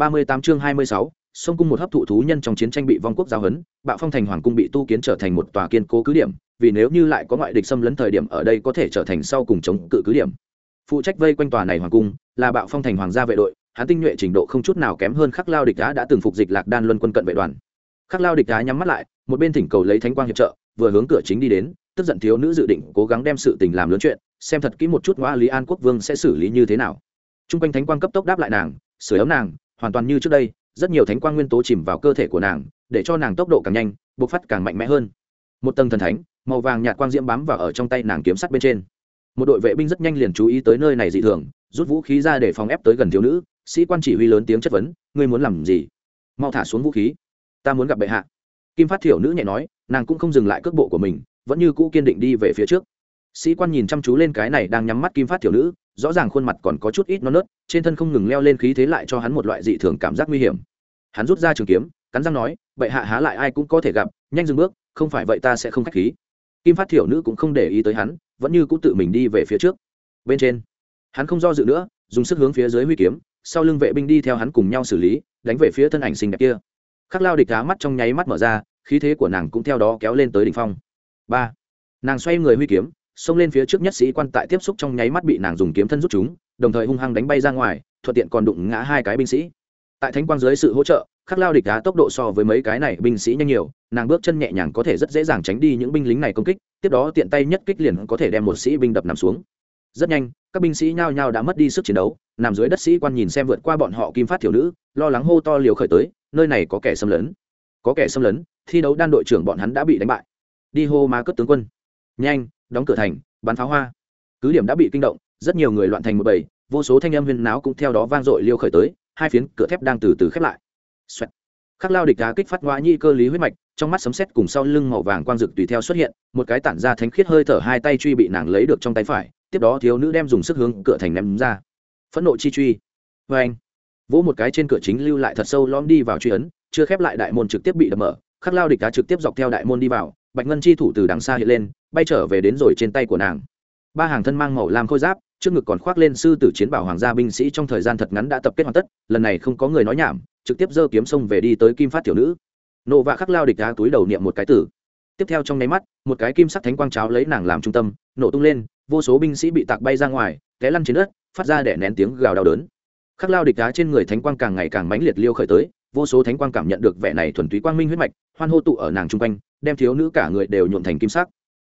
ba mươi tám chương hai mươi sáu, sông cung một hấp thụ thú nhân trong chiến tranh bị vong quốc giao hấn, bạo phong thành hoàng cung bị tu kiến trở thành một tòa kiên cố cứ điểm, vì nếu như lại có ngoại địch xâm lấn thời điểm ở đây có thể trở thành sau cùng chống cự cứ điểm. Phụ trách vây quanh tòa này hoàng cung là bạo phong thành hoàng gia vệ đội, hắn tinh nhuệ trình độ không chút nào kém hơn khắc lao địch đã đã từng phục dịch lạc đan luân quân cận vệ đoàn. Khắc lao địch đá nhắm mắt lại, một bên thỉnh cầu lấy thánh quang hiệp trợ, vừa hướng cửa chính đi đến, tức giận thiếu nữ dự định cố gắng đem sự tình làm lớn chuyện, xem thật kỹ một chút ngoa lý an quốc vương sẽ xử lý như thế nào. Trung quanh thánh quang cấp tốc đáp lại nàng sửa ấm nàng hoàn toàn như trước đây, rất nhiều thánh quang nguyên tố chìm vào cơ thể của nàng, để cho nàng tốc độ càng nhanh, bộc phát càng mạnh mẽ hơn. Một tầng thần thánh, màu vàng nhạt quang diễm bám vào ở trong tay nàng kiếm sắt bên trên. Một đội vệ binh rất nhanh liền chú ý tới nơi này dị thường, rút vũ khí ra để phòng ép tới gần thiếu nữ, sĩ quan chỉ huy lớn tiếng chất vấn, ngươi muốn làm gì? Mau thả xuống vũ khí. Ta muốn gặp bệ hạ. Kim phát thiểu nữ nhẹ nói, nàng cũng không dừng lại cước bộ của mình, vẫn như cũ kiên định đi về phía trước sĩ quan nhìn chăm chú lên cái này đang nhắm mắt kim phát thiểu nữ, rõ ràng khuôn mặt còn có chút ít non nớt, trên thân không ngừng leo lên khí thế lại cho hắn một loại dị thường cảm giác nguy hiểm. Hắn rút ra trường kiếm, cắn răng nói, bệ hạ há lại ai cũng có thể gặp, nhanh dừng bước, không phải vậy ta sẽ không k h á c h khí. Kim phát thiểu nữ cũng không để ý tới hắn, vẫn như cũng tự mình đi về phía trước. Bên trên, hắn không do dự nữa, dùng sức hướng phía dưới huy kiếm, sau lưng vệ binh đi theo hắn cùng nhau xử lý, đánh về phía thân ảnh xinh đẹp kia. Khắc lao địch đá mắt trong nháy mắt mở ra, khí thế của nàng cũng theo đó kéo lên tới đỉnh phong. Ba, nàng xoay người huy kiếm xông lên phía trước nhất sĩ quan tại tiếp xúc trong nháy mắt bị nàng dùng kiếm thân rút chúng, đồng thời hung hăng đánh bay ra ngoài, thuận tiện còn đụng ngã hai cái binh sĩ. Tại thánh quang dưới sự hỗ trợ, khắc lao địch đá tốc độ so với mấy cái này binh sĩ nhanh nhiều, nàng bước chân nhẹ nhàng có thể rất dễ dàng tránh đi những binh lính này công kích, tiếp đó tiện tay nhất kích liền có thể đem một sĩ binh đập nằm xuống. Rất nhanh, các binh sĩ nhao nhao đã mất đi sức chiến đấu, nằm dưới đất sĩ quan nhìn xem vượt qua bọn họ kim phát thiểu nữ, lo lắng hô to liều khởi tới, nơi này có kẻ xâm lấn. Có kẻ xâm lấn, thi đấu đan đội trưởng bọn hắn đã bị đánh bại. Đi hô ma cất tướng quân. Nhanh đóng cửa thành, bắn pháo hoa. Cứ điểm đã bị kinh động, rất nhiều người loạn thành một bầy, vô số thanh âm huyên náo cũng theo đó vang dội liêu khởi tới, hai phiến cửa thép đang từ từ khép lại. Xoẹt. khắc lao địch đá kích phát ngoa nhi cơ lý huyết mạch, trong mắt sấm sét cùng sau lưng màu vàng quang dực tùy theo xuất hiện, một cái tản ra thánh khiết hơi thở hai tay truy bị nàng lấy được trong tay phải, tiếp đó thiếu nữ đem dùng sức hướng cửa thành ném ra. Phẫn nộ chi truy. Vê anh, vỗ một cái trên cửa chính lưu lại thật sâu lom đi vào truy ấn, chưa khép lại đại môn trực tiếp bị đập mở, khắc lao địch đá trực tiếp dọc theo đại môn đi vào, bạch ngân chi thủ từ đằng xa hiện lên bay trở về đến rồi trên tay của nàng. Ba hàng thân mang màu lam khôi giáp, trước ngực còn khoác lên sư tử chiến bảo hoàng gia binh sĩ trong thời gian thật ngắn đã tập kết hoàn tất, lần này không có người nói nhảm, trực tiếp giơ kiếm sông về đi tới kim phát tiểu nữ. Nộ vạ khắc lao địch đá túi đầu niệm một cái tử. Tiếp theo trong nháy mắt, một cái kim sắc thánh quang cháo lấy nàng làm trung tâm, nổ tung lên, vô số binh sĩ bị tạc bay ra ngoài, té lăn trên đất, phát ra để nén tiếng gào đau đớn. Khắc lao địch đá trên người thánh quang càng ngày càng mãnh liệt liêu khởi tới, vô số thánh quang cảm nhận được vẻ này thuần túy quang minh huyết mạch, hoan hô tụ ở nàng chung quanh, đem thiếu nữ cả người đều nhuộm thành kim sắc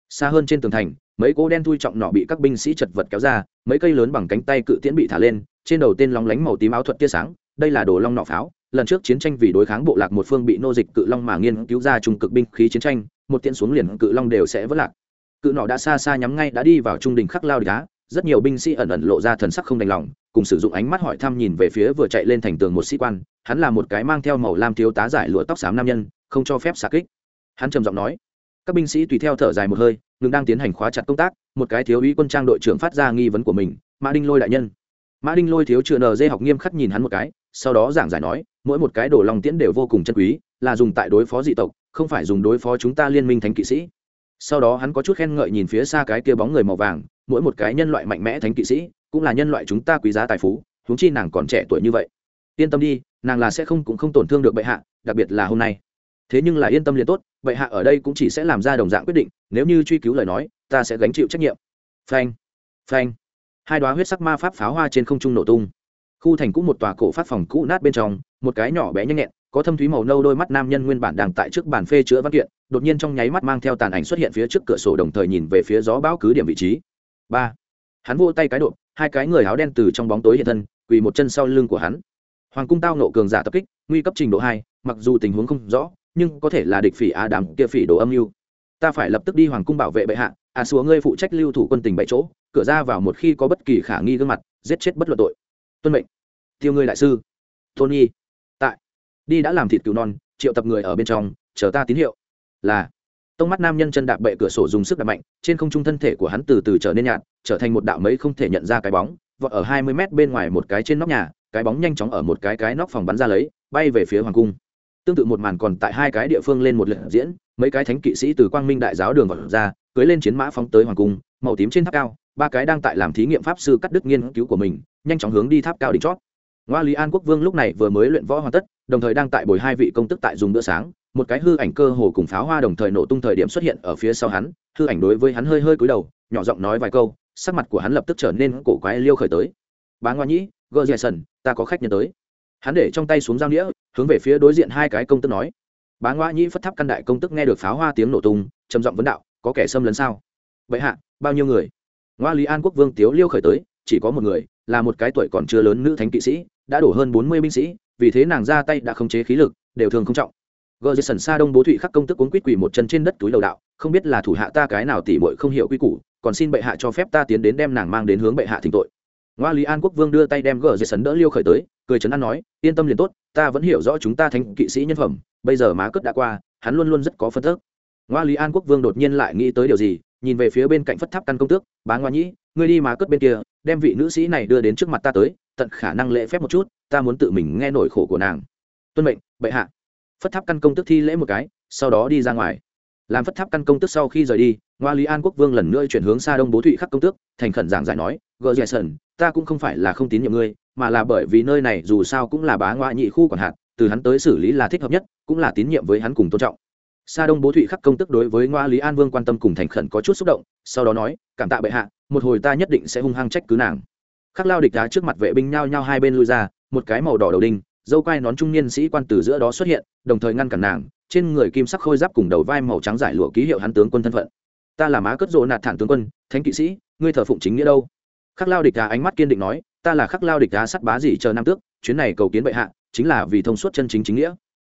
xa hơn trên tường thành, mấy cỗ đen thui trọng nọ bị các binh sĩ chật vật kéo ra, mấy cây lớn bằng cánh tay cự tiễn bị thả lên, trên đầu tên lóng lánh màu tím áo thuật tia sáng, đây là đồ long nọ pháo, lần trước chiến tranh vì đối kháng bộ lạc một phương bị nô dịch cự long mà nghiên cứu ra trung cực binh khí chiến tranh, một tiễn xuống liền cự long đều sẽ vỡ lạc. Cự nọ đã xa xa nhắm ngay đã đi vào trung đình khắc lao đá rất nhiều binh sĩ ẩn ẩn lộ ra thần sắc không đành lòng, cùng sử dụng ánh mắt hỏi thăm nhìn về phía vừa chạy lên thành tường một sĩ quan, hắn là một cái mang theo màu lam thiếu tá giải lụa tóc xám nam nhân, không cho phép xạ kích. Hắn trầm giọng nói các binh sĩ tùy theo thở dài một hơi, ngừng đang tiến hành khóa chặt công tác, một cái thiếu úy quân trang đội trưởng phát ra nghi vấn của mình, mã đinh lôi đại nhân. Mã đinh lôi thiếu chữa nờ dê học nghiêm khắc nhìn hắn một cái, sau đó giảng giải nói, mỗi một cái đồ lòng tiễn đều vô cùng chân quý, là dùng tại đối phó dị tộc, không phải dùng đối phó chúng ta liên minh thánh kỵ sĩ. Sau đó hắn có chút khen ngợi nhìn phía xa cái kia bóng người màu vàng, mỗi một cái nhân loại mạnh mẽ thánh kỵ sĩ, cũng là nhân loại chúng ta quý giá tài phú, huống chi nàng còn trẻ tuổi như vậy. Yên tâm đi, nàng là sẽ không cũng không tổn thương được bệ hạ, đặc biệt là hôm nay. Thế nhưng là yên tâm liền tốt bệ hạ ở đây cũng chỉ sẽ làm ra đồng dạng quyết định, nếu như truy cứu lời nói, ta sẽ gánh chịu trách nhiệm. Phanh phanh. Hai đoá huyết sắc ma pháp pháo hoa trên không trung nổ tung. Khu thành cũng một tòa cổ phát phòng cũ nát bên trong, một cái nhỏ bé nhanh nhẹn, có thâm thúy màu nâu đôi mắt nam nhân nguyên bản đang tại trước bàn phê chữa văn kiện, đột nhiên trong nháy mắt mang theo tàn ảnh xuất hiện phía trước cửa sổ đồng thời nhìn về phía gió bão cứ điểm vị trí. Ba. Hắn vô tay cái độ, hai cái người áo đen từ trong bóng tối hiện thân, quỳ một chân sau lưng của hắn. Hoàng cung tao nộ cường giả tập kích, nguy cấp trình độ hai, mặc dù tình huống không rõ nhưng có thể là địch phỉ á đám kia phỉ đồ âm mưu. Ta phải lập tức đi hoàng cung bảo vệ bệ hạ à xúa ngươi phụ trách lưu thủ quân tình bảy chỗ, cửa ra vào một khi có bất kỳ khả nghi gương mặt, giết chết bất luận tội. Tuân mệnh. Tiêu ngươi đại sư. Tony. Tại. Đi đã làm thịt cứu non, triệu tập người ở bên trong, chờ ta tín hiệu. Là. Tông mắt nam nhân chân đạp bệ cửa sổ dùng sức đạp mạnh, trên không trung thân thể của hắn từ từ trở nên nhạt, trở thành một đạo mấy không thể nhận ra cái bóng, vọt ở hai mươi mét bên ngoài một cái trên nóc nhà, cái bóng nhanh chóng ở một cái cái nóc phòng bắn ra lấy, bay về phía hoàng cung tương tự một màn còn tại hai cái địa phương lên một lượt diễn, mấy cái thánh kỵ sĩ từ quang minh đại giáo đường vào ra, cưới lên chiến mã phóng tới hoàng cung, màu tím trên tháp cao, ba cái đang tại làm thí nghiệm pháp sư cắt đứt nghiên cứu của mình, nhanh chóng hướng đi tháp cao đỉnh chót. Ngoa lý an quốc vương lúc này vừa mới luyện võ hoàn tất, đồng thời đang tại bồi hai vị công tức tại dùng bữa sáng, một cái hư ảnh cơ hồ cùng pháo hoa đồng thời nổ tung thời điểm xuất hiện ở phía sau hắn, hư ảnh đối với hắn hơi hơi cúi đầu, nhỏ giọng nói vài câu, sắc mặt của hắn lập tức trở nên cổ quái liêu khởi tới. Bá ngoa nhĩ, gơ dè sần, ta có khách nhân tới hắn để trong tay xuống giao đĩa hướng về phía đối diện hai cái công tức nói. Bá ngoa nhĩ phất tháp căn đại công tức nghe được pháo hoa tiếng nổ tung, trầm giọng vấn đạo, có kẻ xâm lấn sao? Vậy hạ, bao nhiêu người? Ngoa lý an quốc vương tiếu liêu khởi tới, chỉ có một người, là một cái tuổi còn chưa lớn nữ thánh kỵ sĩ, đã đổ hơn bốn mươi binh sĩ, vì thế nàng ra tay đã khống chế khí lực, đều thường không trọng. Gờ dây sần xa đông bố thụy khắc công tức cuốn quýt quỳ một chân trên đất túi đầu đạo, không biết là thủ hạ ta cái nào tỉ bội không hiểu quy củ, còn xin bệ hạ cho phép ta tiến đến đem nàng mang đến hướng bệ hạ thỉnh tội. Ngoa lý an quốc vương đưa tay đem gờ dây sần đỡ liêu khởi tới cười chấn an nói, yên tâm liền tốt, ta vẫn hiểu rõ chúng ta thành kỵ sĩ nhân phẩm, bây giờ má cất đã qua, hắn luôn luôn rất có phân thức. ngoa lý an quốc vương đột nhiên lại nghĩ tới điều gì, nhìn về phía bên cạnh phất tháp căn công tước, bá ngoa nhĩ, ngươi đi má cất bên kia, đem vị nữ sĩ này đưa đến trước mặt ta tới, tận khả năng lễ phép một chút, ta muốn tự mình nghe nổi khổ của nàng. Tuân mệnh, bệ hạ. Phất tháp căn công tước thi lễ một cái, sau đó đi ra ngoài. Làm phất tháp căn công tước sau khi rời đi, ngoa lý an quốc vương lần nữa chuyển hướng xa đông bố thụy khắc công tước, thành khẩn giảng giải nói, gờ dè sần ta cũng không phải là không tín nhiệm ngươi mà là bởi vì nơi này dù sao cũng là bá ngoại nhị khu quản hạt từ hắn tới xử lý là thích hợp nhất cũng là tín nhiệm với hắn cùng tôn trọng Sa Đông Bố Thụy khắc công tức đối với Ngoa Lý An Vương quan tâm cùng thành khẩn có chút xúc động, sau đó nói, cảm tạ bệ hạ, một hồi ta nhất định sẽ hung hăng trách cứ nàng. Khắc Lao địch đá trước mặt vệ binh nhao nhao hai bên lui ra, một cái màu đỏ đầu đinh, dâu quai nón trung niên sĩ quan từ giữa đó xuất hiện, đồng thời ngăn cản nàng, trên người kim sắc khôi giáp cùng đầu vai màu trắng giải lụa ký hiệu hắn tướng quân thân phận. Ta là má cất rộ nạt thản tướng quân, thánh kỵ sĩ, ngươi thờ phụng chính nghĩa đâu? Khắc Lao địch đá ánh mắt kiên định nói, ta là Khắc Lao địch đá sắt bá gì chờ nam tước, chuyến này cầu kiến bệ hạ, chính là vì thông suốt chân chính chính nghĩa.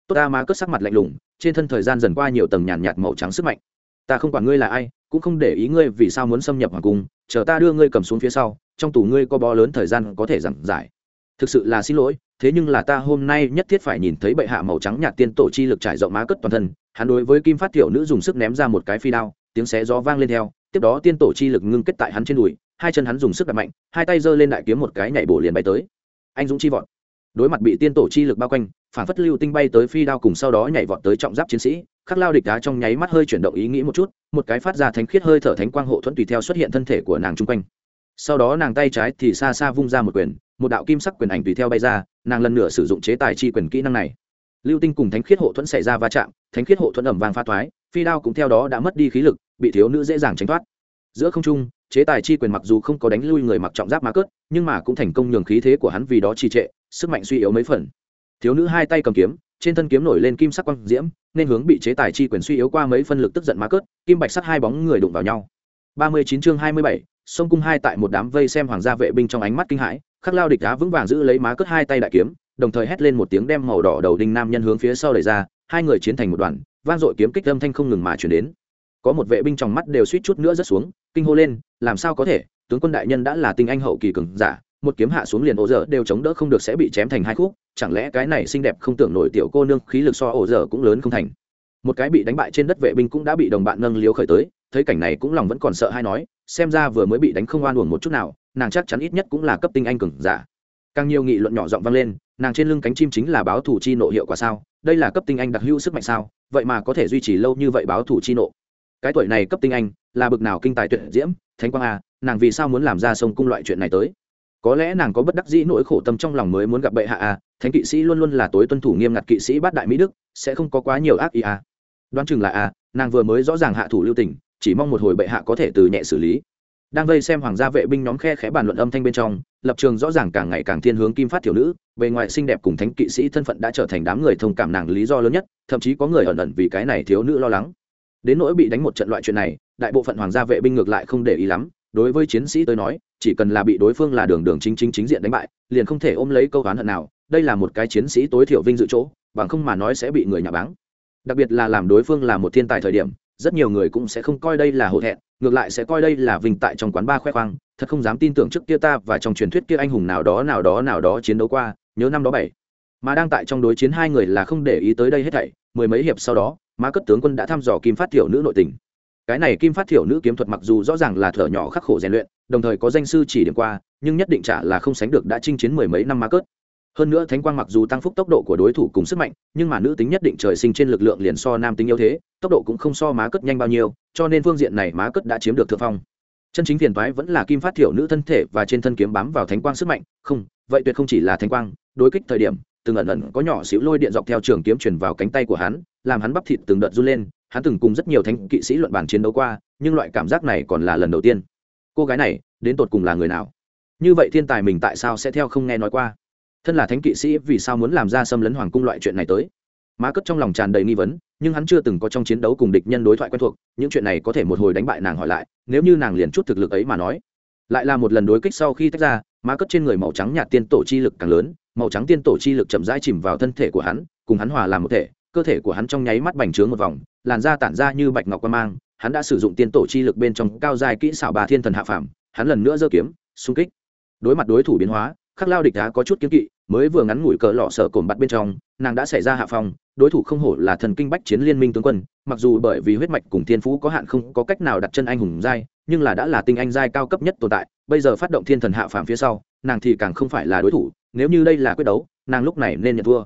Tốt ta má cất sắc mặt lạnh lùng trên thân thời gian dần qua nhiều tầng nhàn nhạt, màu trắng sức mạnh. Ta không quản ngươi là ai cũng không để ý ngươi vì sao muốn xâm nhập hoàng cung chờ ta đưa ngươi cầm xuống phía sau trong tủ ngươi có bó lớn thời gian có thể giảng giải. Thực sự là xin lỗi thế nhưng là ta hôm nay nhất thiết phải nhìn thấy bệ hạ màu trắng nhạt tiên tổ chi lực trải rộng má cất toàn thân hắn đối với kim phát tiểu nữ dùng sức ném ra một cái phi đao tiếng xé gió vang lên theo tiếp đó tiên tổ chi lực ngưng kết tại hắn trên đùi hai chân hắn dùng sức đặt mạnh, hai tay giơ lên đại kiếm một cái nhảy bổ liền bay tới. Anh dũng chi vọt. Đối mặt bị tiên tổ chi lực bao quanh, phản phất lưu tinh bay tới phi đao cùng sau đó nhảy vọt tới trọng giáp chiến sĩ, khắc lao địch đá trong nháy mắt hơi chuyển động ý nghĩ một chút, một cái phát ra thánh khiết hơi thở thánh quang hộ thuẫn tùy theo xuất hiện thân thể của nàng chung quanh. Sau đó nàng tay trái thì xa xa vung ra một quyền, một đạo kim sắc quyền ảnh tùy theo bay ra, nàng lần nữa sử dụng chế tài chi quyền kỹ năng này. Lưu tinh cùng thánh khiết hộ thuẫn xảy ra va chạm, thánh khiết hộ thuẫn ẩm vàng pha thoái, phi đao cũng theo đó đã mất đi khí lực, bị thiếu nữ dễ dàng tránh thoát. Giữa không trung chế tài chi quyền mặc dù không có đánh lui người mặc trọng giáp má cớt, nhưng mà cũng thành công nhường khí thế của hắn vì đó trì trệ, sức mạnh suy yếu mấy phần. Thiếu nữ hai tay cầm kiếm, trên thân kiếm nổi lên kim sắc quang diễm, nên hướng bị chế tài chi quyền suy yếu qua mấy phân lực tức giận má cớt, kim bạch sắt hai bóng người đụng vào nhau. Ba mươi chín chương hai mươi bảy, sông cung hai tại một đám vây xem hoàng gia vệ binh trong ánh mắt kinh hãi, khắc lao địch đá vững vàng giữ lấy má cớt hai tay đại kiếm, đồng thời hét lên một tiếng đem màu đỏ đầu đinh nam nhân hướng phía sau đẩy ra, hai người chiến thành một đoàn, vang dội kiếm kích âm thanh không ngừng mà chuyển đến. Có một vệ binh trong mắt đều suýt chút nữa rớt xuống, kinh hô lên làm sao có thể, tướng quân đại nhân đã là tinh anh hậu kỳ cường giả, một kiếm hạ xuống liền ổ dở đều chống đỡ không được sẽ bị chém thành hai khúc, chẳng lẽ cái này xinh đẹp không tưởng nổi tiểu cô nương khí lực so ổ dở cũng lớn không thành. Một cái bị đánh bại trên đất vệ binh cũng đã bị đồng bạn nâng liếu khởi tới, thấy cảnh này cũng lòng vẫn còn sợ hay nói, xem ra vừa mới bị đánh không oan uổng một chút nào, nàng chắc chắn ít nhất cũng là cấp tinh anh cường giả. Càng nhiều nghị luận nhỏ giọng vang lên, nàng trên lưng cánh chim chính là báo thủ chi nộ hiệu quả sao, đây là cấp tinh anh đặc hữu sức mạnh sao, vậy mà có thể duy trì lâu như vậy báo thủ chi nộ cái tuổi này cấp tinh anh là bực nào kinh tài tuyệt diễm thánh quang a à, nàng vì sao muốn làm ra sông cung loại chuyện này tới? Có lẽ nàng có bất đắc dĩ nỗi khổ tâm trong lòng mới muốn gặp bệ hạ à thánh kỵ sĩ luôn luôn là tối tuân thủ nghiêm ngặt kỵ sĩ bát đại mỹ đức sẽ không có quá nhiều ác ý à. Đoán chừng là à nàng vừa mới rõ ràng hạ thủ lưu tình chỉ mong một hồi bệ hạ có thể từ nhẹ xử lý. Đang vây xem hoàng gia vệ binh nhóm khe khẽ bàn luận âm thanh bên trong lập trường rõ ràng càng ngày càng thiên hướng kim phát thiểu nữ bề ngoài xinh đẹp cùng thánh kỵ sĩ thân phận đã trở thành đám người thông cảm nàng lý do lớn nhất thậm chí có người ẩn ẩn vì cái này thiếu nữ lo lắng đến nỗi bị đánh một trận loại chuyện này, đại bộ phận hoàng gia vệ binh ngược lại không để ý lắm. Đối với chiến sĩ tới nói, chỉ cần là bị đối phương là đường đường chính chính chính diện đánh bại, liền không thể ôm lấy câu oán hận nào. Đây là một cái chiến sĩ tối thiểu vinh dự chỗ, bằng không mà nói sẽ bị người nhà báng. Đặc biệt là làm đối phương là một thiên tài thời điểm, rất nhiều người cũng sẽ không coi đây là hổ thẹn, ngược lại sẽ coi đây là vinh tại trong quán ba khoe khoang. Thật không dám tin tưởng trước kia ta và trong truyền thuyết kia anh hùng nào đó nào đó nào đó chiến đấu qua, nhớ năm đó bảy. Mà đang tại trong đối chiến hai người là không để ý tới đây hết thảy, mười mấy hiệp sau đó má cất tướng quân đã thăm dò kim phát thiểu nữ nội tình. Cái này kim phát thiểu nữ kiếm thuật mặc dù rõ ràng là thở nhỏ khắc khổ rèn luyện, đồng thời có danh sư chỉ điểm qua, nhưng nhất định trả là không sánh được đã chinh chiến mười mấy năm má cất. Hơn nữa thánh quang mặc dù tăng phúc tốc độ của đối thủ cùng sức mạnh, nhưng mà nữ tính nhất định trời sinh trên lực lượng liền so nam tính yếu thế, tốc độ cũng không so má cất nhanh bao nhiêu, cho nên phương diện này má cất đã chiếm được thượng phong. Chân chính phiền toái vẫn là kim phát thiểu nữ thân thể và trên thân kiếm bám vào thánh quang sức mạnh. Không, vậy tuyệt không chỉ là thánh quang, đối kích thời điểm từng ẩn ẩn có nhỏ xíu lôi điện dọc theo trường kiếm truyền vào cánh tay của hắn, làm hắn bắp thịt từng đợt run lên, hắn từng cùng rất nhiều thánh kỵ sĩ luận bàn chiến đấu qua, nhưng loại cảm giác này còn là lần đầu tiên. Cô gái này, đến tột cùng là người nào? Như vậy thiên tài mình tại sao sẽ theo không nghe nói qua? Thân là thánh kỵ sĩ, vì sao muốn làm ra xâm lấn hoàng cung loại chuyện này tới? Má cất trong lòng tràn đầy nghi vấn, nhưng hắn chưa từng có trong chiến đấu cùng địch nhân đối thoại quen thuộc, những chuyện này có thể một hồi đánh bại nàng hỏi lại, nếu như nàng liền chút thực lực ấy mà nói. Lại là một lần đối kích sau khi tách ra, má cất trên người màu trắng nhạt tiên tổ chi lực càng lớn màu trắng tiên tổ chi lực chậm rãi chìm vào thân thể của hắn, cùng hắn hòa làm một thể, cơ thể của hắn trong nháy mắt bành trướng một vòng, làn da tản ra như bạch ngọc quan mang, hắn đã sử dụng tiên tổ chi lực bên trong cao dài kỹ xảo bà thiên thần hạ phàm, hắn lần nữa giơ kiếm, xung kích. Đối mặt đối thủ biến hóa, khắc lao địch đá có chút kiếm kỵ, mới vừa ngắn ngủi cờ lọ sợ cồn bắt bên trong, nàng đã xảy ra hạ phong, đối thủ không hổ là thần kinh bách chiến liên minh tướng quân, mặc dù bởi vì huyết mạch cùng thiên phú có hạn không có cách nào đặt chân anh hùng giai, nhưng là đã là tinh anh giai cao cấp nhất tồn tại, bây giờ phát động thiên thần hạ phàm phía sau, nàng thì càng không phải là đối thủ nếu như đây là quyết đấu, nàng lúc này nên nhận thua.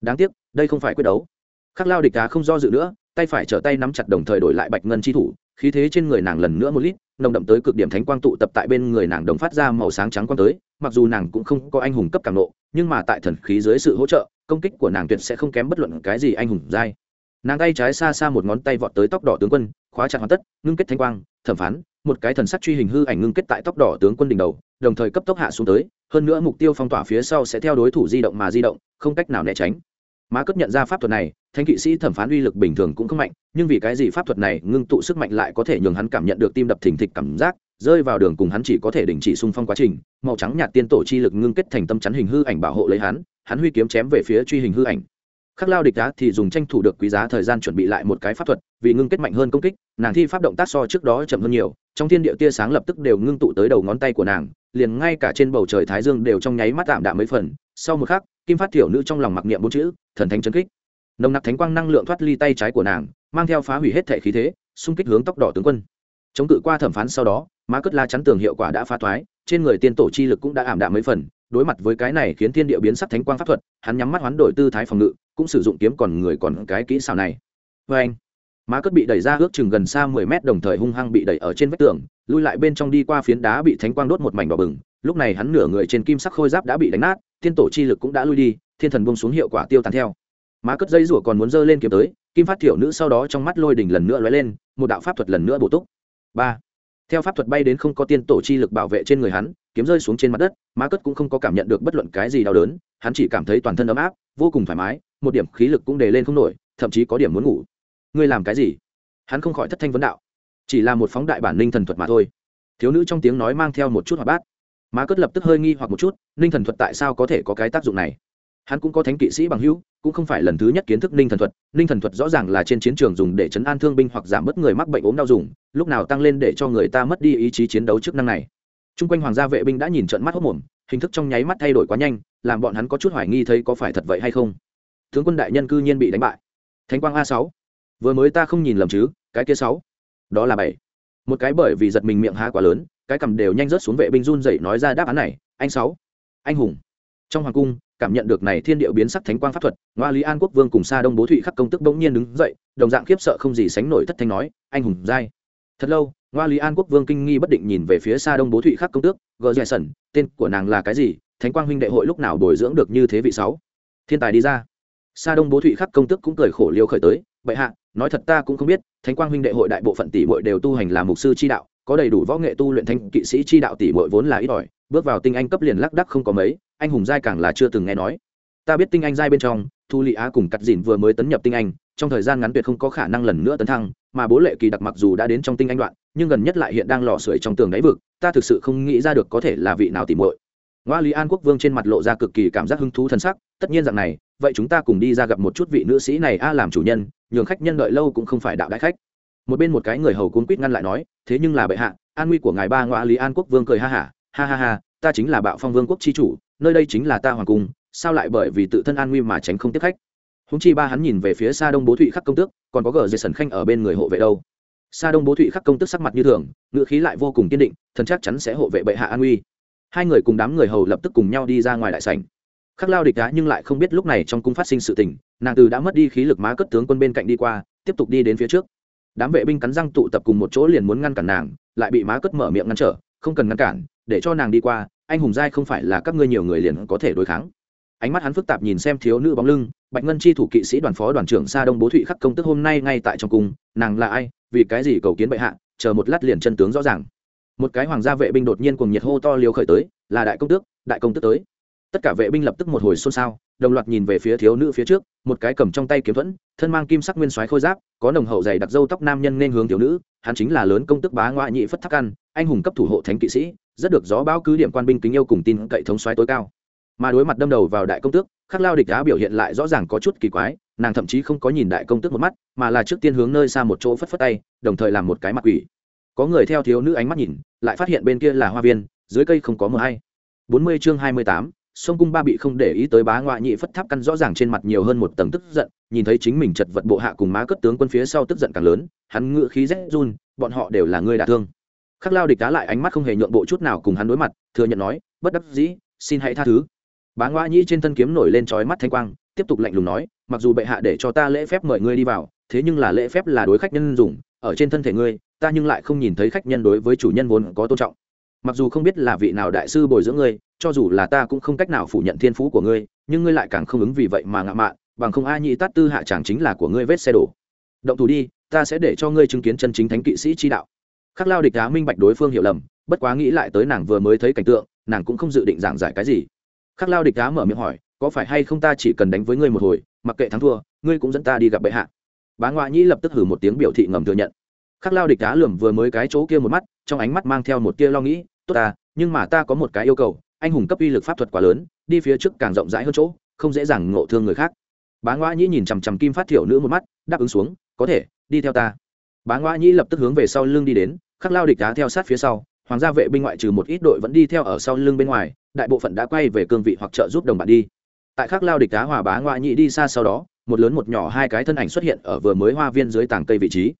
Đáng tiếc, đây không phải quyết đấu. Khắc lao địch cá không do dự nữa, tay phải trở tay nắm chặt đồng thời đổi lại bạch ngân chi thủ, khí thế trên người nàng lần nữa một lít, nồng đậm tới cực điểm thánh quang tụ tập tại bên người nàng đồng phát ra màu sáng trắng quang tới, mặc dù nàng cũng không có anh hùng cấp càng nộ nhưng mà tại thần khí dưới sự hỗ trợ, công kích của nàng tuyệt sẽ không kém bất luận cái gì anh hùng dai nàng tay trái xa xa một ngón tay vọt tới tóc đỏ tướng quân, khóa chặt hoàn tất, ngưng kết thanh quang, thẩm phán, một cái thần sắc truy hình hư ảnh ngưng kết tại tóc đỏ tướng quân đỉnh đầu đồng thời cấp tốc hạ xuống tới, hơn nữa mục tiêu phong tỏa phía sau sẽ theo đối thủ di động mà di động, không cách nào né tránh. Má cất nhận ra pháp thuật này thanh kỵ sĩ thẩm phán uy lực bình thường cũng không mạnh, nhưng vì cái gì pháp thuật này ngưng tụ sức mạnh lại có thể nhường hắn cảm nhận được tim đập thình thịch cảm giác, rơi vào đường cùng hắn chỉ có thể đình chỉ xung phong quá trình, màu trắng nhạt tiên tổ chi lực ngưng kết thành tâm chắn hình hư ảnh bảo hộ lấy hắn hắn huy kiếm chém về phía truy hình hư ảnh. Khắc lao địch đá thì dùng tranh thủ được quý giá thời gian chuẩn bị lại một cái pháp thuật, vì ngưng kết mạnh hơn công kích, nàng thi pháp động tác so trước đó chậm hơn nhiều, trong thiên địa tia sáng lập tức đều ngưng tụ tới đầu ngón tay của nàng liền ngay cả trên bầu trời thái dương đều trong nháy mắt tạm đạm mấy phần. Sau một khắc, kim phát thiểu nữ trong lòng mặc niệm bốn chữ, thần thánh chấn kích. Nồng nặc thánh quang năng lượng thoát ly tay trái của nàng, mang theo phá hủy hết thể khí thế, xung kích hướng tóc đỏ tướng quân. Chống cự qua thẩm phán sau đó, má cất la chắn tường hiệu quả đã phá thoái, trên người tiên tổ chi lực cũng đã ảm đạm mấy phần. Đối mặt với cái này khiến thiên địa biến sắc thánh quang pháp thuật, hắn nhắm mắt hoán đổi tư thái phòng ngự, cũng sử dụng kiếm còn người còn cái kỹ xảo này. Vê anh má cất bị đẩy ra ước chừng gần xa mười mét đồng thời hung hăng bị đẩy ở trên vách tường, lui lại bên trong đi qua phiến đá bị thánh quang đốt một mảnh đỏ bừng. Lúc này hắn nửa người trên kim sắc khôi giáp đã bị đánh nát, Thiên tổ chi lực cũng đã lui đi, thiên thần bông xuống hiệu quả tiêu tàn theo. Má cất dây rủa còn muốn giơ lên kiếm tới, kim phát thiểu nữ sau đó trong mắt lôi đỉnh lần nữa lóe lên, một đạo pháp thuật lần nữa bổ túc. Ba. Theo pháp thuật bay đến không có tiên tổ chi lực bảo vệ trên người hắn, kiếm rơi xuống trên mặt đất, má cất cũng không có cảm nhận được bất luận cái gì đau đớn, hắn chỉ cảm thấy toàn thân ấm áp, vô cùng thoải mái, một điểm khí lực cũng đề lên không nổi, thậm chí có điểm muốn ngủ ngươi làm cái gì? Hắn không khỏi thất thanh vấn đạo. Chỉ là một phóng đại bản ninh thần thuật mà thôi. Thiếu nữ trong tiếng nói mang theo một chút hoạt bát. Má cất lập tức hơi nghi hoặc một chút, ninh thần thuật tại sao có thể có cái tác dụng này? Hắn cũng có thánh kỵ sĩ bằng hữu, cũng không phải lần thứ nhất kiến thức ninh thần thuật. Ninh thần thuật rõ ràng là trên chiến trường dùng để chấn an thương binh hoặc giảm bớt người mắc bệnh ốm đau dùng, lúc nào tăng lên để cho người ta mất đi ý chí chiến đấu chức năng này. T r u n g quanh hoàng gia vệ binh đã nhìn trận mắt hốc mồm, hình thức trong nháy mắt thay đổi quá nhanh, làm bọn hắn có chút hoài nghi thấy có phải thật vậy hay không. Tướng quân đại nhân cư nhiên bị đánh bại. Thánh quang a sáu vừa mới ta không nhìn lầm chứ, cái kia sáu, đó là bảy. Một cái bởi vì giật mình miệng há quá lớn, cái cầm đều nhanh rớt xuống vệ binh run dậy nói ra đáp án này, anh sáu, anh hùng. Trong hoàng cung, cảm nhận được này thiên điệu biến sắc thánh quang pháp thuật, ngoa lý an quốc vương cùng xa đông bố thụy khắc công tức bỗng nhiên đứng dậy, đồng dạng khiếp sợ không gì sánh nổi thất thanh nói, anh hùng giai thật lâu, ngoa lý an quốc vương kinh nghi bất định nhìn về phía xa đông bố thụy khắc công tước, gờ dè sẩn, tên của nàng là cái gì, thánh quang huynh đệ hội lúc nào bồi dưỡng được như thế vị sáu? Thiên tài đi ra. Xa đông bố thụy khắc công tước cũng cười khổ liêu khởi tới, bệ hạ nói thật ta cũng không biết, thánh quang huynh đệ hội đại bộ phận tỷ bội đều tu hành làm mục sư chi đạo, có đầy đủ võ nghệ tu luyện thanh kỵ sĩ chi đạo tỷ bội vốn là ít ỏi, bước vào tinh anh cấp liền lắc đắc không có mấy, anh hùng giai càng là chưa từng nghe nói. Ta biết tinh anh giai bên trong, thu lị á cùng cắt dìn vừa mới tấn nhập tinh anh, trong thời gian ngắn tuyệt không có khả năng lần nữa tấn thăng, mà bố lệ kỳ đặc mặc dù đã đến trong tinh anh đoạn, nhưng gần nhất lại hiện đang lò sưởi trong tường đáy vực, ta thực sự không nghĩ ra được có thể là vị nào tìm muội. Ngoa lý an quốc vương trên mặt lộ ra cực kỳ cảm giác hứng thú thân sắc tất nhiên rằng này vậy chúng ta cùng đi ra gặp một chút vị nữ sĩ này a làm chủ nhân nhường khách nhân đợi lâu cũng không phải đạo đại khách. Một bên một cái người hầu cuốn quýt ngăn lại nói thế nhưng là bệ hạ an nguy của ngài ba ngoại lý an quốc vương cười ha hả ha, ha ha ha ta chính là bạo phong vương quốc chi chủ nơi đây chính là ta hoàng cung sao lại bởi vì tự thân an nguy mà tránh không tiếp khách? Húng chi ba hắn nhìn về phía xa đông bố thụy khắc công tước còn có gờ dây sần khanh ở bên người hộ vệ đâu. Xa đông bố thụy khắc công tước sắc mặt như thường ngự khí lại vô cùng kiên định thần chắc chắn sẽ hộ vệ bệ hạ an nguy. Hai người cùng đám người hầu lập tức cùng nhau đi ra ngoài đại sảnh khắc lao địch đá nhưng lại không biết lúc này trong cung phát sinh sự tình, nàng từ đã mất đi khí lực má cất tướng quân bên cạnh đi qua, tiếp tục đi đến phía trước. Đám vệ binh cắn răng tụ tập cùng một chỗ liền muốn ngăn cản nàng, lại bị má cất mở miệng ngăn trở, không cần ngăn cản, để cho nàng đi qua, anh hùng giai không phải là các ngươi nhiều người liền có thể đối kháng. Ánh mắt hắn phức tạp nhìn xem thiếu nữ bóng lưng, bạch ngân chi thủ kỵ sĩ đoàn phó đoàn trưởng sa đông bố thụy khắc công tức hôm nay ngay tại trong cung, nàng là ai, vì cái gì cầu kiến bệ hạ, chờ một lát liền chân tướng rõ ràng. Một cái hoàng gia vệ binh đột nhiên cùng nhiệt hô to liều khởi tới, là đại công tước, đại công tước tới tất cả vệ binh lập tức một hồi xôn xao, đồng loạt nhìn về phía thiếu nữ phía trước, một cái cầm trong tay kiếm thuẫn, thân mang kim sắc nguyên soái khôi giáp, có nồng hậu dày đặc dâu tóc nam nhân nên hướng thiếu nữ, hắn chính là lớn công tức bá ngoại nhị phất thắc ăn, anh hùng cấp thủ hộ thánh kỵ sĩ, rất được gió báo cứ điểm quan binh kính yêu cùng tin cậy thống soái tối cao. Mà đối mặt đâm đầu vào đại công tước, khắc lao địch đá biểu hiện lại rõ ràng có chút kỳ quái, nàng thậm chí không có nhìn đại công tước một mắt, mà là trước tiên hướng nơi xa một chỗ phất phất tay, đồng thời làm một cái mặt quỷ. Có người theo thiếu nữ ánh mắt nhìn, lại phát hiện bên kia là hoa viên, dưới cây không có mờ hay. Bốn mươi chương hai mươi tám sông cung ba bị không để ý tới bá ngoại nhị phất tháp căn rõ ràng trên mặt nhiều hơn một tầng tức giận, nhìn thấy chính mình chật vật bộ hạ cùng má cất tướng quân phía sau tức giận càng lớn, hắn ngự khí rét run, bọn họ đều là người đả thương. Khắc lao địch cá lại ánh mắt không hề nhượng bộ chút nào cùng hắn đối mặt, thừa nhận nói, bất đắc dĩ, xin hãy tha thứ. Bá ngoại nhị trên thân kiếm nổi lên trói mắt thanh quang, tiếp tục lạnh lùng nói, mặc dù bệ hạ để cho ta lễ phép mời ngươi đi vào, thế nhưng là lễ phép là đối khách nhân dùng, ở trên thân thể ngươi, ta nhưng lại không nhìn thấy khách nhân đối với chủ nhân vốn có tôn trọng. Mặc dù không biết là vị nào đại sư bồi dưỡng ngươi cho dù là ta cũng không cách nào phủ nhận thiên phú của ngươi, nhưng ngươi lại càng không ứng vì vậy mà ngạo mạn, bằng không a nhị tát tư hạ chẳng chính là của ngươi vết xe đổ. Động thủ đi, ta sẽ để cho ngươi chứng kiến chân chính thánh kỵ sĩ chi đạo. Khắc lao địch đá minh bạch đối phương hiểu lầm, bất quá nghĩ lại tới nàng vừa mới thấy cảnh tượng, nàng cũng không dự định giảng giải cái gì. Khắc lao địch đá mở miệng hỏi, có phải hay không ta chỉ cần đánh với ngươi một hồi, mặc kệ thắng thua, ngươi cũng dẫn ta đi gặp bệ hạ? Bá ngoại nhĩ lập tức hử một tiếng biểu thị ngầm thừa nhận. Khắc lao địch đá lườm vừa mới cái chỗ kia một mắt, trong ánh mắt mang theo một tia lo nghĩ, tốt ta, nhưng mà ta có một cái yêu cầu anh hùng cấp uy lực pháp thuật quá lớn, đi phía trước càng rộng rãi hơn chỗ, không dễ dàng ngộ thương người khác. Bá ngoa nhĩ nhìn chằm chằm kim phát thiểu nữ một mắt, đáp ứng xuống, có thể, đi theo ta. Bá ngoa nhĩ lập tức hướng về sau lưng đi đến, khắc lao địch đá theo sát phía sau, hoàng gia vệ binh ngoại trừ một ít đội vẫn đi theo ở sau lưng bên ngoài, đại bộ phận đã quay về cương vị hoặc trợ giúp đồng bạn đi. Tại khắc lao địch đá hòa bá ngoa nhĩ đi xa sau đó, một lớn một nhỏ hai cái thân ảnh xuất hiện ở vừa mới hoa viên dưới tảng cây vị trí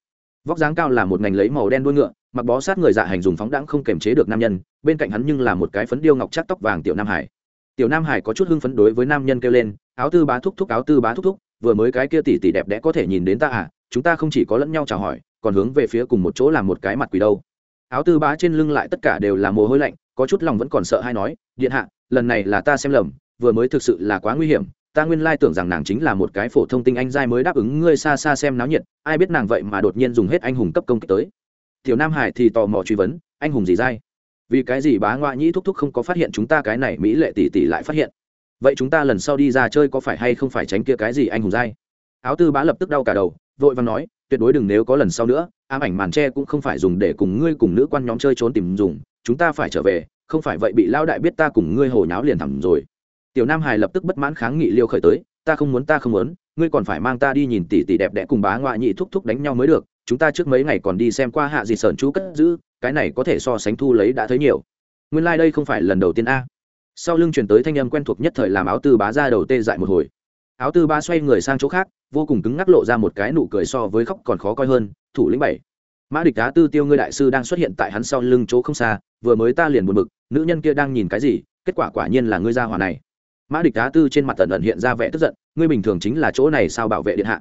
vóc dáng cao là một ngành lấy màu đen đuôi ngựa, mặc bó sát người dạ hành dùng phóng đãng không kềm chế được nam nhân, bên cạnh hắn nhưng là một cái phấn điêu ngọc chắc tóc vàng tiểu nam hải. Tiểu nam hải có chút hưng phấn đối với nam nhân kêu lên, áo tư bá thúc thúc, áo tư bá thúc thúc, vừa mới cái kia tỷ tỷ đẹp đẽ có thể nhìn đến ta à chúng ta không chỉ có lẫn nhau chào hỏi, còn hướng về phía cùng một chỗ làm một cái mặt quỷ đâu. Áo tư bá trên lưng lại tất cả đều là mồ hôi lạnh, có chút lòng vẫn còn sợ hay nói, điện hạ, lần này là ta xem lầm, vừa mới thực sự là quá nguy hiểm ta nguyên lai tưởng rằng nàng chính là một cái phổ thông tinh anh giai mới đáp ứng ngươi xa xa xem náo nhiệt, ai biết nàng vậy mà đột nhiên dùng hết anh hùng cấp công kích tới. Tiểu nam hải thì tò mò truy vấn, anh hùng gì giai vì cái gì bá ngoại nhĩ thúc thúc không có phát hiện chúng ta cái này mỹ lệ tỷ tỷ lại phát hiện? Vậy chúng ta lần sau đi ra chơi có phải hay không phải tránh kia cái gì anh hùng giai áo tư bá lập tức đau cả đầu, vội vàng nói, tuyệt đối đừng nếu có lần sau nữa, ám ảnh màn tre cũng không phải dùng để cùng ngươi cùng nữ quan nhóm chơi trốn tìm dùng, chúng ta phải trở về, không phải vậy bị lao đại biết ta cùng ngươi hồ nháo liền thẳm rồi tiểu nam hải lập tức bất mãn kháng nghị liêu khởi tới, ta không muốn, ta không muốn, ngươi còn phải mang ta đi nhìn tỷ tỷ đẹp đẽ cùng bá ngoại nhị thúc thúc đánh nhau mới được, chúng ta trước mấy ngày còn đi xem qua hạ gì sờn chú cất giữ, cái này có thể so sánh thu lấy đã thấy nhiều. Nguyên lai đây không phải lần đầu tiên a. Sau lưng chuyển tới thanh âm quen thuộc nhất thời làm áo tư bá ra đầu tê dại một hồi. Áo tư bá xoay người sang chỗ khác, vô cùng cứng ngắc lộ ra một cái nụ cười so với khóc còn khó coi hơn, thủ lĩnh bảy, mã địch đá tư tiêu ngươi đại sư đang xuất hiện tại hắn sau lưng chỗ không xa, vừa mới ta liền buồn bực, nữ nhân kia đang nhìn cái gì, kết quả quả nhiên là ngươi ra hỏa này mã địch đá tư trên mặt tần ẩn hiện ra vẻ tức giận, ngươi bình thường chính là chỗ này sao bảo vệ điện hạ?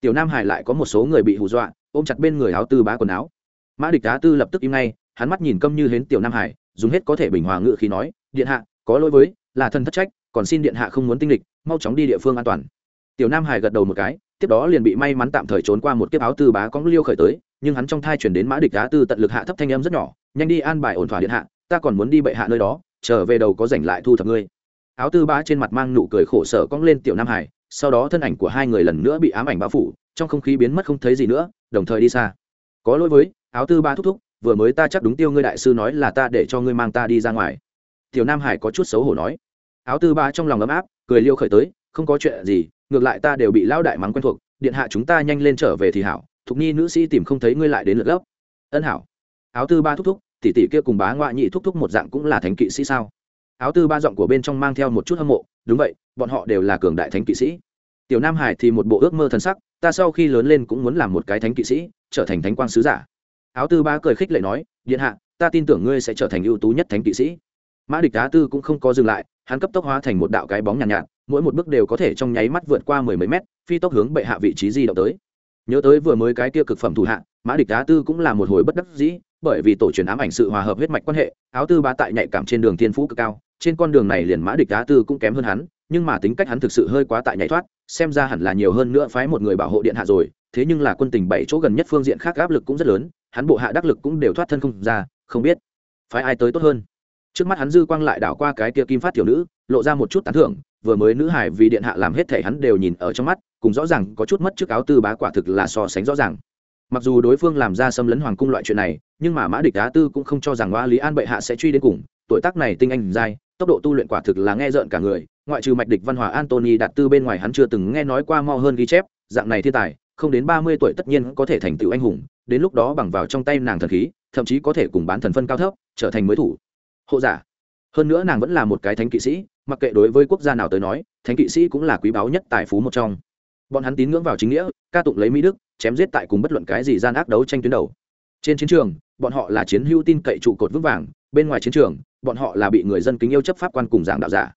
Tiểu nam hải lại có một số người bị hù dọa, ôm chặt bên người áo tư bá quần áo. Mã địch đá tư lập tức im ngay, hắn mắt nhìn câm như hến tiểu nam hải, dùng hết có thể bình hòa ngự khi nói, điện hạ, có lỗi với, là thân thất trách, còn xin điện hạ không muốn tinh lịch, mau chóng đi địa phương an toàn. Tiểu nam hải gật đầu một cái, tiếp đó liền bị may mắn tạm thời trốn qua một kiếp áo tư bá cóng liêu khởi tới, nhưng hắn trong thai chuyển đến mã địch đá tư tận lực hạ thấp thanh âm rất nhỏ, nhanh đi an bài ổn thỏa điện hạ, ta còn muốn đi bệ hạ nơi đó, trở về đầu có rảnh lại thu thập ngươi áo tư bá trên mặt mang nụ cười khổ sở cong lên tiểu nam hải, sau đó thân ảnh của hai người lần nữa bị ám ảnh bao phủ, trong không khí biến mất không thấy gì nữa, đồng thời đi xa. Có lỗi với, áo tư ba thúc thúc, vừa mới ta chắc đúng tiêu ngươi đại sư nói là ta để cho ngươi mang ta đi ra ngoài. Tiểu nam hải có chút xấu hổ nói. Áo tư ba trong lòng ấm áp, cười liêu khởi tới, không có chuyện gì, ngược lại ta đều bị lão đại mắng quen thuộc, điện hạ chúng ta nhanh lên trở về thì hảo, thục nhi nữ sĩ tìm không thấy ngươi lại đến lượt gốc. Ân hảo. Áo tư ba thúc thúc, tỷ tỷ kia cùng bá ngoại nhị thúc thúc một dạng cũng là thánh kỵ sĩ sao? Áo tư ba giọng của bên trong mang theo một chút hâm mộ đúng vậy bọn họ đều là cường đại thánh kỵ sĩ. Tiểu nam hải thì một bộ ước mơ thần sắc ta sau khi lớn lên cũng muốn làm một cái thánh kỵ sĩ trở thành thánh quang sứ giả. Áo tư ba cười khích lệ nói điện hạ ta tin tưởng ngươi sẽ trở thành ưu tú nhất thánh kỵ sĩ. Mã địch á tư cũng không có dừng lại hắn cấp tốc hóa thành một đạo cái bóng nhàn nhạt, nhạt mỗi một bước đều có thể trong nháy mắt vượt qua mười mấy mét phi tốc hướng bệ hạ vị trí di động tới. Nhớ tới vừa mới cái kia cực phẩm thủ hạ mã địch á tư cũng là một hồi bất đắc dĩ bởi vì tổ truyền ám ảnh sự hòa hợp huyết mạch quan hệ áo tư Ba tại nhạy cảm trên đường thiên phú cực cao trên con đường này liền mã địch á tư cũng kém hơn hắn, nhưng mà tính cách hắn thực sự hơi quá tại nhảy thoát, xem ra hẳn là nhiều hơn nữa phái một người bảo hộ điện hạ rồi, thế nhưng là quân tình bảy chỗ gần nhất phương diện khác áp lực cũng rất lớn, hắn bộ hạ đắc lực cũng đều thoát thân không ra, không biết phái ai tới tốt hơn. Trước mắt hắn dư quang lại đảo qua cái kia kim phát tiểu nữ, lộ ra một chút tán thưởng, vừa mới nữ hải vì điện hạ làm hết thể hắn đều nhìn ở trong mắt, cùng rõ ràng có chút mất trước áo tư bá quả thực là so sánh rõ ràng. Mặc dù đối phương làm ra xâm lấn hoàng cung loại chuyện này, nhưng mà mã địch á tư cũng không cho rằng oa lý an bệ hạ sẽ truy đến cùng, tuổi tác này tinh anh dai tốc độ tu luyện quả thực là nghe rợn cả người, ngoại trừ mạch địch văn hòa antony đạt tư bên ngoài hắn chưa từng nghe nói qua mo hơn ghi chép, dạng này thiên tài, không đến ba mươi tuổi tất nhiên có thể thành tựu anh hùng, đến lúc đó bằng vào trong tay nàng thần khí, thậm chí có thể cùng bán thần phân cao thấp, trở thành mới thủ. Hộ giả. Hơn nữa nàng vẫn là một cái thánh kỵ sĩ, mặc kệ đối với quốc gia nào tới nói, thánh kỵ sĩ cũng là quý báu nhất tài phú một trong. Bọn hắn tín ngưỡng vào chính nghĩa, ca tụng lấy mỹ đức, chém giết tại cùng bất luận cái gì gian ác đấu tranh tuyến đầu. Trên chiến trường, bọn họ là chiến hữu tin cậy trụ cột vững vàng, bên ngoài chiến trường bọn họ là bị người dân kính yêu chấp pháp quan cùng giảng đạo giả.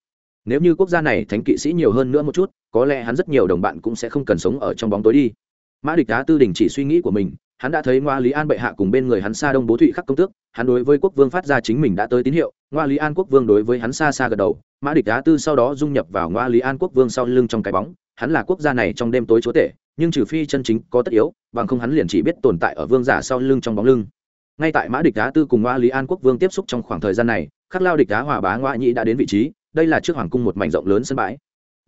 Nếu như quốc gia này thánh kỵ sĩ nhiều hơn nữa một chút, có lẽ hắn rất nhiều đồng bạn cũng sẽ không cần sống ở trong bóng tối đi. Mã địch đá tư đình chỉ suy nghĩ của mình, hắn đã thấy ngoa lý an bệ hạ cùng bên người hắn xa đông bố thụy khắc công tước, hắn đối với quốc vương phát ra chính mình đã tới tín hiệu, ngoa lý an quốc vương đối với hắn xa xa gật đầu, mã địch đá tư sau đó dung nhập vào ngoa lý an quốc vương sau lưng trong cái bóng, hắn là quốc gia này trong đêm tối chúa tể, nhưng trừ phi chân chính có tất yếu, bằng không hắn liền chỉ biết tồn tại ở vương giả sau lưng trong bóng lưng. Ngay tại mã địch đá tư cùng ngoa lý an quốc vương tiếp xúc trong khoảng thời gian này khắc lao địch đá hòa bá ngoại nhĩ đã đến vị trí, đây là trước hoàng cung một mảnh rộng lớn sân bãi.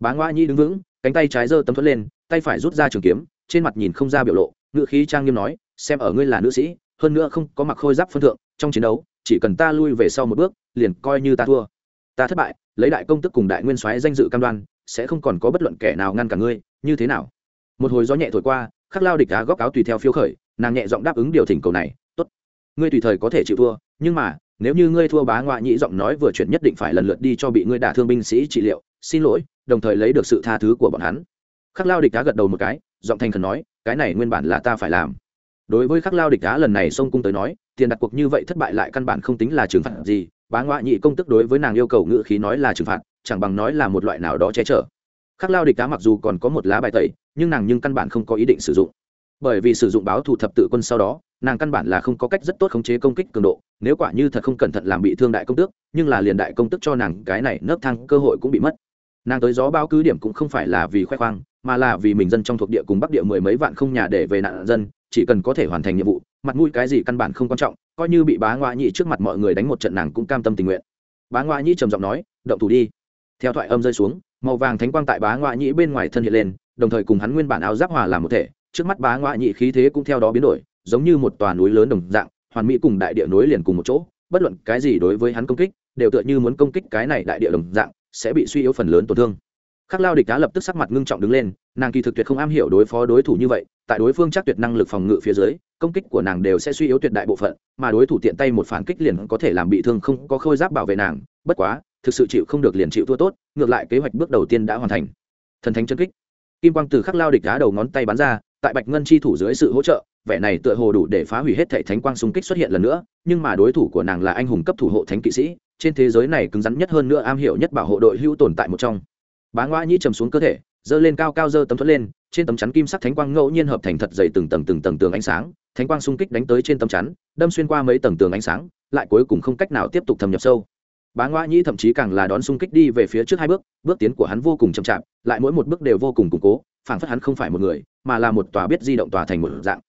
Bá ngoại nhĩ đứng vững, cánh tay trái giơ tấm thuẫn lên, tay phải rút ra trường kiếm, trên mặt nhìn không ra biểu lộ ngựa khí trang nghiêm nói, xem ở ngươi là nữ sĩ, hơn nữa không có mặc khôi giáp phân thượng, trong chiến đấu, chỉ cần ta lui về sau một bước, liền coi như ta thua. Ta thất bại, lấy đại công tức cùng đại nguyên soái danh dự cam đoan, sẽ không còn có bất luận kẻ nào ngăn cả ngươi, như thế nào? Một hồi gió nhẹ thổi qua, khắc lao địch đá góc áo tùy theo phiêu khởi, nàng nhẹ giọng đáp ứng điều thỉnh cầu này, tốt, ngươi tùy thời có thể chịu thua, nhưng mà nếu như ngươi thua bá ngoại nhị giọng nói vừa chuyển nhất định phải lần lượt đi cho bị ngươi đả thương binh sĩ trị liệu, xin lỗi, đồng thời lấy được sự tha thứ của bọn hắn. Khắc lao địch đá gật đầu một cái, giọng thành khẩn nói, cái này nguyên bản là ta phải làm. Đối với khắc lao địch đá lần này sông cung tới nói, tiền đặt cuộc như vậy thất bại lại căn bản không tính là trừng phạt gì, bá ngoại nhị công tức đối với nàng yêu cầu ngữ khí nói là trừng phạt, chẳng bằng nói là một loại nào đó che chở. Khắc lao địch đá mặc dù còn có một lá bài tẩy, nhưng nàng nhưng căn bản không có ý định sử dụng bởi vì sử dụng báo thủ thập tự quân sau đó, nàng căn bản là không có cách rất tốt khống chế công kích cường độ, nếu quả như thật không cẩn thận làm bị thương đại công tước, nhưng là liền đại công tức cho nàng cái này nấc thang cơ hội cũng bị mất. Nàng tới gió báo cứ điểm cũng không phải là vì khoe khoang, mà là vì mình dân trong thuộc địa cùng bắc địa mười mấy vạn không nhà để về nạn dân, chỉ cần có thể hoàn thành nhiệm vụ, mặt mũi cái gì căn bản không quan trọng, coi như bị bá ngoại nhị trước mặt mọi người đánh một trận nàng cũng cam tâm tình nguyện. Bá ngoại nhị trầm giọng nói, động thủ đi. Theo thoại âm rơi xuống, màu vàng thánh quang tại bá ngoại nhị bên ngoài thân hiện lên, đồng thời cùng hắn nguyên bản áo giáp hòa làm một thể trước mắt bá ngoại nhị khí thế cũng theo đó biến đổi, giống như một tòa núi lớn đồng dạng, hoàn mỹ cùng đại địa núi liền cùng một chỗ, bất luận cái gì đối với hắn công kích, đều tựa như muốn công kích cái này đại địa đồng dạng, sẽ bị suy yếu phần lớn tổn thương. Khắc lao địch đá lập tức sắc mặt ngưng trọng đứng lên, nàng kỳ thực tuyệt không am hiểu đối phó đối thủ như vậy, tại đối phương chắc tuyệt năng lực phòng ngự phía dưới, công kích của nàng đều sẽ suy yếu tuyệt đại bộ phận, mà đối thủ tiện tay một phản kích liền có thể làm bị thương không có khôi giáp bảo vệ nàng, bất quá, thực sự chịu không được liền chịu thua tốt, ngược lại kế hoạch bước đầu tiên đã hoàn thành. Thần thánh chân kích. Kim quang từ khắc lao địch đá đầu ngón tay bắn ra tại bạch ngân chi thủ dưới sự hỗ trợ, vẻ này tựa hồ đủ để phá hủy hết thể thánh quang xung kích xuất hiện lần nữa, nhưng mà đối thủ của nàng là anh hùng cấp thủ hộ thánh kỵ sĩ, trên thế giới này cứng rắn nhất hơn nữa am hiểu nhất bảo hộ đội hữu tồn tại một trong. Bá ngoa nhĩ trầm xuống cơ thể, giơ lên cao cao giơ tấm thuẫn lên, trên tấm chắn kim sắc thánh quang ngẫu nhiên hợp thành thật dày từng tầng từng tầng tường ánh sáng, thánh quang xung kích đánh tới trên tấm chắn, đâm xuyên qua mấy tầng tường ánh sáng, lại cuối cùng không cách nào tiếp tục thâm nhập sâu bá ngoa nhĩ thậm chí càng là đón xung kích đi về phía trước hai bước bước tiến của hắn vô cùng chậm chạp, lại mỗi một bước đều vô cùng củng cố, phảng phất hắn không phải một người, mà là một tòa biết di động tòa thành một dạng.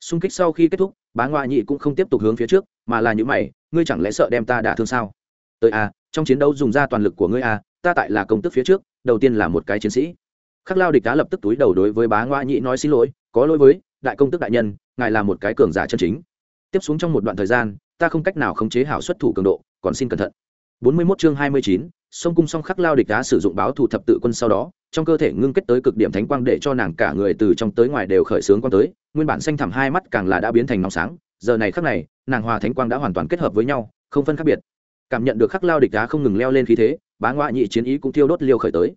Xung kích sau khi kết thúc, bá ngoa nhĩ cũng không tiếp tục hướng phía trước, mà là những mày, ngươi chẳng lẽ sợ đem ta đả thương sao? Tới a, trong chiến đấu dùng ra toàn lực của ngươi a, ta tại là công tức phía trước, đầu tiên là một cái chiến sĩ. Khắc lao địch đã lập tức túi đầu đối với bá ngoa nhĩ nói, xin lỗi, có lỗi với, đại công tức đại nhân, ngài là một cái cường giả chân chính. Tiếp xuống trong một đoạn thời gian, ta không cách nào khống chế hảo xuất thủ cường độ, còn xin cẩn thận. 41 chương 29, sông cung song khắc lao địch đã sử dụng báo thủ thập tự quân sau đó trong cơ thể ngưng kết tới cực điểm thánh quang để cho nàng cả người từ trong tới ngoài đều khởi sướng quang tới nguyên bản xanh thẳm hai mắt càng là đã biến thành nóng sáng giờ này khắc này nàng hòa thánh quang đã hoàn toàn kết hợp với nhau không phân khác biệt. Cảm nhận được khắc lao địch đá không ngừng leo lên khí thế bá ngoại nhị chiến ý cũng thiêu đốt liêu khởi tới.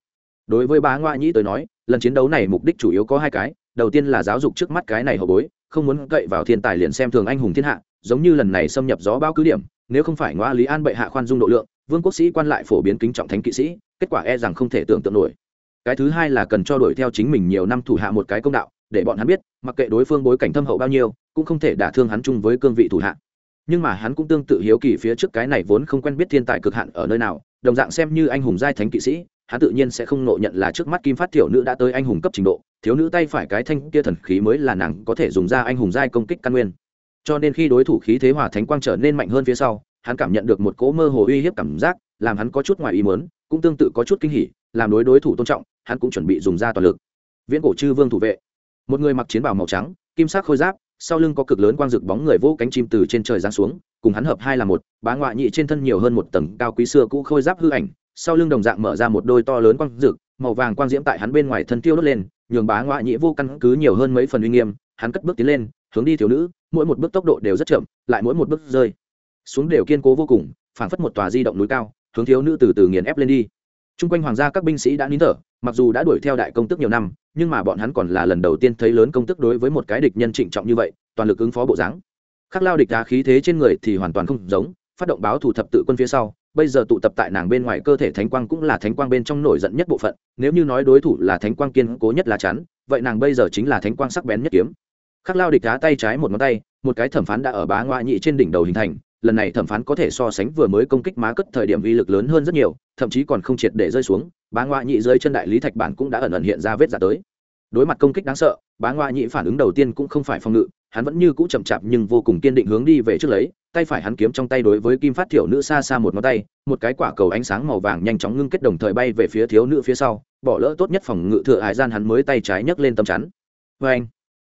Đối với bá ngoại nhị tới nói lần chiến đấu này mục đích chủ yếu có hai cái đầu tiên là giáo dục trước mắt cái này hậu bối không muốn cậy vào thiên tài liền xem thường anh hùng thiên hạ giống như lần này xâm nhập gió bao cứ điểm nếu không phải ngoa lý an bệ hạ khoan dung độ lượng vương quốc sĩ quan lại phổ biến kính trọng thánh kỵ sĩ, kết quả e rằng không thể tưởng tượng nổi. Cái thứ hai là cần cho đuổi theo chính mình nhiều năm thủ hạ một cái công đạo, để bọn hắn biết, mặc kệ đối phương bối cảnh thâm hậu bao nhiêu, cũng không thể đả thương hắn chung với cương vị thủ hạ. Nhưng mà hắn cũng tương tự hiếu kỳ phía trước cái này vốn không quen biết thiên tài cực hạn ở nơi nào, đồng dạng xem như anh hùng giai thánh kỵ sĩ, hắn tự nhiên sẽ không nộ nhận là trước mắt kim phát tiểu nữ đã tới anh hùng cấp trình độ, thiếu nữ tay phải cái thanh kia thần khí mới là nàng có thể dùng ra anh hùng giai công kích căn nguyên. Cho nên khi đối thủ khí thế hòa thánh quang trở nên mạnh hơn phía sau hắn cảm nhận được một cỗ mơ hồ uy hiếp cảm giác, làm hắn có chút ngoài ý mớn cũng tương tự có chút kinh hỉ, làm đối đối thủ tôn trọng, hắn cũng chuẩn bị dùng ra toàn lực. Viễn cổ chư vương thủ vệ. Một người mặc chiến bào màu trắng, kim sắc khôi giáp, sau lưng có cực lớn quang rực bóng người vô cánh chim từ trên trời giáng xuống, cùng hắn hợp hai là một, bá ngoại nhị trên thân nhiều hơn một tầng cao quý xưa cũ khôi giáp hư ảnh, sau lưng đồng dạng mở ra một đôi to lớn quang rực, màu vàng quang diễm tại hắn bên ngoài thân tiêu đốt lên, nhường bá ngoại nhị vô căn cứ nhiều hơn mấy phần uy nghiêm, hắn cất bước tiến lên, hướng đi thiếu nữ, mỗi một bước tốc độ đều rất chậm, lại mỗi một bước rơi xuống đều kiên cố vô cùng phảng phất một tòa di động núi cao hướng thiếu nữ từ từ nghiền ép lên đi Trung quanh hoàng gia các binh sĩ đã nín thở, mặc dù đã đuổi theo đại công tức nhiều năm, nhưng mà bọn hắn còn là lần đầu tiên thấy lớn công tức đối với một cái địch nhân trịnh trọng như vậy, toàn lực ứng phó bộ dáng. Khắc Lao địch đá khí thế trên người thì hoàn toàn không giống, phát động báo thủ thập tự quân phía sau, bây giờ tụ tập tại nàng bên ngoài cơ thể thánh quang cũng là thánh quang bên trong nổi giận nhất bộ phận, nếu như nói đối thủ là thánh quang kiên cố nhất là chắn, vậy nàng bây giờ chính là thánh quang sắc bén nhất kiếm. Khắc Lao địch đá tay trái một ngón tay, một cái thẩm phán đã ở bá ngoại nhị trên đỉnh đầu hình thành, lần này thẩm phán có thể so sánh vừa mới công kích má cất thời điểm uy lực lớn hơn rất nhiều, thậm chí còn không triệt để rơi xuống, bá ngoại nhị dưới chân đại lý thạch bản cũng đã ẩn ẩn hiện ra vết giả tới. Đối mặt công kích đáng sợ, bá ngoại nhị phản ứng đầu tiên cũng không phải phòng ngự, hắn vẫn như cũ chậm chạp nhưng vô cùng kiên định hướng đi về trước lấy, tay phải hắn kiếm trong tay đối với kim phát thiểu nữ xa xa một ngón tay, một cái quả cầu ánh sáng màu vàng nhanh chóng ngưng kết đồng thời bay về phía thiếu nữ phía sau, bỏ lỡ tốt nhất phòng ngự thừa hải gian hắn mới tay trái nhấc lên tầm chắn. Vê anh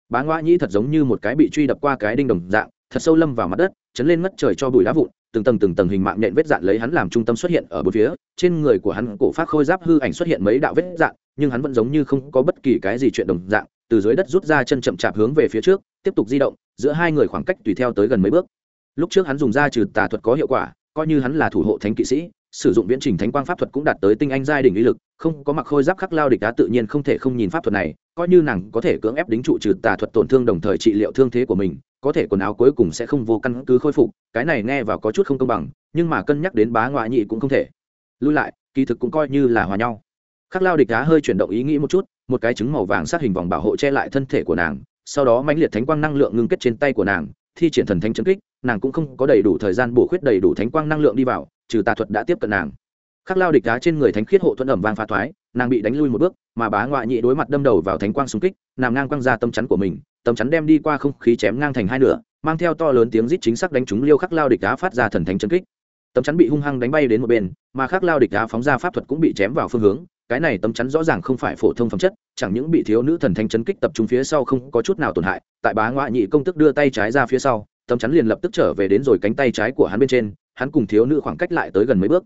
bá ngoại nhị thật giống như một cái bị truy đập qua cái đinh đồng dạng, thật sâu lâm vào mặt đất chấn lên ngất trời cho bụi đá vụn, từng tầng từng tầng hình mạng nhện vết dạn lấy hắn làm trung tâm xuất hiện ở bốn phía. Trên người của hắn cổ phát khôi giáp hư ảnh xuất hiện mấy đạo vết dạn, nhưng hắn vẫn giống như không có bất kỳ cái gì chuyện đồng dạng, từ dưới đất rút ra chân chậm chạp hướng về phía trước, tiếp tục di động, giữa hai người khoảng cách tùy theo tới gần mấy bước. Lúc trước hắn dùng ra trừ tà thuật có hiệu quả, coi như hắn là thủ hộ thánh kỵ sĩ, sử dụng viễn trình thánh quang pháp thuật cũng đạt tới tinh anh giai đỉnh uy lực, không có mặc khôi giáp khắc lao địch đá tự nhiên không thể không nhìn pháp thuật này coi như nàng có thể cưỡng ép đính trụ trừ tà thuật tổn thương đồng thời trị liệu thương thế của mình, có thể quần áo cuối cùng sẽ không vô căn cứ khôi phục, cái này nghe vào có chút không công bằng, nhưng mà cân nhắc đến bá ngoại nhị cũng không thể. Lui lại, kỳ thực cũng coi như là hòa nhau. Khắc lao địch đá hơi chuyển động ý nghĩ một chút, một cái trứng màu vàng sát hình vòng bảo hộ che lại thân thể của nàng, sau đó mãnh liệt thánh quang năng lượng ngưng kết trên tay của nàng, thi triển thần thánh chấn kích, nàng cũng không có đầy đủ thời gian bổ khuyết đầy đủ thánh quang năng lượng đi vào, trừ tà thuật đã tiếp cận nàng khắc lao địch đá trên người thánh khiết hộ thuận ẩm vang pha thoái, nàng bị đánh lui một bước, mà bá ngoại nhị đối mặt đâm đầu vào thánh quang xung kích nằm ngang quăng ra tâm chắn của mình tâm chắn đem đi qua không khí chém ngang thành hai nửa, mang theo to lớn tiếng rít chính xác đánh trúng liêu khắc lao địch đá phát ra thần thánh chân kích. Tấm chắn bị hung hăng đánh bay đến một bên, mà khắc lao địch đá phóng ra pháp thuật cũng bị chém vào phương hướng, cái này tấm chắn rõ ràng không phải phổ thông phẩm chất, chẳng những bị thiếu nữ thần thánh chấn kích tập trung phía sau không có chút nào tổn hại, tại bá ngoại nhị công tức đưa tay trái ra phía sau, tấm chắn liền lập tức trở về đến rồi cánh tay trái của hắn bên trên, hắn cùng thiếu nữ khoảng cách lại tới gần mấy bước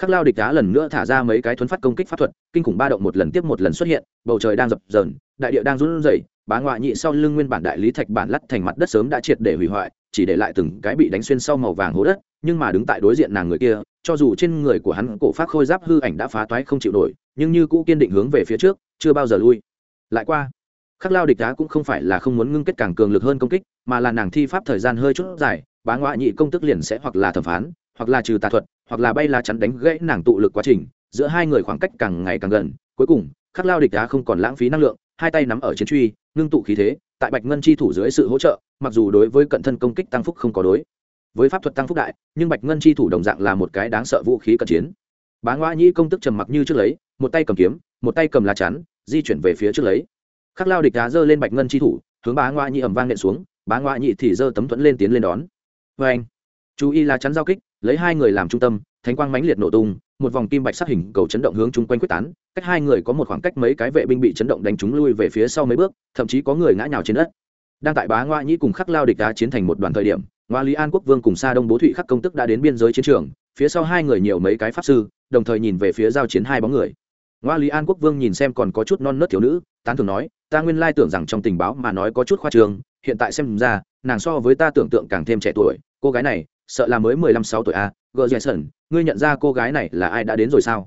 khắc lao địch đá lần nữa thả ra mấy cái thuấn phát công kích pháp thuật, kinh khủng ba động một lần tiếp một lần xuất hiện, bầu trời đang dập dờn, đại địa đang run rẩy, bá ngoại nhị sau lưng nguyên bản đại lý thạch bản lắt thành mặt đất sớm đã triệt để hủy hoại, chỉ để lại từng cái bị đánh xuyên sau màu vàng hố đất, nhưng mà đứng tại đối diện nàng người kia, cho dù trên người của hắn cổ phát khôi giáp hư ảnh đã phá toái không chịu nổi, nhưng như cũ kiên định hướng về phía trước, chưa bao giờ lui. Lại qua, khắc lao địch đá cũng không phải là không muốn ngưng kết càng cường lực hơn công kích, mà là nàng thi pháp thời gian hơi chút dài, bá ngoại nhị công tức liền sẽ hoặc là thẩm phán, hoặc là trừ tà thuật hoặc là bay lá chắn đánh gãy nàng tụ lực quá trình, giữa hai người khoảng cách càng ngày càng gần, cuối cùng, khắc lao địch đá không còn lãng phí năng lượng, hai tay nắm ở chiến truy, ngưng tụ khí thế, tại bạch ngân chi thủ dưới sự hỗ trợ, mặc dù đối với cận thân công kích tăng phúc không có đối với pháp thuật tăng phúc đại, nhưng bạch ngân chi thủ đồng dạng là một cái đáng sợ vũ khí cận chiến. Bá ngoa nhĩ công tức trầm mặc như trước lấy, một tay cầm kiếm, một tay cầm lá chắn, di chuyển về phía trước lấy. Khắc lao địch đá giơ lên bạch ngân chi thủ, hướng bá ngoa nhĩ ẩm vang nện xuống, bá ngoa nhĩ thì giơ tấm thuẫn lên tiến lên đón. Vê anh chú ý lá chắn giao kích lấy hai người làm trung tâm, thánh quang mãnh liệt nổ tung, một vòng kim bạch sát hình cầu chấn động hướng chung quanh quyết tán, cách hai người có một khoảng cách mấy cái vệ binh bị chấn động đánh chúng lui về phía sau mấy bước, thậm chí có người ngã nhào trên đất. Đang tại bá ngoa nhĩ cùng khắc lao địch đá chiến thành một đoàn thời điểm, ngoa lý an quốc vương cùng sa đông bố thụy khắc công tức đã đến biên giới chiến trường, phía sau hai người nhiều mấy cái pháp sư, đồng thời nhìn về phía giao chiến hai bóng người. Ngoa lý an quốc vương nhìn xem còn có chút non nớt thiếu nữ, tán thường nói, ta nguyên lai tưởng rằng trong tình báo mà nói có chút khoa trường hiện tại xem ra, nàng so với ta tưởng tượng càng thêm trẻ tuổi, cô gái này sợ là mới mười lăm sáu tuổi a à. gờ dạy sẩn ngươi nhận ra cô gái này là ai đã đến rồi sao?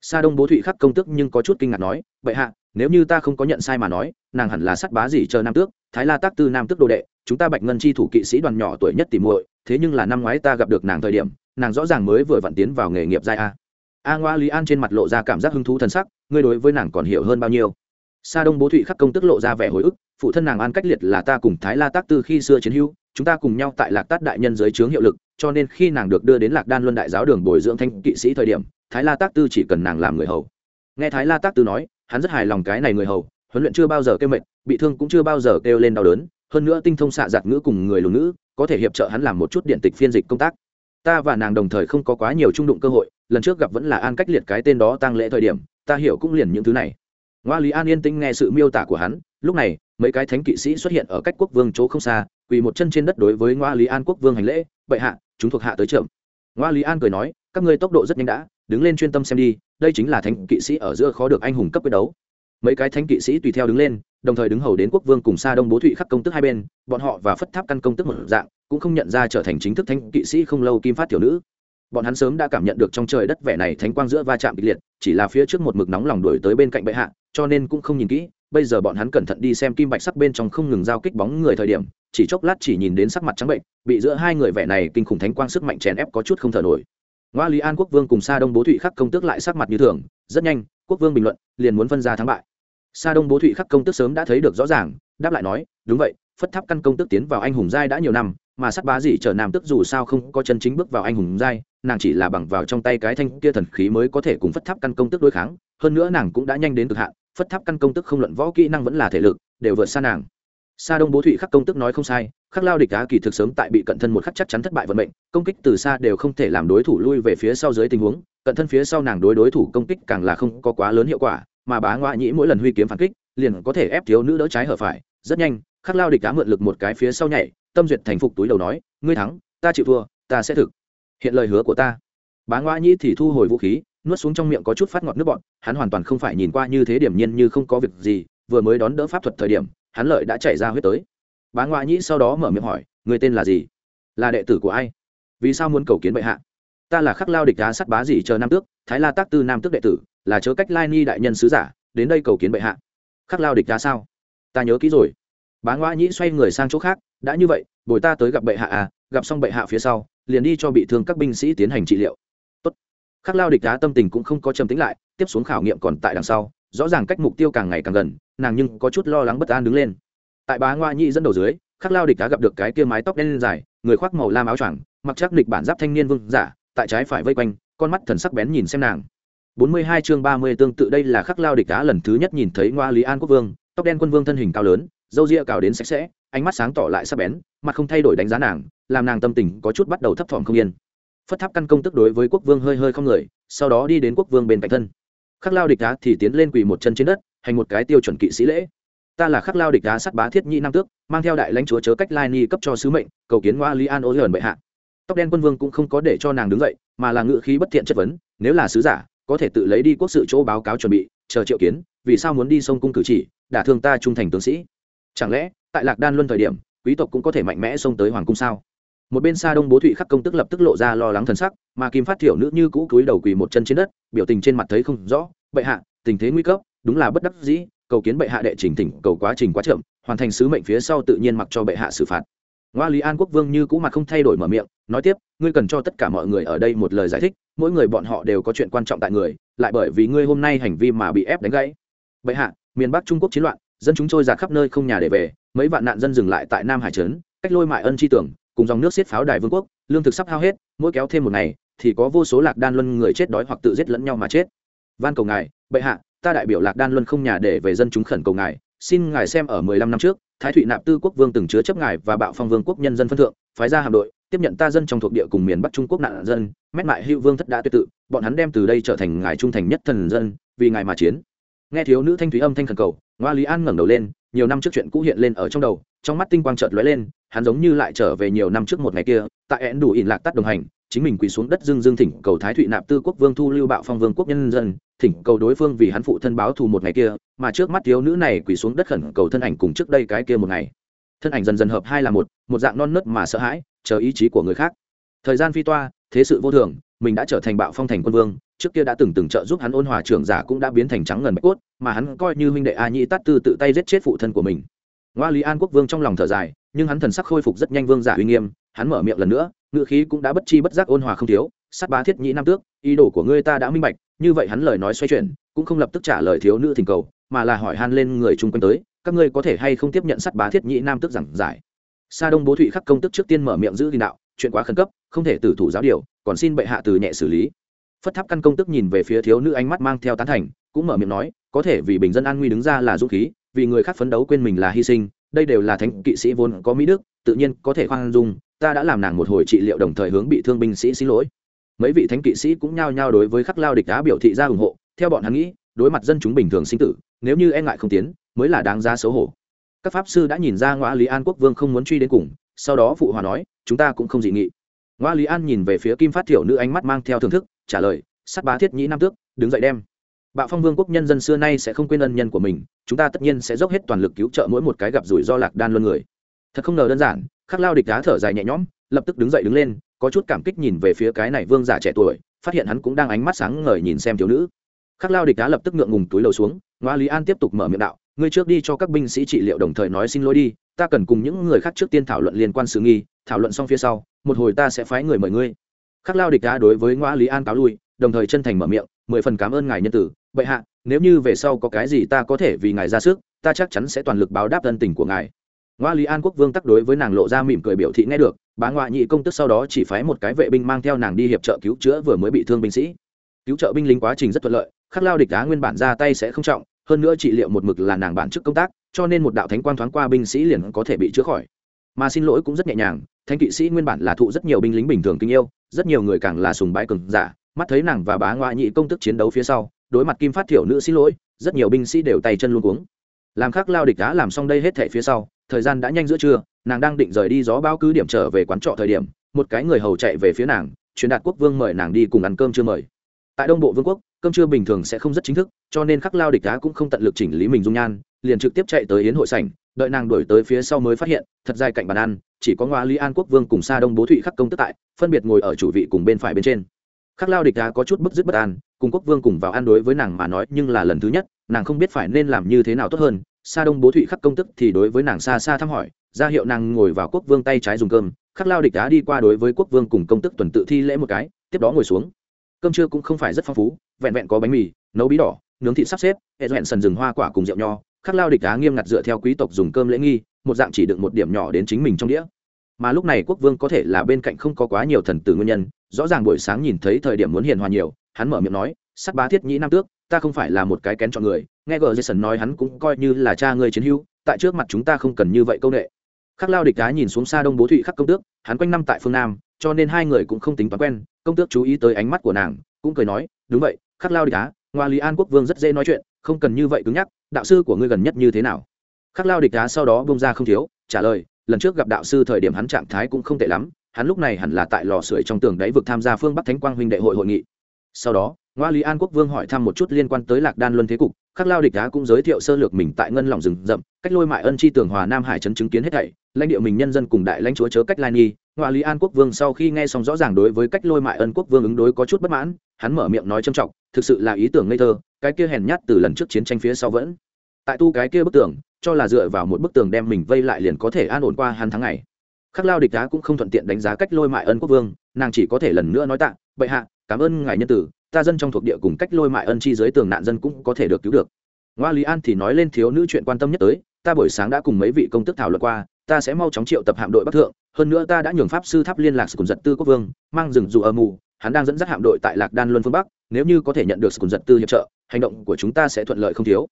Sa đông bố thụy khắc công tức nhưng có chút kinh ngạc nói vậy hạ, nếu như ta không có nhận sai mà nói, nàng hẳn là sắt bá gì chờ nam tước, thái la tác tư nam tước đồ đệ, chúng ta bạch ngân chi thủ kỵ sĩ đoàn nhỏ tuổi nhất tìm muội, thế nhưng là năm ngoái ta gặp được nàng thời điểm, nàng rõ ràng mới vừa vặn tiến vào nghề nghiệp giai a. A ngoa lý an trên mặt lộ ra cảm giác hứng thú thân sắc, ngươi đối với nàng còn hiểu hơn bao nhiêu? Sa đông bố thụy khắc công tức lộ ra vẻ hồi ức, phụ thân nàng an cách liệt là ta cùng thái la tác tư khi xưa chiến hữu chúng ta cùng nhau tại lạc tát đại nhân dưới trướng hiệu lực, cho nên khi nàng được đưa đến lạc đan luân đại giáo đường bồi dưỡng thanh kỵ sĩ thời điểm, thái la tác tư chỉ cần nàng làm người hầu. Nghe thái la tác tư nói, hắn rất hài lòng cái này người hầu, huấn luyện chưa bao giờ kêu mệt, bị thương cũng chưa bao giờ kêu lên đau đớn, hơn nữa tinh thông xạ giặt ngữ cùng người lùn ngữ, có thể hiệp trợ hắn làm một chút điện tịch phiên dịch công tác. Ta và nàng đồng thời không có quá nhiều trung đụng cơ hội, lần trước gặp vẫn là an cách liệt cái tên đó tăng lễ thời điểm, ta hiểu cũng liền những thứ này. Ngoa lý an yên tĩnh nghe sự miêu tả của hắn, lúc này, mấy cái thánh kỵ sĩ xuất hiện ở cách quốc vương chỗ không xa quỳ một chân trên đất đối với ngoa lý an quốc vương hành lễ, bệ hạ, chúng thuộc hạ tới trưởng. Ngoa lý an cười nói, các ngươi tốc độ rất nhanh đã, đứng lên chuyên tâm xem đi, đây chính là thánh kỵ sĩ ở giữa khó được anh hùng cấp quyết đấu. Mấy cái thánh kỵ sĩ tùy theo đứng lên, đồng thời đứng hầu đến quốc vương cùng xa đông bố thụy khắc công tức hai bên, bọn họ và phất tháp căn công tức một dạng, cũng không nhận ra trở thành chính thức thánh kỵ sĩ không lâu kim phát tiểu nữ. Bọn hắn sớm đã cảm nhận được trong trời đất vẻ này thánh quang giữa va chạm kịch liệt, chỉ là phía trước một mực nóng lòng đuổi tới bên cạnh bệ hạ, cho nên cũng không nhìn kỹ, bây giờ bọn hắn cẩn thận đi xem kim bạch sắc bên trong không ngừng giao kích bóng người thời điểm chỉ chốc lát chỉ nhìn đến sắc mặt trắng bệnh, bị giữa hai người vẻ này kinh khủng thánh quang sức mạnh chèn ép có chút không thở nổi. Ngoa lý an quốc vương cùng sa đông bố thụy khắc công tước lại sắc mặt như thường, rất nhanh, quốc vương bình luận, liền muốn phân ra thắng bại. Sa đông bố thụy khắc công tước sớm đã thấy được rõ ràng, đáp lại nói, đúng vậy, phất tháp căn công tước tiến vào anh hùng giai đã nhiều năm, mà sắt bá gì trở nam tức dù sao không có chân chính bước vào anh hùng giai, nàng chỉ là bằng vào trong tay cái thanh kia thần khí mới có thể cùng phất tháp căn công tức đối kháng, hơn nữa nàng cũng đã nhanh đến cực hạn, phất tháp căn công tức không luận võ kỹ năng vẫn là thể lực, đều vượt xa nàng sa đông bố thụy khắc công tức nói không sai khắc lao địch á kỳ thực sớm tại bị cận thân một khắc chắc chắn thất bại vận mệnh công kích từ xa đều không thể làm đối thủ lui về phía sau dưới tình huống cận thân phía sau nàng đối đối thủ công kích càng là không có quá lớn hiệu quả mà bá ngoại nhĩ mỗi lần huy kiếm phản kích liền có thể ép thiếu nữ đỡ trái hở phải. Rất nhanh khắc lao địch á mượn lực một cái phía sau nhảy tâm duyệt thành phục túi đầu nói ngươi thắng ta chịu thua ta sẽ thực. Hiện lời hứa của ta. Bá ngoại nhĩ thì thu hồi vũ khí nuốt xuống trong miệng có chút phát ngọt nước bọt, hắn hoàn toàn không phải nhìn qua như thế điểm nhiên như không có việc gì vừa mới đón đỡ pháp thuật thời điểm hắn lợi đã chảy ra huyết tới. Bá ngoại nhĩ sau đó mở miệng hỏi, người tên là gì? Là đệ tử của ai? Vì sao muốn cầu kiến bệ hạ? Ta là khắc lao địch đá sắt bá gì chờ nam tước, thái la tác tư nam tước đệ tử, là chớ cách lai ni đại nhân sứ giả, đến đây cầu kiến bệ hạ. Khắc lao địch đá sao? Ta nhớ kỹ rồi. Bá ngoại nhĩ xoay người sang chỗ khác, đã như vậy, bồi ta tới gặp bệ hạ à gặp xong bệ hạ phía sau, liền đi cho bị thương các binh sĩ tiến hành trị liệu. Tốt. khắc lao địch đá tâm tình cũng không có trầm tính lại, tiếp xuống khảo nghiệm còn tại đằng sau rõ ràng cách mục tiêu càng ngày càng gần, nàng nhưng có chút lo lắng bất an đứng lên. Tại bá ngoa nhị dẫn đầu dưới, khắc lao địch đã gặp được cái kia mái tóc đen dài, người khoác màu lam áo choàng, mặc chắc địch bản giáp thanh niên vương giả, tại trái phải vây quanh, con mắt thần sắc bén nhìn xem nàng. Bốn mươi hai chương ba mươi tương tự đây là khắc lao địch cá lần thứ nhất nhìn thấy ngoa lý an quốc vương, tóc đen quân vương thân hình cao lớn, râu ria cào đến sạch sẽ, ánh mắt sáng tỏ lại sắc bén, mặt không thay đổi đánh giá nàng, làm nàng tâm tình có chút bắt đầu thấp thỏm không yên. Phất tháp căn công tức đối với quốc vương hơi hơi không người, sau đó đi đến quốc vương bên cạnh thân khắc lao địch đá thì tiến lên quỳ một chân trên đất, hành một cái tiêu chuẩn kỵ sĩ lễ. Ta là khắc lao địch đá sắt bá thiết nhị nam tước, mang theo đại lãnh chúa chớ cách lai ni cấp cho sứ mệnh, cầu kiến ngoa li an ô hờn bệ hạ. Tóc đen quân vương cũng không có để cho nàng đứng dậy, mà là ngự khí bất thiện chất vấn, nếu là sứ giả, có thể tự lấy đi quốc sự chỗ báo cáo chuẩn bị, chờ triệu kiến, vì sao muốn đi sông cung cử chỉ, đả thương ta trung thành tướng sĩ? Chẳng lẽ, tại lạc đan luân thời điểm, quý tộc cũng có thể mạnh mẽ xông tới hoàng cung sao? Một bên xa đông bố thụy khắc công tức lập tức lộ ra lo lắng thần sắc, mà kim phát thiểu nữ như cũ cúi đầu quỳ một chân trên đất, biểu tình trên mặt thấy không rõ, bệ hạ, tình thế nguy cấp, đúng là bất đắc dĩ, cầu kiến bệ hạ đệ trình tỉnh cầu quá trình quá chậm, hoàn thành sứ mệnh phía sau tự nhiên mặc cho bệ hạ xử phạt. Ngoa lý an quốc vương như cũ mặt không thay đổi mở miệng, nói tiếp, ngươi cần cho tất cả mọi người ở đây một lời giải thích, mỗi người bọn họ đều có chuyện quan trọng tại người, lại bởi vì ngươi hôm nay hành vi mà bị ép đánh gãy. Bệ hạ, miền bắc trung quốc chiến loạn, dân chúng trôi ra khắp nơi không nhà để về, mấy vạn nạn dân dừng lại tại nam hải trấn, cách lôi mại ân chi tưởng cùng dòng nước xiết pháo đài vương quốc, lương thực sắp hao hết, mỗi kéo thêm một ngày, thì có vô số lạc đan luân người chết đói hoặc tự giết lẫn nhau mà chết. Van cầu ngài, bệ hạ, ta đại biểu lạc đan luân không nhà để về dân chúng khẩn cầu ngài, xin ngài xem ở mười lăm năm trước, thái thụy nạp tư quốc vương từng chứa chấp ngài và bạo phong vương quốc nhân dân phân thượng, phái ra hạm đội, tiếp nhận ta dân trong thuộc địa cùng miền bắc trung quốc nạn dân, mét mại hữu vương thất đã tuyệt tự, bọn hắn đem từ đây trở thành ngài trung thành nhất thần dân, vì ngài mà chiến. Nghe thiếu nữ thanh thúy âm thanh khẩn cầu, ngoa lý an ngẩng đầu lên nhiều năm trước chuyện cũ hiện lên ở trong đầu, trong mắt tinh quang chợt lóe lên, hắn giống như lại trở về nhiều năm trước một ngày kia, tại én đủ ỉn lạc tắt đồng hành, chính mình quỳ xuống đất dương dương thỉnh cầu thái thụy nạp tư quốc vương thu lưu bạo phong vương quốc nhân dân, thỉnh cầu đối phương vì hắn phụ thân báo thù một ngày kia, mà trước mắt thiếu nữ này quỳ xuống đất khẩn cầu thân ảnh cùng trước đây cái kia một ngày. Thân ảnh dần dần hợp hai là một một dạng non nớt mà sợ hãi, chờ ý chí của người khác. Thời gian phi toa, thế sự vô thường mình đã trở thành bạo phong thành quân vương, trước kia đã từng từng trợ giúp hắn ôn hòa trưởng giả cũng đã biến thành trắng ngần bạch cốt, mà hắn coi như huynh đệ a nhĩ tát tư tự tay giết chết phụ thân của mình. Ngoa lý an quốc vương trong lòng thở dài, nhưng hắn thần sắc khôi phục rất nhanh vương giả uy nghiêm, hắn mở miệng lần nữa ngựa khí cũng đã bất chi bất giác ôn hòa không thiếu, sát bá thiết nhĩ nam tước, ý đồ của ngươi ta đã minh bạch, như vậy hắn lời nói xoay chuyển, cũng không lập tức trả lời thiếu nữ thỉnh cầu, mà là hỏi han lên người chung quanh tới, các ngươi có thể hay không tiếp nhận sắt bá thiết nhị nam tước giảng giải? Sa đông bố thụy khắc công tức trước tiên mở miệng giữ gìn đạo, chuyện quá khẩn cấp, không thể tử thủ giáo điều còn xin bệ hạ từ nhẹ xử lý. Phất tháp căn công tức nhìn về phía thiếu nữ ánh mắt mang theo tán thành, cũng mở miệng nói, có thể vì bình dân an nguy đứng ra là dũng khí, vì người khác phấn đấu quên mình là hy sinh, đây đều là thánh kỵ sĩ vốn có mỹ đức, tự nhiên có thể khoan dung, ta đã làm nàng một hồi trị liệu đồng thời hướng bị thương binh sĩ xin lỗi. Mấy vị thánh kỵ sĩ cũng nhao nhao đối với khắc lao địch đá biểu thị ra ủng hộ, theo bọn hắn nghĩ, đối mặt dân chúng bình thường sinh tử, nếu như e ngại không tiến, mới là đáng ra xấu hổ. Các pháp sư đã nhìn ra ngoã lý an quốc vương không muốn truy đến cùng, sau đó phụ hòa nói, chúng ta cũng không dị nghị ngoa lý an nhìn về phía kim phát thiểu nữ ánh mắt mang theo thưởng thức, trả lời, sắt bá thiết nhĩ nam tước, đứng dậy đem. Bạo phong vương quốc nhân dân xưa nay sẽ không quên ân nhân của mình, chúng ta tất nhiên sẽ dốc hết toàn lực cứu trợ mỗi một cái gặp rủi do lạc đan luân người. Thật không ngờ đơn giản, khắc lao địch đá thở dài nhẹ nhõm, lập tức đứng dậy đứng lên, có chút cảm kích nhìn về phía cái này vương giả trẻ tuổi, phát hiện hắn cũng đang ánh mắt sáng ngời nhìn xem thiếu nữ. Khắc lao địch đá lập tức ngượng ngùng túi lầu xuống, ngoa lý an tiếp tục mở miệng đạo ngươi trước đi cho các binh sĩ trị liệu đồng thời nói xin lỗi đi, ta cần cùng những người khác trước tiên thảo luận liên quan sự nghi, thảo luận xong phía sau, một hồi ta sẽ phái người mời ngươi. Khắc lao địch đá đối với ngoa lý an cáo lui, đồng thời chân thành mở miệng, mười phần cảm ơn ngài nhân tử. Bệ hạ, nếu như về sau có cái gì ta có thể vì ngài ra sức, ta chắc chắn sẽ toàn lực báo đáp ân tình của ngài. Ngoa lý an quốc vương tắc đối với nàng lộ ra mỉm cười biểu thị nghe được, bá ngoại nhị công tức sau đó chỉ phái một cái vệ binh mang theo nàng đi hiệp trợ cứu chữa vừa mới bị thương binh sĩ. Cứu trợ binh lính quá trình rất thuận lợi, khắc lao địch đá nguyên bản ra tay sẽ không trọng hơn nữa trị liệu một mực là nàng bản chức công tác, cho nên một đạo thánh quang thoáng qua binh sĩ liền có thể bị chữa khỏi. Mà xin lỗi cũng rất nhẹ nhàng, thánh kỵ sĩ nguyên bản là thụ rất nhiều binh lính bình thường kinh yêu, rất nhiều người càng là sùng bái cường giả, mắt thấy nàng và bá ngoại nhị công tức chiến đấu phía sau, đối mặt kim phát thiểu nữ xin lỗi, rất nhiều binh sĩ đều tay chân luôn cuống. Làm khắc lao địch đã làm xong đây hết thể phía sau, thời gian đã nhanh giữa trưa, nàng đang định rời đi gió bao cứ điểm trở về quán trọ thời điểm, một cái người hầu chạy về phía nàng, truyền đạt quốc vương mời nàng đi cùng ăn cơm chưa mời. Tại đông bộ vương quốc cơm trưa bình thường sẽ không rất chính thức, cho nên khắc lao địch đá cũng không tận lực chỉnh lý mình dung nhan, liền trực tiếp chạy tới yến hội sảnh, đợi nàng đuổi tới phía sau mới phát hiện, thật dài cạnh bàn ăn, chỉ có ngoa lý an quốc vương cùng sa đông bố thụy khắc công tức tại, phân biệt ngồi ở chủ vị cùng bên phải bên trên. Khắc lao địch đá có chút bức dứt bất an, cùng quốc vương cùng vào ăn đối với nàng mà nói nhưng là lần thứ nhất, nàng không biết phải nên làm như thế nào tốt hơn. Sa đông bố thụy khắc công tức thì đối với nàng xa xa thăm hỏi, ra hiệu nàng ngồi vào quốc vương tay trái dùng cơm, khắc lao địch đá đi qua đối với quốc vương cùng công tức tuần tự thi lễ một cái, tiếp đó ngồi xuống cơm trưa cũng không phải rất phong phú, vẹn vẹn có bánh mì, nấu bí đỏ, nướng thịt sắp xếp hệ dẹn sần rừng hoa quả cùng rượu nho, khắc lao địch đá nghiêm ngặt dựa theo quý tộc dùng cơm lễ nghi, một dạng chỉ đựng một điểm nhỏ đến chính mình trong đĩa. Mà lúc này quốc vương có thể là bên cạnh không có quá nhiều thần tử nguyên nhân, rõ ràng buổi sáng nhìn thấy thời điểm muốn hiền hòa nhiều, hắn mở miệng nói sắc bá thiết nhĩ nam tước, ta không phải là một cái kén chọn người, nghe gờ jason nói hắn cũng coi như là cha ngươi chiến hữu, tại trước mặt chúng ta không cần như vậy công nghệ khắc lao địch đá nhìn xuống xa đông bố thụy khắc công tước, hắn quanh năm tại phương nam, cho nên hai người cũng không tính toán quen, công tước chú ý tới ánh mắt của nàng, cũng cười nói, đúng vậy, khắc lao địch đá, ngoa lý an quốc vương rất dễ nói chuyện, không cần như vậy cứng nhắc, đạo sư của ngươi gần nhất như thế nào? Khắc lao địch đá sau đó bông ra không thiếu, trả lời, lần trước gặp đạo sư thời điểm hắn trạng thái cũng không tệ lắm, hắn lúc này hẳn là tại lò sưởi trong tường đáy vực tham gia phương bắc thánh quang huynh đệ hội hội nghị. Sau đó ngoa lý an quốc vương hỏi thăm một chút liên quan tới lạc đan luân thế cục, khắc lao địch đá cũng giới thiệu sơ lược mình tại ngân lòng rừng rậm, cách lôi mại ân chi tường hòa nam hải trấn chứng kiến hết thảy, lãnh địa mình nhân dân cùng đại lãnh chúa chớ cách lai nghi. Ngoa lý an quốc vương sau khi nghe xong rõ ràng đối với cách lôi mại ân quốc vương ứng đối có chút bất mãn, hắn mở miệng nói trầm trọng, thực sự là ý tưởng ngây thơ, cái kia hèn nhát từ lần trước chiến tranh phía sau vẫn. Tại tu cái kia bức tường, cho là dựa vào một bức tường đem mình vây lại liền có thể an ổn qua hắn tháng ngày. Khắc lao địch đá cũng không thuận tiện đánh giá cách lôi mại ân quốc vương, nàng chỉ có thể lần nữa nói tạ, bệ hạ, cảm ơn ngài nhân tử ta dân trong thuộc địa cùng cách lôi mại ân chi dưới tường nạn dân cũng có thể được cứu được. Ngoa lý an thì nói lên thiếu nữ chuyện quan tâm nhất tới, ta buổi sáng đã cùng mấy vị công tức thảo luận qua, ta sẽ mau chóng triệu tập hạm đội bắc thượng, hơn nữa ta đã nhường pháp sư tháp liên lạc cùng giật tư quốc vương, mang rừng dù ở mù, hắn đang dẫn dắt hạm đội tại lạc đan luân phương bắc, nếu như có thể nhận được cùng giật tư hiệp trợ, hành động của chúng ta sẽ thuận lợi không thiếu.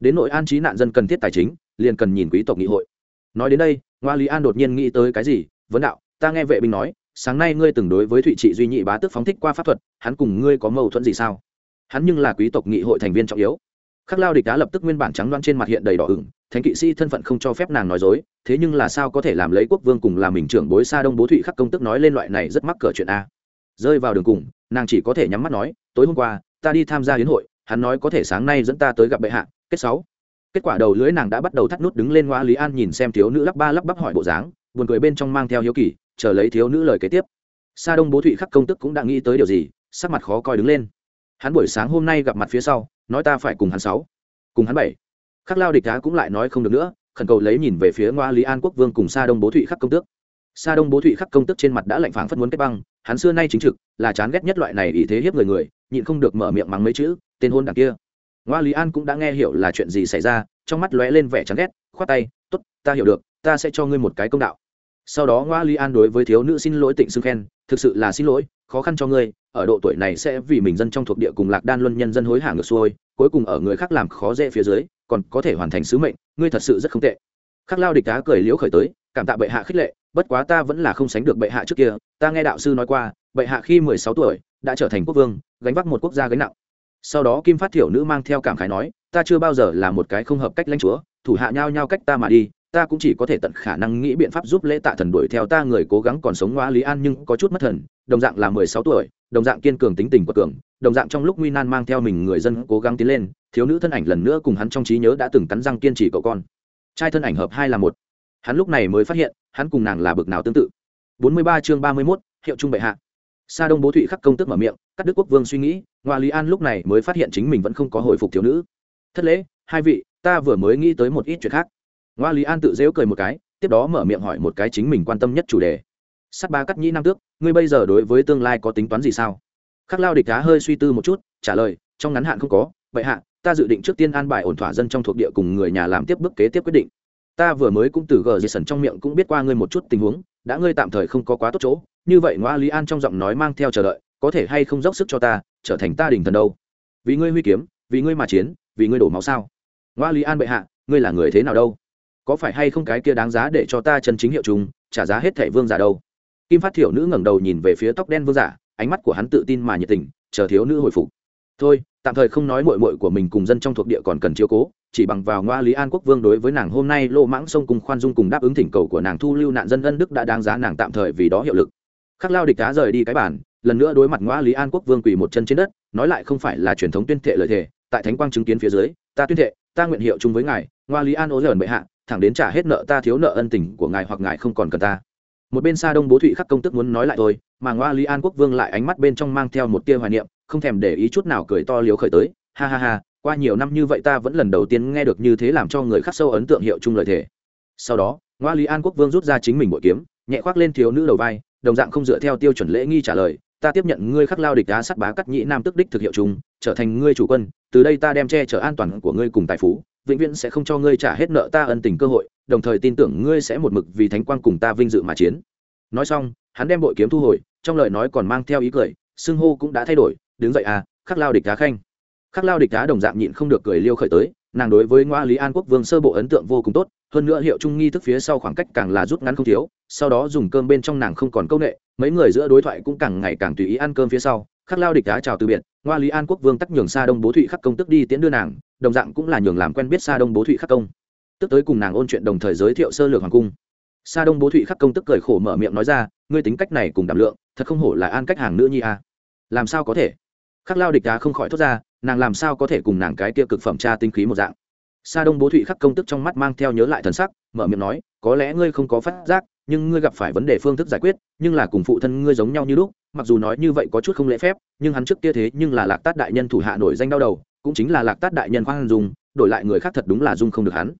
Đến nội an trí nạn dân cần thiết tài chính, liền cần nhìn quý tộc nghị hội. Nói đến đây, ngoa lý an đột nhiên nghĩ tới cái gì? Vấn đạo, ta nghe vệ binh nói sáng nay ngươi từng đối với thụy trị duy nhị bá tước phóng thích qua pháp thuật, hắn cùng ngươi có mâu thuẫn gì sao? Hắn nhưng là quý tộc nghị hội thành viên trọng yếu. Khắc lao địch đá lập tức nguyên bản trắng đoan trên mặt hiện đầy đỏ ửng, thánh kỵ sĩ thân phận không cho phép nàng nói dối, thế nhưng là sao có thể làm lấy quốc vương cùng làm mình trưởng bối xa đông bố thụy khắc công tức nói lên loại này rất mắc cỡ chuyện a. Rơi vào đường cùng, nàng chỉ có thể nhắm mắt nói, tối hôm qua, ta đi tham gia hiến hội, hắn nói có thể sáng nay dẫn ta tới gặp bệ hạ. Kết sáu. Kết quả đầu lưới nàng đã bắt đầu thắt nút đứng lên ngoa lý an nhìn xem thiếu nữ lắp ba lắp bắp hỏi bộ dáng, buồn cười bên trong mang theo hiếu kỳ chờ lấy thiếu nữ lời kế tiếp. Sa đông bố thụy khắc công tức cũng đã nghĩ tới điều gì, sắc mặt khó coi đứng lên. Hắn buổi sáng hôm nay gặp mặt phía sau, nói ta phải cùng hắn sáu, cùng hắn bảy. Khắc lao địch đá cũng lại nói không được nữa, khẩn cầu lấy nhìn về phía ngoa lý an quốc vương cùng sa đông bố thụy khắc công tước sa đông bố thụy khắc công tức trên mặt đã lạnh phảng phất muốn kết băng, hắn xưa nay chính trực, là chán ghét nhất loại này ý thế hiếp người người, nhịn không được mở miệng mắng mấy chữ, tên hôn đảng kia. Ngoa lý an cũng đã nghe hiểu là chuyện gì xảy ra, trong mắt lóe lên vẻ chán ghét, khoát tay t ố t ta hiểu được, ta sẽ cho ngươi một cái công đạo sau đó ngoa li an đối với thiếu nữ xin lỗi tịnh xưng khen, thực sự là xin lỗi, khó khăn cho ngươi, ở độ tuổi này sẽ vì mình dân trong thuộc địa cùng lạc đan luân nhân dân hối hả ngược xuôi, cuối cùng ở người khác làm khó dễ phía dưới, còn có thể hoàn thành sứ mệnh, ngươi thật sự rất không tệ. Khắc lao địch cá cười liễu khởi tới, cảm tạ bệ hạ khích lệ, bất quá ta vẫn là không sánh được bệ hạ trước kia, ta nghe đạo sư nói qua, bệ hạ khi mười sáu tuổi, đã trở thành quốc vương, gánh vác một quốc gia gánh nặng. Sau đó kim phát thiểu nữ mang theo cảm khái nói, ta chưa bao giờ là một cái không hợp cách lãnh chúa, thủ hạ nhau nhau cách ta mà đi ta cũng chỉ có thể tận khả năng nghĩ biện pháp giúp lễ tạ thần đuổi theo ta, người cố gắng còn sống ngoa lý an nhưng có chút mất thần, đồng dạng là mười sáu tuổi, đồng dạng kiên cường tính tình của cường, đồng dạng trong lúc nguy nan mang theo mình người dân cố gắng tiến lên, thiếu nữ thân ảnh lần nữa cùng hắn trong trí nhớ đã từng cắn răng kiên trì cậu con. Trai thân ảnh hợp hai là một. Hắn lúc này mới phát hiện, hắn cùng nàng là bực nào tương tự. Bốn mươi ba chương ba mươi mốt, hiệu trung bệ hạ. Sa đông bố thụy khắc công tức mở miệng các đức quốc vương suy nghĩ, ngoa lý an lúc này mới phát hiện chính mình vẫn không có hồi phục thiếu nữ. Thất lễ, hai vị, ta vừa mới nghĩ tới một ít chuyện khác ngoa lý an tự dễu cười một cái, tiếp đó mở miệng hỏi một cái chính mình quan tâm nhất chủ đề. Sắt ba cắt nhĩ nam tước, ngươi bây giờ đối với tương lai có tính toán gì sao? Khắc lao địch đá hơi suy tư một chút, trả lời, trong ngắn hạn không có. Vậy hạ, ta dự định trước tiên an bài ổn thỏa dân trong thuộc địa cùng người nhà làm tiếp bước kế tiếp quyết định. Ta vừa mới cũng từ gờ dây sần trong miệng cũng biết qua ngươi một chút tình huống, đã ngươi tạm thời không có quá tốt chỗ. Như vậy ngoa lý an trong giọng nói mang theo chờ đợi, có thể hay không dốc sức cho ta, trở thành ta đình thần đâu? Vì ngươi huy kiếm, vì ngươi mà chiến, vì ngươi đổ máu sao? Ngoa lý an bệ hạ, ngươi là người thế nào đâu? Có phải hay không cái kia đáng giá để cho ta chân chính hiệu chúng trả giá hết thẻ vương giả đâu? Kim phát thiểu nữ ngẩng đầu nhìn về phía tóc đen vương giả, ánh mắt của hắn tự tin mà nhiệt tình, chờ thiếu nữ hồi phục. Thôi, tạm thời không nói mội mội của mình cùng dân trong thuộc địa còn cần chiếu cố, chỉ bằng vào ngoa lý an quốc vương đối với nàng hôm nay lô mãng sông cùng khoan dung cùng đáp ứng thỉnh cầu của nàng thu lưu nạn dân ân đức đã đáng giá nàng tạm thời vì đó hiệu lực. Khắc lao địch cá rời đi cái bản lần nữa đối mặt ngoa lý an quốc vương quỳ một chân trên đất, nói lại không phải là truyền thống tuyên thệ lợi thể tại thánh quang chứng kiến phía dưới, ta tuyên thệ, ta nguyện hiệu chung với ngài, ngoa lý an ố dởn bệ hạ thẳng đến trả hết nợ ta thiếu nợ ân tình của ngài hoặc ngài không còn cần ta. Một bên xa đông bố thụy khắc công tức muốn nói lại thôi, mà ngoa lý an quốc vương lại ánh mắt bên trong mang theo một tia hoài niệm, không thèm để ý chút nào cười to liếu khởi tới. Ha ha ha, qua nhiều năm như vậy ta vẫn lần đầu tiên nghe được như thế làm cho người khắc sâu ấn tượng hiệu chung lời thề. Sau đó, ngoa lý an quốc vương rút ra chính mình bội kiếm, nhẹ khoác lên thiếu nữ đầu vai, đồng dạng không dựa theo tiêu chuẩn lễ nghi trả lời, ta tiếp nhận ngươi khắc lao địch đá sắt bá cắt nhĩ nam tức đích thực hiệu chung, trở thành ngươi chủ quân, từ đây ta đem che chở an toàn của ngươi cùng tài phú vĩnh viễn sẽ không cho ngươi trả hết nợ ta ân tình cơ hội, đồng thời tin tưởng ngươi sẽ một mực vì thánh quang cùng ta vinh dự mà chiến. Nói xong, hắn đem bội kiếm thu hồi, trong lời nói còn mang theo ý cười, xưng hô cũng đã thay đổi, đứng dậy à khắc lao địch đá khanh. Khắc lao địch đá đồng dạng nhịn không được cười liêu khởi tới, nàng đối với ngoa lý an quốc vương sơ bộ ấn tượng vô cùng tốt, hơn nữa hiệu trung nghi thức phía sau khoảng cách càng là rút ngắn không thiếu, sau đó dùng cơm bên trong nàng không còn công nghệ mấy người giữa đối thoại cũng càng ngày càng tùy ý ăn cơm phía sau, khắc lao địch đá chào từ biệt, ngoa lý an quốc vương tắc nhường xa đông bố thụy khắc công tức đi tiễn đưa nàng đồng dạng cũng là nhường làm quen biết Sa đông bố thụy khắc công. Tức tới cùng nàng ôn chuyện đồng thời giới thiệu sơ lược hoàng cung. Sa đông bố thụy khắc công tức cười khổ mở miệng nói ra, ngươi tính cách này cùng đảm lượng, thật không hổ là an cách hàng nữ nhi a. Làm sao có thể? Khắc lao địch đá không khỏi thốt ra, nàng làm sao có thể cùng nàng cái kia cực phẩm cha tinh khí một dạng? Sa đông bố thụy khắc công tức trong mắt mang theo nhớ lại thần sắc, mở miệng nói, có lẽ ngươi không có phát giác, nhưng ngươi gặp phải vấn đề phương thức giải quyết, nhưng là cùng phụ thân ngươi giống nhau như lúc, mặc dù nói như vậy có chút không lễ phép, nhưng hắn trước kia thế nhưng là lạc tát đại nhân thủ hạ nổi danh đau đầu cũng chính là lạc tát đại nhân khoan dung, đổi lại người khác thật đúng là dung không được hắn.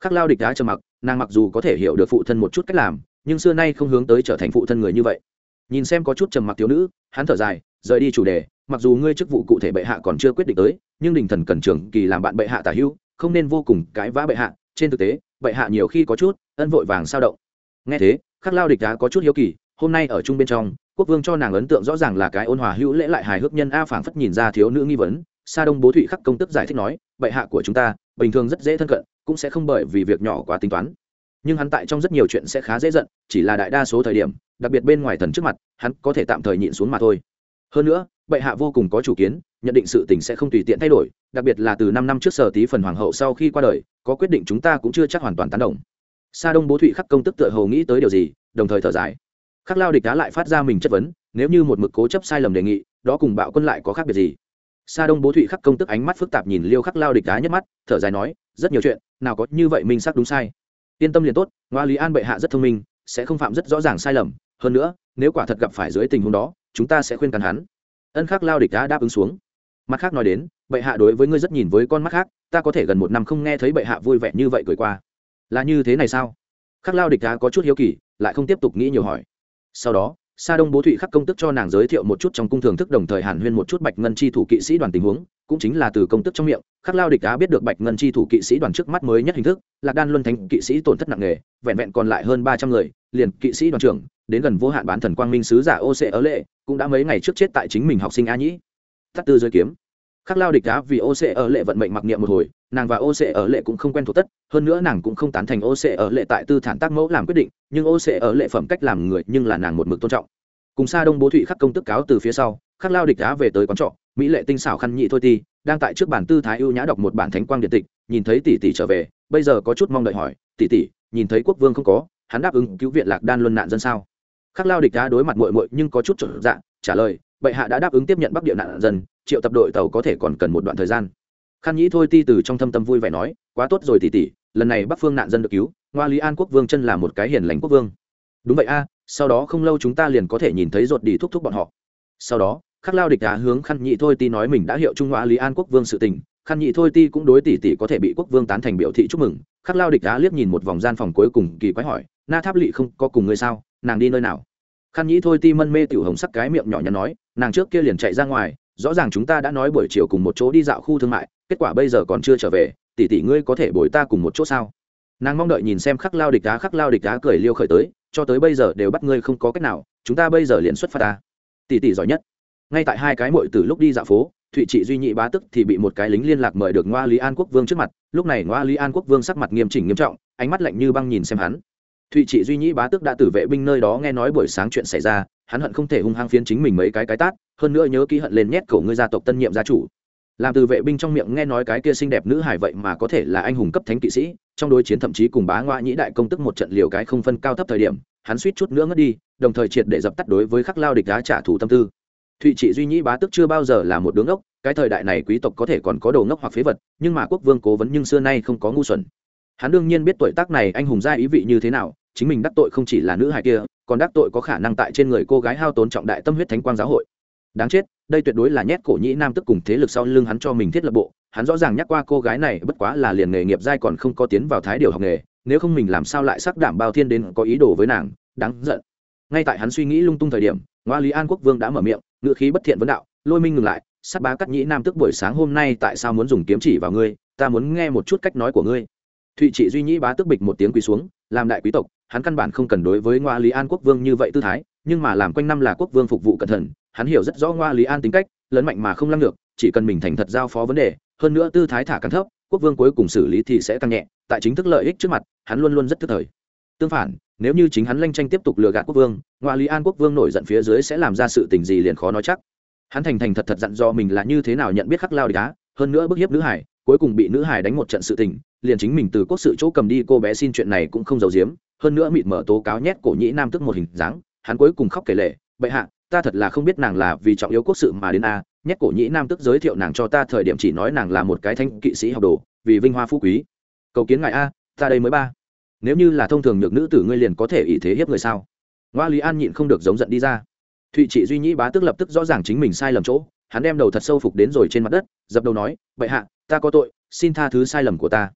Khắc lao địch đá trầm mặc, nàng mặc dù có thể hiểu được phụ thân một chút cách làm, nhưng xưa nay không hướng tới trở thành phụ thân người như vậy. Nhìn xem có chút trầm mặc thiếu nữ, hắn thở dài, rời đi chủ đề, mặc dù ngươi chức vụ cụ thể bệ hạ còn chưa quyết định tới, nhưng đình thần cần trường kỳ làm bạn bệ hạ tả hữu, không nên vô cùng cãi vã bệ hạ, trên thực tế, bệ hạ nhiều khi có chút, ân vội vàng sao động. Nghe thế, khắc lao địch đá có chút hiếu kỳ, hôm nay ở chung bên trong, quốc vương cho nàng ấn tượng rõ ràng là cái ôn hòa hữu lễ lại hài hước nhân a phảng phất nhìn ra thiếu nữ nghi vấn sa đông bố thụy khắc công tức giải thích nói, bệ hạ của chúng ta, bình thường rất dễ thân cận, cũng sẽ không bởi vì việc nhỏ quá tính toán. Nhưng hắn tại trong rất nhiều chuyện sẽ khá dễ giận, chỉ là đại đa số thời điểm, đặc biệt bên ngoài thần trước mặt, hắn có thể tạm thời nhịn xuống mà thôi. Hơn nữa, bệ hạ vô cùng có chủ kiến, nhận định sự tình sẽ không tùy tiện thay đổi, đặc biệt là từ năm năm trước sở tí phần hoàng hậu sau khi qua đời, có quyết định chúng ta cũng chưa chắc hoàn toàn tán đồng. Sa đông bố thụy khắc công tức tựa hầu nghĩ tới điều gì, đồng thời thở dài. Khắc lao địch đá lại phát ra mình chất vấn, nếu như một mực cố chấp sai lầm đề nghị, đó cùng bạo quân lại có khác biệt gì? Sa đông bố thụy khắc công tức ánh mắt phức tạp nhìn liêu khắc lao địch đá nhất mắt, thở dài nói, rất nhiều chuyện, nào có như vậy minh xác đúng sai. Yên tâm liền tốt, ngoa lý an bệ hạ rất thông minh, sẽ không phạm rất rõ ràng sai lầm. Hơn nữa, nếu quả thật gặp phải dưới tình huống đó, chúng ta sẽ khuyên can hắn. Ân khắc lao địch đá đáp ứng xuống. Mặt khác nói đến, bệ hạ đối với ngươi rất nhìn với con mắt khác, ta có thể gần một năm không nghe thấy bệ hạ vui vẻ như vậy cười qua. Là như thế này sao? Khắc lao địch đá có chút hiếu kỳ, lại không tiếp tục nghĩ nhiều hỏi. Sau đó sa đông bố thụy khắc công tức cho nàng giới thiệu một chút trong cung thường thức đồng thời hàn huyên một chút bạch ngân chi thủ kỵ sĩ đoàn tình huống, cũng chính là từ công tức trong miệng, khắc lao địch á biết được bạch ngân chi thủ kỵ sĩ đoàn trước mắt mới nhất hình thức, lạc đan luân thánh kỵ sĩ tổn thất nặng nề, vẹn vẹn còn lại hơn ba trăm người, liền kỵ sĩ đoàn trưởng, đến gần vô hạn bán thần quang minh sứ giả ô sệ ớ lệ, cũng đã mấy ngày trước chết tại chính mình học sinh a nhĩ. Tắt tư giới kiếm khắc lao địch đá vì ô sệ ở lệ vận mệnh mặc niệm một hồi, nàng và ô sệ ở lệ cũng không quen thuộc tất, hơn nữa nàng cũng không tán thành ô sệ ở lệ tại tư thản tác mẫu làm quyết định, nhưng ô sệ ở lệ phẩm cách làm người nhưng là nàng một mực tôn trọng. Cùng xa đông bố thụy khắc công tức cáo từ phía sau khắc lao địch đá về tới quán trọ, mỹ lệ tinh xảo khăn nhị thôi ti, đang tại trước bản tư thái ưu nhã đọc một bản thánh quang điện tịch, nhìn thấy tỷ tỷ trở về, bây giờ có chút mong đợi hỏi, tỷ tỷ, nhìn thấy quốc vương không có, hắn đáp ứng cứu viện lạc đan luân nạn dân sao? Khắc lao địch đá đối mặt muội muội nhưng có chút trở dạ trả lời, bệ hạ đã đáp ứng tiếp nhận bắc địa nạn dân triệu tập đội tàu có thể còn cần một đoạn thời gian. Khăn nhĩ thôi ti từ trong thâm tâm vui vẻ nói, quá tốt rồi tỷ tỷ, lần này bắc phương nạn dân được cứu, ngoa lý an quốc vương chân là một cái hiền lành quốc vương. Đúng vậy a, sau đó không lâu chúng ta liền có thể nhìn thấy ruột đi thúc thúc bọn họ. Sau đó, khắc lao địch đá hướng khăn nhị thôi ti nói mình đã hiệu trung ngoa lý an quốc vương sự tình, khăn nhị thôi ti cũng đối tỷ tỷ có thể bị quốc vương tán thành biểu thị chúc mừng. Khắc lao địch đá liếc nhìn một vòng gian phòng cuối cùng, kỳ quái hỏi, na tháp lỵ không có cùng ngươi sao? Nàng đi nơi nào? Khăn nhị thôi ti mân mê tiểu hồng sắc cái miệng nhỏ nhắn nói, nàng trước kia liền chạy ra ngoài rõ ràng chúng ta đã nói buổi chiều cùng một chỗ đi dạo khu thương mại, kết quả bây giờ còn chưa trở về, tỷ tỷ ngươi có thể bồi ta cùng một chỗ sao? Nàng mong đợi nhìn xem khắc lao địch đá, khắc lao địch đá cười liêu khởi tới, cho tới bây giờ đều bắt ngươi không có cách nào, chúng ta bây giờ liền xuất phát ta. Tỷ tỷ giỏi nhất. Ngay tại hai cái mội từ lúc đi dạo phố, thụy trị duy nhị bá tức thì bị một cái lính liên lạc mời được ngoa lý an quốc vương trước mặt, lúc này ngoa lý an quốc vương sắc mặt nghiêm chỉnh nghiêm trọng, ánh mắt lạnh như băng nhìn xem hắn. Thụy trị duy nhị bá tức đã từ vệ binh nơi đó nghe nói buổi sáng chuyện xảy ra hắn hận không thể hung hăng phiến chính mình mấy cái cái tát, hơn nữa nhớ ký hận lên nhét cổ ngươi gia tộc tân nhiệm gia chủ. Làm từ vệ binh trong miệng nghe nói cái kia xinh đẹp nữ hải vậy mà có thể là anh hùng cấp thánh kỵ sĩ, trong đối chiến thậm chí cùng bá ngoa nhĩ đại công tức một trận liều cái không phân cao thấp thời điểm, hắn suýt chút nữa ngất đi, đồng thời triệt để dập tắt đối với khắc lao địch đá trả thù tâm tư. Thụy trị duy nhĩ bá tức chưa bao giờ là một đứa ngốc, cái thời đại này quý tộc có thể còn có đồ ngốc hoặc phế vật, nhưng mà quốc vương cố vấn nhưng xưa nay không có ngu xuẩn. Hắn đương nhiên biết tuổi tác này anh hùng gia ý vị như thế nào, chính mình đắc tội không chỉ là nữ hài kia còn đắc tội có khả năng tại trên người cô gái hao tốn trọng đại tâm huyết thánh quang giáo hội. Đáng chết, đây tuyệt đối là nhét cổ nhĩ nam tức cùng thế lực sau lưng hắn cho mình thiết lập bộ. Hắn rõ ràng nhắc qua cô gái này bất quá là liền nghề nghiệp giai còn không có tiến vào thái điều học nghề, nếu không mình làm sao lại sắc đảm bao thiên đến có ý đồ với nàng, đáng giận. Ngay tại hắn suy nghĩ lung tung thời điểm, ngoa lý an quốc vương đã mở miệng, ngựa khí bất thiện vấn đạo, lôi minh ngừng lại sắt bá cắt nhĩ nam tức buổi sáng hôm nay tại sao muốn dùng kiếm chỉ vào ngươi? Ta muốn nghe một chút cách nói của ngươi thụy trị duy nhĩ bá tức bịch một tiếng quỳ xuống, làm đại quý tộc, hắn căn bản không cần đối với ngoa lý an quốc vương như vậy tư thái, nhưng mà làm quanh năm là quốc vương phục vụ cẩn thận, hắn hiểu rất rõ ngoa lý an tính cách, lớn mạnh mà không lăng được chỉ cần mình thành thật giao phó vấn đề, hơn nữa tư thái thả càng thấp, quốc vương cuối cùng xử lý thì sẽ tăng nhẹ, tại chính thức lợi ích trước mặt, hắn luôn luôn rất thức thời. Tương phản, nếu như chính hắn lanh tranh tiếp tục lừa gạt quốc vương ngoại lý an quốc vương nổi giận phía dưới sẽ làm ra sự tình gì liền khó nói chắc. Hắn thành thành thật thật dặn do mình là như thế nào nhận biết khắc lao địch đá hơn nữa bức hiếp nữ hải cuối cùng bị nữ hải đánh một trận sự tình, liền chính mình từ quốc sự chỗ cầm đi, cô bé xin chuyện này cũng không giấu giếm, hơn nữa mịt mở tố cáo nhét cổ nhĩ nam tức một hình dáng, hắn cuối cùng khóc kể lệ bệ hạ, ta thật là không biết nàng là vì trọng yếu quốc sự mà đến a, nhét cổ nhĩ nam tức giới thiệu nàng cho ta, thời điểm chỉ nói nàng là một cái thanh kỵ sĩ học đồ, vì vinh hoa phú quý. Cầu kiến ngài a, ta đây mới ba. Nếu như là thông thường nhược nữ tử ngươi liền có thể ý thế hiếp người sao? Ngoa lý an nhịn không được giống giận đi ra. Thụy trị duy nhĩ bá tức lập tức rõ ràng chính mình sai lầm chỗ, hắn đem đầu thật sâu phục đến rồi trên mặt đất, dập đầu nói, bệ hạ ta có tội, xin tha thứ sai lầm của ta.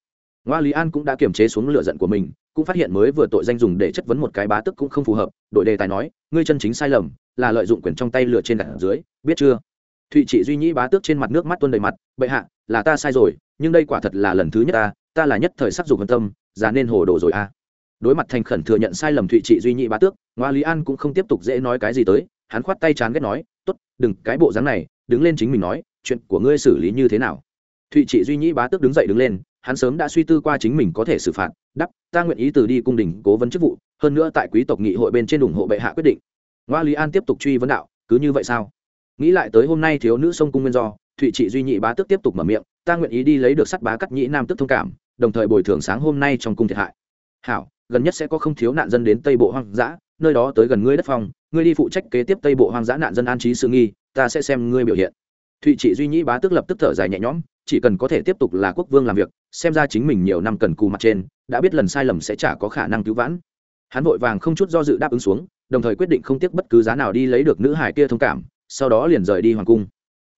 Ngoa lý an cũng đã kiềm chế xuống lựa giận của mình, cũng phát hiện mới vừa tội danh dùng để chất vấn một cái bá tức cũng không phù hợp, đội đề tài nói, ngươi chân chính sai lầm là lợi dụng quyền trong tay lựa trên đặt dưới, biết chưa? Thụy trị duy nhĩ bá tước trên mặt nước mắt tuôn đầy mặt, bệ hạ, là ta sai rồi, nhưng đây quả thật là lần thứ nhất ta ta là nhất thời sắc dục quan tâm, già nên hồ đồ rồi a. Đối mặt thành khẩn thừa nhận sai lầm thụy trị duy nhị bá tước, ngoa lý an cũng không tiếp tục dễ nói cái gì tới, hắn khoát tay chán ghét nói, tốt, đừng, cái bộ dáng này, đứng lên chính mình nói, chuyện của ngươi xử lý như thế nào? Thụy trị duy nhĩ bá tước đứng dậy đứng lên, hắn sớm đã suy tư qua chính mình có thể xử phạt, đắp, ta nguyện ý từ đi cung đình cố vấn chức vụ, hơn nữa tại quý tộc nghị hội bên trên ủng hộ bệ hạ quyết định. Ngoa lý an tiếp tục truy vấn đạo, cứ như vậy sao? Nghĩ lại tới hôm nay thiếu nữ sông cung nguyên do, thụy trị duy nhị bá tước tiếp tục mở miệng, ta nguyện ý đi lấy được sắt bá cắt nhĩ nam tức thông cảm, đồng thời bồi thường sáng hôm nay trong cung thiệt hại. Hảo, gần nhất sẽ có không thiếu nạn dân đến tây bộ hoang dã, nơi đó tới gần ngươi đất phong ngươi đi phụ trách kế tiếp tây bộ hoang dã nạn dân an trí sự nghi, ta sẽ xem ngươi biểu hiện. Thụy trị duy nhĩ bá tước lập tức thở dài nhẹ nhõm chỉ cần có thể tiếp tục là quốc vương làm việc xem ra chính mình nhiều năm cần cù mặt trên đã biết lần sai lầm sẽ chả có khả năng cứu vãn. Hắn vội vàng không chút do dự đáp ứng xuống đồng thời quyết định không tiếc bất cứ giá nào đi lấy được nữ hải kia thông cảm sau đó liền rời đi hoàng cung.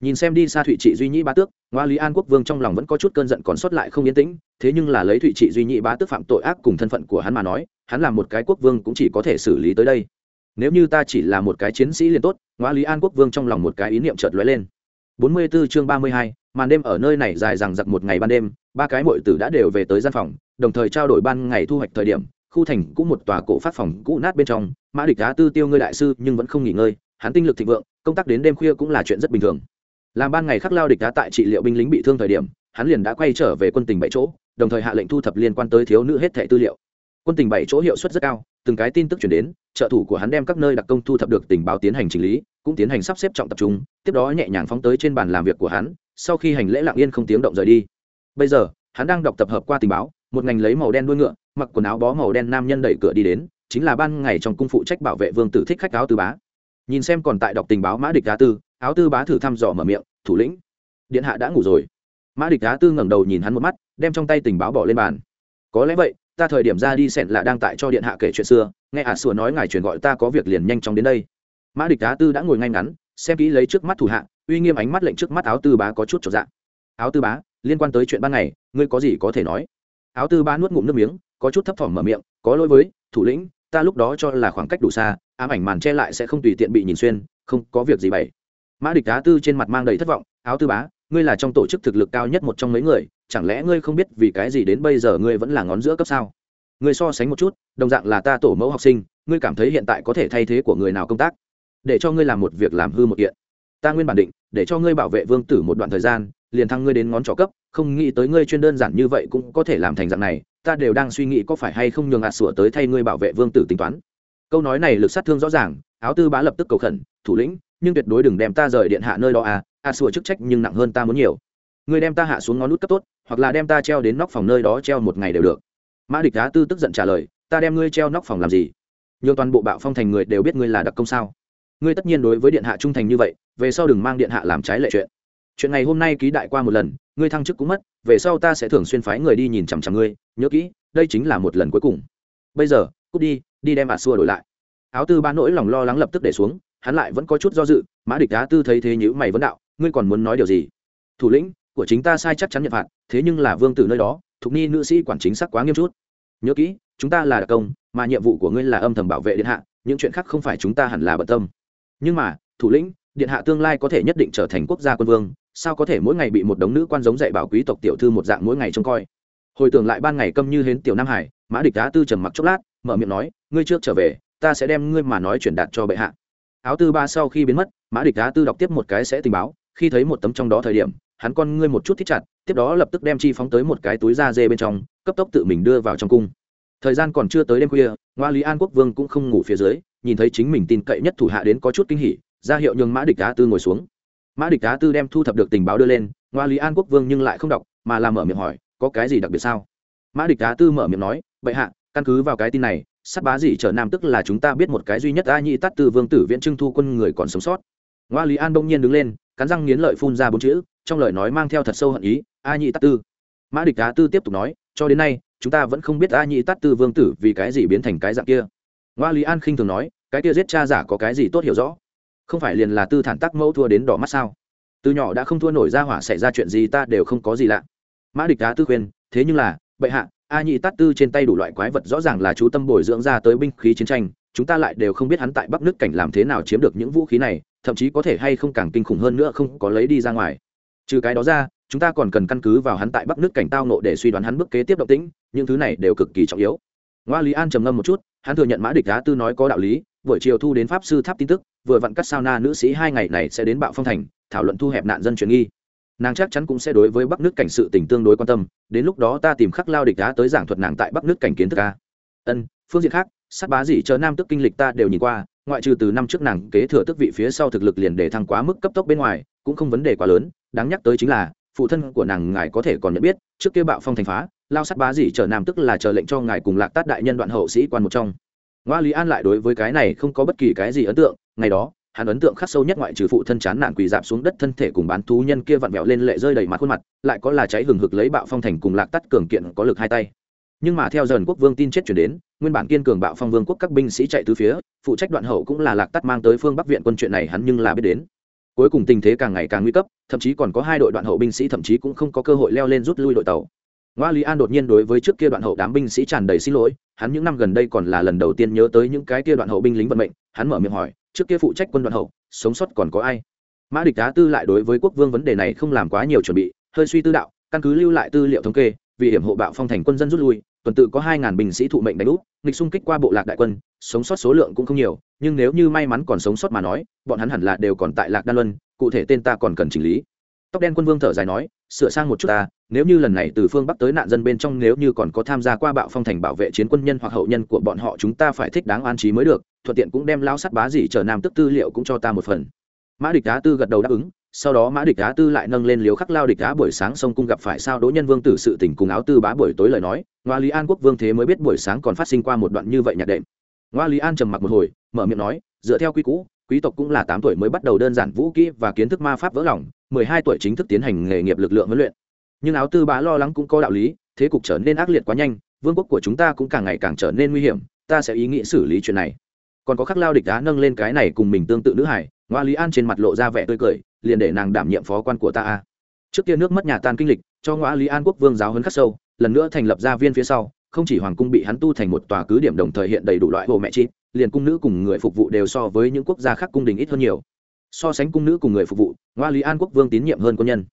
Nhìn xem đi xa thụy trị duy nhĩ bá tước ngoa lý an quốc vương trong lòng vẫn có chút cơn giận còn sót lại không yên tĩnh thế nhưng là lấy thụy trị duy nhĩ bá tước phạm tội ác cùng thân phận của hắn mà nói hắn là một cái quốc vương cũng chỉ có thể xử lý tới đây. Nếu như ta chỉ là một cái chiến sĩ liền tốt ngoa lý an quốc vương trong lòng một cái ý niệm chợt lóe lên. 44 chương 32, màn đêm ở nơi này dài dằng dặc một ngày ban đêm, ba cái muội tử đã đều về tới gian phòng, đồng thời trao đổi ban ngày thu hoạch thời điểm, khu thành cũng một tòa cổ phát phòng cũ nát bên trong, mã địch đá tư tiêu ngươi đại sư nhưng vẫn không nghỉ ngơi, hắn tinh lực thịnh vượng, công tác đến đêm khuya cũng là chuyện rất bình thường. Làm ban ngày khắc lao địch đá tại trị liệu binh lính bị thương thời điểm, hắn liền đã quay trở về quân tình bảy chỗ, đồng thời hạ lệnh thu thập liên quan tới thiếu nữ hết thẻ tư liệu. Quân tình bảy chỗ hiệu suất rất cao, từng cái tin tức chuyển đến, trợ thủ của hắn đem các nơi đặc công thu thập được tình báo tiến hành chỉnh lý, cũng tiến hành sắp xếp trọng tập trung, tiếp đó nhẹ nhàng phóng tới trên bàn làm việc của hắn sau khi hành lễ lặng yên không tiếng động rời đi. Bây giờ, hắn đang đọc tập hợp qua tình báo, một ngành lấy màu đen đuôi ngựa, mặc quần áo bó màu đen nam nhân đẩy cửa đi đến, chính là ban ngày trong cung phụ trách bảo vệ vương tử thích khách áo tư bá. Nhìn xem còn tại đọc tình báo mã địch á tư, áo tư bá thử thăm dò mở miệng, thủ lĩnh, điện hạ đã ngủ rồi. Mã địch á tư ngẩng đầu nhìn hắn một mắt, đem trong tay tình báo bỏ lên bàn. Có lẽ vậy, ta thời điểm ra đi sẹn là đang tại cho điện hạ kể chuyện xưa, nghe ả à sùa nói ngài truyền gọi ta có việc liền nhanh chóng đến đây. Mã địch á tư đã ngồi ngay ngắn, xem kỹ lấy trước mắt thủ hạ uy nghiêm ánh mắt lệnh trước mắt áo tư bá có chút trọn dạng. Áo tư bá, liên quan tới chuyện ban ngày, ngươi có gì có thể nói? Áo tư bá nuốt ngụm nước miếng, có chút thấp thỏm mở miệng, có lỗi với thủ lĩnh, ta lúc đó cho là khoảng cách đủ xa, ám ảnh màn che lại sẽ không tùy tiện bị nhìn xuyên, không có việc gì bày mã địch á tư trên mặt mang đầy thất vọng, áo tư bá, ngươi là trong tổ chức thực lực cao nhất một trong mấy người, chẳng lẽ ngươi không biết vì cái gì đến bây giờ ngươi vẫn là ngón giữa cấp sao? Ngươi so sánh một chút, đồng dạng là ta tổ mẫu học sinh, ngươi cảm thấy hiện tại có thể thay thế của người nào công tác? Để cho ngươi làm một việc làm hư một kiện ta nguyên bản định, để cho ngươi bảo vệ vương tử một đoạn thời gian, liền thăng ngươi đến ngón trỏ cấp, không nghĩ tới ngươi chuyên đơn giản như vậy cũng có thể làm thành dạng này, ta đều đang suy nghĩ có phải hay không nhường ạt sủa tới thay ngươi bảo vệ vương tử tính toán. Câu nói này lực sát thương rõ ràng, áo tư bá lập tức cầu khẩn, thủ lĩnh, nhưng tuyệt đối đừng đem ta rời điện hạ nơi đó à ạt sủa chức trách nhưng nặng hơn ta muốn nhiều. Ngươi đem ta hạ xuống ngón nút cấp tốt, hoặc là đem ta treo đến nóc phòng nơi đó treo một ngày đều được. Mã địch á tư tức giận trả lời, ta đem ngươi treo nóc phòng làm gì? Nhường toàn bộ bạo phong thành người đều biết ngươi là đặc công sao? Ngươi tất nhiên đối với điện hạ trung thành như vậy, về sau đừng mang điện hạ làm trái lệ chuyện. Chuyện này hôm nay ký đại qua một lần, ngươi thăng chức cũng mất, về sau ta sẽ thường xuyên phái người đi nhìn chằm chằm ngươi, nhớ kỹ, đây chính là một lần cuối cùng. Bây giờ, cút đi đi đem bà xua đổi lại. Áo tư ba nỗi lòng lo lắng lập tức để xuống, hắn lại vẫn có chút do dự, mã địch á tư thấy thế nhữ mày vấn đạo, ngươi còn muốn nói điều gì? Thủ lĩnh, của chính ta sai chắc chắn nhận phạt, thế nhưng là vương tử nơi đó, thục ni nữ sĩ quản chính xác quá nghiêm chút. Nhớ kỹ, chúng ta là đặc công, mà nhiệm vụ của ngươi là âm thầm bảo vệ điện hạ, những chuyện khác không phải chúng ta hẳn là bận tâm nhưng mà, thủ lĩnh, điện hạ tương lai có thể nhất định trở thành quốc gia quân vương, sao có thể mỗi ngày bị một đống nữ quan giống dạy bảo quý tộc tiểu thư một dạng mỗi ngày trông coi? Hồi tưởng lại ban ngày câm như hến tiểu nam hải, mã địch đá tư trầm mặc chốc lát, mở miệng nói, ngươi trước trở về, ta sẽ đem ngươi mà nói truyền đạt cho bệ hạ. Áo tư ba sau khi biến mất, mã địch đá tư đọc tiếp một cái sẽ tình báo, khi thấy một tấm trong đó thời điểm, hắn con ngươi một chút thích chặt, tiếp đó lập tức đem chi phóng tới một cái túi da dê bên trong, cấp tốc tự mình đưa vào trong cung thời gian còn chưa tới đêm khuya, ngoa lý an quốc vương cũng không ngủ phía dưới, nhìn thấy chính mình tin cậy nhất thủ hạ đến có chút kinh hỉ, ra hiệu nhường mã địch á tư ngồi xuống. Mã địch á tư đem thu thập được tình báo đưa lên, ngoa lý an quốc vương nhưng lại không đọc, mà làm mở miệng hỏi, có cái gì đặc biệt sao? Mã địch á tư mở miệng nói, bệ hạ, căn cứ vào cái tin này sắt bá gì trở nam tức là chúng ta biết một cái duy nhất a nhị tắt từ vương tử viễn trưng thu quân người còn sống sót. Ngoa lý an đông nhiên đứng lên, cắn răng nghiến lợi phun ra bốn chữ, trong lời nói mang theo thật sâu hận ý, a nhị tắt tư. Mã địch á tư tiếp tục nói, cho đến nay chúng ta vẫn không biết a nhị Tát tư vương tử vì cái gì biến thành cái dạng kia. Ngoa lý an khinh thường nói, cái kia giết cha giả có cái gì tốt hiểu rõ? Không phải liền là tư thản tắc mẫu thua đến đỏ mắt sao? Từ nhỏ đã không thua nổi ra hỏa xảy ra chuyện gì ta đều không có gì lạ. Mã địch đá tư khuyên, thế nhưng là, bệ hạ, a nhị tát tư trên tay đủ loại quái vật rõ ràng là chú tâm bồi dưỡng ra tới binh khí chiến tranh, chúng ta lại đều không biết hắn tại bắc nước cảnh làm thế nào chiếm được những vũ khí này, thậm chí có thể hay không càng kinh khủng hơn nữa không có lấy đi ra ngoài. Trừ cái đó ra chúng ta còn cần căn cứ vào hắn tại bắc nước cảnh tao nộ để suy đoán hắn bước kế tiếp động tĩnh, những thứ này đều cực kỳ trọng yếu. Ngoa lý an trầm ngâm một chút, hắn thừa nhận mã địch đá tư nói có đạo lý, buổi chiều thu đến pháp sư tháp tin tức, vừa vặn cắt sao na nữ sĩ hai ngày này sẽ đến bạo phong thành, thảo luận thu hẹp nạn dân chuyển nghi. Nàng chắc chắn cũng sẽ đối với bắc nước cảnh sự tình tương đối quan tâm, đến lúc đó ta tìm khắc lao địch đá tới giảng thuật nàng tại bắc nước cảnh kiến thức ca ân, phương diện khác, sát bá gì chờ nam tức kinh lịch ta đều nhìn qua, ngoại trừ từ năm trước nàng kế thừa tức vị phía sau thực lực liền để thăng quá mức cấp tốc bên ngoài, cũng không vấn đề quá lớn, đáng nhắc tới chính là phụ thân của nàng ngài có thể còn nhận biết, trước kia bạo phong thành phá, lao sát bá gì chờ nam tức là chờ lệnh cho ngài cùng lạc tát đại nhân đoạn hậu sĩ quan một trong. Ngoa lý an lại đối với cái này không có bất kỳ cái gì ấn tượng, ngày đó, hắn ấn tượng khắc sâu nhất ngoại trừ phụ thân chán nản quỳ dạp xuống đất thân thể cùng bán thú nhân kia vặn vẹo lên lệ rơi đầy mặt khuôn mặt, lại có là cháy hừng hực lấy bạo phong thành cùng lạc tắt cường kiện có lực hai tay. Nhưng mà theo dần quốc vương tin chết chuyển đến, nguyên bản kiên cường bạo phong vương quốc các binh sĩ chạy từ phía, phụ trách đoạn hậu cũng là lạc tắt mang tới phương bắc viện quân chuyện này hắn nhưng là biết đến cuối cùng tình thế càng ngày càng nguy cấp, thậm chí còn có hai đội đoạn hậu binh sĩ thậm chí cũng không có cơ hội leo lên rút lui đội tàu. Ngoa lý an đột nhiên đối với trước kia đoạn hậu đám binh sĩ tràn đầy xin lỗi, hắn những năm gần đây còn là lần đầu tiên nhớ tới những cái kia đoạn hậu binh lính vận mệnh, hắn mở miệng hỏi, trước kia phụ trách quân đoạn hậu, sống sót còn có ai? Mã địch đá tư lại đối với quốc vương vấn đề này không làm quá nhiều chuẩn bị, hơi suy tư đạo, căn cứ lưu lại tư liệu thống kê, vì hiểm hộ bạo phong thành quân dân rút lui tuần tự có hai ngàn binh sĩ thụ mệnh đánh úp, nghịch xung kích qua bộ lạc đại quân, sống sót số lượng cũng không nhiều, nhưng nếu như may mắn còn sống sót mà nói, bọn hắn hẳn là đều còn tại lạc đan luân, cụ thể tên ta còn cần chỉnh lý. Tóc đen quân vương thở dài nói, sửa sang một chút ta, nếu như lần này từ phương bắc tới nạn dân bên trong nếu như còn có tham gia qua bạo phong thành bảo vệ chiến quân nhân hoặc hậu nhân của bọn họ chúng ta phải thích đáng an trí mới được, thuận tiện cũng đem lao sắt bá gì chờ nam tức tư liệu cũng cho ta một phần. Mã địch đá tư gật đầu đáp ứng sau đó mã địch đá tư lại nâng lên liếu khắc lao địch đá buổi sáng sông cung gặp phải sao đỗ nhân vương tử sự tình cùng áo tư bá buổi tối lời nói, ngoa lý an quốc vương thế mới biết buổi sáng còn phát sinh qua một đoạn như vậy nhạc đệm. ngoa lý an trầm mặc một hồi, mở miệng nói, dựa theo quy cũ quý tộc cũng là tám tuổi mới bắt đầu đơn giản vũ kỹ và kiến thức ma pháp vỡ lòng, mười hai tuổi chính thức tiến hành nghề nghiệp lực lượng huấn luyện. nhưng áo tư bá lo lắng cũng có đạo lý, thế cục trở nên ác liệt quá nhanh, vương quốc của chúng ta cũng càng ngày càng trở nên nguy hiểm, ta sẽ ý nghĩ xử lý chuyện này. còn có khắc lao địch đá nâng lên cái này cùng mình tương tự nữ hải, ngoa lý an trên mặt lộ ra vẻ tươi cười liền để nàng đảm nhiệm phó quan của ta a. Trước kia nước mất nhà tan kinh lịch, cho ngõ lý an quốc vương giáo hấn khắc sâu, lần nữa thành lập gia viên phía sau, không chỉ hoàng cung bị hắn tu thành một tòa cứ điểm đồng thời hiện đầy đủ loại hồ mẹ chi, liền cung nữ cùng người phục vụ đều so với những quốc gia khác cung đình ít hơn nhiều. So sánh cung nữ cùng người phục vụ ngoa lý an quốc vương tín nhiệm hơn quân nhân.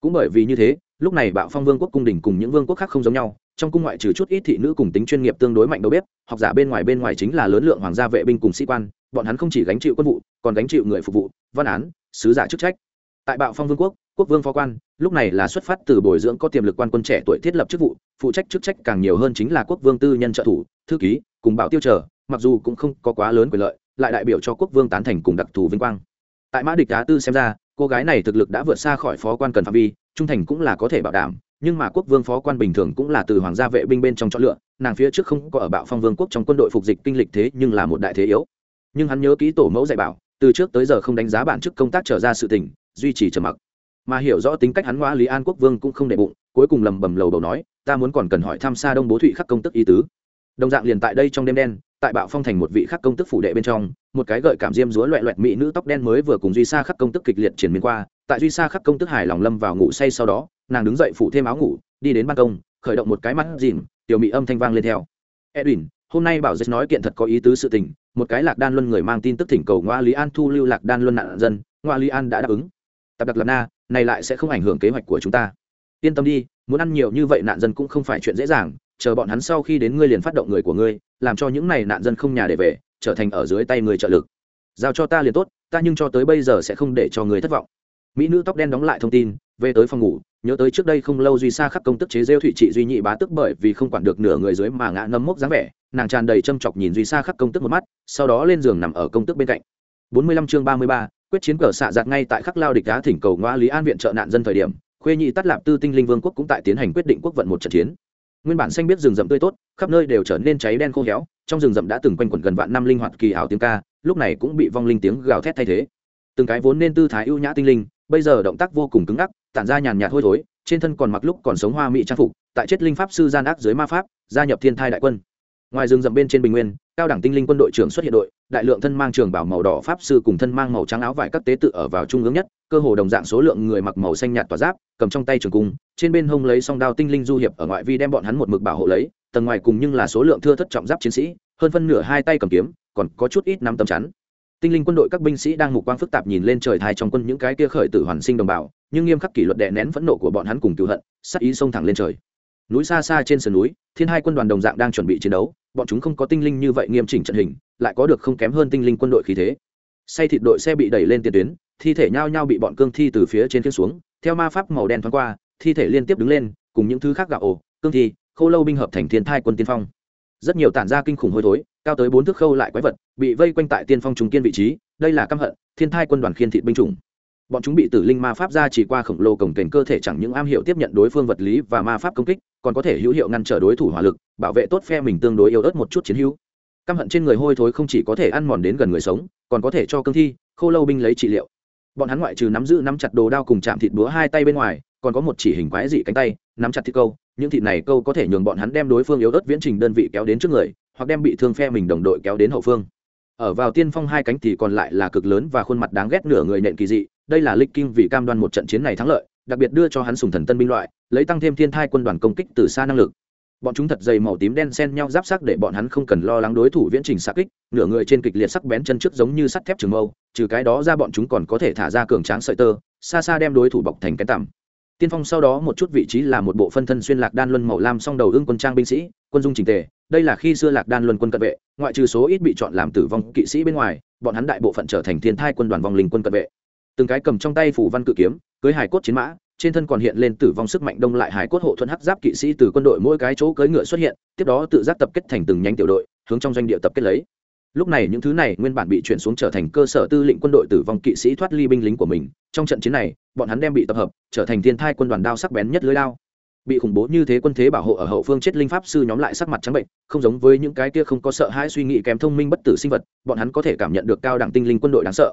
Cũng bởi vì như thế, lúc này bạo phong vương quốc cung đình cùng những vương quốc khác không giống nhau, trong cung ngoại trừ chút ít thị nữ cùng tính chuyên nghiệp tương đối mạnh đầu bếp, học giả bên ngoài bên ngoài chính là lớn lượng hoàng gia vệ binh cùng sĩ quan, bọn hắn không chỉ gánh chịu quân vụ, còn gánh chịu người phục vụ, văn án sứ giả chức trách. Tại bạo phong vương quốc quốc vương phó quan, lúc này là xuất phát từ bồi dưỡng có tiềm lực quan quân trẻ tuổi thiết lập chức vụ, phụ trách chức trách càng nhiều hơn chính là quốc vương tư nhân trợ thủ, thư ký, cùng bảo tiêu trở mặc dù cũng không có quá lớn quyền lợi, lại đại biểu cho quốc vương tán thành cùng đặc thù vinh quang. Tại mã địch đá tư xem ra, cô gái này thực lực đã vượt xa khỏi phó quan cần phạm vi, trung thành cũng là có thể bảo đảm, nhưng mà quốc vương phó quan bình thường cũng là từ hoàng gia vệ binh bên trong chọn lựa, nàng phía trước không có ở bạo phong vương quốc trong quân đội phục dịch kinh lịch thế nhưng là một đại thế yếu. Nhưng hắn nhớ ký tổ mẫu dạy bảo từ trước tới giờ không đánh giá bản chức công tác trở ra sự tình, duy trì trầm mặc. Mà hiểu rõ tính cách hắn ngoa lý an quốc vương cũng không để bụng, cuối cùng lầm bầm lầu đầu nói, ta muốn còn cần hỏi thăm xa đông bố thụy khắc công tức ý tứ. Đồng dạng liền tại đây trong đêm đen, tại bạo phong thành một vị khắc công tức phủ đệ bên trong, một cái gợi cảm diêm dúa loẹ loẹt mỹ nữ tóc đen mới vừa cùng duy sa khắc công tức kịch liệt triển miên qua, tại duy sa khắc công tức hài lòng lâm vào ngủ say sau đó, nàng đứng dậy phủ thêm áo ngủ, đi đến ban công, khởi động một cái mắt dìm, tiểu mỹ âm thanh vang lên theo. Edwin hôm nay bảo dịch nói kiện thật có ý tứ sự tình, một cái lạc đan luân người mang tin tức thỉnh cầu ngoa lý an thu lưu lạc đan luân nạn dân, ngoa lý an đã đáp ứng. Tập đặc lạc na, này lại sẽ không ảnh hưởng kế hoạch của chúng ta. Yên tâm đi, muốn ăn nhiều như vậy nạn dân cũng không phải chuyện dễ dàng, chờ bọn hắn sau khi đến ngươi liền phát động người của ngươi, làm cho những này nạn dân không nhà để về, trở thành ở dưới tay người trợ lực. Giao cho ta liền tốt, ta nhưng cho tới bây giờ sẽ không để cho người thất vọng. Mỹ nữ tóc đen đóng lại thông tin, về tới phòng ngủ, nhớ tới trước đây không lâu duy xa khắc công tức chế rêu thụy trị duy nhị bá tức bởi vì không quản được nửa người dưới mà ngã nấm mốc dáng vẻ nàng tràn đầy châm chọc nhìn duy xa khắc công tức một mắt sau đó lên giường nằm ở công tức bên cạnh. 45 chương 33, quyết chiến cờ xạ giạt ngay tại khắc lao địch đá thỉnh cầu ngoa lý an viện trợ nạn dân thời điểm khuê nhị tắt lạp tư tinh linh vương quốc cũng tại tiến hành quyết định quốc vận một trận chiến. Nguyên bản xanh biết rừng rậm tươi tốt khắp nơi đều trở nên cháy đen khô héo trong rừng rậm đã từng quanh quẩn gần vạn năm linh hoạt kỳ ảo tiếng ca lúc này cũng bị vong linh tiếng gào thét thay thế. Từng cái vốn nên tư thái ưu nhã tinh linh bây giờ động tác vô cùng cứng ngắc tản ra nhàn nhạt hôi thối trên thân còn mặc lúc còn sống hoa mỹ trang phục tại chết linh pháp sư gian ác dưới ma pháp gia nhập thiên thai đại quân ngoài rừng rậm bên trên bình nguyên, cao đẳng tinh linh quân đội trưởng xuất hiện đội, đại lượng thân mang trường bảo màu đỏ pháp sư cùng thân mang màu trắng áo vải các tế tự ở vào trung ương nhất, cơ hồ đồng dạng số lượng người mặc màu xanh nhạt tỏa giáp, cầm trong tay trường cung, trên bên hông lấy song đao tinh linh du hiệp ở ngoại vi đem bọn hắn một mực bảo hộ lấy, tầng ngoài cùng nhưng là số lượng thưa thất trọng giáp chiến sĩ, hơn phân nửa hai tay cầm kiếm, còn có chút ít năm tầm chắn. Tinh linh quân đội các binh sĩ đang mục quang phức tạp nhìn lên trời thai trong quân những cái kia khởi tử hoàn sinh đồng bào, nhưng nghiêm khắc kỷ luật đè nén phẫn nộ của bọn hắn cùng cứu hận, sắc ý xông thẳng lên trời núi xa xa trên sườn núi, thiên hai quân đoàn đồng dạng đang chuẩn bị chiến đấu, bọn chúng không có tinh linh như vậy nghiêm chỉnh trận hình, lại có được không kém hơn tinh linh quân đội khí thế. Say thịt đội xe bị đẩy lên tiền tuyến, thi thể nhao nhao bị bọn cương thi từ phía trên khiên xuống, theo ma pháp màu đen thoáng qua, thi thể liên tiếp đứng lên, cùng những thứ khác gạo ổ, cương thi, khô lâu binh hợp thành thiên thai quân tiên phong. Rất nhiều tản ra kinh khủng hôi thối, cao tới bốn thước khâu lại quái vật, bị vây quanh tại tiên phong trùng kiên vị trí, đây là căm hận, thiên thai quân đoàn khiên thịt binh chủng bọn chúng bị tử linh ma pháp ra chỉ qua khổng lồ cổng kềnh cơ thể chẳng những am hiểu tiếp nhận đối phương vật lý và ma pháp công kích, còn có thể hữu hiệu ngăn trở đối thủ hỏa lực, bảo vệ tốt phe mình tương đối yếu ớt một chút chiến hữu. Căm hận trên người hôi thối không chỉ có thể ăn mòn đến gần người sống, còn có thể cho cương thi, khô lâu binh lấy trị liệu. Bọn hắn ngoại trừ nắm giữ nắm chặt đồ đao cùng chạm thịt búa hai tay bên ngoài, còn có một chỉ hình quái dị cánh tay, nắm chặt thịt câu. Những thịt này câu có thể nhường bọn hắn đem đối phương yếu ớt viễn trình đơn vị kéo đến trước người, hoặc đem bị thương phe mình đồng đội kéo đến hậu phương. Ở vào tiên phong hai cánh thì còn lại là cực lớn và khuôn mặt đáng ghét nửa người nện kỳ dị đây là lịch kim vì cam đoan một trận chiến này thắng lợi, đặc biệt đưa cho hắn sùng thần tân binh loại, lấy tăng thêm thiên thai quân đoàn công kích từ xa năng lực. Bọn chúng thật dày màu tím đen xen nhau giáp sắc để bọn hắn không cần lo lắng đối thủ viễn trình xa kích, nửa người trên kịch liệt sắc bén chân trước giống như sắt thép trường mâu, trừ cái đó ra bọn chúng còn có thể thả ra cường tráng sợi tơ, xa xa đem đối thủ bọc thành cái tằm. Tiên phong sau đó một chút vị trí là một bộ phân thân xuyên lạc đan luân màu lam song đầu ương quân trang binh sĩ, quân dung trình tề, đây là khi xưa lạc đan luân quân cận vệ, ngoại trừ số ít bị chọn làm tử vong kỵ sĩ bên ngoài, bọn hắn đại bộ phận trở thành thiên thai quân đoàn vong linh quân cận vệ từng cái cầm trong tay phủ văn cự kiếm, cưới hải cốt chiến mã, trên thân còn hiện lên tử vong sức mạnh đông lại hải cốt hộ thuận hắc giáp kỵ sĩ từ quân đội mỗi cái chỗ cưỡi ngựa xuất hiện, tiếp đó tự giác tập kết thành từng nhánh tiểu đội, hướng trong doanh địa tập kết lấy. Lúc này những thứ này nguyên bản bị chuyển xuống trở thành cơ sở tư lệnh quân đội tử vong kỵ sĩ thoát ly binh lính của mình, trong trận chiến này, bọn hắn đem bị tập hợp, trở thành thiên thai quân đoàn đao sắc bén nhất lưới đao. Bị khủng bố như thế quân thế bảo hộ ở hậu phương chết linh pháp sư nhóm lại sắc mặt trắng bệnh, không giống với những cái kia không có sợ hãi suy nghĩ kém thông minh bất tử sinh vật, bọn hắn có thể cảm nhận được cao đẳng tinh linh quân đội đáng sợ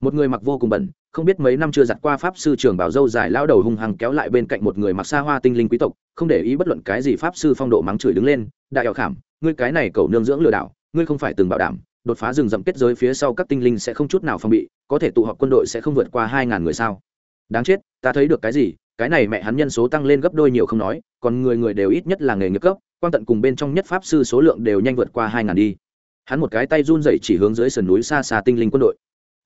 một người mặc vô cùng bẩn, không biết mấy năm chưa giặt qua pháp sư trường bảo dâu dài lao đầu hung hăng kéo lại bên cạnh một người mặc xa hoa tinh linh quý tộc, không để ý bất luận cái gì pháp sư phong độ mắng chửi đứng lên, đại ảo khảm, ngươi cái này cầu nương dưỡng lừa đảo, ngươi không phải từng bảo đảm, đột phá rừng rậm kết giới phía sau các tinh linh sẽ không chút nào phòng bị, có thể tụ họp quân đội sẽ không vượt qua hai ngàn người sao? Đáng chết, ta thấy được cái gì? Cái này mẹ hắn nhân số tăng lên gấp đôi nhiều không nói, còn người người đều ít nhất là nghề nghiệp cấp, quan tận cùng bên trong nhất pháp sư số lượng đều nhanh vượt qua hai ngàn đi. Hắn một cái tay run dậy chỉ hướng dưới sườn núi xa xa tinh linh quân đội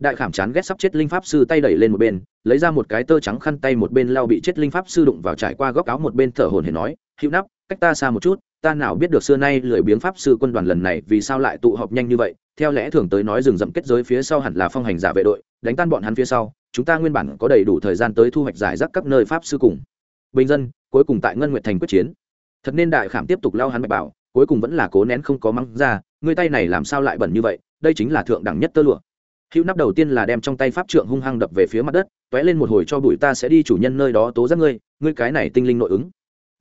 đại khảm chán ghét sắp chết linh pháp sư tay đẩy lên một bên, lấy ra một cái tơ trắng khăn tay một bên lao bị chết linh pháp sư đụng vào trải qua góc áo một bên thở hồn hển nói, hữu nắp, cách ta xa một chút, ta nào biết được xưa nay lười biếng pháp sư quân đoàn lần này vì sao lại tụ họp nhanh như vậy, theo lẽ thường tới nói rừng rậm kết giới phía sau hẳn là phong hành giả vệ đội, đánh tan bọn hắn phía sau, chúng ta nguyên bản có đầy đủ thời gian tới thu hoạch giải rác các nơi pháp sư cùng. Bình dân, cuối cùng tại ngân nguyệt thành quyết chiến. Thật nên đại khảm tiếp tục lao hắn bạch bảo, cuối cùng vẫn là cố nén không có mắng ra, ngươi tay này làm sao lại bẩn như vậy, đây chính là thượng đẳng nhất tơ lụa hữu nắp đầu tiên là đem trong tay pháp trượng hung hăng đập về phía mặt đất t ó é lên một hồi cho bụi ta sẽ đi chủ nhân nơi đó tố giác ngươi ngươi cái này tinh linh nội ứng.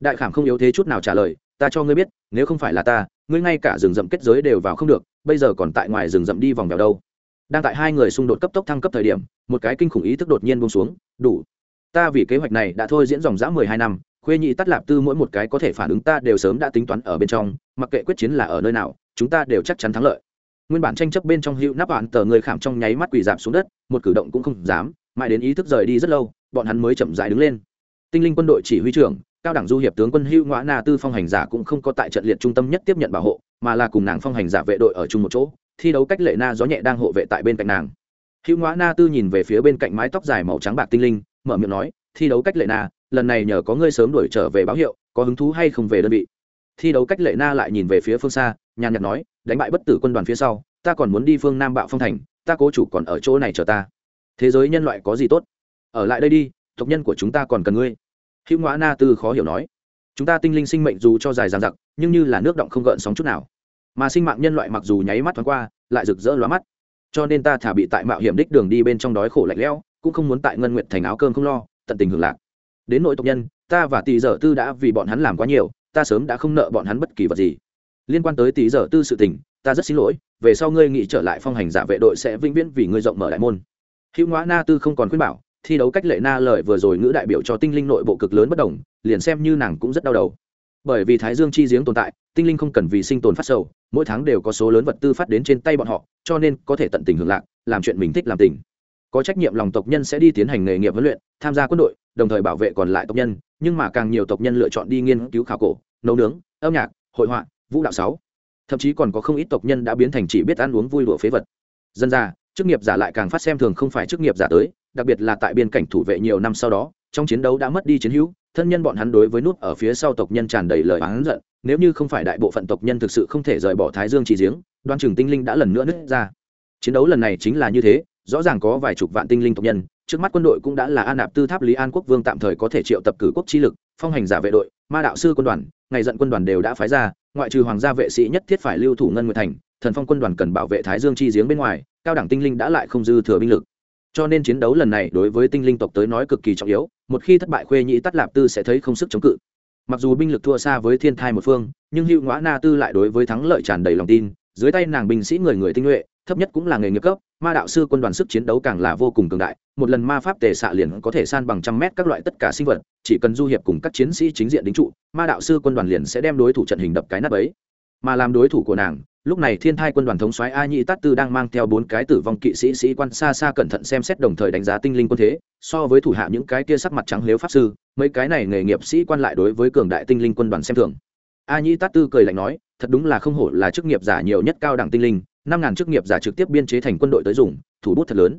Đại khảm không yếu thế chút nào trả lời, ta cho ngươi biết, nếu không phải là ta, ngươi ngay cả rừng rậm kết giới đều vào không được, bây giờ còn tại ngoài rừng rậm đi vòng vèo đâu. Đang tại hai người xung đột cấp tốc thăng cấp thời điểm, một cái kinh khủng ý thức đột nhiên buông xuống, đủ. Ta vì kế hoạch này đã thôi diễn dòng dã mười hai năm, khuê nhị tắt lạp tư mỗi một cái có thể phản ứng ta đều sớm đã tính toán ở bên trong, mặc kệ quyết chiến là ở nơi nào, chúng ta đều chắc chắn thắng lợi nguyên bản tranh chấp bên trong hữu nắp bạn tờ người khảm trong nháy mắt quỳ giảm xuống đất, một cử động cũng không dám, mãi đến ý thức rời đi rất lâu, bọn hắn mới chậm dại đứng lên. Tinh linh quân đội chỉ huy trưởng, cao đẳng du hiệp tướng quân hữu ngoã na tư phong hành giả cũng không có tại trận liệt trung tâm nhất tiếp nhận bảo hộ, mà là cùng nàng phong hành giả vệ đội ở chung một chỗ, thi đấu cách lệ na gió nhẹ đang hộ vệ tại bên cạnh nàng. Hữu ngoã na tư nhìn về phía bên cạnh mái tóc dài màu trắng bạc tinh linh, mở miệng nói, thi đấu cách lệ na, lần này nhờ có ngươi sớm đuổi trở về báo hiệu, có hứng thú hay không về đơn vị? Thi đấu cách lệ na lại nhìn về phía phương xa nhàn nhạt nói, đánh bại bất tử quân đoàn phía sau, ta còn muốn đi phương nam bạo phong thành, ta cố chủ còn ở chỗ này chờ ta. Thế giới nhân loại có gì tốt? Ở lại đây đi, tộc nhân của chúng ta còn cần ngươi. Hữu ngoã na tư khó hiểu nói, chúng ta tinh linh sinh mệnh dù cho dài dằng dặc, nhưng như là nước động không gợn sóng chút nào. Mà sinh mạng nhân loại mặc dù nháy mắt thoáng qua, lại rực rỡ lóa mắt. Cho nên ta thả bị tại mạo hiểm đích đường đi bên trong đói khổ lạnh lẽo, cũng không muốn tại ngân nguyện thành áo cơm không lo, tận tình hưởng lạc. Đến nội tộc nhân, ta và tỷ dở tư đã vì bọn hắn làm quá nhiều, ta sớm đã không nợ bọn hắn bất kỳ vật gì liên quan tới tí giờ tư sự tình, ta rất xin lỗi, về sau ngươi nghĩ trở lại phong hành giả vệ đội sẽ vĩnh viễn vì ngươi rộng mở đại môn. Hữu ngoã na tư không còn khuyên bảo, thi đấu cách lệ na lời vừa rồi ngữ đại biểu cho tinh linh nội bộ cực lớn bất đồng, liền xem như nàng cũng rất đau đầu. Bởi vì thái dương chi giếng tồn tại, tinh linh không cần vì sinh tồn phát sầu, mỗi tháng đều có số lớn vật tư phát đến trên tay bọn họ, cho nên có thể tận tình hưởng lạc, làm chuyện mình thích làm tình. Có trách nhiệm lòng tộc nhân sẽ đi tiến hành nghề nghiệp huấn luyện, tham gia quân đội, đồng thời bảo vệ còn lại tộc nhân, nhưng mà càng nhiều tộc nhân lựa chọn đi nghiên cứu khảo cổ, nấu nướng, âm nhạc, hội họa vũ đạo sáu. Thậm chí còn có không ít tộc nhân đã biến thành chỉ biết ăn uống vui đùa phế vật. Dân ra chức nghiệp giả lại càng phát xem thường không phải chức nghiệp giả tới, đặc biệt là tại biên cảnh thủ vệ nhiều năm sau đó, trong chiến đấu đã mất đi chiến hữu, thân nhân bọn hắn đối với nút ở phía sau tộc nhân tràn đầy lời oán giận, nếu như không phải đại bộ phận tộc nhân thực sự không thể rời bỏ thái dương chỉ giếng, đoan trường tinh linh đã lần nữa nứt ra. Chiến đấu lần này chính là như thế, rõ ràng có vài chục vạn tinh linh tộc nhân, trước mắt quân đội cũng đã là an nạp tư tháp lý an quốc vương tạm thời có thể triệu tập cử quốc chi lực, phong hành giả vệ đội, ma đạo sư quân đoàn, ngày giận quân đoàn đều đã phái ra ngoại trừ hoàng gia vệ sĩ nhất thiết phải lưu thủ ngân nguyệt thành, thần phong quân đoàn cần bảo vệ thái dương chi giếng bên ngoài, cao đẳng tinh linh đã lại không dư thừa binh lực. Cho nên chiến đấu lần này đối với tinh linh tộc tới nói cực kỳ trọng yếu, một khi thất bại khuê nhĩ tắt lạp tư sẽ thấy không sức chống cự. Mặc dù binh lực thua xa với thiên thai một phương, nhưng hữu ngõ na tư lại đối với thắng lợi tràn đầy lòng tin, dưới tay nàng binh sĩ người người tinh nhuệ, thấp nhất cũng là nghề nghiệp cấp ma đạo sư quân đoàn sức chiến đấu càng là vô cùng cường đại, một lần ma pháp tề xạ liền có thể san bằng trăm mét các loại tất cả sinh vật, chỉ cần du hiệp cùng các chiến sĩ chính diện đính trụ, ma đạo sư quân đoàn liền sẽ đem đối thủ trận hình đập cái nắp ấy mà làm đối thủ của nàng, lúc này thiên thai quân đoàn thống soái a nhị tát tư đang mang theo bốn cái tử vong kỵ sĩ sĩ quan xa xa cẩn thận xem xét đồng thời đánh giá tinh linh quân thế, so với thủ hạ những cái kia sắc mặt trắng lếu pháp sư, mấy cái này nghề nghiệp sĩ quan lại đối với cường đại tinh linh quân đoàn xem thường. A nhị tát tư cười lạnh nói, thật đúng là không hổ là chức nghiệp giả nhiều nhất cao đẳng tinh linh năm ngàn chức nghiệp giả trực tiếp biên chế thành quân đội tới dùng, thủ bút thật lớn.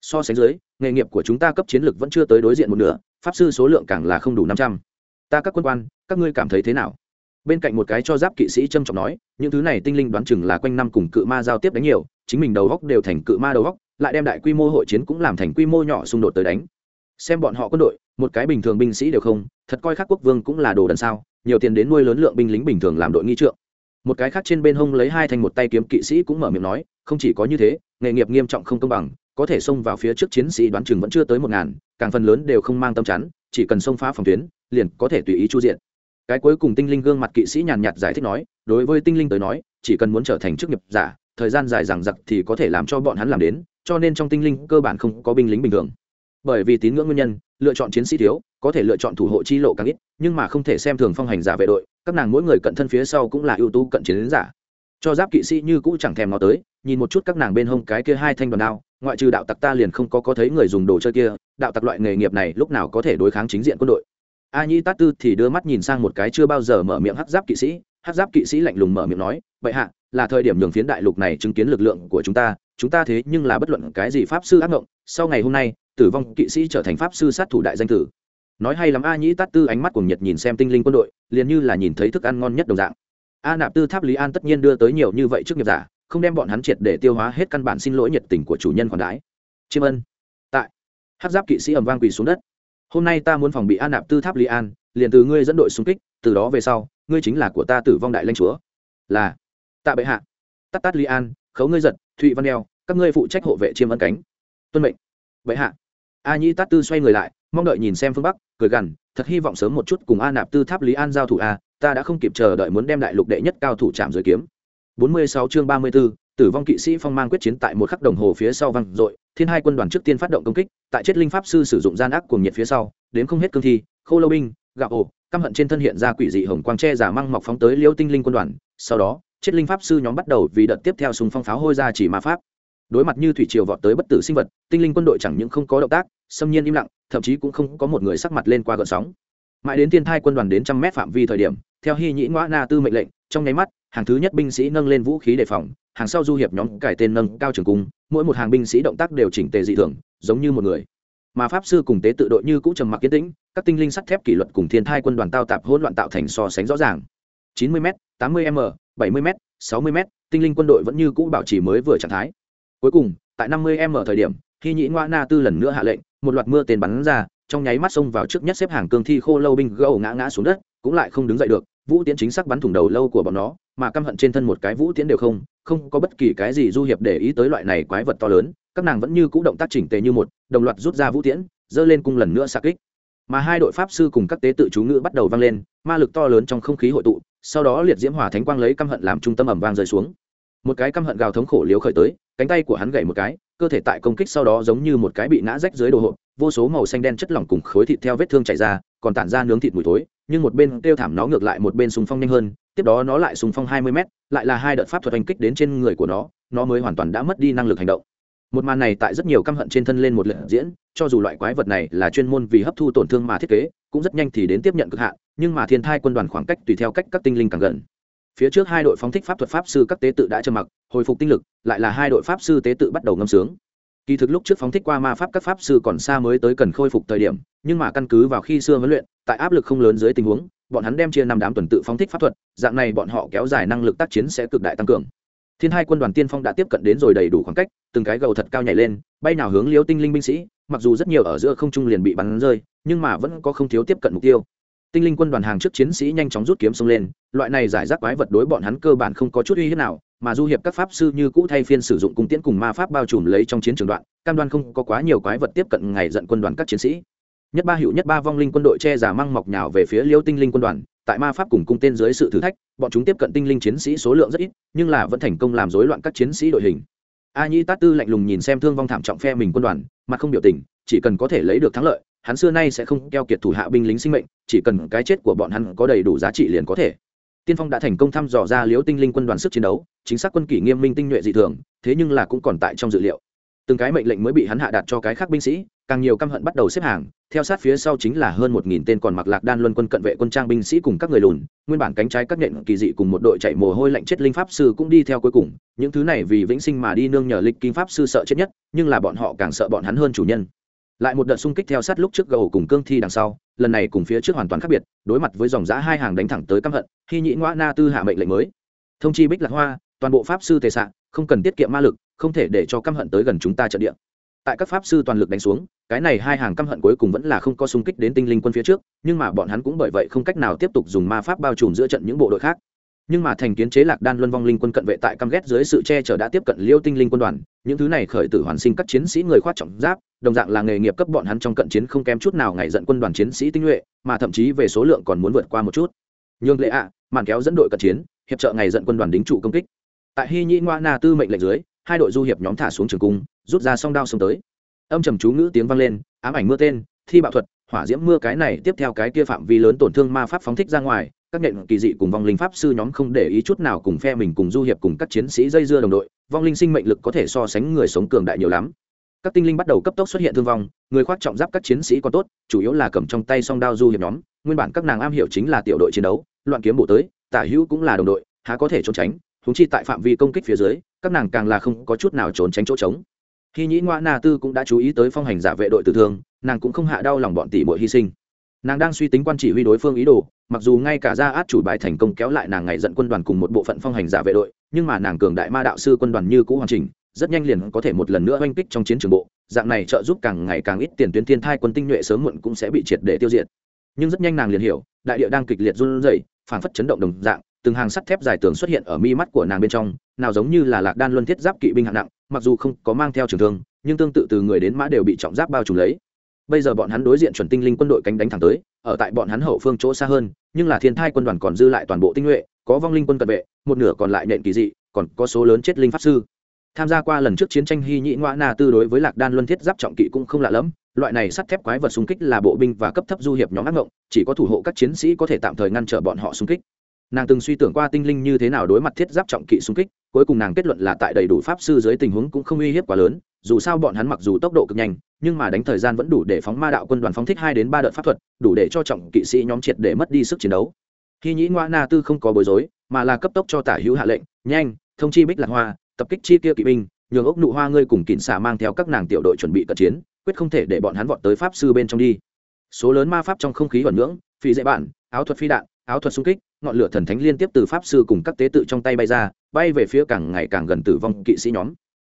So sánh dưới, nghề nghiệp của chúng ta cấp chiến lược vẫn chưa tới đối diện một nửa, pháp sư số lượng càng là không đủ năm trăm. Ta các quân quan, các ngươi cảm thấy thế nào? Bên cạnh một cái cho giáp kỵ sĩ trâm trọng nói, những thứ này tinh linh đoán chừng là quanh năm cùng cự ma giao tiếp đánh nhiều, chính mình đầu góc đều thành cự ma đầu góc, lại đem đại quy mô hội chiến cũng làm thành quy mô nhỏ xung đột tới đánh. Xem bọn họ quân đội, một cái bình thường binh sĩ đều không, thật coi khác quốc vương cũng là đồ đần sao, nhiều tiền đến nuôi lớn lượng binh lính bình thường làm đội nghi trượng một cái khác trên bên hông lấy hai thành một tay kiếm kỵ sĩ cũng mở miệng nói, không chỉ có như thế, nghề nghiệp nghiêm trọng không công bằng, có thể xông vào phía trước chiến sĩ đoán chừng vẫn chưa tới một ngàn, càng phần lớn đều không mang tâm chắn, chỉ cần xông phá phòng tuyến, liền có thể tùy ý chu diện. Cái cuối cùng tinh linh gương mặt kỵ sĩ nhàn nhạt giải thích nói, đối với tinh linh tới nói, chỉ cần muốn trở thành chức nghiệp giả, thời gian dài rằng giặc thì có thể làm cho bọn hắn làm đến, cho nên trong tinh linh cơ bản không có binh lính bình thường. Bởi vì tín ngưỡng nguyên nhân lựa chọn chiến sĩ thiếu, có thể lựa chọn thủ hộ chi lộ càng ít, nhưng mà không thể xem thường phong hành giả vệ đội, các nàng mỗi người cận thân phía sau cũng là ưu tú cận chiến giả. Cho giáp kỵ sĩ như cũ chẳng thèm nó tới, nhìn một chút các nàng bên hông cái kia hai thanh đoàn đao, ngoại trừ đạo tặc ta liền không có có thấy người dùng đồ chơi kia, đạo tặc loại nghề nghiệp này lúc nào có thể đối kháng chính diện quân đội. A nhĩ tát tư thì đưa mắt nhìn sang một cái chưa bao giờ mở miệng hắc giáp kỵ sĩ, hắc giáp kỵ sĩ lạnh lùng mở miệng nói vậy hạ, là thời điểm nhường phiến đại lục này chứng kiến lực lượng của chúng ta chúng ta thế nhưng là bất luận cái gì pháp sư ác ngộng, sau ngày hôm nay tử vong kỵ sĩ trở thành pháp sư sát thủ đại danh tử. Nói hay lắm, a nhĩ tát tư ánh mắt cùng nhật nhìn xem tinh linh quân đội, liền như là nhìn thấy thức ăn ngon nhất đồng dạng. A nạp tư tháp lý an tất nhiên đưa tới nhiều như vậy trước nghiệp giả, không đem bọn hắn triệt để tiêu hóa hết căn bản xin lỗi nhiệt tình của chủ nhân còn đái chiêm ân. Tại, hát giáp kỵ sĩ ẩm vang quỳ xuống đất. Hôm nay ta muốn phòng bị a nạp tư tháp lý an, liền từ ngươi dẫn đội xung kích, từ đó về sau, ngươi chính là của ta tử vong đại lanh chúa. Là, tạ bệ hạ. Tắt tát lý an, khấu ngươi giật, thụy văn đeo các ngươi phụ trách hộ vệ chiêm ân cánh. Tuân mệnh. Bệ hạ a nhĩ tát tư xoay người lại mong đợi nhìn xem phương bắc cười gằn thật hy vọng sớm một chút cùng a nạp tư tháp lý an giao thủ a ta đã không kịp chờ đợi muốn đem đại lục đệ nhất cao thủ chạm dưới kiếm. 46 chương 34, tử vong kỵ sĩ phong mang quyết chiến tại một khắc đồng hồ phía sau văng dội thiên hai quân đoàn trước tiên phát động công kích tại chết linh pháp sư sử dụng gian ác cuồng nhiệt phía sau đến không hết cương thi khô lâu binh gạo ổ căm hận trên thân hiện ra quỷ dị hồng quang tre giả măng mọc phóng tới liêu tinh linh quân đoàn sau đó chết linh pháp sư nhóm bắt đầu vì đợt tiếp theo súng phong pháo hôi ra chỉ ma pháp đối mặt như thủy triều vọt tới bất tử sinh vật, tinh linh quân đội chẳng những không có động tác, xâm nhiên im lặng, thậm chí cũng không có một người sắc mặt lên qua gợn sóng. Mãi đến thiên thai quân đoàn đến trăm mét phạm vi thời điểm, theo hy nhĩ ngoã na tư mệnh lệnh, trong nháy mắt, hàng thứ nhất binh sĩ nâng lên vũ khí đề phòng, hàng sau du hiệp nhóm cải tên nâng cao trường cung, mỗi một hàng binh sĩ động tác đều chỉnh tề dị thường, giống như một người. Mà pháp sư cùng tế tự đội như cũng trầm mặc kiến tĩnh, các tinh linh sắt thép kỷ luật cùng thiên thai quân đoàn tao tạp hỗn loạn tạo thành so sánh rõ ràng. 90 m 80 m 70 m 60 m tinh linh quân đội vẫn như cũ bảo trì mới vừa trạng thái cuối cùng, tại 50 m thời điểm khi nhĩ ngoa na tư lần nữa hạ lệnh, một loạt mưa tên bắn ra, trong nháy mắt xông vào trước nhất xếp hàng cương thi khô lâu binh gâu ngã ngã xuống đất, cũng lại không đứng dậy được, vũ tiễn chính xác bắn thủng đầu lâu của bọn nó, mà căm hận trên thân một cái vũ tiễn đều không không có bất kỳ cái gì du hiệp để ý tới loại này quái vật to lớn, các nàng vẫn như cũ động tác chỉnh tề như một, đồng loạt rút ra vũ tiễn, giơ lên cung lần nữa sạc kích. Mà hai đội pháp sư cùng các tế tự chú ngữ bắt đầu vang lên, ma lực to lớn trong không khí hội tụ, sau đó liệt diễm hỏa thánh quang lấy căm hận làm trung tâm ẩm vang rơi xuống một cái căm hận gào thống khổ liếu khởi tới, cánh tay của hắn gãy một cái, cơ thể tại công kích sau đó giống như một cái bị nã rách dưới đồ hộp, vô số màu xanh đen chất lỏng cùng khối thịt theo vết thương chảy ra, còn tản ra nướng thịt mùi thối, nhưng một bên kêu thảm nó ngược lại một bên súng phong nhanh hơn, tiếp đó nó lại súng phong hai mươi m lại là hai đợt pháp thuật hành kích đến trên người của nó nó mới hoàn toàn đã mất đi năng lực hành động. Một màn này tại rất nhiều căm hận trên thân lên một lượt diễn, cho dù loại quái vật này là chuyên môn vì hấp thu tổn thương mà thiết kế, cũng rất nhanh thì đến tiếp nhận cực hạn, nhưng mà thiên thai quân đoàn khoảng cách tùy theo cách các tinh linh càng gần phía trước hai đội phóng thích pháp thuật pháp sư các tế tự đã trầm mặc, hồi phục tinh lực, lại là hai đội pháp sư tế tự bắt đầu ngâm sướng. Kỳ thực lúc trước phóng thích qua ma pháp các pháp sư còn xa mới tới cần khôi phục thời điểm, nhưng mà căn cứ vào khi xưa huấn luyện, tại áp lực không lớn dưới tình huống, bọn hắn đem chia năm đám tuần tự phóng thích pháp thuật, dạng này bọn họ kéo dài năng lực tác chiến sẽ cực đại tăng cường. Thiên hai quân đoàn tiên phong đã tiếp cận đến rồi đầy đủ khoảng cách, từng cái gầu thật cao nhảy lên, bay nào hướng liếu tinh linh binh sĩ, mặc dù rất nhiều ở giữa không trung liền bị bắn rơi, nhưng mà vẫn có không thiếu tiếp cận mục tiêu tinh linh quân đoàn hàng trước chiến sĩ nhanh chóng rút kiếm xông lên, loại này giải rác quái vật đối bọn hắn cơ bản không có chút uy hiếp nào, mà du hiệp các pháp sư như cũ thay phiên sử dụng cung tiễn cùng ma pháp bao trùm lấy trong chiến trường đoạn, cam đoan không có quá nhiều quái vật tiếp cận ngày giận quân đoàn các chiến sĩ. Nhất ba hiệu nhất ba vong linh quân đội che giả măng mọc nhào về phía liêu tinh linh quân đoàn, tại ma pháp cùng cung tên dưới sự thử thách, bọn chúng tiếp cận tinh linh chiến sĩ số lượng rất ít, nhưng là vẫn thành công làm rối loạn các chiến sĩ đội hình. A nhi tát tư lạnh lùng nhìn xem thương vong thảm trọng phe mình quân đoàn, mặt không biểu tình, chỉ cần có thể lấy được thắng lợi hắn xưa nay sẽ không keo kiệt thủ hạ binh lính sinh mệnh, chỉ cần cái chết của bọn hắn có đầy đủ giá trị liền có thể. Tiên phong đã thành công thăm dò ra liếu tinh linh quân đoàn sức chiến đấu, chính xác quân kỷ nghiêm minh tinh nhuệ dị thường, thế nhưng là cũng còn tại trong dự liệu. Từng cái mệnh lệnh mới bị hắn hạ đạt cho cái khác binh sĩ, càng nhiều căm hận bắt đầu xếp hàng, theo sát phía sau chính là hơn một nghìn tên còn mặc lạc đan luân quân cận vệ quân trang binh sĩ cùng các người lùn, nguyên bản cánh trái các nện kỳ dị cùng một đội chạy mồ hôi lạnh chết linh pháp sư cũng đi theo cuối cùng, những thứ này vì vĩnh sinh mà đi nương nhờ lịch kinh pháp sư sợ chết nhất, nhưng là bọn họ càng sợ bọn hắn hơn chủ nhân lại một đợt xung kích theo sát lúc trước gầu cùng cương thi đằng sau, lần này cùng phía trước hoàn toàn khác biệt, đối mặt với dòng giã hai hàng đánh thẳng tới căm hận, khi nhĩ ngoã na tư hạ mệnh lệnh mới. Thông chi bích lạc hoa, toàn bộ pháp sư tề sạn không cần tiết kiệm ma lực, không thể để cho căm hận tới gần chúng ta trận địa. Tại các pháp sư toàn lực đánh xuống, cái này hai hàng căm hận cuối cùng vẫn là không có xung kích đến tinh linh quân phía trước, nhưng mà bọn hắn cũng bởi vậy không cách nào tiếp tục dùng ma pháp bao trùm giữa trận những bộ đội khác nhưng mà thành kiến chế lạc đan luân vong linh quân cận vệ tại căm ghét dưới sự che chở đã tiếp cận liêu tinh linh quân đoàn, những thứ này khởi tử hoàn sinh các chiến sĩ người khoát trọng giáp, đồng dạng là nghề nghiệp cấp bọn hắn trong cận chiến không kém chút nào ngày dẫn quân đoàn chiến sĩ tinh nhuệ, mà thậm chí về số lượng còn muốn vượt qua một chút. Nhường lệ ạ, màn kéo dẫn đội cận chiến, hiệp trợ ngày dẫn quân đoàn đính trụ công kích. Tại hy nhĩ ngoa na tư mệnh lệnh dưới, hai đội du hiệp nhóm thả xuống trường cung, rút ra song đao xông tới. Âm trầm chú ngữ tiếng vang lên, ám ảnh mưa tên, thi bạo thuật, hỏa diễm mưa cái này tiếp theo cái kia phạm vi lớn tổn thương ma pháp phóng thích ra ngoài các nện kỳ dị cùng vong linh pháp sư nhóm không để ý chút nào cùng phe mình cùng du hiệp cùng các chiến sĩ dây dưa đồng đội, vong linh sinh mệnh lực có thể so sánh người sống cường đại nhiều lắm. Các tinh linh bắt đầu cấp tốc xuất hiện thương vong, người khoác trọng giáp các chiến sĩ còn tốt, chủ yếu là cầm trong tay song đao du hiệp nhóm, nguyên bản các nàng am hiểu chính là tiểu đội chiến đấu, loạn kiếm bộ tới, tả hữu cũng là đồng đội, há có thể trốn tránh húng chi tại phạm vi công kích phía dưới, các nàng càng là không có chút nào trốn tránh chỗ trống. Khi nhĩ ngoa na tư cũng đã chú ý tới phong hành giả vệ đội tử thương, nàng cũng không hạ đau lòng bọn tỷ bội hy sinh nàng đang suy tính quan chỉ huy đối phương ý đồ, mặc dù ngay cả ra át chủ bài thành công kéo lại nàng ngày dẫn quân đoàn cùng một bộ phận phong hành giả vệ đội, nhưng mà nàng cường đại ma đạo sư quân đoàn như cũ hoàn chỉnh, rất nhanh liền có thể một lần nữa oanh kích trong chiến trường bộ, dạng này trợ giúp càng ngày càng ít tiền tuyến thiên thai quân tinh nhuệ sớm muộn cũng sẽ bị triệt để tiêu diệt. Nhưng rất nhanh nàng liền hiểu, đại địa đang kịch liệt run rẩy phản phất chấn động đồng dạng, từng hàng sắt thép dài tường xuất hiện ở mi mắt của nàng bên trong, nào giống như là lạc đan luân thiết giáp kỵ binh hạng nặng, mặc dù không có mang theo trường thương, nhưng tương tự từ người đến mã đều bị trọng giáp bao trùm lấy bây giờ bọn hắn đối diện chuẩn tinh linh quân đội cánh đánh thẳng tới, ở tại bọn hắn hậu phương chỗ xa hơn, nhưng là thiên thai quân đoàn còn dư lại toàn bộ tinh nhuệ, có vong linh quân cận vệ, một nửa còn lại nện kỳ dị, còn có số lớn chết linh pháp sư. Tham gia qua lần trước chiến tranh hy nhĩ ngoã na tư đối với lạc đan luân thiết giáp trọng kỵ cũng không lạ lẫm, loại này sắt thép quái vật xung kích là bộ binh và cấp thấp du hiệp nhóm ác ngộng, chỉ có thủ hộ các chiến sĩ có thể tạm thời ngăn trở bọn họ xung kích. Nàng từng suy tưởng qua tinh linh như thế nào đối mặt thiết giáp trọng kỵ xung kích, cuối cùng nàng kết luận là tại đầy đủ pháp sư dưới tình huống cũng không uy hiếp quá lớn, dù sao bọn hắn mặc dù tốc độ cực nhanh nhưng mà đánh thời gian vẫn đủ để phóng ma đạo quân đoàn phóng thích hai đến ba đợt pháp thuật, đủ để cho trọng kỵ sĩ nhóm triệt để mất đi sức chiến đấu. Khi nhĩ ngoa na tư không có bối rối, mà là cấp tốc cho tả hữu hạ lệnh, nhanh, thông chi bích lạc hoa, tập kích chi kia kỵ binh, nhường ốc nụ hoa ngươi cùng kịn xả mang theo các nàng tiểu đội chuẩn bị cận chiến, quyết không thể để bọn hắn vọt tới pháp sư bên trong đi. Số lớn ma pháp trong không khí vẩn ngưỡng phi dễ bản, áo thuật phi đạn, áo thuật xung kích, ngọn lửa thần thánh liên tiếp từ pháp sư cùng các tế tự trong tay bay ra, bay về phía càng ngày càng gần tử vong kỵ sĩ nhóm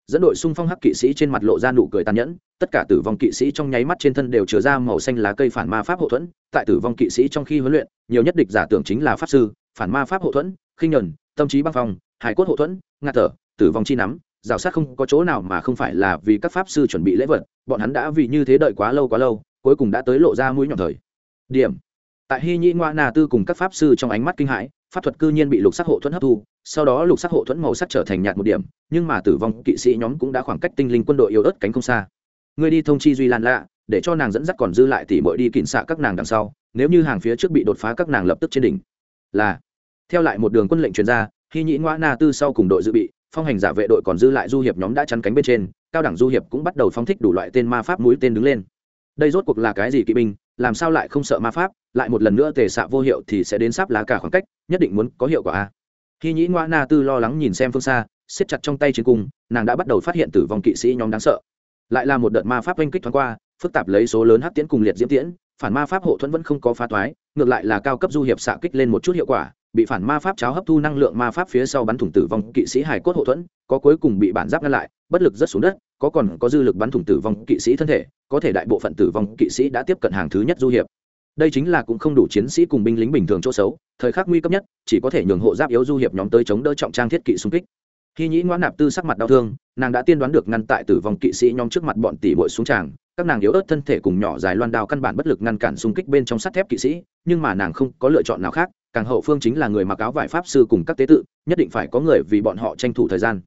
dẫn đội xung phong hắc kỵ sĩ trên mặt lộ ra nụ cười tàn nhẫn, tất cả tử vong kỵ sĩ trong nháy mắt trên thân đều chứa ra màu xanh lá cây phản ma pháp hậu thuẫn, tại tử vong kỵ sĩ trong khi huấn luyện, nhiều nhất địch giả tưởng chính là pháp sư, phản ma pháp hậu thuẫn, khinh nhuần, tâm trí băng phong, hải cốt hậu thuẫn ngạt thở, tử vong chi nắm, rào sát không có chỗ nào mà không phải là vì các pháp sư chuẩn bị lễ vật, bọn hắn đã vì như thế đợi quá lâu quá lâu, cuối cùng đã tới lộ ra mũi nhọn thời. Điểm tại hy nhĩ ngoa nà tư cùng các pháp sư trong ánh mắt kinh hãi, pháp thuật cư nhiên bị lục sắc hộ thuẫn hấp thu, sau đó lục sắc hộ thuẫn màu sắc trở thành nhạt một điểm, nhưng mà tử vong kỵ sĩ nhóm cũng đã khoảng cách tinh linh quân đội yếu ớt cánh không xa. Người đi thông chi duy lan lạ, để cho nàng dẫn dắt còn dư lại tỉ mọi đi kịn xạ các nàng đằng sau, nếu như hàng phía trước bị đột phá các nàng lập tức trên đỉnh. Là, theo lại một đường quân lệnh truyền ra, hy nhĩ ngoa na tư sau cùng đội dự bị, phong hành giả vệ đội còn dư lại du hiệp nhóm đã chắn cánh bên trên, cao đẳng du hiệp cũng bắt đầu phóng thích đủ loại tên ma pháp mũi tên đứng lên. Đây rốt cuộc là cái gì kỵ binh, làm sao lại không sợ ma pháp? Lại một lần nữa tề xạ vô hiệu thì sẽ đến sắp lá cả khoảng cách, nhất định muốn có hiệu quả a. Khi nhĩ ngoa na tư lo lắng nhìn xem phương xa, siết chặt trong tay chiến cung, nàng đã bắt đầu phát hiện tử vong kỵ sĩ nhóm đáng sợ. Lại là một đợt ma pháp oanh kích thoáng qua, phức tạp lấy số lớn hát tiễn cùng liệt diễm tiễn, phản ma pháp hộ thuẫn vẫn không có phá toái, ngược lại là cao cấp du hiệp xạ kích lên một chút hiệu quả, bị phản ma pháp cháo hấp thu năng lượng ma pháp phía sau bắn thủng tử vong kỵ sĩ hải cốt hộ thuẫn, có cuối cùng bị bản giáp ngăn lại, bất lực rất xuống đất, có còn có dư lực bắn thủng tử vong kỵ sĩ thân thể, có thể đại bộ phận tử vong kỵ sĩ đã tiếp cận hàng thứ nhất du hiệp đây chính là cũng không đủ chiến sĩ cùng binh lính bình thường chỗ xấu, thời khắc nguy cấp nhất, chỉ có thể nhường hộ giáp yếu du hiệp nhóm tới chống đỡ trọng trang thiết kỵ xung kích. Khi nhĩ ngoãn nạp tư sắc mặt đau thương, nàng đã tiên đoán được ngăn tại tử vong kỵ sĩ nhóm trước mặt bọn tỷ bội xuống tràng. Các nàng yếu ớt thân thể cùng nhỏ dài loan đao căn bản bất lực ngăn cản xung kích bên trong sắt thép kỵ sĩ, nhưng mà nàng không có lựa chọn nào khác, càng hậu phương chính là người mặc áo vải pháp sư cùng các tế tự, nhất định phải có người vì bọn họ tranh thủ thời gian.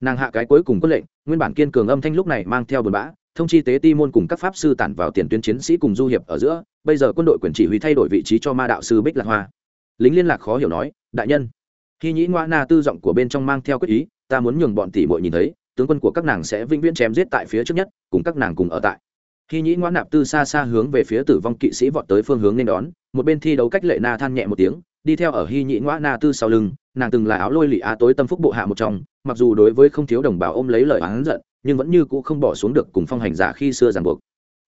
Nàng hạ cái cuối cùng quyết lệnh, nguyên bản kiên cường âm thanh lúc này mang theo buồn bã thông chi tế ti môn cùng các pháp sư tản vào tiền tuyến chiến sĩ cùng du hiệp ở giữa, bây giờ quân đội quyền chỉ huy thay đổi vị trí cho ma đạo sư bích lạc hoa. Lính liên lạc khó hiểu nói, đại nhân. Khi nhĩ ngoa na tư giọng của bên trong mang theo quyết ý, ta muốn nhường bọn tỷ muội nhìn thấy, tướng quân của các nàng sẽ vĩnh viễn chém giết tại phía trước nhất, cùng các nàng cùng ở tại. Khi nhĩ ngoa nạp tư xa xa hướng về phía tử vong kỵ sĩ vọt tới phương hướng nên đón, một bên thi đấu cách lệ na than nhẹ một tiếng, đi theo ở hy nhĩ ngoã na tư sau lưng, nàng từng là áo lôi lị á tối tâm phúc bộ hạ một trong, mặc dù đối với không thiếu đồng bào ôm lấy lời oán giận nhưng vẫn như cũ không bỏ xuống được cùng phong hành giả khi xưa ràng buộc.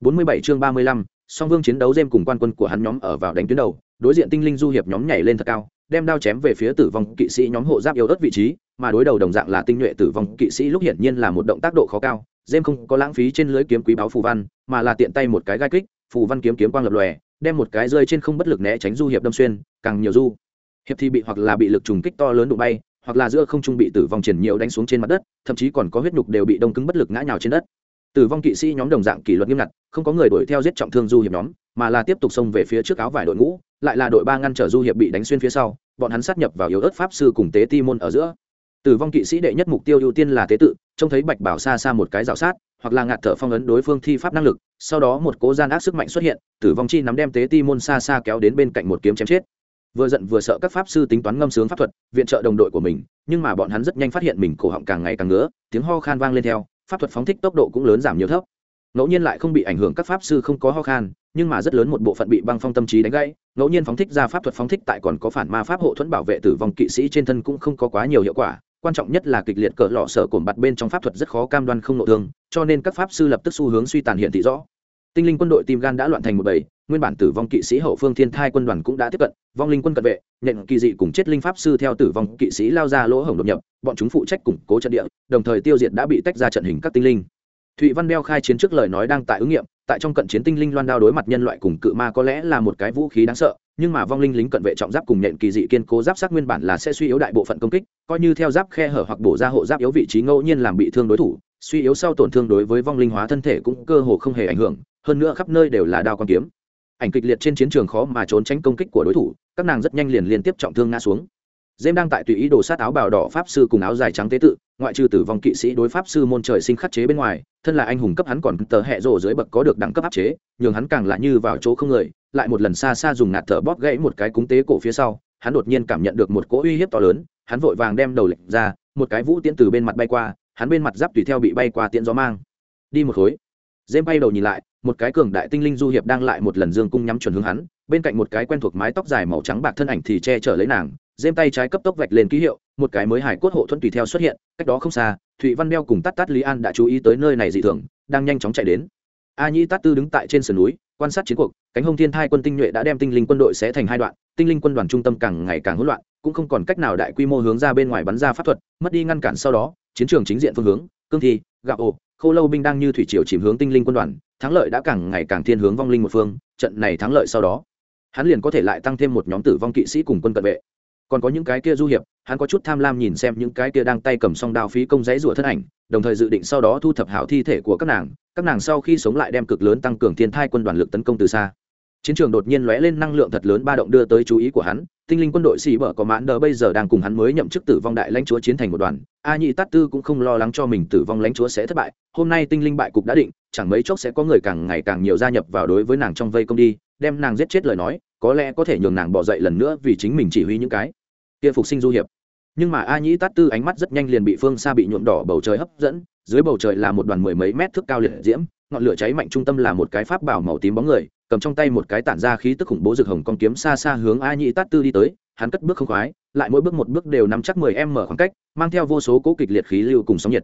47 chương 35, song vương chiến đấu dêm cùng quan quân của hắn nhóm ở vào đánh tuyến đầu đối diện tinh linh du hiệp nhóm nhảy lên thật cao đem đao chém về phía tử vong kỵ sĩ nhóm hộ giáp yếu ớt vị trí mà đối đầu đồng dạng là tinh nhuệ tử vong kỵ sĩ lúc hiển nhiên là một động tác độ khó cao dêm không có lãng phí trên lưới kiếm quý báo phù văn mà là tiện tay một cái gai kích phù văn kiếm kiếm quang lập lòe đem một cái rơi trên không bất lực né tránh du hiệp đâm xuyên càng nhiều du. Hiệp thì bị hoặc là bị lực trùng kích to lớn đụng bay hoặc là giữa không trung bị tử vong triển nhiều đánh xuống trên mặt đất thậm chí còn có huyết nhục đều bị đông cứng bất lực ngã nhào trên đất. Tử vong kỵ sĩ nhóm đồng dạng kỷ luật nghiêm ngặt, không có người đuổi theo giết trọng thương du hiệp nhóm, mà là tiếp tục xông về phía trước áo vải đội ngũ, lại là đội ba ngăn trở du hiệp bị đánh xuyên phía sau, bọn hắn sát nhập vào yếu ớt pháp sư cùng tế ti môn ở giữa. Tử vong kỵ sĩ đệ nhất mục tiêu ưu tiên là tế tự, trông thấy bạch bảo xa xa một cái rào sát, hoặc là ngạt thở phong ấn đối phương thi pháp năng lực, sau đó một cố gian ác sức mạnh xuất hiện, tử vong chi nắm đem tế ti môn xa xa kéo đến bên cạnh một kiếm chém chết vừa giận vừa sợ các pháp sư tính toán ngâm sướng pháp thuật, viện trợ đồng đội của mình, nhưng mà bọn hắn rất nhanh phát hiện mình cổ họng càng ngày càng ngứa, tiếng ho khan vang lên theo, pháp thuật phóng thích tốc độ cũng lớn giảm nhiều thấp. Ngẫu nhiên lại không bị ảnh hưởng các pháp sư không có ho khan, nhưng mà rất lớn một bộ phận bị băng phong tâm trí đánh gãy, ngẫu nhiên phóng thích ra pháp thuật phóng thích tại còn có phản ma pháp hộ thuẫn bảo vệ tử vong kỵ sĩ trên thân cũng không có quá nhiều hiệu quả, quan trọng nhất là kịch liệt cỡ lọ sở cồn bặt bên trong pháp thuật rất khó cam đoan không nội thương, cho nên các pháp sư lập tức xu hướng suy tàn hiện thị rõ. Tinh linh quân đội tim gan đã loạn thành một bầy nguyên bản tử vong kỵ sĩ hậu phương thiên thai quân đoàn cũng đã tiếp cận, vong linh quân cận vệ nhận kỳ dị cùng chết linh pháp sư theo tử vong kỵ sĩ lao ra lỗ hổng đột nhập, bọn chúng phụ trách củng cố trận địa, đồng thời tiêu diệt đã bị tách ra trận hình các tinh linh. Thụy văn đeo khai chiến trước lời nói đang tại ứng nghiệm, tại trong cận chiến tinh linh loan đao đối mặt nhân loại cùng cự ma có lẽ là một cái vũ khí đáng sợ, nhưng mà vong linh lính cận vệ trọng giáp cùng nhện kỳ dị kiên cố giáp sát nguyên bản là sẽ suy yếu đại bộ phận công kích, coi như theo giáp khe hở hoặc bổ ra hộ giáp yếu vị trí ngẫu nhiên làm bị thương đối thủ, suy yếu sau tổn thương đối với vong linh hóa thân thể cũng cơ hồ không hề ảnh hưởng, hơn nữa khắp nơi đều là đao con kiếm ảnh kịch liệt trên chiến trường khó mà trốn tránh công kích của đối thủ, các nàng rất nhanh liền liên tiếp trọng thương ngã xuống. Dêm đang tại tùy ý đồ sát áo bào đỏ pháp sư cùng áo dài trắng tế tự, ngoại trừ tử vong kỵ sĩ đối pháp sư môn trời sinh khắc chế bên ngoài, thân là anh hùng cấp hắn còn tờ hẹ rổ dưới bậc có được đẳng cấp áp chế, nhường hắn càng lạ như vào chỗ không người, lại một lần xa xa dùng nạt thở bóp gãy một cái cúng tế cổ phía sau, hắn đột nhiên cảm nhận được một cỗ uy hiếp to lớn, hắn vội vàng đem đầu lệch ra, một cái vũ tiễn từ bên mặt bay qua, hắn bên mặt giáp tùy theo bị bay qua tiễn gió mang. Đi một khối. Dêm bay đầu nhìn lại một cái cường đại tinh linh du hiệp đang lại một lần dương cung nhắm chuẩn hướng hắn, bên cạnh một cái quen thuộc mái tóc dài màu trắng bạc thân ảnh thì che chở lấy nàng dêm tay trái cấp tốc vạch lên ký hiệu, một cái mới hải cốt hộ thuẫn tùy theo xuất hiện, cách đó không xa, thụy văn đeo cùng tắt tắt lý an đã chú ý tới nơi này dị thường, đang nhanh chóng chạy đến. A nhĩ tát tư đứng tại trên sườn núi, quan sát chiến cuộc, cánh hông thiên thai quân tinh nhuệ đã đem tinh linh quân đội xé thành hai đoạn, tinh linh quân đoàn trung tâm càng ngày càng hỗn loạn, cũng không còn cách nào đại quy mô hướng ra bên ngoài bắn ra pháp thuật, mất đi ngăn cản sau đó, chiến trường chính diện phương hướng, cương thi, gạo ổ khô lâu binh đang như thủy triều chìm hướng tinh linh quân đoàn thắng lợi đã càng ngày càng thiên hướng vong linh một phương, trận này thắng lợi sau đó, hắn liền có thể lại tăng thêm một nhóm tử vong kỵ sĩ cùng quân cận vệ. Còn có những cái kia du hiệp, hắn có chút tham lam nhìn xem những cái kia đang tay cầm song đao phí công giấy rủa thân ảnh, đồng thời dự định sau đó thu thập hảo thi thể của các nàng các nàng sau khi sống lại đem cực lớn tăng cường thiên thai quân đoàn lực tấn công từ xa chiến trường đột nhiên lóe lên năng lượng thật lớn ba động đưa tới chú ý của hắn, tinh linh quân đội xì bở có mãn đờ bây giờ đang cùng hắn mới nhậm chức tử vong đại lãnh chúa chiến thành một đoàn. A nhị tát tư cũng không lo lắng cho mình tử vong lãnh chúa sẽ thất bại, hôm nay tinh linh bại cục đã định, chẳng mấy chốc sẽ có người càng ngày càng nhiều gia nhập vào đối với nàng trong vây công đi, đem nàng giết chết lời nói, có lẽ có thể nhường nàng bỏ dậy lần nữa vì chính mình chỉ huy những cái kia phục sinh du hiệp. Nhưng mà a nhĩ tát tư ánh mắt rất nhanh liền bị phương xa bị nhuộm đỏ bầu trời hấp dẫn, dưới bầu trời là một đoàn mười mấy mét thước cao liệt diễm ngọn lửa cháy mạnh trung tâm là một cái pháp bảo màu tím bóng người, cầm trong tay một cái tản ra khí tức khủng bố rực hồng con kiếm xa xa hướng a nhĩ tát tư đi tới, hắn cất bước không khoái, lại mỗi bước một bước đều nắm chắc mười em mở khoảng cách, mang theo vô số cố kịch liệt khí lưu cùng sóng nhiệt.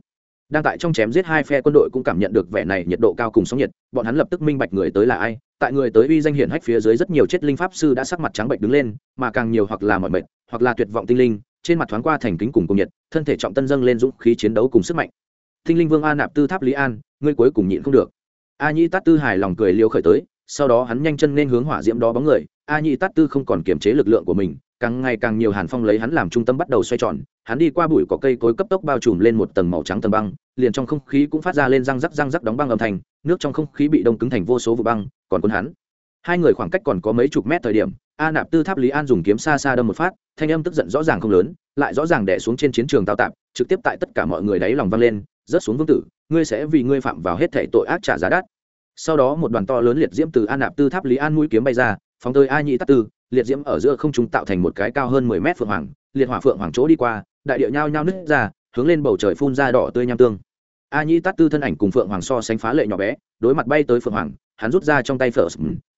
Đang tại trong chém giết hai phe quân đội cũng cảm nhận được vẻ này nhiệt độ cao cùng sóng nhiệt, bọn hắn lập tức minh bạch người tới là ai, tại người tới uy danh hiển hách phía dưới rất nhiều chết linh pháp sư đã sắc mặt trắng bệnh đứng lên, mà càng nhiều hoặc là mọi mệt, hoặc là tuyệt vọng tinh linh, trên mặt thoáng qua thành kính cùng cùng nhiệt, thân thể trọng tân dâng lên dũng khí chiến đấu cùng sức mạnh. Tinh linh vương a nạp tư tháp lý an, ngươi cuối cùng nhịn không được a nhĩ tát tư hài lòng cười liêu khởi tới, sau đó hắn nhanh chân nên hướng hỏa diễm đó bóng người. A nhĩ tát tư không còn kiềm chế lực lượng của mình, càng ngày càng nhiều hàn phong lấy hắn làm trung tâm bắt đầu xoay tròn. Hắn đi qua bụi cỏ cây cối cấp tốc bao trùm lên một tầng màu trắng tầng băng, liền trong không khí cũng phát ra lên răng rắc răng rắc đóng băng âm thanh, nước trong không khí bị đông cứng thành vô số vụ băng, còn quân hắn. Hai người khoảng cách còn có mấy chục mét thời điểm, a nạp tư tháp lý an dùng kiếm xa xa đâm một phát, thanh âm tức giận rõ ràng không lớn, lại rõ ràng đẻ xuống trên chiến trường tao tạp, trực tiếp tại tất cả mọi người đáy lòng vang lên, rớt xuống vương tử ngươi sẽ vì ngươi phạm vào hết thể tội ác trả giá đắt. Sau đó một đoàn to lớn liệt diễm từ An nạp tư tháp lý an mũi kiếm bay ra, phóng tới a nhị tắc tư, liệt diễm ở giữa không trung tạo thành một cái cao hơn mười mét phượng hoàng, liệt hỏa phượng hoàng chỗ đi qua, đại điệu nhao nhao nứt ra, hướng lên bầu trời phun ra đỏ tươi nham tương. A nhĩ tát tư thân ảnh cùng phượng hoàng so sánh phá lệ nhỏ bé, đối mặt bay tới phượng hoàng, hắn rút ra trong tay phở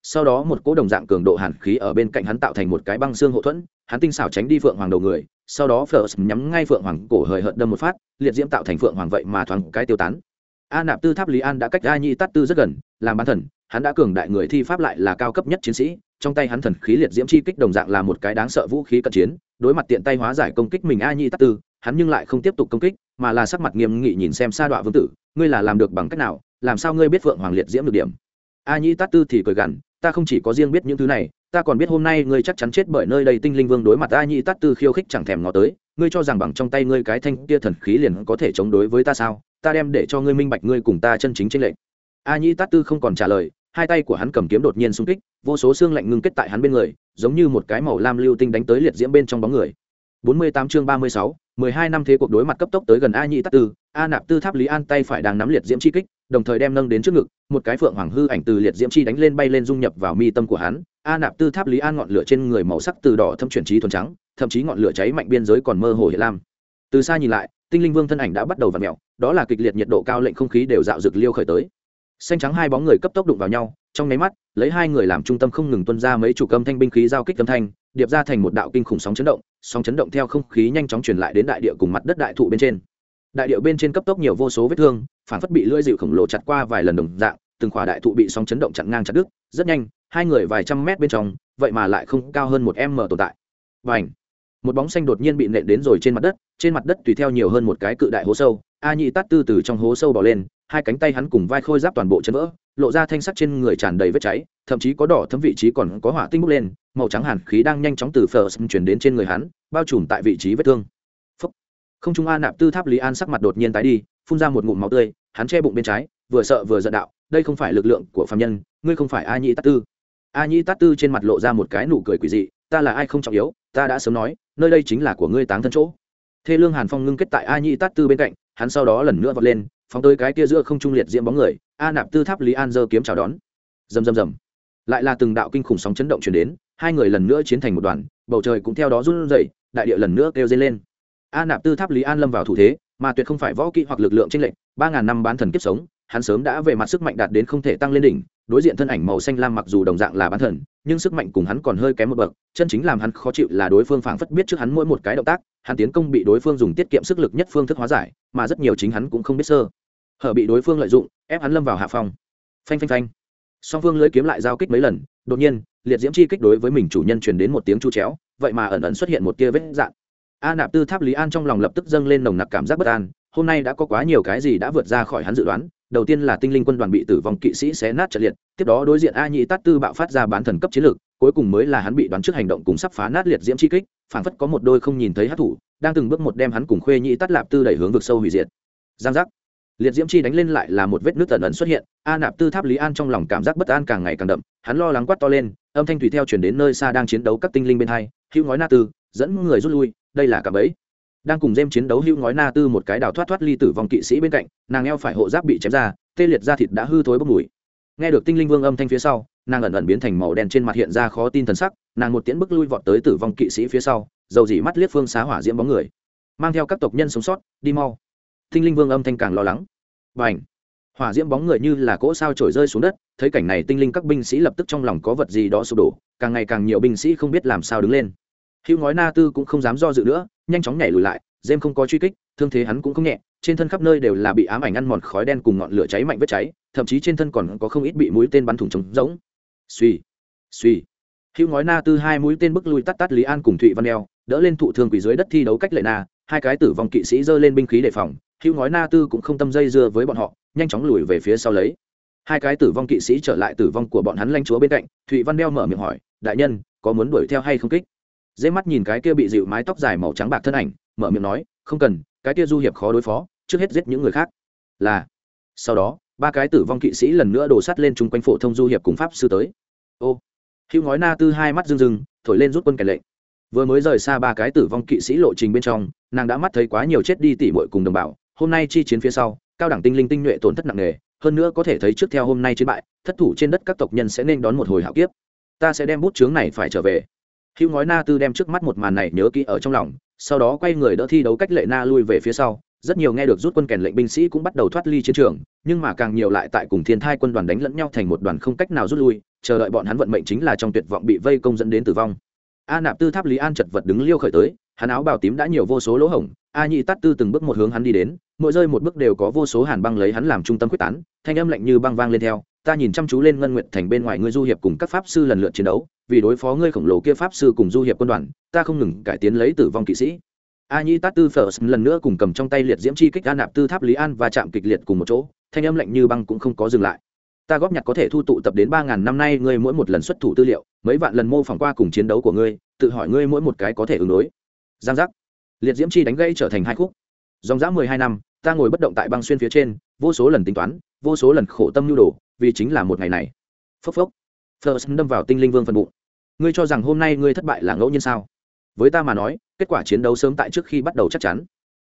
sau đó một cỗ đồng dạng cường độ hàn khí ở bên cạnh hắn tạo thành một cái băng xương hộ thuẫn, hắn tinh xảo tránh đi phượng hoàng đầu người, sau đó phở nhắm ngay phượng hoàng cổ hời hợt đâm một phát, liệt diễm tạo thành phượng hoàng vậy mà thoáng cái tiêu tán. A nạp tư tháp lý an đã cách a nhi tát tư rất gần, làm bán thần, hắn đã cường đại người thi pháp lại là cao cấp nhất chiến sĩ, trong tay hắn thần khí liệt diễm chi kích đồng dạng là một cái đáng sợ vũ khí cận chiến, đối mặt tiện tay hóa giải công kích mình a nhi tát tư, hắn nhưng lại không tiếp tục công kích, mà là sắc mặt nghiêm nghị nhìn xem sa đọa vương tử, ngươi là làm được bằng cách nào? Làm sao ngươi biết phượng hoàng liệt diễm được điểm? A nhi tát tư thì cười gằn ta không chỉ có riêng biết những thứ này ta còn biết hôm nay ngươi chắc chắn chết bởi nơi đây tinh linh vương đối mặt a nhị tát tư khiêu khích chẳng thèm ngó tới ngươi cho rằng bằng trong tay ngươi cái thanh kia thần khí liền có thể chống đối với ta sao? Ta đem để cho ngươi minh bạch ngươi cùng ta chân chính tranh lệnh a nhị tát tư không còn trả lời hai tay của hắn cầm kiếm đột nhiên xung kích vô số xương lạnh ngưng kết tại hắn bên người giống như một cái màu lam lưu tinh đánh tới liệt diễm bên trong bóng người. 48 chương 36, 12 năm thế cuộc đối mặt cấp tốc tới gần A Nhị Tát Tư, A Nạp Tư Tháp Lý An tay phải đang nắm liệt diễm chi kích, đồng thời đem nâng đến trước ngực, một cái phượng hoàng hư ảnh từ liệt diễm chi đánh lên bay lên dung nhập vào mi tâm của hắn. A Nạp Tư Tháp Lý An ngọn lửa trên người màu sắc từ đỏ thâm chuyển trí thuần trắng, thậm chí ngọn lửa cháy mạnh biên giới còn mơ hồ hiện lam. Từ xa nhìn lại, Tinh Linh Vương thân ảnh đã bắt đầu vặn mèo, đó là kịch liệt nhiệt độ cao lệnh không khí đều dạo rực liêu khởi tới. Xanh trắng hai bóng người cấp tốc đụng vào nhau, trong nháy mắt, lấy hai người làm trung tâm không ngừng tuôn ra mấy chủ cơm thanh binh khí giao kích âm thanh, điệp ra thành một đạo kinh khủng sóng chấn động sóng chấn động theo không khí nhanh chóng truyền lại đến đại địa cùng mặt đất đại thụ bên trên đại điệu bên trên cấp tốc nhiều vô số vết thương phản phất bị lưỡi dịu khổng lồ chặt qua vài lần đồng dạng, từng khỏa đại thụ bị sóng chấn động chặn ngang chặt đứt, rất nhanh, hai người vài trăm mét bên trong, vậy mà lại không cao hơn một m tồn tại. Và ảnh một bóng xanh đột nhiên bị nện đến rồi trên mặt đất, trên mặt đất tùy theo nhiều hơn một cái cự đại hố sâu, a nhị tát tư từ trong hố sâu bỏ lên, hai cánh tay hắn cùng vai khôi giáp toàn bộ chân vỡ, lộ ra thanh sắc trên người tràn đầy vết cháy, thậm chí có đỏ thấm vị trí còn có hỏa tinh bốc lên, màu trắng hàn khí đang nhanh chóng từ phờ xâm chuyển đến trên người hắn, bao trùm tại vị trí vết thương không trung a nạp tư tháp lý an sắc mặt đột nhiên tái đi, phun ra một ngụm máu tươi, hắn che bụng bên trái, vừa sợ vừa giận đạo, đây không phải lực lượng của phạm nhân, ngươi không phải a nhĩ tát tư. A nhĩ tát tư trên mặt lộ ra một cái nụ cười quỷ dị, ta là ai không trọng yếu, ta đã sớm nói, nơi đây chính là của ngươi táng thân chỗ. Thê lương hàn phong ngưng kết tại a nhĩ tát tư bên cạnh, hắn sau đó lần nữa vọt lên, phóng tới cái kia giữa không trung liệt diễm bóng người, a nạp tư tháp lý an giơ kiếm chào đón. Rầm rầm rầm. Lại là từng đạo kinh khủng sóng chấn động chuyển đến, hai người lần nữa chiến thành một đoàn, bầu trời cũng theo đó run rẩy, đại địa lần nữa kêu dây lên a nạp tư tháp lý an lâm vào thủ thế, mà tuyệt không phải võ kỹ hoặc lực lượng tranh lệnh ba ngàn năm bán thần kiếp sống, hắn sớm đã về mặt sức mạnh đạt đến không thể tăng lên đỉnh, đối diện thân ảnh màu xanh lam mặc dù đồng dạng là bán thần, nhưng sức mạnh cùng hắn còn hơi kém một bậc, chân chính làm hắn khó chịu là đối phương phảng phất biết trước hắn mỗi một cái động tác, hắn tiến công bị đối phương dùng tiết kiệm sức lực nhất phương thức hóa giải, mà rất nhiều chính hắn cũng không biết sơ. Hở bị đối phương lợi dụng, ép hắn lâm vào hạ phòng phanh phanh phanh. Song phương lưới kiếm lại giao kích mấy lần, đột nhiên, liệt diễm chi kích đối với mình chủ nhân truyền đến một tiếng chu chéo, vậy mà ẩn ẩn xuất hiện một tia vết dạn a nạp tư tháp lý an trong lòng lập tức dâng lên nồng nặc cảm giác bất an, hôm nay đã có quá nhiều cái gì đã vượt ra khỏi hắn dự đoán, đầu tiên là tinh linh quân đoàn bị tử vong kỵ sĩ xé nát trận liệt, tiếp đó đối diện a nhị tát tư bạo phát ra bán thần cấp chiến lược, cuối cùng mới là hắn bị đoán trước hành động cùng sắp phá nát liệt diễm chi kích, phảng phất có một đôi không nhìn thấy hát thủ, đang từng bước một đem hắn cùng khuê nhị tát lạp tư đẩy hướng vực sâu hủy diệt. Giang giác. Liệt diễm chi đánh lên lại là một vết nước tần ẩn xuất hiện, a nạp tư tháp lý an trong lòng cảm giác bất an càng ngày càng đậm, hắn lo lắng quát to lên, âm thanh tùy theo chuyển đến nơi xa đang chiến đấu các tinh linh bên hai, hữu ngói na tư dẫn người rút lui, đây là cả bẫy. Đang cùng dêm chiến đấu hữu ngói na tư một cái đào thoát thoát ly tử vong kỵ sĩ bên cạnh, nàng eo phải hộ giáp bị chém ra, tê liệt da thịt đã hư thối bốc mùi. Nghe được tinh linh vương âm thanh phía sau, nàng ẩn ẩn biến thành màu đen trên mặt hiện ra khó tin thần sắc, nàng một tiễn bức lui vọt tới tử vong kỵ sĩ phía sau, dầu dỉ mắt liếc phương xá hỏa diễm bóng người. Mang theo các tộc nhân sống sót, đi mau. Tinh linh vương âm thanh càng lo lắng. Và ảnh hỏa diễm bóng người như là cỗ sao trổi rơi xuống đất, thấy cảnh này tinh linh các binh sĩ lập tức trong lòng có vật gì đó sụp đổ, càng ngày càng nhiều binh sĩ không biết làm sao đứng lên hữu ngói na tư cũng không dám do dự nữa, nhanh chóng nhảy lùi lại dêm không có truy kích, thương thế hắn cũng không nhẹ, trên thân khắp nơi đều là bị ám ảnh ăn mòn khói đen cùng ngọn lửa cháy mạnh vết cháy, thậm chí trên thân còn có không ít bị mũi tên bắn thủng trống rỗng. Suy suy hữu ngói na tư hai mũi tên bức lui tắt tắt lý an cùng thụy văn đeo đỡ lên thụ thương quỷ dưới đất thi đấu cách lệ na, hai cái tử vong kỵ sĩ giơ lên binh khí đề phòng, hữu ngói na tư cũng không tâm dây dưa với bọn họ, nhanh chóng lùi về phía sau lấy. Hai cái tử vong kỵ sĩ trở lại tử vong của bọn hắn lanh chúa bên cạnh, thụy văn đeo mở miệng hỏi, đại nhân, có muốn đuổi theo hay không kích? Dễ mắt nhìn cái kia bị dịu mái tóc dài màu trắng bạc thân ảnh, mở miệng nói, không cần, cái kia du hiệp khó đối phó, trước hết giết những người khác. Là. Sau đó, ba cái tử vong kỵ sĩ lần nữa đổ sắt lên chung quanh phổ thông du hiệp cùng pháp sư tới. Ô. Hữu ngói na tư hai mắt rưng rưng, thổi lên rút quân kẻ lệnh. Vừa mới rời xa ba cái tử vong kỵ sĩ lộ trình bên trong, nàng đã mắt thấy quá nhiều chết đi tỉ mội cùng đồng bào. Hôm nay chi chiến phía sau, cao đẳng tinh linh tinh nhuệ tổn thất nặng nề, hơn nữa có thể thấy trước theo hôm nay chiến bại, thất thủ trên đất các tộc nhân sẽ nên đón một hồi hạo kiếp. Ta sẽ đem bút chướng này phải trở về hữu ngói na tư đem trước mắt một màn này nhớ kỹ ở trong lòng, sau đó quay người đỡ thi đấu cách lệ na lui về phía sau. Rất nhiều nghe được rút quân kèn lệnh binh sĩ cũng bắt đầu thoát ly chiến trường, nhưng mà càng nhiều lại tại cùng thiên thai quân đoàn đánh lẫn nhau thành một đoàn không cách nào rút lui, chờ đợi bọn hắn vận mệnh chính là trong tuyệt vọng bị vây công dẫn đến tử vong. A nạp tư tháp lý an chật vật đứng liêu khởi tới, hắn áo bào tím đã nhiều vô số lỗ hổng, a nhị tát tư từng bước một hướng hắn đi đến, mỗi rơi một bước đều có vô số hàn băng lấy hắn làm trung tâm quyết tán, thanh âm lạnh như băng vang lên theo ta nhìn chăm chú lên ngân nguyện thành bên ngoài ngươi du hiệp cùng các pháp sư lần lượt chiến đấu, vì đối phó ngươi khổng lồ kia pháp sư cùng du hiệp quân đoàn, ta không ngừng cải tiến lấy tử vong kỵ sĩ. A nhi tát tư phở lần nữa cùng cầm trong tay liệt diễm chi kích a nạp tư tháp lý an và chạm kịch liệt cùng một chỗ, thanh âm lạnh như băng cũng không có dừng lại. Ta góp nhặt có thể thu tụ tập đến ba ngàn năm nay ngươi mỗi một lần xuất thủ tư liệu, mấy vạn lần mô phỏng qua cùng chiến đấu của ngươi, tự hỏi ngươi mỗi một cái có thể ứng đối. Giang giác. Liệt diễm chi đánh gây trở thành hai khúc. Dòng dã mười hai năm, ta ngồi bất động tại băng xuyên phía trên, vô số lần tính toán, vô số lần khổ tâm nhu đồ vì chính là một ngày này. Phốc phốc. First đâm vào tinh linh vương phần bụng. Ngươi cho rằng hôm nay ngươi thất bại là ngẫu nhiên sao? Với ta mà nói, kết quả chiến đấu sớm tại trước khi bắt đầu chắc chắn.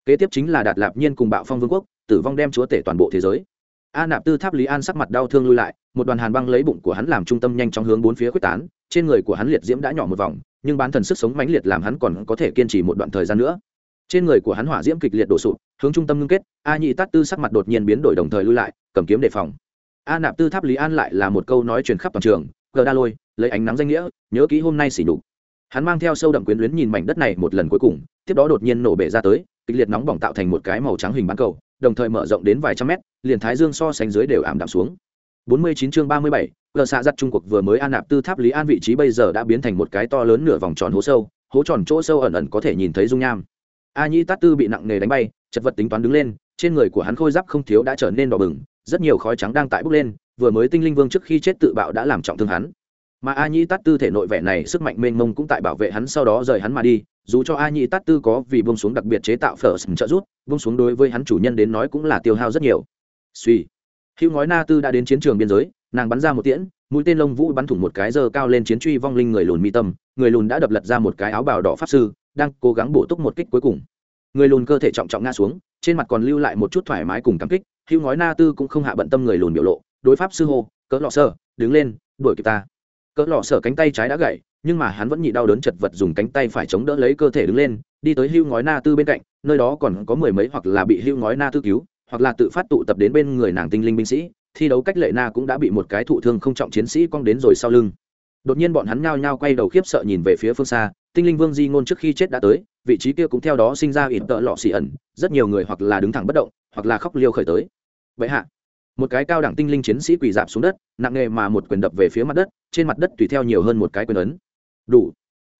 Kế tiếp chính là đạt lạp nhiên cùng bạo phong vương quốc, tử vong đem chúa tể toàn bộ thế giới. A nạp tư tháp lý an sắc mặt đau thương lui lại, một đoàn hàn băng lấy bụng của hắn làm trung tâm nhanh chóng hướng bốn phía quyết tán, trên người của hắn liệt diễm đã nhỏ một vòng, nhưng bán thần sức sống mãnh liệt làm hắn còn có thể kiên trì một đoạn thời gian nữa. Trên người của hắn hỏa diễm kịch liệt đổ sụp, hướng trung tâm ngưng kết, a nhị tát tư sắc mặt đột nhiên biến đổi đồng thời lui lại, cầm kiếm đề phòng a nạp tư tháp lý an lại là một câu nói truyền khắp toàn trường gờ đa lôi lấy ánh nắng danh nghĩa nhớ kỹ hôm nay xỉ đục hắn mang theo sâu đậm quyến luyến nhìn mảnh đất này một lần cuối cùng tiếp đó đột nhiên nổ bể ra tới kịch liệt nóng bỏng tạo thành một cái màu trắng hình bán cầu đồng thời mở rộng đến vài trăm mét liền thái dương so sánh dưới đều ảm đạm xuống. 49 chương 37, gờ xạ giặt trung quốc vừa mới an nạp tư tháp lý an vị trí bây giờ đã biến thành một cái to lớn nửa vòng tròn hố sâu hố tròn chỗ sâu ẩn ẩn có thể nhìn thấy dung nham. A nhĩ tát tư bị nặng nề đánh bay chật vật tính toán đứng lên trên người của hắn khôi giáp không thiếu đã trở nên đỏ bừng rất nhiều khói trắng đang tại bốc lên, vừa mới tinh linh vương trước khi chết tự bạo đã làm trọng thương hắn. Mà a nhĩ tát tư thể nội vẻ này sức mạnh mênh mông cũng tại bảo vệ hắn sau đó rời hắn mà đi, dù cho a nhĩ tát tư có vì bông xuống đặc biệt chế tạo phở sừng trợ rút bông xuống đối với hắn chủ nhân đến nói cũng là tiêu hao rất nhiều. Suy hữu ngói na tư đã đến chiến trường biên giới, nàng bắn ra một tiễn, mũi tên lông vũ bắn thủng một cái dơ cao lên chiến truy vong linh người lùn mi tâm, người lùn đã đập lật ra một cái áo bào đỏ pháp sư, đang cố gắng bổ túc một kích cuối cùng. Người lùn cơ thể trọng trọng ngã xuống, trên mặt còn lưu lại một chút thoải mái cùng cảm kích hữu ngói na tư cũng không hạ bận tâm người lùn biểu lộ, đối pháp sư hô, cỡ lọ sơ đứng lên, đuổi kịp ta. Cỡ lọ sở cánh tay trái đã gãy, nhưng mà hắn vẫn nhị đau đớn chật vật dùng cánh tay phải chống đỡ lấy cơ thể đứng lên, đi tới hưu ngói na tư bên cạnh, nơi đó còn có mười mấy hoặc là bị hưu ngói na tư cứu, hoặc là tự phát tụ tập đến bên người nàng tinh linh binh sĩ, thi đấu cách lệ na cũng đã bị một cái thụ thương không trọng chiến sĩ cong đến rồi sau lưng. Đột nhiên bọn hắn nhao nhao quay đầu khiếp sợ nhìn về phía phương xa, tinh linh vương di ngôn trước khi chết đã tới, vị trí kia cũng theo đó sinh ra ỉn tợ lọ xì ẩn, rất nhiều người hoặc là đứng thẳng bất động, hoặc là khóc liêu khởi tới vậy hạ. Một cái cao đẳng tinh linh chiến sĩ quỳ dạp xuống đất, nặng nề mà một quyền đập về phía mặt đất, trên mặt đất tùy theo nhiều hơn một cái quyền ấn. Đủ.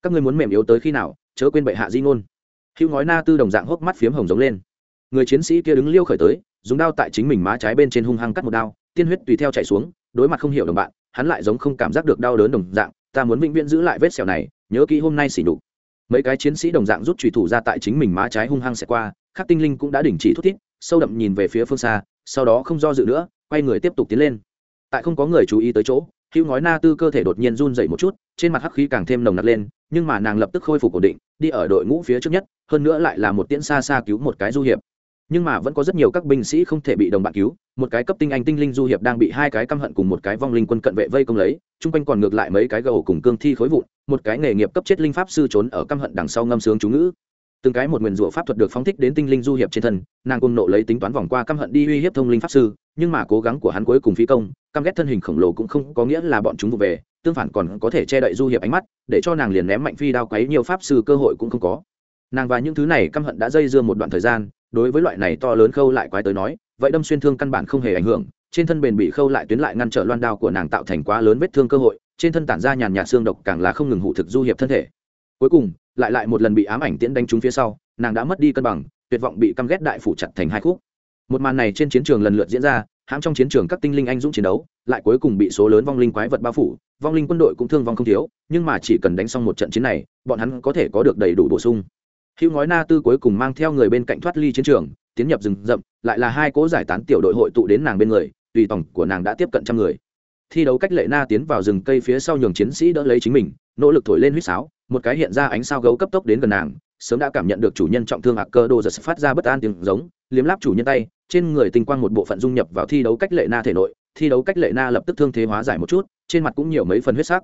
Các ngươi muốn mềm yếu tới khi nào, chớ quên bệ hạ di ngôn. Hữu ngói na tư đồng dạng hốc mắt phiếm hồng giống lên. Người chiến sĩ kia đứng liêu khởi tới, dùng đao tại chính mình má trái bên trên hung hăng cắt một đao, tiên huyết tùy theo chạy xuống, đối mặt không hiểu đồng bạn, hắn lại giống không cảm giác được đau đớn đồng dạng, ta muốn vĩnh viễn giữ lại vết sẹo này, nhớ kỹ hôm nay xỉ đục mấy cái chiến sĩ đồng dạng rút trùy thủ ra tại chính mình má trái hung hăng sẽ qua khắc tinh linh cũng đã đình chỉ thút thít, sâu đậm nhìn về phía phương xa sau đó không do dự nữa, quay người tiếp tục tiến lên. Tại không có người chú ý tới chỗ, hữu ngói na tư cơ thể đột nhiên run dậy một chút, trên mặt hắc khí càng thêm nồng nặc lên, nhưng mà nàng lập tức khôi phục ổn định, đi ở đội ngũ phía trước nhất, hơn nữa lại là một tiễn xa xa cứu một cái du hiệp. Nhưng mà vẫn có rất nhiều các binh sĩ không thể bị đồng bạn cứu, một cái cấp tinh anh tinh linh du hiệp đang bị hai cái căm hận cùng một cái vong linh quân cận vệ vây công lấy, chung quanh còn ngược lại mấy cái gầu cùng cương thi khối vụn, một cái nghề nghiệp cấp chết linh pháp sư trốn ở căm hận đằng sau ngâm sướng chú ngữ từng cái một nguyền rủa pháp thuật được phóng thích đến tinh linh du hiệp trên thân, nàng cung nộ lấy tính toán vòng qua căm hận đi uy hiếp thông linh pháp sư, nhưng mà cố gắng của hắn cuối cùng phi công, căm ghét thân hình khổng lồ cũng không có nghĩa là bọn chúng vụ về, tương phản còn có thể che đậy du hiệp ánh mắt, để cho nàng liền ném mạnh phi đao quấy nhiều pháp sư cơ hội cũng không có. Nàng và những thứ này căm hận đã dây dưa một đoạn thời gian, đối với loại này to lớn khâu lại quái tới nói, vậy đâm xuyên thương căn bản không hề ảnh hưởng, trên thân bền bị khâu lại tuyến lại ngăn trở loan đao của nàng tạo thành quá lớn vết thương cơ hội, trên thân tản ra nhàn nhạt xương độc càng là không ngừng hụ thực du hiệp thân thể cuối cùng, lại lại một lần bị ám ảnh tiễn đánh trúng phía sau, nàng đã mất đi cân bằng, tuyệt vọng bị căm ghét đại phủ chặt thành hai khúc. Một màn này trên chiến trường lần lượt diễn ra, hãm trong chiến trường các tinh linh anh dũng chiến đấu, lại cuối cùng bị số lớn vong linh quái vật bao phủ, vong linh quân đội cũng thương vong không thiếu, nhưng mà chỉ cần đánh xong một trận chiến này, bọn hắn có thể có được đầy đủ bổ sung. Hữu ngói na tư cuối cùng mang theo người bên cạnh thoát ly chiến trường, tiến nhập rừng rậm, lại là hai cố giải tán tiểu đội hội tụ đến nàng bên người, tùy tổng của nàng đã tiếp cận trăm người. Thi đấu cách lệ na tiến vào rừng cây phía sau nhường chiến sĩ đỡ lấy chính mình, nỗ lực thổi lên huýt sáo một cái hiện ra ánh sao gấu cấp tốc đến gần nàng, sớm đã cảm nhận được chủ nhân trọng thương ạc cơ đồ giật phát ra bất an tiếng giống, liếm láp chủ nhân tay, trên người tinh quang một bộ phận dung nhập vào thi đấu cách lệ na thể nội, thi đấu cách lệ na lập tức thương thế hóa giải một chút, trên mặt cũng nhiều mấy phần huyết sắc.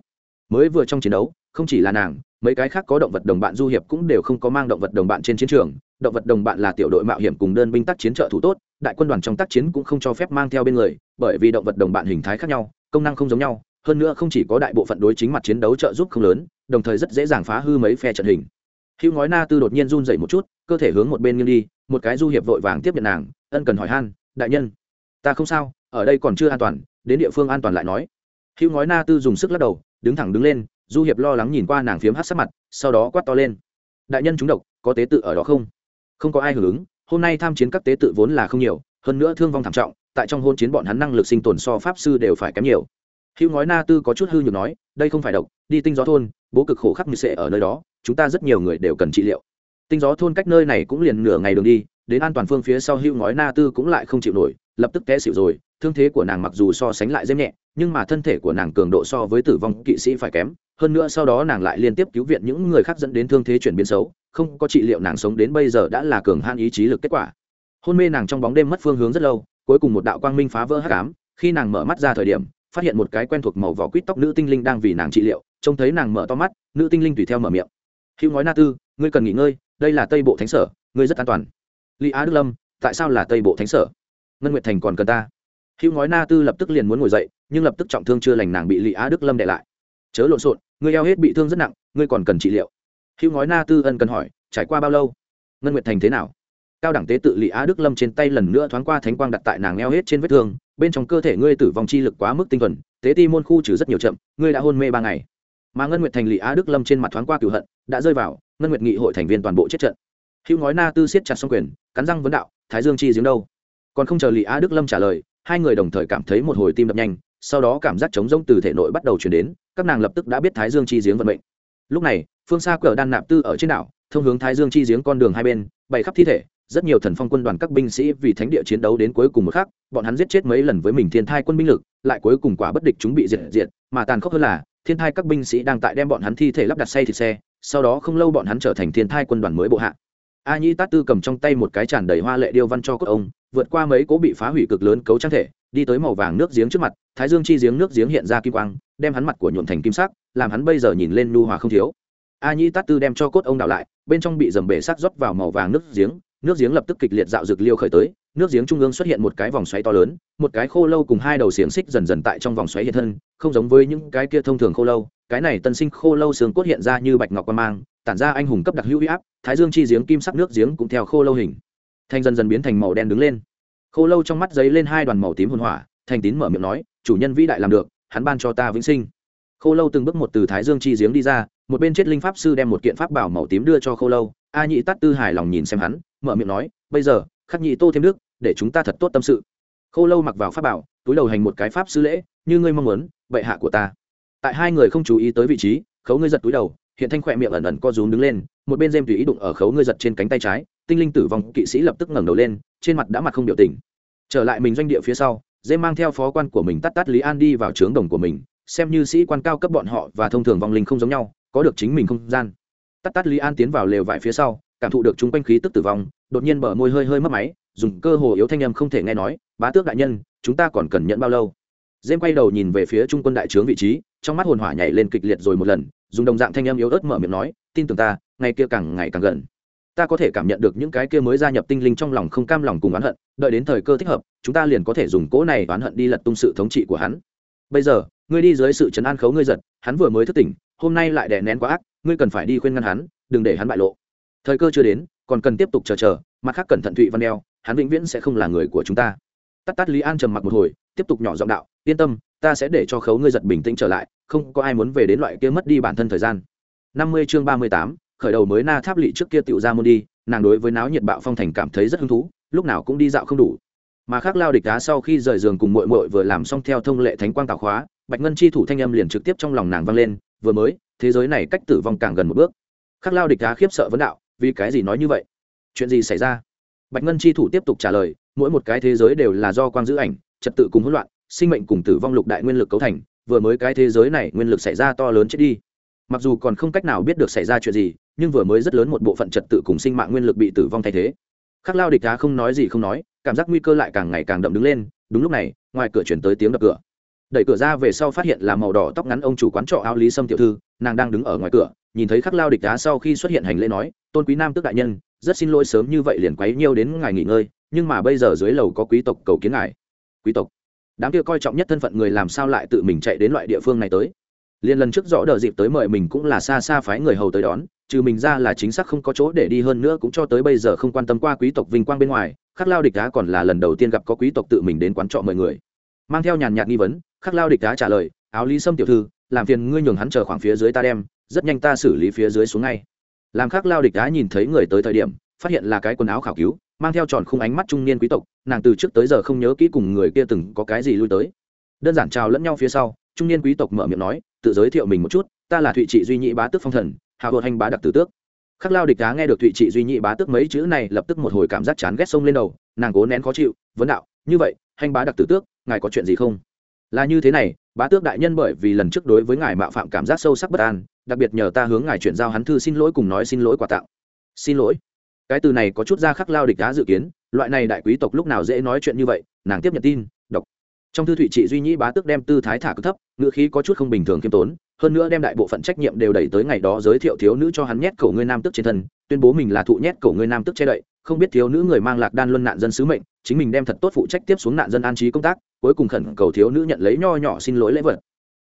Mới vừa trong chiến đấu, không chỉ là nàng, mấy cái khác có động vật đồng bạn du hiệp cũng đều không có mang động vật đồng bạn trên chiến trường, động vật đồng bạn là tiểu đội mạo hiểm cùng đơn binh tác chiến trợ thủ tốt, đại quân đoàn trong tác chiến cũng không cho phép mang theo bên người, bởi vì động vật đồng bạn hình thái khác nhau, công năng không giống nhau, hơn nữa không chỉ có đại bộ phận đối chính mặt chiến đấu trợ giúp không lớn đồng thời rất dễ dàng phá hư mấy phe trận hình. Hữu ngói na tư đột nhiên run dậy một chút, cơ thể hướng một bên nghiêng đi, một cái du hiệp vội vàng tiếp nhận nàng, ân cần hỏi han, đại nhân, ta không sao, ở đây còn chưa an toàn, đến địa phương an toàn lại nói. Hữu ngói na tư dùng sức lắc đầu, đứng thẳng đứng lên, du hiệp lo lắng nhìn qua nàng phiếm hát sắc mặt, sau đó quát to lên, đại nhân chúng độc, có tế tự ở đó không? Không có ai hưởng ứng, hôm nay tham chiến các tế tự vốn là không nhiều, hơn nữa thương vong thảm trọng, tại trong hôn chiến bọn hắn năng lực sinh tồn so pháp sư đều phải kém nhiều hữu ngói na tư có chút hư nhược nói, đây không phải độc, đi tinh gió thôn, bố cực khổ khắc như sệ ở nơi đó, chúng ta rất nhiều người đều cần trị liệu. Tinh gió thôn cách nơi này cũng liền nửa ngày đường đi, đến an toàn phương phía sau hữu ngói na tư cũng lại không chịu nổi, lập tức té xịu rồi, thương thế của nàng mặc dù so sánh lại dêm nhẹ, nhưng mà thân thể của nàng cường độ so với tử vong kỵ sĩ phải kém. Hơn nữa sau đó nàng lại liên tiếp cứu viện những người khác dẫn đến thương thế chuyển biến xấu, không có trị liệu nàng sống đến bây giờ đã là cường han ý chí lực kết quả. Hôn mê nàng trong bóng đêm mất phương hướng rất lâu, cuối cùng một đạo quang minh phá vỡ hắc ám, khi nàng mở mắt ra thời điểm phát hiện một cái quen thuộc màu vỏ quýt tóc nữ tinh linh đang vì nàng trị liệu, trông thấy nàng mở to mắt, nữ tinh linh tùy theo mở miệng. Hữu nói na tư, ngươi cần nghỉ ngơi, đây là tây bộ thánh sở, ngươi rất an toàn. Lý á đức lâm, tại sao là tây bộ thánh sở? Ngân nguyệt thành còn cần ta. Hữu nói na tư lập tức liền muốn ngồi dậy, nhưng lập tức trọng thương chưa lành nàng bị lý á đức lâm đệ lại. Chớ lộn xộn, ngươi eo hết bị thương rất nặng, ngươi còn cần trị liệu. Hữu nói na tư ân cần hỏi, trải qua bao lâu? Ngân nguyệt thành thế nào? Cao đẳng tế tự lý á đức lâm trên tay lần nữa thoáng qua thánh quang đặt tại nàng eo hết trên vết thương bên trong cơ thể ngươi tử vong chi lực quá mức tinh thuần, tế ti môn khu trừ rất nhiều chậm, ngươi đã hôn mê ba ngày. Mà ngân nguyệt thành lỵ á đức lâm trên mặt thoáng qua cửu hận, đã rơi vào ngân nguyệt nghị hội thành viên toàn bộ chết trận. Hữu ngói na tư siết chặt xong quyền, cắn răng vấn đạo, thái dương chi giếng đâu? Còn không chờ lỵ á đức lâm trả lời, hai người đồng thời cảm thấy một hồi tim đập nhanh, sau đó cảm giác trống rỗng từ thể nội bắt đầu chuyển đến, các nàng lập tức đã biết thái dương chi giếng vận mệnh. Lúc này, phương xa cờ đan nạp tư ở trên đảo, thông hướng thái dương chi giếng con đường hai bên, bày khắp thi thể rất nhiều thần phong quân đoàn các binh sĩ vì thánh địa chiến đấu đến cuối cùng một khắc, bọn hắn giết chết mấy lần với mình thiên thai quân binh lực, lại cuối cùng quả bất địch chúng bị diệt diệt, mà tàn khốc hơn là, thiên thai các binh sĩ đang tại đem bọn hắn thi thể lắp đặt xây thịt xe, sau đó không lâu bọn hắn trở thành thiên thai quân đoàn mới bộ hạ. A nhĩ tát tư cầm trong tay một cái tràn đầy hoa lệ điêu văn cho cốt ông, vượt qua mấy cố bị phá hủy cực lớn cấu trang thể, đi tới màu vàng nước giếng trước mặt, thái dương chi giếng nước giếng hiện ra kim quang, đem hắn mặt của nhuộn thành kim sắc, làm hắn bây giờ nhìn lên nu hòa không thiếu. A nhĩ tát tư đem cho cốt ông đảo lại, bên trong bị dầm bể sắc rót vào màu vàng nước giếng nước giếng lập tức kịch liệt dạo dược liêu khởi tới, nước giếng trung ương xuất hiện một cái vòng xoáy to lớn, một cái khô lâu cùng hai đầu xiềng xích dần dần tại trong vòng xoáy hiện thân, không giống với những cái kia thông thường khô lâu, cái này tân sinh khô lâu xương cốt hiện ra như bạch ngọc quan mang, tản ra anh hùng cấp đặc hữu huy áp, thái dương chi giếng, kim sắc nước giếng cũng theo khô lâu hình, thành dần dần biến thành màu đen đứng lên. Khô lâu trong mắt giấy lên hai đoàn màu tím hồn hỏa, thành tín mở miệng nói, chủ nhân vĩ đại làm được, hắn ban cho ta vĩnh sinh. Khô lâu từng bước một từ thái dương chi giếng đi ra, một bên chết linh pháp sư đem một kiện pháp bảo màu tím đưa cho khô lâu, a nhị tát tư hài lòng nhìn xem hắn mở miệng nói bây giờ khắc nhị tô thêm nước, để chúng ta thật tốt tâm sự. Khô lâu mặc vào pháp bảo túi đầu hành một cái pháp sư lễ như ngươi mong muốn bệ hạ của ta. Tại hai người không chú ý tới vị trí khấu ngươi giật túi đầu hiện thanh khỏe miệng ẩn ẩn co rúm đứng lên một bên dêm tùy ý đụng ở khấu ngươi giật trên cánh tay trái tinh linh tử vong kỵ sĩ lập tức ngẩng đầu lên trên mặt đã mặt không biểu tình. Trở lại mình doanh địa phía sau dêm mang theo phó quan của mình tắt tắt lý an đi vào trướng đồng của mình xem như sĩ quan cao cấp bọn họ và thông thường vong linh không giống nhau có được chính mình không gian. Tắt tắt lý an tiến vào lều vải phía sau cảm thụ được chung quanh khí tức tử vong đột nhiên bờ môi hơi hơi mất máy, dùng cơ hồ yếu thanh âm không thể nghe nói, bá tước đại nhân, chúng ta còn cần nhận bao lâu? Dêm quay đầu nhìn về phía trung quân đại trướng vị trí, trong mắt hồn hỏa nhảy lên kịch liệt rồi một lần, dùng đồng dạng thanh âm yếu ớt mở miệng nói, tin tưởng ta, ngày kia càng ngày càng gần. Ta có thể cảm nhận được những cái kia mới gia nhập tinh linh trong lòng không cam lòng cùng oán hận, đợi đến thời cơ thích hợp, chúng ta liền có thể dùng cỗ này oán hận đi lật tung sự thống trị của hắn. Bây giờ, ngươi đi dưới sự chấn an khấu ngươi giật hắn vừa mới thức tỉnh, hôm nay lại đè nén quá ác, ngươi cần phải đi khuyên ngăn hắn, đừng để hắn bại lộ. Thời cơ chưa đến còn cần tiếp tục chờ chờ, mặt khác cẩn thận thụy văn đeo, hắn vĩnh viễn sẽ không là người của chúng ta. Tắt tắt lý an trầm mặc một hồi, tiếp tục nhỏ giọng đạo, yên tâm, ta sẽ để cho khấu ngươi giật bình tĩnh trở lại, không có ai muốn về đến loại kia mất đi bản thân thời gian. Năm mươi chương ba mươi tám, khởi đầu mới na tháp lỵ trước kia tựu ra môn đi, nàng đối với náo nhiệt bạo phong thành cảm thấy rất hứng thú, lúc nào cũng đi dạo không đủ. Mà khác lao địch đá sau khi rời giường cùng mội mội vừa làm xong theo thông lệ thánh quang tạo khóa, bạch ngân chi thủ thanh âm liền trực tiếp trong lòng nàng vang lên, vừa mới, thế giới này cách tử vong càng gần một bước. Khác lao địch đá khiếp sợ vấn đạo vì cái gì nói như vậy? Chuyện gì xảy ra? Bạch ngân chi thủ tiếp tục trả lời, mỗi một cái thế giới đều là do quang giữ ảnh, trật tự cùng hỗn loạn, sinh mệnh cùng tử vong lục đại nguyên lực cấu thành, vừa mới cái thế giới này nguyên lực xảy ra to lớn chết đi. Mặc dù còn không cách nào biết được xảy ra chuyện gì, nhưng vừa mới rất lớn một bộ phận trật tự cùng sinh mạng nguyên lực bị tử vong thay thế. Khắc lao địch đá không nói gì không nói, cảm giác nguy cơ lại càng ngày càng đậm đứng lên, đúng lúc này, ngoài cửa chuyển tới tiếng đập cửa. Đẩy cửa ra về sau phát hiện là màu đỏ tóc ngắn ông chủ quán trọ áo lý sâm tiểu thư, nàng đang đứng ở ngoài cửa nhìn thấy khắc lao địch đá sau khi xuất hiện hành lễ nói, tôn quý nam tước đại nhân, rất xin lỗi sớm như vậy liền quấy nhiều đến ngài nghỉ ngơi, nhưng mà bây giờ dưới lầu có quý tộc cầu kiến ngài. Quý tộc. Đám kia coi trọng nhất thân phận người làm sao lại tự mình chạy đến loại địa phương này tới? Liên lần trước rõ đờ dịp tới mời mình cũng là xa xa phái người hầu tới đón, trừ mình ra là chính xác không có chỗ để đi hơn nữa cũng cho tới bây giờ không quan tâm qua quý tộc vinh quang bên ngoài, khắc lao địch đá còn là lần đầu tiên gặp có quý tộc tự mình đến quán trọ mời người. Mang theo nhàn nhạt nghi vấn, khắc lao địch đá trả lời, áo lý sâm tiểu thư, làm phiền ngươi nhường hắn chờ khoảng phía dưới ta đem rất nhanh ta xử lý phía dưới xuống ngay. Làm khắc lao địch đá nhìn thấy người tới thời điểm, phát hiện là cái quần áo khảo cứu, mang theo tròn khung ánh mắt trung niên quý tộc, nàng từ trước tới giờ không nhớ kỹ cùng người kia từng có cái gì lui tới. Đơn giản chào lẫn nhau phía sau, trung niên quý tộc mở miệng nói, tự giới thiệu mình một chút, ta là thụy trị duy nhị bá tước phong thần hào hột hành bá đặc tử tước. Khắc lao địch đá nghe được thụy trị duy nhị bá tước mấy chữ này, lập tức một hồi cảm giác chán ghét sông lên đầu, nàng cố nén khó chịu, vấn đạo, như vậy, hành bá đặc tử tước, ngài có chuyện gì không? Là như thế này, bá tước đại nhân bởi vì lần trước đối với ngài mạo phạm cảm giác sâu sắc bất an đặc biệt nhờ ta hướng ngài chuyển giao hắn thư xin lỗi cùng nói xin lỗi quà tặng. Xin lỗi. Cái từ này có chút ra khắc lao địch đá dự kiến, loại này đại quý tộc lúc nào dễ nói chuyện như vậy, nàng tiếp nhận tin, đọc. Trong thư thụy trị duy nhĩ bá tước đem tư thái thả cực thấp, ngữ khí có chút không bình thường kiêm tốn, hơn nữa đem đại bộ phận trách nhiệm đều đẩy tới ngày đó giới thiệu thiếu nữ cho hắn nhét cổ ngươi nam tức trên thân, tuyên bố mình là thụ nhét cổ ngươi nam tức che đậy, không biết thiếu nữ người mang lạc đan luân nạn dân sứ mệnh, chính mình đem thật tốt phụ trách tiếp xuống nạn dân an trí công tác, cuối cùng khẩn cầu thiếu nữ nhận lấy nho nhỏ xin lỗi lễ vật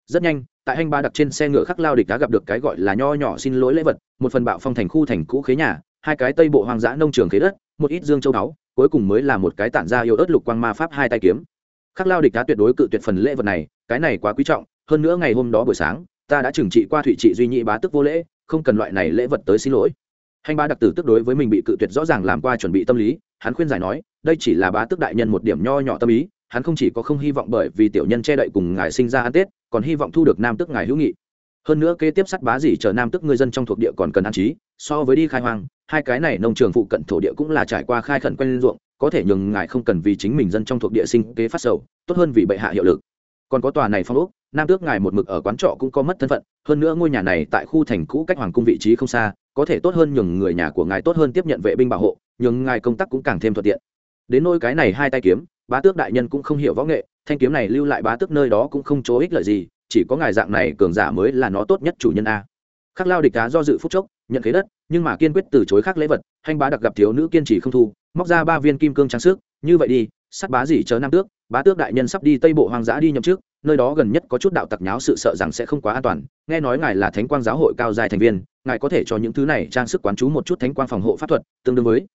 rất nhanh, tại anh ba đặc trên xe ngựa khắc lao địch đã gặp được cái gọi là nho nhỏ xin lỗi lễ vật, một phần bạo phong thành khu thành cũ khế nhà, hai cái tây bộ hoang dã nông trường khế đất, một ít dương châu đáo cuối cùng mới là một cái tản ra yêu ớt lục quang ma pháp hai tay kiếm. Khắc lao địch đã tuyệt đối cự tuyệt phần lễ vật này, cái này quá quý trọng, hơn nữa ngày hôm đó buổi sáng, ta đã trừng trị qua thụy trị duy nhị bá tức vô lễ, không cần loại này lễ vật tới xin lỗi. Hành ba đặc tử tức đối với mình bị cự tuyệt rõ ràng làm qua chuẩn bị tâm lý, hắn khuyên giải nói, đây chỉ là bá tức đại nhân một điểm nho nhỏ tâm ý hắn không chỉ có không hy vọng bởi vì tiểu nhân che đậy cùng ngài sinh ra ăn tết, còn hy vọng thu được nam tức ngài hữu nghị. Hơn nữa kế tiếp sắt bá gì chờ nam tức người dân trong thuộc địa còn cần an trí, so với đi khai hoang, hai cái này nông trường phụ cận thổ địa cũng là trải qua khai khẩn quen ruộng, có thể nhường ngài không cần vì chính mình dân trong thuộc địa sinh kế phát sầu, tốt hơn vì bệ hạ hiệu lực. Còn có tòa này phong ốc, nam tước ngài một mực ở quán trọ cũng có mất thân phận, hơn nữa ngôi nhà này tại khu thành cũ cách hoàng cung vị trí không xa, có thể tốt hơn nhường người nhà của ngài tốt hơn tiếp nhận vệ binh bảo hộ, nhường ngài công tác cũng càng thêm thuận tiện. Đến nôi cái này hai tay kiếm bá tước đại nhân cũng không hiểu võ nghệ, thanh kiếm này lưu lại bá tước nơi đó cũng không chỗ ích lợi gì, chỉ có ngài dạng này cường giả mới là nó tốt nhất chủ nhân a. Khắc lao địch cá do dự phúc chốc, nhận khế đất, nhưng mà kiên quyết từ chối khắc lễ vật, hành bá đặc gặp thiếu nữ kiên trì không thu, móc ra ba viên kim cương trang sức, như vậy đi, sắt bá gì chờ nam tước, bá tước đại nhân sắp đi tây bộ hoang dã đi nhậm trước nơi đó gần nhất có chút đạo tặc nháo sự sợ rằng sẽ không quá an toàn, nghe nói ngài là thánh quang giáo hội cao dài thành viên, ngài có thể cho những thứ này trang sức quán chú một chút thánh quang phòng hộ pháp thuật, tương đương với.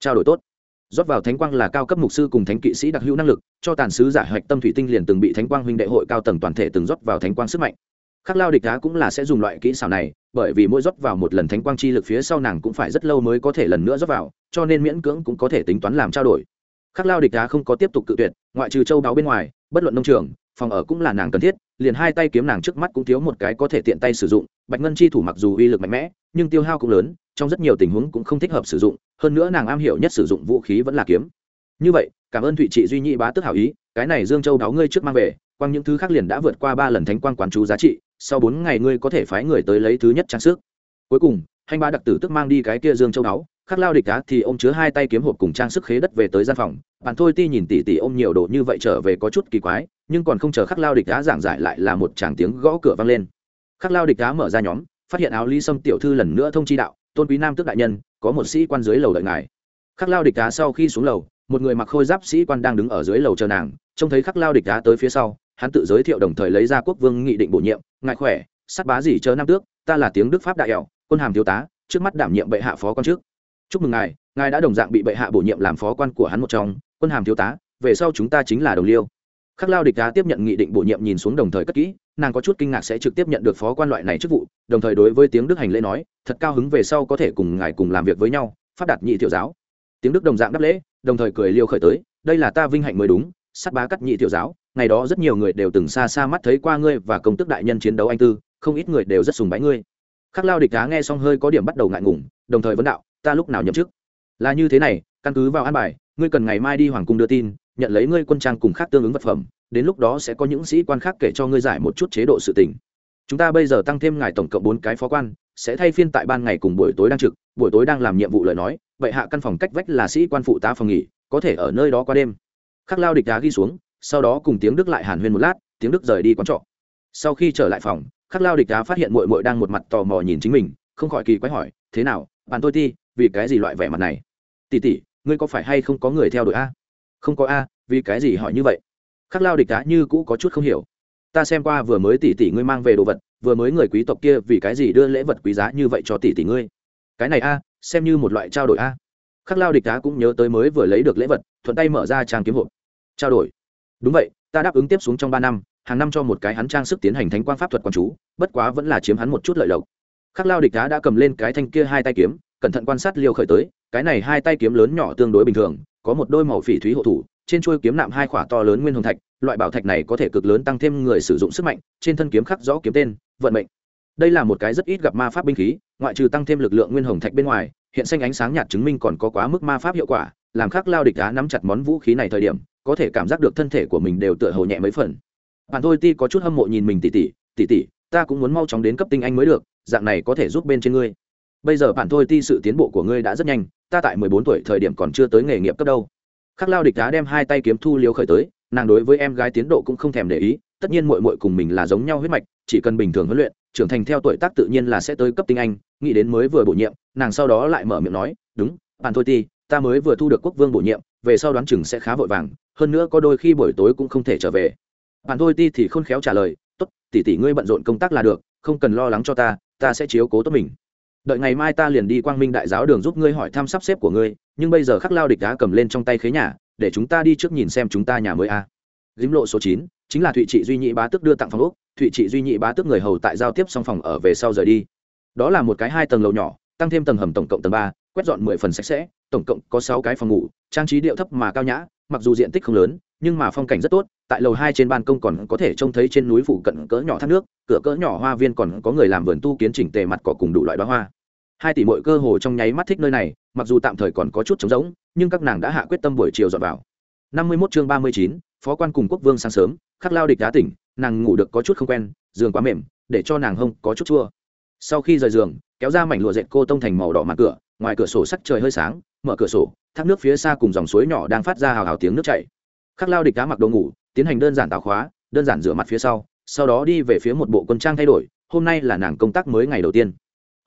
Trao đổi tốt rót vào thánh quang là cao cấp mục sư cùng thánh kỵ sĩ đặc hữu năng lực, cho tàn sứ giả hoạch tâm thủy tinh liền từng bị thánh quang huynh đệ hội cao tầng toàn thể từng rót vào thánh quang sức mạnh. Khắc lao địch đá cũng là sẽ dùng loại kỹ xảo này, bởi vì mỗi rót vào một lần thánh quang chi lực phía sau nàng cũng phải rất lâu mới có thể lần nữa rót vào, cho nên miễn cưỡng cũng có thể tính toán làm trao đổi. Khắc lao địch đá không có tiếp tục cự tuyệt, ngoại trừ châu đáo bên ngoài, bất luận nông trường, phòng ở cũng là nàng cần thiết, liền hai tay kiếm nàng trước mắt cũng thiếu một cái có thể tiện tay sử dụng. Bạch ngân chi thủ mặc dù uy lực mạnh mẽ, nhưng tiêu hao cũng lớn trong rất nhiều tình huống cũng không thích hợp sử dụng, hơn nữa nàng am hiểu nhất sử dụng vũ khí vẫn là kiếm. Như vậy, cảm ơn thụy trị duy nhị bá tức hảo ý, cái này dương châu đáo ngươi trước mang về, quang những thứ khác liền đã vượt qua ba lần thánh quang quán chú giá trị, sau bốn ngày ngươi có thể phái người tới lấy thứ nhất trang sức. Cuối cùng hành ba đặc tử tức mang đi cái kia dương châu đáo, khắc lao địch đá thì ô m chứa hai tay kiếm hộp cùng trang sức khế đất về tới gian phòng. Bạn thôi ti nhìn tỉ tỉ ôm nhiều đồ như vậy trở về có chút kỳ quái, nhưng còn không chờ khắc lao địch đá giảng giải lại là một tràng tiếng gõ cửa vang lên. Khắc lao địch đá mở ra nhóm, phát hiện áo ly sâm tiểu thư lần nữa thông chi đạo tôn quý nam tước đại nhân, có một sĩ quan dưới lầu đợi ngài. Khắc lao địch đá sau khi xuống lầu, một người mặc khôi giáp sĩ quan đang đứng ở dưới lầu chờ nàng, trông thấy khắc lao địch đá tới phía sau, hắn tự giới thiệu đồng thời lấy ra quốc vương nghị định bổ nhiệm, ngài khỏe, sắt bá gì chờ nam tước, ta là tiếng đức pháp đại ẻo, quân hàm thiếu tá, trước mắt đảm nhiệm bệ hạ phó quan trước. Chúc mừng ngài ngài đã đồng dạng bị bệ hạ bổ nhiệm làm phó quan của hắn một trong, quân hàm thiếu tá, về sau chúng ta chính là đồng liêu khắc lao địch đá tiếp nhận nghị định bổ nhiệm nhìn xuống đồng thời cất kỹ, nàng có chút kinh ngạc sẽ trực tiếp nhận được phó quan loại này chức vụ, đồng thời đối với tiếng đức hành lễ nói, thật cao hứng về sau có thể cùng ngài cùng làm việc với nhau, phát đạt nhị tiểu giáo. Tiếng đức đồng dạng đáp lễ, đồng thời cười liêu khởi tới, đây là ta vinh hạnh mới đúng, sắt bá cắt nhị tiểu giáo, ngày đó rất nhiều người đều từng xa xa mắt thấy qua ngươi và công tức đại nhân chiến đấu anh tư, không ít người đều rất sùng bái ngươi. Khắc lao địch đá nghe xong hơi có điểm bắt đầu ngại ngùng, đồng thời vấn đạo, ta lúc nào nhậm chức? Là như thế này, căn cứ vào an bài, ngươi cần ngày mai đi hoàng cung đưa tin nhận lấy ngươi quân trang cùng khác tương ứng vật phẩm, đến lúc đó sẽ có những sĩ quan khác kể cho ngươi giải một chút chế độ sự tình. Chúng ta bây giờ tăng thêm ngài tổng cộng bốn cái phó quan, sẽ thay phiên tại ban ngày cùng buổi tối đang trực, buổi tối đang làm nhiệm vụ lời nói, vậy hạ căn phòng cách vách là sĩ quan phụ tá phòng nghỉ, có thể ở nơi đó qua đêm. Khắc lao địch đá ghi xuống, sau đó cùng tiếng đức lại hàn huyên một lát, tiếng đức rời đi quán trọ. Sau khi trở lại phòng, khắc lao địch đá phát hiện mội mội đang một mặt tò mò nhìn chính mình, không khỏi kỳ quái hỏi, thế nào, bạn tôi ti, vì cái gì loại vẻ mặt này? Tỉ tỉ ngươi có phải hay không có người theo đuổi a? Không có a, vì cái gì hỏi như vậy? Khắc lao địch cá như cũ có chút không hiểu. Ta xem qua vừa mới tỷ tỷ ngươi mang về đồ vật, vừa mới người quý tộc kia vì cái gì đưa lễ vật quý giá như vậy cho tỷ tỷ ngươi? Cái này a, xem như một loại trao đổi a. Khắc lao địch cá cũng nhớ tới mới vừa lấy được lễ vật, thuận tay mở ra trang kiếm hộp. Trao đổi. Đúng vậy, ta đáp ứng tiếp xuống trong ba năm, hàng năm cho một cái hắn trang sức tiến hành thánh quang pháp thuật quán chú, bất quá vẫn là chiếm hắn một chút lợi lộc. Khắc lao địch cá đã cầm lên cái thanh kia hai tay kiếm, cẩn thận quan sát liêu khởi tới, cái này hai tay kiếm lớn nhỏ tương đối bình thường có một đôi màu phỉ thúy hộ thủ, trên chuôi kiếm nạm hai khỏa to lớn nguyên hồng thạch, loại bảo thạch này có thể cực lớn tăng thêm người sử dụng sức mạnh, trên thân kiếm khắc rõ kiếm tên, vận mệnh. Đây là một cái rất ít gặp ma pháp binh khí, ngoại trừ tăng thêm lực lượng nguyên hồng thạch bên ngoài, hiện xanh ánh sáng nhạt chứng minh còn có quá mức ma pháp hiệu quả, làm khắc lao địch đá nắm chặt món vũ khí này thời điểm, có thể cảm giác được thân thể của mình đều tựa hồ nhẹ mấy phần. Bạn thôi ti có chút hâm mộ nhìn mình tỉ tỉ tỉ tỉ, ta cũng muốn mau chóng đến cấp tinh anh mới được, dạng này có thể giúp bên trên ngươi. Bây giờ bạn thôi ti sự tiến bộ của ngươi đã rất nhanh ta tại mười bốn tuổi thời điểm còn chưa tới nghề nghiệp cấp đâu. Khắc lao địch đá đem hai tay kiếm thu liếu khởi tới, nàng đối với em gái tiến độ cũng không thèm để ý, tất nhiên mội mội cùng mình là giống nhau huyết mạch, chỉ cần bình thường huấn luyện, trưởng thành theo tuổi tác tự nhiên là sẽ tới cấp tinh anh, nghĩ đến mới vừa bổ nhiệm, nàng sau đó lại mở miệng nói, đúng, bạn thôi ti, ta mới vừa thu được quốc vương bổ nhiệm, về sau đoán chừng sẽ khá vội vàng, hơn nữa có đôi khi buổi tối cũng không thể trở về. Bạn thôi ti thì khôn khéo trả lời, tốt, tỷ tỷ ngươi bận rộn công tác là được, không cần lo lắng cho ta ta sẽ chiếu cố tốt mình đợi ngày mai ta liền đi quang minh đại giáo đường giúp ngươi hỏi thăm sắp xếp của ngươi, nhưng bây giờ khắc lao địch đá cầm lên trong tay khế nhà, để chúng ta đi trước nhìn xem chúng ta nhà mới a à. dím lộ số chín, chính là thụy trị duy nhị bá tức đưa tặng phòng úc thụy trị duy nhị bá tức người hầu tại giao tiếp xong phòng ở về sau rời đi đó là một cái hai tầng lầu nhỏ, tăng thêm tầng hầm tổng cộng tầng ba, quét dọn mười phần sạch sẽ, tổng cộng có sáu cái phòng ngủ, trang trí điệu thấp mà cao nhã, mặc dù diện tích không lớn, nhưng mà phong cảnh rất tốt, tại lầu hai trên ban công còn có thể trông thấy trên núi phủ cận cỡ nhỏ thác nước, cửa cỡ nhỏ hoa viên còn có người làm vườn tu kiến chỉnh tề mặt cỏ cùng đủ loại đoá hoa hai tỷ mọi cơ hồ trong nháy mắt thích nơi này, mặc dù tạm thời còn có chút trống rỗng, nhưng các nàng đã hạ quyết tâm buổi chiều dọn vào. Năm mươi 51 chương ba mươi chín, phó quan cùng quốc vương sáng sớm, khắc lao địch đá tỉnh, nàng ngủ được có chút không quen, giường quá mềm, để cho nàng hông có chút chua. Sau khi rời giường, kéo ra mảnh lụa dệt cô tông thành màu đỏ mặt cửa, ngoài cửa sổ sắc trời hơi sáng, mở cửa sổ, thác nước phía xa cùng dòng suối nhỏ đang phát ra hào hào tiếng nước chảy. Khắc lao địch đá mặc đồ ngủ, tiến hành đơn giản tạo khóa, đơn giản rửa mặt phía sau sau đó đi về phía một bộ quân trang thay đổi, hôm nay là nàng công tác mới ngày đầu tiên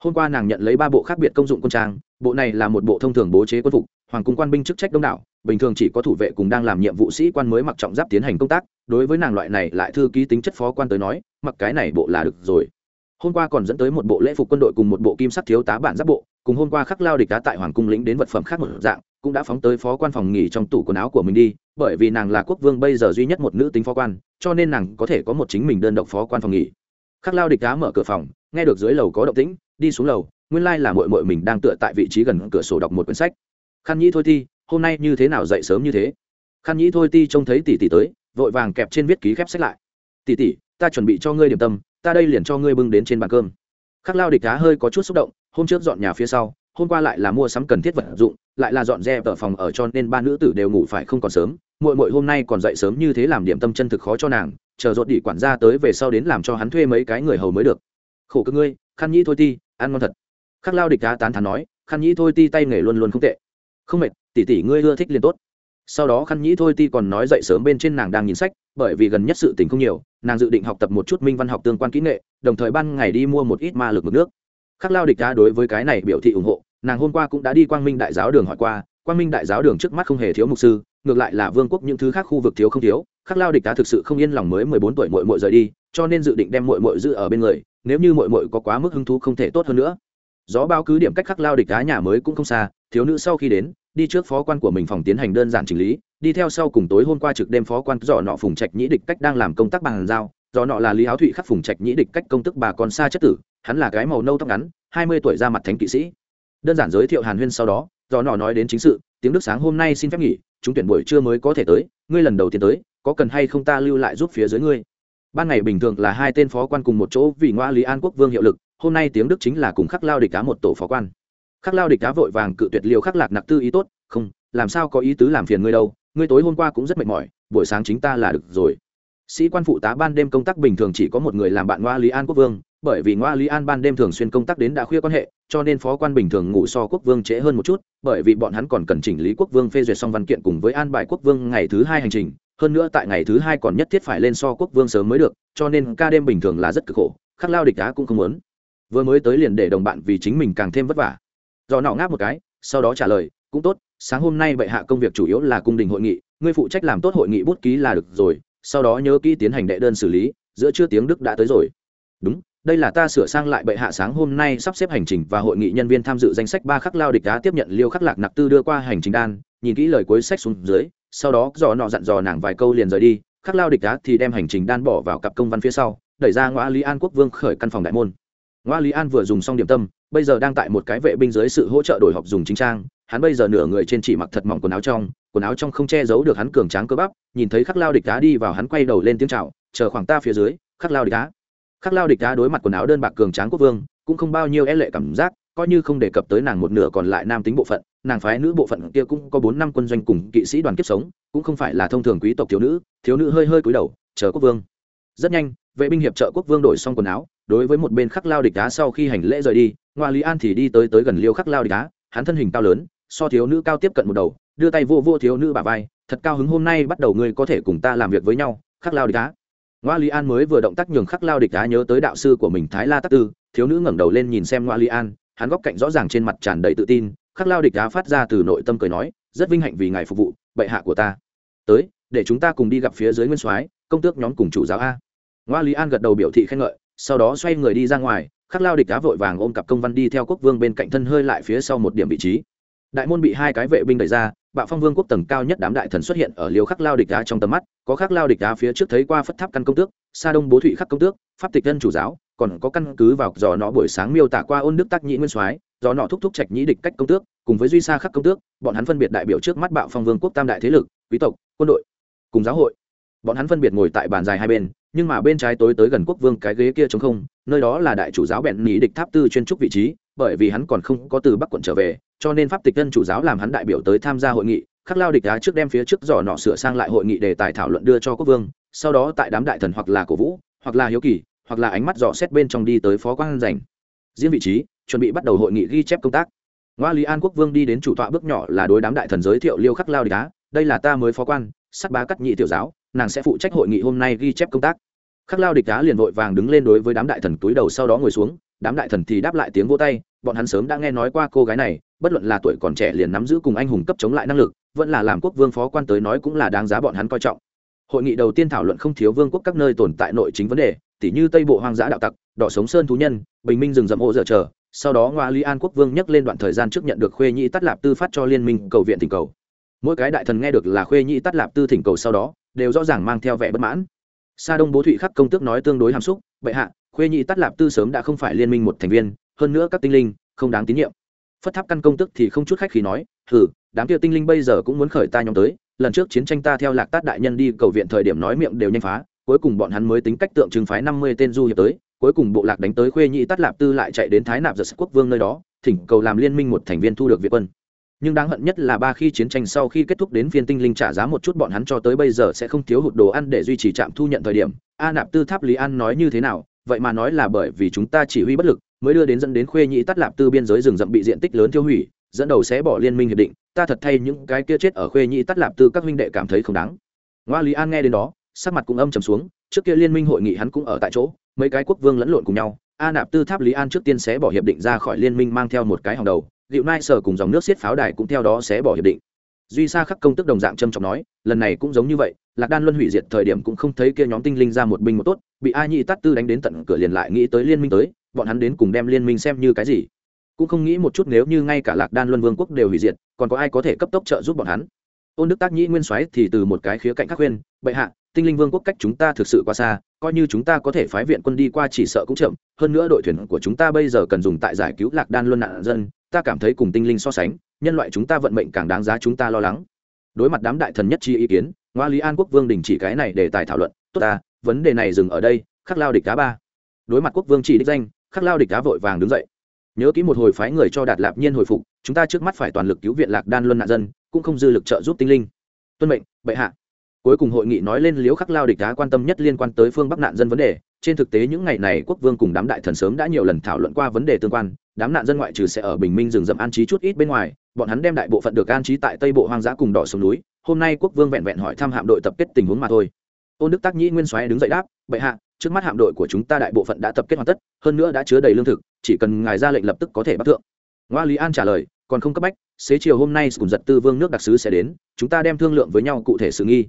hôm qua nàng nhận lấy ba bộ khác biệt công dụng quân trang, bộ này là một bộ thông thường bố chế quân phục, hoàng cung quan binh chức trách đông đảo, bình thường chỉ có thủ vệ cùng đang làm nhiệm vụ sĩ quan mới mặc trọng giáp tiến hành công tác, đối với nàng loại này lại thư ký tính chất phó quan tới nói, mặc cái này bộ là được rồi. Hôm qua còn dẫn tới một bộ lễ phục quân đội cùng một bộ kim sắc thiếu tá bản giáp bộ, cùng hôm qua khắc lao địch đá tại hoàng cung lĩnh đến vật phẩm khác một dạng, cũng đã phóng tới phó quan phòng nghỉ trong tủ quần áo của mình đi, bởi vì nàng là quốc vương bây giờ duy nhất một nữ tính phó quan, cho nên nàng có thể có một chính mình đơn độc phó quan phòng nghỉ. Khắc lao địch đá mở cửa phòng, nghe được dưới lầu có động tĩnh đi xuống lầu nguyên lai là mội mội mình đang tựa tại vị trí gần cửa sổ đọc một quyển sách. Khăn nhĩ thôi Ti, hôm nay như thế nào dậy sớm như thế? Khăn nhĩ thôi ti trông thấy tỷ tỷ tới vội vàng kẹp trên viết ký khép sách lại. Tỷ tỷ ta chuẩn bị cho ngươi điểm tâm ta đây liền cho ngươi bưng đến trên bàn cơm. Khắc lao địch cá hơi có chút xúc động hôm trước dọn nhà phía sau hôm qua lại là mua sắm cần thiết vật dụng lại là dọn dẹp ở phòng ở cho nên ba nữ tử đều ngủ phải không còn sớm. Muội muội hôm nay còn dậy sớm như thế làm điểm tâm chân thực khó cho nàng chờ dột đỉ quản gia tới về sau đến làm cho hắn thuê mấy cái người hầu mới được. Khổ cơ ngươi khăn nhĩ thôi ti, ăn ngon thật. Khắc lao địch đá tán thán nói, khăn nhĩ thôi ti tay nghề luôn luôn không tệ. Không mệt, tỷ tỷ ngươi ưa thích liền tốt. Sau đó khăn nhĩ thôi ti còn nói dậy sớm bên trên nàng đang nhìn sách, bởi vì gần nhất sự tình không nhiều, nàng dự định học tập một chút minh văn học tương quan kỹ nghệ, đồng thời ban ngày đi mua một ít ma lực mực nước. Khắc lao địch đá đối với cái này biểu thị ủng hộ, nàng hôm qua cũng đã đi quang minh đại giáo đường hỏi qua, quang minh đại giáo đường trước mắt không hề thiếu mục sư, ngược lại là vương quốc những thứ khác khu vực thiếu không thiếu. Khắc lao địch đá thực sự không yên lòng mới mười bốn tuổi mội mội rời đi, cho nên dự định đem mội mội giữ ở bên người nếu như mội mội có quá mức hứng thú không thể tốt hơn nữa. Gió bao cứ điểm cách khắc lao địch đá nhà mới cũng không xa, thiếu nữ sau khi đến, đi trước phó quan của mình phòng tiến hành đơn giản chỉnh lý, đi theo sau cùng tối hôm qua trực đêm phó quan dò nọ phùng trạch nhĩ địch cách đang làm công tác bàn giao do nọ là lý áo thụy khắc phùng trạch nhĩ địch cách công tức bà còn xa chất tử, hắn là cái màu nâu tóc ngắn, hai mươi tuổi ra mặt thánh kỵ sĩ. Đơn giản giới thiệu hàn huyên sau đó do nọ nói đến chính sự, tiếng đức sáng hôm nay xin phép nghỉ, chúng tuyển buổi trưa mới có thể tới, ngươi lần đầu tiên tới, có cần hay không ta lưu lại giúp phía dưới ngươi? Ban ngày bình thường là hai tên phó quan cùng một chỗ vì ngoa lý an quốc vương hiệu lực, hôm nay tiếng đức chính là cùng khắc lao địch cá một tổ phó quan. Khắc lao địch cá vội vàng cự tuyệt liều khắc lạc nặc tư ý tốt, không, làm sao có ý tứ làm phiền ngươi đâu, ngươi tối hôm qua cũng rất mệt mỏi, buổi sáng chính ta là được rồi. Sĩ quan phụ tá ban đêm công tác bình thường chỉ có một người làm bạn ngoa lý an quốc vương, bởi vì ngoa lý an ban đêm thường xuyên công tác đến đã khuya quan hệ, cho nên phó quan bình thường ngủ so quốc vương trễ hơn một chút, bởi vì bọn hắn còn cần chỉnh lý quốc vương phê duyệt xong văn kiện cùng với an bài quốc vương ngày thứ hai hành trình hơn nữa tại ngày thứ hai còn nhất thiết phải lên so quốc vương sớm mới được, cho nên ca đêm bình thường là rất cực khổ, khắc lao địch đá cũng không muốn. Vừa mới tới liền để đồng bạn vì chính mình càng thêm vất vả. Do nọ ngáp một cái, sau đó trả lời, cũng tốt, sáng hôm nay bệ hạ công việc chủ yếu là cung đình hội nghị, ngươi phụ trách làm tốt hội nghị bút ký là được rồi, sau đó nhớ kỹ tiến hành đệ đơn xử lý, giữa trưa tiếng đức đã tới rồi. Đúng, đây là ta sửa sang lại bệ hạ sáng hôm nay sắp xếp hành trình và hội nghị nhân viên tham dự danh sách ba khắc lao địch đá tiếp nhận liêu khắc lạc nặc tư đưa qua hành trình đan, nhìn kỹ lời cuối sách xuống dưới sau đó dò nọ dặn dò nàng vài câu liền rời đi, khắc lao địch đá thì đem hành trình đan bỏ vào cặp công văn phía sau, đẩy ra ngoa lý an quốc vương khởi căn phòng đại môn. Ngoa lý an vừa dùng xong điểm tâm, bây giờ đang tại một cái vệ binh dưới sự hỗ trợ đổi học dùng chính trang, hắn bây giờ nửa người trên chỉ mặc thật mỏng quần áo trong, quần áo trong không che giấu được hắn cường tráng cơ bắp, nhìn thấy khắc lao địch đá đi vào hắn quay đầu lên tiếng chào, chờ khoảng ta phía dưới, khắc lao địch đá khắc lao địch đá đối mặt quần áo đơn bạc cường tráng quốc vương, cũng không bao nhiêu e lệ cảm giác, coi như không đề cập tới nàng một nửa còn lại nam tính bộ phận nàng phái nữ bộ phận kia cũng có bốn năm quân doanh cùng kỵ sĩ đoàn kiếp sống, cũng không phải là thông thường quý tộc thiếu nữ thiếu nữ hơi hơi cúi đầu, chờ quốc vương. Rất nhanh, vệ binh hiệp trợ quốc vương đổi xong quần áo, đối với một bên khắc lao địch đá sau khi hành lễ rời đi, ngoa lý an thì đi tới tới gần liêu khắc lao địch đá, hắn thân hình cao lớn, so thiếu nữ cao tiếp cận một đầu, đưa tay vô vô thiếu nữ bà vai, thật cao hứng hôm nay bắt đầu ngươi có thể cùng ta làm việc với nhau, khắc lao địch đá. Ngoa lý an mới vừa động tác nhường khắc lao địch đá nhớ tới đạo sư của mình thái la tắc tư, thiếu nữ ngẩng đầu lên nhìn xem ngoa lý an, hắn góc cạnh rõ ràng trên mặt tràn đầy tự tin khắc lao địch đá phát ra từ nội tâm cười nói, rất vinh hạnh vì ngài phục vụ, bệ hạ của ta. Tới, để chúng ta cùng đi gặp phía dưới nguyên soái, công tước nhóm cùng chủ giáo a. Ngoa lý an gật đầu biểu thị khen ngợi, sau đó xoay người đi ra ngoài, khắc lao địch đá vội vàng ôm cặp công văn đi theo quốc vương bên cạnh thân hơi lại phía sau một điểm vị trí. Đại môn bị hai cái vệ binh đẩy ra, bạo phong vương quốc tầng cao nhất đám đại thần xuất hiện ở liều khắc lao địch đá trong tầm mắt, có khắc lao địch đá phía trước thấy qua phất tháp căn công tước, sa đông bố thụy khắc công tước, pháp tịch dân chủ giáo, còn có căn cứ vào dò nó buổi sáng miêu tả qua ôn đức tác nhĩ nguyên soái do nọ thúc thúc trạch nhĩ địch cách công tước, cùng với duy sa khắc công tước, bọn hắn phân biệt đại biểu trước mắt bạo phong vương quốc tam đại thế lực, quý tộc, quân đội, cùng giáo hội. Bọn hắn phân biệt ngồi tại bàn dài hai bên, nhưng mà bên trái tối tới gần quốc vương cái ghế kia trống không, nơi đó là đại chủ giáo bẹn nhĩ địch tháp tư chuyên trúc vị trí, bởi vì hắn còn không có từ bắc quận trở về, cho nên pháp tịch dân chủ giáo làm hắn đại biểu tới tham gia hội nghị. Khắc lao địch đá trước đem phía trước giỏ nọ sửa sang lại hội nghị đề tài thảo luận đưa cho quốc vương, sau đó tại đám đại thần hoặc là cổ vũ, hoặc là hiếu kỳ, hoặc là ánh mắt dò xét bên trong đi tới phó quan giành riêng vị trí, chuẩn bị bắt đầu hội nghị ghi chép công tác. Ngoa lý an quốc vương đi đến chủ tọa bước nhỏ là đối đám đại thần giới thiệu liêu khắc lao địch đá đây là ta mới phó quan sắc bá cắt nhị tiểu giáo, nàng sẽ phụ trách hội nghị hôm nay ghi chép công tác. Khắc lao địch đá liền vội vàng đứng lên đối với đám đại thần túi đầu sau đó ngồi xuống, đám đại thần thì đáp lại tiếng vô tay, bọn hắn sớm đã nghe nói qua cô gái này, bất luận là tuổi còn trẻ liền nắm giữ cùng anh hùng cấp chống lại năng lực, vẫn là làm quốc vương phó quan tới nói cũng là đáng giá bọn hắn coi trọng. Hội nghị đầu tiên thảo luận không thiếu vương quốc các nơi tồn tại nội chính vấn đề tỉ như tây bộ hoang dã đạo tặc, đỏ sống sơn thú nhân, bình minh rừng rậm ô dở chờ, sau đó ngoa lý an quốc vương nhắc lên đoạn thời gian trước nhận được khuê nhĩ tắt lạp tư phát cho liên minh cầu viện thỉnh cầu. Mỗi cái đại thần nghe được là khuê nhĩ tắt lạp tư thỉnh cầu sau đó, đều rõ ràng mang theo vẻ bất mãn. Sa đông bố thụy khắc công tước nói tương đối hàm xúc, bệ hạ, khuê nhĩ tắt lạp tư sớm đã không phải liên minh một thành viên, hơn nữa các tinh linh không đáng tín nhiệm. Phất tháp căn công tức thì không chút khách khi nói, hừ, đám kia tinh linh bây giờ cũng muốn khởi ta nhóm tới, lần trước chiến tranh ta theo lạc tát đại nhân đi cầu viện thời điểm nói miệng đều nhanh phá cuối cùng bọn hắn mới tính cách tượng trưng phái năm mươi tên du hiệp tới, cuối cùng bộ lạc đánh tới khuê nhị Tát lạp tư lại chạy đến thái nạp giật quốc vương nơi đó, thỉnh cầu làm liên minh một thành viên thu được việt quân. Nhưng đáng hận nhất là ba khi chiến tranh sau khi kết thúc đến phiên tinh linh trả giá một chút bọn hắn cho tới bây giờ sẽ không thiếu hụt đồ ăn để duy trì trạm thu nhận thời điểm. A nạp tư tháp lý an nói như thế nào? Vậy mà nói là bởi vì chúng ta chỉ huy bất lực, mới đưa đến dẫn đến khuê nhị Tát lạp tư biên giới rừng rậm bị diện tích lớn tiêu hủy, dẫn đầu sẽ bỏ liên minh hiệp định. Ta thật thay những cái kia chết ở khuê nhị Tát lạp tư các huynh đệ cảm thấy không đáng. Ngoa lý an nghe đến đó sắc mặt cũng âm trầm xuống, trước kia liên minh hội nghị hắn cũng ở tại chỗ, mấy cái quốc vương lẫn lộn cùng nhau, a nạp tư tháp lý an trước tiên sẽ bỏ hiệp định ra khỏi liên minh mang theo một cái hàng đầu liệu nai sở cùng dòng nước xiết pháo đài cũng theo đó sẽ bỏ hiệp định. Duy sa khắc công tức đồng dạng trầm trọng nói, lần này cũng giống như vậy, lạc đan luân hủy diệt thời điểm cũng không thấy kia nhóm tinh linh ra một binh một tốt, bị a nhị tát tư đánh đến tận cửa liền lại nghĩ tới liên minh tới, bọn hắn đến cùng đem liên minh xem như cái gì. Cũng không nghĩ một chút nếu như ngay cả lạc đan luân vương quốc đều hủy diệt, còn có ai có thể cấp tốc trợ giúp bọn hắn. Ôn đức tác nhĩ nguyên soái thì từ một cái khía cạnh khác khuyên, bệ hạ tinh linh vương quốc cách chúng ta thực sự quá xa, coi như chúng ta có thể phái viện quân đi qua chỉ sợ cũng chậm. Hơn nữa đội thuyền của chúng ta bây giờ cần dùng tại giải cứu lạc đan luân nạn dân. Ta cảm thấy cùng tinh linh so sánh, nhân loại chúng ta vận mệnh càng đáng giá chúng ta lo lắng. Đối mặt đám đại thần nhất chi ý kiến, ngoa lý an quốc vương đình chỉ cái này để tài thảo luận. Tốt ta, vấn đề này dừng ở đây, khắc lao địch cá ba. Đối mặt quốc vương chỉ đích danh, khắc lao địch cá vội vàng đứng dậy. Nhớ kỹ một hồi phái người cho đạt lạp nhiên hồi phục, chúng ta trước mắt phải toàn lực cứu viện lạc đan luân nạn dân, cũng không dư lực trợ giúp tinh linh. Tuân mệnh, bệ hạ cuối cùng hội nghị nói lên liếu khắc lao địch đá quan tâm nhất liên quan tới phương bắc nạn dân vấn đề. Trên thực tế những ngày này quốc vương cùng đám đại thần sớm đã nhiều lần thảo luận qua vấn đề tương quan. Đám nạn dân ngoại trừ sẽ ở bình minh rừng rậm an trí chút ít bên ngoài, bọn hắn đem đại bộ phận được an trí tại tây bộ hoang dã cùng đỏ sông núi. Hôm nay quốc vương vẹn vẹn hỏi thăm hạm đội tập kết tình huống mà thôi. Ôn đức tác nhĩ nguyên soái đứng dậy đáp, bệ hạ, trước mắt hạm đội của chúng ta đại bộ phận đã tập kết hoàn tất, hơn nữa đã chứa đầy lương thực, chỉ cần ngài ra lệnh lập tức có thể bắt thượng. Ngoa lý an trả lời, còn không cấp bách, xế chiều hôm nay cùng giật tư vương nước đặc sứ sẽ đến, chúng ta đem thương lượng với nhau cụ thể sự nghi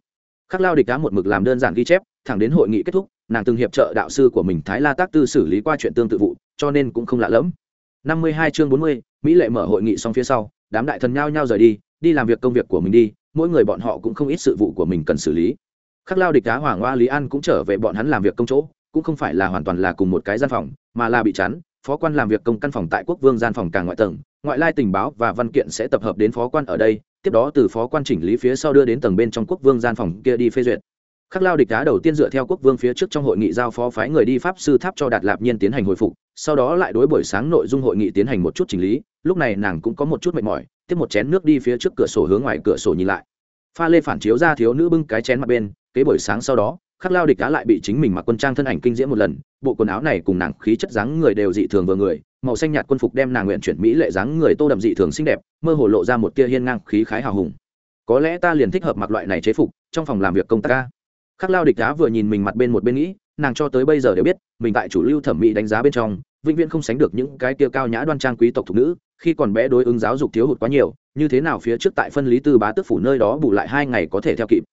khắc lao địch đã một mực làm đơn giản ghi chép, thẳng đến hội nghị kết thúc, nàng từng hiệp trợ đạo sư của mình thái la tác tư xử lý qua chuyện tương tự vụ, cho nên cũng không lạ lẫm. Năm mươi hai chương bốn mươi, mỹ lệ mở hội nghị xong phía sau, đám đại thần nhao nhao rời đi đi làm việc công việc của mình đi, mỗi người bọn họ cũng không ít sự vụ của mình cần xử lý. Khắc lao địch đá hoàng hoa lý an cũng trở về bọn hắn làm việc công chỗ, cũng không phải là hoàn toàn là cùng một cái gian phòng, mà là bị chắn, phó quan làm việc công căn phòng tại quốc vương gian phòng càng ngoại tầng, ngoại lai tình báo và văn kiện sẽ tập hợp đến phó quan ở đây tiếp đó từ phó quan chỉnh lý phía sau đưa đến tầng bên trong quốc vương gian phòng kia đi phê duyệt. Khắc lao địch đá đầu tiên dựa theo quốc vương phía trước trong hội nghị giao phó phái người đi pháp sư tháp cho đạt lạp nhiên tiến hành hồi phục, sau đó lại đối buổi sáng nội dung hội nghị tiến hành một chút chỉnh lý, lúc này nàng cũng có một chút mệt mỏi, tiếp một chén nước đi phía trước cửa sổ hướng ngoài cửa sổ nhìn lại. Pha lê phản chiếu ra thiếu nữ bưng cái chén mặt bên, kế buổi sáng sau đó, khắc lao địch đá lại bị chính mình mặc quân trang thân ảnh kinh diễm một lần, bộ quần áo này cùng nàng khí chất dáng người đều dị thường vừa người màu xanh nhạt quân phục đem nàng nguyện chuyển mỹ lệ dáng người tô đậm dị thường xinh đẹp, mơ hồ lộ ra một tia hiên ngang, khí khái hào hùng. Có lẽ ta liền thích hợp mặc loại này chế phục, trong phòng làm việc công tác ca khắc lao địch đá vừa nhìn mình mặt bên một bên nghĩ, nàng cho tới bây giờ đều biết, mình tại chủ lưu thẩm mỹ đánh giá bên trong, vĩnh viễn không sánh được những cái kia cao nhã đoan trang quý tộc thục nữ, khi còn bé đối ứng giáo dục thiếu hụt quá nhiều, như thế nào phía trước tại phân lý tư bá tức phủ nơi đó bù lại hai ngày có thể theo kịp.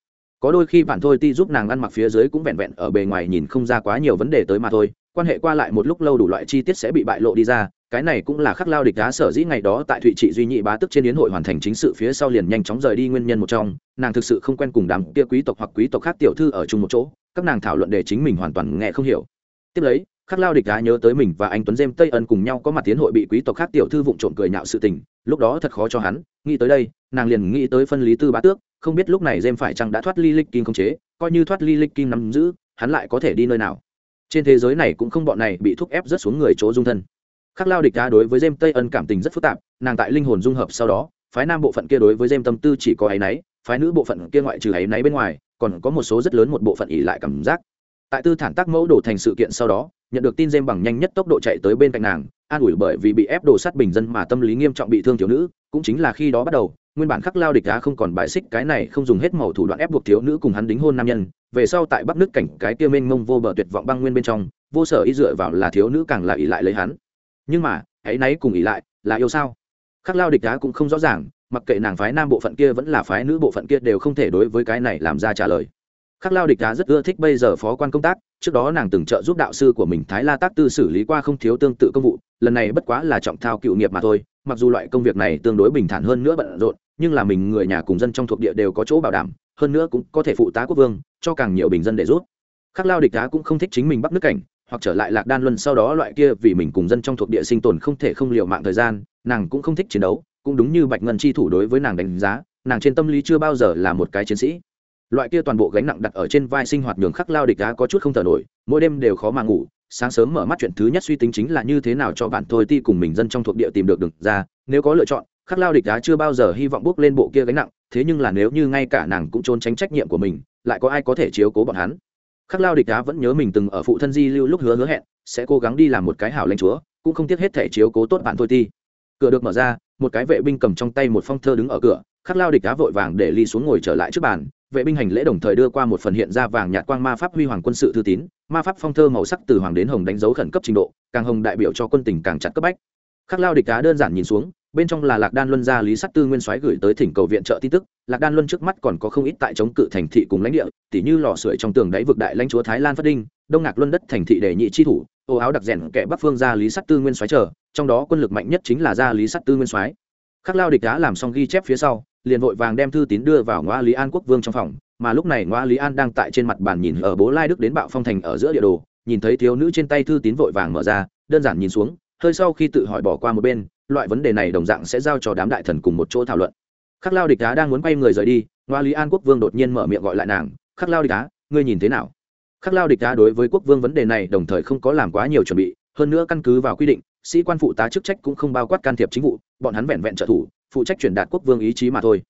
Có đôi khi bản thôi ti giúp nàng ăn mặc phía dưới cũng vẹn vẹn ở bề ngoài nhìn không ra quá nhiều vấn đề tới mà thôi quan hệ qua lại một lúc lâu đủ loại chi tiết sẽ bị bại lộ đi ra, cái này cũng là khắc lao địch đá sở dĩ ngày đó tại thụy trị duy nhị bá tức trên yến hội hoàn thành chính sự phía sau liền nhanh chóng rời đi nguyên nhân một trong, nàng thực sự không quen cùng đám kia quý tộc hoặc quý tộc khác tiểu thư ở chung một chỗ, các nàng thảo luận để chính mình hoàn toàn nghe không hiểu. Tiếp lấy, khắc lao địch đá nhớ tới mình và anh tuấn dêm tây ân cùng nhau có mặt tiến hội bị quý tộc khác tiểu thư vụng trộm cười nhạo sự tình, lúc đó thật khó cho hắn, nghĩ tới đây, nàng liền nghĩ tới phân lý tư bá tước, không biết lúc này dêm phải chăng đã thoát ly lịch kim không chế, coi như thoát ly lịch kim nắm giữ, hắn lại có thể đi nơi nào trên thế giới này cũng không bọn này bị thúc ép rất xuống người chỗ dung thân. Khắc lao địch đá đối với dêm tây ân cảm tình rất phức tạp, nàng tại linh hồn dung hợp sau đó, phái nam bộ phận kia đối với dêm tâm tư chỉ có áy náy phái nữ bộ phận kia ngoại trừ áy náy bên ngoài, còn có một số rất lớn một bộ phận ỉ lại cảm giác. Tại tư thản tác mẫu đổ thành sự kiện sau đó, nhận được tin dêm bằng nhanh nhất tốc độ chạy tới bên cạnh nàng, an ủi bởi vì bị ép đổ sát bình dân mà tâm lý nghiêm trọng bị thương thiếu nữ, cũng chính là khi đó bắt đầu nguyên bản khắc lao địch đá không còn bài xích, cái này không dùng hết màu thủ đoạn ép buộc thiếu nữ cùng hắn đính hôn nam nhân. Về sau tại bắc nước cảnh, cái kia mênh mông vô bờ tuyệt vọng băng nguyên bên trong, vô sở ý dựa vào là thiếu nữ càng là ỉ lại lấy hắn. Nhưng mà, hãy náy cùng ỉ lại, là yêu sao? Khắc lao địch đá cũng không rõ ràng, mặc kệ nàng phái nam bộ phận kia vẫn là phái nữ bộ phận kia đều không thể đối với cái này làm ra trả lời. Khắc lao địch đá rất ưa thích bây giờ phó quan công tác, trước đó nàng từng trợ giúp đạo sư của mình thái la tác tư xử lý qua không thiếu tương tự công vụ, lần này bất quá là trọng thao cựu nghiệp mà thôi mặc dù loại công việc này tương đối bình thản hơn nữa bận rộn, nhưng là mình người nhà cùng dân trong thuộc địa đều có chỗ bảo đảm, hơn nữa cũng có thể phụ tá quốc vương, cho càng nhiều bình dân để rút khắc lao địch đá cũng không thích chính mình bắt nước cảnh, hoặc trở lại lạc đan luân sau đó loại kia vì mình cùng dân trong thuộc địa sinh tồn không thể không liều mạng thời gian, nàng cũng không thích chiến đấu, cũng đúng như bạch ngân chi thủ đối với nàng đánh giá, nàng trên tâm lý chưa bao giờ là một cái chiến sĩ. Loại kia toàn bộ gánh nặng đặt ở trên vai sinh hoạt nhường khắc lao địch đá có chút không thở nổi, mỗi đêm đều khó mà ngủ sáng sớm mở mắt chuyện thứ nhất suy tính chính là như thế nào cho bạn thôi ti cùng mình dân trong thuộc địa tìm được đường ra, nếu có lựa chọn, khắc lao địch đá chưa bao giờ hy vọng bước lên bộ kia gánh nặng, thế nhưng là nếu như ngay cả nàng cũng trốn tránh trách nhiệm của mình, lại có ai có thể chiếu cố bọn hắn? Khắc lao địch đá vẫn nhớ mình từng ở phụ thân di lưu lúc hứa hứa hẹn, sẽ cố gắng đi làm một cái hảo lãnh chúa, cũng không tiếc hết thể chiếu cố tốt bạn thôi ti. Cửa được mở ra, một cái vệ binh cầm trong tay một phong thơ đứng ở cửa, khắc lao địch đá vội vàng để ly xuống ngồi trở lại trước bàn vệ binh hành lễ đồng thời đưa qua một phần hiện ra vàng nhạt quang ma pháp huy hoàng quân sự thư tín, ma pháp phong thơ màu sắc từ hoàng đến hồng đánh dấu khẩn cấp trình độ, càng hồng đại biểu cho quân tình càng chặt cấp bách. Khắc lao địch cá đơn giản nhìn xuống, bên trong là lạc đan luân gia lý sắc tư nguyên soái gửi tới thỉnh cầu viện trợ tin tức, lạc đan luân trước mắt còn có không ít tại chống cự thành thị cùng lãnh địa, tỉ như lò sưởi trong tường đáy vực đại lãnh chúa thái lan phát đinh, đông ngạc luân đất thành thị đề nhị chi thủ, ô áo đặc rèn kẻ bắc phương gia lý sắc tư nguyên soái chờ, trong đó quân lực mạnh nhất chính là gia lý sắc tư nguyên soái. Khắc lao địch đã làm xong ghi chép phía sau liền vội vàng đem thư tín đưa vào ngoa lý an quốc vương trong phòng, mà lúc này ngoa lý an đang tại trên mặt bàn nhìn ở bố lai đức đến bạo phong thành ở giữa địa đồ, nhìn thấy thiếu nữ trên tay thư tín vội vàng mở ra, đơn giản nhìn xuống, hơi sau khi tự hỏi bỏ qua một bên, loại vấn đề này đồng dạng sẽ giao cho đám đại thần cùng một chỗ thảo luận. Khắc lao địch đá đang muốn quay người rời đi, ngoa lý an quốc vương đột nhiên mở miệng gọi lại nàng, khắc lao địch đá ngươi nhìn thế nào? Khắc lao địch đá đối với quốc vương vấn đề này đồng thời không có làm quá nhiều chuẩn bị, hơn nữa căn cứ vào quy định, sĩ quan phụ tá chức trách cũng không bao quát can thiệp chính vụ, bọn hắn vẹn vẹn trợ thủ phụ trách truyền đạt quốc vương ý chí mà thôi.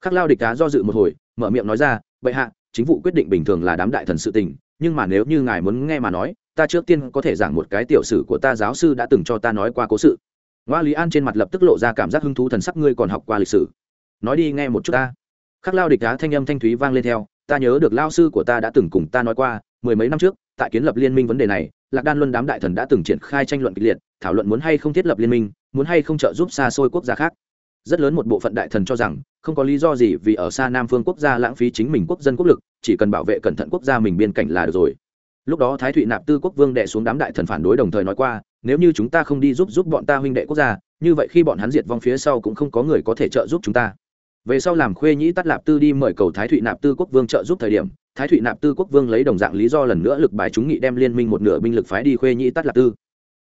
Khắc lao địch Cá do dự một hồi, mở miệng nói ra, bệ hạ, chính vụ quyết định bình thường là đám đại thần sự tình, nhưng mà nếu như ngài muốn nghe mà nói, ta trước tiên có thể giảng một cái tiểu sử của ta giáo sư đã từng cho ta nói qua cố sự. Ngoa lý an trên mặt lập tức lộ ra cảm giác hứng thú thần sắc, ngươi còn học qua lịch sử? Nói đi nghe một chút ta. Khắc lao địch đá thanh âm thanh thúy vang lên theo, ta nhớ được lao sư của ta đã từng cùng ta nói qua, mười mấy năm trước, tại kiến lập liên minh vấn đề này, lạc đan luân đám đại thần đã từng triển khai tranh luận kịch liệt, thảo luận muốn hay không thiết lập liên minh, muốn hay không trợ giúp xa xôi quốc gia khác rất lớn một bộ phận đại thần cho rằng, không có lý do gì vì ở xa nam phương quốc gia lãng phí chính mình quốc dân quốc lực, chỉ cần bảo vệ cẩn thận quốc gia mình biên cảnh là được rồi. Lúc đó thái thụy nạp tư quốc vương đệ xuống đám đại thần phản đối đồng thời nói qua, nếu như chúng ta không đi giúp giúp bọn ta huynh đệ quốc gia, như vậy khi bọn hắn diệt vong phía sau cũng không có người có thể trợ giúp chúng ta. Về sau làm khuê nhĩ tắt lạp tư đi mời cầu thái thụy nạp tư quốc vương trợ giúp thời điểm, thái thụy nạp tư quốc vương lấy đồng dạng lý do lần nữa lực bài chúng nghị đem liên minh một nửa binh lực phái đi khuê nhĩ tắt lạp tư.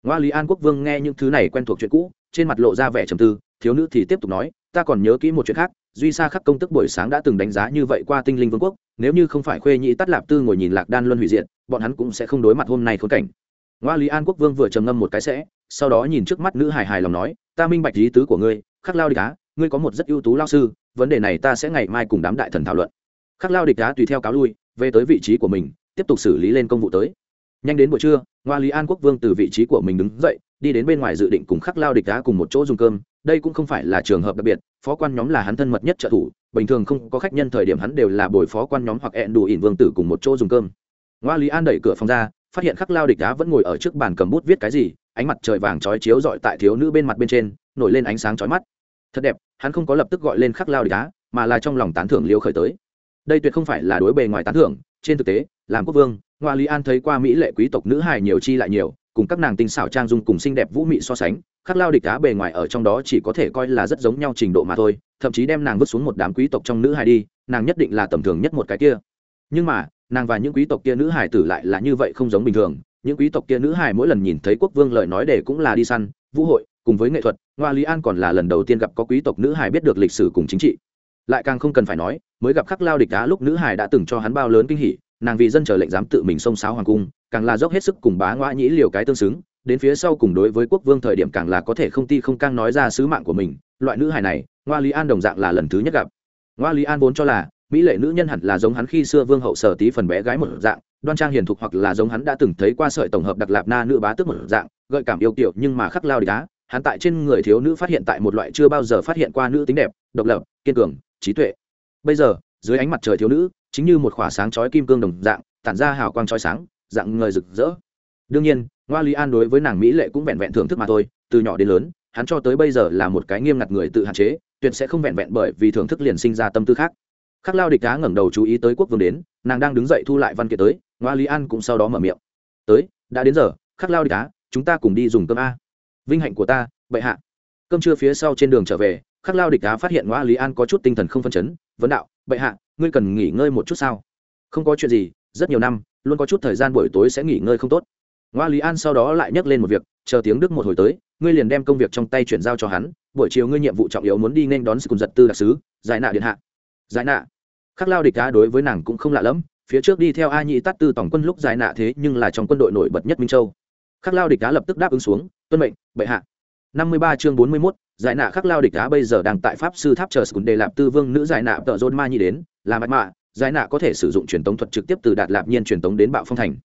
Ngoa lý an quốc vương nghe những thứ này quen thuộc chuyện cũ trên mặt lộ ra vẻ trầm tư, thiếu nữ thì tiếp tục nói, ta còn nhớ kỹ một chuyện khác, duy sa khắc công tức buổi sáng đã từng đánh giá như vậy qua tinh linh vương quốc, nếu như không phải khuê nhĩ tắt lạp tư ngồi nhìn lạc đan luân hủy diệt, bọn hắn cũng sẽ không đối mặt hôm nay khốn cảnh. Ngoa lý an quốc vương vừa trầm ngâm một cái sẽ, sau đó nhìn trước mắt nữ hài hài lòng nói, ta minh bạch lý tứ của ngươi, khắc lao địch đá ngươi có một rất ưu tú lao sư, vấn đề này ta sẽ ngày mai cùng đám đại thần thảo luận. Khắc lao địch đá tùy theo cáo lui, về tới vị trí của mình, tiếp tục xử lý lên công vụ tới. Nhanh đến buổi trưa, ngoa lý an quốc vương từ vị trí của mình đứng dậy đi đến bên ngoài dự định cùng khắc lao địch đá cùng một chỗ dùng cơm, đây cũng không phải là trường hợp đặc biệt, phó quan nhóm là hắn thân mật nhất trợ thủ, bình thường không có khách nhân thời điểm hắn đều là bồi phó quan nhóm hoặc hẹn đủ ỉn vương tử cùng một chỗ dùng cơm. Ngoa lý an đẩy cửa phòng ra, phát hiện khắc lao địch đá vẫn ngồi ở trước bàn cầm bút viết cái gì, ánh mặt trời vàng trói chiếu dọi tại thiếu nữ bên mặt bên trên, nổi lên ánh sáng trói mắt. Thật đẹp, hắn không có lập tức gọi lên khắc lao địch đá, mà là trong lòng tán thưởng liêu khởi tới. Đây tuyệt không phải là đối bề ngoài tán thưởng, trên thực tế, làm quốc vương, ngoa lý an thấy qua mỹ lệ quý tộc nữ hài nhiều chi lại nhiều cùng các nàng tinh xảo trang dung cùng xinh đẹp vũ mị so sánh, khắc lao địch á bề ngoài ở trong đó chỉ có thể coi là rất giống nhau trình độ mà thôi, thậm chí đem nàng vứt xuống một đám quý tộc trong nữ hài đi, nàng nhất định là tầm thường nhất một cái kia. Nhưng mà, nàng và những quý tộc kia nữ hài tử lại là như vậy không giống bình thường, những quý tộc kia nữ hài mỗi lần nhìn thấy quốc vương lời nói để cũng là đi săn, vũ hội, cùng với nghệ thuật ngoa lý an còn là lần đầu tiên gặp có quý tộc nữ hài biết được lịch sử cùng chính trị. Lại càng không cần phải nói, mới gặp khắc lao địch đá lúc nữ hài đã từng cho hắn bao lớn kinh hỉ nàng vì dân chờ lệnh dám tự mình xông xáo hoàng cung, càng là dốc hết sức cùng bá ngoã nhĩ liều cái tương xứng, đến phía sau cùng đối với quốc vương thời điểm càng là có thể không ti không căng nói ra sứ mạng của mình, loại nữ hài này, ngoa lý an đồng dạng là lần thứ nhất gặp. Ngoa lý an vốn cho là, mỹ lệ nữ nhân hẳn là giống hắn khi xưa vương hậu sở tí phần bé gái một dạng, đoan trang hiền thục hoặc là giống hắn đã từng thấy qua sợi tổng hợp đặc lạp na nữ bá tước một dạng, gợi cảm yêu kiểu nhưng mà khắc lao địch đá hắn tại trên người thiếu nữ phát hiện tại một loại chưa bao giờ phát hiện qua nữ tính đẹp, độc lập, kiên cường, trí tuệ. Bây giờ, dưới ánh mặt trời thiếu nữ chính như một khỏa sáng chói kim cương đồng dạng, tản ra hào quang chói sáng, dạng người rực rỡ. Đương nhiên, ngoa lý an đối với nàng mỹ lệ cũng vẹn vẹn thưởng thức mà thôi, từ nhỏ đến lớn, hắn cho tới bây giờ là một cái nghiêm ngặt người tự hạn chế, tuyệt sẽ không vẹn vẹn bởi vì thưởng thức liền sinh ra tâm tư khác. Khắc lao địch đá ngẩng đầu chú ý tới quốc vương đến, nàng đang đứng dậy thu lại văn kiện tới, ngoa lý an cũng sau đó mở miệng. Tới, đã đến giờ, khắc lao địch đá chúng ta cùng đi dùng cơm a. Vinh hạnh của ta, bệ hạ. Cơm trưa phía sau trên đường trở về khắc lao địch đá phát hiện ngoa lý an có chút tinh thần không phân chấn, vấn đạo, bệ hạ, ngươi cần nghỉ ngơi một chút sao? Không có chuyện gì, rất nhiều năm, luôn có chút thời gian buổi tối sẽ nghỉ ngơi không tốt. Ngoa lý an sau đó lại nhắc lên một việc, chờ tiếng đức một hồi tới, ngươi liền đem công việc trong tay chuyển giao cho hắn, buổi chiều ngươi nhiệm vụ trọng yếu muốn đi nên đón sự cùng giật tư đặc sứ, giải nạ điện hạ. Giải nạ? Khắc lao địch đá đối với nàng cũng không lạ lẫm, phía trước đi theo a nhị tát tư tổng quân lúc giải nạ thế nhưng là trong quân đội nổi bật nhất minh châu. Khắc lao địch đá lập tức đáp ứng xuống, tuân mệnh, bệ hạ. Năm mươi ba chương bốn mươi mốt giải nạ khắc lao địch đá bây giờ đang tại pháp sư tháp chờ sùn đề lạp tư vương nữ giải nạ tợ dôn ma nhi đến, Là ác mạ. Giải nạ có thể sử dụng truyền tống thuật trực tiếp từ đạt lạp nhiên truyền tống đến bạo phong thành.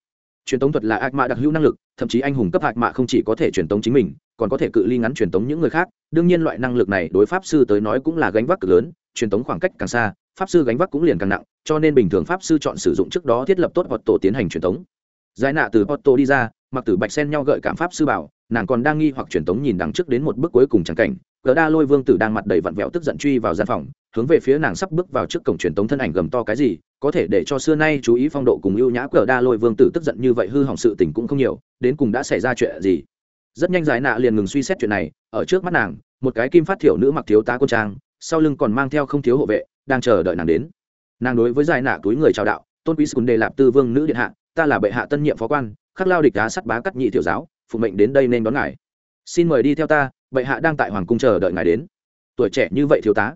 Truyền tống thuật là ác mạ đặc hữu năng lực, thậm chí anh hùng cấp ác mạ không chỉ có thể truyền tống chính mình, còn có thể cự ly ngắn truyền tống những người khác. Đương nhiên loại năng lực này đối pháp sư tới nói cũng là gánh vác cực lớn, truyền tống khoảng cách càng xa, pháp sư gánh vác cũng liền càng nặng, cho nên bình thường pháp sư chọn sử dụng trước đó thiết lập tốt hoặc tổ tiến hành truyền tống. Giải nạ từ Porto đi ra, mặc tử bạch sen nhau gợi cảm pháp sư bảo nàng còn đang nghi hoặc truyền tống nhìn đằng trước đến một bước cuối cùng chẳng cảnh gỡ đa lôi vương tử đang mặt đầy vặn vẹo tức giận truy vào gian phòng, hướng về phía nàng sắp bước vào trước cổng truyền tống thân ảnh gầm to cái gì, có thể để cho xưa nay chú ý phong độ cùng ưu nhã cờ đa lôi vương tử tức giận như vậy hư hỏng sự tình cũng không nhiều, đến cùng đã xảy ra chuyện gì. Rất nhanh giải nạ liền ngừng suy xét chuyện này, ở trước mắt nàng, một cái kim phát thiểu nữ mặc thiếu tá quân trang, sau lưng còn mang theo không thiếu hộ vệ, đang chờ đợi nàng đến. Nàng đối với giải nạ túi người chào đạo, tôn quý sùn đề lạp tư vương nữ điện hạ, ta là bệ hạ tân nhiệm phó quan, khắc lao địch đá sắt bá cắt nhị tiểu giáo phụ mệnh đến đây nên đón ngài. Xin mời đi theo ta, bệ hạ đang tại hoàng cung chờ đợi ngài đến. Tuổi trẻ như vậy thiếu tá.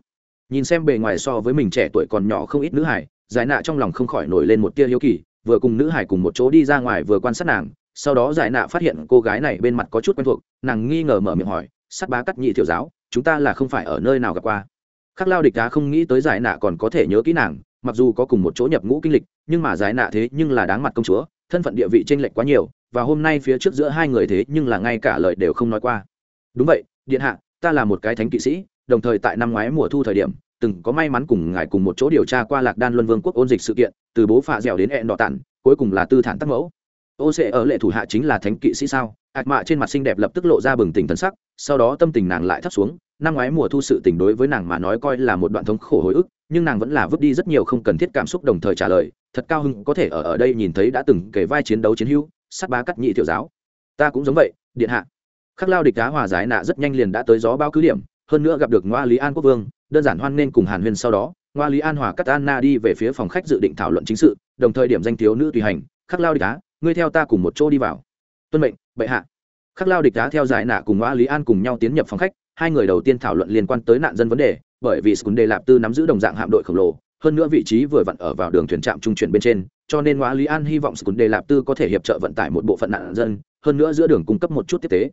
Nhìn xem bề ngoài so với mình trẻ tuổi còn nhỏ không ít nữ hải, giải nạ trong lòng không khỏi nổi lên một tia hiếu kỳ, vừa cùng nữ hải cùng một chỗ đi ra ngoài vừa quan sát nàng, sau đó giải nạ phát hiện cô gái này bên mặt có chút quen thuộc, nàng nghi ngờ mở miệng hỏi, sắt bá cắt nhị tiểu giáo, chúng ta là không phải ở nơi nào gặp qua? Khắc lao địch đá không nghĩ tới giải nạ còn có thể nhớ kỹ nàng, mặc dù có cùng một chỗ nhập ngũ kinh lịch, nhưng mà giải nạ thế nhưng là đáng mặt công chúa, thân phận địa vị t r ê n lệch quá nhiều và hôm nay phía trước giữa hai người thế nhưng là ngay cả lời đều không nói qua. Đúng vậy, điện hạ, ta là một cái thánh kỵ sĩ, đồng thời tại năm ngoái mùa thu thời điểm, từng có may mắn cùng ngài cùng một chỗ điều tra qua lạc đan luân vương quốc ôn dịch sự kiện, từ bố phạ dẻo đến hẹn đỏ tản, cuối cùng là tư thản tắc mẫu. Ô sẽ ở lệ thủ hạ chính là thánh kỵ sĩ sao? Ạc mạ trên mặt xinh đẹp lập tức lộ ra bừng tỉnh thân sắc, sau đó tâm tình nàng lại thấp xuống. Năm ngoái mùa thu sự tình đối với nàng mà nói coi là một đoạn thống khổ hồi ức, nhưng nàng vẫn là vứt đi rất nhiều không cần thiết cảm xúc đồng thời trả lời, thật cao hưng có thể ở ở đây nhìn thấy đã từng kể vai chiến đấu chiến hữu sắt bá cắt nhị tiểu giáo. Ta cũng giống vậy, điện hạ. Khắc lao địch đá hòa giải nạ rất nhanh liền đã tới gió bao cứ điểm, hơn nữa gặp được ngoa lý an quốc vương, đơn giản hoan nên cùng hàn huyên sau đó, ngoa lý an hòa cắt anna đi về phía phòng khách dự định thảo luận chính sự, đồng thời điểm danh thiếu nữ tùy hành, khắc lao địch đá, ngươi theo ta cùng một chỗ đi vào. Tuân mệnh, bệ hạ. Khắc lao địch đá theo giải nạ cùng ngoa lý an cùng nhau tiến nhập phòng khách, hai người đầu tiên thảo luận liên quan tới nạn dân vấn đề, bởi vì skunde lạp tư nắm giữ đồng dạng hạm đội khổng lồ, hơn nữa vị trí vừa vặn ở vào đường thuyền trạm trung chuyển bên trên cho nên ngoa lý an hy vọng skunde lạp tư có thể hiệp trợ vận tải một bộ phận nạn dân, hơn nữa giữa đường cung cấp một chút tiếp tế.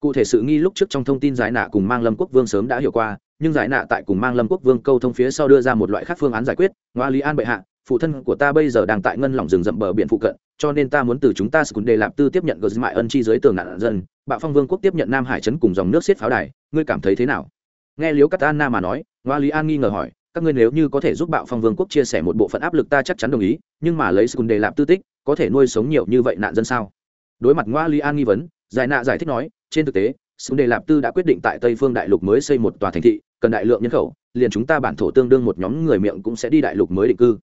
Cụ thể sự nghi lúc trước trong thông tin giải nạ cùng mang lâm quốc vương sớm đã hiểu qua, nhưng giải nạ tại cùng mang lâm quốc vương câu thông phía sau đưa ra một loại khác phương án giải quyết. Ngoa lý an bệ hạ, phụ thân của ta bây giờ đang tại ngân lỏng rừng rậm bờ biển phụ cận, cho nên ta muốn từ chúng ta skunde lạp tư tiếp nhận gờ mại ân chi dưới tường nạn dân. Bạo phong vương quốc tiếp nhận nam hải trấn cùng dòng nước xiết pháo đài, ngươi cảm thấy thế nào? Nghe liếu cắt anna mà nói ngoa lý an nghi ngờ hỏi các ngươi nếu như có thể giúp bạo phong vương quốc chia sẻ một bộ phận áp lực ta chắc chắn đồng ý, nhưng mà lấy sừng đề làm tư tích, có thể nuôi sống nhiều như vậy nạn dân sao? Đối mặt ngoa li an nghi vấn, giải nạ giải thích nói, trên thực tế skunde lạp tư đã quyết định tại tây phương đại lục mới xây một tòa thành thị, cần đại lượng nhân khẩu, liền chúng ta bản thổ tương đương một nhóm người miệng cũng sẽ đi đại lục mới định cư.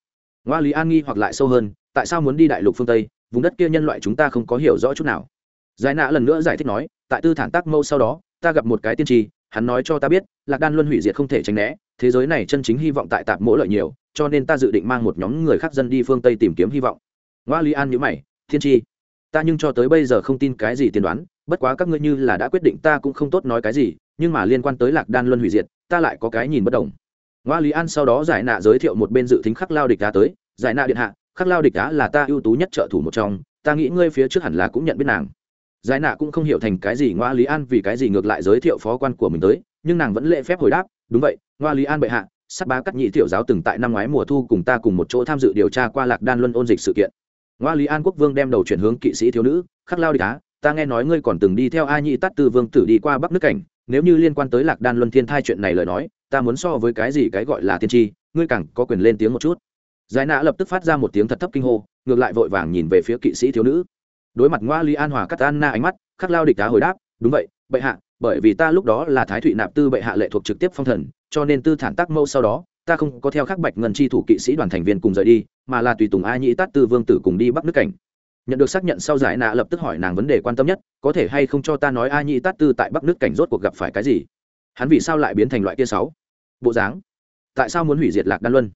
Ngoa lý an nghi hoặc lại sâu hơn, tại sao muốn đi đại lục phương tây, vùng đất kia nhân loại chúng ta không có hiểu rõ chút nào. Giải nạ lần nữa giải thích nói, tại tư thản tác mâu sau đó, ta gặp một cái tiên tri hắn nói cho ta biết, lạc đan luân hủy diệt không thể tránh né, thế giới này chân chính hy vọng tại tạp mỗi lợi nhiều, cho nên ta dự định mang một nhóm người khác dân đi phương tây tìm kiếm hy vọng. Ngoa lý an nhữ mày, thiên tri ta nhưng cho tới bây giờ không tin cái gì tiên đoán, bất quá các ngươi như là đã quyết định ta cũng không tốt nói cái gì, nhưng mà liên quan tới lạc đan luân hủy diệt, ta lại có cái nhìn bất đồng. Ngoa lý an sau đó giải nạ giới thiệu một bên dự tính khắc lao địch đá tới, giải nạ điện hạ, khắc lao địch đá là ta ưu tú nhất trợ thủ một trong, ta nghĩ ngươi phía trước hẳn là cũng nhận biết nàng giải nạ cũng không hiểu thành cái gì ngoa lý an vì cái gì ngược lại giới thiệu phó quan của mình tới, nhưng nàng vẫn lễ phép hồi đáp, đúng vậy, ngoa lý an bệ hạ sắt bá cắt nhị tiểu giáo từng tại năm ngoái mùa thu cùng ta cùng một chỗ tham dự điều tra qua lạc đan luân ôn dịch sự kiện. Ngoa lý an quốc vương đem đầu chuyển hướng kỵ sĩ thiếu nữ, khắc lao đi cá ta nghe nói ngươi còn từng đi theo a nhị tát tư vương tử đi qua bắc nước cảnh, nếu như liên quan tới lạc đan luân thiên thai chuyện này lời nói, ta muốn so với cái gì cái gọi là tiên tri, ngươi càng có quyền lên tiếng một chút. Giải nạ lập tức phát ra một tiếng thật thấp kinh hô, ngược lại vội vàng nhìn về phía kỵ sĩ thiếu nữ đối mặt ngoa lý an hòa cắt an na ánh mắt, khắc lao địch đá hồi đáp, đúng vậy, bệ hạ, bởi vì ta lúc đó là thái thụy nạp tư bệ hạ lệ thuộc trực tiếp phong thần, cho nên tư thản tác mâu sau đó, ta không có theo khắc bạch ngân chi thủ kỵ sĩ đoàn thành viên cùng rời đi, mà là tùy tùng a nhĩ tát tư vương tử cùng đi bắc nước cảnh. Nhận được xác nhận sau giải nạ lập tức hỏi nàng vấn đề quan tâm nhất, có thể hay không cho ta nói a nhĩ tát tư tại bắc nước cảnh rốt cuộc gặp phải cái gì? Hắn vì sao lại biến thành loại kia sáu? Bộ dáng? Tại sao muốn hủy diệt lạc đan luân?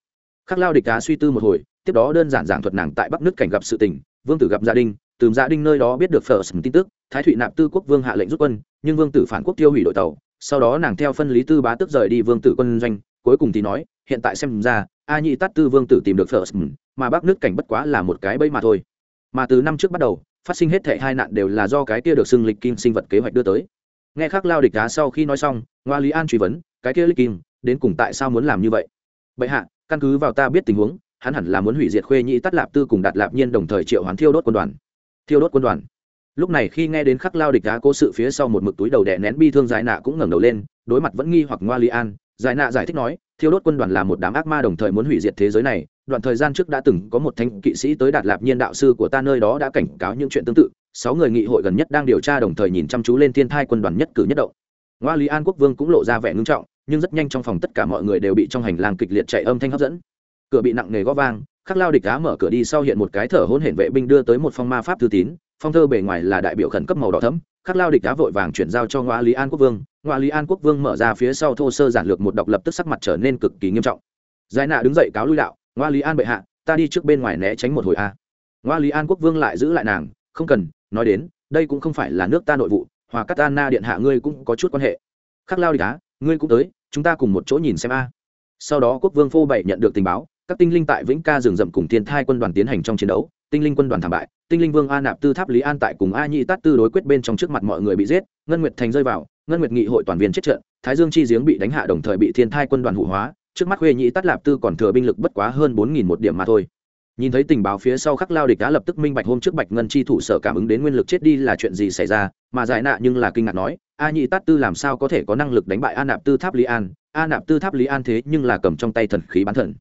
Khắc lao địch đá suy tư một hồi, tiếp đó đơn giản giảng thuật nàng tại bắc nước cảnh gặp sự tình, vương tử gặp gia đình từ gia dạ đình nơi đó biết được phở sừng tin tức, thái thụy nạp tư quốc vương hạ lệnh rút quân, nhưng vương tử phản quốc tiêu hủy đội tàu, sau đó nàng theo phân lý tư bá tức rời đi vương tử quân doanh, cuối cùng thì nói, hiện tại xem ra, a nhị tát tư vương tử tìm được phở sừng, mà bắc nước cảnh bất quá là một cái bẫy mà thôi. Mà từ năm trước bắt đầu, phát sinh hết thệ hai nạn đều là do cái kia được xưng lịch kim sinh vật kế hoạch đưa tới. Nghe khắc lao địch đá sau khi nói xong, ngoa lý an truy vấn, cái kia lịch kim, đến cùng tại sao muốn làm như vậy? Bệ hạ, căn cứ vào ta biết tình huống, hắn hẳn là muốn hủy diệt khuê nhĩ tắt lạp tư cùng đạt lạp nhiên đồng thời triệu hoán thiêu đốt quân đoàn thiêu đốt quân đoàn. Lúc này khi nghe đến khắc lao địch đá cố sự phía sau một mực túi đầu đè nén bi thương giải nạ cũng ngẩng đầu lên, đối mặt vẫn nghi hoặc ngoa li an, giải nạ giải thích nói, thiêu đốt quân đoàn là một đám ác ma đồng thời muốn hủy diệt thế giới này, đoạn thời gian trước đã từng có một thanh kỵ sĩ tới đạt lạp nhiên đạo sư của ta nơi đó đã cảnh cáo những chuyện tương tự, sáu người nghị hội gần nhất đang điều tra đồng thời nhìn chăm chú lên thiên thai quân đoàn nhất cử nhất động. Ngoa lý an quốc vương cũng lộ ra vẻ ngưng trọng, nhưng rất nhanh trong phòng tất cả mọi người đều bị trong hành lang kịch liệt chạy âm thanh hấp dẫn. Cửa bị nặng nề gó vang khắc lao địch đá mở cửa đi sau hiện một cái thở hôn hển vệ binh đưa tới một phong ma pháp thư tín, phong thơ bề ngoài là đại biểu khẩn cấp màu đỏ thấm khắc lao địch đá vội vàng chuyển giao cho ngoa lý an quốc vương. Ngoa lý an quốc vương mở ra phía sau thô sơ giản lược một độc lập tức sắc mặt trở nên cực kỳ nghiêm trọng. Giải nạ đứng dậy cáo lui đạo, ngoa lý an bệ hạ, ta đi trước bên ngoài né tránh một hồi a. Ngoa lý an quốc vương lại giữ lại nàng, không cần, nói đến, đây cũng không phải là nước ta nội vụ, hòa cắt anna điện hạ ngươi cũng có chút quan hệ. Khắc lao địch đá ngươi cũng tới, chúng ta cùng một chỗ nhìn xem a. Sau đó quốc vương phô bảy nhận được tình báo các tinh linh tại vĩnh ca rừng rậm cùng thiên thai quân đoàn tiến hành trong chiến đấu. Tinh linh quân đoàn thảm bại. Tinh linh vương a nạp tư tháp lý an tại cùng a nhị tát tư đối quyết bên trong trước mặt mọi người bị giết. Ngân nguyệt thành rơi vào. Ngân nguyệt nghị hội toàn viên chết trận. Thái dương chi giếng bị đánh hạ đồng thời bị thiên thai quân đoàn hủ hóa. Trước mắt khuê nhị tát lạp tư còn thừa binh lực bất quá hơn bốn nghìn một điểm mà thôi. Nhìn thấy tình báo phía sau khắc lao địch đã lập tức minh bạch hôm trước bạch ngân chi thủ sở cảm ứng đến nguyên lực chết đi là chuyện gì xảy ra, mà giải nạ nhưng là kinh ngạc nói, a nhị tát tư làm sao có thể có năng lực đánh bại a nạp tư tháp lý an? A nạp tư tháp lý an thế nhưng là cầm trong tay thần khí bán thần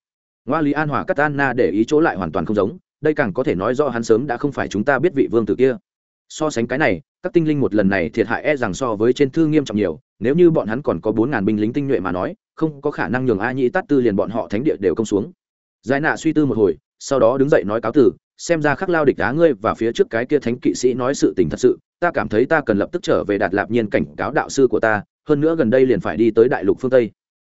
ngoa lý an hòa cắt anna để ý chỗ lại hoàn toàn không giống, đây càng có thể nói do hắn sớm đã không phải chúng ta biết vị vương tử kia. So sánh cái này, các tinh linh một lần này thiệt hại e rằng so với trên thư nghiêm trọng nhiều, nếu như bọn hắn còn có bốn ngàn binh lính tinh nhuệ mà nói, không có khả năng nhường a nhĩ tát tư liền bọn họ thánh địa đều công xuống. Giải nạ suy tư một hồi, sau đó đứng dậy nói cáo tử xem ra khắc lao địch đá ngươi và phía trước cái kia thánh kỵ sĩ nói sự tình thật sự, ta cảm thấy ta cần lập tức trở về đạt lạp nhiên cảnh cáo đạo sư của ta, hơn nữa gần đây liền phải đi tới đại lục phương tây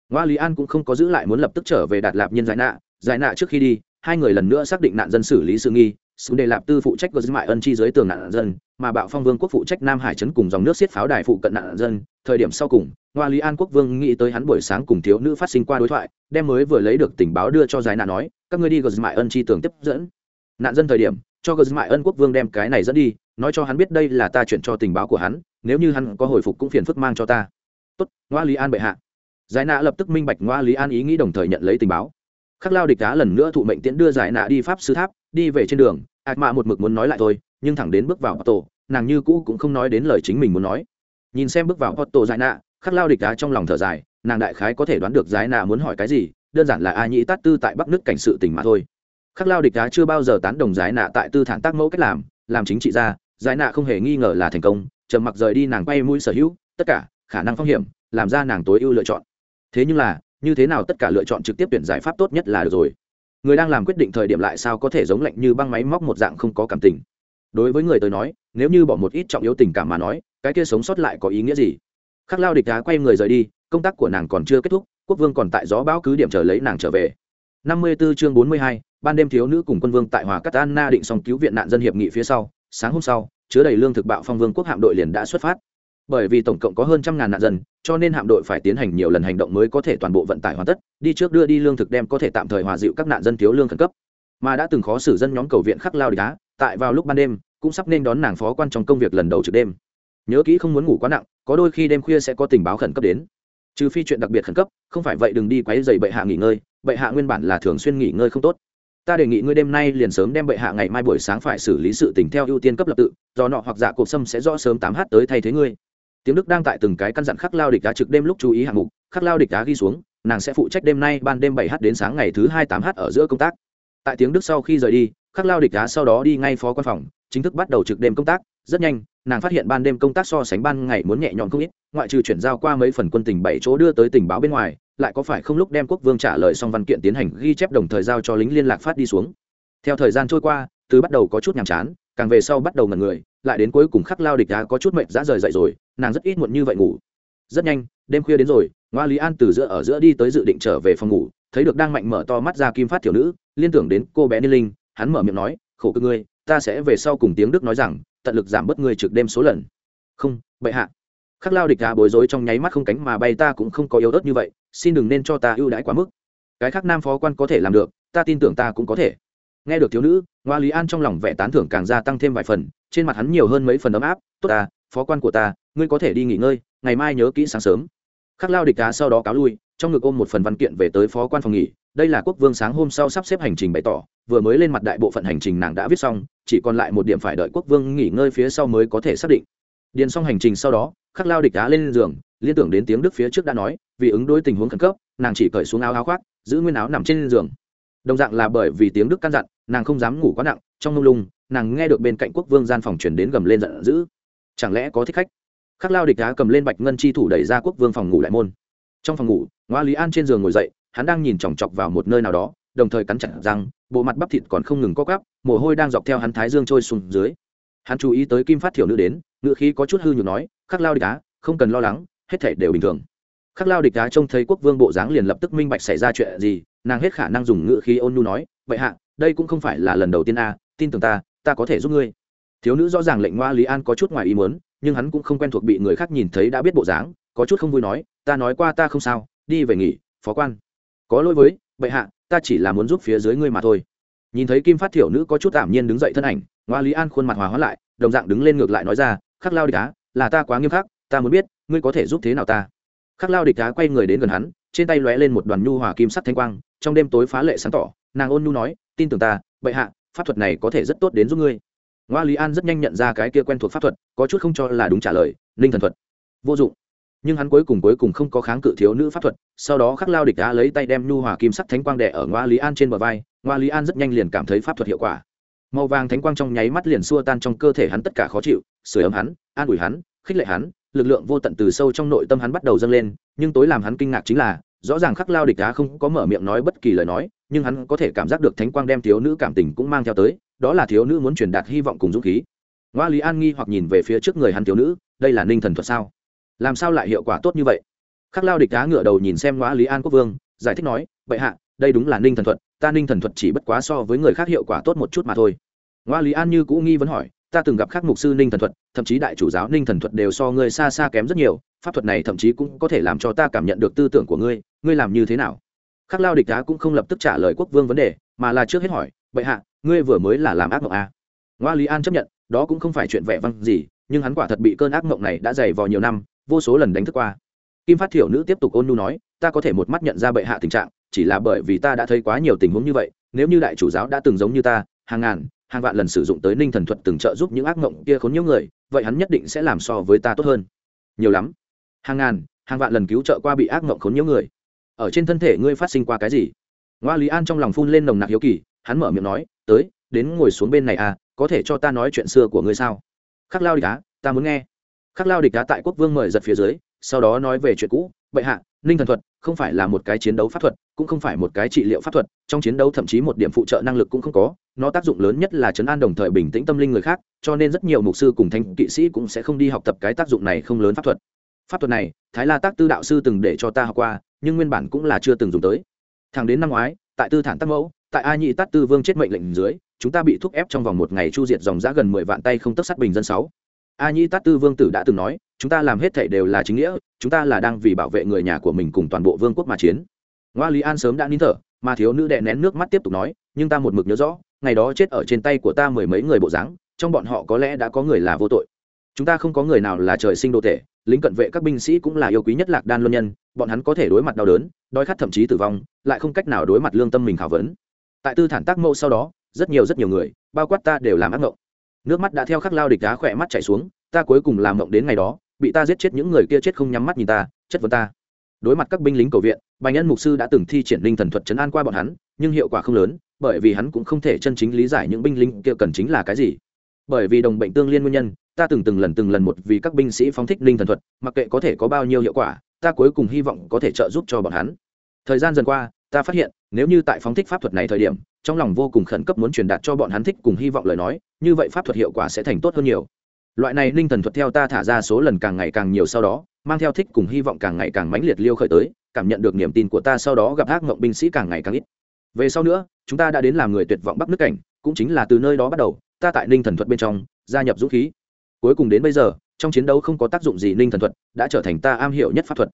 ngoa lý an cũng không có giữ lại muốn lập tức trở về đạt lạp nhân giải nạ. Giải nạ trước khi đi, hai người lần nữa xác định nạn dân xử lý sự nghi. Sự đề lạp tư phụ trách gờ mại ân chi dưới tường nạn dân, mà bạo phong vương quốc phụ trách nam hải trấn cùng dòng nước xiết pháo đài phụ cận nạn dân. Thời điểm sau cùng, ngoa lý an quốc vương nghĩ tới hắn buổi sáng cùng thiếu nữ phát sinh qua đối thoại, đem mới vừa lấy được tình báo đưa cho giải nạn nói, các ngươi đi gờ mại ân chi tường tiếp dẫn. Nạn dân thời điểm, cho gờ mại ân quốc vương đem cái này dẫn đi, nói cho hắn biết đây là ta chuyển cho tình báo của hắn, nếu như hắn có hồi phục cũng phiền phức mang cho ta. Tốt, ngoa lý an bệ hạ giải nạ lập tức minh bạch ngoa lý an ý nghĩ đồng thời nhận lấy tình báo. Khắc lao địch đá lần nữa thụ mệnh tiễn đưa giải nạ đi pháp sư tháp, đi về trên đường. Ạc mạ một mực muốn nói lại thôi, nhưng thẳng đến bước vào tổ nàng như cũ cũng không nói đến lời chính mình muốn nói. Nhìn xem bước vào tổ giải nạ, khắc lao địch đá trong lòng thở dài, nàng đại khái có thể đoán được giải nạ muốn hỏi cái gì, đơn giản là a nhĩ tát tư tại bắc nước cảnh sự tình mà thôi. Khắc lao địch đá chưa bao giờ tán đồng giải nạ tại tư thản tác mẫu cách làm làm chính trị ra giải nạ không hề nghi ngờ là thành công, trầm mặc rời đi nàng quay mũi sở hữu, tất cả khả năng phong hiểm, làm ra nàng tối ưu lựa chọn thế nhưng là như thế nào tất cả lựa chọn trực tiếp tuyển giải pháp tốt nhất là được rồi. Người đang làm quyết định thời điểm lại sao có thể giống lạnh như băng máy móc một dạng không có cảm tình? Đối với người tới nói nếu như bỏ một ít trọng yếu tình cảm mà nói cái kia sống sót lại có ý nghĩa gì? Khắc lao địch đá quay người rời đi công tác của nàng còn chưa kết thúc quốc vương còn tại gió bão cứ điểm chờ lấy nàng trở về. Năm mươi 54 chương bốn mươi hai, ban đêm thiếu nữ cùng quân vương tại hòa cát an na định xong cứu viện nạn dân hiệp nghị phía sau sáng hôm sau chứa đầy lương thực bạo phong vương quốc hạm đội liền đã xuất phát bởi vì tổng cộng có hơn trăm ngàn nạn dân, cho nên hạm đội phải tiến hành nhiều lần hành động mới có thể toàn bộ vận tải hoàn tất, đi trước đưa đi lương thực đem có thể tạm thời hòa dịu các nạn dân thiếu lương khẩn cấp. Mà đã từng khó xử dân nhóm cầu viện khắc lao địch đá tại vào lúc ban đêm, cũng sắp nên đón nàng phó quan trong công việc lần đầu trực đêm. Nhớ kỹ không muốn ngủ quá nặng, có đôi khi đêm khuya sẽ có tình báo khẩn cấp đến. Trừ phi chuyện đặc biệt khẩn cấp, không phải vậy đừng đi quấy dày bệ hạ nghỉ ngơi, bệ hạ nguyên bản là thường xuyên nghỉ ngơi không tốt. Ta đề nghị ngươi đêm nay liền sớm đem bệ hạ ngày mai buổi sáng phải xử lý sự tình theo ưu tiên cấp lập tự, do nọ hoặc dạ giả cuộc sâm sẽ rõ sớm tám h tới thay thế ngươi tiếng đức đang tại từng cái căn dặn khắc lao địch đá trực đêm lúc chú ý hạng mục, khắc lao địch đá ghi xuống, nàng sẽ phụ trách đêm nay ban đêm bảy h đến sáng ngày thứ hai tám h ở giữa công tác. Tại tiếng đức sau khi rời đi, khắc lao địch đá sau đó đi ngay phó quan phòng, chính thức bắt đầu trực đêm công tác. Rất nhanh, nàng phát hiện ban đêm công tác so sánh ban ngày muốn nhẹ nhõm không ít, ngoại trừ chuyển giao qua mấy phần quân tình bảy chỗ đưa tới tình báo bên ngoài, lại có phải không lúc đem quốc vương trả lời xong văn kiện tiến hành ghi chép đồng thời giao cho lính liên lạc phát đi xuống. Theo thời gian trôi qua, từ bắt đầu có chút nhàm chán, càng về sau bắt đầu ngần người lại đến cuối cùng khắc lao địch đá có chút mệt dã rời dậy rồi, nàng rất ít muộn như vậy ngủ. Rất nhanh, đêm khuya đến rồi, ngoa lý an từ giữa ở giữa đi tới dự định trở về phòng ngủ, thấy được đang mạnh mở to mắt ra kim phát tiểu nữ, liên tưởng đến cô bé niên linh, hắn mở miệng nói, khổ cơ ngươi, ta sẽ về sau cùng tiếng đức nói rằng, tận lực giảm bớt ngươi trực đêm số lần. Không, bệ hạ. Khắc lao địch đá bối rối trong nháy mắt không cánh mà bay, ta cũng không có yếu ớt như vậy, xin đừng nên cho ta ưu đãi quá mức. Cái khác nam phó quan có thể làm được, ta tin tưởng ta cũng có thể nghe được thiếu nữ, ngoa lý an trong lòng vẻ tán thưởng càng gia tăng thêm vài phần, trên mặt hắn nhiều hơn mấy phần ấm áp, tốt ta, phó quan của ta, ngươi có thể đi nghỉ ngơi, ngày mai nhớ kỹ sáng sớm. Khắc lao địch cá sau đó cáo lui, trong ngực ôm một phần văn kiện về tới phó quan phòng nghỉ, đây là quốc vương sáng hôm sau sắp xếp hành trình bày tỏ, vừa mới lên mặt đại bộ phận hành trình nàng đã viết xong, chỉ còn lại một điểm phải đợi quốc vương nghỉ ngơi phía sau mới có thể xác định. Điền xong hành trình sau đó, khắc lao địch đá lên giường, liên tưởng đến tiếng đức phía trước đã nói, vì ứng đối tình huống khẩn cấp, nàng chỉ cởi xuống áo áo khoác, giữ nguyên áo nằm trên giường đồng dạng là bởi vì tiếng đức căn dặn, nàng không dám ngủ quá nặng, trong mông lung, nàng nghe được bên cạnh quốc vương gian phòng chuyển đến gầm lên giận dữ. Chẳng lẽ có thích khách? Khắc lao địch đá cầm lên bạch ngân chi thủ đẩy ra quốc vương phòng ngủ lại môn. Trong phòng ngủ, ngoa lý an trên giường ngồi dậy, hắn đang nhìn chòng chọc vào một nơi nào đó, đồng thời cắn chặt răng, bộ mặt bắp thịt còn không ngừng co cắp mồ hôi đang dọc theo hắn thái dương trôi xuống dưới. Hắn chú ý tới kim phát thiểu nữ đến ngự khí có chút hư nhược nói, khắc lao địch đá không cần lo lắng, hết thể đều bình thường khắc lao địch đá trông thấy quốc vương bộ dáng liền lập tức minh bạch xảy ra chuyện gì, nàng hết khả năng dùng ngữ khí ôn nhu nói, vậy hạ, đây cũng không phải là lần đầu tiên a, tin tưởng ta ta có thể giúp ngươi. Thiếu nữ rõ ràng lệnh ngoa lý an có chút ngoài ý muốn, nhưng hắn cũng không quen thuộc bị người khác nhìn thấy đã biết bộ dáng, có chút không vui nói, ta nói qua ta không sao, đi về nghỉ, phó quan. Có lỗi với bệ hạ, ta chỉ là muốn giúp phía dưới ngươi mà thôi. Nhìn thấy kim phát thiểu nữ có chút tạm nhiên đứng dậy thân ảnh, ngoa lý an khuôn mặt hòa hóa lại, đồng dạng đứng lên ngược lại nói ra, khắc lao địch đá là ta quá nghiêm khắc, ta muốn biết, ngươi có thể giúp thế nào ta? Khắc lao địch đá quay người đến gần hắn, trên tay lóe lên một đoàn nhu hòa kim sắc thanh quang, trong đêm tối phá lệ sáng tỏ, nàng ôn nhu nói, tin tưởng ta, bệ hạ, pháp thuật này có thể rất tốt đến giúp ngươi. Ngoa lý an rất nhanh nhận ra cái kia quen thuộc pháp thuật, có chút không cho là đúng trả lời ninh thần thuật. Vô dụng. Nhưng hắn cuối cùng cuối cùng không có kháng cự thiếu nữ pháp thuật, sau đó khắc lao địch đá lấy tay đem nhu hòa kim sắc thánh quang đẻ ở ngoa lý an trên bờ vai, ngoa lý an rất nhanh liền cảm thấy pháp thuật hiệu quả. Màu vàng thánh quang trong nháy mắt liền xua tan trong cơ thể hắn tất cả khó chịu sửa ấm hắn, an ủi hắn, khích lệ hắn lực lượng vô tận từ sâu trong nội tâm hắn bắt đầu dâng lên, nhưng tối làm hắn kinh ngạc chính là, rõ ràng khắc lao địch đá không có mở miệng nói bất kỳ lời nói, nhưng hắn có thể cảm giác được thánh quang đem thiếu nữ cảm tình cũng mang theo tới, đó là thiếu nữ muốn truyền đạt hy vọng cùng dũng khí. Ngoa lý an nghi hoặc nhìn về phía trước người hắn thiếu nữ, đây là ninh thần thuật sao? Làm sao lại hiệu quả tốt như vậy? Khắc lao địch đá ngựa đầu nhìn xem ngoa lý an quốc vương, giải thích nói vậy hạ, đây đúng là ninh thần thuật, ta ninh thần thuật chỉ bất quá so với người khác hiệu quả tốt một chút mà thôi. Ngoa lý an như cũ nghi vấn hỏi ta từng gặp khắc mục sư ninh thần thuật, thậm chí đại chủ giáo ninh thần thuật đều so ngươi xa xa kém rất nhiều, pháp thuật này thậm chí cũng có thể làm cho ta cảm nhận được tư tưởng của ngươi ngươi làm như thế nào khắc lao địch đá cũng không lập tức trả lời quốc vương vấn đề, mà là trước hết hỏi, bệ hạ, ngươi vừa mới là làm ác mộng à? ngoa lý an chấp nhận, đó cũng không phải chuyện vẻ vang gì, nhưng hắn quả thật bị cơn ác mộng này đã dày vò nhiều năm, vô số lần đánh thức qua kim phát thiểu nữ tiếp tục ôn nu nói, ta có thể một mắt nhận ra bệ hạ tình trạng, chỉ là bởi vì ta đã thấy quá nhiều tình huống như vậy, nếu như đại chủ giáo đã từng giống như ta, hàng ngàn hàng vạn lần sử dụng tới ninh thần thuật từng trợ giúp những ác mộng kia khốn nhiều người, vậy hắn nhất định sẽ làm so với ta tốt hơn. Nhiều lắm. Hàng ngàn, hàng vạn lần cứu trợ qua bị ác mộng khốn nhiều người. Ở trên thân thể ngươi phát sinh qua cái gì? Ngoa lý an trong lòng phun lên nồng nặc hiếu kỳ, hắn mở miệng nói, tới, đến ngồi xuống bên này à có thể cho ta nói chuyện xưa của ngươi sao? Khắc lao địch á, ta muốn nghe. Khắc lao địch á tại quốc vương mời giật phía dưới, sau đó nói về chuyện cũ, bệ hạ, ninh thần thuật không phải là một cái chiến đấu pháp thuật, cũng không phải một cái trị liệu pháp thuật, trong chiến đấu thậm chí một điểm phụ trợ năng lực cũng không có, nó tác dụng lớn nhất là chấn an đồng thời bình tĩnh tâm linh người khác, cho nên rất nhiều mục sư cùng thanh kỵ sĩ cũng sẽ không đi học tập cái tác dụng này không lớn pháp thuật. Pháp thuật này, thái la tác tư đạo sư từng để cho ta học qua, nhưng nguyên bản cũng là chưa từng dùng tới. Thẳng đến năm ngoái, tại tư thản tác mẫu, tại a nhị tát tư vương chết mệnh lệnh dưới, chúng ta bị thúc ép trong vòng một ngày chu diệt dòng giã gần mười vạn tay không tất sát bình dân sáu a nhĩ tát tư vương tử đã từng nói, chúng ta làm hết thảy đều là chính nghĩa, chúng ta là đang vì bảo vệ người nhà của mình cùng toàn bộ vương quốc mà chiến. Ngoa lý an sớm đã nín thở, mà thiếu nữ đệ nén nước mắt tiếp tục nói, nhưng ta một mực nhớ rõ, ngày đó chết ở trên tay của ta mười mấy người bộ dáng, trong bọn họ có lẽ đã có người là vô tội. Chúng ta không có người nào là trời sinh đô thể lính cận vệ các binh sĩ cũng là yêu quý nhất lạc đan luân nhân, bọn hắn có thể đối mặt đau đớn, đói khát thậm chí tử vong, lại không cách nào đối mặt lương tâm mình khảo vấn. Tại tư thản tác mẫu sau đó, rất nhiều rất nhiều người, bao quát ta đều làm ác mộng nước mắt đã theo khắc lao địch đá khỏe mắt chảy xuống, ta cuối cùng làm mộng đến ngày đó, bị ta giết chết những người kia chết không nhắm mắt nhìn ta, chất vấn ta. Đối mặt các binh lính cầu viện bài nhân mục sư đã từng thi triển linh thần thuật chấn an qua bọn hắn, nhưng hiệu quả không lớn, bởi vì hắn cũng không thể chân chính lý giải những binh lính kia cần chính là cái gì. Bởi vì đồng bệnh tương liên nguyên nhân, ta từng từng lần từng lần một vì các binh sĩ phóng thích linh thần thuật, mặc kệ có thể có bao nhiêu hiệu quả, ta cuối cùng hy vọng có thể trợ giúp cho bọn hắn. Thời gian dần qua, ta phát hiện, nếu như tại phóng thích pháp thuật này thời điểm trong lòng vô cùng khẩn cấp muốn truyền đạt cho bọn hắn thích cùng hy vọng lời nói, như vậy pháp thuật hiệu quả sẽ thành tốt hơn nhiều. Loại này linh thần thuật theo ta thả ra số lần càng ngày càng nhiều sau đó, mang theo thích cùng hy vọng càng ngày càng mãnh liệt liêu khởi tới, cảm nhận được niềm tin của ta sau đó gặp ác mộng binh sĩ càng ngày càng ít. Về sau nữa, chúng ta đã đến làm người tuyệt vọng bắc nước cảnh, cũng chính là từ nơi đó bắt đầu, ta tại ninh thần thuật bên trong, gia nhập dũng khí. Cuối cùng đến bây giờ, trong chiến đấu không có tác dụng gì ninh thần thuật, đã trở thành ta am hiểu nhất pháp thuật.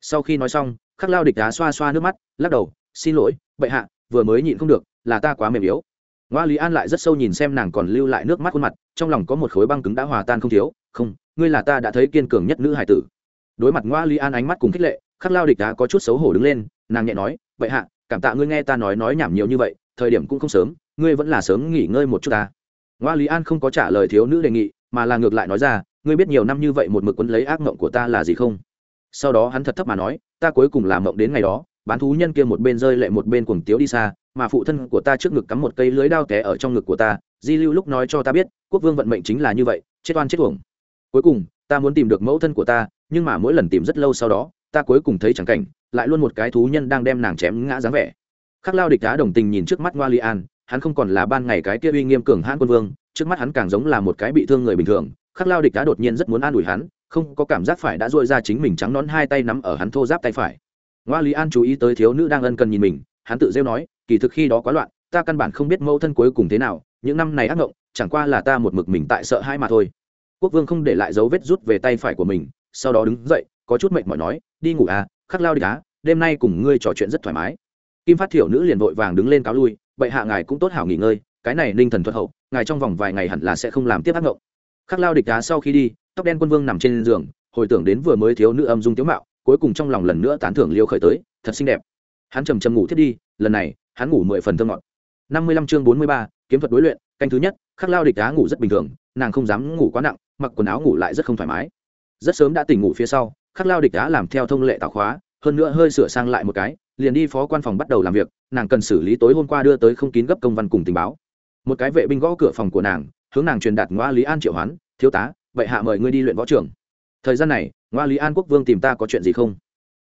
Sau khi nói xong, khắc lao địch đá xoa xoa nước mắt, lắc đầu, xin lỗi, bệ hạ, vừa mới nhịn không được là ta quá mềm yếu. Ngoa lý an lại rất sâu nhìn xem nàng còn lưu lại nước mắt khuôn mặt, trong lòng có một khối băng cứng đã hòa tan không thiếu. Không, ngươi là ta đã thấy kiên cường nhất nữ hải tử. Đối mặt ngoa lý an ánh mắt cùng khích lệ, khắc lao địch đá có chút xấu hổ đứng lên, nàng nhẹ nói, vậy hạ, cảm tạ ngươi nghe ta nói nói nhảm nhiều như vậy, thời điểm cũng không sớm, ngươi vẫn là sớm nghỉ ngơi một chút ta. Ngoa lý an không có trả lời thiếu nữ đề nghị, mà là ngược lại nói ra, ngươi biết nhiều năm như vậy một mực quấn lấy ác mộng của ta là gì không? Sau đó hắn thật thấp mà nói, ta cuối cùng làm mộng đến ngày đó, bán thú nhân kia một bên rơi lệ một bên cuồng tiếu đi xa mà phụ thân của ta trước ngực cắm một cây lưới đao té ở trong ngực của ta, di lưu lúc nói cho ta biết, quốc vương vận mệnh chính là như vậy, chết oan chết uổng. Cuối cùng, ta muốn tìm được mẫu thân của ta, nhưng mà mỗi lần tìm rất lâu sau đó, ta cuối cùng thấy chẳng cảnh, lại luôn một cái thú nhân đang đem nàng chém ngã dáng vẻ. Khắc lao địch đá đồng tình nhìn trước mắt ngoa li an, hắn không còn là ban ngày cái kia uy nghiêm cường hãn quân vương, trước mắt hắn càng giống là một cái bị thương người bình thường. Khắc lao địch đá đột nhiên rất muốn an ủi hắn, không có cảm giác phải đã dội ra chính mình trắng nón hai tay nắm ở hắn thô giáp tay phải. Ngoa lý an chú ý tới thiếu nữ đang ân cần nhìn mình, hắn tự rêu nói kỳ thực khi đó quá loạn, ta căn bản không biết mẫu thân cuối cùng thế nào, những năm này ác ngộng, chẳng qua là ta một mực mình tại sợ hai mà thôi. Quốc vương không để lại dấu vết rút về tay phải của mình, sau đó đứng dậy, có chút mệt mỏi nói, đi ngủ à khắc lao đi cá đêm nay cùng ngươi trò chuyện rất thoải mái. Kim phát thiểu nữ liền vội vàng đứng lên cáo lui, bệ hạ ngài cũng tốt hảo nghỉ ngơi, cái này ninh thần thuật hậu, ngài trong vòng vài ngày hẳn là sẽ không làm tiếp ác ngộng. Khắc lao địch đá sau khi đi, tóc đen quân vương nằm trên giường, hồi tưởng đến vừa mới thiếu nữ âm dung tiếu mạo, cuối cùng trong lòng lần nữa tán thưởng liêu khởi tới, thật xinh đẹp. Hắn trầm trầm ngủ thiết đi, lần này hắn ngủ mười phần thơ ngọt. Năm mươi lăm chương bốn mươi ba, kiếm thuật đối luyện, canh thứ nhất, khắc lao địch đá ngủ rất bình thường, nàng không dám ngủ quá nặng, mặc quần áo ngủ lại rất không thoải mái. Rất sớm đã tỉnh ngủ phía sau, khắc lao địch đá làm theo thông lệ tạo khóa, hơn nữa hơi sửa sang lại một cái, liền đi phó quan phòng bắt đầu làm việc, nàng cần xử lý tối hôm qua đưa tới không kín gấp công văn cùng tình báo. Một cái vệ binh gõ cửa phòng của nàng, hướng nàng truyền đạt ngoa lý an triệu hoán, thiếu tá vậy hạ mời ngươi đi luyện võ trưởng. Thời gian này, ngoa lý an quốc vương tìm ta có chuyện gì không?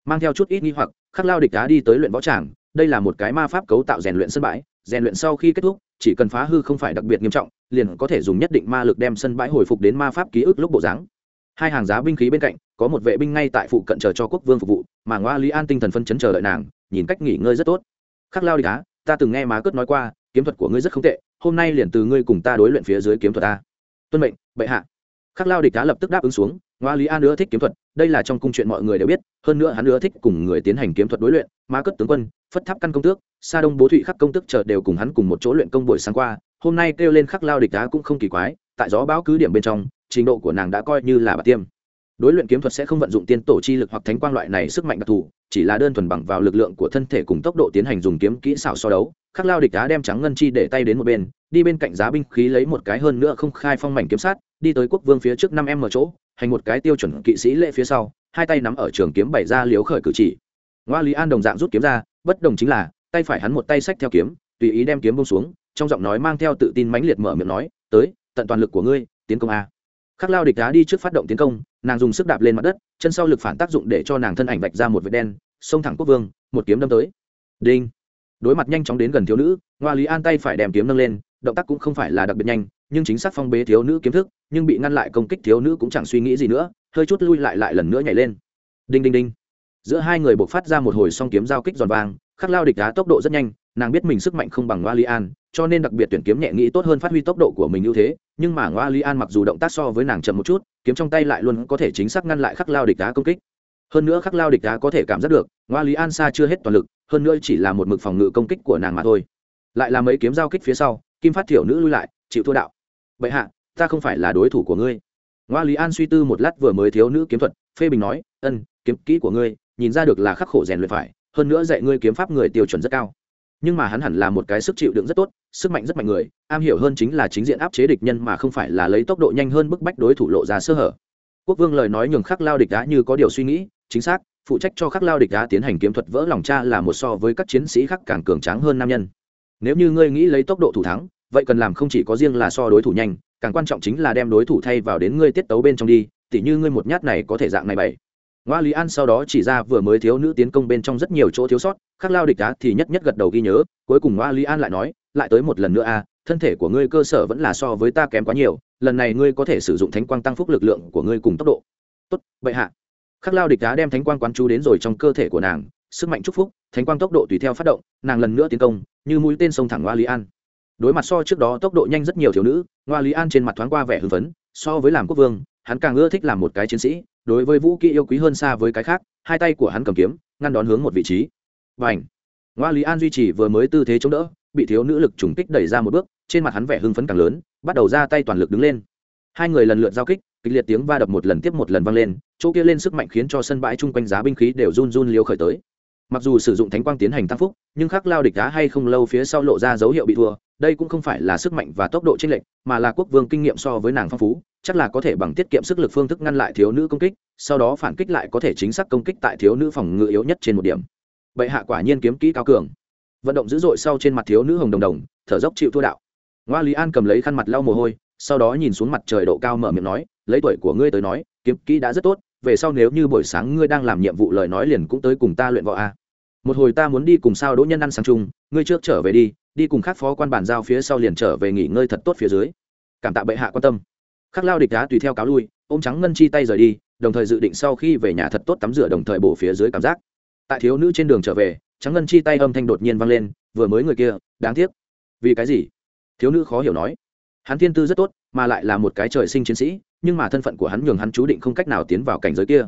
Mang theo chút ít nghi hoặc, khắc lao địch đá đi tới luyện võ tràng đây là một cái ma pháp cấu tạo rèn luyện sân bãi, rèn luyện sau khi kết thúc, chỉ cần phá hư không phải đặc biệt nghiêm trọng, liền có thể dùng nhất định ma lực đem sân bãi hồi phục đến ma pháp ký ức lúc bộ dáng. Hai hàng giá binh khí bên cạnh, có một vệ binh ngay tại phụ cận chờ cho quốc vương phục vụ, mà ngoa lý an tinh thần phân chấn chờ đợi nàng, nhìn cách nghỉ ngơi rất tốt. Khắc lao đi á, ta từng nghe má cất nói qua, kiếm thuật của ngươi rất không tệ, hôm nay liền từ ngươi cùng ta đối luyện phía dưới kiếm thuật ta tuân mệnh, bệ hạ khắc lao địch cá lập tức đáp ứng xuống, ngoa lý an nữa thích kiếm thuật, đây là trong cung chuyện mọi người đều biết, hơn nữa hắn nữa thích cùng người tiến hành kiếm thuật đối luyện, ma cất tướng quân, phất tháp căn công tước, sa đông bố thụy khắc công tước chờ đều cùng hắn cùng một chỗ luyện công buổi sáng qua, hôm nay kêu lên khắc lao địch cá cũng không kỳ quái, tại gió bão cứ điểm bên trong, trình độ của nàng đã coi như là bà tiêm. Đối luyện kiếm thuật sẽ không vận dụng tiên tổ chi lực hoặc thánh quang loại này sức mạnh đặc thù, chỉ là đơn thuần bằng vào lực lượng của thân thể cùng tốc độ tiến hành dùng kiếm kỹ xảo so đấu, khắc lao địch đá đem trắng ngân chi để tay đến một bên đi bên cạnh giá binh khí lấy một cái hơn nữa không khai phong mảnh kiếm sát, đi tới quốc vương phía trước năm em ở chỗ, hành một cái tiêu chuẩn kỵ sĩ lệ phía sau, hai tay nắm ở trường kiếm bày ra liếu khởi cử chỉ. Ngoa lý an đồng dạng rút kiếm ra, bất đồng chính là, tay phải hắn một tay sách theo kiếm, tùy ý đem kiếm bông xuống, trong giọng nói mang theo tự tin mãnh liệt mở miệng nói, tới, tận toàn lực của ngươi, tiến công a. Khắc lao địch đá đi trước phát động tiến công, nàng dùng sức đạp lên mặt đất, chân sau lực phản tác dụng để cho nàng thân ảnh vạch ra một vệt đen, xông thẳng quốc vương, một kiếm đâm tới. Đinh. Đối mặt nhanh chóng đến gần thiếu nữ, ngoa lý an tay phải đem kiếm nâng lên động tác cũng không phải là đặc biệt nhanh, nhưng chính xác phong bế thiếu nữ kiếm thức, nhưng bị ngăn lại công kích thiếu nữ cũng chẳng suy nghĩ gì nữa, hơi chút lui lại lại lần nữa nhảy lên. Đinh đinh đinh. Giữa hai người buộc phát ra một hồi song kiếm giao kích giòn vàng, khắc lao địch đá tốc độ rất nhanh, nàng biết mình sức mạnh không bằng ngoa li an, cho nên đặc biệt tuyển kiếm nhẹ nghĩ tốt hơn phát huy tốc độ của mình ưu thế, nhưng mà ngoa li an mặc dù động tác so với nàng chậm một chút, kiếm trong tay lại luôn có thể chính xác ngăn lại khắc lao địch đá công kích. Hơn nữa khắc lao địch đá có thể cảm giác được, ngoa lý an xa chưa hết toàn lực, hơn nữa chỉ là một mực phòng ngự công kích của nàng mà thôi. Lại là mấy kiếm giao kích phía sau kim phát thiểu nữ lui lại, chịu thua đạo. Bệ hạ, ta không phải là đối thủ của ngươi. Ngoa lý an suy tư một lát vừa mới thiếu nữ kiếm thuật, phê bình nói, ân, kiếm kỹ của ngươi, nhìn ra được là khắc khổ rèn luyện phải, hơn nữa dạy ngươi kiếm pháp người tiêu chuẩn rất cao. Nhưng mà hắn hẳn là một cái sức chịu đựng rất tốt, sức mạnh rất mạnh người, am hiểu hơn chính là chính diện áp chế địch nhân mà không phải là lấy tốc độ nhanh hơn bức bách đối thủ lộ ra sơ hở. Quốc vương lời nói nhường khắc lao địch đá như có điều suy nghĩ, chính xác, phụ trách cho khắc lao địch đá tiến hành kiếm thuật vỡ lòng cha là một so với các chiến sĩ khác càng cường tráng hơn nam nhân nếu như ngươi nghĩ lấy tốc độ thủ thắng, vậy cần làm không chỉ có riêng là so đối thủ nhanh, càng quan trọng chính là đem đối thủ thay vào đến ngươi tiết tấu bên trong đi, tỉ như ngươi một nhát này có thể dạng này bảy. Ngoa lý an sau đó chỉ ra vừa mới thiếu nữ tiến công bên trong rất nhiều chỗ thiếu sót, khắc lao địch đá thì nhất nhất gật đầu ghi nhớ, cuối cùng ngoa lý an lại nói, lại tới một lần nữa a thân thể của ngươi cơ sở vẫn là so với ta kém quá nhiều, lần này ngươi có thể sử dụng thánh quang tăng phúc lực lượng của ngươi cùng tốc độ. Tốt bệ hạ. Khắc lao địch đá đem thánh quang quán chú đến rồi trong cơ thể của nàng, sức mạnh chúc phúc, thánh quang tốc độ tùy theo phát động, nàng lần nữa tiến công như mũi tên sông thẳng ngoa lý an. Đối mặt so trước đó tốc độ nhanh rất nhiều thiếu nữ, ngoa lý an trên mặt thoáng qua vẻ hưng phấn, so với làm quốc vương, hắn càng ưa thích làm một cái chiến sĩ, đối với vũ kỹ yêu quý hơn xa với cái khác, hai tay của hắn cầm kiếm, ngăn đón hướng một vị trí. Và ảnh ngoa lý an duy trì vừa mới tư thế chống đỡ, bị thiếu nữ lực trùng kích đẩy ra một bước, trên mặt hắn vẻ hưng phấn càng lớn, bắt đầu ra tay toàn lực đứng lên. Hai người lần lượt giao kích, kịch liệt tiếng va đập một lần tiếp một lần vang lên, chỗ kia lên sức mạnh khiến cho sân bãi chung quanh giá binh khí đều run run liêu khởi tới mặc dù sử dụng thánh quang tiến hành tăng phúc, nhưng khắc lao địch đá hay không lâu phía sau lộ ra dấu hiệu bị thua, đây cũng không phải là sức mạnh và tốc độ trên lệnh mà là quốc vương kinh nghiệm so với nàng phong phú, chắc là có thể bằng tiết kiệm sức lực phương thức ngăn lại thiếu nữ công kích, sau đó phản kích lại có thể chính xác công kích tại thiếu nữ phòng ngự yếu nhất trên một điểm. Vậy hạ quả nhiên kiếm kỹ cao cường. Vận động dữ dội sau trên mặt thiếu nữ hồng đồng đồng, thở dốc chịu thua đạo. Ngoa lý an cầm lấy khăn mặt lau mồ hôi, sau đó nhìn xuống mặt trời độ cao mở miệng nói, lấy tuổi của ngươi tới nói, kiếm kỹ đã rất tốt về sau nếu như buổi sáng ngươi đang làm nhiệm vụ lời nói liền cũng tới cùng ta luyện võ a. Một hồi ta muốn đi cùng sao đỗ nhân ăn sáng chung, ngươi trước trở về đi đi cùng khác phó quan bản giao phía sau liền trở về nghỉ ngơi thật tốt phía dưới. Cảm tạ bệ hạ quan tâm. Khắc lao địch đá tùy theo cáo lui, ôm trắng ngân chi tay rời đi, đồng thời dự định sau khi về nhà thật tốt tắm rửa đồng thời bổ phía dưới cảm giác. Tại thiếu nữ trên đường trở về, trắng ngân chi tay âm thanh đột nhiên vang lên, vừa mới người kia, đáng tiếc. Vì cái gì? Thiếu nữ khó hiểu nói. Hắn thiên tư rất tốt, mà lại là một cái trời sinh chiến sĩ nhưng mà thân phận của hắn nhường hắn chú định không cách nào tiến vào cảnh giới kia.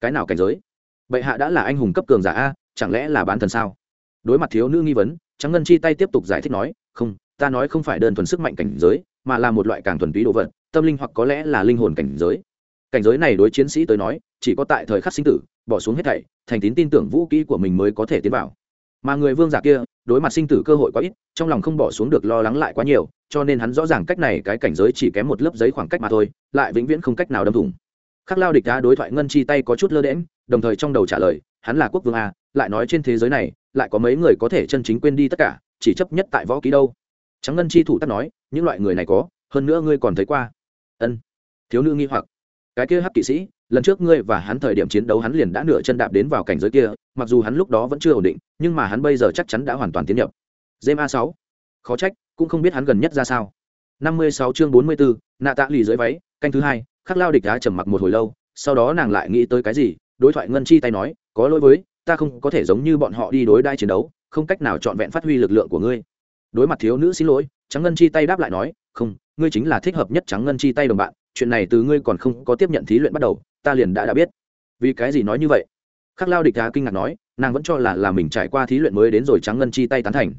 Cái nào cảnh giới? Bệ hạ đã là anh hùng cấp cường giả a, chẳng lẽ là bán thần sao? Đối mặt thiếu nữ nghi vấn trắng ngân chi tay tiếp tục giải thích nói, không, ta nói không phải đơn thuần sức mạnh cảnh giới, mà là một loại càng thuần túy đồ vật, tâm linh hoặc có lẽ là linh hồn cảnh giới. Cảnh giới này đối chiến sĩ tới nói, chỉ có tại thời khắc sinh tử, bỏ xuống hết thảy, thành tín tin tưởng vũ kỹ của mình mới có thể tiến vào. Mà người vương giả kia đối mặt sinh tử cơ hội quá ít, trong lòng không bỏ xuống được lo lắng lại quá nhiều, cho nên hắn rõ ràng cách này cái cảnh giới chỉ kém một lớp giấy khoảng cách mà thôi, lại vĩnh viễn không cách nào đâm thủng. Khắc lao địch đá đối thoại ngân chi tay có chút lơ đễm đồng thời trong đầu trả lời, hắn là quốc vương a, lại nói trên thế giới này, lại có mấy người có thể chân chính quên đi tất cả, chỉ chấp nhất tại võ ký đâu. Trắng ngân chi thủ tắt nói, những loại người này có, hơn nữa ngươi còn thấy qua. Ân. Thiếu nữ nghi hoặc cái kia hắc kỵ sĩ, lần trước ngươi và hắn thời điểm chiến đấu hắn liền đã nửa chân đạp đến vào cảnh giới kia, mặc dù hắn lúc đó vẫn chưa ổn định, nhưng mà hắn bây giờ chắc chắn đã hoàn toàn tiến nhập. Jem a sáu. Khó trách, cũng không biết hắn gần nhất ra sao. năm mươi sáu chương bốn mươi bốn nạ tạ lì dưới váy, canh thứ hai, khắc lao địch đá trầm mặc một hồi lâu, sau đó nàng lại nghĩ tới cái gì, đối thoại ngân chi tay nói, có lỗi với, ta không có thể giống như bọn họ đi đối đai chiến đấu, không cách nào trọn vẹn phát huy lực lượng của ngươi. Đối mặt thiếu nữ xin lỗi, trắng ngân chi tay đáp lại nói, không, ngươi chính là thích hợp nhất trắng ngân chi tay đồng bạn chuyện này từ ngươi còn không có tiếp nhận thí luyện bắt đầu, ta liền đã đã biết. Vì cái gì nói như vậy? Khắc lao địch đá kinh ngạc nói, nàng vẫn cho là là mình trải qua thí luyện mới đến rồi trắng ngân chi tay tán thành.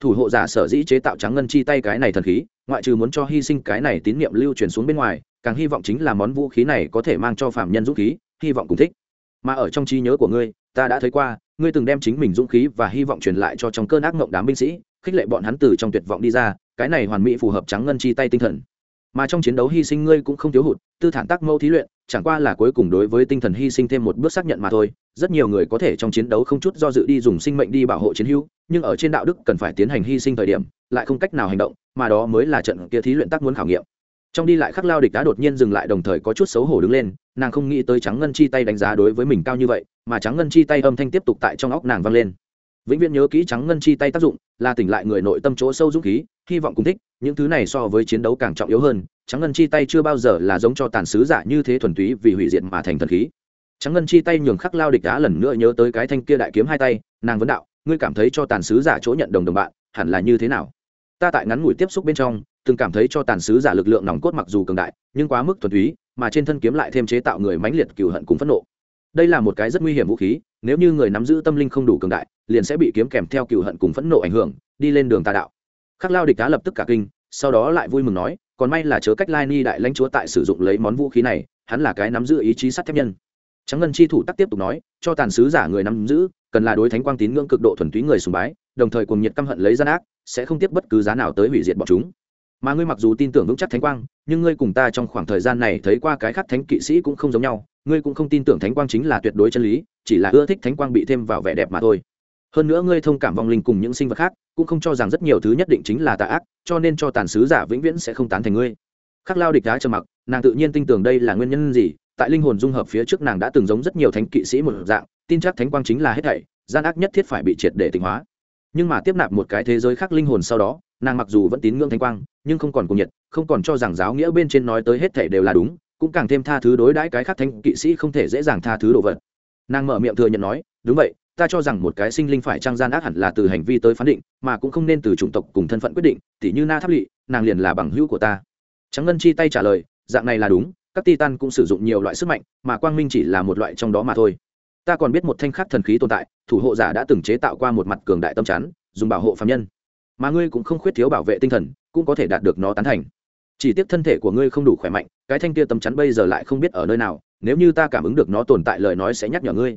Thủ hộ giả sở dĩ chế tạo trắng ngân chi tay cái này thần khí, ngoại trừ muốn cho hy sinh cái này tín nhiệm lưu truyền xuống bên ngoài, càng hy vọng chính là món vũ khí này có thể mang cho phạm nhân dũng khí, hy vọng cùng thích. Mà ở trong trí nhớ của ngươi, ta đã thấy qua, ngươi từng đem chính mình dũng khí và hy vọng truyền lại cho trong cơn ác mộng đám binh sĩ, khích lệ bọn hắn từ trong tuyệt vọng đi ra, cái này hoàn mỹ phù hợp trắng ngân chi tay tinh thần mà trong chiến đấu hy sinh ngươi cũng không thiếu hụt, tư thản tác mâu thí luyện, chẳng qua là cuối cùng đối với tinh thần hy sinh thêm một bước xác nhận mà thôi. Rất nhiều người có thể trong chiến đấu không chút do dự đi dùng sinh mệnh đi bảo hộ chiến hữu, nhưng ở trên đạo đức cần phải tiến hành hy sinh thời điểm, lại không cách nào hành động, mà đó mới là trận kia thí luyện tác muốn khảo nghiệm. Trong đi lại khắc lao địch đã đột nhiên dừng lại đồng thời có chút xấu hổ đứng lên, nàng không nghĩ tới trắng ngân chi tay đánh giá đối với mình cao như vậy, mà trắng ngân chi tay âm thanh tiếp tục tại trong óc nàng vang lên vĩnh viễn nhớ kỹ trắng ngân chi tay tác dụng, là tỉnh lại người nội tâm chỗ sâu dũng khí, hy vọng cùng thích, những thứ này so với chiến đấu càng trọng yếu hơn, trắng ngân chi tay chưa bao giờ là giống cho tàn sứ giả như thế thuần túy vì hủy diệt mà thành thần khí. Trắng ngân chi tay nhường khắc lao địch đá lần nữa nhớ tới cái thanh kia đại kiếm hai tay, nàng vấn đạo, ngươi cảm thấy cho tàn sứ giả chỗ nhận đồng đồng bạn, hẳn là như thế nào? Ta tại ngắn ngủi tiếp xúc bên trong, từng cảm thấy cho tàn sứ giả lực lượng nòng cốt mặc dù cường đại, nhưng quá mức thuần túy, mà trên thân kiếm lại thêm chế tạo người mãnh liệt cừu hận cùng phẫn nộ đây là một cái rất nguy hiểm vũ khí, nếu như người nắm giữ tâm linh không đủ cường đại, liền sẽ bị kiếm kèm theo cựu hận cùng phẫn nộ ảnh hưởng, đi lên đường tà đạo. Khắc lao địch đá lập tức cả kinh, sau đó lại vui mừng nói, còn may là chớ cách lai ni đại lãnh chúa tại sử dụng lấy món vũ khí này, hắn là cái nắm giữ ý chí sắt thép nhân. Trắng ngân chi thủ tắc tiếp tục nói, cho tàn sứ giả người nắm giữ, cần là đối thánh quang tín ngưỡng cực độ thuần túy người sùng bái, đồng thời cùng nhiệt căm hận lấy gian ác, sẽ không tiếp bất cứ giá nào tới hủy diệt bọn chúng mà ngươi mặc dù tin tưởng vững chắc thánh quang, nhưng ngươi cùng ta trong khoảng thời gian này thấy qua cái khác thánh kỵ sĩ cũng không giống nhau, ngươi cũng không tin tưởng thánh quang chính là tuyệt đối chân lý, chỉ là ưa thích thánh quang bị thêm vào vẻ đẹp mà thôi. Hơn nữa ngươi thông cảm vong linh cùng những sinh vật khác, cũng không cho rằng rất nhiều thứ nhất định chính là tà ác, cho nên cho tàn sứ giả vĩnh viễn sẽ không tán thành ngươi. Khắc lao địch đá trầm mặc, nàng tự nhiên tin tưởng đây là nguyên nhân gì, tại linh hồn dung hợp phía trước nàng đã từng giống rất nhiều thánh kỵ sĩ một dạng, tin chắc thánh quang chính là hết thảy, gian ác nhất thiết phải bị triệt để tịnh hóa. Nhưng mà tiếp nạp một cái thế giới khác linh hồn sau đó nàng mặc dù vẫn tín ngưỡng Thanh quang, nhưng không còn cùng nhiệt, không còn cho rằng giáo nghĩa bên trên nói tới hết thể đều là đúng, cũng càng thêm tha thứ đối đãi cái khác thanh kỵ sĩ không thể dễ dàng tha thứ đồ vật. Nàng mở miệng thừa nhận nói, đúng vậy, ta cho rằng một cái sinh linh phải trang gian ác hẳn là từ hành vi tới phán định, mà cũng không nên từ chủng tộc cùng thân phận quyết định, tỉ như na tháp lỵ, nàng liền là bằng hữu của ta. Trắng ngân chi tay trả lời, dạng này là đúng, các titan cũng sử dụng nhiều loại sức mạnh, mà quang minh chỉ là một loại trong đó mà thôi. Ta còn biết một thanh khắc thần khí tồn tại, thủ hộ giả đã từng chế tạo qua một mặt cường đại tâm chắn, dùng bảo hộ phạm nhân mà ngươi cũng không khuyết thiếu bảo vệ tinh thần, cũng có thể đạt được nó tán thành. Chỉ tiếc thân thể của ngươi không đủ khỏe mạnh, cái thanh kia tâm chắn bây giờ lại không biết ở nơi nào, nếu như ta cảm ứng được nó tồn tại lời nói sẽ nhắc nhở ngươi.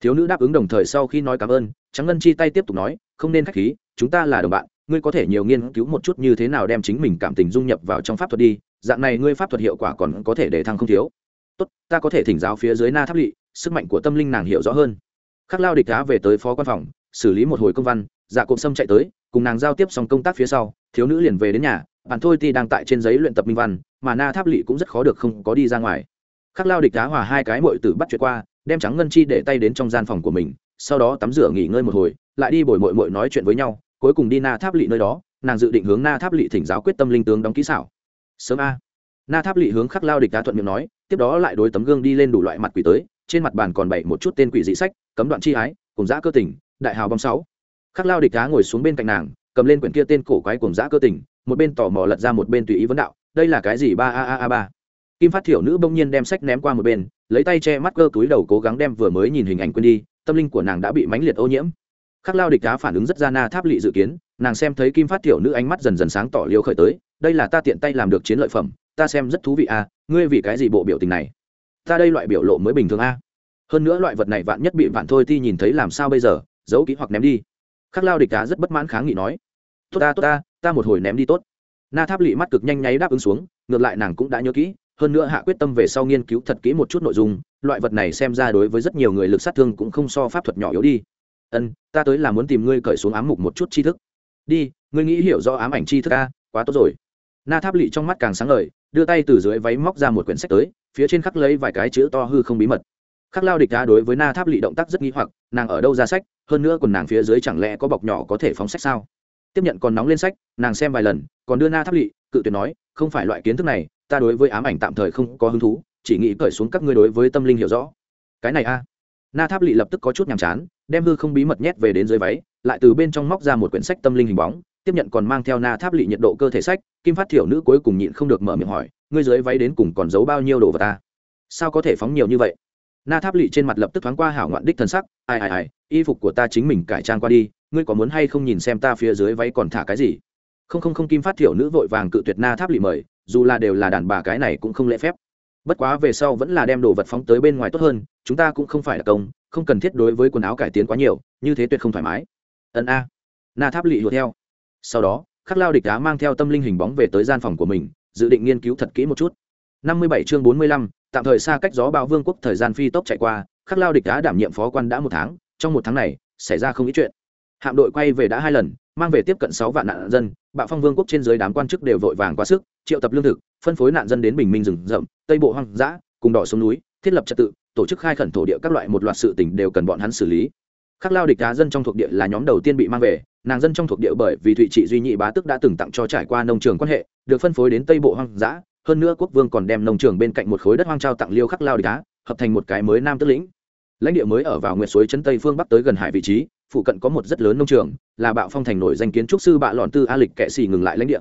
Thiếu nữ đáp ứng đồng thời sau khi nói cảm ơn, trắng ngân chi tay tiếp tục nói, không nên k h á c h khí, chúng ta là đồng bạn, ngươi có thể nhiều nghiên cứu một chút như thế nào đem chính mình cảm tình dung nhập vào trong pháp thuật đi, dạng này ngươi pháp thuật hiệu quả còn có thể để thăng không thiếu. Tốt, ta có thể thỉnh giáo phía dưới na tháp lỵ, sức mạnh của tâm linh nàng hiểu rõ hơn. Khắc lao địch đá về tới phó quan phòng, xử lý một hồi công văn dạ cộp sâm chạy tới, cùng nàng giao tiếp xong công tác phía sau, thiếu nữ liền về đến nhà, bạn thôi thì đang tại trên giấy luyện tập minh văn, mà na tháp lỵ cũng rất khó được không có đi ra ngoài. Khắc lao địch đá hòa hai cái mội tử bắt chuyện qua, đem trắng ngân chi để tay đến trong gian phòng của mình, sau đó tắm rửa nghỉ ngơi một hồi, lại đi bồi mội mội nói chuyện với nhau, cuối cùng đi na tháp lỵ nơi đó, nàng dự định hướng na tháp lỵ thỉnh giáo quyết tâm linh tướng đóng kỹ xảo. Sớm a. Na tháp lỵ hướng khắc lao địch đá thuận miệng nói, tiếp đó lại đối tấm gương đi lên đủ loại mặt quỷ tới, trên mặt bàn còn bày một chút tên quỷ dị sách, cấm đoạn chi ái, cùng giã cơ tỉnh đại hào bom sáu khắc lao địch Cá ngồi xuống bên cạnh nàng, cầm lên quyển kia tên cổ quái cùng giã cơ tỉnh một bên tò mò lật ra một bên tùy ý vấn đạo, đây là cái gì? Ba, a a a, ba. Kim phát thiểu nữ bỗng nhiên đem sách ném qua một bên, lấy tay che mắt cơ túi đầu cố gắng đem vừa mới nhìn hình ảnh quên đi, tâm linh của nàng đã bị mãnh liệt ô nhiễm. Khắc lao địch Cá phản ứng rất ra na tháp lỵ dự kiến, nàng xem thấy kim phát thiểu nữ ánh mắt dần dần sáng tỏ liêu khởi tới, đây là ta tiện tay làm được chiến lợi phẩm, ta xem rất thú vị à ngươi vì cái gì bộ biểu tình này? Ta đây loại biểu lộ mới bình thường a hơn nữa loại vật này vạn nhất bị vạn thôi thì nhìn thấy làm sao bây giờ, giấu kỹ hoặc ném đi khắc lao địch đá rất bất mãn kháng nghị nói, tốt ta tốt ta ta một hồi ném đi tốt. Na tháp lị mắt cực nhanh nháy đáp ứng xuống, ngược lại nàng cũng đã nhớ kỹ, hơn nữa hạ quyết tâm về sau nghiên cứu thật kỹ một chút nội dung, loại vật này xem ra đối với rất nhiều người lực sát thương cũng không so pháp thuật nhỏ yếu đi. Ân, ta tới là muốn tìm ngươi cởi xuống ám mục một chút tri thức. Đi, ngươi nghĩ hiểu rõ ám ảnh tri thức a, quá tốt rồi. Na tháp lị trong mắt càng sáng lời đưa tay từ dưới váy móc ra một quyển sách tới, phía trên khắc lấy vài cái chữ to hư không bí mật. Khắc lao địch đá đối với na tháp lị động tác rất nghi hoặc, nàng ở đâu ra sách? Hơn nữa còn nàng phía dưới chẳng lẽ có bọc nhỏ có thể phóng sách sao? Tiếp nhận còn nóng lên sách, nàng xem vài lần, còn đưa na tháp lỵ, cự tuyệt nói, không phải loại kiến thức này, ta đối với ám ảnh tạm thời không có hứng thú, chỉ nghĩ cởi xuống các ngươi đối với tâm linh hiểu rõ. Cái này a. Na tháp lỵ lập tức có chút nhàm chán, đem hư không bí mật nhét về đến dưới váy, lại từ bên trong móc ra một quyển sách tâm linh hình bóng, tiếp nhận còn mang theo na tháp lỵ nhiệt độ cơ thể sách, kim phát thiểu nữ cuối cùng nhịn không được mở miệng hỏi, ngươi dưới váy đến cùng còn giấu bao nhiêu đồ vào ta? Sao có thể phóng nhiều như vậy? Na tháp lỵ trên mặt lập tức thoáng qua hảo ngoạn đích thân sắc, ai ai ai, y phục của ta chính mình cải trang qua đi, ngươi có muốn hay không nhìn xem ta phía dưới váy còn thả cái gì? Không không không, kim phát thiểu nữ vội vàng cự tuyệt na tháp lỵ mời, dù là đều là đàn bà cái này cũng không lễ phép. Bất quá về sau vẫn là đem đồ vật phóng tới bên ngoài tốt hơn, chúng ta cũng không phải là công, không cần thiết đối với quần áo cải tiến quá nhiều, như thế tuyệt không thoải mái. Ân a. Na tháp lỵ hùa theo. Sau đó, khắc lao địch đá mang theo tâm linh hình bóng về tới gian phòng của mình, dự định nghiên cứu thật kỹ một chút. Năm mươi bảy chương bốn mươi lăm tạm thời xa cách gió bão vương quốc thời gian phi tốc chạy qua, khắc lao địch đã đảm nhiệm phó quan đã một tháng, trong một tháng này, xảy ra không ít chuyện. Hạm đội quay về đã hai lần, mang về tiếp cận sáu vạn nạn dân, bạo phong vương quốc trên dưới đám quan chức đều vội vàng quá sức, triệu tập lương thực, phân phối nạn dân đến bình minh rừng rậm, tây bộ hoang dã, cùng đỏ sông núi, thiết lập trật tự, tổ chức khai khẩn thổ địa các loại một loạt sự tỉnh đều cần bọn hắn xử lý. Khắc lao địch đá dân trong thuộc địa là nhóm đầu tiên bị mang về, nàng dân trong thuộc địa bởi vì thụy trị duy nhị bá tức đã từng tặng cho trải qua nông trường quan hệ, được phân phối đến tây bộ hoang dã hơn nữa quốc vương còn đem nông trường bên cạnh một khối đất hoang trao tặng liêu khắc lao địch cá hợp thành một cái mới nam tức lĩnh. Lãnh địa mới ở vào nguyệt suối chân tây phương bắc tới gần hải vị trí, phụ cận có một rất lớn nông trường, là bạo phong thành nổi danh kiến trúc sư bạ lọn tư a lịch kệ xì ngừng lại lãnh địa.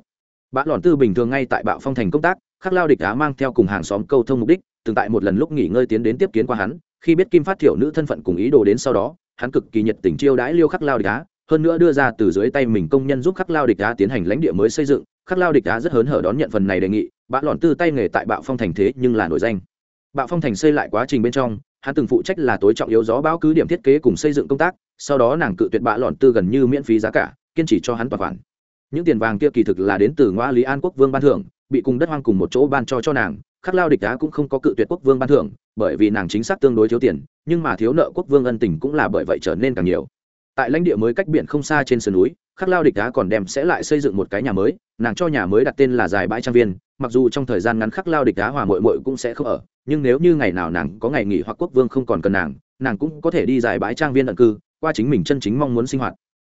Bạ lọn tư bình thường ngay tại bạo phong thành công tác, khắc lao địch á mang theo cùng hàng xóm câu thông mục đích, từng tại một lần lúc nghỉ ngơi tiến đến tiếp kiến qua hắn, khi biết kim phát thiểu nữ thân phận cùng ý đồ đến sau đó, hắn cực kỳ nhiệt tình chiêu đãi liêu khắc lao địch á, hơn nữa đưa ra từ dưới tay mình công nhân giúp khắc lao địch á tiến hành lãnh địa mới xây dựng, khắc lao địch á rất hớn hở đón nhận phần này đề nghị bạ lọn tư tay nghề tại bạo phong thành thế nhưng là nổi danh. Bạo phong thành xây lại quá trình bên trong, hắn từng phụ trách là tối trọng yếu gió bão cứ điểm thiết kế cùng xây dựng công tác, sau đó nàng cự tuyệt bạ lọn tư gần như miễn phí giá cả, kiên trì cho hắn toàn khoản. Những tiền vàng kia kỳ thực là đến từ ngoa lý an quốc vương ban thưởng, bị cùng đất hoang cùng một chỗ ban cho cho nàng, khắc lao địch đá cũng không có cự tuyệt quốc vương ban thưởng, bởi vì nàng chính xác tương đối thiếu tiền, nhưng mà thiếu nợ quốc vương ân tình cũng là bởi vậy trở nên càng nhiều. Tại lãnh địa mới cách biển không xa trên sườn núi, khắc lao địch đá còn đem sẽ lại xây dựng một cái nhà mới, nàng cho nhà mới đặt tên là dài bãi trang viên mặc dù trong thời gian ngắn khắc lao địch đá hòa mội mội cũng sẽ không ở, nhưng nếu như ngày nào nàng có ngày nghỉ hoặc quốc vương không còn cần nàng nàng cũng có thể đi dài bãi trang viên tận cư, qua chính mình chân chính mong muốn sinh hoạt.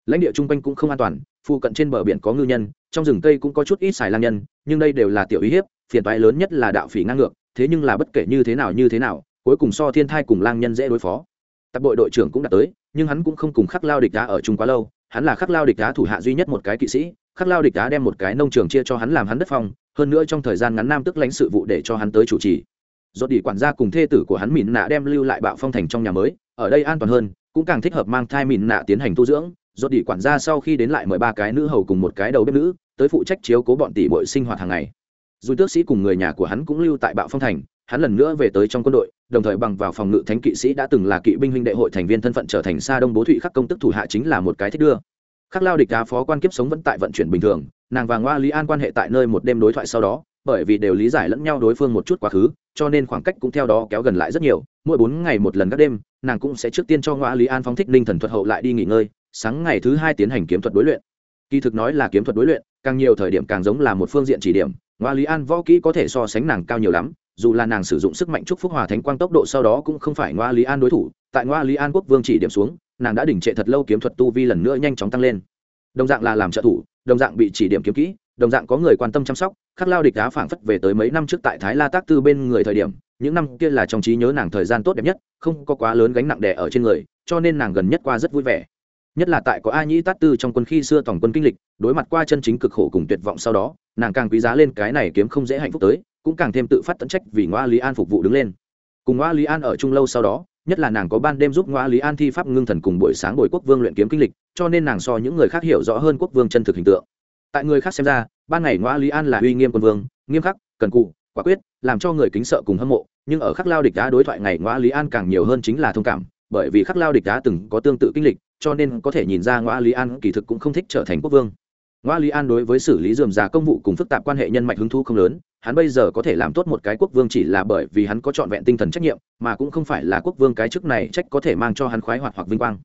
Lãnh địa chung quanh cũng không an toàn, phụ cận trên bờ biển có ngư nhân, trong rừng cây cũng có chút ít xài lang nhân, nhưng đây đều là tiểu uy hiếp, phiền toái lớn nhất là đạo phỉ ngang ngược, thế nhưng là bất kể như thế nào như thế nào, cuối cùng so thiên thai cùng lang nhân dễ đối phó. Tập đội đội trưởng cũng đã tới, nhưng hắn cũng không cùng khắc lao địch đá ở chung quá lâu, hắn là khắc lao địch đá thủ hạ duy nhất một cái kỵ sĩ, khắc lao địch đá đem một cái nông trường chia cho hắn làm hắn đất phong hơn nữa trong thời gian ngắn nam tức lãnh sự vụ để cho hắn tới chủ trì. Dốt đi quản gia cùng thê tử của hắn mìn nạ đem lưu lại bạo phong thành trong nhà mới, ở đây an toàn hơn, cũng càng thích hợp mang thai mìn nạ tiến hành tu dưỡng. Dốt đi quản gia sau khi đến lại mời ba cái nữ hầu cùng một cái đầu bếp nữ, tới phụ trách chiếu cố bọn tỷ bội sinh hoạt hàng ngày. Dù tước sĩ cùng người nhà của hắn cũng lưu tại bạo phong thành, hắn lần nữa về tới trong quân đội, đồng thời bằng vào phòng ngự thánh kỵ sĩ đã từng là kỵ binh huynh đệ hội thành viên thân phận trở thành xa đông bố thụy khắc công tức thủ hạ chính là một cái thích đưa khắc lao địch đá phó quan kiếp sống vẫn tại vận chuyển bình thường, nàng và ngoa lý an quan hệ tại nơi một đêm đối thoại sau đó, bởi vì đều lý giải lẫn nhau đối phương một chút quá khứ, cho nên khoảng cách cũng theo đó kéo gần lại rất nhiều. Mỗi bốn ngày một lần các đêm, nàng cũng sẽ trước tiên cho ngoa lý an phóng thích ninh thần thuật hậu lại đi nghỉ ngơi, sáng ngày thứ hai tiến hành kiếm thuật đối luyện. Kỳ thực nói là kiếm thuật đối luyện, càng nhiều thời điểm càng giống là một phương diện chỉ điểm, ngoa lý an võ kỹ có thể so sánh nàng cao nhiều lắm, dù là nàng sử dụng sức mạnh chúc phúc hòa thánh quang tốc độ sau đó cũng không phải ngoa lý an đối thủ, tại ngoa lý an quốc vương chỉ điểm xuống nàng đã đỉnh trệ thật lâu kiếm thuật tu vi lần nữa nhanh chóng tăng lên. Đồng dạng là làm trợ thủ, đồng dạng bị chỉ điểm kiếm kỹ, đồng dạng có người quan tâm chăm sóc, khắc lao địch đá phảng phất về tới mấy năm trước tại thái la tác tư bên người thời điểm, những năm kia là trong trí nhớ nàng thời gian tốt đẹp nhất, không có quá lớn gánh nặng đè ở trên người, cho nên nàng gần nhất qua rất vui vẻ. Nhất là tại có a nhĩ tát tư trong quân khi xưa tổng quân kinh lịch, đối mặt qua chân chính cực khổ cùng tuyệt vọng sau đó, nàng càng quý giá lên cái này kiếm không dễ hạnh phúc tới, cũng càng thêm tự phát tận trách vì ngoa lý an phục vụ đứng lên. Cùng ngoa lý an ở chung lâu sau đó nhất là nàng có ban đêm giúp ngoa lý an thi pháp ngưng thần cùng buổi sáng bồi quốc vương luyện kiếm kinh lịch, cho nên nàng so những người khác hiểu rõ hơn quốc vương chân thực hình tượng. Tại người khác xem ra, ban ngày ngoa lý an là uy nghiêm quân vương, nghiêm khắc, cần cụ quả quyết, làm cho người kính sợ cùng hâm mộ, nhưng ở khắc lao địch đá đối thoại ngày ngoa lý an càng nhiều hơn chính là thông cảm, bởi vì khắc lao địch đá từng có tương tự kinh lịch, cho nên có thể nhìn ra ngoa lý an kỳ thực cũng không thích trở thành quốc vương ngoa lý an đối với xử lý dườm già công vụ cùng phức tạp quan hệ nhân mạch hứng thu không lớn, hắn bây giờ có thể làm tốt một cái quốc vương chỉ là bởi vì hắn có trọn vẹn tinh thần trách nhiệm, mà cũng không phải là quốc vương cái chức này trách có thể mang cho hắn khoái hoạt hoặc vinh quang.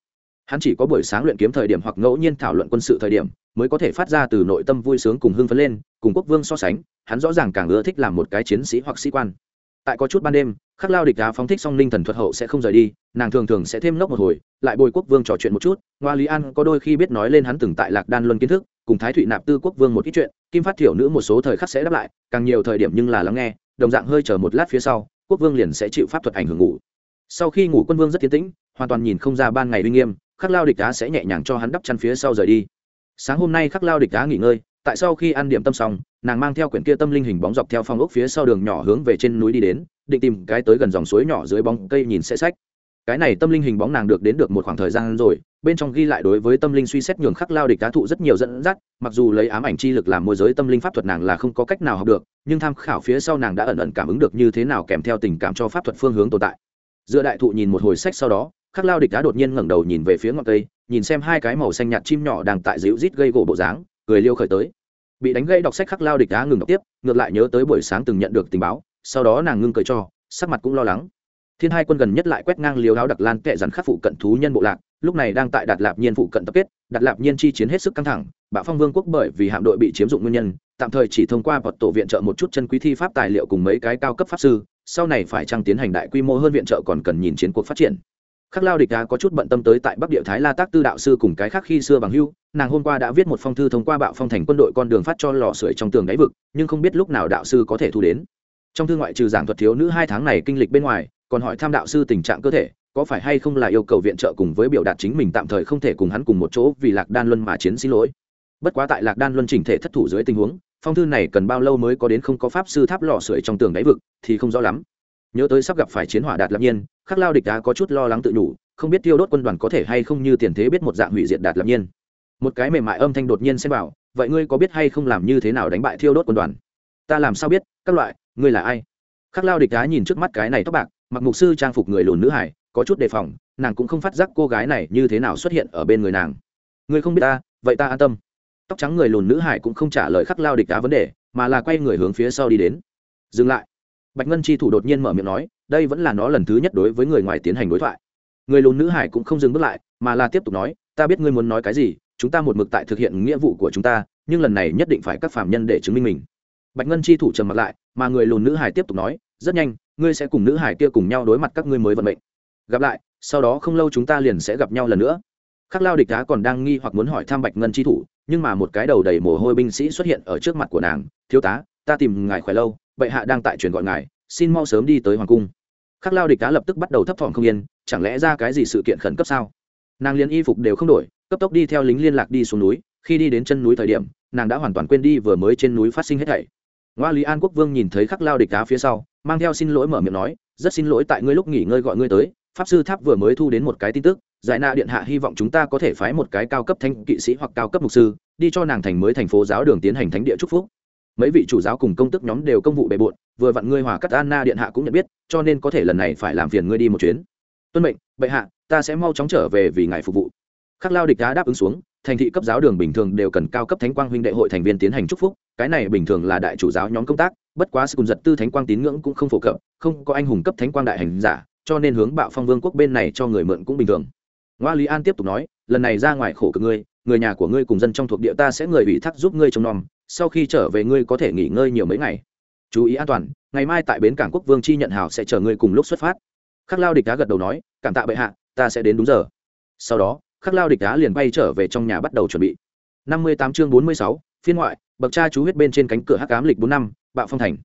Hắn chỉ có buổi sáng luyện kiếm thời điểm hoặc ngẫu nhiên thảo luận quân sự thời điểm, mới có thể phát ra từ nội tâm vui sướng cùng hưng phấn lên, cùng quốc vương so sánh, hắn rõ ràng càng ưa thích làm một cái chiến sĩ hoặc sĩ quan. Tại có chút ban đêm khắc lao địch đá phóng thích song linh thần thuật hậu sẽ không rời đi, nàng thường thường sẽ thêm lốc một hồi, lại bồi quốc vương trò chuyện một chút. Ngoa lý an có đôi khi biết nói lên hắn từng tại lạc đan luân kiến thức, cùng thái thụy nạp tư quốc vương một ít chuyện, kim phát thiểu nữ một số thời khắc sẽ đáp lại, càng nhiều thời điểm nhưng là lắng nghe, đồng dạng hơi chờ một lát phía sau, quốc vương liền sẽ chịu pháp thuật ảnh hưởng ngủ. Sau khi ngủ quân vương rất tiến tĩnh, hoàn toàn nhìn không ra ban ngày uy nghiêm, khắc lao địch đá sẽ nhẹ nhàng cho hắn đắp chăn phía sau rời đi. Sáng hôm nay khắc lao địch đá nghỉ ngơi tại sau khi ăn điểm tâm xong, nàng mang theo quyển kia tâm linh hình bóng dọc theo phong ốc phía sau đường nhỏ hướng về trên núi đi đến, định tìm cái tới gần dòng suối nhỏ dưới bóng cây nhìn sẽ sách. Cái này tâm linh hình bóng nàng được đến được một khoảng thời gian rồi, bên trong ghi lại đối với tâm linh suy xét nhường khắc lao địch cá thụ rất nhiều dẫn dắt, mặc dù lấy ám ảnh chi lực làm môi giới tâm linh pháp thuật nàng là không có cách nào học được, nhưng tham khảo phía sau nàng đã ẩn ẩn cảm ứng được như thế nào kèm theo tình cảm cho pháp thuật phương hướng tồn tại. Dựa đại thụ nhìn một hồi sách sau đó, khắc lao địch đã đột nhiên ngẩng đầu nhìn về phía ngọn cây, nhìn xem hai cái màu xanh nhạt chim nhỏ đang tại dịu rít gây gỗ bộ dáng, cười liêu khởi tới bị đánh gây đọc sách khắc lao địch đã ngừng đọc tiếp, ngược lại nhớ tới buổi sáng từng nhận được tình báo, sau đó nàng ngưng cười cho, sắc mặt cũng lo lắng. Thiên hai quân gần nhất lại quét ngang liều áo đặc lan kệ dần khắc phụ cận thú nhân bộ lạc, lúc này đang tại đạt lạp nhiên phụ cận tập kết, đạt lạp nhiên chi chiến hết sức căng thẳng, bạo phong vương quốc bởi vì hạm đội bị chiếm dụng nguyên nhân, tạm thời chỉ thông qua vật tổ viện trợ một chút chân quý thi pháp tài liệu cùng mấy cái cao cấp pháp sư, sau này phải trang tiến hành đại quy mô hơn viện trợ còn cần nhìn chiến cuộc phát triển khắc lao địch đá có chút bận tâm tới tại bắc địa thái la tác tư đạo sư cùng cái khác khi xưa bằng hưu, nàng hôm qua đã viết một phong thư thông qua bạo phong thành quân đội con đường phát cho lò sưởi trong tường đáy vực, nhưng không biết lúc nào đạo sư có thể thu đến. Trong thư ngoại trừ giảng thuật thiếu nữ hai tháng này kinh lịch bên ngoài, còn hỏi tham đạo sư tình trạng cơ thể, có phải hay không là yêu cầu viện trợ cùng với biểu đạt chính mình tạm thời không thể cùng hắn cùng một chỗ vì lạc đan luân mà chiến xin lỗi. Bất quá tại lạc đan luân chỉnh thể thất thủ dưới tình huống, phong thư này cần bao lâu mới có đến không có pháp sư tháp lò sưởi trong tường đáy vực, thì không rõ lắm nhớ tới sắp gặp phải chiến hỏa đạt lạc nhiên, khắc lao địch đá có chút lo lắng tự đủ không biết tiêu đốt quân đoàn có thể hay không như tiền thế biết một dạng hủy diệt đạt lạc nhiên. Một cái mềm mại âm thanh đột nhiên xem bảo vậy ngươi có biết hay không làm như thế nào đánh bại thiêu đốt quân đoàn? Ta làm sao biết, các loại, ngươi là ai? Khắc lao địch đá nhìn trước mắt cái này tóc bạc, mặc mục sư trang phục người lùn nữ hải, có chút đề phòng, nàng cũng không phát giác cô gái này như thế nào xuất hiện ở bên người nàng. Ngươi không biết ta, vậy ta an tâm. Tóc trắng người lùn nữ hải cũng không trả lời khắc lao địch đá vấn đề, mà là quay người hướng phía sau đi đến. Dừng lại bạch ngân chi thủ đột nhiên mở miệng nói, đây vẫn là nó lần thứ nhất đối với người ngoài tiến hành đối thoại. Người lùn nữ hải cũng không dừng bước lại, mà là tiếp tục nói, ta biết ngươi muốn nói cái gì, chúng ta một mực tại thực hiện nghĩa vụ của chúng ta, nhưng lần này nhất định phải các phạm nhân để chứng minh mình. Bạch ngân chi thủ trầm mặt lại, mà người lùn nữ hải tiếp tục nói, rất nhanh, ngươi sẽ cùng nữ hải kia cùng nhau đối mặt các ngươi mới vận mệnh. Gặp lại, sau đó không lâu chúng ta liền sẽ gặp nhau lần nữa. Khắc lao địch đá còn đang nghi hoặc muốn hỏi thăm bạch ngân chi thủ, nhưng mà một cái đầu đầy mồ hôi binh sĩ xuất hiện ở trước mặt của nàng, thiếu tá ta tìm ngài khỏe lâu, bệ hạ đang tại truyền gọi ngài, xin mau sớm đi tới hoàng cung. Khắc lao địch Cá lập tức bắt đầu thấp thỏm không yên, chẳng lẽ ra cái gì sự kiện khẩn cấp sao? Nàng liền y phục đều không đổi, cấp tốc đi theo lính liên lạc đi xuống núi, khi đi đến chân núi thời điểm, nàng đã hoàn toàn quên đi vừa mới trên núi phát sinh hết thảy. Ngoa lý an quốc vương nhìn thấy khắc lao địch đá phía sau, mang theo xin lỗi mở miệng nói, rất xin lỗi, tại ngươi lúc nghỉ ngơi gọi ngươi tới, pháp sư tháp vừa mới thu đến một cái tin tức, giải nạ điện hạ hy vọng chúng ta có thể phái một cái cao cấp thanh kỵ sĩ hoặc cao cấp mục sư, đi cho nàng thành mới thành phố giáo đường tiến hành thánh địa chúc phúc mấy vị chủ giáo cùng công tức nhóm đều công vụ bề bộn, vừa vặn ngươi hòa cắt anna điện hạ cũng nhận biết, cho nên có thể lần này phải làm phiền ngươi đi một chuyến. Tuân mệnh, bệ hạ, ta sẽ mau chóng trở về vì ngài phục vụ. Khắc lao địch đá đáp ứng xuống, thành thị cấp giáo đường bình thường đều cần cao cấp thánh quang huynh đệ hội thành viên tiến hành chúc phúc, cái này bình thường là đại chủ giáo nhóm công tác, bất quá sự cùng giật tư thánh quang tín ngưỡng cũng không phổ cập, không có anh hùng cấp thánh quang đại hành giả, cho nên hướng bạo phong vương quốc bên này cho người mượn cũng bình thường. Ngoa lý an tiếp tục nói, lần này ra ngoài khổ cực ngươi người nhà của ngươi cùng dân trong thuộc địa ta sẽ người ủy thác giúp ngươi trông nom, sau khi trở về ngươi có thể nghỉ ngơi nhiều mấy ngày. Chú ý an toàn, ngày mai tại bến cảng quốc vương chi nhận hào sẽ chờ ngươi cùng lúc xuất phát. Khắc lao địch đá gật đầu nói, cảm tạ bệ hạ, ta sẽ đến đúng giờ. Sau đó, khắc lao địch đá liền bay trở về trong nhà bắt đầu chuẩn bị. Năm mươi tám chương bốn mươi sáu, phiên ngoại, bậc cha chú huyết bên trên cánh cửa hắc ám lịch bốn năm, bạo phong thành.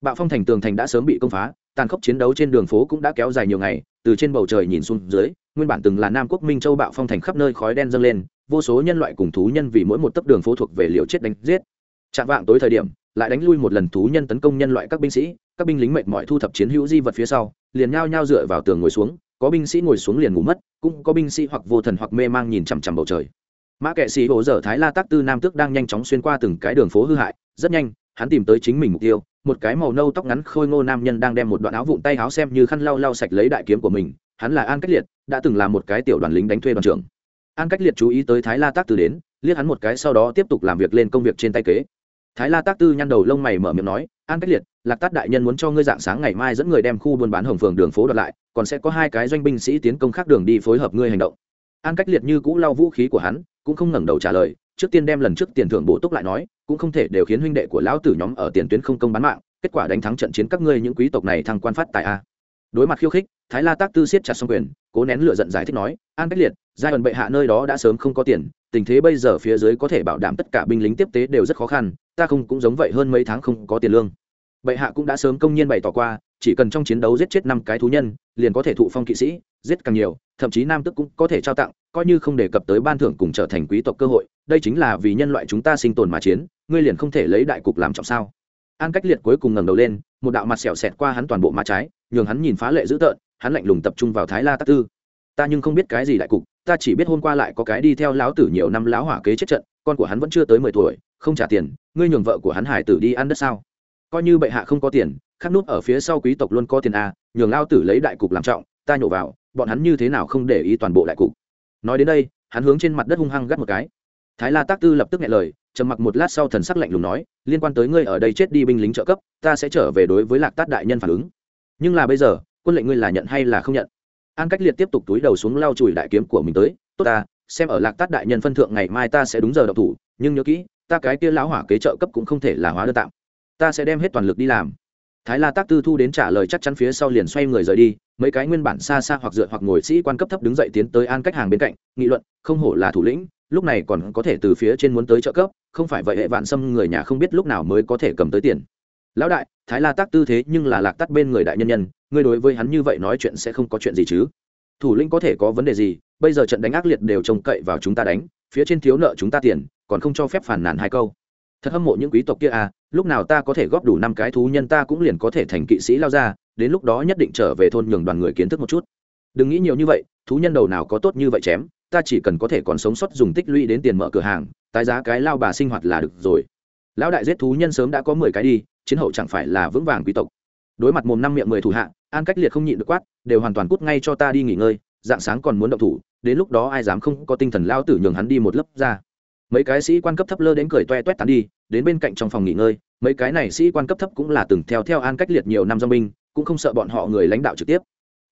Bạo phong thành tường thành đã sớm bị công phá, tàn khốc chiến đấu trên đường phố cũng đã kéo dài nhiều ngày, từ trên bầu trời nhìn xuống dưới, nguyên bản từng là nam quốc minh châu bạo phong thành khắp nơi khói đen dâng lên vô số nhân loại cùng thú nhân vì mỗi một tấc đường phố thuộc về liều chết đánh giết. Chạm vạng tối thời điểm, lại đánh lui một lần thú nhân tấn công nhân loại các binh sĩ, các binh lính mệt mỏi thu thập chiến hữu di vật phía sau, liền nhao nhao dựa vào tường ngồi xuống, có binh sĩ ngồi xuống liền ngủ mất, cũng có binh sĩ hoặc vô thần hoặc mê mang nhìn chằm chằm bầu trời. Mã kệ sĩ hồ dở thái la tác tư nam tước đang nhanh chóng xuyên qua từng cái đường phố hư hại, rất nhanh, hắn tìm tới chính mình mục tiêu, một cái màu nâu tóc ngắn khôi ngô nam nhân đang đem một đoạn áo vụn tay áo xem như khăn lau lau sạch lấy đại kiếm của mình, hắn là an cách liệt, đã từng là một cái tiểu đoàn lính đánh thuê đoàn trưởng an cách liệt chú ý tới thái la tác tư đến, liếc hắn một cái sau đó tiếp tục làm việc lên công việc trên tay kế. Thái la tác tư nhăn đầu lông mày mở miệng nói, an cách liệt, lạc tát đại nhân muốn cho ngươi dạng sáng ngày mai dẫn người đem khu buôn bán hồng phường đường phố đoạt lại, còn sẽ có hai cái doanh binh sĩ tiến công khác đường đi phối hợp ngươi hành động. An cách liệt như cũ lau vũ khí của hắn, cũng không ngẩng đầu trả lời, trước tiên đem lần trước tiền thưởng bổ túc lại nói, cũng không thể đều khiến huynh đệ của lão tử nhóm ở tiền tuyến không công bán mạng, kết quả đánh thắng trận chiến các ngươi những quý tộc này thăng quan phát tại a. Đối mặt khiêu khích thái la tác tư siết chặt xong quyền, cố nén lửa giận giải thích nói, an cách liệt, giai đoạn bệ hạ nơi đó đã sớm không có tiền, tình thế bây giờ phía dưới có thể bảo đảm tất cả binh lính tiếp tế đều rất khó khăn, ta không cũng giống vậy hơn mấy tháng không có tiền lương. Bệ hạ cũng đã sớm công nhiên bày tỏ qua, chỉ cần trong chiến đấu giết chết năm cái thú nhân, liền có thể thụ phong kỵ sĩ, giết càng nhiều, thậm chí nam tức cũng có thể trao tặng, coi như không đề cập tới ban thưởng cùng trở thành quý tộc cơ hội, đây chính là vì nhân loại chúng ta sinh tồn mà chiến, ngươi liền không thể lấy đại cục làm trọng sao? An cách liệt cuối cùng ngẩng đầu lên, một đạo mặt sẹo xẹt qua hắn toàn bộ má trái, nhường hắn nhìn phá lệ dữ tợn hắn lạnh lùng tập trung vào thái la tắc tư. Ta nhưng không biết cái gì đại cục, ta chỉ biết hôm qua lại có cái đi theo lão tử nhiều năm lão hỏa kế chết trận, con của hắn vẫn chưa tới mười tuổi, không trả tiền, ngươi nhường vợ của hắn hải tử đi ăn đất sao? Coi như bệ hạ không có tiền, khắc nút ở phía sau quý tộc luôn có tiền a nhường lao tử lấy đại cục làm trọng, ta nhổ vào, bọn hắn như thế nào không để ý toàn bộ đại cục? Nói đến đây, hắn hướng trên mặt đất hung hăng gắt một cái. Thái la tác tư lập tức nghe lời, trầm mặc một lát sau thần sắc lạnh lùng nói, liên quan tới ngươi ở đây chết đi binh lính trợ cấp, ta sẽ trở về đối với lạc tát đại nhân phản ứng. Nhưng là bây giờ quân lệnh ngươi là nhận hay là không nhận? An cách liệt tiếp tục túi đầu xuống lau chùi đại kiếm của mình tới, tốt ta, xem ở lạc tát đại nhân phân thượng ngày mai ta sẽ đúng giờ đậu thủ, nhưng nhớ kỹ, ta cái kia lão hỏa kế trợ cấp cũng không thể là hóa đơn tạm. Ta sẽ đem hết toàn lực đi làm. Thái la tác tư thu đến trả lời chắc chắn phía sau liền xoay người rời đi, mấy cái nguyên bản xa xa hoặc dựa hoặc ngồi sĩ quan cấp thấp đứng dậy tiến tới an cách hàng bên cạnh, nghị luận, không hổ là thủ lĩnh, lúc này còn có thể từ phía trên muốn tới trợ cấp, không phải vậy hệ vạn xâm người nhà không biết lúc nào mới có thể cầm tới tiền lão đại, thái la tác tư thế nhưng là lạc tắt bên người đại nhân nhân, ngươi đối với hắn như vậy nói chuyện sẽ không có chuyện gì chứ? Thủ lĩnh có thể có vấn đề gì, bây giờ trận đánh ác liệt đều trông cậy vào chúng ta đánh, phía trên thiếu nợ chúng ta tiền, còn không cho phép phản nàn hai câu. Thật hâm mộ những quý tộc kia à lúc nào ta có thể góp đủ năm cái thú nhân ta cũng liền có thể thành kỵ sĩ lao ra, đến lúc đó nhất định trở về thôn nhường đoàn người kiến thức một chút. Đừng nghĩ nhiều như vậy, thú nhân đầu nào có tốt như vậy chém, ta chỉ cần có thể còn sống sót dùng tích lũy đến tiền mở cửa hàng, tái giá cái lao bà sinh hoạt là được rồi. Lão đại giết thú nhân sớm đã có mười cái đi chiến hậu chẳng phải là vững vàng quý tộc. Đối mặt mồm năm miệng mười thủ hạ, an cách liệt không nhịn được quát, đều hoàn toàn cút ngay cho ta đi nghỉ ngơi, dạng sáng còn muốn động thủ, đến lúc đó ai dám không có tinh thần lao tử nhường hắn đi một lớp ra. Mấy cái sĩ quan cấp thấp lơ đến cười toe toét tán đi, đến bên cạnh trong phòng nghỉ ngơi, mấy cái này sĩ quan cấp thấp cũng là từng theo theo an cách liệt nhiều năm do binh, cũng không sợ bọn họ người lãnh đạo trực tiếp.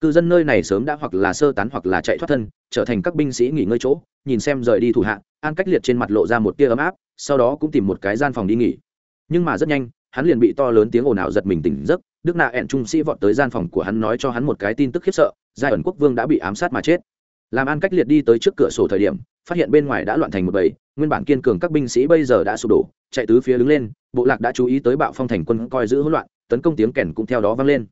Cư dân nơi này sớm đã hoặc là sơ tán hoặc là chạy thoát thân, trở thành các binh sĩ nghỉ ngơi chỗ, nhìn xem rời đi thủ hạ, an cách liệt trên mặt lộ ra một tia ấm áp, sau đó cũng tìm một cái gian phòng đi nghỉ. Nhưng mà rất nhanh hắn liền bị to lớn tiếng ồn ào giật mình tỉnh giấc, đức nạ ẹn trung sĩ vọt tới gian phòng của hắn nói cho hắn một cái tin tức khiếp sợ, giai ẩn quốc vương đã bị ám sát mà chết. Làm an cách liệt đi tới trước cửa sổ thời điểm, phát hiện bên ngoài đã loạn thành một bầy, nguyên bản kiên cường các binh sĩ bây giờ đã sụp đổ, chạy tứ phía đứng lên, bộ lạc đã chú ý tới bạo phong thành quân coi giữ hỗn loạn, tấn công tiếng kèn cũng theo đó vang lên.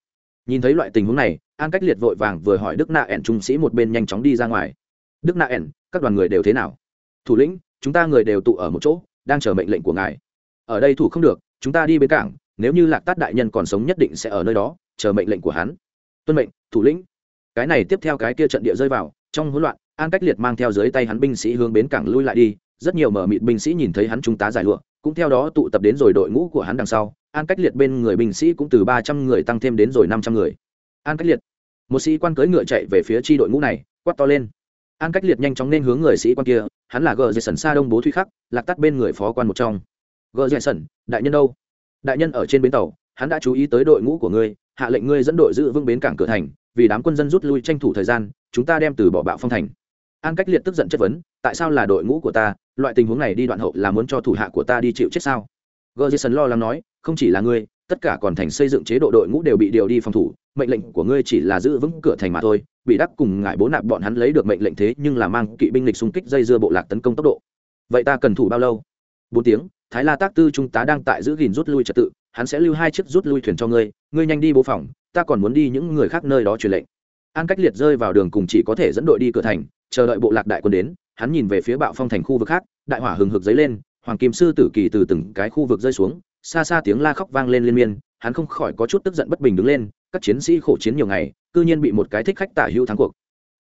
Nhìn thấy loại tình huống này an cách liệt vội vàng vừa hỏi đức nạ ẻn trung sĩ một bên nhanh chóng đi ra ngoài. Đức nạ ẻn các đoàn người đều thế nào? Thủ lĩnh, chúng ta người đều tụ ở một chỗ, đang chờ mệnh lệnh của ngài. Ở đây thủ không được chúng ta đi bến cảng, nếu như lạc tát đại nhân còn sống nhất định sẽ ở nơi đó, chờ mệnh lệnh của hắn. Tuân mệnh, thủ lĩnh. Cái này tiếp theo cái kia trận địa rơi vào, trong hỗn loạn, an cách liệt mang theo dưới tay hắn binh sĩ hướng bến cảng lui lại đi, rất nhiều mở mịt binh sĩ nhìn thấy hắn trung tá giải lụa, cũng theo đó tụ tập đến rồi đội ngũ của hắn đằng sau, an cách liệt bên người binh sĩ cũng từ ba trăm người tăng thêm đến rồi năm trăm người. An cách liệt. Một sĩ quan cưỡi ngựa chạy về phía tri đội ngũ này, quát to lên. An cách liệt nhanh chóng nên hướng người sĩ quan kia, hắn là gờ dây sần xa đông bố thuy khắc, lạc tắt bên người phó quan một trong gờ dây Sẩn, đại nhân đâu? Đại nhân ở trên bến tàu hắn đã chú ý tới đội ngũ của ngươi hạ lệnh ngươi dẫn đội giữ vững bến cảng cửa thành vì đám quân dân rút lui tranh thủ thời gian chúng ta đem từ bỏ bạo phong thành. An cách liệt tức giận chất vấn tại sao là đội ngũ của ta loại tình huống này đi đoạn hậu là muốn cho thủ hạ của ta đi chịu chết sao? Gờ Sẩn lo lắng nói không chỉ là ngươi tất cả còn thành xây dựng chế độ đội ngũ đều bị điều đi phòng thủ mệnh lệnh của ngươi chỉ là giữ vững cửa thành mà thôi bị đắc cùng ngại bố nạp bọn hắn lấy được mệnh lệnh thế nhưng là mang kỵ binh lịch xung kích dây dưa bộ lạc tấn công tốc độ. Vậy ta cần thủ bao lâu? Bốn tiếng thái la tác tư trung tá đang tại giữ gìn rút lui trật tự, hắn sẽ lưu hai chiếc rút lui thuyền cho ngươi ngươi nhanh đi bố phòng, ta còn muốn đi những người khác nơi đó truyền lệnh. An cách liệt rơi vào đường cùng chỉ có thể dẫn đội đi cửa thành, chờ đợi bộ lạc đại quân đến, hắn nhìn về phía bạo phong thành khu vực khác, đại hỏa hừng hực dấy lên, hoàng kim sư tử kỳ từ từng cái khu vực rơi xuống, xa xa tiếng la khóc vang lên liên miên, hắn không khỏi có chút tức giận bất bình đứng lên, các chiến sĩ khổ chiến nhiều ngày, cư nhiên bị một cái thích khách tả hữu thắng cuộc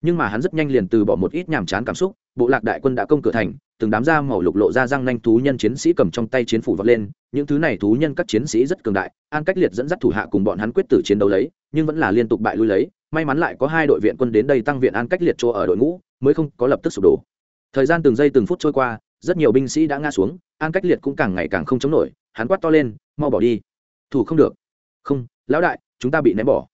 nhưng mà hắn rất nhanh liền từ bỏ một ít nhàm chán cảm xúc, bộ lạc đại quân đã công cửa thành, từng đám da màu lục lộ ra răng nanh thú nhân chiến sĩ cầm trong tay chiến phủ vọt lên, những thứ này thú nhân các chiến sĩ rất cường đại, an cách liệt dẫn dắt thủ hạ cùng bọn hắn quyết tử chiến đấu lấy, nhưng vẫn là liên tục bại lui lấy, may mắn lại có hai đội viện quân đến đây tăng viện an cách liệt chỗ ở đội ngũ, mới không có lập tức sụp đổ. Thời gian từng giây từng phút trôi qua, rất nhiều binh sĩ đã ngã xuống, an cách liệt cũng càng ngày càng không chống nổi, hắn quát to lên, mau bỏ đi. Thủ không được. Không, lão đại, chúng ta bị ném bỏ.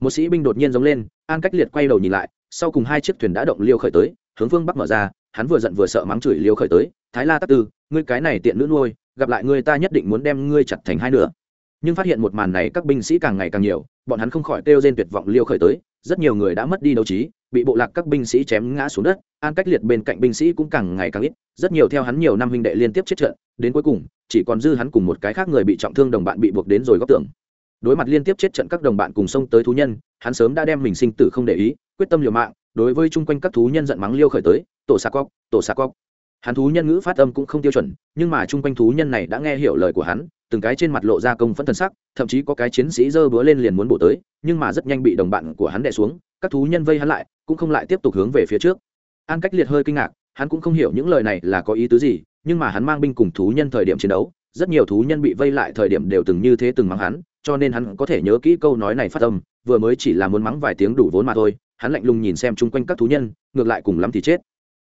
Một sĩ binh đột nhiên giống lên an cách liệt quay đầu nhìn lại, sau cùng hai chiếc thuyền đã động liêu khởi tới, hướng phương bắc mở ra, hắn vừa giận vừa sợ mắng chửi liêu khởi tới, thái la tắc tư, ngươi cái này tiện nữ nuôi, gặp lại ngươi ta nhất định muốn đem ngươi chặt thành hai nửa. Nhưng phát hiện một màn này các binh sĩ càng ngày càng nhiều, bọn hắn không khỏi kêu rên tuyệt vọng liêu khởi tới, rất nhiều người đã mất đi đấu trí, bị bộ lạc các binh sĩ chém ngã xuống đất, an cách liệt bên cạnh binh sĩ cũng càng ngày càng ít, rất nhiều theo hắn nhiều năm huynh đệ liên tiếp chết trận, đến cuối cùng, chỉ còn dư hắn cùng một cái khác người bị trọng thương đồng bạn bị buộc đến rồi góc tường đối mặt liên tiếp chết trận các đồng bạn cùng sông tới thú nhân, hắn sớm đã đem mình sinh tử không để ý, quyết tâm liều mạng, đối với chung quanh các thú nhân giận mắng liêu khởi tới, tổ xa cóc, tổ xa cóc. Hắn thú nhân ngữ phát âm cũng không tiêu chuẩn, nhưng mà chung quanh thú nhân này đã nghe hiểu lời của hắn, từng cái trên mặt lộ ra công phẫn thần sắc, thậm chí có cái chiến sĩ giơ búa lên liền muốn bổ tới, nhưng mà rất nhanh bị đồng bạn của hắn đè xuống, các thú nhân vây hắn lại, cũng không lại tiếp tục hướng về phía trước. An cách liệt hơi kinh ngạc, hắn cũng không hiểu những lời này là có ý tứ gì, nhưng mà hắn mang binh cùng thú nhân thời điểm chiến đấu, rất nhiều thú nhân bị vây lại thời điểm đều từng như thế từng mắng hắn cho nên hắn có thể nhớ kỹ câu nói này phát âm, vừa mới chỉ là muốn mắng vài tiếng đủ vốn mà thôi, hắn lạnh lùng nhìn xem chung quanh các thú nhân, ngược lại cùng lắm thì chết.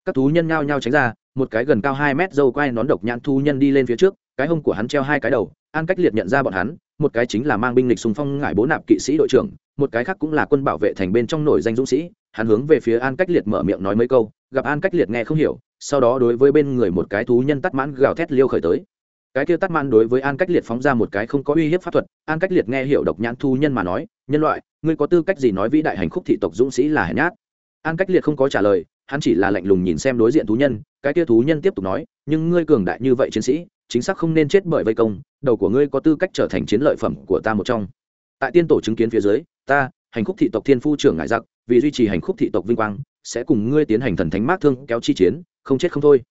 Các thú nhân nhao nhao tránh ra, một cái gần cao hai mét dâu quai nón độc nhãn thú nhân đi lên phía trước, cái hông của hắn treo hai cái đầu, an cách liệt nhận ra bọn hắn, một cái chính là mang binh lịch xung phong ngải bố nạp kỵ sĩ đội trưởng, một cái khác cũng là quân bảo vệ thành bên trong nổi danh dũng sĩ, hắn hướng về phía an cách liệt mở miệng nói mấy câu, gặp an cách liệt nghe không hiểu, sau đó đối với bên người một cái thú nhân tắt mãn gào thét liêu khởi tới cái kia tắt man đối với an cách liệt phóng ra một cái không có uy hiếp pháp thuật, an cách liệt nghe hiểu độc nhãn thu nhân mà nói, nhân loại, ngươi có tư cách gì nói vĩ đại hành khúc thị tộc dũng sĩ là hèn nhát? An cách liệt không có trả lời, hắn chỉ là lạnh lùng nhìn xem đối diện thú nhân, cái kia thú nhân tiếp tục nói, nhưng ngươi cường đại như vậy chiến sĩ, chính xác không nên chết bởi vây công, đầu của ngươi có tư cách trở thành chiến lợi phẩm của ta một trong. Tại tiên tổ chứng kiến phía dưới, ta, hành khúc thị tộc thiên phu trưởng ngại giặc, vì duy trì hành khúc thị tộc vinh quang, sẽ cùng ngươi tiến hành thần thánh mát thương kéo chi chiến, không chết không thôi.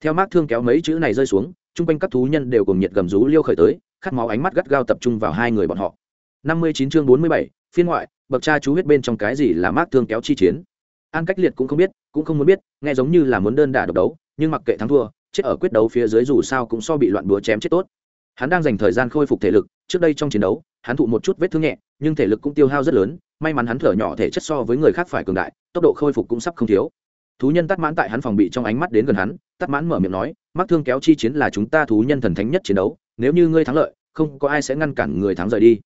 Theo mát thương kéo mấy chữ này rơi xuống chung quanh các thú nhân đều cùng nhiệt gầm rú liêu khởi tới, khát máu ánh mắt gắt gao tập trung vào hai người bọn họ. Năm mươi chín chương bốn mươi bảy, phiên ngoại, bậc cha chú huyết bên trong cái gì là mát thương kéo chi chiến? An cách liệt cũng không biết, cũng không muốn biết, nghe giống như là muốn đơn đả độc đấu, nhưng mặc kệ thắng thua, chết ở quyết đấu phía dưới dù sao cũng so bị loạn búa chém chết tốt. Hắn đang dành thời gian khôi phục thể lực, trước đây trong chiến đấu, hắn thụ một chút vết thương nhẹ, nhưng thể lực cũng tiêu hao rất lớn, may mắn hắn thở nhỏ thể chất so với người khác phải cường đại, tốc độ khôi phục cũng sắp không thiếu thú nhân tắt mãn tại hắn phòng bị trong ánh mắt đến gần hắn, tắt mãn mở miệng nói, mắc thương kéo chi chiến là chúng ta thú nhân thần thánh nhất chiến đấu, nếu như ngươi thắng lợi, không có ai sẽ ngăn cản người thắng rời đi.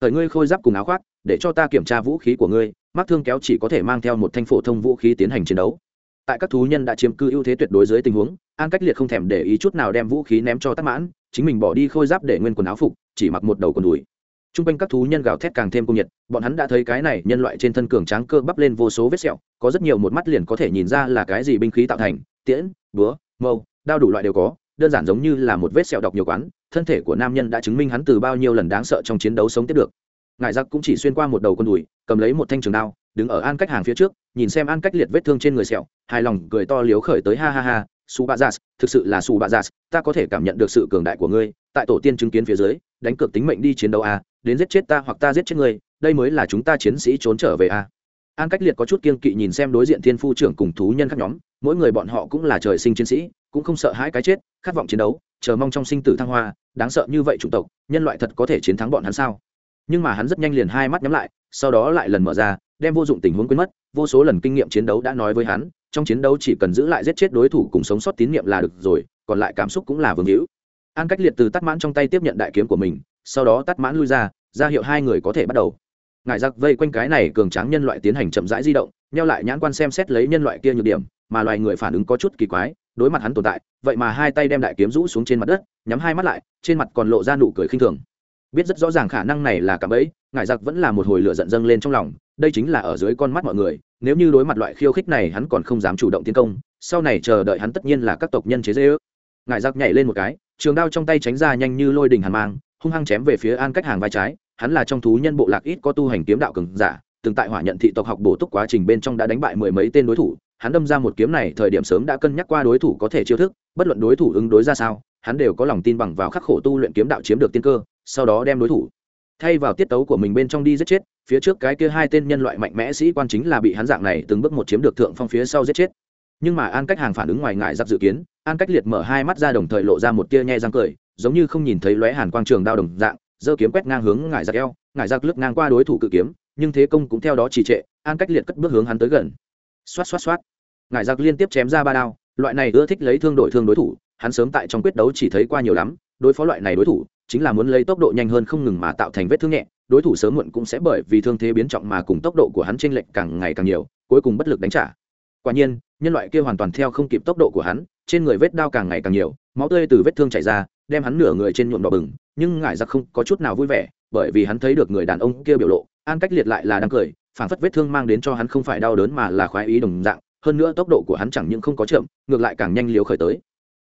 Thời ngươi khôi giáp cùng áo khoác, để cho ta kiểm tra vũ khí của ngươi, mắc thương kéo chỉ có thể mang theo một thanh phổ thông vũ khí tiến hành chiến đấu. Tại các thú nhân đã chiếm cư ưu thế tuyệt đối dưới tình huống, an cách liệt không thèm để ý chút nào đem vũ khí ném cho tắc mãn, chính mình bỏ đi khôi giáp để nguyên quần áo phục, chỉ mặc một đầu quần đùi t r u n g quanh các thú nhân gào thét càng thêm cung nhiệt bọn hắn đã thấy cái này nhân loại trên thân cường tráng cơ bắp lên vô số vết sẹo có rất nhiều một mắt liền có thể nhìn ra là cái gì binh khí tạo thành tiễn búa mâu đao đủ loại đều có đơn giản giống như là một vết sẹo đọc nhiều quán thân thể của nam nhân đã chứng minh hắn từ bao nhiêu lần đáng sợ trong chiến đấu sống tiếp được. Ngài giặc cũng chỉ xuyên qua một đầu con đùi cầm lấy một thanh trường đao đứng ở an cách hàng phía trước nhìn xem an cách liệt vết thương trên người sẹo hài lòng cười to liếu khởi tới ha ha ha su ba gias thực sự là su ba gias ta có thể cảm nhận được sự cường đại của ngươi tại tổ tiên chứng kiến phía dưới đánh cược tính mệnh đi chiến đấu a à, đến giết chết ta hoặc ta giết chết ngươi, đây mới là chúng ta chiến sĩ trốn trở về a à. an cách liệt có chút kiên kỵ nhìn xem đối diện thiên phu trưởng cùng thú nhân các nhóm, mỗi người bọn họ cũng là trời sinh chiến sĩ, cũng không sợ hãi cái chết, khát vọng chiến đấu, chờ mong trong sinh tử thăng hoa, đáng sợ như vậy chủng tộc, nhân loại thật có thể chiến thắng bọn hắn sao nhưng mà hắn rất nhanh liền hai mắt nhắm lại, sau đó lại lần mở ra, đem vô dụng tình huống quên mất, vô số lần kinh nghiệm chiến đấu đã nói với hắn, trong chiến đấu chỉ cần giữ lại giết chết đối thủ cùng sống sót tín nhiệm là được rồi, còn lại cảm xúc cũng là vương hữu an cách liệt từ tắt mãn trong tay tiếp nhận đại kiếm của mình sau đó tắt mãn lui ra ra hiệu hai người có thể bắt đầu. Ngải giặc vây quanh cái này cường tráng nhân loại tiến hành chậm rãi di động neo lại nhãn quan xem xét lấy nhân loại kia nhược điểm, mà loài người phản ứng có chút kỳ quái, đối mặt hắn tồn tại, vậy mà hai tay đem đại kiếm rũ xuống trên mặt đất, nhắm hai mắt lại, trên mặt còn lộ ra nụ cười khinh thường. Biết rất rõ ràng khả năng này là cạm ấy ngải giặc vẫn là một hồi lửa giận dâng lên trong lòng, đây chính là ở dưới con mắt mọi người, nếu như đối mặt loại khiêu khích này hắn còn không dám chủ động tiến công, sau này chờ đợi hắn tất nhiên là các tộc nhân chế dễ ước ngài giặc nhảy lên một cái, trường đao trong tay tránh ra nhanh như lôi đình hàn mang hung hăng chém về phía an cách hàng vai trái, hắn là trong thú nhân bộ lạc ít có tu hành kiếm đạo cường giả, từng tại hỏa nhận thị tộc học bổ túc quá trình bên trong đã đánh bại mười mấy tên đối thủ, hắn đâm ra một kiếm này thời điểm sớm đã cân nhắc qua đối thủ có thể chiêu thức, bất luận đối thủ ứng đối ra sao, hắn đều có lòng tin bằng vào khắc khổ tu luyện kiếm đạo chiếm được tiên cơ, sau đó đem đối thủ thay vào tiết tấu của mình bên trong đi giết chết, phía trước cái kia hai tên nhân loại mạnh mẽ sĩ quan chính là bị hắn dạng này từng bước một chiếm được thượng phong phía sau giết chết. Nhưng mà an cách hàng phản ứng ngoài ngại giặc dự kiến, an cách liệt mở hai mắt ra đồng thời lộ ra một tia nhe răng cười giống như không nhìn thấy lóe hàn quang trường đao đồng dạng, giơ kiếm quét ngang hướng ngải giặc eo, ngải giặc lướt ngang qua đối thủ cự kiếm, nhưng thế công cũng theo đó trì trệ, an cách liệt cất bước hướng hắn tới gần. Xoát xoát xoát. Ngải giặc liên tiếp chém ra ba đao, loại này ưa thích lấy thương đổi thương đối thủ, hắn sớm tại trong quyết đấu chỉ thấy qua nhiều lắm, đối phó loại này đối thủ, chính là muốn lấy tốc độ nhanh hơn không ngừng mà tạo thành vết thương nhẹ, đối thủ sớm muộn cũng sẽ bởi vì thương thế biến trọng mà cùng tốc độ của hắn chênh lệch càng ngày càng nhiều, cuối cùng bất lực đánh trả. Quả nhiên, nhân loại kia hoàn toàn theo không kịp tốc độ của hắn, trên người vết đao càng ngày càng nhiều, máu tươi từ vết thương chảy ra đem hắn nửa người trên nhuộm đỏ bừng, nhưng ngải giặc không có chút nào vui vẻ, bởi vì hắn thấy được người đàn ông kia biểu lộ, an cách liệt lại là đang cười phản phất vết thương mang đến cho hắn không phải đau đớn mà là khoái ý đồng dạng, hơn nữa tốc độ của hắn chẳng những không có chậm, ngược lại càng nhanh liều khởi tới.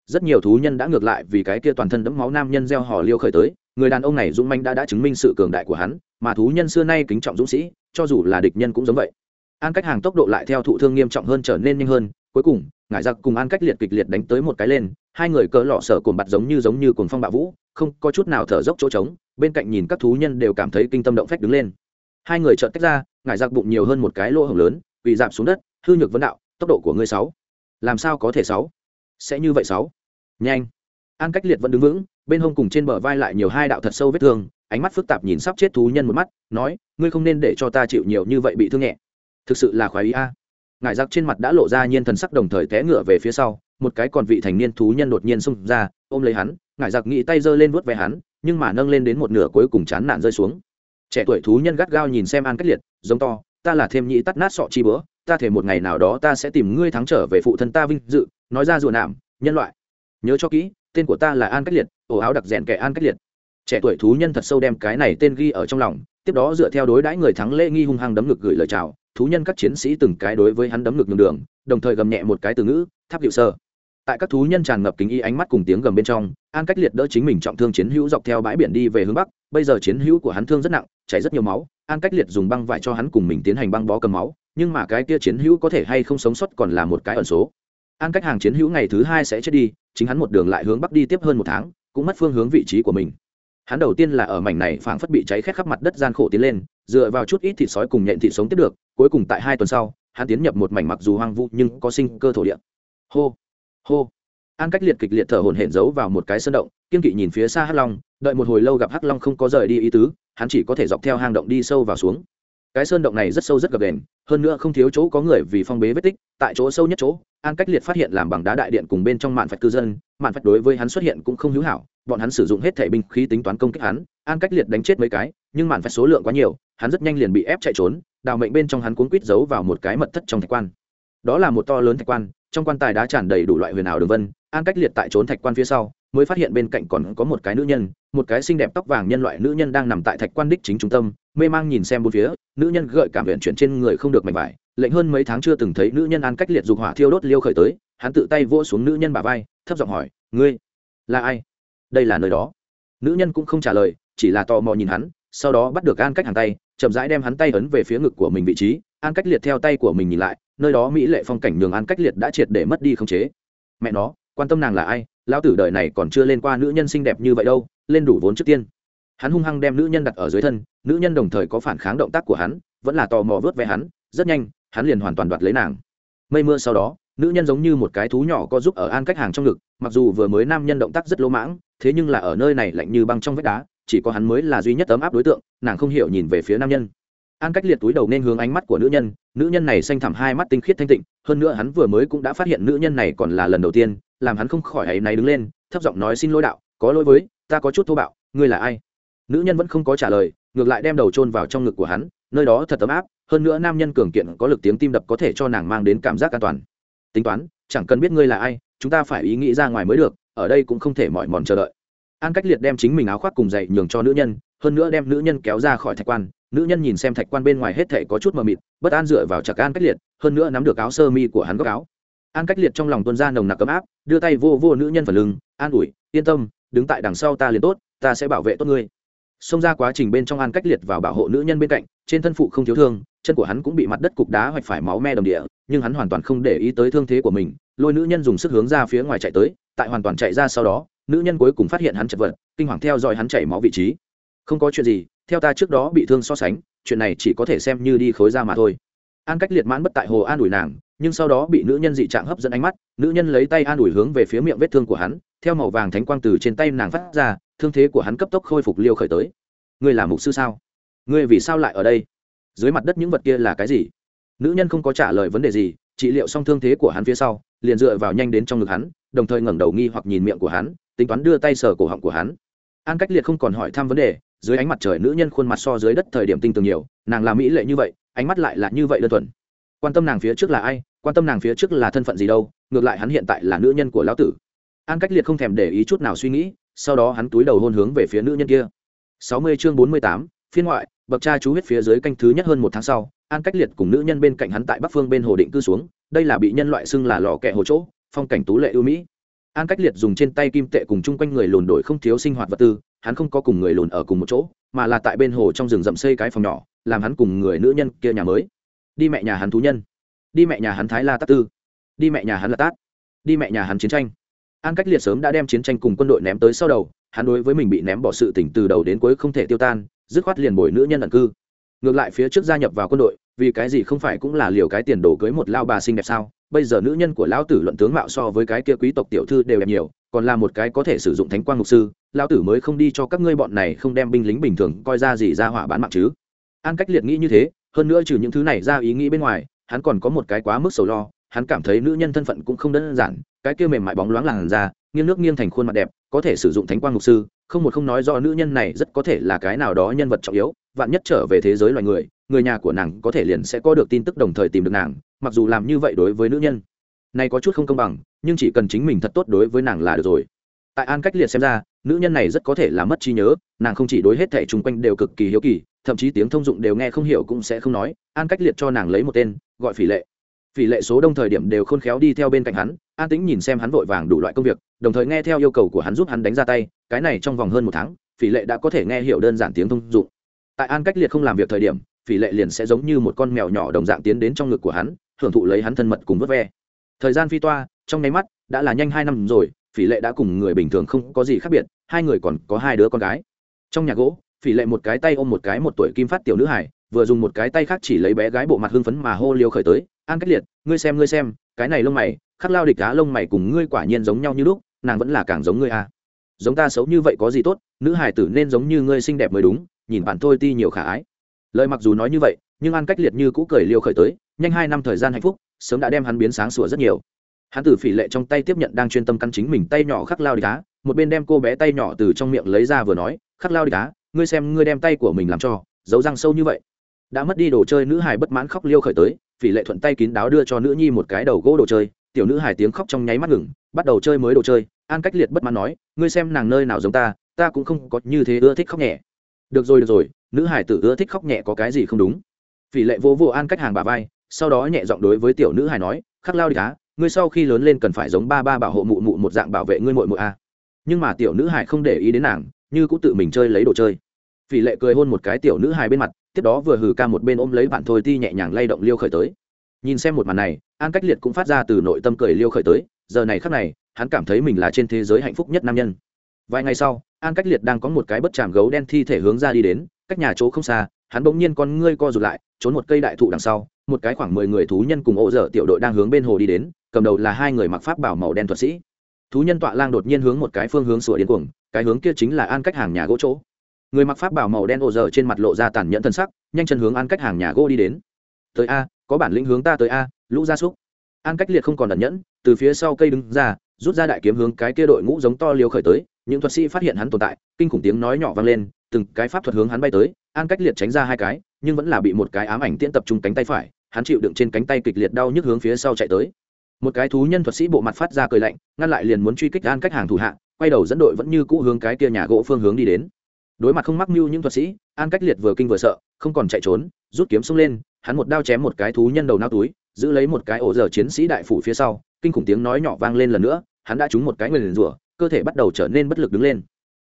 Rất nhiều thú nhân đã ngược lại vì cái kia toàn thân đẫm máu nam nhân gieo hò liêu khởi tới, người đàn ông này dũng manh đã đã chứng minh sự cường đại của hắn, mà thú nhân xưa nay kính trọng dũng sĩ, cho dù là địch nhân cũng giống vậy. An cách hàng tốc độ lại theo thụ thương nghiêm trọng hơn trở nên nhanh hơn, cuối cùng ngải giặc cùng an cách liệt kịch liệt đánh tới một cái lên, hai người cỡ lọ sở cồn bặt giống như giống như cồn phong bạo vũ, không có chút nào thở dốc chỗ trống, bên cạnh nhìn các thú nhân đều cảm thấy kinh tâm động phách đứng lên. Hai người trợn tách ra, ngải giặc bụng nhiều hơn một cái lỗ hổng lớn bị giảm xuống đất, hư nhược vấn đạo, tốc độ của ngươi sáu, làm sao có thể sáu? Sẽ như vậy sáu? Nhanh. An cách liệt vẫn đứng vững, bên hông cùng trên bờ vai lại nhiều hai đạo thật sâu vết thương, ánh mắt phức tạp nhìn sắp chết thú nhân một mắt, nói, ngươi không nên để cho ta chịu nhiều như vậy bị thương nhẹ. Thực sự là khoái ý a ngải giặc trên mặt đã lộ ra nhiên thần sắc đồng thời té ngựa về phía sau, một cái còn vị thành niên thú nhân đột nhiên xông ra, ôm lấy hắn, ngải giặc nghĩ tay giơ lên vuốt ve hắn, nhưng mà nâng lên đến một nửa cuối cùng chán nản rơi xuống. Trẻ tuổi thú nhân gắt gao nhìn xem an cách liệt, giống to, ta là thêm nhị tắt nát sọ chi bữa, ta thể một ngày nào đó ta sẽ tìm ngươi thắng trở về phụ thân ta vinh dự, nói ra rùa nạm, nhân loại. Nhớ cho kỹ, tên của ta là an cách liệt, ổ áo đặc rèn kẻ an cách liệt. Trẻ tuổi thú nhân thật sâu đem cái này tên ghi ở trong lòng tiếp đó dựa theo đối đãi người thắng lễ nghi hung hăng đấm ngực gửi lời chào, thú nhân các chiến sĩ từng cái đối với hắn đấm ngực nhường đường, đồng thời gầm nhẹ một cái từ ngữ, tháp hiệu sơ. Tại các thú nhân tràn ngập kính y ánh mắt cùng tiếng gầm bên trong, an cách liệt đỡ chính mình trọng thương chiến hữu dọc theo bãi biển đi về hướng bắc, bây giờ chiến hữu của hắn thương rất nặng, chảy rất nhiều máu, an cách liệt dùng băng vải cho hắn cùng mình tiến hành băng bó cầm máu, nhưng mà cái kia chiến hữu có thể hay không sống sót còn là một cái ẩn số. An cách hàng chiến hữu ngày thứ hai sẽ chết đi, chính hắn một đường lại hướng bắc đi tiếp hơn một tháng, cũng mất phương hướng vị trí của mình hắn đầu tiên là ở mảnh này phảng phất bị cháy khét khắp mặt đất gian khổ tiến lên, dựa vào chút ít thịt sói cùng nhện thịt sống tiếp được, cuối cùng tại hai tuần sau, hắn tiến nhập một mảnh mặc dù hoang vu nhưng có sinh cơ thổ địa. Hô hô. An cách liệt kịch liệt thở hổn hển giấu vào một cái sơn động, kiên kỵ nhìn phía xa hắc long, đợi một hồi lâu gặp hắc long không có rời đi ý tứ, hắn chỉ có thể dọc theo hang động đi sâu vào xuống. Cái sơn động này rất sâu rất gập đền hơn nữa không thiếu chỗ có người vì phong bế vết tích, tại chỗ sâu nhất chỗ, an cách liệt phát hiện làm bằng đá đại điện cùng bên trong mạn phạch cư dân, mạn phạch đối với hắn xuất hiện cũng không hữu hảo bọn hắn sử dụng hết thể binh khí tính toán công kích hắn, an cách liệt đánh chết mấy cái, nhưng mạn phải số lượng quá nhiều, hắn rất nhanh liền bị ép chạy trốn, đào mệnh bên trong hắn cuốn quýt giấu vào một cái mật thất trong thạch quan. Đó là một to lớn thạch quan, trong quan tài đá tràn đầy đủ loại huyền ảo đường vân, an cách liệt tại trốn thạch quan phía sau, mới phát hiện bên cạnh còn có một cái nữ nhân, một cái xinh đẹp tóc vàng nhân loại nữ nhân đang nằm tại thạch quan đích chính trung tâm, mê mang nhìn xem bốn phía, nữ nhân gợi cảm luyện chuyển trên người không được mạnh vải, lệnh hơn mấy tháng chưa từng thấy nữ nhân an cách liệt dục hỏa thiêu đốt liêu khởi tới, hắn tự tay vỗ xuống nữ nhân bà vai, thấp giọng hỏi, ngươi là ai? Đây là nơi đó. Nữ nhân cũng không trả lời, chỉ là tò mò nhìn hắn, sau đó bắt được an cách hàng tay, chậm rãi đem hắn tay ấn về phía ngực của mình vị trí, an cách liệt theo tay của mình nhìn lại, nơi đó mỹ lệ phong cảnh nhường an cách liệt đã triệt để mất đi khống chế. Mẹ nó, quan tâm nàng là ai? Lão tử đời này còn chưa lên qua nữ nhân xinh đẹp như vậy đâu, lên đủ vốn trước tiên. Hắn hung hăng đem nữ nhân đặt ở dưới thân, nữ nhân đồng thời có phản kháng động tác của hắn, vẫn là tò mò vớt ve hắn, rất nhanh, hắn liền hoàn toàn đoạt lấy nàng. Mây mưa sau đó, nữ nhân giống như một cái thú nhỏ có giúp ở an cách hàng trong ngực, mặc dù vừa mới nam nhân động tác rất lỗ mãng thế nhưng là ở nơi này lạnh như băng trong vách đá, chỉ có hắn mới là duy nhất ấm áp đối tượng, nàng không hiểu nhìn về phía nam nhân. An cách liệt túi đầu nên hướng ánh mắt của nữ nhân nữ nhân này xanh thẳm hai mắt tinh khiết thanh tịnh, hơn nữa hắn vừa mới cũng đã phát hiện nữ nhân này còn là lần đầu tiên, làm hắn không khỏi ấy này đứng lên, thấp giọng nói xin lỗi đạo, có lỗi với, ta có chút thô bạo, ngươi là ai? Nữ nhân vẫn không có trả lời, ngược lại đem đầu chôn vào trong ngực của hắn, nơi đó thật ấm áp, hơn nữa nam nhân cường kiện có lực tiếng tim đập có thể cho nàng mang đến cảm giác an toàn. Tính toán, chẳng cần biết ngươi là ai, chúng ta phải ý nghĩ ra ngoài mới được ở đây cũng không thể mỏi mòn chờ đợi. An cách liệt đem chính mình áo khoác cùng dậy nhường cho nữ nhân, hơn nữa đem nữ nhân kéo ra khỏi thạch quan. Nữ nhân nhìn xem thạch quan bên ngoài hết thể có chút mờ mịt, bất an dựa vào chặt an cách liệt, hơn nữa nắm được áo sơ mi của hắn góc áo. An cách liệt trong lòng tuân ra nồng nặc cấm áp, đưa tay vô vô nữ nhân phần lưng, an ủi, yên tâm, đứng tại đằng sau ta liền tốt, ta sẽ bảo vệ tốt ngươi. Xông ra quá trình bên trong an cách liệt vào bảo hộ nữ nhân bên cạnh, trên thân phụ không thiếu thương, chân của hắn cũng bị mặt đất cục đá hoạch phải máu me đồng địa, nhưng hắn hoàn toàn không để ý tới thương thế của mình, lôi nữ nhân dùng sức hướng ra phía ngoài chạy tới tại hoàn toàn chạy ra sau đó, nữ nhân cuối cùng phát hiện hắn chật vật, kinh hoàng theo dõi hắn chảy máu vị trí. Không có chuyện gì, theo ta trước đó bị thương so sánh, chuyện này chỉ có thể xem như đi khối ra mà thôi. An cách liệt mãn bất tại hồ an ủi nàng, nhưng sau đó bị nữ nhân dị trạng hấp dẫn ánh mắt, nữ nhân lấy tay an ủi hướng về phía miệng vết thương của hắn, theo màu vàng thánh quang từ trên tay nàng phát ra, thương thế của hắn cấp tốc khôi phục liêu khởi tới. Ngươi là mục sư sao? Ngươi vì sao lại ở đây? Dưới mặt đất những vật kia là cái gì? Nữ nhân không có trả lời vấn đề gì, trị liệu xong thương thế của hắn phía sau, liền dựa vào nhanh đến trong ngực hắn đồng thời ngẩng đầu nghi hoặc nhìn miệng của hắn, tính toán đưa tay sờ cổ họng của hắn. An cách liệt không còn hỏi thăm vấn đề, dưới ánh mặt trời nữ nhân khuôn mặt so dưới đất thời điểm tinh tường nhiều, nàng là mỹ lệ như vậy, ánh mắt lại là như vậy đơn thuần. Quan tâm nàng phía trước là ai, quan tâm nàng phía trước là thân phận gì đâu, ngược lại hắn hiện tại là nữ nhân của lão tử. An cách liệt không thèm để ý chút nào suy nghĩ, sau đó hắn túi đầu hôn hướng về phía nữ nhân kia. Sáu mươi chương bốn mươi tám, phiên ngoại, bậc cha chú huyết phía dưới canh thứ nhất hơn một tháng sau, an cách liệt cùng nữ nhân bên cạnh hắn tại bắc phương bên hồ định cư xuống, đây là bị nhân loại xưng là lò kẹ hồ chỗ phong cảnh tú lệ ưu mỹ. An cách liệt dùng trên tay kim tệ cùng chung quanh người lùn đổi không thiếu sinh hoạt vật tư, hắn không có cùng người lùn ở cùng một chỗ, mà là tại bên hồ trong rừng rậm xây cái phòng nhỏ, làm hắn cùng người nữ nhân kia nhà mới. Đi mẹ nhà hắn thú nhân. Đi mẹ nhà hắn thái la tát tư. Đi mẹ nhà hắn là tát. Đi mẹ nhà hắn chiến tranh. An cách liệt sớm đã đem chiến tranh cùng quân đội ném tới sau đầu, hắn đối với mình bị ném bỏ sự tỉnh từ đầu đến cuối không thể tiêu tan, dứt khoát liền bồi nữ nhân ẩn cư. Ngược lại phía trước gia nhập vào quân đội, vì cái gì không phải cũng là liều cái tiền đổ cưới một lao bà xinh đẹp sao? Bây giờ nữ nhân của lão tử luận tướng mạo so với cái kia quý tộc tiểu thư đều đẹp nhiều, còn là một cái có thể sử dụng thánh quang mục sư, lão tử mới không đi cho các ngươi bọn này không đem binh lính bình thường coi ra gì ra hỏa bán mạng chứ. An cách liệt nghĩ như thế, hơn nữa trừ những thứ này ra ý nghĩ bên ngoài, hắn còn có một cái quá mức sầu lo, hắn cảm thấy nữ nhân thân phận cũng không đơn giản, cái kia mềm mại bóng loáng làn da, nghiêng nước nghiêng thành khuôn mặt đẹp, có thể sử dụng thánh quang mục sư, không một không nói do nữ nhân này rất có thể là cái nào đó nhân vật trọng yếu, vạn nhất trở về thế giới loài người người nhà của nàng có thể liền sẽ có được tin tức đồng thời tìm được nàng, mặc dù làm như vậy đối với nữ nhân. Này có chút không công bằng, nhưng chỉ cần chính mình thật tốt đối với nàng là được rồi. Tại an cách liệt xem ra, nữ nhân này rất có thể là mất trí nhớ, nàng không chỉ đối hết thẻ chung quanh đều cực kỳ hiếu kỳ, thậm chí tiếng thông dụng đều nghe không hiểu cũng sẽ không nói, an cách liệt cho nàng lấy một tên, gọi phỉ lệ. Phỉ lệ số đông thời điểm đều khôn khéo đi theo bên cạnh hắn, an tĩnh nhìn xem hắn vội vàng đủ loại công việc, đồng thời nghe theo yêu cầu của hắn giúp hắn đánh ra tay, cái này trong vòng hơn một tháng, phỉ lệ đã có thể nghe hiểu đơn giản tiếng thông dụng. Tại an cách liệt không làm việc thời điểm phỉ lệ liền sẽ giống như một con mèo nhỏ đồng dạng tiến đến trong ngực của hắn, hưởng thụ lấy hắn thân mật cùng vớt ve. Thời gian phi toa, trong nháy mắt, đã là nhanh hai năm rồi, phỉ lệ đã cùng người bình thường không có gì khác biệt, hai người còn có hai đứa con gái. Trong nhà gỗ, phỉ lệ một cái tay ôm một cái một tuổi kim phát tiểu nữ hải vừa dùng một cái tay khác chỉ lấy bé gái bộ mặt hưng phấn mà hô liêu khởi tới, an cách liệt, ngươi xem ngươi xem, cái này lông mày, khắc lao địch cá lông mày cùng ngươi quả nhiên giống nhau như lúc, nàng vẫn là càng giống ngươi à. giống ta xấu như vậy có gì tốt, nữ hải tử nên giống như ngươi xinh đẹp mới đúng, nhìn bạn thôi ti nhiều khả ái lời mặc dù nói như vậy, nhưng an cách liệt như cũ cười liêu khởi tới, nhanh hai năm thời gian hạnh phúc, sớm đã đem hắn biến sáng sủa rất nhiều. Hắn từ phỉ lệ trong tay tiếp nhận đang chuyên tâm căn chính mình tay nhỏ khắc lao đi cá một bên đem cô bé tay nhỏ từ trong miệng lấy ra vừa nói, khắc lao đi cá ngươi xem ngươi đem tay của mình làm cho, giấu răng sâu như vậy. Đã mất đi đồ chơi nữ hải bất mãn khóc liêu khởi tới, phỉ lệ thuận tay kín đáo đưa cho nữ nhi một cái đầu gỗ đồ chơi, tiểu nữ hải tiếng khóc trong nháy mắt ngừng, bắt đầu chơi mới đồ chơi. An cách liệt bất mãn nói, ngươi xem nàng nơi nào giống ta ta cũng không có như thế ưa thích khóc nhẹ được rồi được rồi, nữ hải tử ưa thích khóc nhẹ có cái gì không đúng? Vì lệ vô vô an cách hàng bà vai, sau đó nhẹ giọng đối với tiểu nữ hải nói, khắc lao đi cá ngươi sau khi lớn lên cần phải giống ba ba bảo hộ mụ mụ một dạng bảo vệ ngươi mội mội a. Nhưng mà tiểu nữ hải không để ý đến nàng, như cũng tự mình chơi lấy đồ chơi. Vì lệ cười hôn một cái tiểu nữ hải bên mặt, tiếp đó vừa hừ ca một bên ôm lấy bạn thôi ti nhẹ nhàng lay động liêu khởi tới. Nhìn xem một màn này, an cách liệt cũng phát ra từ nội tâm cười liêu khởi tới, giờ này khắc này, hắn cảm thấy mình là trên thế giới hạnh phúc nhất nam nhân. Vài ngày sau an cách liệt đang có một cái bất tràm gấu đen thi thể hướng ra đi đến, cách nhà chỗ không xa, hắn bỗng nhiên con ngươi co rụt lại, trốn một cây đại thụ đằng sau, một cái khoảng mười người thú nhân cùng ổ dở tiểu đội đang hướng bên hồ đi đến, cầm đầu là hai người mặc pháp bảo màu đen thuật sĩ. Thú nhân tọa lang đột nhiên hướng một cái phương hướng sủa điên cuồng, cái hướng kia chính là an cách hàng nhà gỗ chỗ. Người mặc pháp bảo màu đen ổ dở trên mặt lộ ra tàn nhẫn thân sắc, nhanh chân hướng an cách hàng nhà gỗ đi đến. Tới a, có bản lĩnh hướng ta tới a, lũ gia súc. An cách liệt không còn đẩn nhẫn, từ phía sau cây đứng ra, rút ra đại kiếm hướng cái kia đội ngũ giống to liều khởi tới những thuật sĩ phát hiện hắn tồn tại, kinh khủng tiếng nói nhỏ vang lên, từng cái pháp thuật hướng hắn bay tới, an cách liệt tránh ra hai cái, nhưng vẫn là bị một cái ám ảnh tiễn tập trung cánh tay phải, hắn chịu đựng trên cánh tay kịch liệt đau nhức hướng phía sau chạy tới. Một cái thú nhân thuật sĩ bộ mặt phát ra cười lạnh, ngăn lại liền muốn truy kích an cách hàng thủ hạ, quay đầu dẫn đội vẫn như cũ hướng cái kia nhà gỗ phương hướng đi đến. Đối mặt không mắc mưu những thuật sĩ, an cách liệt vừa kinh vừa sợ, không còn chạy trốn, rút kiếm xông lên, hắn một đao chém một cái thú nhân đầu nao túi, giữ lấy một cái ổ dở chiến sĩ đại phủ phía sau, kinh khủng tiếng nói nhỏ vang lên lần nữa, hắn đã trúng một cái người liền rủa cơ thể bắt đầu trở nên bất lực đứng lên.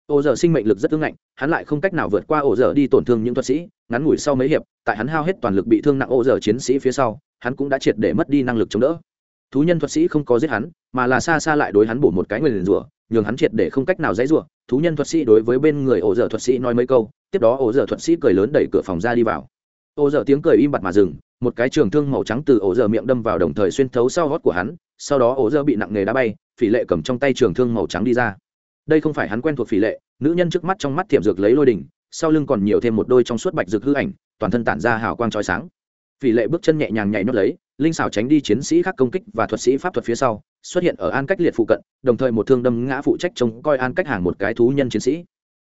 Ô giờ sinh mệnh lực rất ưng ngạnh, hắn lại không cách nào vượt qua ô giờ đi tổn thương những thuật sĩ, ngắn ngủi sau mấy hiệp, tại hắn hao hết toàn lực bị thương nặng ô giờ chiến sĩ phía sau, hắn cũng đã triệt để mất đi năng lực chống đỡ. Thú nhân thuật sĩ không có giết hắn, mà là xa xa lại đối hắn bổ một cái người liền rủa, nhường hắn triệt để không cách nào dãy rủa. Thú nhân thuật sĩ đối với bên người ô giờ thuật sĩ nói mấy câu, tiếp đó ô giờ thuật sĩ cười lớn đẩy cửa phòng ra đi vào. Ô giờ tiếng cười im bặt mà dừng, một cái trường thương màu trắng từ ổ giờ miệng đâm vào đồng thời xuyên thấu sau gót của hắn, sau đó ổ giờ bị nặng nề đá bay phỉ lệ cầm trong tay trường thương màu trắng đi ra. Đây không phải hắn quen thuộc phỉ lệ, nữ nhân trước mắt trong mắt thiệm dược lấy lôi đỉnh, sau lưng còn nhiều thêm một đôi trong suốt bạch dược hư ảnh, toàn thân tản ra hào quang trói sáng. Phỉ lệ bước chân nhẹ nhàng nhảy nốt lấy, linh xảo tránh đi chiến sĩ khác công kích và thuật sĩ pháp thuật phía sau, xuất hiện ở an cách liệt phụ cận, đồng thời một thương đâm ngã phụ trách trông coi an cách hàng một cái thú nhân chiến sĩ.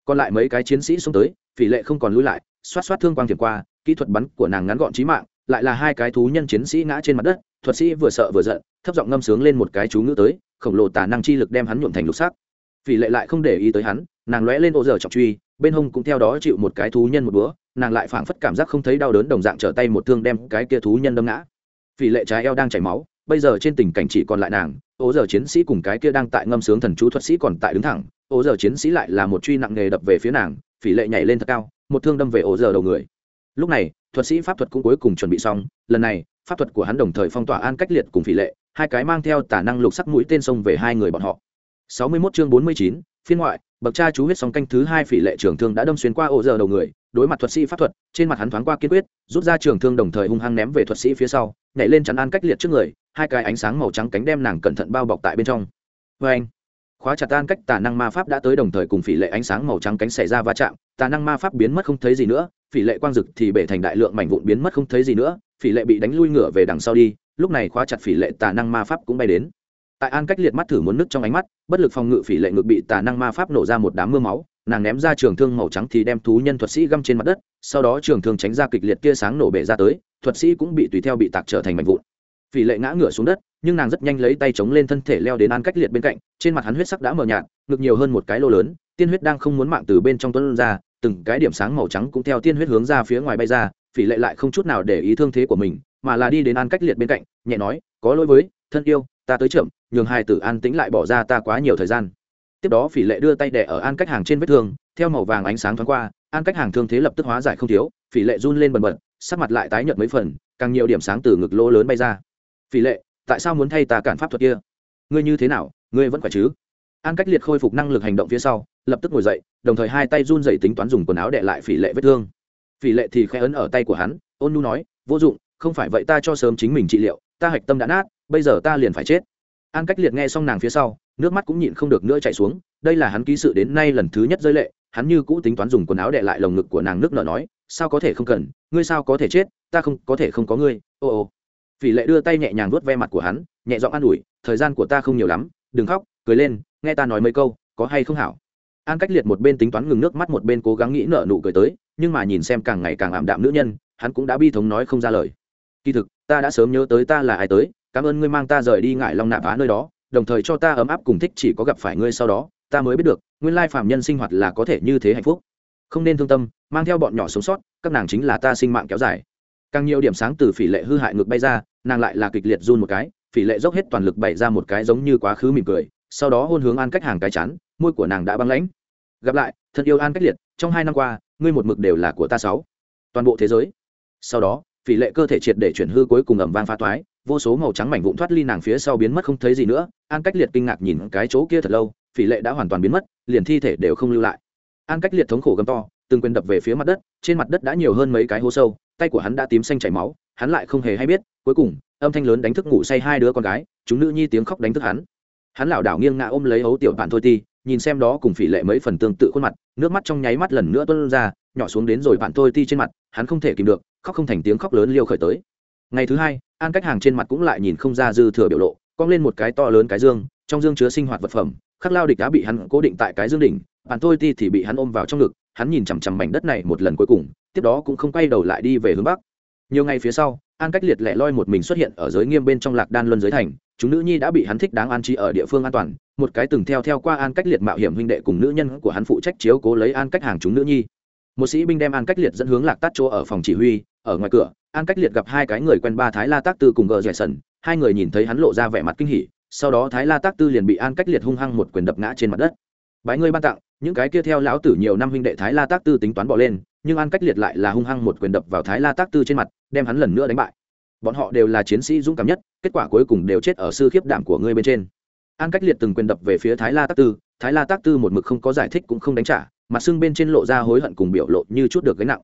Còn lại mấy cái chiến sĩ xuống tới, phỉ lệ không còn lui lại, xoát xoát thương quang thiền qua, kỹ thuật bắn của nàng ngắn gọn trí mạng, lại là hai cái thú nhân chiến sĩ ngã trên mặt đất, thuật sĩ vừa sợ vừa giận, thấp giọng ngâm sướng lên một cái chú ngữ tới khổng lồ tà năng chi lực đem hắn nhuộm thành lục sắc. Phỉ lệ lại không để ý tới hắn, nàng lóe lên ô giờ trọng truy, bên hông cũng theo đó chịu một cái thú nhân một búa nàng lại phảng phất cảm giác không thấy đau đớn đồng dạng trở tay một thương đem cái kia thú nhân đâm ngã. Phỉ lệ trái eo đang chảy máu, bây giờ trên tình cảnh chỉ còn lại nàng, ô giờ chiến sĩ cùng cái kia đang tại ngâm sướng thần chú thuật sĩ còn tại đứng thẳng, ô giờ chiến sĩ lại là một truy nặng nghề đập về phía nàng, phỉ lệ nhảy lên thật cao, một thương đâm về ô giờ đầu người. Lúc này, thuật sĩ pháp thuật cũng cuối cùng chuẩn bị xong, lần này, pháp thuật của hắn đồng thời phong tỏa an cách liệt cùng phỉ lệ hai cái mang theo tả năng lục sắc mũi tên sông về hai người bọn họ. 61 chương 49, phiên ngoại bậc cha chú huyết song canh thứ hai phỉ lệ trường thương đã đâm xuyên qua ổ giờ đầu người đối mặt thuật sĩ pháp thuật trên mặt hắn thoáng qua kiên quyết rút ra trường thương đồng thời hung hăng ném về thuật sĩ phía sau nhảy lên chắn an cách liệt trước người hai cái ánh sáng màu trắng cánh đem nàng cẩn thận bao bọc tại bên trong. Vê khóa chặt an cách tà năng ma pháp đã tới đồng thời cùng phỉ lệ ánh sáng màu trắng cánh xảy ra va chạm tà năng ma pháp biến mất không thấy gì nữa phỉ lệ quang dực thì bể thành đại lượng mảnh vụn biến mất không thấy gì nữa phỉ lệ bị đánh lui ngửa về đằng sau đi lúc này khóa chặt phỉ lệ tà năng ma pháp cũng bay đến. Tại an cách liệt mắt thử muốn nứt trong ánh mắt, bất lực phòng ngự phỉ lệ ngực bị tà năng ma pháp nổ ra một đám mưa máu, nàng ném ra trường thương màu trắng thì đem thú nhân thuật sĩ găm trên mặt đất, sau đó trường thương tránh ra kịch liệt tia sáng nổ bể ra tới, thuật sĩ cũng bị tùy theo bị tạc trở thành mảnh vụn. Phỉ lệ ngã ngửa xuống đất, nhưng nàng rất nhanh lấy tay chống lên thân thể leo đến an cách liệt bên cạnh, trên mặt hắn huyết sắc đã mờ nhạt, ngực nhiều hơn một cái lô lớn, tiên huyết đang không muốn mạng từ bên trong tuấn ra, từng cái điểm sáng màu trắng cũng theo tiên huyết hướng ra phía ngoài bay ra, phỉ lệ lại không chút nào để ý thương thế của mình mà là đi đến an cách liệt bên cạnh, nhẹ nói, có lỗi với, thân yêu, ta tới chậm, nhường hai tử an tĩnh lại bỏ ra ta quá nhiều thời gian. Tiếp đó phỉ lệ đưa tay đẻ ở an cách hàng trên vết thương, theo màu vàng ánh sáng thoáng qua, an cách hàng thương thế lập tức hóa giải không thiếu, phỉ lệ run lên bần bật, sắc mặt lại tái nhợt mấy phần, càng nhiều điểm sáng từ ngực lỗ lớn bay ra. Phỉ lệ, tại sao muốn thay ta cản pháp thuật kia? Ngươi như thế nào, ngươi vẫn khỏe chứ? An cách liệt khôi phục năng lực hành động phía sau, lập tức ngồi dậy, đồng thời hai tay run dậy tính toán dùng quần áo đệ lại phỉ lệ vết thương. Phỉ lệ thì khẽ ấn ở tay của hắn, ôn nu nói, vô dụng không phải vậy ta cho sớm chính mình trị liệu, ta hạch tâm đã nát, bây giờ ta liền phải chết. An cách liệt nghe xong nàng phía sau, nước mắt cũng nhịn không được nữa chạy xuống, đây là hắn ký sự đến nay lần thứ nhất rơi lệ, hắn như cũ tính toán dùng quần áo đệ lại lồng ngực của nàng nước nở nói, sao có thể không cần, ngươi sao có thể chết, ta không, có thể không có ngươi, ô ô. Phỉ lệ đưa tay nhẹ nhàng vuốt ve mặt của hắn, nhẹ giọng an ủi, thời gian của ta không nhiều lắm, đừng khóc, cười lên, nghe ta nói mấy câu, có hay không hảo. An cách liệt một bên tính toán ngừng nước mắt một bên cố gắng nghĩ nở nụ cười tới, nhưng mà nhìn xem càng ngày càng ảm đạm nữ nhân, hắn cũng đã bi thống nói không ra lời kỳ thực, ta đã sớm nhớ tới ta là ai tới, cảm ơn ngươi mang ta rời đi ngại long nạp á nơi đó, đồng thời cho ta ấm áp cùng thích chỉ có gặp phải ngươi sau đó, ta mới biết được, nguyên lai phạm nhân sinh hoạt là có thể như thế hạnh phúc. Không nên thương tâm, mang theo bọn nhỏ sống sót, các nàng chính là ta sinh mạng kéo dài. Càng nhiều điểm sáng từ phỉ lệ hư hại ngược bay ra, nàng lại là kịch liệt run một cái, phỉ lệ dốc hết toàn lực bày ra một cái giống như quá khứ mỉm cười, sau đó hôn hướng an cách hàng cái chắn môi của nàng đã băng lãnh. Gặp lại, thật yêu an cách liệt, trong hai năm qua, ngươi một mực đều là của ta sáu. Toàn bộ thế giới. Sau đó phỉ lệ cơ thể triệt để chuyển hư cuối cùng ẩm vang phá toái, vô số màu trắng mảnh vụn thoát ly nàng phía sau biến mất không thấy gì nữa. An cách liệt kinh ngạc nhìn cái chỗ kia thật lâu, phỉ lệ đã hoàn toàn biến mất, liền thi thể đều không lưu lại. An cách liệt thống khổ gầm to, từng quyền đập về phía mặt đất, trên mặt đất đã nhiều hơn mấy cái hố sâu, tay của hắn đã tím xanh chảy máu, hắn lại không hề hay biết, cuối cùng, âm thanh lớn đánh thức ngủ say hai đứa con gái, chúng nữ nhi tiếng khóc đánh thức hắn. Hắn lảo đảo nghiêng ngã ôm lấy hấu tiểu bạn thôi ti nhìn xem đó cùng phỉ lệ mấy phần tương tự khuôn mặt, nước mắt trong nháy mắt lần nữa tuôn ra, nhỏ xuống đến rồi bạn thôi ti trên mặt, hắn không thể kìm được khóc không thành tiếng khóc lớn liêu khởi tới. Ngày thứ hai, an cách hàng trên mặt cũng lại nhìn không ra dư thừa biểu lộ, cong lên một cái to lớn cái dương, trong dương chứa sinh hoạt vật phẩm, khắc lao địch đã bị hắn cố định tại cái dương đỉnh bạn thôi ti thì bị hắn ôm vào trong ngực, hắn nhìn chằm chằm mảnh đất này một lần cuối cùng, tiếp đó cũng không quay đầu lại đi về hướng bắc. Nhiều ngày phía sau, an cách liệt lẻ loi một mình xuất hiện ở giới nghiêm bên trong lạc đan luân giới thành, chúng nữ nhi đã bị hắn thích đáng an trí ở địa phương an toàn, một cái từng theo theo qua an cách liệt mạo hiểm huynh đệ cùng nữ nhân của hắn phụ trách chiếu cố lấy an cách hàng chúng nữ nhi. Một sĩ binh đem an cách liệt dẫn hướng lạc tát chỗ ở phòng chỉ huy ở ngoài cửa, an cách liệt gặp hai cái người quen ba thái la tác tư cùng gờ rẻ sần hai người nhìn thấy hắn lộ ra vẻ mặt kinh hỉ, sau đó thái la tác tư liền bị an cách liệt hung hăng một quyền đập ngã trên mặt đất. Bái ngươi ban tặng, những cái kia theo lão tử nhiều năm huynh đệ thái la tác tư tính toán bỏ lên, nhưng an cách liệt lại là hung hăng một quyền đập vào thái la tác tư trên mặt, đem hắn lần nữa đánh bại. Bọn họ đều là chiến sĩ dũng cảm nhất, kết quả cuối cùng đều chết ở sư khiếp đảm của ngươi bên trên. An cách liệt từng quyền đập về phía thái la tác tư, thái la tác tư một mực không có giải thích cũng không đánh trả mặt xưng bên trên lộ ra hối hận cùng biểu lộ như chút được gánh nặng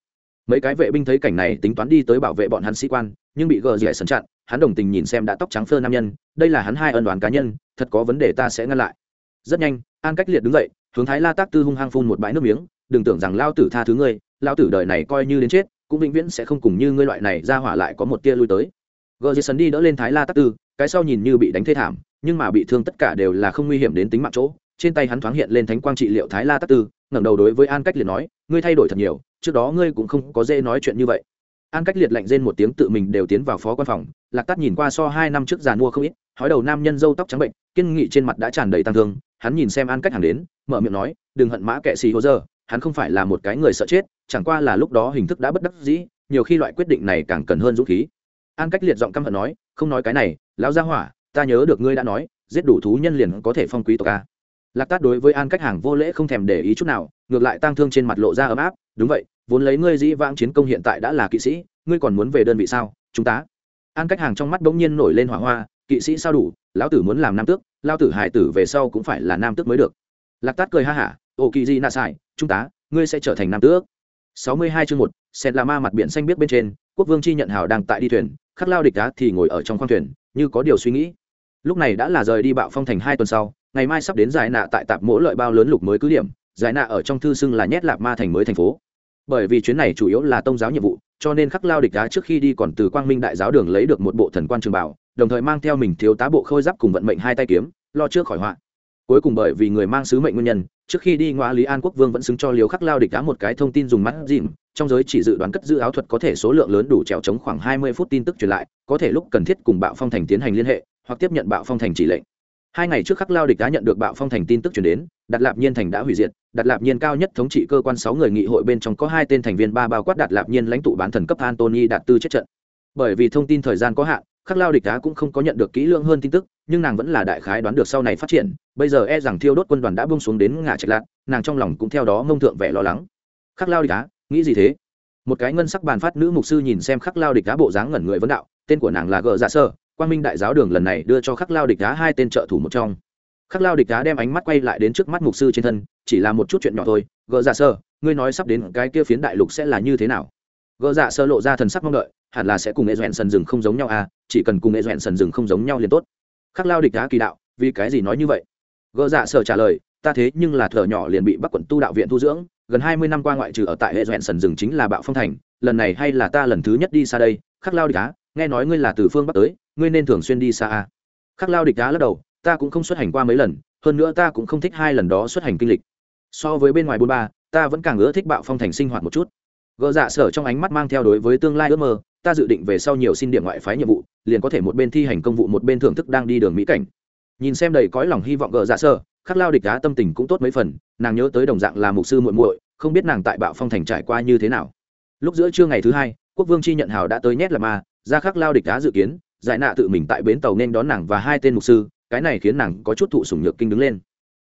mấy cái vệ binh thấy cảnh này tính toán đi tới bảo vệ bọn hắn sĩ quan, nhưng bị gờ rỉa sấn chặn, hắn đồng tình nhìn xem đã tóc trắng phơ nam nhân, đây là hắn hai ân đoán cá nhân, thật có vấn đề ta sẽ ngăn lại. Rất nhanh, an cách liệt đứng dậy, hướng thái la tác tư hung hăng phun một bãi nước miếng, đừng tưởng rằng lao tử tha thứ ngươi, lao tử đời này coi như đến chết, cũng vĩnh viễn sẽ không cùng như ngươi loại này ra hỏa lại có một tia lui tới. Gờ rỉa sấn đi đỡ lên thái la tác tư, cái sau nhìn như bị đánh thê thảm, nhưng mà bị thương tất cả đều là không nguy hiểm đến tính mạng chỗ. Trên tay hắn thoáng hiện lên thánh quang trị liệu thái la tác tư, ngẩng đầu đối với an cách liệt nói, ngươi thay đổi thật nhiều trước đó ngươi cũng không có dễ nói chuyện như vậy. An cách liệt lạnh rên một tiếng tự mình đều tiến vào phó quan phòng, lạc tắt nhìn qua so hai năm trước giàn mua không ít, hói đầu nam nhân dâu tóc trắng bệnh, kiên nghị trên mặt đã tràn đầy tăng thương, hắn nhìn xem an cách hàng đến, mở miệng nói, đừng hận mã kệ xì hô dơ, hắn không phải là một cái người sợ chết, chẳng qua là lúc đó hình thức đã bất đắc dĩ, nhiều khi loại quyết định này càng cần hơn dũng khí. An cách liệt giọng căm hận nói, không nói cái này, lão gia hỏa, ta nhớ được ngươi đã nói, giết đủ thú nhân liền có thể phong quý tộc a lạc tát đối với an cách hàng vô lễ không thèm để ý chút nào, ngược lại tăng thương trên mặt lộ ra ấm áp, đúng vậy, vốn lấy ngươi dĩ vãng chiến công hiện tại đã là kỵ sĩ, ngươi còn muốn về đơn vị sao? Chúng ta? An cách hàng trong mắt bỗng nhiên nổi lên hỏa hoa, kỵ sĩ sao đủ, lão tử muốn làm nam tước lao tử hải tử về sau cũng phải là nam tước mới được. Lạc tát cười ha hả ồ kỳ di nạ xài, chúng ta, ngươi sẽ trở thành nam tước. Sáu mươi hai chương một sen là ma mặt biển xanh biết bên trên, quốc vương chi nhận hào đang tại đi thuyền, khắc lao địch đá thì ngồi ở trong khoang thuyền, như có điều suy nghĩ. Lúc này đã là rời đi bạo phong thành hai tuần sau ngày mai sắp đến giải nạ tại tạp mỗi lợi bao lớn lục mới cứ điểm, giải nạ ở trong thư xưng là nhét lạp ma thành mới thành phố. Bởi vì chuyến này chủ yếu là tôn giáo nhiệm vụ, cho nên khắc lao địch đá trước khi đi còn từ quang minh đại giáo đường lấy được một bộ thần quan trường bảo, đồng thời mang theo mình thiếu tá bộ khôi giáp cùng vận mệnh hai tay kiếm, lo trước khỏi họa. Cuối cùng bởi vì người mang sứ mệnh nguyên nhân, trước khi đi ngoa lý an quốc vương vẫn xứng cho liều khắc lao địch đá một cái thông tin dùng mắt dìm trong giới chỉ dự đoán cất giữ áo thuật có thể số lượng lớn đủ trèo chống khoảng hai mươi phút tin tức truyền lại, có thể lúc cần thiết cùng bạo phong thành tiến hành liên hệ, hoặc tiếp nhận bạo phong thành chỉ lệnh hai ngày trước khắc lao địch đã nhận được bạo phong thành tin tức chuyển đến đặt lạp nhiên thành đã hủy diệt đặt lạp nhiên cao nhất thống trị cơ quan sáu người nghị hội bên trong có hai tên thành viên ba bao quát đặt lạp nhiên lãnh tụ bán thần cấp antony đạt tư chết trận. Bởi vì thông tin thời gian có hạn, khắc lao địch đá cũng không có nhận được kỹ lưỡng hơn tin tức, nhưng nàng vẫn là đại khái đoán được sau này phát triển, bây giờ e rằng thiêu đốt quân đoàn đã bông xuống đến ngã trạch lạc, nàng trong lòng cũng theo đó mông thượng vẻ lo lắng. Khắc lao địch đá nghĩ gì thế? Một cái ngân sắc bàn phát nữ mục sư nhìn xem khắc lao địch đá bộ dáng ngẩn người vấn đạo, tên của nàng là gờ dạ sơ. Quang minh đại giáo đường lần này đưa cho khắc lao địch đá hai tên trợ thủ một trong. Khắc lao địch đá đem ánh mắt quay lại đến trước mắt mục sư trên thân, chỉ là một chút chuyện nhỏ thôi. Gỡ dạ sơ, ngươi nói sắp đến cái kia phiến đại lục sẽ là như thế nào? Gỡ dạ sơ lộ ra thần sắc mong đợi, hẳn là sẽ cùng nghệ dọẹn sần rừng không giống nhau à chỉ cần cùng nghệ dọẹn sần rừng không giống nhau liền tốt. Khắc lao địch đá kỳ đạo, vì cái gì nói như vậy? Gỡ dạ sơ trả lời, ta thế nhưng là thợ nhỏ liền bị bắc quận tu đạo viện tu dưỡng, gần hai mươi năm qua ngoại trừ ở tại hệ dọẹn sần rừng chính là bạo phong thành, lần này hay là ta lần thứ nhất đi xa đây? Khắc lao địch đá nghe nói ngươi là từ phương bắc tới ngươi nên thường xuyên đi xa a. Khắc lao địch đá lắc đầu, ta cũng không xuất hành qua mấy lần, hơn nữa ta cũng không thích hai lần đó xuất hành kinh lịch. So với bên ngoài bôn ba, ta vẫn càng ưa thích bạo phong thành sinh hoạt một chút. Gợ dạ sở trong ánh mắt mang theo đối với tương lai ước mơ, ta dự định về sau nhiều xin điểm ngoại phái nhiệm vụ, liền có thể một bên thi hành công vụ một bên thưởng thức đang đi đường mỹ cảnh. Nhìn xem đầy cõi lòng hy vọng gợ dạ sở, khắc lao địch đá tâm tình cũng tốt mấy phần, nàng nhớ tới đồng dạng là mục sư muội muội, không biết nàng tại bạo phong thành trải qua như thế nào. Lúc giữa trưa ngày thứ hai, quốc vương chi nhận hào đã tới nhét là ma, ra khắc lao địch đá dự kiến giải nạ tự mình tại bến tàu nên đón nàng và hai tên mục sư, cái này khiến nàng có chút thụ sủng nhược kinh đứng lên.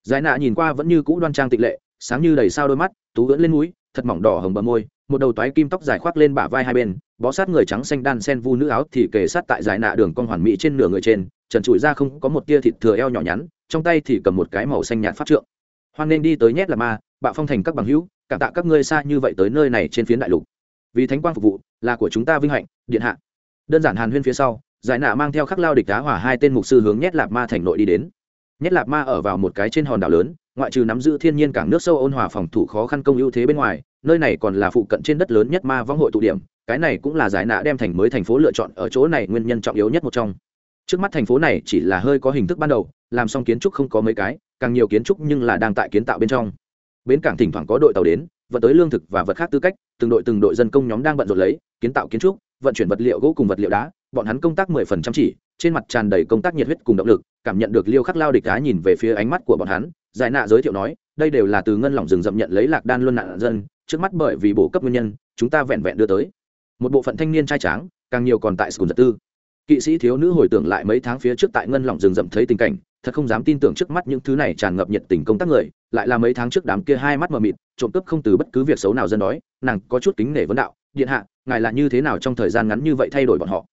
Giải nạ nhìn qua vẫn như cũ đoan trang tịch lệ, sáng như đầy sao đôi mắt, tú ưỡn lên núi thật mỏng đỏ hồng bờ môi, một đầu toái kim tóc dài khoác lên bả vai hai bên, bó sát người trắng xanh đan sen vu nữ áo thì kề sát tại giải nạ đường con hoàn mỹ trên nửa người trên, trần trụi ra không có một tia thịt thừa eo nhỏ nhắn, trong tay thì cầm một cái màu xanh nhạt phát trượng. Hoan nên đi tới nhét là ma, bạo phong thành các bằng hữu, cảm tạ các ngươi xa như vậy tới nơi này trên phiến đại lục. Vì thánh quang phục vụ, là của chúng ta vinh hạnh, điện hạ. Đơn giản hàn huyên phía sau giải nạ mang theo khắc lao địch đá hỏa hai tên mục sư hướng nhét lạp ma thành nội đi đến. Nhét lạp ma ở vào một cái trên hòn đảo lớn, ngoại trừ nắm giữ thiên nhiên cảng nước sâu ôn hòa phòng thủ khó khăn công ưu thế bên ngoài, nơi này còn là phụ cận trên đất lớn nhất ma vong hội tụ điểm, cái này cũng là giải nạ đem thành mới thành phố lựa chọn ở chỗ này nguyên nhân trọng yếu nhất một trong. Trước mắt thành phố này chỉ là hơi có hình thức ban đầu, làm xong kiến trúc không có mấy cái, càng nhiều kiến trúc nhưng là đang tại kiến tạo bên trong. Bến cảng thỉnh thoảng có đội tàu đến, vận tới lương thực và vật khác tư cách, từng đội từng đội dân công nhóm đang bận rộn lấy, kiến tạo kiến trúc vận chuyển vật liệu gỗ cùng vật liệu đá, bọn hắn công tác mười phần chăm chỉ, trên mặt tràn đầy công tác nhiệt huyết cùng động lực, cảm nhận được liêu khắc lao địch đá nhìn về phía ánh mắt của bọn hắn, giải nạ giới thiệu nói, đây đều là từ ngân lỏng rừng rậm nhận lấy lạc đan luân nạn dân, trước mắt bởi vì bổ cấp nguyên nhân, chúng ta vẹn vẹn đưa tới. Một bộ phận thanh niên trai tráng, càng nhiều còn tại sùn giật tư. Kỵ sĩ thiếu nữ hồi tưởng lại mấy tháng phía trước tại ngân lỏng rừng rậm thấy tình cảnh, thật không dám tin tưởng trước mắt những thứ này tràn ngập nhiệt tình công tác người, lại là mấy tháng trước đám kia hai mắt mờ mịt, trộm cướp không từ bất cứ việc xấu nào dân đói, nàng có chút kính nể vấn đạo, điện hạ ngài là như thế nào trong thời gian ngắn như vậy thay đổi bọn họ?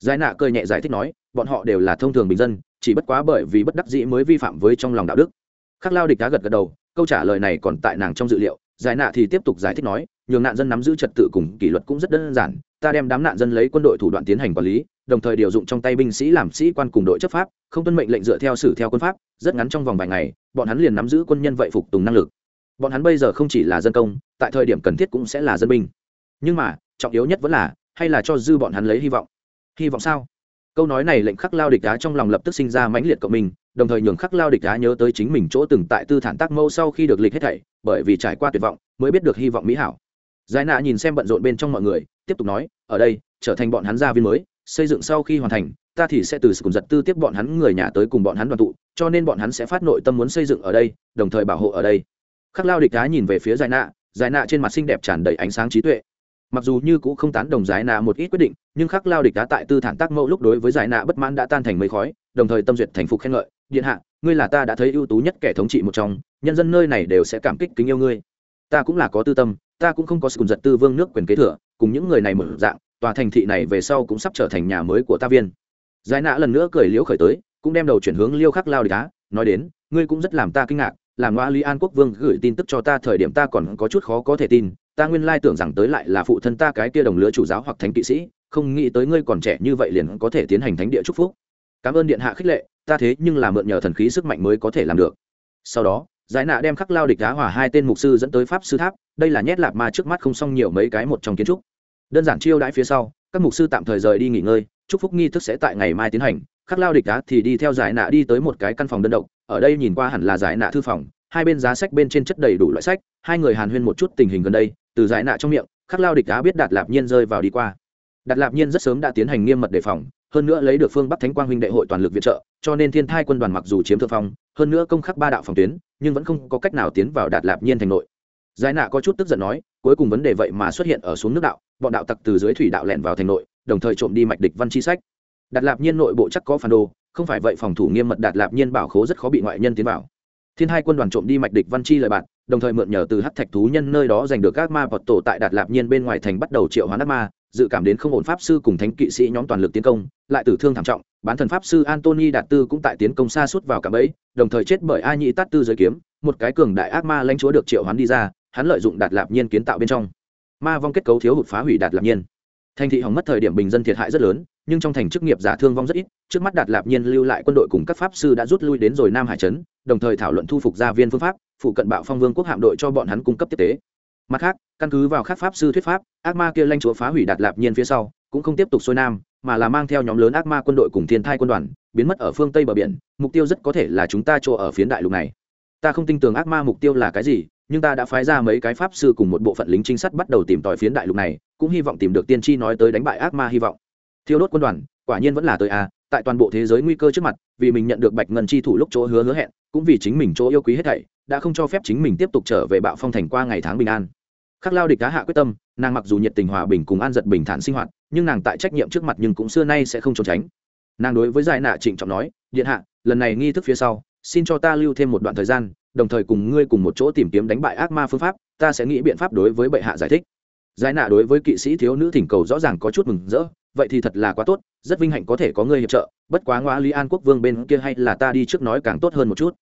Giải nạ cười nhẹ giải thích nói, bọn họ đều là thông thường bình dân, chỉ bất quá bởi vì bất đắc dĩ mới vi phạm với trong lòng đạo đức. Khắc lao địch cá gật gật đầu, câu trả lời này còn tại nàng trong dự liệu. Giải nạ thì tiếp tục giải thích nói, nhường nạn dân nắm giữ trật tự cùng kỷ luật cũng rất đơn giản, ta đem đám nạn dân lấy quân đội thủ đoạn tiến hành quản lý, đồng thời điều dụng trong tay binh sĩ làm sĩ quan cùng đội chấp pháp, không tuân mệnh lệnh dựa theo xử theo quân pháp, rất ngắn trong vòng vài ngày, bọn hắn liền nắm giữ quân nhân vậy phục tùng năng lực. Bọn hắn bây giờ không chỉ là dân công, tại thời điểm cần thiết cũng sẽ là dân binh. Nhưng mà trọng yếu nhất vẫn là, hay là cho dư bọn hắn lấy hy vọng? Hy vọng sao? Câu nói này lệnh khắc lao địch đá trong lòng lập tức sinh ra mãnh liệt cộng mình, đồng thời nhường khắc lao địch đá nhớ tới chính mình chỗ từng tại tư thản tác mâu sau khi được lịch hết thảy, bởi vì trải qua tuyệt vọng mới biết được hy vọng mỹ hảo. Giải nạ nhìn xem bận rộn bên trong mọi người, tiếp tục nói, ở đây, trở thành bọn hắn gia viên mới, xây dựng sau khi hoàn thành, ta thì sẽ từ sự cùng giật tư tiếp bọn hắn người nhà tới cùng bọn hắn đoàn tụ, cho nên bọn hắn sẽ phát nội tâm muốn xây dựng ở đây, đồng thời bảo hộ ở đây. Khắc lao địch đá nhìn về phía giải nạ giải nạ trên mặt xinh đẹp tràn đầy ánh sáng trí tuệ mặc dù như cũng không tán đồng giải nạ một ít quyết định, nhưng khắc lao địch đá tại tư thản tác mẫu lúc đối với giải nạ bất mãn đã tan thành mấy khói, đồng thời tâm duyệt thành phục khen ngợi. Điện hạ, ngươi là ta đã thấy ưu tú nhất kẻ thống trị một trong, nhân dân nơi này đều sẽ cảm kích kính yêu ngươi. Ta cũng là có tư tâm, ta cũng không có sự cùng giật tư vương nước quyền kế thừa, cùng những người này mở dạng, tòa thành thị này về sau cũng sắp trở thành nhà mới của ta viên. Giải nạ lần nữa cười liễu khởi tới, cũng đem đầu chuyển hướng liêu khắc lao địch đá, nói đến, ngươi cũng rất làm ta kinh ngạc làm ngoa lý an quốc vương gửi tin tức cho ta thời điểm ta còn có chút khó có thể tin ta nguyên lai tưởng rằng tới lại là phụ thân ta cái kia đồng lứa chủ giáo hoặc thánh kỵ sĩ, không nghĩ tới ngươi còn trẻ như vậy liền có thể tiến hành thánh địa chúc phúc. Cảm ơn điện hạ khích lệ, ta thế nhưng là mượn nhờ thần khí sức mạnh mới có thể làm được. Sau đó, giải nạ đem khắc lao địch đá hỏa hai tên mục sư dẫn tới pháp sư tháp, đây là nhét lạp ma trước mắt không xong nhiều mấy cái một trong kiến trúc. Đơn giản chiêu đãi phía sau, các mục sư tạm thời rời đi nghỉ ngơi, chúc phúc nghi thức sẽ tại ngày mai tiến hành, khắc lao địch đá thì đi theo giải nạ đi tới một cái căn phòng đơn độc, ở đây nhìn qua hẳn là giải nạ thư phòng, hai bên giá sách bên trên chất đầy đủ loại sách, hai người hàn huyên một chút tình hình gần đây từ giải nạ trong miệng, khắc lao địch đá biết đạt lạp nhiên rơi vào đi qua. Đạt lạp nhiên rất sớm đã tiến hành nghiêm mật đề phòng, hơn nữa lấy được phương bắc thánh quang huynh đệ hội toàn lực viện trợ, cho nên thiên thai quân đoàn mặc dù chiếm thượng phong, hơn nữa công khắc ba đạo phòng tuyến, nhưng vẫn không có cách nào tiến vào đạt lạp nhiên thành nội. Giải nạ có chút tức giận nói, cuối cùng vấn đề vậy mà xuất hiện ở xuống nước đạo, bọn đạo tặc từ dưới thủy đạo lẹn vào thành nội, đồng thời trộm đi mạch địch văn chi sách. Đạt lạp nhiên nội bộ chắc có phản đồ, không phải vậy phòng thủ nghiêm mật đạt lạp nhiên bảo khố rất khó bị ngoại nhân tiến vào. Thiên hai quân đoàn trộm đi mạch địch văn chi lời bạn đồng thời mượn nhờ từ hắc thạch thú nhân nơi đó giành được các ma vật tổ tại đạt lạp nhiên bên ngoài thành bắt đầu triệu hoán ác ma, dự cảm đến không ổn pháp sư cùng thánh kỵ sĩ nhóm toàn lực tiến công, lại tử thương thảm trọng, bán thần pháp sư antony đạt tư cũng tại tiến công xa suốt vào cả bẫy, đồng thời chết bởi a nhĩ tát tư giới kiếm, một cái cường đại ác ma lãnh chúa được triệu hoán đi ra, hắn lợi dụng đạt lạp nhiên kiến tạo bên trong. Ma vong kết cấu thiếu hụt phá hủy đạt lạp nhiên. Thành thị hỏng mất thời điểm bình dân thiệt hại rất lớn, nhưng trong thành chức nghiệp giả thương vong rất ít, trước mắt đạt lạp nhiên lưu lại quân đội cùng các pháp sư đã rút lui đến rồi nam hải trấn đồng thời thảo luận thu phục gia viên phương pháp, phụ cận bạo phong vương quốc hạm đội cho bọn hắn cung cấp tiếp tế. Mặt khác, căn cứ vào các pháp sư thuyết pháp, ác ma kia lanh chúa phá hủy đạt lạp nhiên phía sau, cũng không tiếp tục xuôi nam, mà là mang theo nhóm lớn ác ma quân đội cùng thiên thai quân đoàn, biến mất ở phương tây bờ biển, mục tiêu rất có thể là chúng ta chỗ ở phiến đại lục này. Ta không tin tưởng ác ma mục tiêu là cái gì, nhưng ta đã phái ra mấy cái pháp sư cùng một bộ phận lính trinh sát bắt đầu tìm tòi phiến đại lục này, cũng hy vọng tìm được tiên tri nói tới đánh bại ác ma hy vọng. Thiêu đốt quân đoàn, quả nhiên vẫn là tới a tại toàn bộ thế giới nguy cơ trước mặt, vì mình nhận được bạch ngân chi thủ lúc chỗ hứa hứa hẹn, cũng vì chính mình chỗ yêu quý hết thảy, đã không cho phép chính mình tiếp tục trở về bạo phong thành qua ngày tháng bình an. Khắc lao địch cá hạ quyết tâm, nàng mặc dù nhiệt tình hòa bình cùng an giật bình thản sinh hoạt, nhưng nàng tại trách nhiệm trước mặt nhưng cũng xưa nay sẽ không trốn tránh. Nàng đối với giải nạ trịnh trọng nói, điện hạ, lần này nghi thức phía sau, xin cho ta lưu thêm một đoạn thời gian, đồng thời cùng ngươi cùng một chỗ tìm kiếm đánh bại ác ma phương pháp, ta sẽ nghĩ biện pháp đối với bệ hạ giải thích. Giải nạ đối với kỵ sĩ thiếu nữ thỉnh cầu rõ ràng có chút mừng rỡ vậy thì thật là quá tốt, rất vinh hạnh có thể có ngươi hiệp trợ, bất quá ngoa lý an quốc vương bên kia hay là ta đi trước nói càng tốt hơn một chút.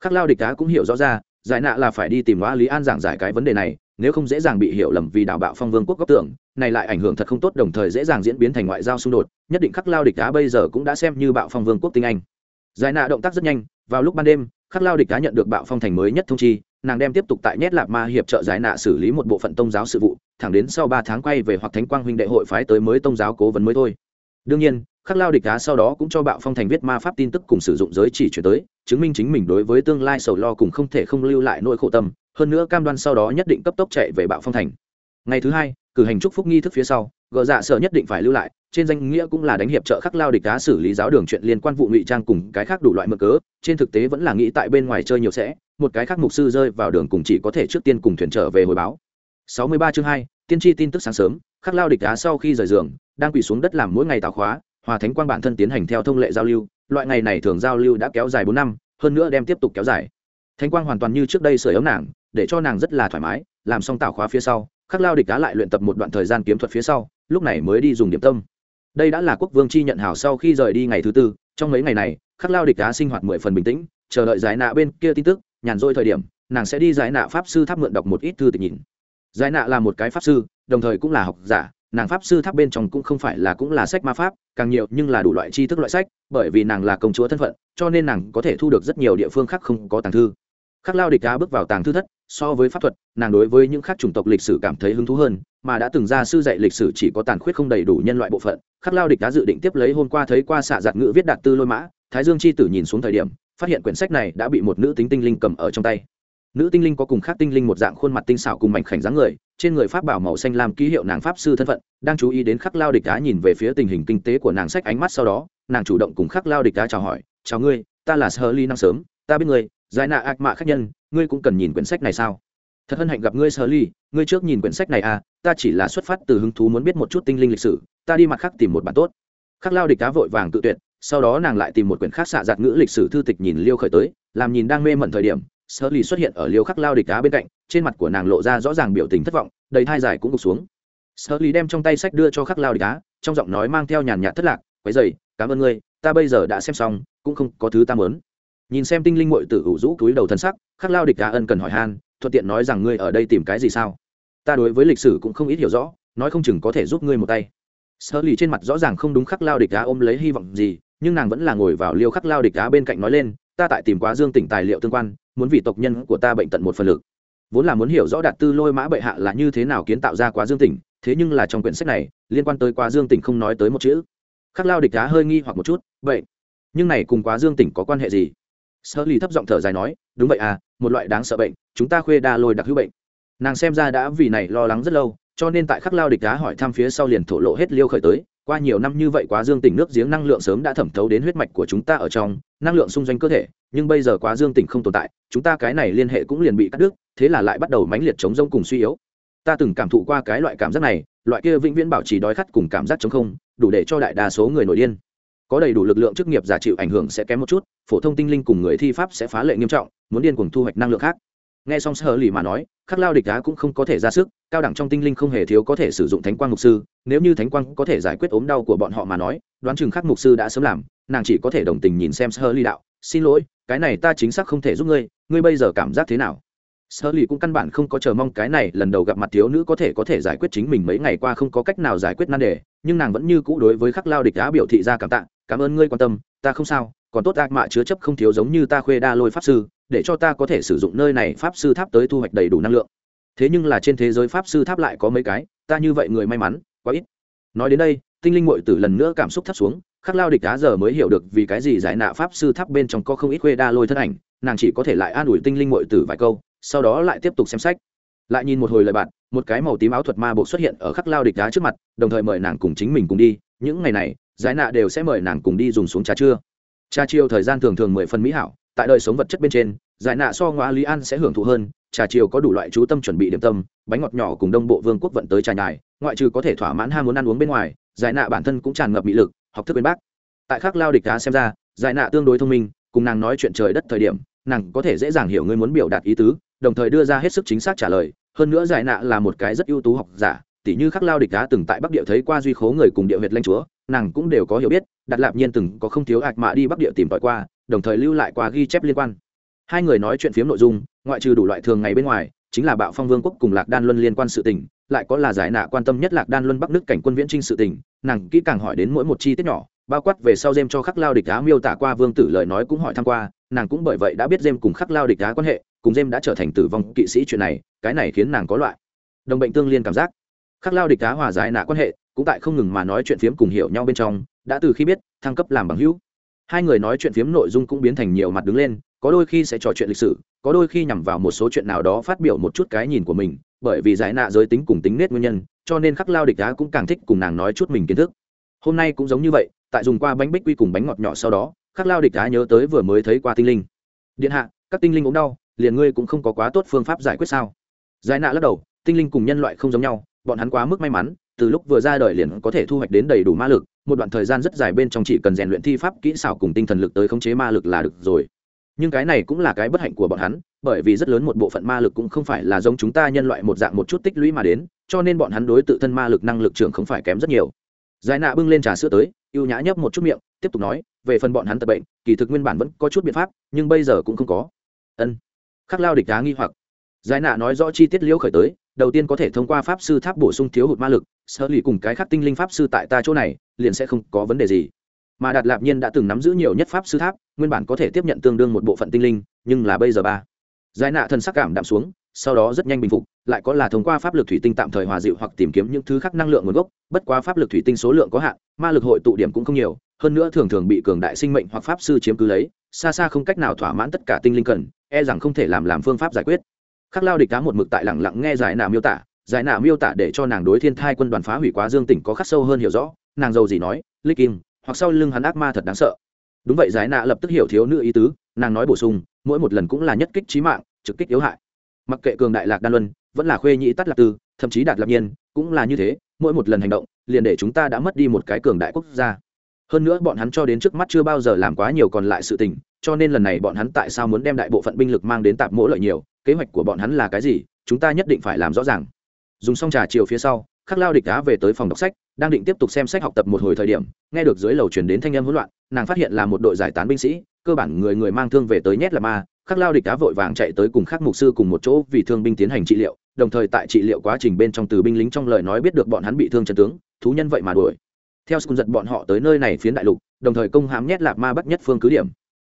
Khắc lao địch cá cũng hiểu rõ ra, giải nạ là phải đi tìm ngoa lý an giảng giải cái vấn đề này, nếu không dễ dàng bị hiểu lầm vì đảo bạo phong vương quốc góc tưởng, này lại ảnh hưởng thật không tốt, đồng thời dễ dàng diễn biến thành ngoại giao xung đột, nhất định khắc lao địch cá bây giờ cũng đã xem như bạo phong vương quốc tinh anh. Giải nạ động tác rất nhanh, vào lúc ban đêm, khắc lao địch cá nhận được bạo phong thành mới nhất thông chi, nàng đem tiếp tục tại nhét lạp ma hiệp trợ giải nạ xử lý một bộ phận tôn giáo sự vụ thẳng đến sau ba tháng quay về hoặc thánh quang huynh đệ hội phái tới mới tông giáo cố vấn mới thôi. Đương nhiên, khắc lao địch cá sau đó cũng cho bạo phong thành viết ma pháp tin tức cùng sử dụng giới chỉ chuyển tới, chứng minh chính mình đối với tương lai sầu lo cùng không thể không lưu lại nỗi khổ tâm, hơn nữa cam đoan sau đó nhất định cấp tốc chạy về bạo phong thành. Ngày thứ hai, cử hành chúc phúc nghi thức phía sau, gợ dạ sở nhất định phải lưu lại, trên danh nghĩa cũng là đánh hiệp trợ khắc lao địch cá xử lý giáo đường chuyện liên quan vụ ngụy trang cùng cái khác đủ loại mực cớ, trên thực tế vẫn là nghĩ tại bên ngoài chơi nhiều sẽ, một cái khác mục sư rơi vào đường cùng chỉ có thể trước tiên cùng thuyền trở về hồi báo. 63 chương 2, tiên tri tin tức sáng sớm khắc lao địch cá sau khi rời giường đang quỳ xuống đất làm mỗi ngày tào khóa hòa thánh quang bản thân tiến hành theo thông lệ giao lưu loại ngày này thường giao lưu đã kéo dài bốn năm hơn nữa đem tiếp tục kéo dài. Thánh quang hoàn toàn như trước đây sửa ấm nàng để cho nàng rất là thoải mái làm xong tào khóa phía sau khắc lao địch cá lại luyện tập một đoạn thời gian kiếm thuật phía sau lúc này mới đi dùng điểm tâm. Đây đã là quốc vương chi nhận hảo sau khi rời đi ngày thứ tư trong mấy ngày này khắc lao địch cá sinh hoạt mười phần bình tĩnh chờ đợi giải nạ bên kia tin tức nhàn rỗi thời điểm nàng sẽ đi giải nạ pháp sư tháp mượn đọc một ít thư tịch nhìn giải nạ là một cái pháp sư, đồng thời cũng là học giả, nàng pháp sư tháp bên trong cũng không phải là cũng là sách ma pháp, càng nhiều nhưng là đủ loại tri thức loại sách, bởi vì nàng là công chúa thân phận, cho nên nàng có thể thu được rất nhiều địa phương khác không có tàng thư. Khắc lao địch đá bước vào tàng thư thất, so với pháp thuật, nàng đối với những khác chủng tộc lịch sử cảm thấy hứng thú hơn, mà đã từng ra sư dạy lịch sử chỉ có tàn khuyết không đầy đủ nhân loại bộ phận. Khắc lao địch đã dự định tiếp lấy hôm qua thấy qua xạ giặt ngữ viết đạt tư lôi mã, thái dương chi tử nhìn xuống thời điểm, phát hiện quyển sách này đã bị một nữ tính tinh linh cầm ở trong tay nữ tinh linh có cùng khác tinh linh một dạng khuôn mặt tinh xảo cùng mảnh khảnh dáng người, trên người pháp bảo màu xanh làm ký hiệu nàng pháp sư thân phận, đang chú ý đến khắc lao địch cá nhìn về phía tình hình kinh tế của nàng sách ánh mắt sau đó, nàng chủ động cùng khắc lao địch cá chào hỏi, chào ngươi, ta là sơ ly năng sớm, ta biết ngươi, giải nạ ác mạ khách nhân, ngươi cũng cần nhìn quyển sách này sao? Thật hân hạnh gặp ngươi sơ ly, ngươi trước nhìn quyển sách này à ta chỉ là xuất phát từ hứng thú muốn biết một chút tinh linh lịch sử, ta đi mặt khác tìm một bản tốt. Khắc lao địch cá vội vàng tự tuyệt, sau đó nàng lại tìm một quyển khác xạ giặt ngữ lịch sử thư tịch nhìn liêu khởi tới, làm nhìn đang mê mẩn thời điểm sơ lì xuất hiện ở liêu khắc lao địch đá bên cạnh, trên mặt của nàng lộ ra rõ ràng biểu tình thất vọng, đầy thai dài cũng gục xuống. Sơ lì đem trong tay sách đưa cho khắc lao địch đá, trong giọng nói mang theo nhàn nhạt thất lạc, quấy dày cảm ơn ngươi, ta bây giờ đã xem xong, cũng không có thứ ta mớn nhìn xem tinh linh mội tử ủ rũ túi đầu thân sắc, khắc lao địch đá ân cần hỏi han, thuận tiện nói rằng ngươi ở đây tìm cái gì sao? Ta đối với lịch sử cũng không ít hiểu rõ, nói không chừng có thể giúp ngươi một tay. Sơ lì trên mặt rõ ràng không đúng khắc lao địch đá ôm lấy hy vọng gì, nhưng nàng vẫn là ngồi vào liêu khắc lao địch đá bên cạnh nói lên ta tại tìm quá dương tỉnh tài liệu tương quan, muốn vì tộc nhân của ta bệnh tận một phần lực. Vốn là muốn hiểu rõ đạt tư lôi mã bệ hạ là như thế nào kiến tạo ra quá dương tỉnh, thế nhưng là trong quyển sách này, liên quan tới quá dương tỉnh không nói tới một chữ. Khắc lao địch đá hơi nghi hoặc một chút, vậy, nhưng này cùng quá dương tỉnh có quan hệ gì? Sơ lì thấp giọng thở dài nói, đúng vậy à một loại đáng sợ bệnh, chúng ta khuê đa lôi đặc hữu bệnh. Nàng xem ra đã vì này lo lắng rất lâu, cho nên tại khắc lao địch đá hỏi thăm phía sau liền thổ lộ hết liêu khởi tới qua nhiều năm như vậy quá dương tỉnh nước giếng năng lượng sớm đã thẩm thấu đến huyết mạch của chúng ta ở trong, năng lượng xung doanh cơ thể, nhưng bây giờ quá dương tỉnh không tồn tại, chúng ta cái này liên hệ cũng liền bị cắt đứt, thế là lại bắt đầu mãnh liệt chống rông cùng suy yếu. Ta từng cảm thụ qua cái loại cảm giác này, loại kia vĩnh viễn bảo trì đói khát cùng cảm giác chống không, đủ để cho đại đa số người nổi điên. Có đầy đủ lực lượng chức nghiệp giả chịu ảnh hưởng sẽ kém một chút, phổ thông tinh linh cùng người thi pháp sẽ phá lệ nghiêm trọng, muốn điên cùng thu hoạch năng lượng khác nghe xong sơ lì mà nói, khắc lao địch đá cũng không có thể ra sức, cao đẳng trong tinh linh không hề thiếu có thể sử dụng thánh quang mục sư. Nếu như thánh quang có thể giải quyết ốm đau của bọn họ mà nói, đoán chừng khắc mục sư đã sớm làm, nàng chỉ có thể đồng tình nhìn xem sơ lì đạo, xin lỗi, cái này ta chính xác không thể giúp ngươi ngươi bây giờ cảm giác thế nào? Sơ lì cũng căn bản không có chờ mong cái này lần đầu gặp mặt thiếu nữ có thể có thể giải quyết chính mình mấy ngày qua không có cách nào giải quyết nan đề, nhưng nàng vẫn như cũ đối với khắc lao địch đá biểu thị ra cảm tạ, cảm ơn ngươi quan tâm, ta không sao, còn tốt ác mạ chứa chấp không thiếu giống như ta khuê đa lôi pháp sư để cho ta có thể sử dụng nơi này pháp sư tháp tới thu hoạch đầy đủ năng lượng. Thế nhưng là trên thế giới pháp sư tháp lại có mấy cái, ta như vậy người may mắn, quá ít. Nói đến đây, tinh linh mội tử lần nữa cảm xúc thấp xuống, khắc lao địch đá giờ mới hiểu được vì cái gì giải nạ pháp sư tháp bên trong có không ít khuê đa lôi thân ảnh, nàng chỉ có thể lại an ủi tinh linh mội tử vài câu, sau đó lại tiếp tục xem sách. Lại nhìn một hồi lời bạn, một cái màu tím áo thuật ma bộ xuất hiện ở khắc lao địch đá trước mặt, đồng thời mời nàng cùng chính mình cùng đi, những ngày này, giải nạ đều sẽ mời nàng cùng đi dùng xuống trà trưa. Trà chiều thời gian thường thường mười phần mỹ hảo tại đời sống vật chất bên trên, giải nạ so ngoa lý an sẽ hưởng thụ hơn, trà chiều có đủ loại chú tâm chuẩn bị điểm tâm, bánh ngọt nhỏ cùng đông bộ vương quốc vận tới trà nhài, ngoại trừ có thể thỏa mãn ham muốn ăn uống bên ngoài, giải nạ bản thân cũng tràn ngập mỹ lực, học thức bên bác. Tại khắc lao địch đá xem ra, giải nạ tương đối thông minh, cùng nàng nói chuyện trời đất thời điểm, nàng có thể dễ dàng hiểu ngươi muốn biểu đạt ý tứ, đồng thời đưa ra hết sức chính xác trả lời. Hơn nữa giải nạ là một cái rất ưu tú học giả, tỉ như khắc lao địch đá từng tại bắc địa thấy qua duy khố người cùng địa huyệt lanh chúa, nàng cũng đều có hiểu biết, đặt lạp nhiên từng có không thiếu ạc mạ đi bắc địa tìm tòi qua đồng thời lưu lại qua ghi chép liên quan. Hai người nói chuyện phiếm nội dung, ngoại trừ đủ loại thường ngày bên ngoài, chính là bạo phong vương quốc cùng lạc đan luân liên quan sự tình, lại có là giải nạ quan tâm nhất lạc đan luân bắc nước cảnh quân viễn trinh sự tình, nàng kỹ càng hỏi đến mỗi một chi tiết nhỏ, bao quát về sau dêm cho khắc lao địch đá miêu tả qua vương tử lời nói cũng hỏi tham q u a nàng cũng bởi vậy đã biết dêm cùng khắc lao địch đá quan hệ, cùng dêm đã trở thành tử vong kỵ sĩ chuyện này, cái này khiến nàng có loại đồng bệnh tương liên cảm giác. Khắc lao địch đá hòa giải nạ quan hệ, cũng tại không ngừng mà nói chuyện phiếm cùng hiểu nhau bên trong, đã từ khi biết, thăng cấp làm bằng hữu hai người nói chuyện phiếm nội dung cũng biến thành nhiều mặt đứng lên, có đôi khi sẽ trò chuyện lịch sử, có đôi khi nhằm vào một số chuyện nào đó phát biểu một chút cái nhìn của mình, bởi vì giải nạ giới tính cùng tính nết nguyên nhân, cho nên khắc lao địch đá cũng càng thích cùng nàng nói chút mình kiến thức. Hôm nay cũng giống như vậy, tại dùng qua bánh bích quy cùng bánh ngọt nhỏ sau đó, khắc lao địch đá nhớ tới vừa mới thấy qua tinh linh. Điện hạ, các tinh linh ốm đau, liền ngươi cũng không có quá tốt phương pháp giải quyết sao? Giải nạ lắc đầu, tinh linh cùng nhân loại không giống nhau, bọn hắn quá mức may mắn, từ lúc vừa ra đời liền có thể thu hoạch đến đầy đủ ma lực một đoạn thời gian rất dài bên trong chỉ cần rèn luyện thi pháp kỹ xảo cùng tinh thần lực tới khống chế ma lực là được rồi. Nhưng cái này cũng là cái bất hạnh của bọn hắn, bởi vì rất lớn một bộ phận ma lực cũng không phải là giống chúng ta nhân loại một dạng một chút tích lũy mà đến, cho nên bọn hắn đối tự thân ma lực năng lực trưởng không phải kém rất nhiều. Giải nạ bưng lên trà sữa tới, ưu nhã nhấp một chút miệng, tiếp tục nói, về phần bọn hắn tập bệnh, kỳ thực nguyên bản vẫn có chút biện pháp, nhưng bây giờ cũng không có. Ân. Khắc lao địch đá nghi hoặc. Giải nạ nói rõ chi tiết liễu khởi tới đầu tiên có thể thông qua pháp sư tháp bổ sung thiếu hụt ma lực, sở lì cùng cái khác tinh linh pháp sư tại ta chỗ này, liền sẽ không có vấn đề gì. Mà đạt lạp nhiên đã từng nắm giữ nhiều nhất pháp sư tháp, nguyên bản có thể tiếp nhận tương đương một bộ phận tinh linh, nhưng là bây giờ ba. Giải nạ thân sắc cảm đạm xuống, sau đó rất nhanh bình phục, lại có là thông qua pháp lực thủy tinh tạm thời hòa dịu hoặc tìm kiếm những thứ khác năng lượng nguồn gốc, bất quá pháp lực thủy tinh số lượng có hạn, ma lực hội tụ điểm cũng không nhiều, hơn nữa thường thường bị cường đại sinh mệnh hoặc pháp sư chiếm cứ lấy, xa xa không cách nào thỏa mãn tất cả tinh linh cần e rằng không thể làm làm phương pháp giải quyết khắc lao địch cá một mực tại lẳng lặng nghe giải nạ miêu tả, giải nạ miêu tả để cho nàng đối thiên thai quân đoàn phá hủy quá dương tỉnh có khắc sâu hơn hiểu rõ, nàng giàu gì nói lích kim, hoặc sau lưng hắn ác ma thật đáng sợ. Đúng vậy, giải nạ lập tức hiểu thiếu nữ ý tứ, nàng nói bổ sung, mỗi một lần cũng là nhất kích trí mạng, trực kích yếu hại. Mặc kệ cường đại lạc đan luân, vẫn là khuê nhĩ tắt lạc tư, thậm chí đạt lập nhiên, cũng là như thế, mỗi một lần hành động, liền để chúng ta đã mất đi một cái cường đại quốc gia hơn nữa bọn hắn cho đến trước mắt chưa bao giờ làm quá nhiều còn lại sự tình, cho nên lần này bọn hắn tại sao muốn đem đại bộ phận binh lực mang đến tạp mỗ lợi nhiều, kế hoạch của bọn hắn là cái gì, chúng ta nhất định phải làm rõ ràng. Dùng xong trà chiều phía sau, khắc lao địch đá về tới phòng đọc sách, đang định tiếp tục xem sách học tập một hồi thời điểm, nghe được dưới lầu chuyển đến thanh âm hỗn loạn, nàng phát hiện là một đội giải tán binh sĩ, cơ bản người người mang thương về tới nhét là ma, khắc lao địch đá vội vàng chạy tới cùng khắc mục sư cùng một chỗ vì thương binh tiến hành trị liệu, đồng thời tại trị liệu quá trình bên trong từ binh lính trong lời nói biết được bọn hắn bị thương chân tướng, thú nhân vậy mà đuổi theo scung giật bọn họ tới nơi này phiến đại lục, đồng thời công hám nhét lạp ma bắt nhất phương cứ điểm.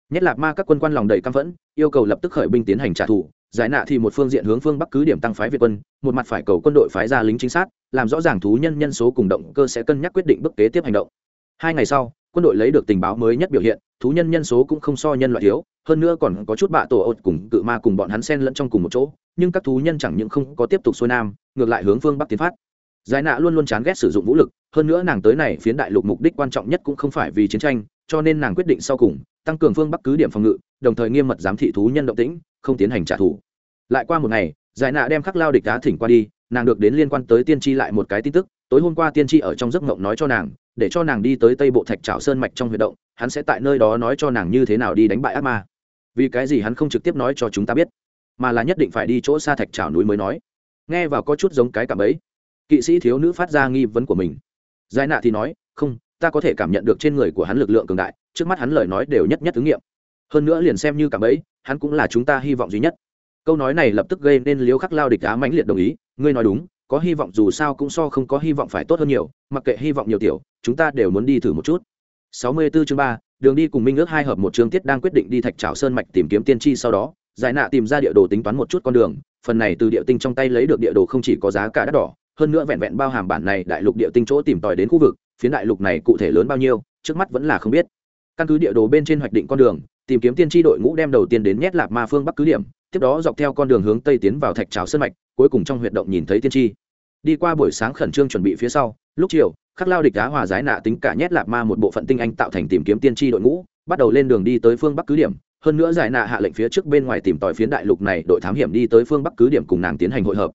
Nhét lạp ma các quân quan lòng đầy căm phẫn, yêu cầu lập tức khởi binh tiến hành trả thù, giải nạ thì một phương diện hướng phương bắc cứ điểm tăng phái việt quân, một mặt phải cầu quân đội phái ra lính chính xác, làm rõ ràng thú nhân nhân số cùng động cơ sẽ cân nhắc quyết định bước kế tiếp hành động. Hai ngày sau, quân đội lấy được tình báo mới nhất biểu hiện, thú nhân nhân số cũng không so nhân loại thiếu, hơn nữa còn có chút bạ tổ ột cùng cự ma cùng bọn hắn xen lẫn trong cùng một chỗ, nhưng các thú nhân chẳng những không có tiếp tục xuôi nam, ngược lại hướng phương bắc tiến phát giải nạ luôn luôn chán ghét sử dụng vũ lực, hơn nữa nàng tới này phiến đại lục mục đích quan trọng nhất cũng không phải vì chiến tranh, cho nên nàng quyết định sau cùng, tăng cường phương bắc cứ điểm phòng ngự, đồng thời nghiêm mật giám thị thú nhân động tĩnh, không tiến hành trả thù. Lại qua một ngày, giải nạ đem khắc lao địch đá thỉnh qua đi, nàng được đến liên quan tới tiên tri lại một cái tin tức, tối hôm qua tiên tri ở trong giấc mộng nói cho nàng, để cho nàng đi tới tây bộ thạch trào sơn mạch trong huy động, hắn sẽ tại nơi đó nói cho nàng như thế nào đi đánh bại ác ma. Vì cái gì hắn không trực tiếp nói cho chúng ta biết, mà là nhất định phải đi chỗ xa thạch trào núi mới nói. Nghe vào có chút giống cái cảm ấy kỵ sĩ thiếu nữ phát ra nghi vấn của mình. Giải nạ thì nói không ta có thể cảm nhận được trên người của hắn lực lượng cường đại trước mắt hắn lời nói đều nhất nhất ứng nghiệm. Hơn nữa liền xem như cảm ấy hắn cũng là chúng ta hy vọng duy nhất. Câu nói này lập tức gây nên liếu khắc lao địch á mãnh liệt đồng ý ngươi nói đúng có hy vọng dù sao cũng so không có hy vọng phải tốt hơn nhiều mặc kệ hy vọng nhiều tiểu chúng ta đều muốn đi thử một chút. 64 chương 3, đường đi cùng minh ước hai hợp một chương tiết đang quyết định đi thạch trảo sơn mạch tìm kiếm tiên tri sau đó giải nạ tìm ra địa đồ tính toán một chút con đường phần này từ địa tinh trong tay lấy được địa đồ không chỉ có giá cả đắt đỏ hơn nữa vẹn vẹn bao hàm bản này đại lục địa tinh chỗ tìm tòi đến khu vực, phiến đại lục này cụ thể lớn bao nhiêu, trước mắt vẫn là không biết. Căn cứ địa đồ bên trên hoạch định con đường, tìm kiếm tiên tri đội ngũ đem đầu tiên đến nhét lạc ma phương bắc cứ điểm, tiếp đó dọc theo con đường hướng tây tiến vào thạch trào sơn mạch, cuối cùng trong huyệt động nhìn thấy tiên tri. Đi qua buổi sáng khẩn trương chuẩn bị phía sau, lúc chiều, khắc lao địch đá hòa giải nạ tính cả nhét lạc ma một bộ phận tinh anh tạo thành tìm kiếm tiên tri đội ngũ, bắt đầu lên đường đi tới phương bắc cứ điểm. Hơn nữa giải nạ hạ lệnh phía trước bên ngoài tìm tòi phiến đại lục này, đội thám hiểm đi tới phương bắc cứ điểm cùng nàng tiến hành hội hợp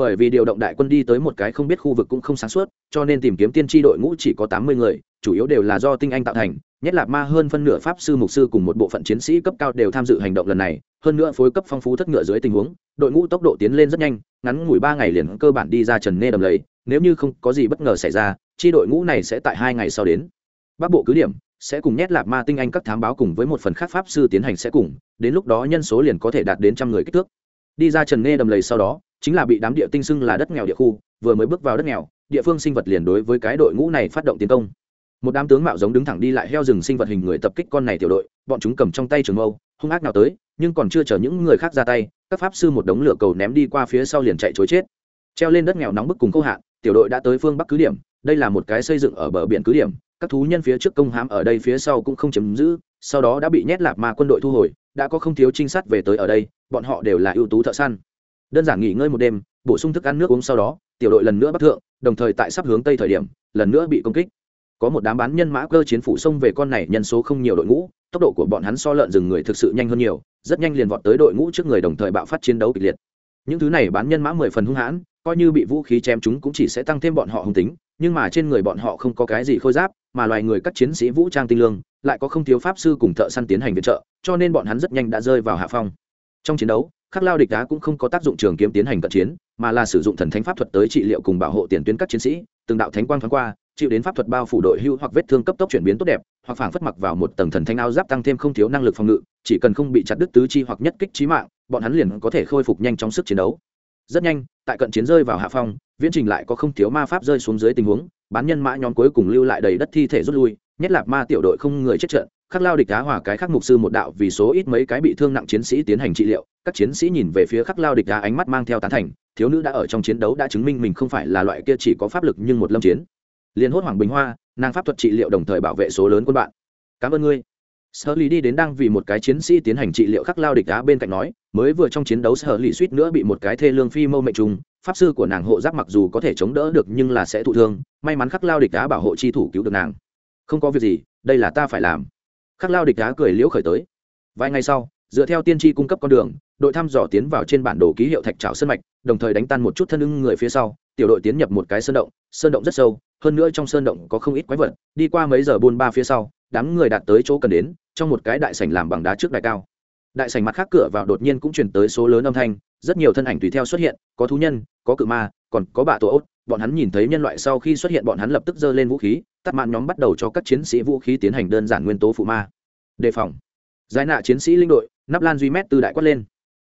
bởi vì điều động đại quân đi tới một cái không biết khu vực cũng không sáng suốt, cho nên tìm kiếm tiên tri đội ngũ chỉ có tám mươi người, chủ yếu đều là do tinh anh tạo thành. Nhất là ma hơn phân nửa pháp sư, mục sư cùng một bộ phận chiến sĩ cấp cao đều tham dự hành động lần này. Hơn nữa phối cấp phong phú thất ngựa dưới tình huống, đội ngũ tốc độ tiến lên rất nhanh, ngắn ngủi ba ngày liền cơ bản đi ra trần nê đầm lầy. Nếu như không có gì bất ngờ xảy ra, chi đội ngũ này sẽ tại hai ngày sau đến. Bắc bộ cứ điểm, sẽ cùng nhét lạp ma tinh anh các thám báo cùng với một phần khác pháp sư tiến hành sẽ cùng, đến lúc đó nhân số liền có thể đạt đến trăm người kích thước. Đi ra trần nê đầm lầy sau đó chính là bị đám địa tinh xưng là đất nghèo địa khu, vừa mới bước vào đất nghèo, địa phương sinh vật liền đối với cái đội ngũ này phát động tiến công. Một đám tướng mạo giống đứng thẳng đi lại heo rừng sinh vật hình người tập kích con này tiểu đội, bọn chúng cầm trong tay trường mâu, hung ác nào tới, nhưng còn chưa chờ những người khác ra tay, các pháp sư một đống lửa cầu ném đi qua phía sau liền chạy chối chết. Treo lên đất nghèo nóng bức cùng câu hạn, tiểu đội đã tới phương bắc cứ điểm, đây là một cái xây dựng ở bờ biển cứ điểm, các thú nhân phía trước công hãm ở đây phía sau cũng không chấm giữ, sau đó đã bị nhét lạp mà quân đội thu hồi, đã có không thiếu trinh sát về tới ở đây, bọn họ đều là ưu tú thợ săn đơn giản nghỉ ngơi một đêm, bổ sung thức ăn nước uống sau đó, tiểu đội lần nữa bắc thượng, đồng thời tại sắp hướng tây thời điểm, lần nữa bị công kích. Có một đám bán nhân mã cơ chiến phủ xông về con này nhân số không nhiều đội ngũ, tốc độ của bọn hắn so lợn rừng người thực sự nhanh hơn nhiều, rất nhanh liền vọt tới đội ngũ trước người đồng thời bạo phát chiến đấu kịch liệt. Những thứ này bán nhân mã mười phần hung hãn, coi như bị vũ khí chém chúng cũng chỉ sẽ tăng thêm bọn họ hung tính, nhưng mà trên người bọn họ không có cái gì khôi giáp, mà loài người các chiến sĩ vũ trang tinh lương, lại có không thiếu pháp sư cùng thợ săn tiến hành viện trợ, cho nên bọn hắn rất nhanh đã rơi vào hạ phong. Trong chiến đấu khắc lao địch đá cũng không có tác dụng trường kiếm tiến hành cận chiến, mà là sử dụng thần thánh pháp thuật tới trị liệu cùng bảo hộ tiền tuyến các chiến sĩ, từng đạo thánh quang thoáng qua, chịu đến pháp thuật bao phủ đội hưu hoặc vết thương cấp tốc chuyển biến tốt đẹp, hoặc phảng phất mặc vào một tầng thần thánh áo giáp tăng thêm không thiếu năng lực phòng ngự, chỉ cần không bị chặt đứt tứ chi hoặc nhất kích trí mạng, bọn hắn liền có thể khôi phục nhanh trong sức chiến đấu. Rất nhanh, tại cận chiến rơi vào hạ phong, viễn trình lại có không thiếu ma pháp rơi xuống dưới tình huống, bán nhân mã nhóm cuối cùng lưu lại đầy đất thi thể rút lui, nhất là ma tiểu đội không người chết trận khắc lao địch đá hỏa cái khắc mục sư một đạo vì số ít mấy cái bị thương nặng chiến sĩ tiến hành trị liệu, các chiến sĩ nhìn về phía khắc lao địch đá ánh mắt mang theo tán thành, thiếu nữ đã ở trong chiến đấu đã chứng minh mình không phải là loại kia chỉ có pháp lực nhưng một lâm chiến. Liền hốt hoàng bình hoa, nàng pháp thuật trị liệu đồng thời bảo vệ số lớn quân bạn. Cảm ơn ngươi. Sở lì đi đến đang vì một cái chiến sĩ tiến hành trị liệu khắc lao địch đá bên cạnh nói, mới vừa trong chiến đấu sở lì suýt nữa bị một cái thê lương phi mâu mệnh trùng, pháp sư của nàng hộ giáp mặc dù có thể chống đỡ được nhưng là sẽ thụ thương, may mắn khắc lao địch đá bảo hộ chi thủ cứu được nàng. Không có việc gì, đây là ta phải làm khắc lao địch đá cười liễu khởi tới. Vài ngày sau, dựa theo tiên tri cung cấp con đường, đội thăm dò tiến vào trên bản đồ ký hiệu thạch trào sơn mạch, đồng thời đánh tan một chút thân ưng người phía sau, tiểu đội tiến nhập một cái sơn động sơn động rất sâu, hơn nữa trong sơn động có không ít quái vật, đi qua mấy giờ buôn ba phía sau, đám người đạt tới chỗ cần đến, trong một cái đại sảnh làm bằng đá trước đại cao. Đại sảnh mặt khác cửa vào đột nhiên cũng truyền tới số lớn âm thanh, rất nhiều thân ảnh tùy theo xuất hiện, có thú nhân, có cự ma, còn có bạ tổ ốt bọn hắn nhìn thấy nhân loại sau khi xuất hiện bọn hắn lập tức giơ lên vũ khí, tắt mạn nhóm bắt đầu cho các chiến sĩ vũ khí tiến hành đơn giản nguyên tố phụ ma. Đề phòng. Giải nạ chiến sĩ linh đội, nắp lan duy mét từ đại quát lên.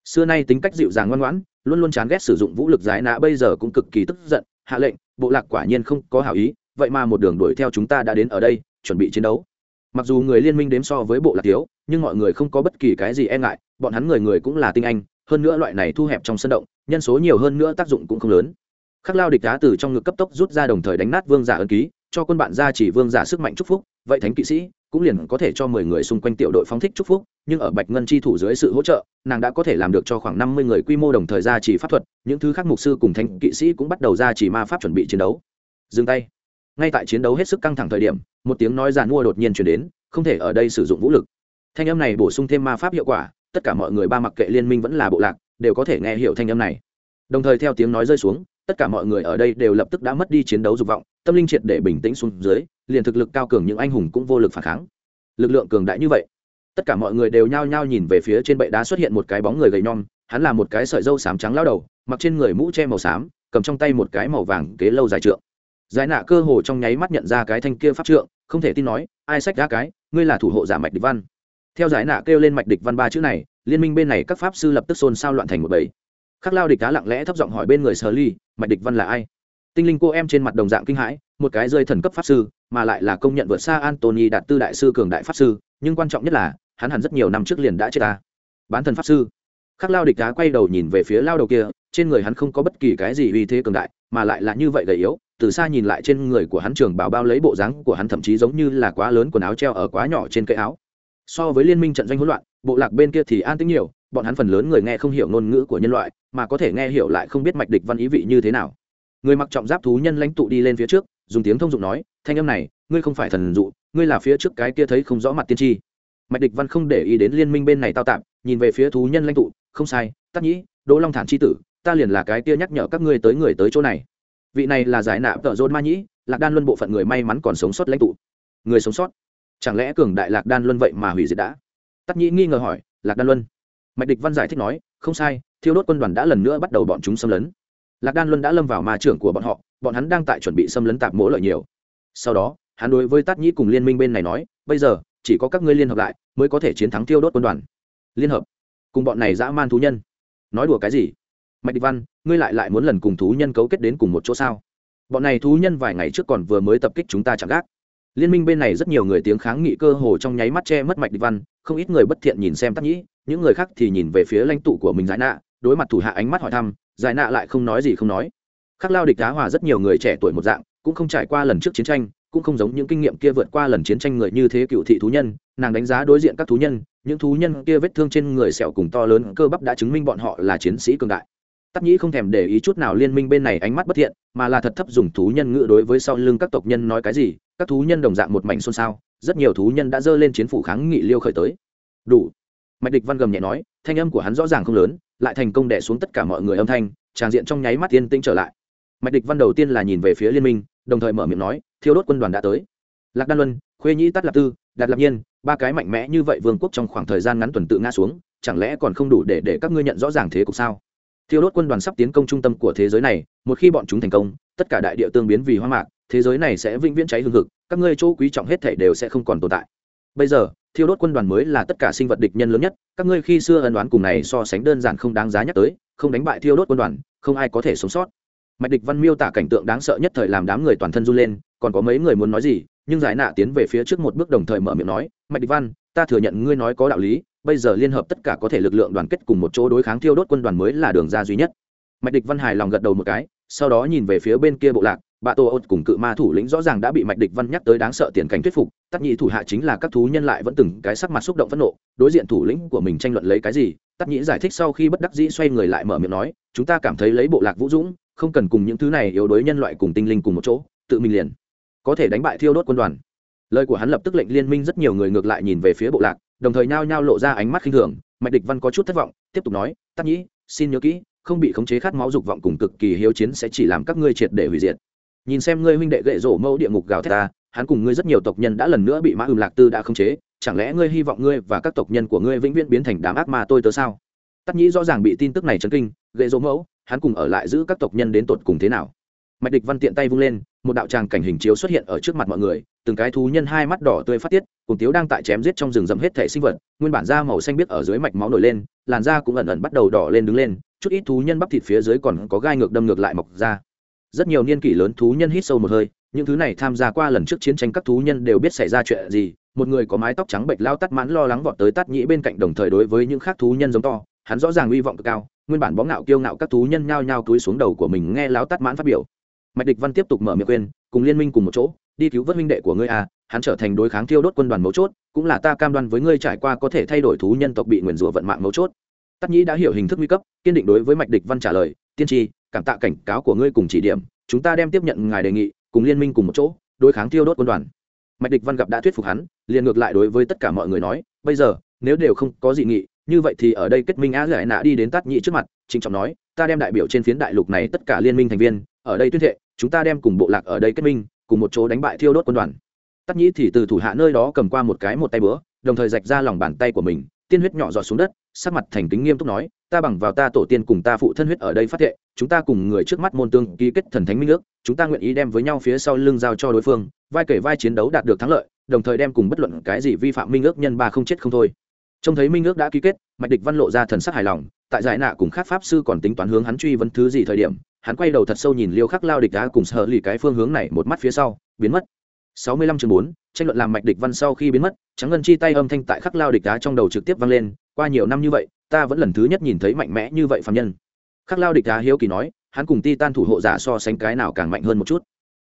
Xưa nay tính cách dịu dàng ngoan ngoãn, luôn luôn chán ghét sử dụng vũ lực giải nạ bây giờ cũng cực kỳ tức giận, hạ lệnh, bộ lạc quả nhiên không có hảo ý, vậy mà một đường đuổi theo chúng ta đã đến ở đây, chuẩn bị chiến đấu. Mặc dù người liên minh đếm so với bộ lạc thiếu, nhưng mọi người không có bất kỳ cái gì e ngại, bọn hắn người người cũng là tinh anh, hơn nữa loại này thu hẹp trong sân động, nhân số nhiều hơn nữa tác dụng cũng không lớn khắc lao địch đá từ trong ngực cấp tốc rút ra đồng thời đánh nát vương giả ân ký, cho quân bạn ra chỉ vương giả sức mạnh chúc phúc, vậy thánh kỵ sĩ cũng liền có thể cho mười người xung quanh tiểu đội phóng thích chúc phúc, nhưng ở bạch ngân chi thủ dưới sự hỗ trợ, nàng đã có thể làm được cho khoảng năm mươi người quy mô đồng thời ra chỉ pháp thuật, những thứ khác mục sư cùng thánh kỵ sĩ cũng bắt đầu ra chỉ ma pháp chuẩn bị chiến đấu. Dừng tay. Ngay tại chiến đấu hết sức căng thẳng thời điểm, một tiếng nói giàn mua đột nhiên chuyển đến, không thể ở đây sử dụng vũ lực. Thanh âm này bổ sung thêm ma pháp hiệu quả, tất cả mọi người ba mặc kệ liên minh vẫn là bộ lạc, đều có thể nghe hiểu thanh âm này. Đồng thời theo tiếng nói rơi xuống tất cả mọi người ở đây đều lập tức đã mất đi chiến đấu dục vọng, tâm linh triệt để bình tĩnh xuống dưới, liền thực lực cao cường những anh hùng cũng vô lực phản kháng. Lực lượng cường đại như vậy, tất cả mọi người đều nhao nhao nhìn về phía trên bệ đá xuất hiện một cái bóng người gầy nhom, hắn là một cái sợi dâu xám trắng lao đầu, mặc trên người mũ che màu xám, cầm trong tay một cái màu vàng kế lâu dài trượng. Giải nạ cơ hồ trong nháy mắt nhận ra cái thanh kia pháp trượng, không thể tin nói, ai sách ra cái, ngươi là thủ hộ giả mạch địch văn. Theo giải nạ kêu lên mạch địch văn ba chữ này, liên minh bên này các pháp sư lập tức xôn xao loạn thành một bầy. Khắc lao địch đá lặng lẽ thấp giọng hỏi bên người sờ ly mạch địch văn là ai? Tinh linh cô em trên mặt đồng dạng kinh hãi, một cái rơi thần cấp pháp sư, mà lại là công nhận vượt xa antony đạt tư đại sư cường đại pháp sư, nhưng quan trọng nhất là, hắn hẳn rất nhiều năm trước liền đã chết ta. Bán thần pháp sư. Khắc lao địch đá quay đầu nhìn về phía lao đầu kia, trên người hắn không có bất kỳ cái gì uy thế cường đại, mà lại là như vậy gầy yếu, từ xa nhìn lại trên người của hắn trường bảo bao lấy bộ dáng của hắn thậm chí giống như là quá lớn quần áo treo ở quá nhỏ trên cây áo. So với liên minh trận doanh hỗn loạn, bộ lạc bên kia thì an tĩnh nhiều bọn hắn phần lớn người nghe không hiểu ngôn ngữ của nhân loại, mà có thể nghe hiểu lại không biết mạch địch văn ý vị như thế nào. Người mặc trọng giáp thú nhân lãnh tụ đi lên phía trước, dùng tiếng thông dụng nói, thanh âm này, ngươi không phải thần dụ, ngươi là phía trước cái kia thấy không rõ mặt tiên tri. Mạch địch văn không để ý đến liên minh bên này tao tạm, nhìn về phía thú nhân lãnh tụ, không sai, tắc nhĩ, đỗ long thản c h i tử, ta liền là cái kia nhắc nhở các ngươi tới người tới chỗ này. Vị này là giải nạ tợ dôn ma nhĩ, lạc đan luân bộ phận người may mắn còn sống sót lãnh tụ. Người sống sót? Chẳng lẽ cường đại lạc đan luân vậy mà hủy diệt đã? Tắc nhĩ nghi ngờ hỏi, lạc đan luân? Mạch địch văn giải thích nói, không sai, thiêu đốt quân đoàn đã lần nữa bắt đầu bọn chúng xâm lấn. Lạc đan luân đã lâm vào ma trưởng của bọn họ, bọn hắn đang tại chuẩn bị xâm lấn tạp mỗ lợi nhiều. Sau đó, hắn đối với tát nhĩ cùng liên minh bên này nói, bây giờ, chỉ có các ngươi liên hợp lại mới có thể chiến thắng thiêu đốt quân đoàn. Liên hợp? Cùng bọn này dã man thú nhân? Nói đùa cái gì? Mạch địch văn, ngươi lại lại muốn lần cùng thú nhân cấu kết đến cùng một chỗ sao? Bọn này thú nhân vài ngày trước còn vừa mới tập kích chúng ta chẳng gác liên minh bên này rất nhiều người tiếng kháng nghị cơ hồ trong nháy mắt che mất mạch địch văn, không ít người bất thiện nhìn xem tắc nhĩ, những người khác thì nhìn về phía lãnh tụ của mình giải nạ, đối mặt thủ hạ ánh mắt hỏi thăm, giải nạ lại không nói gì không nói. Khắc lao địch đá hòa rất nhiều người trẻ tuổi một dạng, cũng không trải qua lần trước chiến tranh, cũng không giống những kinh nghiệm kia vượt qua lần chiến tranh người như thế cựu thị thú nhân, nàng đánh giá đối diện các thú nhân, những thú nhân kia vết thương trên người sẹo cùng to lớn cơ bắp đã chứng minh bọn họ là chiến sĩ cường đại tắc nhĩ không thèm để ý chút nào liên minh bên này ánh mắt bất thiện, mà là thật thấp dùng thú nhân ngựa đối với sau lưng các tộc nhân nói cái gì, các thú nhân đồng dạng một mảnh xôn xao, rất nhiều thú nhân đã dơ lên chiến phủ kháng nghị liêu khởi tới. Đủ. Mạch địch văn gầm nhẹ nói, thanh âm của hắn rõ ràng không lớn, lại thành công đẻ xuống tất cả mọi người âm thanh tràng diện trong nháy mắt yên tĩnh trở lại. Mạch địch văn đầu tiên là nhìn về phía liên minh, đồng thời mở miệng nói, thiêu đốt quân đoàn đã tới. Lạc đan luân, khuê nhĩ tắt lạp tư, đạt lạp nhiên, ba cái mạnh mẽ như vậy vương quốc trong khoảng thời gian ngắn tuần tự ngã xuống, chẳng lẽ còn không đủ để để các ngươi nhận rõ ràng thế cục sao? Thiêu đốt quân đoàn sắp tiến công trung tâm của thế giới này, một khi bọn chúng thành công, tất cả đại địa tương biến vì hoa mạc, thế giới này sẽ vĩnh viễn cháy hương thực các ngươi chỗ quý trọng hết thể đều sẽ không còn tồn tại. Bây giờ, thiêu đốt quân đoàn mới là tất cả sinh vật địch nhân lớn nhất, các ngươi khi xưa ân đoán cùng này so sánh đơn giản không đáng giá nhắc tới, không đánh bại thiêu đốt quân đoàn, không ai có thể sống sót. Mạch địch văn miêu tả cảnh tượng đáng sợ nhất thời làm đám người toàn thân run lên, còn có mấy người muốn nói gì, nhưng giải nạ tiến về phía trước một bước đồng thời mở miệng nói, mạch địch văn ta thừa nhận ngươi nói có đạo lý, bây giờ liên hợp tất cả có thể lực lượng đoàn kết cùng một chỗ đối kháng thiêu đốt quân đoàn mới là đường ra duy nhất. Mạch địch văn hài lòng gật đầu một cái, sau đó nhìn về phía bên kia bộ lạc bạ tô ột cùng cự ma thủ lĩnh rõ ràng đã bị mạch địch văn nhắc tới đáng sợ tiền cảnh thuyết phục, tắc nhĩ thủ hạ chính là các thú nhân lại vẫn từng cái sắc mặt xúc động phẫn nộ, đối diện thủ lĩnh của mình tranh luận lấy cái gì, tắc nhĩ giải thích sau khi bất đắc dĩ xoay người lại mở miệng nói, chúng ta cảm thấy lấy bộ lạc vũ dũng, không cần cùng những thứ này yếu đối nhân loại cùng tinh linh cùng một chỗ, tự mình liền có thể đánh bại thiêu đốt quân đoàn lời của hắn lập tức lệnh liên minh rất nhiều người ngược lại nhìn về phía bộ lạc, đồng thời nhao nhao lộ ra ánh mắt khinh thường. Mạch địch văn có chút thất vọng, tiếp tục nói, tắc nhĩ, xin nhớ kỹ, không bị khống chế khát máu dục vọng cùng cực kỳ hiếu chiến sẽ chỉ làm các ngươi triệt để hủy diệt. Nhìn xem ngươi huynh đệ gậy rổ mẫu địa ngục gào thét ta, hắn cùng ngươi rất nhiều tộc nhân đã lần nữa bị mã ừm lạc tư đã khống chế, chẳng lẽ ngươi hy vọng ngươi và các tộc nhân của ngươi vĩnh viễn biến thành đám ác ma tôi tớ sao? Tắc nhĩ rõ ràng bị tin tức này chấn kinh, gậy rổ mẫu, hắn cùng ở lại giữ các tộc nhân đến tột cùng thế nào? Mạch địch văn tiện tay vung lên, một đạo tràng cảnh hình chiếu xuất hiện ở trước mặt mọi người, từng cái thú nhân hai mắt đỏ tươi phát tiết, cùng tiếu đang tại chém giết trong rừng rậm hết thể sinh vật, nguyên bản da màu xanh biếc ở dưới mạch máu nổi lên, làn da cũng ẩn ẩn bắt đầu đỏ lên đứng lên, chút ít thú nhân bắp thịt phía dưới còn có gai ngược đâm ngược lại mọc ra. Rất nhiều niên kỷ lớn thú nhân hít sâu một hơi, những thứ này tham gia qua lần trước chiến tranh các thú nhân đều biết xảy ra chuyện gì, một người có mái tóc trắng bệnh lao tắt mãn lo lắng vọt tới tắt nhĩ bên cạnh đồng thời đối với những khác thú nhân giống to, hắn rõ ràng hy vọng cực cao, nguyên bản bóng ngạo kiêu ngạo các thú nhân nhao nhao túi xuống đầu của mình nghe láo tắt mãn phát biểu mạch địch văn tiếp tục mở miệng khuyên, cùng liên minh cùng một chỗ, đi cứu vớt minh đệ của ngươi à hắn trở thành đối kháng thiêu đốt quân đoàn mấu chốt, cũng là ta cam đoan với ngươi trải qua có thể thay đổi thú nhân tộc bị nguyền rủa vận mạng mấu chốt. Tắc nhĩ đã hiểu hình thức nguy cấp, kiên định đối với mạch địch văn trả lời, tiên tri, cảm tạ cảnh cáo của ngươi cùng chỉ điểm, chúng ta đem tiếp nhận ngài đề nghị, cùng liên minh cùng một chỗ, đối kháng thiêu đốt quân đoàn. Mạch địch văn gặp đã thuyết phục hắn, liền ngược lại đối với tất cả mọi người nói, bây giờ, nếu đều không có dị nghị, như vậy thì ở đây kết minh á giải nạ đi đến tát nhị trước mặt, trịnh trọng nói, ta đem đại biểu trên phiến đại lục này tất cả liên minh thành viên ở đây tuyên thệ, chúng ta đem cùng bộ lạc ở đây kết minh, cùng một chỗ đánh bại thiêu đốt quân đoàn. Tắc nhĩ thì từ thủ hạ nơi đó cầm qua một cái một tay bữa đồng thời rạch ra lòng bàn tay của mình, tiên huyết nhỏ giọt xuống đất, sắc mặt thành kính nghiêm túc nói, ta bằng vào ta tổ tiên cùng ta phụ thân huyết ở đây phát thệ, chúng ta cùng người trước mắt môn tương ký kết thần thánh minh ước, chúng ta nguyện ý đem với nhau phía sau lưng giao cho đối phương, vai kể vai chiến đấu đạt được thắng lợi, đồng thời đem cùng bất luận cái gì vi phạm minh ước nhân ba không chết không thôi. Trông thấy minh ước đã ký kết, mạch địch văn lộ ra thần sắc hài lòng, tại giải nạ cùng khác pháp sư còn tính toán hướng hắn truy vấn thứ gì thời điểm hắn quay đầu thật sâu nhìn liêu khắc lao địch đá cùng sợ lì cái phương hướng này một mắt phía sau, biến mất. Sáu mươi lăm chương bốn, tranh luận làm mạch địch văn sau khi biến mất trắng ngân chi tay âm thanh tại khắc lao địch đá trong đầu trực tiếp vang lên, qua nhiều năm như vậy, ta vẫn lần thứ nhất nhìn thấy mạnh mẽ như vậy phạm nhân. Khắc lao địch đá hiếu kỳ nói, hắn cùng ti tan thủ hộ giả so sánh cái nào càng mạnh hơn một chút.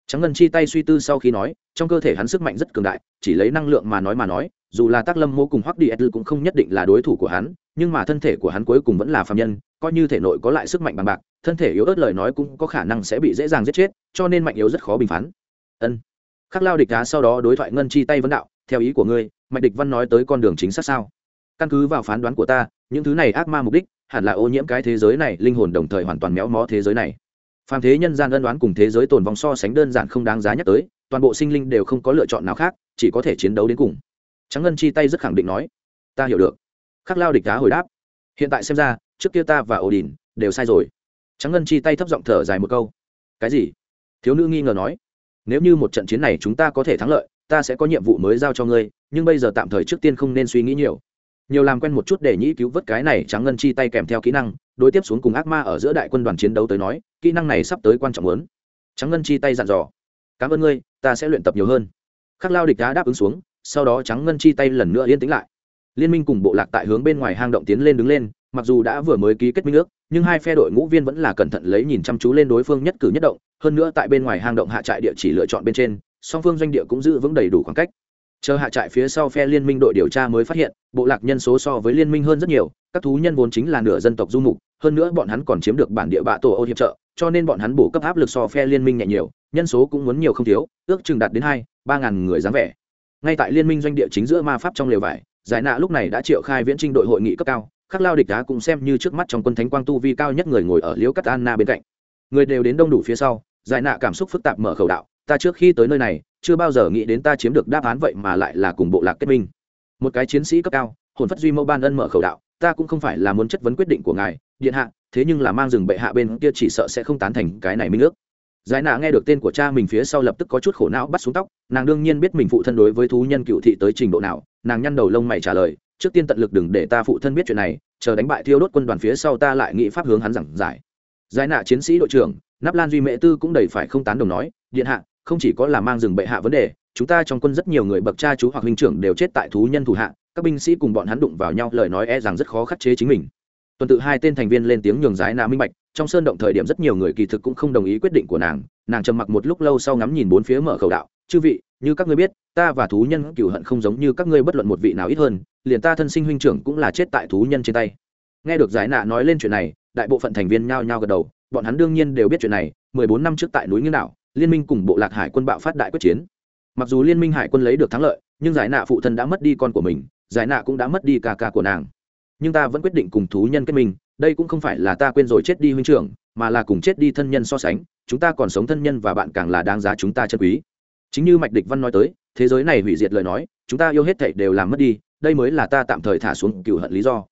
Trắng ngân chi tay suy tư sau khi nói, trong cơ thể hắn sức mạnh rất cường đại, chỉ lấy năng lượng mà nói mà nói, dù là tác lâm mô cùng hoắc đi cũng không nhất định là đối thủ của hắn nhưng mà thân thể của hắn cuối cùng vẫn là phạm nhân, coi như thể nội có lại sức mạnh bằng bạc, thân thể yếu ớt lời nói cũng có khả năng sẽ bị dễ dàng giết chết, cho nên mạnh yếu rất khó bình phán. Ân. Khắc lao địch đá sau đó đối thoại ngân chi tay vấn đạo, theo ý của ngươi mạnh địch văn nói tới con đường chính xác sao? Căn cứ vào phán đoán của ta, những thứ này ác ma mục đích, hẳn là ô nhiễm cái thế giới này, linh hồn đồng thời hoàn toàn méo mó thế giới này. Phàm thế nhân gian ân đoán cùng thế giới tồn vong so sánh đơn giản không đáng giá nhắc tới, toàn bộ sinh linh đều không có lựa chọn nào khác, chỉ có thể chiến đấu đến cùng. Trắng ngân chi tay rất khẳng định nói, ta hiểu được khắc lao địch đá hồi đáp. Hiện tại xem ra, trước kia ta và ổ đình đều sai rồi. Trắng ngân chi tay thấp giọng thở dài một câu. Cái gì? Thiếu nữ nghi ngờ nói. Nếu như một trận chiến này chúng ta có thể thắng lợi, ta sẽ có nhiệm vụ mới giao cho ngươi, nhưng bây giờ tạm thời trước tiên không nên suy nghĩ nhiều. Nhiều làm quen một chút để nhĩ cứu vớt cái này trắng ngân chi tay kèm theo kỹ năng, đối tiếp xuống cùng ác ma ở giữa đại quân đoàn chiến đấu tới nói, kỹ năng này sắp tới quan trọng lớn. Trắng ngân chi tay dặn dò. Cảm ơn ngươi, ta sẽ luyện tập nhiều hơn. Khắc lao địch đá đáp ứng xuống, sau đó trắng ngân chi tay lần nữa yên tĩnh lại liên minh cùng bộ lạc tại hướng bên ngoài hang động tiến lên đứng lên, mặc dù đã vừa mới ký kết minh ước, nhưng hai phe đội ngũ viên vẫn là cẩn thận lấy nhìn chăm chú lên đối phương nhất cử nhất động, hơn nữa tại bên ngoài hang động hạ trại địa chỉ lựa chọn bên trên, song phương doanh địa cũng giữ vững đầy đủ khoảng cách. Chờ hạ trại phía sau phe liên minh đội điều tra mới phát hiện, bộ lạc nhân số so với liên minh hơn rất nhiều, các thú nhân vốn chính là nửa dân tộc du mục, hơn nữa bọn hắn còn chiếm được bản địa bạ tổ ô hiệp trợ, cho nên bọn hắn bổ cấp áp lực so phe liên minh nhẹ nhiều, nhân số cũng muốn nhiều không thiếu, ước chừng đạt đến hai, ba ngàn người dáng vẻ. Ngay tại liên minh doanh địa chính giữa ma pháp trong lều vải giải nạ lúc này đã triệu khai viễn trinh đội hội nghị cấp cao, khắc lao địch đá cũng xem như trước mắt trong quân thánh quang tu vi cao nhất người ngồi ở liễu cắt anna bên cạnh. Người đều đến đông đủ phía sau, giải nạ cảm xúc phức tạp mở khẩu đạo, ta trước khi tới nơi này, chưa bao giờ nghĩ đến ta chiếm được đáp án vậy mà lại là cùng bộ lạc kết minh. Một cái chiến sĩ cấp cao, hồn phất duy mẫu ban ân mở khẩu đạo, ta cũng không phải là muốn chất vấn quyết định của ngài, điện hạ, thế nhưng là mang rừng bệ hạ bên kia chỉ sợ sẽ không tán thành cái này minh ước giải nạ nghe được tên của cha mình phía sau lập tức có chút khổ não bắt xuống tóc, nàng đương nhiên biết mình phụ thân đối với thú nhân cựu thị tới trình độ nào, nàng nhăn đầu lông mày trả lời, trước tiên tận lực đừng để ta phụ thân biết chuyện này, chờ đánh bại thiêu đốt quân đoàn phía sau ta lại nghĩ pháp hướng hắn giảng giải. Giải nạ chiến sĩ đội trưởng, nắp lan duy mệ tư cũng đầy phải không tán đồng nói, điện hạ, không chỉ có là mang rừng bệ hạ vấn đề, chúng ta trong quân rất nhiều người bậc cha chú hoặc huynh trưởng đều chết tại thú nhân thủ hạ, các binh sĩ cùng bọn hắn đụng vào nhau lời nói e rằng rất khó khắc chế chính mình. Tuần tự hai tên thành viên lên tiếng nhường giải nạ minh bạch trong sơn động thời điểm rất nhiều người kỳ thực cũng không đồng ý quyết định của nàng nàng trầm mặc một lúc lâu sau ngắm nhìn bốn phía mở khẩu đạo, chư vị, như các ngươi biết, ta và thú nhân cựu hận không giống như các ngươi bất luận một vị nào ít hơn, liền ta thân sinh huynh trưởng cũng là chết tại thú nhân trên tay. Nghe được giải nạ nói lên chuyện này, đại bộ phận thành viên nhao nhao gật đầu, bọn hắn đương nhiên đều biết chuyện này, mười bốn năm trước tại núi nghiêng đảo, liên minh cùng bộ lạc hải quân bạo phát đại quyết chiến. Mặc dù liên minh hải quân lấy được thắng lợi, nhưng giải nạ phụ thân đã mất đi con của mình, giải nạ cũng đã mất đi ca ca của nàng nhưng ta vẫn quyết định cùng thú nhân kết minh, đây cũng không phải là ta quên rồi chết đi huynh trưởng, mà là cùng chết đi thân nhân so sánh, chúng ta còn sống thân nhân và bạn càng là đáng giá chúng ta chân quý. Chính như mạch địch văn nói tới, thế giới này hủy diệt lời nói, chúng ta yêu hết thảy đều làm mất đi, đây mới là ta tạm thời thả xuống cựu hận lý do.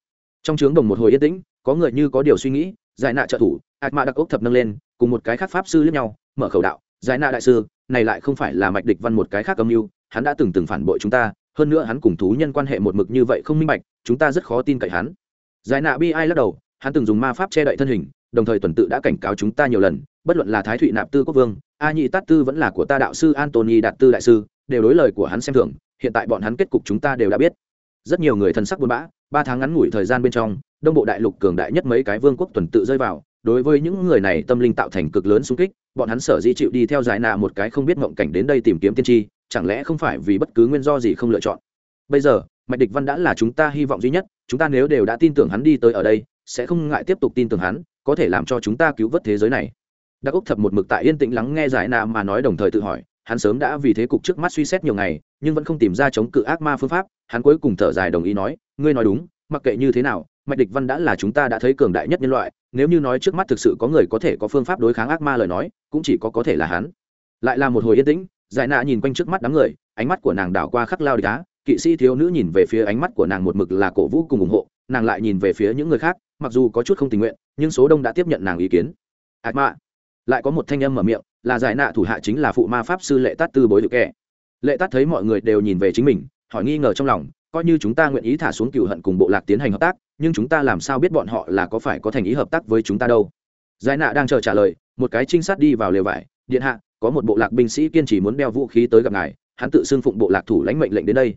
Trong trướng đồng một hồi yên tĩnh, có người như có điều suy nghĩ, giải nạ trợ thủ ạc mạ đặc ốc thập nâng lên, cùng một cái khác pháp sư lẫn nhau, mở khẩu đạo, giải nạ đại sư, này lại không phải là mạch địch văn một cái khác âm mưu, hắn đã từng từng phản bội chúng ta hơn nữa hắn cùng thú nhân quan hệ một mực như vậy không minh bạch, chúng ta rất khó tin cậy hắn. Giải nạ bi ai lắc đầu, hắn từng dùng ma pháp che đậy thân hình, đồng thời tuần tự đã cảnh cáo chúng ta nhiều lần, bất luận là thái thụy nạp tư quốc vương, a nhị tát tư vẫn là của ta đạo sư antony đạt tư đại sư, đều đối lời của hắn xem thường, hiện tại bọn hắn kết cục chúng ta đều đã biết. Rất nhiều người thân sắc buồn bã, ba tháng ngắn ngủi thời gian bên trong, đông bộ đại lục cường đại nhất mấy cái vương quốc tuần tự rơi vào, đối với những người này tâm linh tạo thành cực lớn xung kích, bọn hắn sở di chịu đi theo giải nạ một cái không biết mộng cảnh đến đây tìm kiếm tiên tri chẳng lẽ không phải vì bất cứ nguyên do gì không lựa chọn? Bây giờ, mạch địch văn đã là chúng ta hy vọng duy nhất, chúng ta nếu đều đã tin tưởng hắn đi tới ở đây, sẽ không ngại tiếp tục tin tưởng hắn, có thể làm cho chúng ta cứu vớt thế giới này. Đắc úc thập một mực tại yên tĩnh lắng nghe giải nạ mà nói đồng thời tự hỏi, hắn sớm đã vì thế cục trước mắt suy xét nhiều ngày, nhưng vẫn không tìm ra chống cự ác ma phương pháp. Hắn cuối cùng thở dài đồng ý nói, ngươi nói đúng, mặc kệ như thế nào, mạch địch văn đã là chúng ta đã thấy cường đại nhất nhân loại, nếu như nói trước mắt thực sự có người có thể có phương pháp đối kháng ác ma lời nói, cũng chỉ có có thể là hắn. Lại là một hồi yên tĩnh giải nạ nhìn quanh trước mắt đám người, ánh mắt của nàng đảo qua khắc lao địch á. Kỵ sĩ thiếu nữ nhìn về phía ánh mắt của nàng một mực là cổ vũ cùng ủng hộ, nàng lại nhìn về phía những người khác, mặc dù có chút không tình nguyện, nhưng số đông đã tiếp nhận nàng ý kiến. Ác ma. Lại có một thanh âm mở miệng, là giải nạ thủ hạ chính là phụ ma pháp sư lệ tát tư bối được kẻ. Lệ tát thấy mọi người đều nhìn về chính mình, hỏi nghi ngờ trong lòng, coi như chúng ta nguyện ý thả xuống cựu hận cùng bộ lạc tiến hành hợp tác, nhưng chúng ta làm sao biết bọn họ là có phải có thành ý hợp tác với chúng ta đâu? Giải nạ đang chờ trả lời, một cái trinh sát đi vào lều vải, điện hạ có một bộ lạc binh sĩ kiên trì muốn đeo vũ khí tới gặp ngài, hắn tự xưng phụng bộ lạc thủ lãnh mệnh lệnh đến đây.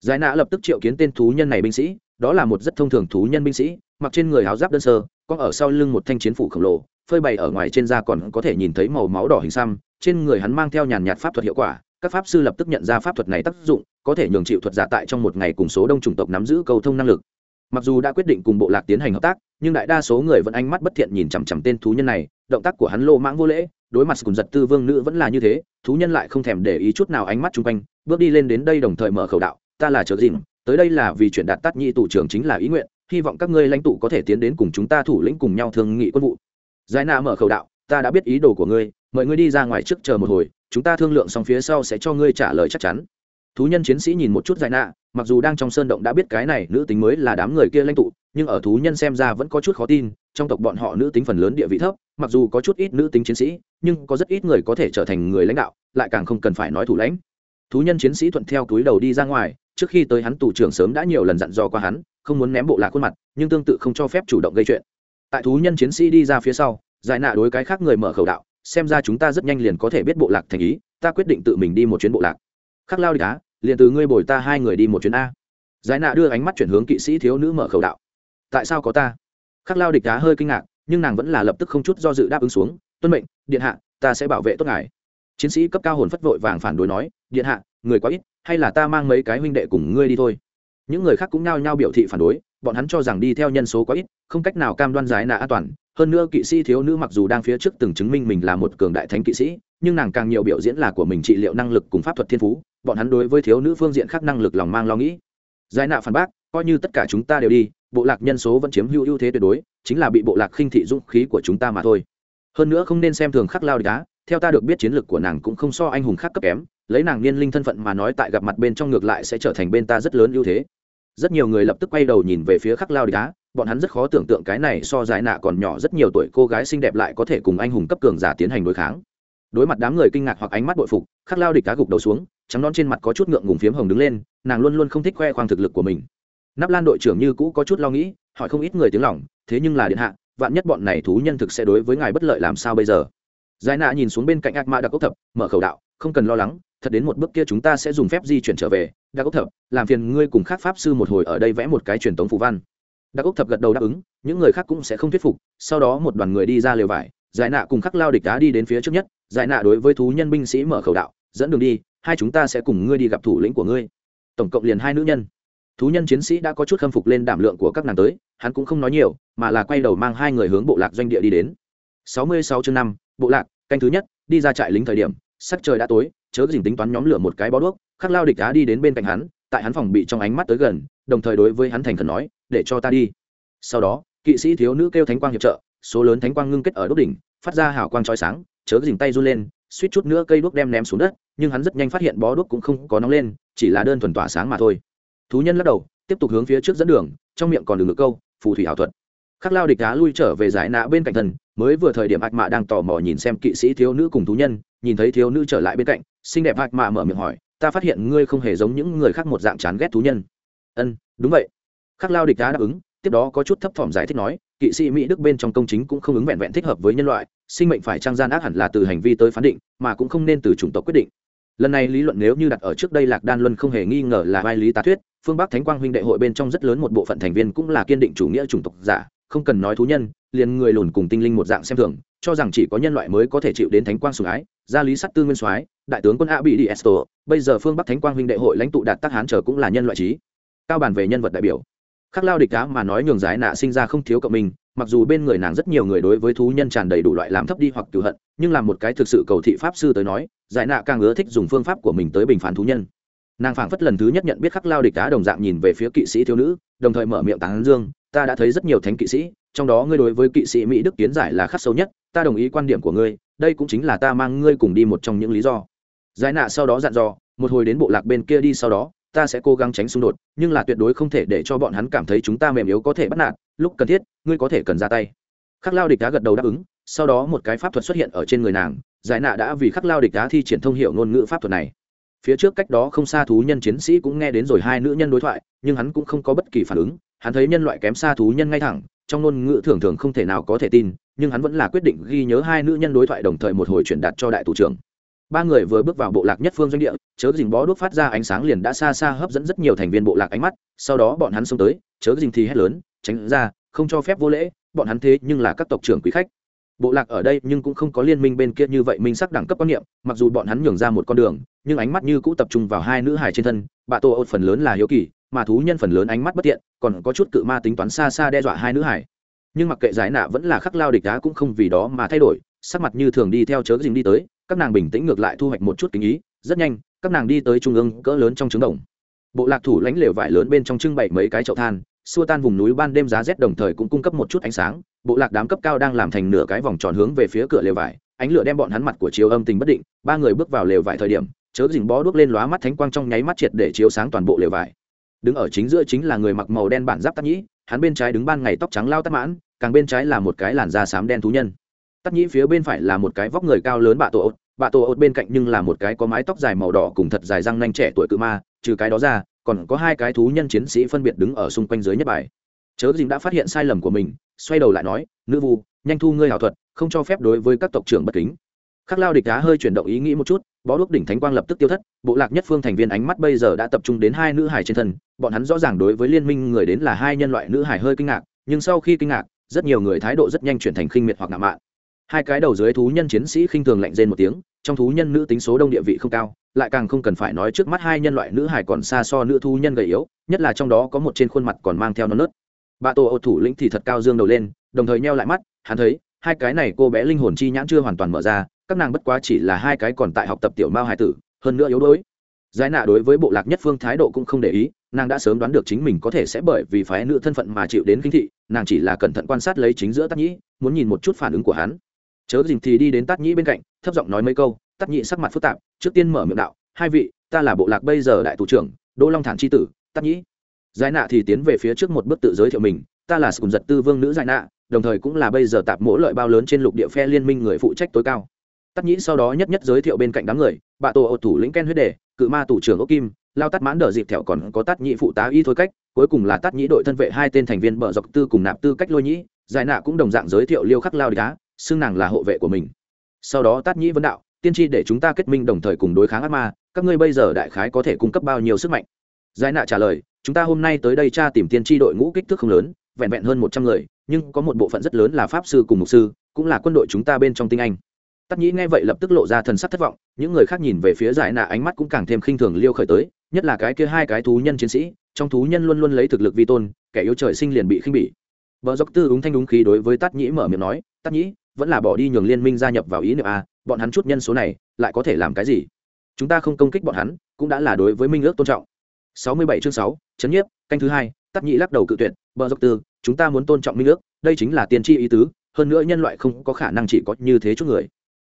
Giải nã lập tức triệu kiến tên thú nhân này binh sĩ, đó là một rất thông thường thú nhân binh sĩ, mặc trên người áo giáp đơn sơ, có ở sau lưng một thanh chiến phủ khổng lồ, phơi bày ở ngoài trên da còn có thể nhìn thấy màu máu đỏ hình xăm, trên người hắn mang theo nhàn nhạt pháp thuật hiệu quả, các pháp sư lập tức nhận ra pháp thuật này tác dụng, có thể nhường chịu thuật giả tại trong một ngày cùng số đông chủng tộc nắm giữ cầu thông năng lực. Mặc dù đã quyết định cùng bộ lạc tiến hành hợp tác, nhưng đại đa số người vẫn ánh mắt bất thiện nhìn chằm chằm tên thú nhân này, động tác của hắn lô mãng vô lễ đối mặt cùng giật tư vương nữ vẫn là như thế, thú nhân lại không thèm để ý chút nào ánh mắt chung quanh, bước đi lên đến đây đồng thời mở khẩu đạo, ta là chớ dìm tới đây là vì chuyện đạt tắt nhị tủ trưởng chính là ý nguyện, hy vọng các ngươi lãnh tụ có thể tiến đến cùng chúng ta thủ lĩnh cùng nhau thương nghị quân vụ. Giải na mở khẩu đạo, ta đã biết ý đồ của ngươi, mời ngươi đi ra ngoài trước chờ một hồi, chúng ta thương lượng xong phía sau sẽ cho ngươi trả lời chắc chắn thú nhân chiến sĩ nhìn một chút giải nạ, mặc dù đang trong sơn động đã biết cái này nữ tính mới là đám người kia lãnh tụ, nhưng ở thú nhân xem ra vẫn có chút khó tin, trong tộc bọn họ nữ tính phần lớn địa vị thấp, mặc dù có chút ít nữ tính chiến sĩ, nhưng có rất ít người có thể trở thành người lãnh đạo, lại càng không cần phải nói thủ lãnh. Thú nhân chiến sĩ thuận theo túi đầu đi ra ngoài, trước khi tới hắn tù trưởng sớm đã nhiều lần dặn dò qua hắn, không muốn ném bộ lạc khuôn mặt, nhưng tương tự không cho phép chủ động gây chuyện. Tại thú nhân chiến sĩ đi ra phía sau, giải nạ đối cái khác người mở khẩu đạo, xem ra chúng ta rất nhanh liền có thể biết bộ lạc thành ý, ta quyết định tự mình đi một chuyến bộ lạc. Khắc lao đi cá liền từ ngươi bồi ta hai người đi một chuyến a. Giải nạ đưa ánh mắt chuyển hướng kỵ sĩ thiếu nữ mở khẩu đạo. Tại sao có ta? Khắc lao địch đá hơi kinh ngạc, nhưng nàng vẫn là lập tức không chút do dự đáp ứng xuống, tuân mệnh, điện hạ, ta sẽ bảo vệ tốt ngài. Chiến sĩ cấp cao hồn phất vội vàng phản đối nói, điện hạ, người quá ít, hay là ta mang mấy cái huynh đệ cùng ngươi đi thôi. Những người khác cũng nhao nhao biểu thị phản đối, bọn hắn cho rằng đi theo nhân số quá ít, không cách nào cam đoan giải nạ an toàn. Hơn nữa kỵ sĩ thiếu nữ mặc dù đang phía trước từng chứng minh mình là một cường đại thánh kỵ sĩ nhưng nàng càng nhiều biểu diễn là của mình trị liệu năng lực cùng pháp thuật thiên phú, bọn hắn đối với thiếu nữ phương diện khác năng lực lòng mang lo nghĩ. Giải nạ phản bác, coi như tất cả chúng ta đều đi, bộ lạc nhân số vẫn chiếm hữu ưu thế tuyệt đối, chính là bị bộ lạc khinh thị dũng khí của chúng ta mà thôi. Hơn nữa không nên xem thường khắc lao đá theo ta được biết chiến lược của nàng cũng không so anh hùng khác cấp kém, lấy nàng niên linh thân phận mà nói tại gặp mặt bên trong ngược lại sẽ trở thành bên ta rất lớn ưu thế. Rất nhiều người lập tức quay đầu nhìn về phía khắc lao đá bọn hắn rất khó tưởng tượng cái này so giải nạ còn nhỏ rất nhiều tuổi cô gái xinh đẹp lại có thể cùng anh hùng cấp cường giả tiến hành đối kháng đối mặt đám người kinh ngạc hoặc ánh mắt bội phục, khắc lao địch cá gục đầu xuống, trắng non trên mặt có chút ngượng ngùng phiếm hồng đứng lên, nàng luôn luôn không thích khoe khoang thực lực của mình. Nắp lan đội trưởng như cũ có chút lo nghĩ, hỏi không ít người tiếng lòng, thế nhưng là điện hạ, vạn nhất bọn này thú nhân thực sẽ đối với ngài bất lợi làm sao bây giờ? Giải nạ nhìn xuống bên cạnh ác ma đặc ốc thập, mở khẩu đạo, không cần lo lắng, thật đến một bước kia chúng ta sẽ dùng phép di chuyển trở về, đặc ốc thập, làm phiền ngươi cùng khác pháp sư một hồi ở đây vẽ một cái truyền thống phù văn. Đặc Ốc thập gật đầu đáp ứng, những người khác cũng sẽ không thuyết phục, sau đó một đoàn người đi ra lều vải, giải nạ cùng khắc lao địch đá đi đến phía trước nhất giải nạ đối với thú nhân binh sĩ mở khẩu đạo, dẫn đường đi, hai chúng ta sẽ cùng ngươi đi gặp thủ lĩnh của ngươi. Tổng cộng liền hai nữ nhân. Thú nhân chiến sĩ đã có chút khâm phục lên đảm lượng của các nàng tới, hắn cũng không nói nhiều, mà là quay đầu mang hai người hướng bộ lạc doanh địa đi đến. Sáu mươi sáu chương năm, bộ lạc, canh thứ nhất, đi ra trại lính thời điểm, sắc trời đã tối, chớ dình tính toán nhóm lửa một cái bó đuốc, khắc lao địch đá đi đến bên cạnh hắn, tại hắn phòng bị trong ánh mắt tới gần, đồng thời đối với hắn thành khẩn nói, để cho ta đi. Sau đó, kỵ sĩ thiếu nữ kêu thánh quang hiệp trợ, số lớn thánh quang ngưng kết ở đốt đỉnh, phát ra hào quang trói sáng chớ dình tay run lên, suýt chút nữa cây đuốc đem ném xuống đất, nhưng hắn rất nhanh phát hiện bó đuốc cũng không có nóng lên, chỉ là đơn thuần tỏa sáng mà thôi. Thú nhân lắc đầu, tiếp tục hướng phía trước dẫn đường, trong miệng còn đường ngược câu, phù thủy ảo thuật. Khắc lao địch đá lui trở về giải nạ bên cạnh thần, mới vừa thời điểm ác mạ đang tò mò nhìn xem kỵ sĩ thiếu nữ cùng thú nhân, nhìn thấy thiếu nữ trở lại bên cạnh, xinh đẹp ác mạ mở miệng hỏi, ta phát hiện ngươi không hề giống những người khác một dạng chán ghét thú nhân. Ân, đúng vậy. Khắc lao địch đá đáp ứng, tiếp đó có chút thấp thỏm giải thích nói kỵ sĩ mỹ đức bên trong công chính cũng không ứng vẹn vẹn thích hợp với nhân loại, sinh mệnh phải trang gian ác hẳn là từ hành vi tới phán định, mà cũng không nên từ chủng tộc quyết định. Lần này lý luận nếu như đặt ở trước đây lạc đan luân không hề nghi ngờ là vai lý tá thuyết, phương bắc thánh quang huynh đệ hội bên trong rất lớn một bộ phận thành viên cũng là kiên định chủ nghĩa chủng tộc giả, không cần nói thú nhân, liền người lùn cùng tinh linh một dạng xem thường, cho rằng chỉ có nhân loại mới có thể chịu đến thánh quang sủng ái, gia lý sắt tư nguyên soái, đại tướng quân a bị đi esto, bây giờ phương bắc thánh quang huynh đệ hội lãnh tụ đạt tác hán chờ cũng là nhân loại trí. Cao bản về nhân vật đại biểu khắc lao địch đá mà nói nhường giải nạ sinh ra không thiếu cộng mình mặc dù bên người nàng rất nhiều người đối với thú nhân tràn đầy đủ loại làm thấp đi hoặc cựu hận, nhưng là một cái thực sự cầu thị pháp sư tới nói, giải nạ càng ưa thích dùng phương pháp của mình tới bình phán thú nhân. Nàng phảng phất lần thứ nhất nhận biết khắc lao địch đá đồng dạng nhìn về phía kỵ sĩ thiếu nữ, đồng thời mở miệng tán dương, ta đã thấy rất nhiều thánh kỵ sĩ, trong đó ngươi đối với kỵ sĩ mỹ đức kiến giải là khắc sâu nhất, ta đồng ý quan điểm của ngươi, đây cũng chính là ta mang ngươi cùng đi một trong những lý do. Giải nạ sau đó dặn dò, một hồi đến bộ lạc bên kia đi sau đó ta sẽ cố gắng tránh xung đột, nhưng là tuyệt đối không thể để cho bọn hắn cảm thấy chúng ta mềm yếu có thể bắt nạt. Lúc cần thiết, ngươi có thể cần ra tay. Khắc lao địch đá gật đầu đáp ứng, sau đó một cái pháp thuật xuất hiện ở trên người nàng, giải nạ đã vì khắc lao địch đá thi triển thông hiệu ngôn ngữ pháp thuật này. Phía trước cách đó không xa thú nhân chiến sĩ cũng nghe đến rồi hai nữ nhân đối thoại, nhưng hắn cũng không có bất kỳ phản ứng, hắn thấy nhân loại kém xa thú nhân ngay thẳng, trong ngôn ngữ thường thường không thể nào có thể tin, nhưng hắn vẫn là quyết định ghi nhớ hai nữ nhân đối thoại đồng thời một hồi truyền đạt cho đại thủ trưởng ba người vừa bước vào bộ lạc nhất phương doanh địa, chớ dình bó đuốc phát ra ánh sáng liền đã xa xa hấp dẫn rất nhiều thành viên bộ lạc ánh mắt, sau đó bọn hắn xông tới, chớ dình thì hét lớn, tránh ra, không cho phép vô lễ, bọn hắn thế nhưng là các tộc trưởng quý khách. Bộ lạc ở đây nhưng cũng không có liên minh bên kia như vậy minh sắc đẳng cấp quan niệm, mặc dù bọn hắn nhường ra một con đường, nhưng ánh mắt như cũ tập trung vào hai nữ hài trên thân, bà tô ột phần lớn là hiếu kỳ, mà thú nhân phần lớn ánh mắt bất tiện, còn có chút cự ma tính toán xa xa đe dọa hai nữ hài. Nhưng mặc kệ giải nạ vẫn là khắc lao địch đá cũng không vì đó mà thay đổi, sắc mặt như thường đi theo chớ dình đi tới các nàng bình tĩnh ngược lại thu hoạch một chút kinh ý, rất nhanh, các nàng đi tới trung ương cỡ lớn trong trứng đồng. Bộ lạc thủ lãnh lều vải lớn bên trong trưng bày mấy cái chậu than, xua tan vùng núi ban đêm giá rét đồng thời cũng cung cấp một chút ánh sáng. Bộ lạc đám cấp cao đang làm thành nửa cái vòng tròn hướng về phía cửa lều vải, ánh lửa đem bọn hắn mặt của chiếu âm tình bất định. Ba người bước vào lều vải thời điểm, chớ dình bó đuốc lên lóa mắt thánh quang trong nháy mắt triệt để chiếu sáng toàn bộ lều vải. Đứng ở chính giữa chính là người mặc màu đen bản giáp tắc nhĩ, hắn bên trái đứng ban ngày tóc trắng lao tắc mãn, càng bên trái là một cái làn da xám đen thú nhân tắt nhĩ phía bên phải là một cái vóc người cao lớn bạ tổ ột. Bạ tổ ột bên cạnh nhưng là một cái có mái tóc dài màu đỏ cùng thật dài răng nanh trẻ tuổi cự ma, trừ cái đó ra, còn có hai cái thú nhân chiến sĩ phân biệt đứng ở xung quanh dưới nhất bài. Chớ dình đã phát hiện sai lầm của mình, xoay đầu lại nói, nữ vu, nhanh thu ngươi hảo thuật, không cho phép đối với các tộc trưởng bất kính. Khắc lao địch đá hơi chuyển động ý nghĩ một chút, bó đuốc đỉnh thánh quang lập tức tiêu thất, bộ lạc nhất phương thành viên ánh mắt bây giờ đã tập trung đến hai nữ hải trên thân, bọn hắn rõ ràng đối với liên minh người đến là hai nhân loại nữ hải hơi kinh ngạc, nhưng sau khi kinh ngạc, rất nhiều người thái độ rất nhanh chuyển thành khinh miệt hoặc ngạo mạn hai cái đầu dưới thú nhân chiến sĩ khinh thường lạnh rên một tiếng, trong thú nhân nữ tính số đông địa vị không cao, lại càng không cần phải nói trước mắt hai nhân loại nữ hải còn xa so nữ thú nhân gầy yếu, nhất là trong đó có một trên khuôn mặt còn mang theo non nớt. Bà tổ ô thủ lĩnh thì thật cao dương đầu lên, đồng thời neo lại mắt, hắn thấy, hai cái này cô bé linh hồn chi nhãn chưa hoàn toàn mở ra, các nàng bất quá chỉ là hai cái còn tại học tập tiểu mao hải tử, hơn nữa yếu đuối. Giải nạ đối với bộ lạc nhất phương thái độ cũng không để ý, nàng đã sớm đoán được chính mình có thể sẽ bởi vì phái nữ thân phận mà chịu đến kinh thị, nàng chỉ là cẩn thận quan sát lấy chính giữa tắc nhĩ, muốn nhìn một chút phản ứng của hắn chớ dình thì đi đến tắc nhĩ bên cạnh, thấp giọng nói mấy câu tắc nhĩ sắc mặt phức tạp, trước tiên mở miệng đạo, hai vị, ta là bộ lạc bây giờ đại thủ trưởng, đỗ long thản tri tử tắc nhĩ. Giải nạ thì tiến về phía trước một bước tự giới thiệu mình, ta là sùng giật tư vương nữ giải nạ, đồng thời cũng là bây giờ tạp mỗ lợi bao lớn trên lục địa phe liên minh người phụ trách tối cao. Tắc nhĩ sau đó nhất nhất giới thiệu bên cạnh đám người, bạ tổ ột thủ lĩnh ken huyết đề cự ma thủ trưởng ốc kim, lao tắt mãn đờ dịp thẹo còn có tắt nhĩ phụ tá y thôi cách, cuối cùng là tắt nhĩ đội thân vệ hai tên thành viên bờ dọc tư cùng nạp tư cách lôi nhĩ. Giải nạ cũng đồng dạng giới thiệu liêu khắc lao đá xưng nàng là hộ vệ của mình. Sau đó Tát nhĩ vấn đạo, tiên tri, để chúng ta kết minh đồng thời cùng đối kháng ác ma, các ngươi bây giờ đại khái có thể cung cấp bao nhiêu sức mạnh? Giải nạ trả lời, chúng ta hôm nay tới đây tra tìm tiên tri đội ngũ kích thước không lớn, vẹn vẹn hơn một trăm người, nhưng có một bộ phận rất lớn là pháp sư cùng mục sư, cũng là quân đội chúng ta bên trong tinh anh. Tắc nhĩ nghe vậy lập tức lộ ra thần sắc thất vọng, những người khác nhìn về phía giải nạ ánh mắt cũng càng thêm khinh thường liêu khởi tới, nhất là cái kia hai cái thú nhân chiến sĩ, trong thú nhân luôn luôn lấy thực lực vi tôn, kẻ yếu trời sinh liền bị khinh bỉ. Vợ dốc tư ứng thanh đúng khí đối với Tát nhĩ mở miệng nói, Tát nhĩ vẫn là bỏ đi nhường liên minh gia nhập vào ý niệm a bọn hắn chút nhân số này lại có thể làm cái gì? Chúng ta không công kích bọn hắn cũng đã là đối với minh ước tôn trọng. 67 chương 6, chấn nhiếp canh thứ hai tắc nhị lắc đầu cự tuyệt bờ dốc tư chúng ta muốn tôn trọng minh ước đây chính là tiên tri ý tứ hơn nữa nhân loại không có khả năng chỉ có như thế chút người.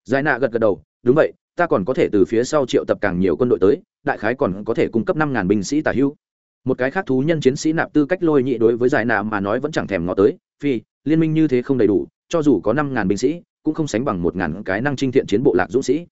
Giải nạ gật gật đầu đúng vậy ta còn có thể từ phía sau triệu tập càng nhiều quân đội tới đại khái còn có thể cung cấp năm ngàn binh sĩ tả hữu một cái khác thú nhân chiến sĩ nạp tư cách lôi nhị đối với giải nạ mà nói vẫn chẳng thèm ngó tới vì liên minh như thế không đầy đủ cho dù có năm ngàn binh sĩ, cũng không sánh bằng một ngàn cái năng trinh thiện chiến bộ lạc dũng sĩ.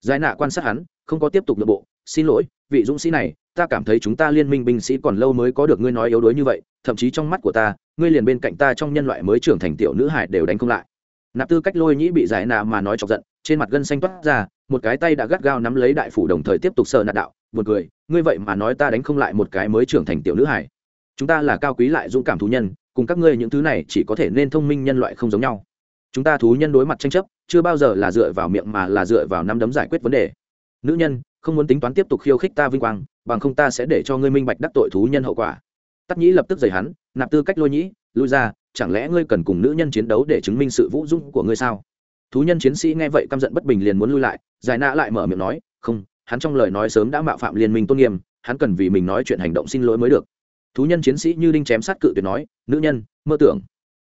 Giải nạ quan sát hắn, không có tiếp tục nội bộ, xin lỗi, vị dũng sĩ này, ta cảm thấy chúng ta liên minh binh sĩ còn lâu mới có được ngươi nói yếu đuối như vậy, thậm chí trong mắt của ta, ngươi liền bên cạnh ta trong nhân loại mới trưởng thành tiểu nữ hải đều đánh không lại. Nạp tư cách lôi nhĩ bị giải nạ mà nói chọc giận, trên mặt gân xanh toát ra, một cái tay đã gắt gao nắm lấy đại phủ đồng thời tiếp tục sợ nạt đạo một người ngươi vậy mà nói ta đánh không lại một cái mới trưởng thành tiểu nữ hải chúng ta là cao quý lại dũng cảm thú nhân cùng các ngươi những thứ này chỉ có thể nên thông minh nhân loại không giống nhau. Chúng ta thú nhân đối mặt tranh chấp, chưa bao giờ là dựa vào miệng mà là dựa vào năm đấm giải quyết vấn đề. Nữ nhân, không muốn tính toán tiếp tục khiêu khích ta vinh quang, bằng không ta sẽ để cho ngươi minh bạch đắc tội thú nhân hậu quả. Tắc nhĩ lập tức giày hắn, nạp tư cách lôi nhĩ, lui ra, chẳng lẽ ngươi cần cùng nữ nhân chiến đấu để chứng minh sự vũ dung của ngươi sao? Thú nhân chiến sĩ nghe vậy căm giận bất bình liền muốn lui lại, giải nã lại mở miệng nói, không, hắn trong lời nói sớm đã mạo phạm liên minh tôn nghiêm, hắn cần vì mình nói chuyện hành động xin lỗi mới được thú nhân chiến sĩ như đinh chém sát cự tuyệt nói, nữ nhân, mơ tưởng.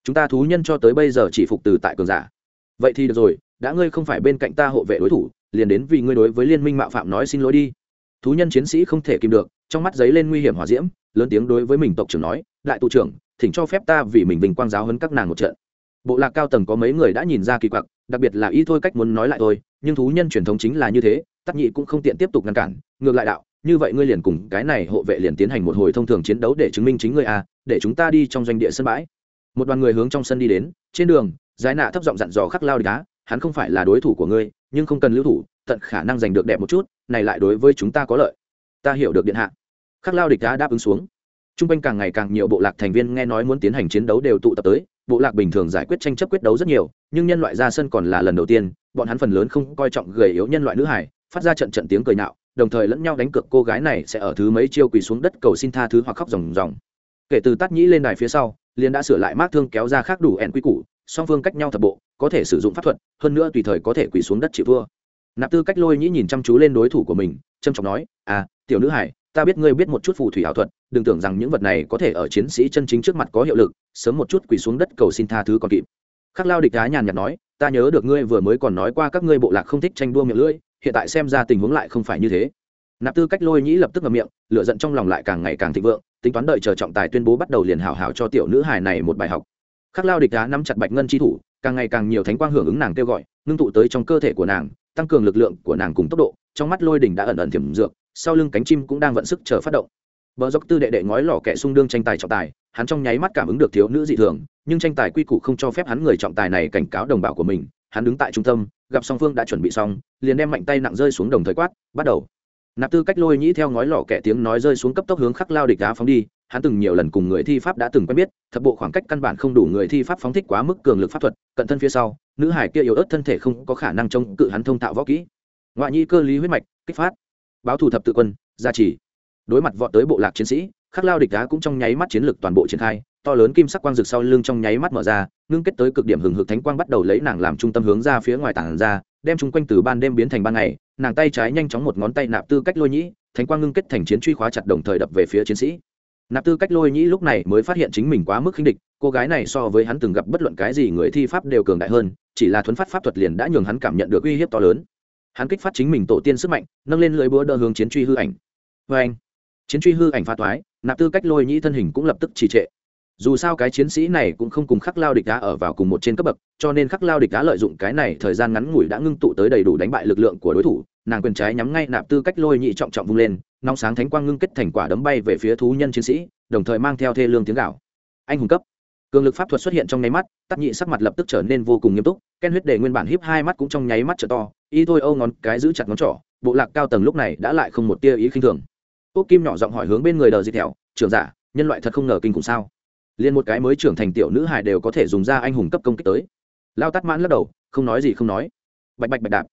Chúng ta thú nhân cho tới bây giờ chỉ phục từ tại cường giả. Vậy thì được rồi, đã ngươi không phải bên cạnh ta hộ vệ đối thủ, liền đến vì ngươi đối với liên minh mạo phạm nói xin lỗi đi. Thú nhân chiến sĩ không thể kìm được, trong mắt giấy lên nguy hiểm hỏa diễm, lớn tiếng đối với mình tộc trưởng nói, đại tù trưởng, thỉnh cho phép ta vì mình vinh quang giáo hơn các nàng một trận. Bộ lạc cao tầng có mấy người đã nhìn ra kỳ quặc, đặc biệt là ý thôi cách muốn nói lại thôi, nhưng thú nhân truyền thống chính là như thế, tắc nhị cũng không tiện tiếp tục ngăn cản, ngược lại đạo như vậy ngươi liền cùng cái này hộ vệ liền tiến hành một hồi thông thường chiến đấu để chứng minh chính ngươi a để chúng ta đi trong doanh địa sân bãi. Một đoàn người hướng trong sân đi đến, trên đường giải nạ thấp giọng dặn dò khắc lao đá hắn không phải là đối thủ của ngươi, nhưng không cần lưu thủ, tận khả năng giành được đẹp một chút, này lại đối với chúng ta có lợi. Ta hiểu được điện hạ. Khắc lao địch đá đáp ứng xuống. T r u n g quanh càng ngày càng nhiều bộ lạc thành viên nghe nói muốn tiến hành chiến đấu đều tụ tập tới, bộ lạc bình thường giải quyết tranh chấp quyết đấu rất nhiều, nhưng nhân loại ra sân còn là lần đầu tiên, bọn hắn phần lớn không coi trọng gầy yếu nhân loại nữ hải, phát ra trận trận tiếng cười nạo đồng thời lẫn nhau đánh cược cô gái này sẽ ở thứ mấy chiêu quỳ xuống đất cầu xin tha thứ hoặc khóc ròng ròng. Kể từ tắt nhĩ lên đài phía sau, liền đã sửa lại mác thương kéo ra khác đủ ẹn quy củ, song phương cách nhau thập bộ, có thể sử dụng pháp thuật, hơn nữa tùy thời có thể quỳ xuống đất chịu thua. Nạp tư cách lôi nhĩ nhìn chăm chú lên đối thủ của mình trâm trọng nói à tiểu nữ hải, ta biết ngươi biết một chút phù thủy ảo thuật, đừng tưởng rằng những vật này có thể ở chiến sĩ chân chính trước mặt có hiệu lực, sớm một chút quỳ xuống đất cầu xin tha thứ còn kịp. Khắc lao địch đá nhàn nhạt nói, ta nhớ được ngươi vừa mới còn nói qua các ngươi bộ lạc không thích tranh đua miệng lưỡi hiện tại xem ra tình huống lại không phải như thế. Nạp tư cách lôi nhĩ lập tức ngậm miệng lửa giận trong lòng lại càng ngày càng thịnh vượng tính toán đợi chờ trọng tài tuyên bố bắt đầu liền hảo hảo cho tiểu nữ hài này một bài học. Khắc lao địch đá nắm chặt bạch ngân chi thủ càng ngày càng nhiều thánh quang hưởng ứng nàng kêu gọi ngưng tụ tới trong cơ thể của nàng tăng cường lực lượng của nàng cùng tốc độ trong mắt lôi đỉnh đã ẩn ẩn thiểm dược sau lưng cánh chim cũng đang vận sức chờ phát động. Bờ dốc tư đệ đệ ngói lò kẻ xung đương tranh tài trọng tài, hắn trong nháy mắt cảm ứng được thiếu nữ dị thường, nhưng tranh tài quy củ không cho phép hắn người trọng tài này cảnh cáo đồng bào của mình, hắn đứng tại trung tâm, gặp song phương đã chuẩn bị xong, liền đem mạnh tay nặng rơi xuống đồng thời quát, bắt đầu. Nạp Tư cách lôi nhĩ theo ngói lò kẻ tiếng nói rơi xuống cấp tốc hướng khắc lao địch đá phóng đi, hắn từng nhiều lần cùng người thi pháp đã từng quen biết, thập bộ khoảng cách căn bản không đủ người thi pháp phóng thích quá mức cường lực pháp thuật, cận thân phía sau, nữ hải kia yếu ớt thân thể không có khả năng chống cự hắn thông thạo võ kỹ. Ngoại nhi cơ lý huyết mạch, kích phát. Báo thủ thập tự quân, gia trì đối mặt vọt tới bộ lạc chiến sĩ khắc lao địch đá cũng trong nháy mắt chiến lược toàn bộ triển khai to lớn kim sắc quang rực sau lưng trong nháy mắt mở ra ngưng kết tới cực điểm hừng hực thánh quang bắt đầu lấy nàng làm trung tâm hướng ra phía ngoài tảng ra đem chung quanh từ ban đêm biến thành ban ngày nàng tay trái nhanh chóng một ngón tay nạp tư cách lôi nhĩ thánh quang ngưng kết thành chiến truy khóa chặt đồng thời đập về phía chiến sĩ. Nạp tư cách lôi nhĩ lúc này mới phát hiện chính mình quá mức khinh địch cô gái này so với hắn từng gặp bất luận cái gì người thi pháp đều cường đại hơn chỉ là thuấn phát pháp thuật liền đã nhường hắn cảm nhận được uy hiếp to lớn. Hắn kích phát chính mình tổ tiên sức mạnh nâng lên lưới búa đỡ hướng chiến truy hư ảnh. Vê anh chiến truy hư ảnh pha toái, nạp tư cách lôi nhĩ thân hình cũng lập tức trì trệ dù sao cái chiến sĩ này cũng không cùng khắc lao địch đá ở vào cùng một trên cấp bậc, cho nên khắc lao địch đá lợi dụng cái này thời gian ngắn ngủi đã ngưng tụ tới đầy đủ đánh bại lực lượng của đối thủ, nàng quyền trái nhắm ngay nạp tư cách lôi nhị trọng trọng vung lên, nóng sáng thánh quang ngưng kết thành quả đấm bay về phía thú nhân chiến sĩ, đồng thời mang theo thê lương tiếng gạo anh hùng cấp. Cường lực pháp thuật xuất hiện trong nháy mắt, tắc nhị sắc mặt lập tức trở nên vô cùng nghiêm túc, ken huyết đề nguyên bản híp hai mắt cũng trong nháy mắt trở to, y thôi âu ngón cái giữ chặt ngón trỏ, bộ lạc cao tầng lúc này đã lại không một tia ý khinh thường. Ốc kim nhỏ giọng hỏi hướng bên người đờ di thẹo, trưởng giả, nhân loại thật không ngờ kinh khủng sao? Liền một cái mới trưởng thành tiểu nữ hài đều có thể dùng ra anh hùng cấp công kích tới. Lao tắt mãn lắc đầu, không nói gì, không nói. Bạch bạch bạch đạp.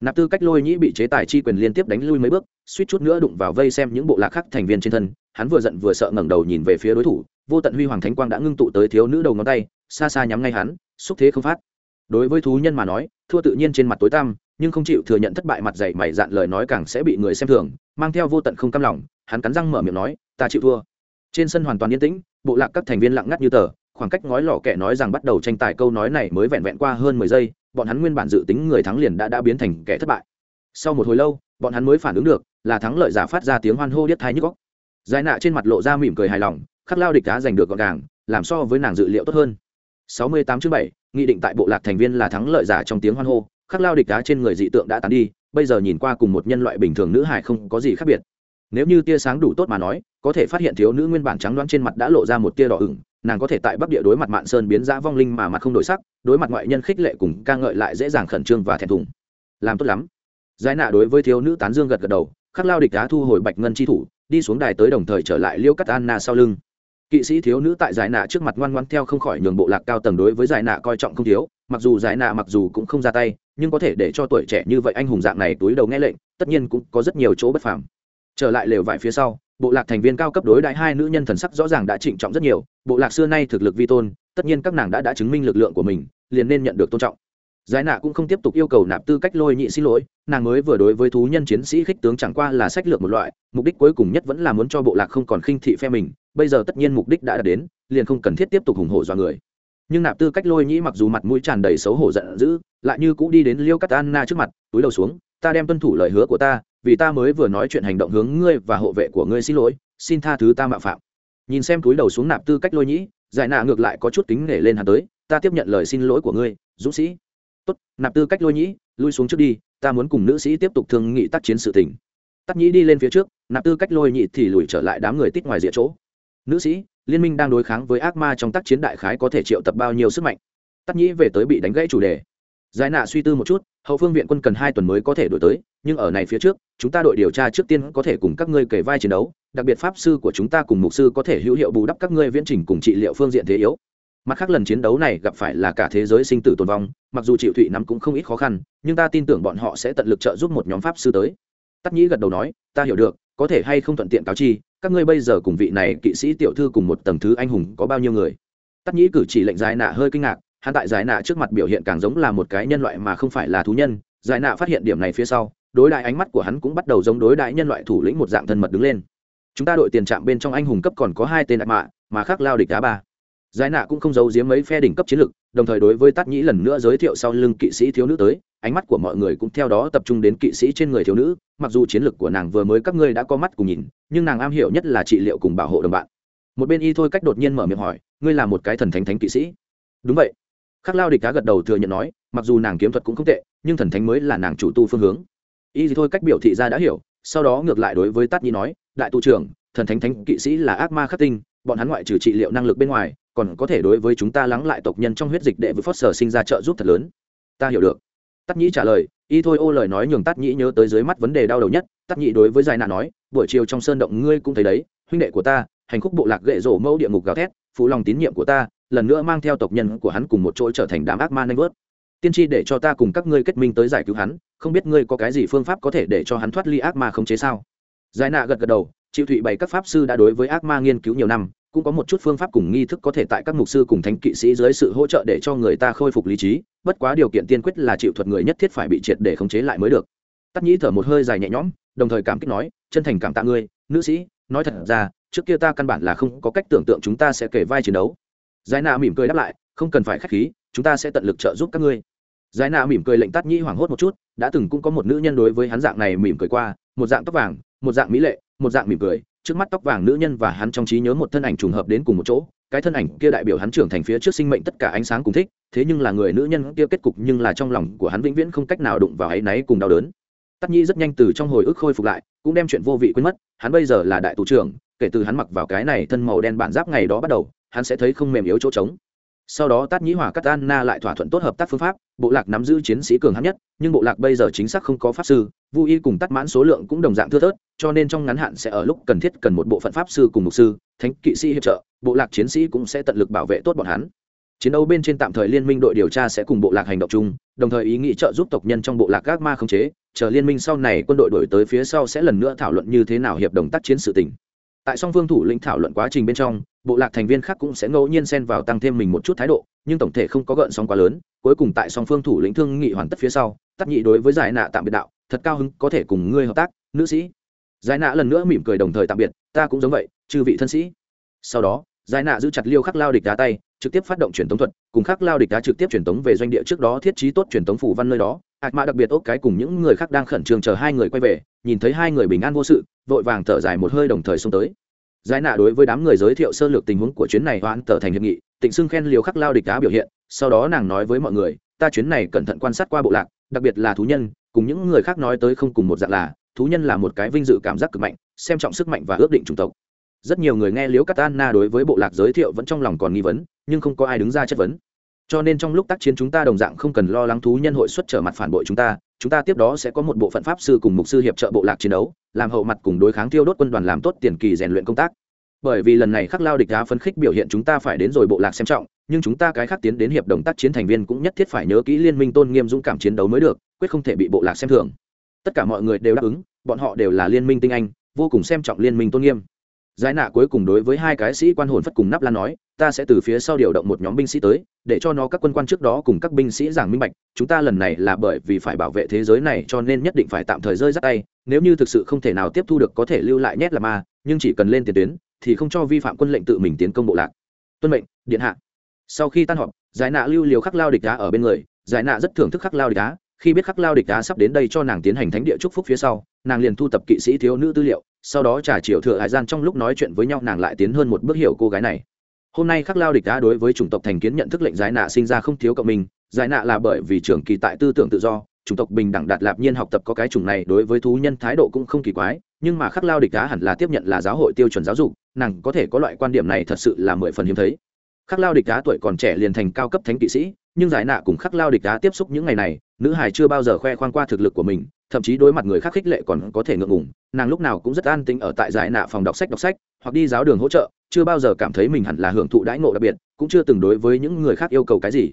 Nạp tư cách lôi nhĩ bị chế tài chi quyền liên tiếp đánh lui mấy bước, suýt chút nữa đụng vào vây xem những bộ lạc khác thành viên trên thân, hắn vừa giận vừa sợ ngẩng đầu nhìn về phía đối thủ, vô tận huy hoàng thánh quang đã ngưng tụ tới thiếu nữ đầu ngón tay, xa xa nhắm ngay hắn, xúc thế không phát. Đối với thú nhân mà nói, thua tự nhiên trên mặt tối tăm, nhưng không chịu thừa nhận thất bại mặt dày mày dạn lời nói càng sẽ bị người xem thường, mang theo vô tận không cam lòng, hắn cắn răng mở miệng nói, ta chịu thua trên sân hoàn toàn yên tĩnh bộ lạc các thành viên lặng ngắt như tờ khoảng cách ngói lò kẻ nói rằng bắt đầu tranh tài câu nói này mới vẹn vẹn qua hơn mười giây bọn hắn nguyên bản dự tính người thắng liền đã đã biến thành kẻ thất bại. Sau một hồi lâu bọn hắn mới phản ứng được là thắng lợi giả phát ra tiếng hoan hô điếc thái nhức góc giải nạ trên mặt lộ ra mỉm cười hài lòng khắc lao địch đá giành được gọn gàng làm so với nàng dự liệu tốt hơn. 68 chương 7, nghị định tại bộ lạc thành viên là thắng lợi giả trong tiếng hoan hô khắc lao địch đá trên người dị tượng đã tàn đi bây giờ nhìn qua cùng một nhân loại bình thường nữ hải không có gì khác biệt nếu như tia sáng đủ tốt mà nói, có thể phát hiện thiếu nữ nguyên bản trắng đoán trên mặt đã lộ ra một tia đỏ ửng, nàng có thể tại bắc địa đối mặt mạn sơn biến ra vong linh mà mặt không đổi sắc, đối mặt ngoại nhân khích lệ cùng ca ngợi lại dễ dàng khẩn trương và thẹn thùng. Làm tốt lắm. Giải nạ đối với thiếu nữ tán dương gật gật đầu, khắc lao địch đá thu hồi bạch ngân chi thủ, đi xuống đài tới đồng thời trở lại liêu cắt anna sau lưng. Kỵ sĩ thiếu nữ tại giải nạ trước mặt ngoan ngoan theo không khỏi nhường bộ lạc cao tầng đối với giải nạ coi trọng không thiếu, mặc dù giải nạ mặc dù cũng không ra tay, nhưng có thể để cho tuổi trẻ như vậy anh hùng dạng này túi đầu nghe lệnh, tất nhiên cũng có rất nhiều chỗ bất phàm trở lại lều vải phía sau, bộ lạc thành viên cao cấp đối đại hai nữ nhân thần sắc rõ ràng đã trịnh trọng rất nhiều, bộ lạc xưa nay thực lực vi tôn, tất nhiên các nàng đã đã chứng minh lực lượng của mình, liền nên nhận được tôn trọng. Giải nạ cũng không tiếp tục yêu cầu nạp tư cách lôi nhị xin lỗi, nàng mới vừa đối với thú nhân chiến sĩ khích tướng chẳng qua là sách lược một loại, mục đích cuối cùng nhất vẫn là muốn cho bộ lạc không còn khinh thị phe mình, bây giờ tất nhiên mục đích đã đạt đến, liền không cần thiết tiếp tục ủng hộ do người. Nhưng nạp tư cách lôi nhĩ mặc dù mặt mũi tràn đầy xấu hổ giận dữ, lại như cũ đi đến liêu cắt anna trước mặt, túi đầu xuống, ta đem tuân thủ lời hứa của ta vì ta mới vừa nói chuyện hành động hướng ngươi và hộ vệ của ngươi xin lỗi, xin tha thứ ta mạo phạm. Nhìn xem túi đầu xuống nạp tư cách lôi nhĩ, giải nạ ngược lại có chút kính nể lên hắn tới, ta tiếp nhận lời xin lỗi của ngươi, dũng sĩ. Tốt, nạp tư cách lôi nhĩ, lui xuống trước đi, ta muốn cùng nữ sĩ tiếp tục thương nghị tác chiến sự tình. Tắc nhĩ đi lên phía trước, nạp tư cách lôi nhị thì lùi trở lại đám người tít ngoài rìa chỗ. Nữ sĩ, liên minh đang đối kháng với ác ma trong tác chiến đại khái có thể triệu tập bao nhiêu sức mạnh? Tắc nhĩ về tới bị đánh gãy chủ đề giải nạ suy tư một chút, hậu phương viện quân cần hai tuần mới có thể đổi tới, nhưng ở này phía trước, chúng ta đội điều tra trước tiên có thể cùng các ngươi kể vai chiến đấu, đặc biệt pháp sư của chúng ta cùng mục sư có thể hữu hiệu bù đắp các ngươi viễn trình cùng trị liệu phương diện thế yếu. Mặt khác lần chiến đấu này gặp phải là cả thế giới sinh tử tồn vong, mặc dù triệu thụy nắm cũng không ít khó khăn, nhưng ta tin tưởng bọn họ sẽ tận lực trợ giúp một nhóm pháp sư tới. Tắc nhĩ gật đầu nói, ta hiểu được, có thể hay không thuận tiện cáo chi, các ngươi bây giờ cùng vị này kỵ sĩ tiểu thư cùng một tầng thứ anh hùng có bao nhiêu người? Tắc nhĩ cử chỉ lệnh dài nạ hơi kinh ngạc hắn tại giải nạ trước mặt biểu hiện càng giống là một cái nhân loại mà không phải là thú nhân. Giải nạ phát hiện điểm này phía sau, đối đại ánh mắt của hắn cũng bắt đầu giống đối đại nhân loại thủ lĩnh một dạng thân mật đứng lên. Chúng ta đội tiền trạm bên trong anh hùng cấp còn có hai tên đại mạ mà khác lao địch đá ba. Giải nạ cũng không giấu giếm mấy phe đỉnh cấp chiến lực, đồng thời đối với tát nhĩ lần nữa giới thiệu sau lưng kỵ sĩ thiếu nữ tới. Ánh mắt của mọi người cũng theo đó tập trung đến kỵ sĩ trên người thiếu nữ, mặc dù chiến lực của nàng vừa mới các ngươi đã có mắt cùng nhìn, nhưng nàng am hiểu nhất là trị liệu cùng bảo hộ đồng bạn. Một bên y thôi cách đột nhiên mở miệng hỏi, ngươi là một cái thần thánh thánh kỵ sĩ? Đúng vậy khắc lao địch cá gật đầu thừa nhận nói mặc dù nàng kiếm thuật cũng không tệ nhưng thần thánh mới là nàng chủ tu phương hướng y thôi cách biểu thị ra đã hiểu sau đó ngược lại đối với tát nhi nói đại tu trưởng thần thánh thánh kỵ sĩ là ác ma khắc tinh bọn hắn ngoại trừ trị liệu năng lực bên ngoài còn có thể đối với chúng ta lắng lại tộc nhân trong huyết dịch đệ với Foster sinh ra trợ giúp thật lớn. Ta hiểu được. tát Nhĩ trả lời, y thôi ô lời nói nhường tát Nhĩ nhớ tới dưới mắt vấn đề đau đầu nhất, tát Nhĩ đối với Giải nạn nói, buổi chiều trong sơn động ngươi cũng thấy đấy, huynh đệ của ta, hành khúc bộ lạc gậy rổ mẫu địa ngục gào thét, phụ lòng tín nhiệm của ta, lần nữa mang theo tộc nhân của hắn cùng một chỗ trở thành đám ác ma nhanh vớt. Tiên tri để cho ta cùng các ngươi kết minh tới giải cứu hắn, không biết ngươi có cái gì phương pháp có thể để cho hắn thoát ly ác ma không chế sao? Giải Nạ gật gật đầu, chịu thụy bày các pháp sư đã đối với ác ma nghiên cứu nhiều năm, cũng có một chút phương pháp cùng nghi thức có thể tại các mục sư cùng thánh kỵ sĩ dưới sự hỗ trợ để cho người ta khôi phục lý trí bất quá điều kiện tiên quyết là chịu thuật người nhất thiết phải bị triệt để khống chế lại mới được tắc nhĩ thở một hơi dài nhẹ nhõm đồng thời cảm kích nói chân thành cảm tạ ngươi nữ sĩ nói thật ra trước kia ta căn bản là không có cách tưởng tượng chúng ta sẽ kể vai chiến đấu giải nạ mỉm cười đáp lại, không cần phải k h á c h khí, chúng ta sẽ tận lực trợ giúp các ngươi. Giải nạ mỉm cười lệnh tắt nhĩ hoảng hốt một chút, đã từng cũng có một nữ nhân đối với hắn dạng này mỉm cười qua, một dạng tóc vàng, một dạng mỹ lệ, một dạng mỉm cười, trước mắt tóc vàng nữ nhân và hắn trong trí nhớ một thân ảnh trùng hợp đến cùng một chỗ, cái thân ảnh kia đại biểu hắn trưởng thành phía trước sinh mệnh tất cả ánh sáng cùng thích, thế nhưng là người nữ nhân kia kết cục nhưng là trong lòng của hắn vĩnh viễn không cách nào đụng vào áy náy cùng đau đớn. Tắc nhi rất nhanh từ trong hồi ức khôi phục lại, cũng đem chuyện vô vị quên mất, hắn bây giờ là đại tù trưởng, kể từ hắn mặc vào cái này thân màu đen bản giáp ngày đó bắt đầu hắn sẽ thấy không mềm yếu chỗ trống. Sau đó tát nhĩ hỏa cắt an na lại thỏa thuận tốt hợp tác phương pháp, bộ lạc nắm giữ chiến sĩ cường hắn nhất, nhưng bộ lạc bây giờ chính xác không có pháp sư, vu y cùng tắt mãn số lượng cũng đồng dạng thưa thớt, cho nên trong ngắn hạn sẽ ở lúc cần thiết cần một bộ phận pháp sư cùng mục sư, thánh kỵ sĩ hiệp trợ, bộ lạc chiến sĩ cũng sẽ tận lực bảo vệ tốt bọn hắn. Chiến đấu bên trên tạm thời liên minh đội điều tra sẽ cùng bộ lạc hành động chung, đồng thời ý nghĩ trợ giúp tộc nhân trong bộ lạc các ma khống chế, chờ liên minh sau này quân đội đổi tới phía sau sẽ lần nữa thảo luận như thế nào hiệp đồng tác chiến sự tình tại song phương thủ lĩnh thảo luận quá trình bên trong, bộ lạc thành viên khác cũng sẽ ngẫu nhiên xen vào tăng thêm mình một chút thái độ, nhưng tổng thể không có gợn sóng quá lớn, cuối cùng tại song phương thủ lĩnh thương nghị hoàn tất phía sau, tắc nhị đối với giải nạ tạm biệt đạo, thật cao hứng có thể cùng ngươi hợp tác, nữ sĩ. Giải nạ lần nữa mỉm cười đồng thời tạm biệt, ta cũng giống vậy, chư vị thân sĩ. Sau đó giải nạ giữ chặt liêu khắc lao địch đá tay, trực tiếp phát động truyền tống thuật, cùng khắc lao địch đá trực tiếp truyền tống về doanh địa trước đó thiết trí tốt truyền tống phủ văn nơi đó. Ạc mạ đặc biệt ốc cái cùng những người khác đang khẩn trương chờ hai người quay về, nhìn thấy hai người bình an vô sự, vội vàng thở dài một hơi đồng thời xông tới. Giải nạ đối với đám người giới thiệu sơ lược tình huống của chuyến này hoãn tở thành hiệp nghị, tịnh xưng khen liều khắc lao địch đá biểu hiện, sau đó nàng nói với mọi người, ta chuyến này cẩn thận quan sát qua bộ lạc, đặc biệt là thú nhân, cùng những người khác nói tới không cùng một dạng là, thú nhân là một cái vinh dự cảm giác cực mạnh, xem trọng sức mạnh và ước định chủng tộc rất nhiều người nghe liễu katana đối với bộ lạc giới thiệu vẫn trong lòng còn nghi vấn, nhưng không có ai đứng ra chất vấn. Cho nên trong lúc tác chiến chúng ta đồng dạng không cần lo lắng thú nhân hội xuất trở mặt phản bội chúng ta chúng ta tiếp đó sẽ có một bộ phận pháp sư cùng mục sư hiệp trợ bộ lạc chiến đấu, làm hậu mặt cùng đối kháng tiêu đốt quân đoàn làm tốt tiền kỳ rèn luyện công tác. Bởi vì lần này khắc lao địch đá phấn khích biểu hiện chúng ta phải đến rồi bộ lạc xem trọng, nhưng chúng ta cái khác tiến đến hiệp đồng tác chiến thành viên cũng nhất thiết phải nhớ kỹ liên minh tôn nghiêm dũng cảm chiến đấu mới được, quyết không thể bị bộ lạc xem thường. Tất cả mọi người đều đáp ứng, bọn họ đều là liên minh tinh anh, vô cùng xem trọng liên minh tôn nghiêm giải nạ cuối cùng đối với hai cái sĩ quan hồn phất cùng nắp lan nói, ta sẽ từ phía sau điều động một nhóm binh sĩ tới, để cho nó các quân quan trước đó cùng các binh sĩ giảng minh bạch. Chúng ta lần này là bởi vì phải bảo vệ thế giới này cho nên nhất định phải tạm thời rơi rắt tay. Nếu như thực sự không thể nào tiếp thu được có thể lưu lại nhét là ma, nhưng chỉ cần lên tiền tuyến, thì không cho vi phạm quân lệnh tự mình tiến công bộ lạc. Tuân mệnh, điện hạ. Sau khi tan họp, giải nạ lưu liều khắc lao địch đá ở bên người. Giải nạ rất thưởng thức khắc lao địch đá. Khi biết khắc lao địch đá sắp đến đây cho nàng tiến hành thánh địa trúc phúc phía sau, nàng liền thu tập kỵ sĩ thiếu nữ tư liệu sau đó trà chiều thừa hải gian trong lúc nói chuyện với nhau nàng lại tiến hơn một bước hiểu cô gái này. Hôm nay khắc lao địch đã đối với chủng tộc thành kiến nhận thức lệnh giải nạ sinh ra không thiếu cộng mình giải nạ là bởi vì trưởng kỳ tại tư tưởng tự do, chủng tộc bình đẳng đạt lạp nhiên học tập có cái chủng này đối với thú nhân thái độ cũng không kỳ quái, nhưng mà khắc lao địch đá hẳn là tiếp nhận là giáo hội tiêu chuẩn giáo dục, nàng có thể có loại quan điểm này thật sự là mười phần hiếm thấy khắc lao địch đá tuổi còn trẻ liền thành cao cấp thánh kỵ sĩ, nhưng giải nạ cùng khắc lao địch đá tiếp xúc những ngày này, nữ hải chưa bao giờ khoe khoang qua thực lực của mình, thậm chí đối mặt người khác khích lệ còn có thể ngượng ngùng, nàng lúc nào cũng rất an tĩnh ở tại giải nạ phòng đọc sách đọc sách, hoặc đi giáo đường hỗ trợ, chưa bao giờ cảm thấy mình hẳn là hưởng thụ đãi ngộ đặc biệt, cũng chưa từng đối với những người khác yêu cầu cái gì.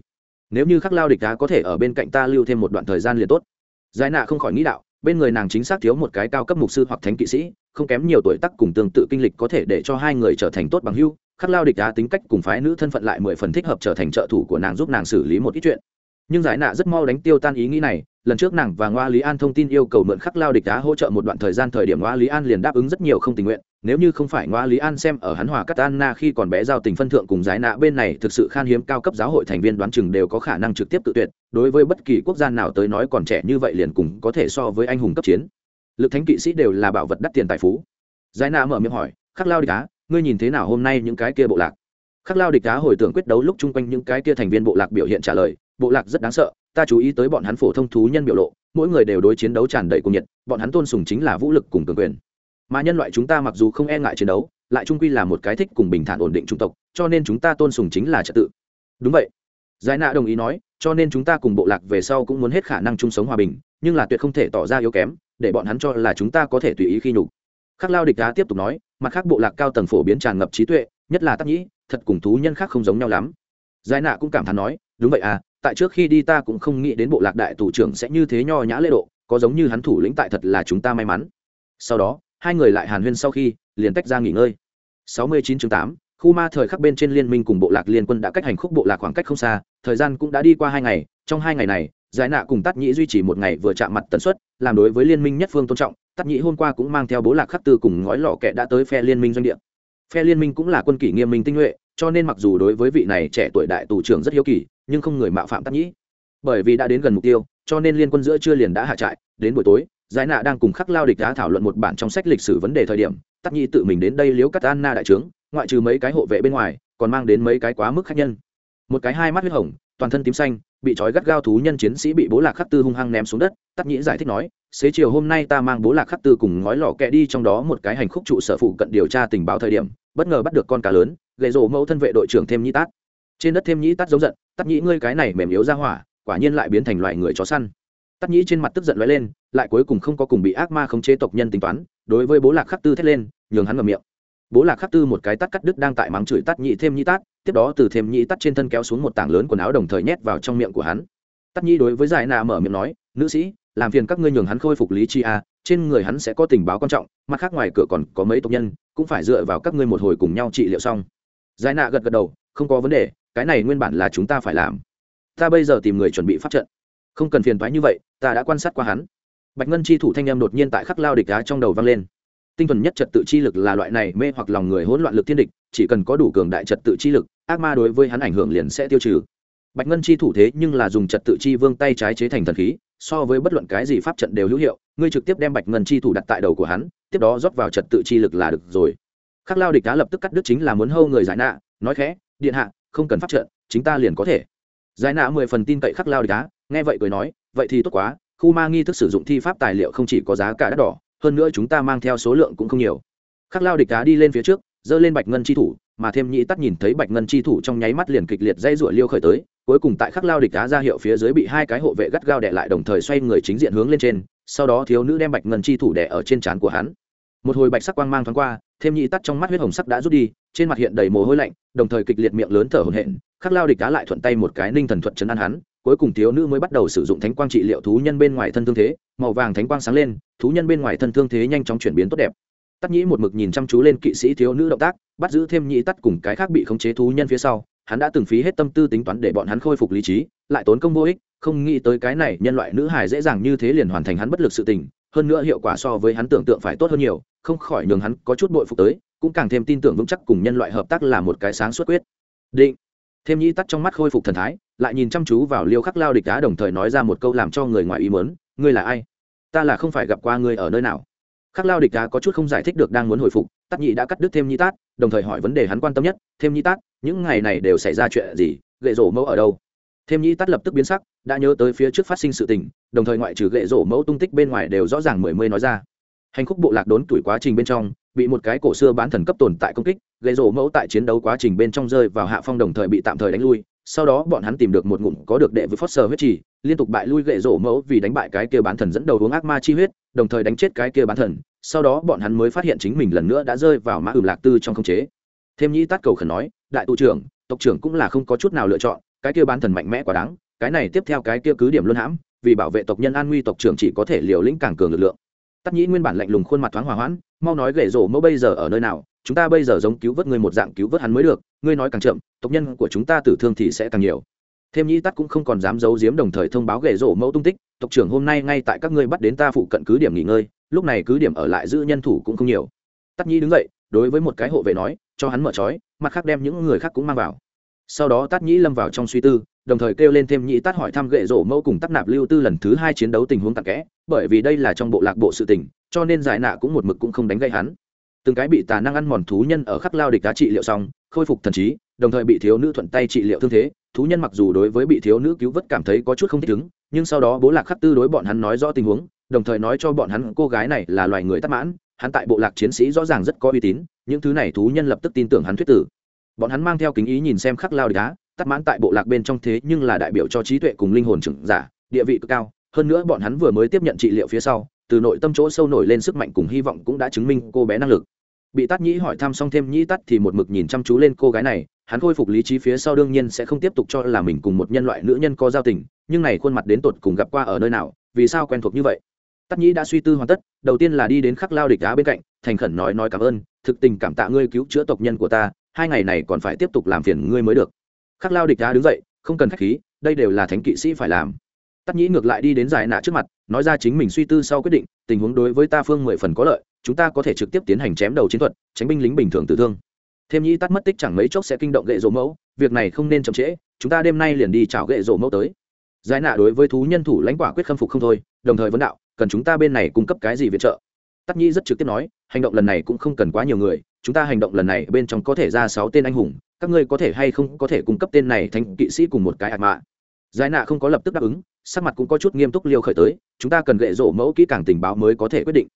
Nếu như khắc lao địch đá có thể ở bên cạnh ta lưu thêm một đoạn thời gian liền tốt. Giải nạ không khỏi nghĩ đạo, bên người nàng chính xác thiếu một cái cao cấp mục sư hoặc thánh kỵ sĩ, không kém nhiều tuổi tác cùng tương tự kinh lịch có thể để cho hai người trở thành tốt bằng hưu khắc lao địch đá tính cách cùng phái nữ thân phận lại mười phần thích hợp trở thành trợ thủ của nàng giúp nàng xử lý một ít chuyện. Nhưng giải nạ rất mau đánh tiêu tan ý nghĩ này, lần trước nàng và ngoa lý an thông tin yêu cầu mượn khắc lao địch đá hỗ trợ một đoạn thời gian thời điểm ngoa lý an liền đáp ứng rất nhiều không tình nguyện, nếu như không phải ngoa lý an xem ở hắn hòa cắt anna khi còn bé giao tình phân thượng cùng giải nạ bên này thực sự khan hiếm cao cấp giáo hội thành viên đoán chừng đều có khả năng trực tiếp tự tuyệt, đối với bất kỳ quốc gia nào tới nói còn trẻ như vậy liền cùng có thể so với anh hùng cấp chiến. Lực thánh kỵ sĩ đều là bảo vật đắt tiền tài phú. Giải nạ mở miệng hỏi, khắc lao địch đá ngươi nhìn thế nào hôm nay những cái kia bộ lạc? Khắc lao địch đá hồi tưởng quyết đấu lúc chung quanh những cái kia thành viên bộ lạc biểu hiện trả lời, bộ lạc rất đáng sợ, ta chú ý tới bọn hắn phổ thông thú nhân biểu lộ, mỗi người đều đối chiến đấu tràn đầy cuồng nhiệt, bọn hắn tôn sùng chính là vũ lực cùng cường quyền. Mà nhân loại chúng ta mặc dù không e ngại chiến đấu, lại trung quy là một cái thích cùng bình thản ổn định chủng tộc, cho nên chúng ta tôn sùng chính là trật tự. Đúng vậy. Giải nạ đồng ý nói, cho nên chúng ta cùng bộ lạc về sau cũng muốn hết khả năng chung sống hòa bình, nhưng là tuyệt không thể tỏ ra yếu kém, để bọn hắn cho là chúng ta có thể tùy ý khi nhục khắc lao địch đá tiếp tục nói mặt khác bộ lạc cao tầng phổ biến tràn ngập trí tuệ nhất là tắc nhĩ thật cùng thú nhân khác không giống nhau lắm. Giải nạ cũng cảm thán nói đúng vậy à tại trước khi đi ta cũng không nghĩ đến bộ lạc đại thủ trưởng sẽ như thế nho nhã lễ độ có giống như hắn thủ lĩnh tại thật là chúng ta may mắn. Sau đó hai người lại hàn huyên sau khi liền tách ra nghỉ ngơi. 69 chương 8, khu ma thời khắc bên trên liên minh cùng bộ lạc liên quân đã cách hành khúc bộ lạc khoảng cách không xa thời gian cũng đã đi qua hai ngày trong hai ngày này giải nạ cùng tắt nhĩ duy trì một ngày vừa chạm mặt tần suất làm đối với liên minh nhất phương tôn trọng tắt nhĩ hôm qua cũng mang theo bố lạc khắc tư cùng ngói lọ kẹ đã tới phe liên minh doanh địa. Phe liên minh cũng là quân kỷ nghiêm minh tinh nhuệ, cho nên mặc dù đối với vị này trẻ tuổi đại tù trưởng rất hiếu kỳ, nhưng không người mạo phạm tắc nhĩ. Bởi vì đã đến gần mục tiêu, cho nên liên quân giữa trưa liền đã hạ trại, đến buổi tối, giải nạ đang cùng khắc lao địch đã thảo luận một bản trong sách lịch sử vấn đề thời điểm tắc nhĩ tự mình đến đây liếu cắt an na đại trướng, ngoại trừ mấy cái hộ vệ bên ngoài, còn mang đến mấy cái quá mức khác nhân. Một cái hai mắt huyết hồng toàn thân tím xanh, bị trói gắt gao thú nhân chiến sĩ bị bố lạc khắc tư hung hăng ném xuống đất tắc nhĩ giải thích nói, xế chiều hôm nay ta mang bố lạc khắc tư cùng ngói lò kẹ đi trong đó một cái hành khúc trụ sở phụ cận điều tra tình báo thời điểm, bất ngờ bắt được con cá lớn, gậy rổ mẫu thân vệ đội trưởng thêm nhĩ tát. Trên đất thêm nhĩ tát giống giận Tắc nhĩ, ngươi cái này mềm yếu ra hỏa, quả nhiên lại biến thành loại người chó săn. Tắc nhĩ trên mặt tức giận lóe lên, lại cuối cùng không có cùng bị ác ma khống chế tộc nhân tính toán, đối với bố lạc khắc tư thét lên, nhường hắn ngậm miệng bố lạc khắc tư một cái tắt cắt đứt đang tại mắng chửi tắt nhị thêm nhị tát, tiếp đó từ thêm nhị tắt trên thân kéo xuống một tảng lớn quần áo đồng thời nhét vào trong miệng của hắn. Tắt nhị đối với giải nạ mở miệng nói, nữ sĩ, làm phiền các ngươi nhường hắn khôi phục lý chi a, trên người hắn sẽ có tình báo quan trọng, mặt khác ngoài cửa còn có mấy tộc nhân, cũng phải dựa vào các ngươi một hồi cùng nhau trị liệu xong. Giải nạ gật gật đầu, không có vấn đề, cái này nguyên bản là chúng ta phải làm. Ta bây giờ tìm người chuẩn bị pháp trận. Không cần phiền thoái như vậy, ta đã quan sát qua hắn. Bạch ngân chi thủ thanh em đột nhiên tại khắc lao địch đá trong đầu vang lên tinh thuần nhất trật tự chi lực là loại này mê hoặc lòng người hỗn loạn lực thiên địch, chỉ cần có đủ cường đại trật tự chi lực, ác ma đối với hắn ảnh hưởng liền sẽ tiêu trừ. Bạch ngân chi thủ thế nhưng là dùng trật tự chi vương tay trái chế thành thần khí, so với bất luận cái gì pháp trận đều hữu hiệu, ngươi trực tiếp đem bạch ngân chi thủ đặt tại đầu của hắn, tiếp đó rót vào trật tự chi lực là được rồi. Khắc lao địch cá lập tức cắt đứt chính là muốn hâu người giải nạ, nói khẽ, điện hạ, không cần pháp trận, chính ta liền có thể. Giải nạ mười phần tin cậy khắc lao địch cá nghe vậy cười nói, vậy thì tốt quá, khu ma nghi thức sử dụng thi pháp tài liệu không chỉ có giá cả đắt đỏ hơn nữa chúng ta mang theo số lượng cũng không nhiều. Khắc lao địch cá đi lên phía trước, giơ lên bạch ngân chi thủ, mà thêm nhĩ tắt nhìn thấy bạch ngân chi thủ trong nháy mắt liền kịch liệt dây ruổi liêu khởi tới, cuối cùng tại khắc lao địch cá ra hiệu phía dưới bị hai cái hộ vệ gắt gao đè lại đồng thời xoay người chính diện hướng lên trên, sau đó thiếu nữ đem bạch ngân chi thủ đè ở trên trán của hắn. Một hồi bạch sắc quang mang thoáng qua, thêm nhĩ tắt trong mắt huyết hồng sắc đã rút đi, trên mặt hiện đầy mồ hôi lạnh, đồng thời kịch liệt miệng lớn thở hổn hển, khắc lao địch cá lại thuận tay một cái ninh thần thuật chấn an hắn cuối cùng thiếu nữ mới bắt đầu sử dụng thánh quang trị liệu thú nhân bên ngoài thân thương thế, màu vàng thánh quang sáng lên, thú nhân bên ngoài thân thương thế nhanh chóng chuyển biến tốt đẹp. Tắt nhĩ một mực nhìn chăm chú lên kỵ sĩ thiếu nữ động tác, bắt giữ thêm nhĩ tắt cùng cái khác bị khống chế thú nhân phía sau, hắn đã từng phí hết tâm tư tính toán để bọn hắn khôi phục lý trí, lại tốn công vô ích, không nghĩ tới cái này nhân loại nữ hài dễ dàng như thế liền hoàn thành hắn bất lực sự tình, hơn nữa hiệu quả so với hắn tưởng tượng phải tốt hơn nhiều, không khỏi nhường hắn có chút bội phục tới, cũng càng thêm tin tưởng vững chắc cùng nhân loại hợp tác là một cái sáng suốt quyết. Định. Thêm nhĩ tắt trong mắt khôi phục thần thái lại nhìn chăm chú vào liêu khắc lao địch đá đồng thời nói ra một câu làm cho người ngoài ý mớn ngươi là ai? Ta là không phải gặp qua ngươi ở nơi nào. Khắc lao địch đá có chút không giải thích được đang muốn hồi phục Tắc nhị đã cắt đứt thêm Nhi tát, đồng thời hỏi vấn đề hắn quan tâm nhất, thêm Nhi tát, những ngày này đều xảy ra chuyện gì? Gậy rổ mẫu ở đâu? Thêm Nhi tát lập tức biến sắc, đã nhớ tới phía trước phát sinh sự tình, đồng thời ngoại trừ gậy rổ mẫu tung tích bên ngoài đều rõ ràng mười mươi nói ra. Hành khúc bộ lạc đốn tuổi quá trình bên trong, bị một cái cổ xưa bán thần cấp tồn tại công kích gậy rổ mẫu tại chiến đấu quá trình bên trong rơi vào hạ phong đồng thời bị tạm thời đánh lui sau đó bọn hắn tìm được một ngụm có được đệ với Foster huyết trì, liên tục bại lui gậy rổ mẫu vì đánh bại cái kia bán thần dẫn đầu uống ác ma chi huyết, đồng thời đánh chết cái kia bán thần, sau đó bọn hắn mới phát hiện chính mình lần nữa đã rơi vào mã ừm lạc tư trong không chế. Thêm nhĩ tát cầu khẩn nói, đại tụ trưởng, tộc trưởng cũng là không có chút nào lựa chọn, cái kia bán thần mạnh mẽ quá đáng, cái này tiếp theo cái kia cứ điểm luôn hãm, vì bảo vệ tộc nhân an nguy tộc trưởng chỉ có thể liều lĩnh càng cường lực lượng. Tát nhĩ nguyên bản lạnh lùng khuôn mặt thoáng hòa hoãn, mau nói gậy rổ mẫu bây giờ ở nơi nào, chúng ta bây giờ giống cứu vớt người một dạng cứu vớt hắn mới được, ngươi nói càng chậm, tộc nhân của chúng ta tử thương thì sẽ càng nhiều. Thêm nhĩ tắt cũng không còn dám giấu giếm đồng thời thông báo ghệ rổ mẫu tung tích, tộc trưởng hôm nay ngay tại các ngươi bắt đến ta phụ cận cứ điểm nghỉ ngơi, lúc này cứ điểm ở lại giữ nhân thủ cũng không nhiều. Tắt nhĩ đứng dậy, đối với một cái hộ vệ nói, cho hắn mở trói, mặt khác đem những người khác cũng mang vào. Sau đó tắt nhĩ lâm vào trong suy tư, đồng thời kêu lên thêm nhĩ tắt hỏi thăm ghệ rổ mẫu cùng tắt nạp lưu tư lần thứ hai chiến đấu tình huống tặc kẽ, bởi vì đây là trong bộ lạc bộ sự tình, cho nên giải nạ cũng một mực cũng không đánh gây hắn từng cái bị tà năng ăn mòn thú nhân ở khắc lao địch cá trị liệu xong, khôi phục thần trí, đồng thời bị thiếu nữ thuận tay trị liệu thương thế. Thú nhân mặc dù đối với bị thiếu nữ cứu vớt cảm thấy có chút không thích ứng, nhưng sau đó bố lạc khắc tư đối bọn hắn nói rõ tình huống, đồng thời nói cho bọn hắn cô gái này là loài người tắc mãn, hắn tại bộ lạc chiến sĩ rõ ràng rất có uy tín, những thứ này thú nhân lập tức tin tưởng hắn thuyết tử. Bọn hắn mang theo kính ý nhìn xem khắc lao địch đá, tắc mãn tại bộ lạc bên trong thế nhưng là đại biểu cho trí tuệ cùng linh hồn trưởng giả, địa vị cực cao. Hơn nữa bọn hắn vừa mới tiếp nhận trị liệu phía sau, từ nội tâm chỗ sâu nổi lên sức mạnh cùng hy vọng cũng đã chứng minh cô bé năng lực bị tát nhĩ hỏi thăm xong thêm nhĩ tắt thì một mực nhìn chăm chú lên cô gái này, hắn khôi phục lý trí phía sau đương nhiên sẽ không tiếp tục cho là mình cùng một nhân loại nữ nhân có giao tình, nhưng này khuôn mặt đến tột cùng gặp qua ở nơi nào, vì sao quen thuộc như vậy? Tắt nhĩ đã suy tư hoàn tất, đầu tiên là đi đến khắc lao địch đá bên cạnh, thành khẩn nói nói cảm ơn, thực tình cảm tạ ngươi cứu chữa tộc nhân của ta, hai ngày này còn phải tiếp tục làm phiền ngươi mới được. Khắc lao địch đá đứng dậy, không cần khách khí, đây đều là thánh kỵ sĩ phải làm. Tắt nhĩ ngược lại đi đến giải nạ trước mặt, nói ra chính mình suy tư sau quyết định, tình huống đối với ta phương mười phần có lợi chúng ta có thể trực tiếp tiến hành chém đầu chiến thuật, tránh binh lính bình thường tử thương. Thêm nhĩ tắt mất tích chẳng mấy chốc sẽ kinh động gậy rổ mẫu, việc này không nên chậm trễ, chúng ta đêm nay liền đi chào gậy rổ mẫu tới. Giải nạ đối với thú nhân thủ lãnh quả quyết khâm phục không thôi, đồng thời vấn đạo, cần chúng ta bên này cung cấp cái gì viện trợ? Tắc Nhi rất trực tiếp nói, hành động lần này cũng không cần quá nhiều người, chúng ta hành động lần này bên trong có thể ra sáu tên anh hùng, các ngươi có thể hay không có thể cung cấp tên này thành kỵ sĩ cùng một cái ạc mạ. Giải nạ không có lập tức đáp ứng, sắc mặt cũng có chút nghiêm túc liêu khởi tới, chúng ta cần gậy rổ mẫu kỹ càng tình báo mới có thể quyết định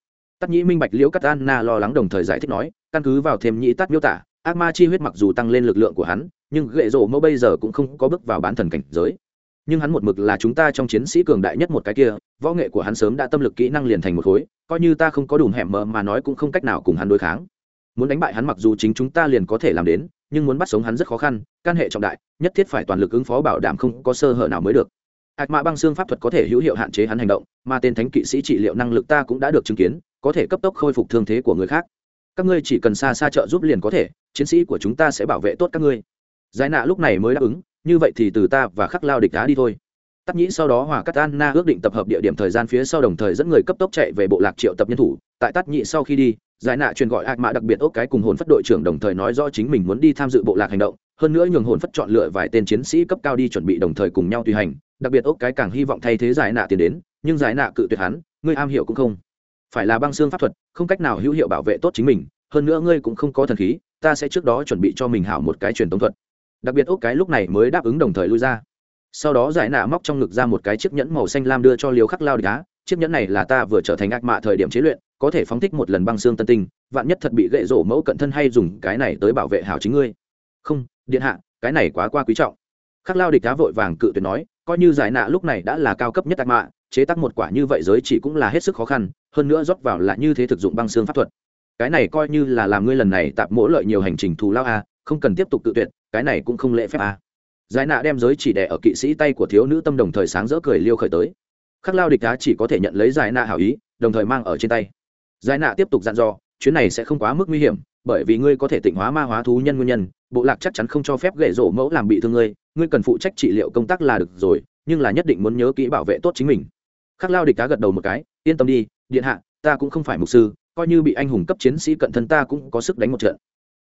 tắc nhĩ minh bạch liễu cắt anna lo lắng đồng thời giải thích nói, căn cứ vào thêm nhĩ tắt miêu tả, ác ma chi huyết mặc dù tăng lên lực lượng của hắn, nhưng gậy rổ mẫu bây giờ cũng không có bước vào bán thần cảnh giới. Nhưng hắn một mực là chúng ta trong chiến sĩ cường đại nhất một cái kia, võ nghệ của hắn sớm đã tâm lực kỹ năng liền thành một khối, coi như ta không có đủ hẻm mờ mà nói cũng không cách nào cùng hắn đối kháng. Muốn đánh bại hắn mặc dù chính chúng ta liền có thể làm đến, nhưng muốn bắt sống hắn rất khó khăn, can hệ trọng đại, nhất thiết phải toàn lực ứng phó bảo đảm không có sơ hở nào mới được ạc mạ băng xương pháp thuật có thể hữu hiệu hạn chế hắn hành động, mà tên thánh kỵ sĩ trị liệu năng lực ta cũng đã được chứng kiến, có thể cấp tốc khôi phục thương thế của người khác. Các ngươi chỉ cần xa xa trợ giúp liền có thể, chiến sĩ của chúng ta sẽ bảo vệ tốt các ngươi. Giải nạ lúc này mới đáp ứng, như vậy thì từ ta và khắc lao địch đá đi thôi. Tắc nhĩ sau đó hòa cắt an na ước định tập hợp địa điểm thời gian phía sau đồng thời dẫn người cấp tốc chạy về bộ lạc triệu tập nhân thủ. Tại tắc nhĩ sau khi đi, giải nạ truyền gọi ác mạ đặc biệt ốc cái cùng hồn phất đội trưởng đồng thời nói rõ chính mình muốn đi tham dự bộ lạc hành động, hơn nữa nhường hồn phất chọn lựa vài tên chiến sĩ cấp cao đi chuẩn bị đồng thời cùng nhau tùy hành đặc biệt ốc cái càng hy vọng thay thế giải nạ tiền đến, nhưng giải nạ cự tuyệt hắn, ngươi am hiểu cũng không. Phải là băng xương pháp thuật, không cách nào hữu hiệu bảo vệ tốt chính mình, hơn nữa ngươi cũng không có thần khí, ta sẽ trước đó chuẩn bị cho mình hảo một cái truyền tống thuật. Đặc biệt ốc cái lúc này mới đáp ứng đồng thời lui ra. Sau đó giải nạ móc trong ngực ra một cái chiếc nhẫn màu xanh lam đưa cho liều khắc lao địch á. Chiếc nhẫn này là ta vừa trở thành ác mạ thời điểm chế luyện, có thể phóng thích một lần băng xương tân tinh, vạn nhất thật bị gậy rổ mẫu cận thân hay dùng cái này tới bảo vệ hảo chính ngươi. Không, điện hạ, cái này quá qua quý trọng. Khắc lao địch cá vội vàng cự tuyệt nói coi như giải nạ lúc này đã là cao cấp nhất tạc mạ, chế tác một quả như vậy giới chỉ cũng là hết sức khó khăn, hơn nữa rót vào là như thế thực dụng băng xương pháp thuật. Cái này coi như là làm ngươi lần này tạp mỗi lợi nhiều hành trình thù lao a, không cần tiếp tục tự tuyệt, cái này cũng không lễ phép a. Giải nạ đem giới chỉ đẻ ở kỵ sĩ tay của thiếu nữ tâm đồng thời sáng rỡ cười liêu khởi tới. Khắc lao địch đá chỉ có thể nhận lấy giải nạ hảo ý, đồng thời mang ở trên tay. Giải nạ tiếp tục dặn dò, chuyến này sẽ không quá mức nguy hiểm bởi vì ngươi có thể tịnh hóa ma hóa thú nhân nguyên nhân, bộ lạc chắc chắn không cho phép gậy rổ mẫu làm bị thương ngươi ngươi cần phụ trách trị liệu công tác là được rồi, nhưng là nhất định muốn nhớ kỹ bảo vệ tốt chính mình. Khắc lao địch cá gật đầu một cái, yên tâm đi, điện hạ, ta cũng không phải mục sư, coi như bị anh hùng cấp chiến sĩ cận thân ta cũng có sức đánh một trận.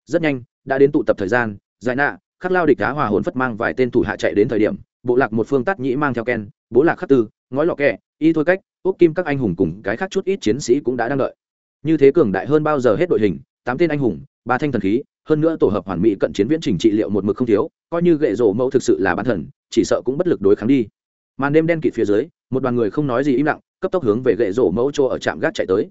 Rất nhanh, đã đến tụ tập thời gian, giải nạ, khắc lao địch cá hòa hồn phất mang vài tên thủ hạ chạy đến thời điểm, bộ lạc một phương tắt nhĩ mang theo ken, bố lạc khắc tư, ngói lọ kẹ, y thôi cách, úc kim các anh hùng cùng cái khác chút ít chiến sĩ cũng đã đang đợi. Như thế cường đại hơn bao giờ hết đội hình tám tên anh hùng, ba thanh thần khí, hơn nữa tổ hợp hoàn mỹ cận chiến viễn trình trị liệu một mực không thiếu, coi như gậy rổ mẫu thực sự là bán thần, chỉ sợ cũng bất lực đối kháng đi. Màn đêm đen kịt phía dưới, một đoàn người không nói gì im lặng, cấp tốc hướng về gậy rổ mẫu chỗ ở trạm gác chạy tới.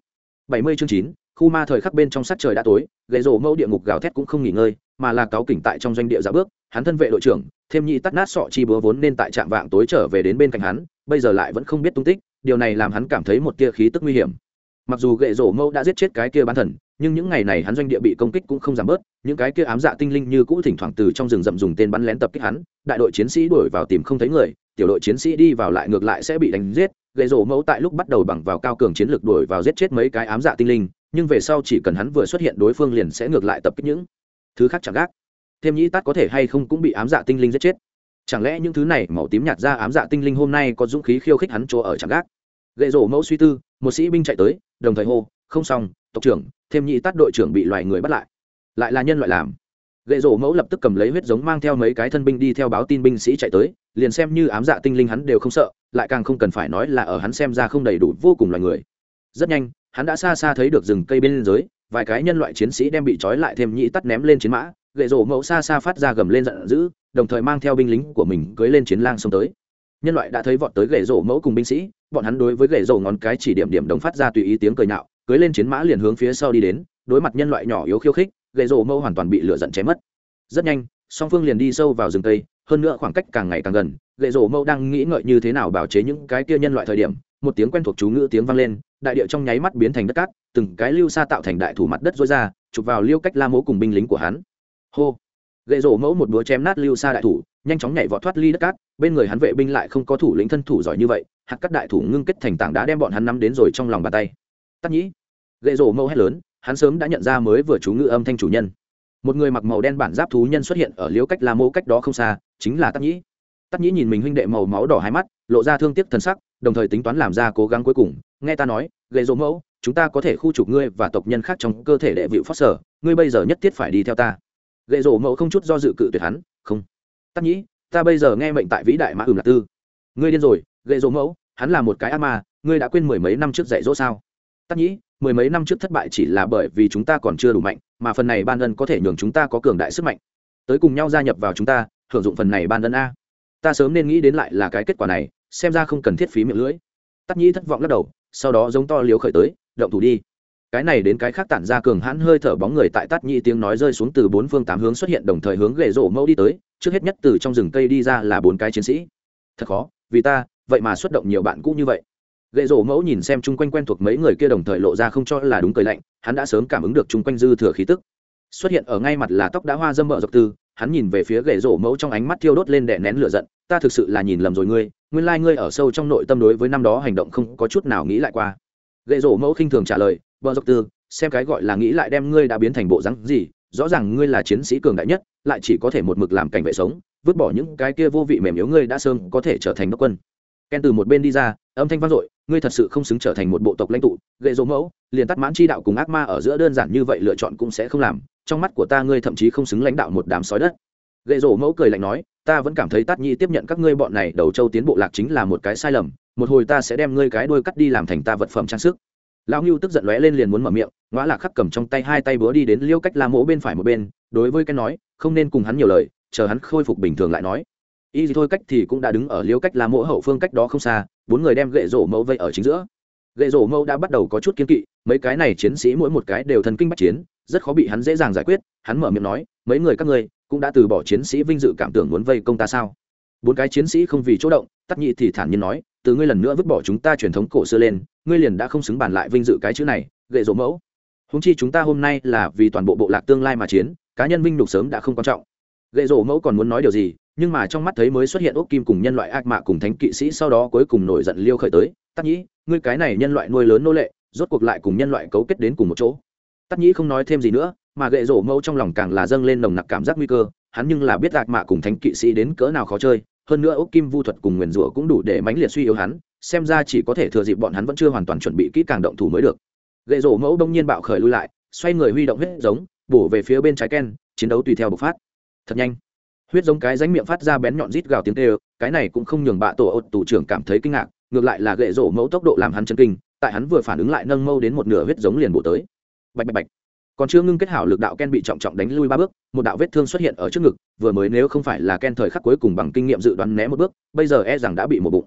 Bảy mươi chương chín, khu ma thời khắc bên trong sát trời đã tối gậy rổ mẫu địa ngục gào thét cũng không nghỉ ngơi, mà là cáo kỉnh tại trong doanh địa giả bước, hắn thân vệ đội trưởng, thêm nhị tắt nát sọ chi búa vốn nên tại trạm vạng tối trở về đến bên cạnh hắn, bây giờ lại vẫn không biết tung tích, điều này làm hắn cảm thấy một tia khí tức nguy hiểm mặc dù gậy rổ mẫu đã giết chết cái kia bán thần, nhưng những ngày này hắn doanh địa bị công kích cũng không giảm bớt, những cái kia ám dạ tinh linh như cũ thỉnh thoảng từ trong rừng rậm dùng tên bắn lén tập kích hắn, đại đội chiến sĩ đuổi vào tìm không thấy người, tiểu đội chiến sĩ đi vào lại ngược lại sẽ bị đánh giết. Gậy rổ mẫu tại lúc bắt đầu bằng vào cao cường chiến lược đuổi vào giết chết mấy cái ám dạ tinh linh, nhưng về sau chỉ cần hắn vừa xuất hiện đối phương liền sẽ ngược lại tập kích những thứ khác chẳng gác. Thêm nhĩ tát có thể hay không cũng bị ám dạ tinh linh giết chết. Chẳng lẽ những thứ này màu tím nhạt ra ám dạ tinh linh hôm nay có dũng khí khiêu khích hắn chỗ ở chẳng gác? Gậy rổ mẫu suy tư, một sĩ binh chạy tới, đồng thời hô, không xong, tộc trưởng, thêm nhị tát đội trưởng bị loài người bắt lại. Lại là nhân loại làm. Gậy rổ mẫu lập tức cầm lấy huyết giống mang theo mấy cái thân binh đi theo báo tin binh sĩ chạy tới, liền xem như ám dạ tinh linh hắn đều không sợ, lại càng không cần phải nói là ở hắn xem ra không đầy đủ vô cùng loài người. Rất nhanh, hắn đã xa xa thấy được rừng cây bên dưới, vài cái nhân loại chiến sĩ đem bị trói lại thêm nhị tắt ném lên chiến mã. Gậy rổ mẫu xa xa phát ra gầm lên giận dữ, đồng thời mang theo binh lính của mình cưới lên chiến lang xông tới nhân loại đã thấy vọt tới gậy rổ mẫu cùng binh sĩ, bọn hắn đối với gậy rổ ngón cái chỉ điểm điểm đồng phát ra tùy ý tiếng cười nhạo, cưới lên chiến mã liền hướng phía sau đi đến, đối mặt nhân loại nhỏ yếu khiêu khích gậy rổ mẫu hoàn toàn bị lửa giận chém mất. Rất nhanh, song phương liền đi sâu vào rừng tây, hơn nữa khoảng cách càng ngày càng gần gậy rổ mẫu đang nghĩ ngợi như thế nào bảo chế những cái kia nhân loại thời điểm, một tiếng quen thuộc chú ngữ tiếng vang lên, đại địa trong nháy mắt biến thành đất cát, từng cái lưu xa tạo thành đại thủ mặt đất dối ra, chụp vào liêu cách la mố cùng binh lính của hắn. Hô! Gậy rổ mẫu một búa chém nát lưu xa đại thủ, nhanh chóng nhảy vọt thoát ly đất cát bên người hắn vệ binh lại không có thủ lĩnh thân thủ giỏi như vậy, hạt cắt đại thủ ngưng kết thành tảng đá đem bọn hắn nắm đến rồi trong lòng bàn tay. Tắc nhĩ, gậy rổ mâu hét lớn, hắn sớm đã nhận ra mới vừa chú ngự âm thanh chủ nhân. Một người mặc màu đen bản giáp thú nhân xuất hiện ở liễu cách la mô cách đó không xa, chính là tắc nhĩ. Tắc nhĩ nhìn mình huynh đệ màu máu đỏ hai mắt, lộ ra thương tiếc thân sắc, đồng thời tính toán làm ra cố gắng cuối cùng. Nghe ta nói, gậy rổ mẫu chúng ta có thể khu trục ngươi và tộc nhân khác trong cơ thể đệ vịu phát sở, ngươi bây giờ nhất thiết phải đi theo ta. Gậy rổ mẫu không chút do dự cự tuyệt hắn, không. Tắc nhĩ ta bây giờ nghe mệnh tại vĩ đại mã ừm lạc tư. Ngươi điên rồi, gậy dỗ mẫu, hắn là một cái ác ma, ngươi đã quên mười mấy năm trước dạy dỗ sao? Tắc nhĩ, mười mấy năm trước thất bại chỉ là bởi vì chúng ta còn chưa đủ mạnh, mà phần này ban ân có thể nhường chúng ta có cường đại sức mạnh. Tới cùng nhau gia nhập vào chúng ta, hưởng dụng phần này ban ân a. Ta sớm nên nghĩ đến lại là cái kết quả này, xem ra không cần thiết phí miệng lưỡi. Tắc nhĩ thất vọng lắc đầu, sau đó giống to liếu khởi tới, động thủ đi cái này đến cái khác tản ra cường hãn hơi thở bóng người tại tắt nhị tiếng nói rơi xuống từ bốn phương tám hướng xuất hiện đồng thời hướng ghệ rổ mẫu đi tới, trước hết nhất từ trong rừng cây đi ra là bốn cái chiến sĩ. Thật khó, vì ta, vậy mà xuất động nhiều bạn cũ như vậy. Gậy rổ mẫu nhìn xem chung quanh quen thuộc mấy người kia đồng thời lộ ra không cho là đúng cười lạnh, hắn đã sớm cảm ứng được chung quanh dư thừa khí tức. Xuất hiện ở ngay mặt là tóc đã hoa dâm mỡ dọc tư hắn nhìn về phía gậy rổ mẫu trong ánh mắt thiêu đốt lên đè nén lửa giận, ta thực sự là nhìn lầm rồi ngươi, nguyên lai ngươi ở sâu trong nội tâm đối với năm đó hành động không có chút nào nghĩ lại qua. Gậy rổ mẫu khinh thường trả lời vợ dọc tư xem cái gọi là nghĩ lại đem ngươi đã biến thành bộ rắn gì, rõ ràng ngươi là chiến sĩ cường đại nhất, lại chỉ có thể một mực làm cảnh vệ sống, vứt bỏ những cái kia vô vị mềm yếu ngươi đã sớm có thể trở thành đốc quân. Ken từ một bên đi ra, âm thanh vang dội, ngươi thật sự không xứng trở thành một bộ tộc lãnh tụ, gậy dỗ mẫu, liền tắt mãn chi đạo cùng ác ma ở giữa đơn giản như vậy lựa chọn cũng sẽ không làm, trong mắt của ta ngươi thậm chí không xứng lãnh đạo một đám sói đất. Gậy dỗ mẫu cười lạnh nói, ta vẫn cảm thấy tát nhi tiếp nhận các ngươi bọn này đầu châu tiến bộ lạc chính là một cái sai lầm, một hồi ta sẽ đem ngươi cái đuôi cắt đi làm thành ta vật phẩm trang sức lão ngưu tức giận lóe lên liền muốn mở miệng ngõ lạc khắc cầm trong tay hai tay búa đi đến liêu cách la mỗ bên phải một bên, đối với cái nói, không nên cùng hắn nhiều lời, chờ hắn khôi phục bình thường lại nói. Y gì thôi cách thì cũng đã đứng ở liêu cách la mỗ hậu phương cách đó không xa, bốn người đem gậy rổ mẫu vây ở chính giữa. Gậy rổ mẫu đã bắt đầu có chút kiên kỵ, mấy cái này chiến sĩ mỗi một cái đều thần kinh bách chiến, rất khó bị hắn dễ dàng giải quyết, hắn mở miệng nói, mấy người các ngươi cũng đã từ bỏ chiến sĩ vinh dự cảm tưởng muốn vây công ta sao? Bốn cái chiến sĩ không vì chỗ động, tắc nhị thì thản nhiên nói, từ ngươi lần nữa vứt bỏ chúng ta truyền thống cổ xưa lên ngươi liền đã không xứng bàn lại vinh dự cái chữ này, gậy rổ mẫu. Húng chi chúng ta hôm nay là vì toàn bộ bộ lạc tương lai mà chiến, cá nhân vinh nhục sớm đã không quan trọng. Gậy rổ mẫu còn muốn nói điều gì, nhưng mà trong mắt thấy mới xuất hiện ốc kim cùng nhân loại ác mạ cùng thánh kỵ sĩ sau đó cuối cùng nổi giận liêu khởi tới, tắc nhĩ, ngươi cái này nhân loại nuôi lớn nô lệ, rốt cuộc lại cùng nhân loại cấu kết đến cùng một chỗ. Tắc nhĩ không nói thêm gì nữa, mà gậy rổ mẫu trong lòng càng là dâng lên nồng nặc cảm giác nguy cơ, hắn nhưng là biết ác mạ cùng thánh kỵ sĩ đến cỡ nào khó chơi, hơn nữa ốc kim vu thuật cùng nguyền rủa cũng đủ để mãnh liệt suy yếu hắn xem ra chỉ có thể thừa dịp bọn hắn vẫn chưa hoàn toàn chuẩn bị kỹ càng động thủ mới được. Gậy rổ mẫu đông nhiên bạo khởi lui lại, xoay người huy động huyết giống, bổ về phía bên trái ken, chiến đấu tùy theo bộc phát. Thật nhanh. Huyết giống cái ránh miệng phát ra bén nhọn rít gào tiếng tê cái này cũng không nhường bạ tổ ột tù trưởng cảm thấy kinh ngạc, ngược lại là gậy rổ mẫu tốc độ làm hắn chân kinh, tại hắn vừa phản ứng lại nâng mâu đến một nửa huyết giống liền bổ tới. Bạch bạch bạch. Còn chưa ngưng kết hảo lực đạo ken bị trọng trọng đánh lui ba bước, một đạo vết thương xuất hiện ở trước ngực, vừa mới nếu không phải là ken thời khắc cuối cùng bằng kinh nghiệm dự đoán né một bước, bây giờ e rằng đã bị một bụng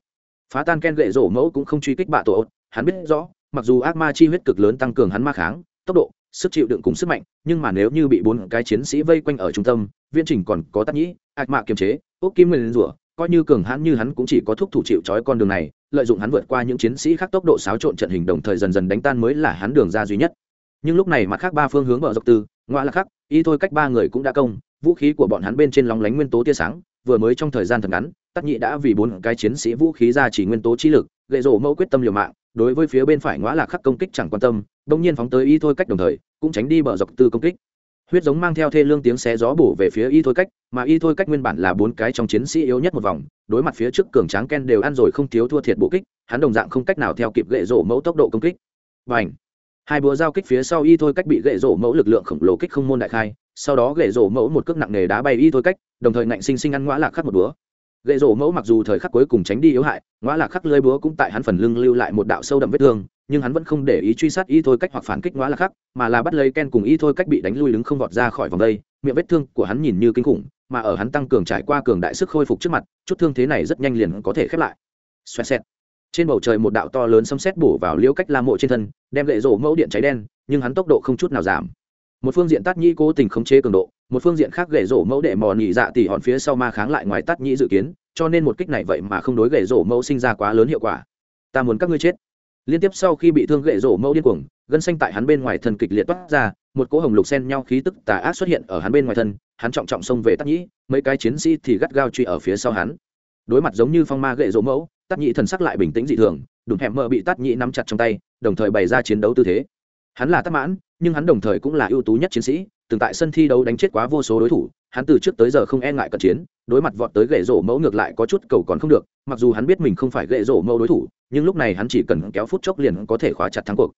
phá tan ken gậy rổ mẫu cũng không truy kích bạ tổ ột hắn biết rõ, mặc dù ác ma chi huyết cực lớn tăng cường hắn ma kháng, tốc độ, sức chịu đựng cùng sức mạnh, nhưng mà nếu như bị bốn cái chiến sĩ vây quanh ở trung tâm, viễn trình còn có tác nhĩ, ác mạ kiềm chế ốc kim nguyên rủa, coi như cường hãn như hắn cũng chỉ có thúc thủ chịu trói con đường này, lợi dụng hắn vượt qua những chiến sĩ khác tốc độ xáo trộn trận hình đồng thời dần dần đánh tan mới là hắn đường ra duy nhất. Nhưng lúc này mặt khác ba phương hướng mở dọc tư ngoại là khác, y thôi cách ba người cũng đã công, vũ khí của bọn hắn bên trên lóng lánh nguyên tố tia sáng, vừa mới trong thời gian thật ngắn tắc nhị đã vì bốn cái chiến sĩ vũ khí ra chỉ nguyên tố trí lực, gậy rổ mẫu quyết tâm liều mạng, đối với phía bên phải ngõ lạc khắc công kích chẳng quan tâm, đông nhiên phóng tới y thôi cách đồng thời, cũng tránh đi bờ dọc tư công kích. Huyết giống mang theo thê lương tiếng xé gió bổ về phía y thôi cách, mà y thôi cách nguyên bản là bốn cái trong chiến sĩ yếu nhất một vòng, đối mặt phía trước cường tráng ken đều ăn rồi không thiếu thua thiệt bộ kích, hắn đồng dạng không cách nào theo kịp gậy rổ mẫu tốc độ công kích. Và ảnh hai búa giao kích phía sau y thôi cách bị gậy rổ mẫu lực lượng khổng lồ kích không môn đại khai, sau đó gậy rổ mẫu một cước nặng nề đá bay y thôi cách, đồng thời ngạnh sinh sinh ăn ngõ lạc khắc một búa gậy rổ mẫu mặc dù thời khắc cuối cùng tránh đi yếu hại ngõ lạc khắc lơi búa cũng tại hắn phần lưng lưu lại một đạo sâu đậm vết thương, nhưng hắn vẫn không để ý truy sát y thôi cách hoặc phản kích ngõ lạc khắc, mà là bắt lấy ken cùng y thôi cách bị đánh lui đứng không vọt ra khỏi vòng đây. Miệng vết thương của hắn nhìn như kinh khủng, mà ở hắn tăng cường trải qua cường đại sức khôi phục trước mặt, chút thương thế này rất nhanh liền có thể khép lại. Xoẹt xẹt. Trên bầu trời một đạo to lớn xâm xét bổ vào liễu cách la mộ trên thân, đem gậy rổ mẫu điện cháy đen, nhưng hắn tốc độ không chút nào giảm. Một phương diện tát Nhi cố tình khống chế cường độ một phương diện khác gậy rổ mẫu để mò nhị dạ tỉ hòn phía sau ma kháng lại ngoài tát nhĩ dự kiến, cho nên một kích này vậy mà không đối gậy rổ mẫu sinh ra quá lớn hiệu quả. Ta muốn các ngươi chết. Liên tiếp sau khi bị thương gậy rổ mẫu điên cuồng, gân xanh tại hắn bên ngoài thân kịch liệt toát ra, một cỗ hồng lục xen nhau khí tức tà ác xuất hiện ở hắn bên ngoài thân, hắn trọng trọng xông về tát nhĩ mấy cái chiến sĩ thì gắt gao truy ở phía sau hắn. Đối mặt giống như phong ma gậy rổ mẫu tát nhĩ thần sắc lại bình tĩnh dị thường đụng hẹm mờ bị tát nhĩ nắm chặt trong tay, đồng thời bày ra chiến đấu tư thế. Hắn là tắc mãn, nhưng hắn đồng thời cũng là ưu tú nhất chiến sĩ từng tại sân thi đấu đánh chết quá vô số đối thủ, hắn từ trước tới giờ không e ngại cận chiến, đối mặt vọt tới gậy rổ mẫu ngược lại có chút cầu còn không được, mặc dù hắn biết mình không phải gậy rổ mẫu đối thủ, nhưng lúc này hắn chỉ cần kéo phút chốc liền có thể khóa chặt thắng cuộc.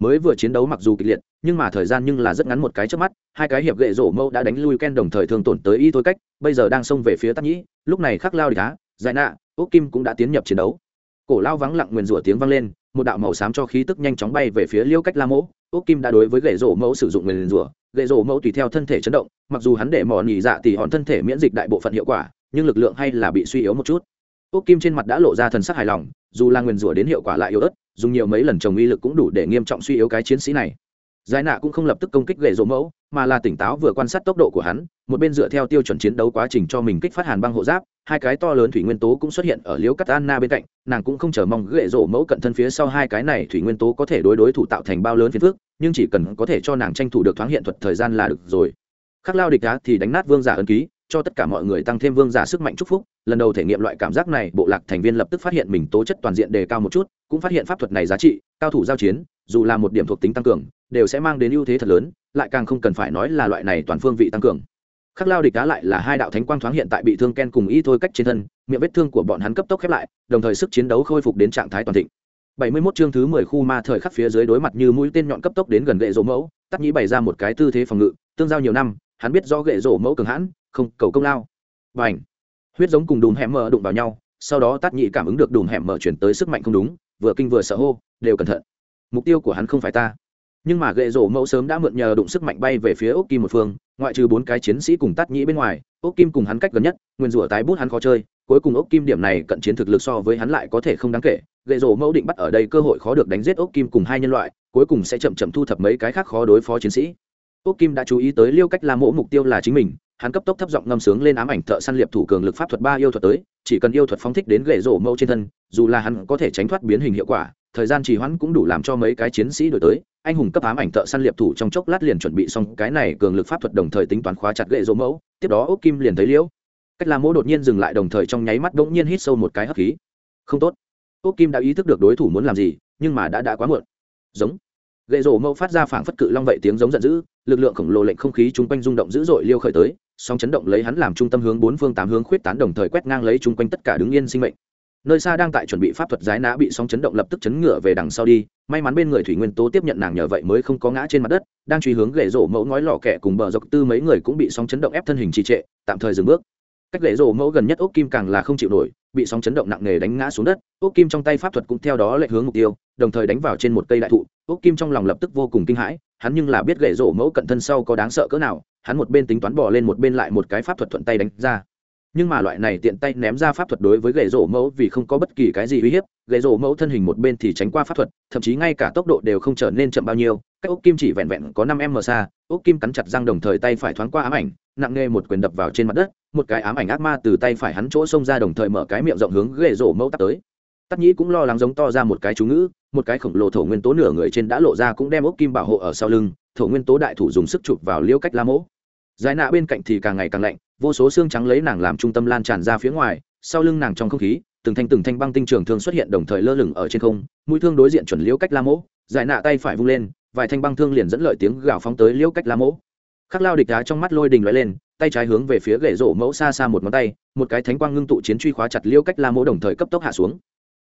Mới vừa chiến đấu mặc dù kịch liệt, nhưng mà thời gian nhưng là rất ngắn một cái trước mắt, hai cái hiệp gậy rổ mẫu đã đánh lui ken đồng thời thương tổn tới y thôi cách, bây giờ đang xông về phía tắc nhĩ, lúc này khắc lao địch á, giải nạ ốc kim cũng đã tiến nhập chiến đấu. Cổ lao vắng lặng nguyền rủa tiếng vang lên, một đạo màu xám cho khí tức nhanh chóng bay về phía liêu cách la mẫu ốc kim đã đối với gậy rổ mẫu sử dụng nguyền rủa. Gậy rổ mẫu tùy theo thân thể chấn động, mặc dù hắn để mò nhì dạ thì hòn thân thể miễn dịch đại bộ phận hiệu quả, nhưng lực lượng hay là bị suy yếu một chút. Ốc kim trên mặt đã lộ ra thần sắc hài lòng, dù là nguyền rủa đến hiệu quả lại yếu ớt, dùng nhiều mấy lần trồng uy lực cũng đủ để nghiêm trọng suy yếu cái chiến sĩ này giải nạ cũng không lập tức công kích gậy rỗ mẫu, mà là tỉnh táo vừa quan sát tốc độ của hắn, một bên dựa theo tiêu chuẩn chiến đấu quá trình cho mình kích phát hàn băng hộ giáp, hai cái to lớn thủy nguyên tố cũng xuất hiện ở liễu cắt anna bên cạnh, nàng cũng không chờ mong gậy rỗ mẫu cận thân phía sau hai cái này thủy nguyên tố có thể đối đối thủ tạo thành bao lớn phiền phức, nhưng chỉ cần có thể cho nàng tranh thủ được thoáng hiện thuật thời gian là được rồi. Khắc lao địch đá thì đánh nát vương giả ân ký, cho tất cả mọi người tăng thêm vương giả sức mạnh chúc phúc, lần đầu thể nghiệm loại cảm giác này, bộ lạc thành viên lập tức phát hiện mình tố chất toàn diện đề cao một chút, cũng phát hiện pháp thuật này giá trị, cao thủ giao chiến, dù là một điểm thuộc tính tăng cường đều sẽ mang đến ưu thế thật lớn, lại càng không cần phải nói là loại này toàn phương vị tăng cường. Khắc lao địch đá lại là hai đạo thánh quang thoáng hiện tại bị thương ken cùng y thôi cách trên thân, miệng vết thương của bọn hắn cấp tốc khép lại, đồng thời sức chiến đấu khôi phục đến trạng thái toàn thịnh. 71 chương thứ 10 khu ma thời khắc phía dưới đối mặt như mũi tên nhọn cấp tốc đến gần gậy rổ mẫu tắt nhĩ bày ra một cái tư thế phòng ngự, tương giao nhiều năm, hắn biết do gậy rổ mẫu cường hãn, không, cầu công lao. Và ảnh huyết giống cùng đùm hẻm mở đụng vào nhau, sau đó tắt nhĩ cảm ứng được đùm hẻm mở chuyển tới sức mạnh không đúng, vừa kinh vừa sợ hô, đều cẩn thận! Mục tiêu của hắn không phải ta! Nhưng mà gậy rổ mẫu sớm đã mượn nhờ đụng sức mạnh bay về phía ốc kim một phương, ngoại trừ bốn cái chiến sĩ cùng tắt nhĩ bên ngoài ốc kim cùng hắn cách gần nhất, nguyên rủa tái bút hắn khó chơi, cuối cùng ốc kim điểm này cận chiến thực lực so với hắn lại có thể không đáng kể. Gậy rổ mẫu định bắt ở đây cơ hội khó được đánh giết ốc kim cùng hai nhân loại, cuối cùng sẽ chậm chậm thu thập mấy cái khác khó đối phó chiến sĩ. Ốc kim đã chú ý tới liêu cách la mỗ mục tiêu là chính mình, hắn cấp tốc thấp giọng ngâm sướng lên ám ảnh thợ săn liệp thủ cường lực pháp thuật ba yêu thuật tới, chỉ cần yêu thuật phóng thích đến gậy rổ mẫu trên thân, dù là hắn có thể tránh thoát biến hình hiệu quả thời gian trì hoãn cũng đủ làm cho mấy cái chiến sĩ đổi tới. Anh hùng cấp ám ảnh thợ săn liệp thủ trong chốc lát liền chuẩn bị xong cái này cường lực pháp thuật đồng thời tính toán khóa chặt gậy rỗ mẫu. Tiếp đó ốc kim liền thấy liễu. Cách làm mẫu đột nhiên dừng lại đồng thời trong nháy mắt bỗng nhiên hít sâu một cái hấp khí. Không tốt. Ốc kim đã ý thức được đối thủ muốn làm gì, nhưng mà đã đã quá muộn. Giống. Gậy rổ mẫu phát ra phảng phất cự long vậy tiếng giống giận dữ, lực lượng khổng lồ lệnh không khí chung quanh rung động dữ dội liêu khởi tới song chấn động lấy hắn làm trung tâm hướng bốn phương tám hướng khuyết tán đồng thời quét ngang lấy chung quanh tất cả đứng yên sinh mệnh nơi xa đang tại chuẩn bị pháp thuật giái nã bị sóng chấn động lập tức chấn ngựa về đằng sau đi, may mắn bên người thủy nguyên tố tiếp nhận nàng nhờ vậy mới không có ngã trên mặt đất, đang truy hướng gậy rổ mẫu ngói lò kẹ cùng bờ dọc tư mấy người cũng bị sóng chấn động ép thân hình trì trệ, tạm thời dừng bước. Cách gậy rổ mẫu gần nhất ốc kim càng là không chịu nổi, bị sóng chấn động nặng nề đánh ngã xuống đất, ốc kim trong tay pháp thuật cũng theo đó lệ hướng mục tiêu, đồng thời đánh vào trên một cây đại thụ, ốc kim trong lòng lập tức vô cùng kinh hãi, hắn nhưng là biết gậy rổ mẫu cận thân sau có đáng sợ cỡ nào, hắn một bên tính toán bỏ lên một bên lại một cái pháp thuật thuận tay đánh ra nhưng mà loại này tiện tay ném ra pháp thuật đối với gậy rổ mẫu vì không có bất kỳ cái gì uy hiếp, gậy rổ mẫu thân hình một bên thì tránh qua pháp thuật, thậm chí ngay cả tốc độ đều không trở nên chậm bao nhiêu. Cách ốc kim chỉ vẹn vẹn có năm m xa, ốc kim cắn chặt răng đồng thời tay phải thoáng qua ám ảnh, nặng nề một quyền đập vào trên mặt đất, một cái ám ảnh ác ma từ tay phải hắn chỗ xông ra đồng thời mở cái miệng rộng hướng gậy rổ mẫu tắt tới. Tắt nhĩ cũng lo lắng giống to ra một cái chú ngữ, một cái khổng lồ thổ nguyên tố nửa người trên đã lộ ra cũng đem ốc kim bảo hộ ở sau lưng, thổ nguyên tố đại thủ dùng sức chụp vào liễu cách la mẫu giải nạ bên cạnh thì càng ngày càng lạnh vô số xương trắng lấy nàng làm trung tâm lan tràn ra phía ngoài, sau lưng nàng trong không khí, từng thanh từng thanh băng tinh trường thương xuất hiện đồng thời lơ lửng ở trên không, mũi thương đối diện chuẩn liễu cách la mỗ, giải nạ tay phải vung lên, vài thanh băng thương liền dẫn lợi tiếng gào phóng tới liễu cách la mỗ. Khắc lao địch đá trong mắt lôi đình loại lên, tay trái hướng về phía gậy rổ mẫu xa xa một ngón tay, một cái thánh quang ngưng tụ chiến truy khóa chặt liễu cách la mỗ đồng thời cấp tốc hạ xuống.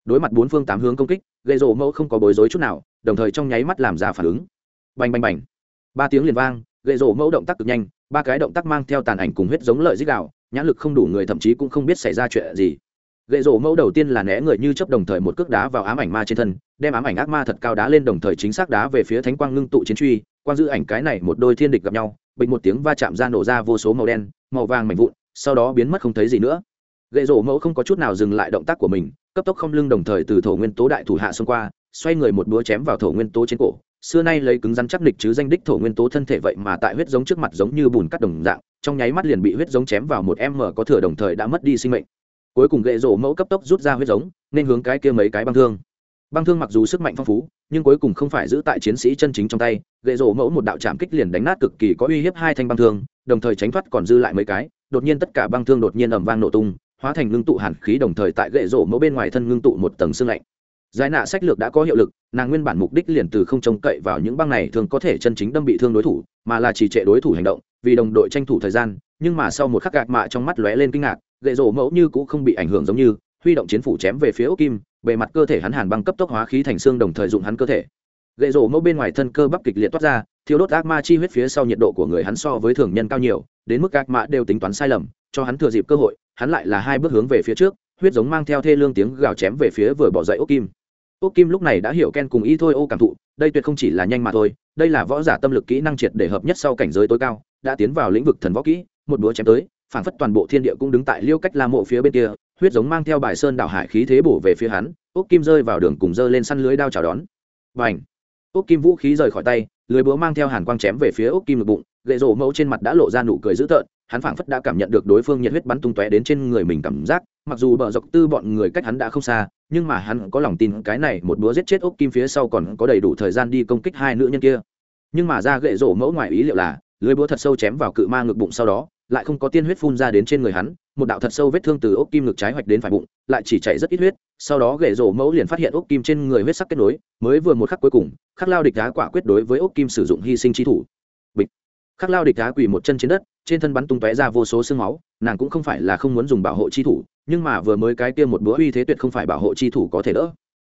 Đối mặt bốn phương tám hướng công kích, gậy rổ mẫu không có bối rối chút nào, đồng thời trong nháy mắt làm ra phản ứng. Bành bành bành. Ba tiếng liền vang gậy rổ mẫu động tác cực nhanh, ba cái động tác mang theo tàn ảnh cùng huyết giống lợi dích đạo, nhãn lực không đủ người thậm chí cũng không biết xảy ra chuyện gì. Gậy rổ mẫu đầu tiên là né người như chấp đồng thời một cước đá vào ám ảnh ma trên thân, đem ám ảnh ác ma thật cao đá lên đồng thời chính xác đá về phía thánh quang ngưng tụ chiến truy, quang giữ ảnh cái này một đôi thiên địch gặp nhau, bình một tiếng va chạm ra nổ ra vô số màu đen, màu vàng mảnh vụn, sau đó biến mất không thấy gì nữa. Gậy rổ mẫu không có chút nào dừng lại động tác của mình, cấp tốc không lưng đồng thời từ thổ nguyên tố đại thủ hạ xông qua, xoay người một búa chém vào thổ nguyên tố trên cổ xưa nay lấy cứng rắn chắc địch chứ danh đích thổ nguyên tố thân thể vậy mà tại huyết giống trước mặt giống như bùn cắt đồng dạng, trong nháy mắt liền bị huyết giống chém vào một em mở có thừa đồng thời đã mất đi sinh mệnh. Cuối cùng gậy rổ mẫu cấp tốc rút ra huyết giống, nên hướng cái kia mấy cái băng thương. Băng thương mặc dù sức mạnh phong phú, nhưng cuối cùng không phải giữ tại chiến sĩ chân chính trong tay, gậy rổ mẫu một đạo chạm kích liền đánh nát cực kỳ có uy hiếp hai thanh băng thương, đồng thời tránh thoát còn dư lại mấy cái, đột nhiên tất cả băng thương đột nhiên ầm vang nổ tung, hóa thành ngưng tụ hàn khí đồng thời tại gậy rổ mẫu bên ngoài thân ngưng tụ một tầng xương lạnh giải nạ sách lược đã có hiệu lực, nàng nguyên bản mục đích liền từ không trông cậy vào những băng này thường có thể chân chính đâm bị thương đối thủ, mà là chỉ trệ đối thủ hành động, vì đồng đội tranh thủ thời gian, nhưng mà sau một khắc gạt mạ trong mắt lóe lên kinh ngạc, gậy rổ mẫu như cũng không bị ảnh hưởng giống như, huy động chiến phủ chém về phía ốc kim, bề mặt cơ thể hắn hàn băng cấp tốc hóa khí thành xương đồng thời dụng hắn cơ thể. Gậy rổ mẫu bên ngoài thân cơ bắp kịch liệt toát ra thiếu đốt ác ma chi huyết phía sau nhiệt độ của người hắn so với thường nhân cao nhiều, đến mức ác mã đều tính toán sai lầm, cho hắn thừa dịp cơ hội, hắn lại là hai bước hướng về phía trước huyết giống mang theo thê lương tiếng gào chém về phía vừa bỏ dậy ốc kim. Ốc kim lúc này đã hiểu ken cùng y thôi ô cảm thụ, đây tuyệt không chỉ là nhanh mà thôi, đây là võ giả tâm lực kỹ năng triệt để hợp nhất sau cảnh giới tối cao, đã tiến vào lĩnh vực thần võ kỹ, một búa chém tới, phảng phất toàn bộ thiên địa cũng đứng tại liêu cách la mộ phía bên kia, huyết giống mang theo bài sơn đảo hải khí thế bổ về phía hắn ốc kim rơi vào đường cùng dơ lên săn lưới đao chào đón. Và ảnh ốc kim vũ khí rời khỏi tay, lưới búa mang theo hàn quang chém về phía ốc kim ngực bụng, gậy rổ mẫu trên mặt đã lộ ra nụ cười dữ tợn, hắn phảng phất đã cảm nhận được đối phương nhiệt huyết bắn tung tóe đến trên người mình cảm giác mặc dù bờ dọc tư bọn người cách hắn đã không xa, nhưng mà hắn có lòng tin cái này một búa giết chết ốc kim phía sau còn có đầy đủ thời gian đi công kích hai nữ nhân kia. Nhưng mà ra gậy rổ mẫu ngoài ý liệu là, lưới búa thật sâu chém vào cự ma ngực bụng sau đó, lại không có tiên huyết phun ra đến trên người hắn, một đạo thật sâu vết thương từ ốc kim ngực trái hoạch đến phải bụng, lại chỉ chảy rất ít huyết, sau đó gậy rổ mẫu liền phát hiện ốc kim trên người huyết sắc kết nối, mới vừa một khắc cuối cùng, khắc lao địch đá quả quyết đối với ốc kim sử dụng hy sinh trí thủ. Bịch. Khắc lao địch đá quỳ một chân trên đất, trên thân bắn tung tóe ra vô số xương máu, nàng cũng không phải là không muốn dùng bảo hộ chi thủ nhưng mà vừa mới cái kia một bữa uy thế tuyệt không phải bảo hộ chi thủ có thể đỡ.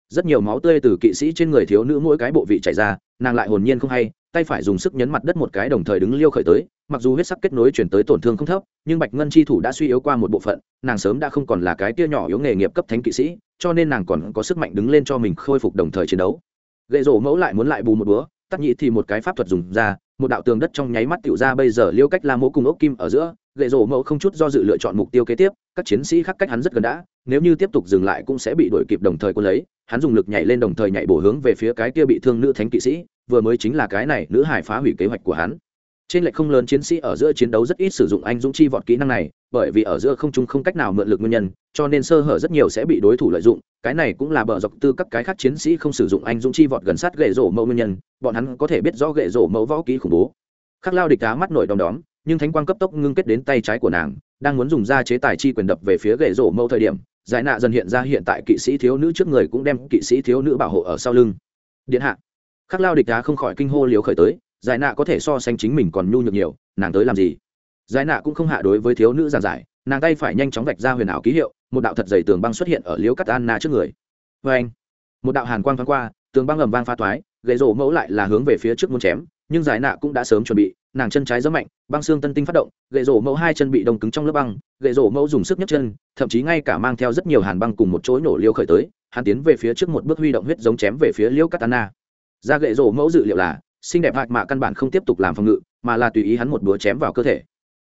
Rất nhiều máu tươi từ kỵ sĩ trên người thiếu nữ mỗi cái bộ vị chảy ra, nàng lại hồn nhiên không hay, tay phải dùng sức nhấn mặt đất một cái đồng thời đứng liêu khởi tới, mặc dù huyết sắc kết nối chuyển tới tổn thương không thấp, nhưng bạch ngân chi thủ đã suy yếu qua một bộ phận, nàng sớm đã không còn là cái tia nhỏ yếu nghề nghiệp cấp thánh kỵ sĩ, cho nên nàng còn có sức mạnh đứng lên cho mình khôi phục đồng thời chiến đấu. Gậy rổ mẫu lại muốn lại bù một búa tắc nhị thì một cái pháp thuật dùng ra một đạo tường đất trong nháy mắt tiểu ra bây giờ liêu cách la mỗ cùng ốc kim ở giữa, gậy rổ mẫu không chút do dự lựa chọn mục tiêu kế tiếp, các chiến sĩ khác cách hắn rất gần đã, nếu như tiếp tục dừng lại cũng sẽ bị đuổi kịp đồng thời quân lấy, hắn dùng lực nhảy lên đồng thời nhảy bổ hướng về phía cái kia bị thương nữ thánh kỵ sĩ, vừa mới chính là cái này nữ hải phá hủy kế hoạch của hắn trên lệch không lớn chiến sĩ ở giữa chiến đấu rất ít sử dụng anh dũng chi vọt kỹ năng này, bởi vì ở giữa không trung không cách nào mượn lực nguyên nhân, cho nên sơ hở rất nhiều sẽ bị đối thủ lợi dụng. Cái này cũng là bờ dọc tư các cái khác chiến sĩ không sử dụng anh dũng chi vọt gần sát gậy rổ mẫu nguyên nhân, bọn hắn có thể biết rõ gậy rổ mẫu võ kỹ khủng bố. Khắc lao địch cá mắt nổi đom đóm, nhưng thánh quang cấp tốc ngưng kết đến tay trái của nàng, đang muốn dùng ra chế tài chi quyền đập về phía gậy rổ mẫu thời điểm, giải nạ dần hiện ra hiện tại kỵ sĩ thiếu nữ trước người cũng đem kỵ sĩ thiếu nữ bảo hộ ở sau lưng. Điện hạ. Khắc lao địch cá không khỏi kinh hô liều khởi tới giải nạ có thể so sánh chính mình còn nhu nhược nhiều, nàng tới làm gì? Giải nạ cũng không hạ đối với thiếu nữ giàn giải, nàng tay phải nhanh chóng vạch ra huyền ảo ký hiệu, một đạo thật dày tường băng xuất hiện ở liễu cắt anna trước người. Vê anh, một đạo hàn quang thoáng qua, tường băng ầm vang pha toái gậy rổ mẫu lại là hướng về phía trước muốn chém, nhưng giải nạ cũng đã sớm chuẩn bị, nàng chân trái rất mạnh, băng xương tân tinh phát động gậy rổ mẫu hai chân bị đông cứng trong lớp băng gậy rổ mẫu dùng sức nhấc chân, thậm chí ngay cả mang theo rất nhiều hàn băng cùng một chối nổ liêu khởi tới, hắn tiến về phía trước một bước huy động huyết giống chém về phía liễu katana ra gậy rổ mẫu dự liệu là xinh đẹp hạc mạ căn bản không tiếp tục làm phòng ngự, mà là tùy ý hắn một búa chém vào cơ thể.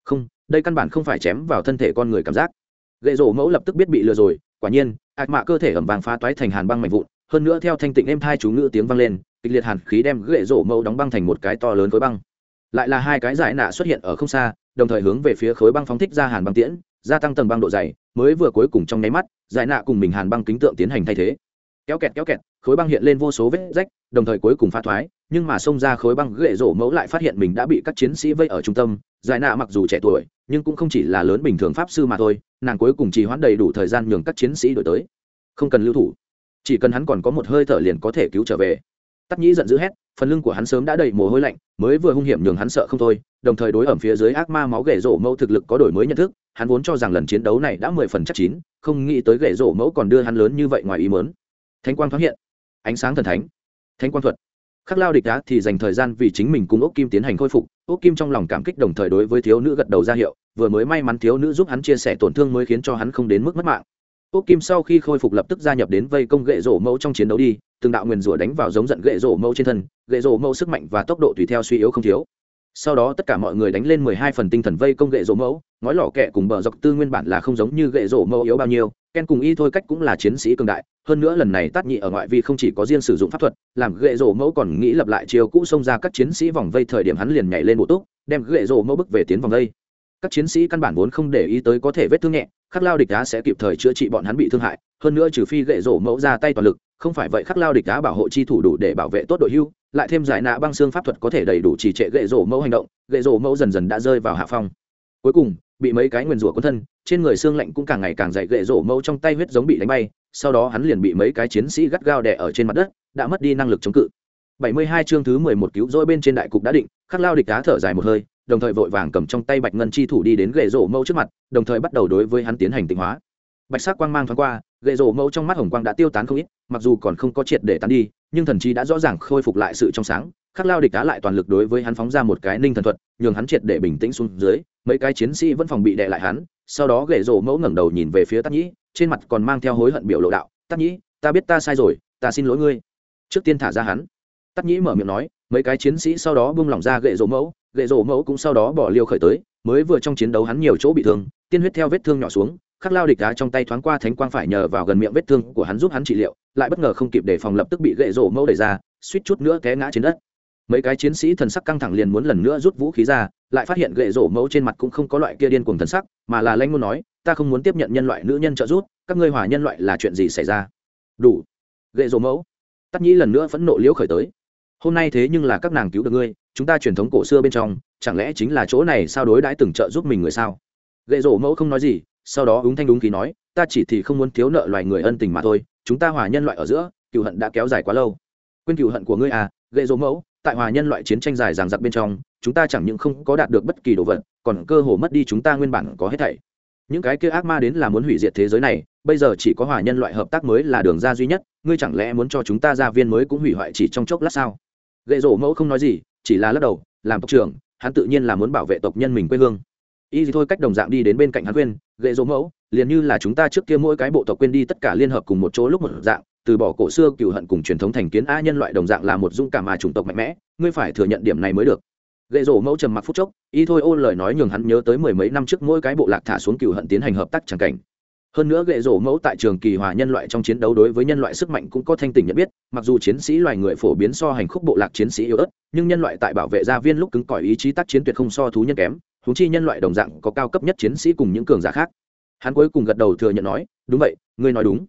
Không, đây căn bản không phải chém vào thân thể con người cảm giác. Gậy rổ mẫu lập tức biết bị lừa rồi, quả nhiên hạc mạ cơ thể ẩm vàng phá toái thành hàn băng mạnh vụn, hơn nữa theo thanh tịnh êm thai chú ngữ tiếng vang lên, kịch liệt hàn khí đem gậy rổ mẫu đóng băng thành một cái to lớn khối băng. Lại là hai cái giải nạ xuất hiện ở không xa, đồng thời hướng về phía khối băng phóng thích ra hàn băng tiễn, gia tăng tầng băng độ dày, mới vừa cuối cùng trong nháy mắt, giải nạ cùng mình hàn băng kính tượng tiến hành thay thế. Kéo kẹt kéo kẹt, khối băng hiện lên vô số vết rách, đồng thời cuối cùng phá thoái nhưng mà xông ra khối băng ghệ rổ mẫu lại phát hiện mình đã bị các chiến sĩ vây ở trung tâm. Giải nạ mặc dù trẻ tuổi, nhưng cũng không chỉ là lớn bình thường pháp sư mà thôi, nàng cuối cùng chỉ hoãn đầy đủ thời gian nhường các chiến sĩ đổi tới. Không cần lưu thủ. Chỉ cần hắn còn có một hơi thở liền có thể cứu trở về. Tắc nhĩ giận dữ hét, phần lưng của hắn sớm đã đầy mồ hôi lạnh, mới vừa hung hiểm nhường hắn sợ không thôi, đồng thời đối ẩm phía dưới ác ma máu ghệ rổ mẫu thực lực có đổi mới nhận thức, hắn vốn cho rằng lần chiến đấu này đã mười phần chắc chín, không nghĩ tới ghệ rổ mẫu còn đưa hắn lớn như vậy ngoài ý mớn thánh quang thoáng hiện. Ánh sáng thần thánh. Thánh quang thuật khắc lao địch đá thì dành thời gian vì chính mình cùng ốc kim tiến hành khôi phục. Ốc kim trong lòng cảm kích đồng thời đối với thiếu nữ gật đầu ra hiệu, vừa mới may mắn thiếu nữ giúp hắn chia sẻ tổn thương mới khiến cho hắn không đến mức mất mạng. Ốc kim sau khi khôi phục lập tức gia nhập đến vây công gậy rổ mẫu trong chiến đấu đi, từng đạo nguyền rủa đánh vào giống giận gậy rổ mẫu trên thân, gậy rổ mẫu sức mạnh và tốc độ tùy theo suy yếu không thiếu sau đó tất cả mọi người đánh lên mười hai phần tinh thần vây công gậy rổ mẫu, ngói lỏ kẹ cùng bờ dọc tư nguyên bản là không giống như gậy rổ mẫu yếu bao nhiêu, ken cùng y thôi cách cũng là chiến sĩ cường đại, hơn nữa lần này tát nhị ở ngoại vi không chỉ có riêng sử dụng pháp thuật, làm gậy rổ mẫu còn nghĩ lập lại chiều cũ xông ra các chiến sĩ vòng vây thời điểm hắn liền nhảy lên bộ túc, đem gậy rổ mẫu bước về tiến vòng vây. Các chiến sĩ căn bản vốn không để ý tới có thể vết thương nhẹ, khắc lao địch đá sẽ kịp thời chữa trị bọn hắn bị thương hại, hơn nữa trừ phi gậy rổ mẫu ra tay toàn lực không phải vậy khắc lao địch đá bảo hộ chi thủ đủ để bảo vệ tốt đội hưu, lại thêm giải nạ băng xương pháp thuật có thể đầy đủ trì trệ gậy rổ mẫu hành động, gậy rổ mẫu dần dần đã rơi vào hạ phong. Cuối cùng, bị mấy cái nguyền rủa quân thân, trên người xương lạnh cũng càng ngày càng dày, gậy rổ mẫu trong tay huyết giống bị đánh bay, sau đó hắn liền bị mấy cái chiến sĩ gắt gao đè ở trên mặt đất, đã mất đi năng lực chống cự. 72 chương thứ 11 cứu rỗi bên trên đại cục đã định, khắc lao địch đá thở dài một hơi, đồng thời vội vàng cầm trong tay bạch ngân chi thủ đi đến gậy rổ mẫu trước mặt, đồng thời bắt đầu đối với hắn tiến hành tịnh hóa. Bạch sắc quang mang thoáng qua gậy rổ mẫu trong mắt hồng quang đã tiêu tán không ít, mặc dù còn không có triệt để tán đi, nhưng thần trí đã rõ ràng khôi phục lại sự trong sáng, khắc lao địch đá lại toàn lực đối với hắn phóng ra một cái ninh thần thuật, nhường hắn triệt để bình tĩnh xuống dưới, mấy cái chiến sĩ vẫn phòng bị đè lại hắn, sau đó gậy rổ mẫu ngẩng đầu nhìn về phía tắc nhĩ, trên mặt còn mang theo hối hận biểu lộ đạo tắc nhĩ, ta biết ta sai rồi, ta xin lỗi ngươi. Trước tiên thả ra hắn. Tắc nhĩ mở miệng nói, mấy cái chiến sĩ sau đó buông lỏng ra gậy rổ mẫu, gậy rổ mẫu cũng sau đó bỏ liều khởi tới, mới vừa trong chiến đấu hắn nhiều chỗ bị thương, tiên huyết theo vết thương nhỏ xuống khắc lao địch đá trong tay thoáng qua thánh quang phải nhờ vào gần miệng vết thương của hắn giúp hắn trị liệu, lại bất ngờ không kịp để phòng lập tức bị gậy rổ mẫu đẩy ra, suýt chút nữa té ngã trên đất. Mấy cái chiến sĩ thần sắc căng thẳng liền muốn lần nữa rút vũ khí ra, lại phát hiện gậy rổ mẫu trên mặt cũng không có loại kia điên cuồng thần sắc, mà là lanh muốn nói, ta không muốn tiếp nhận nhân loại nữ nhân trợ giúp, các ngươi hòa nhân loại là chuyện gì xảy ra? Đủ. Gậy rổ mẫu tắt nhĩ lần nữa phẫn nộ liễu khởi tới. Hôm nay thế nhưng là các nàng cứu được ngươi, chúng ta truyền thống cổ xưa bên trong, chẳng lẽ chính là chỗ này sao đối đãi từng trợ giúp mình người sao? Gậy rổ mẫu không nói gì sau đó ứng thanh đúng khí nói, ta chỉ thì không muốn thiếu nợ loài người ân tình mà thôi, chúng ta hòa nhân loại ở giữa, cựu hận đã kéo dài quá lâu. Quên cựu hận của ngươi à gậy dỗ mẫu, tại hòa nhân loại chiến tranh dài ràng giặc bên trong, chúng ta chẳng những không có đạt được bất kỳ đồ vật, còn cơ hồ mất đi chúng ta nguyên bản có hết thảy. Những cái kia ác ma đến là muốn hủy diệt thế giới này, bây giờ chỉ có hòa nhân loại hợp tác mới là đường ra duy nhất, ngươi chẳng lẽ muốn cho chúng ta ra viên mới cũng hủy hoại chỉ trong chốc lát sao? Gậy rổ mẫu không nói gì, chỉ là lắc đầu, làm tộc trưởng, hắn tự nhiên là muốn bảo vệ tộc nhân mình quê hương y gì thôi, cách đồng dạng đi đến bên cạnh hắn quên gậy rổ mẫu, liền như là chúng ta trước kia mỗi cái bộ tộc quên đi tất cả liên hợp cùng một chỗ lúc một dạng, từ bỏ cổ xưa cựu hận cùng truyền thống thành kiến a nhân loại đồng dạng là một dung cảm mà chủng tộc mạnh mẽ, ngươi phải thừa nhận điểm này mới được. Gậy rổ mẫu trầm mặc phút chốc y thôi ôn lời nói nhường hắn nhớ tới mười mấy năm trước mỗi cái bộ lạc thả xuống cựu hận tiến hành hợp tác chẳng cảnh. Hơn nữa gậy rổ mẫu tại trường kỳ hòa nhân loại trong chiến đấu đối với nhân loại sức mạnh cũng có thanh tình nhận biết, mặc dù chiến sĩ loài người phổ biến so hành khúc bộ lạc chiến sĩ yếu ớt, nhưng nhân loại tại bảo vệ gia viên lúc cứng cỏi ý chí tác chiến tuyệt không so thú nhân kém huống chi nhân loại đồng dạng có cao cấp nhất chiến sĩ cùng những cường giả khác. Hắn cuối cùng gật đầu thừa nhận nói, đúng vậy, ngươi nói đúng.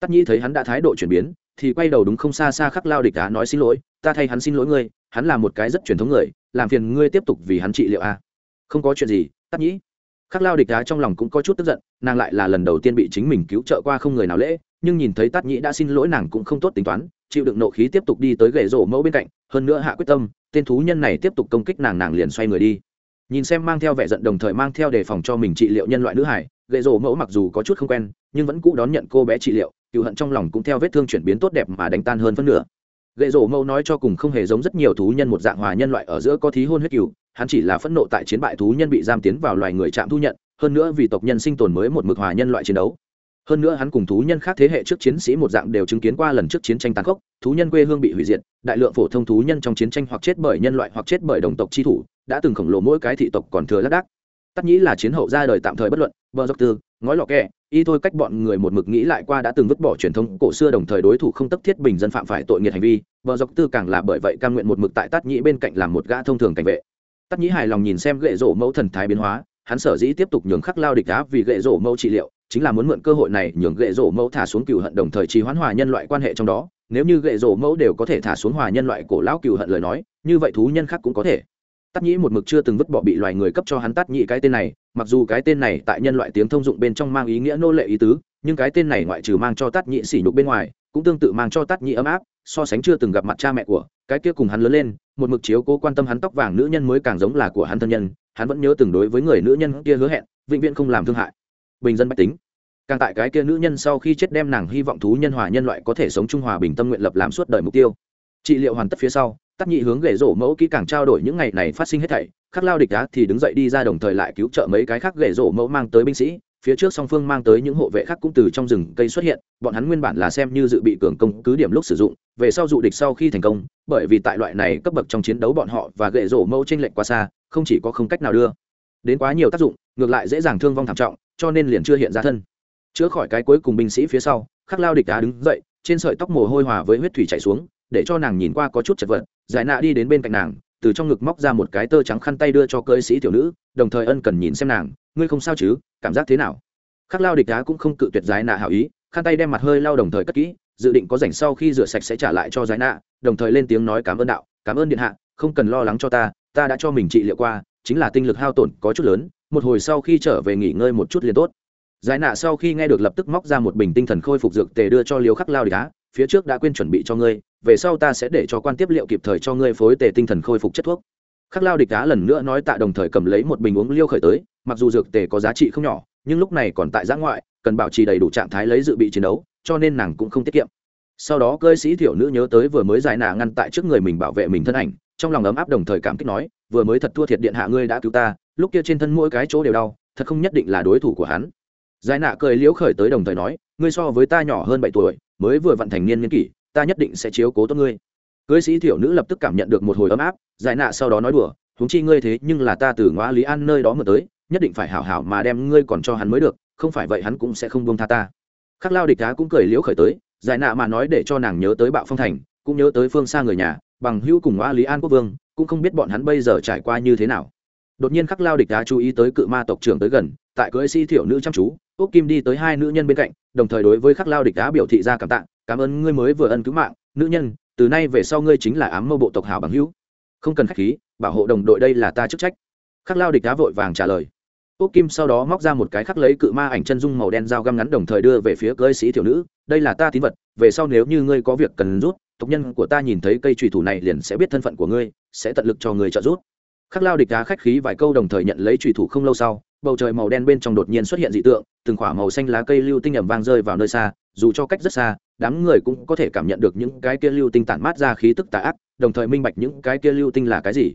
Tắc nhi thấy hắn đã thái độ chuyển biến, thì quay đầu đúng không xa xa khắc lao địch á nói xin lỗi, ta thay hắn xin lỗi ngươi, hắn là một cái rất truyền thống người, làm phiền ngươi tiếp tục vì hắn trị liệu a. Không có chuyện gì, tắc nhĩ khắc lao địch á trong lòng cũng có chút tức giận, nàng lại là lần đầu tiên bị chính mình cứu trợ qua không người nào lễ, nhưng nhìn thấy tắc nhĩ đã xin lỗi nàng cũng không tốt tính toán, chịu đựng nộ khí tiếp tục đi tới gậy rổ mẫu bên cạnh, hơn nữa hạ quyết tâm, tên thú nhân này tiếp tục công kích nàng nàng liền xoay người đi nhìn xem mang theo vẻ giận đồng thời mang theo đề phòng cho mình trị liệu nhân loại nữ hải gậy rổ mẫu mặc dù có chút không quen, nhưng vẫn cũ đón nhận cô bé trị liệu, cựu hận trong lòng cũng theo vết thương chuyển biến tốt đẹp mà đánh tan hơn phân nửa. Gậy rổ mẫu nói cho cùng không hề giống rất nhiều thú nhân một dạng hòa nhân loại ở giữa có thí hôn huyết cựu hắn chỉ là phẫn nộ tại chiến bại thú nhân bị giam tiến vào loài người chạm thu nhận, hơn nữa vì tộc nhân sinh tồn mới một mực hòa nhân loại chiến đấu. Hơn nữa hắn cùng thú nhân khác thế hệ trước chiến sĩ một dạng đều chứng kiến qua lần trước chiến tranh tàn khốc, thú nhân quê hương bị hủy diệt, đại lượng phổ thông thú nhân trong chiến tranh hoặc chết bởi nhân loại hoặc chết bởi đồng tộc chi thủ đã từng khổng lồ mỗi cái thị tộc còn thừa lác đác. Tất nhĩ là chiến hậu ra đời tạm thời bất luận, bờ dọc tư, ngói lọ kẹ y thôi cách bọn người một mực nghĩ lại qua đã từng vứt bỏ truyền thống cổ xưa đồng thời đối thủ không tất thiết bình dân phạm phải tội nghiệt hành vi, bờ dọc tư càng là bởi vậy cam nguyện một mực tại tát nhĩ bên cạnh làm một gã thông thường cảnh vệ. Tát nhĩ hài lòng nhìn xem gậy rổ mẫu thần thái biến hóa, hắn sở dĩ tiếp tục nhường khắc lao địch đá vì gậy rổ mẫu trị liệu, chính là muốn mượn cơ hội này nhường gậy rổ mẫu thả xuống cựu hận đồng thời trì hoãn hòa nhân loại quan hệ trong đó, nếu như gậy rổ mẫu đều có thể thả xuống hòa nhân loại cổ lão cựu hận lời nói, như vậy thú nhân khác cũng có thể tát nhĩ một mực chưa từng vứt bỏ bị loài người cấp cho hắn tát nhĩ cái tên này, mặc dù cái tên này tại nhân loại tiếng thông dụng bên trong mang ý nghĩa nô lệ ý tứ, nhưng cái tên này ngoại trừ mang cho tát nhĩ sỉ nhục bên ngoài, cũng tương tự mang cho tát nhĩ ấm áp, so sánh chưa từng gặp mặt cha mẹ của, cái kia cùng hắn lớn lên, một mực chiếu cố quan tâm hắn tóc vàng nữ nhân mới càng giống là của hắn thân nhân, hắn vẫn nhớ từng đối với người nữ nhân kia hứa hẹn, vĩnh viễn không làm thương hại. Bình dân bách tính. Càng tại cái kia nữ nhân sau khi chết đem nàng hy vọng thú nhân hòa nhân loại có thể sống trung hòa bình tâm nguyện lập làm suốt đời mục tiêu. Trị liệu hoàn tất phía sau tắc nhị hướng gậy rổ mẫu kỹ càng trao đổi những ngày này phát sinh hết thảy, khắc lao địch đá thì đứng dậy đi ra đồng thời lại cứu trợ mấy cái khác gậy rổ mẫu mang tới binh sĩ. Phía trước song phương mang tới những hộ vệ khác cũng từ trong rừng cây xuất hiện, bọn hắn nguyên bản là xem như dự bị cường công cứ điểm lúc sử dụng, về sau dụ địch sau khi thành công, bởi vì tại loại này cấp bậc trong chiến đấu bọn họ và gậy rổ mẫu t r ê n lệch quá xa, không chỉ có không cách nào đưa đến quá nhiều tác dụng, ngược lại dễ dàng thương vong thảm trọng, cho nên liền chưa hiện ra thân. Chữa khỏi cái cuối cùng binh sĩ phía sau, khắc lao địch đá đứng dậy, trên sợi tóc mồ hôi hòa với huyết thủy chảy xuống để cho nàng nhìn qua có chút chật vật, giải nạ đi đến bên cạnh nàng, từ trong ngực móc ra một cái tơ trắng khăn tay đưa cho cưỡi sĩ tiểu nữ, đồng thời ân cần nhìn xem nàng, ngươi không sao chứ? Cảm giác thế nào? Khắc lao địch đá cũng không cự tuyệt giải nạ hảo ý, khăn tay đem mặt hơi lao đồng thời cất kỹ, dự định có rảnh sau khi rửa sạch sẽ trả lại cho giải nạ, đồng thời lên tiếng nói cảm ơn đạo, cảm ơn điện hạ, không cần lo lắng cho ta ta đã cho mình trị liệu qua, chính là tinh lực hao tổn có chút lớn, một hồi sau khi trở về nghỉ ngơi một chút liền tốt. Giải nạ sau khi nghe được lập tức móc ra một bình tinh thần khôi phục dược tề đưa cho liều khắc lao địch đá phía trước đã quên chuẩn bị cho ngươi về sau ta sẽ để cho quan tiếp liệu kịp thời cho ngươi phối tề tinh thần khôi phục chất thuốc. Khắc lao địch đá lần nữa nói tạ đồng thời cầm lấy một bình uống liêu khởi tới, mặc dù dược tề có giá trị không nhỏ, nhưng lúc này còn tại giã ngoại, cần bảo trì đầy đủ trạng thái lấy dự bị chiến đấu, cho nên nàng cũng không tiết kiệm. Sau đó cơ sĩ thiểu nữ nhớ tới vừa mới giải nà ngăn tại trước người mình bảo vệ mình thân ảnh, trong lòng ấm áp đồng thời cảm kích nói, vừa mới thật thua thiệt điện hạ ngươi đã cứu ta, lúc kia trên thân mỗi cái chỗ đều đau, thật không nhất định là đối thủ của hắn. Giải nạ cười liễu khởi tới đồng thời nói, ngươi so với ta nhỏ hơn bảy tuổi, mới vừa vận thành niên niên kỷ ta nhất định sẽ chiếu cố tốt ngươi. Cưới sĩ thiểu nữ lập tức cảm nhận được một hồi ấm áp, giải nạ sau đó nói đùa, huống chi ngươi thế nhưng là ta từ ngõ lý an nơi đó mà tới, nhất định phải hảo hảo mà đem ngươi còn cho hắn mới được, không phải vậy hắn cũng sẽ không buông tha ta. Khắc lao địch đá cũng cười liễu khởi tới, giải nạ mà nói để cho nàng nhớ tới bạo phong thành, cũng nhớ tới phương xa người nhà, bằng hữu cùng ngõ lý an quốc vương, cũng không biết bọn hắn bây giờ trải qua như thế nào. Đột nhiên khắc lao địch đá chú ý tới cự ma tộc trưởng tới gần, tại cưỡi sĩ thiểu nữ chăm chú, úc kim đi tới hai nữ nhân bên cạnh, đồng thời đối với khắc lao địch đá biểu thị ra cảm tạ cảm ơn ngươi mới vừa ân cứu mạng, nữ nhân, từ nay về sau ngươi chính là ám mâu bộ tộc hảo bằng hữu. Không cần khách khí, bảo hộ đồng đội đây là ta chức trách. Khắc lao địch đá vội vàng trả lời. Úc kim sau đó móc ra một cái khắc lấy cự ma ảnh chân dung màu đen dao găm ngắn đồng thời đưa về phía cơ sĩ thiểu nữ, đây là ta tín vật, về sau nếu như ngươi có việc cần rút, tộc nhân của ta nhìn thấy cây trùy thủ này liền sẽ biết thân phận của ngươi, sẽ tận lực cho người trợ rút khắc lao địch đá khách khí vài câu đồng thời nhận lấy trùy thủ không lâu sau bầu trời màu đen bên trong đột nhiên xuất hiện dị tượng, từng khỏa màu xanh lá cây lưu tinh ẩm vang rơi vào nơi xa, dù cho cách rất xa, đám người cũng có thể cảm nhận được những cái kia lưu tinh tản mát ra khí tức tà ác, đồng thời minh bạch những cái kia lưu tinh là cái gì.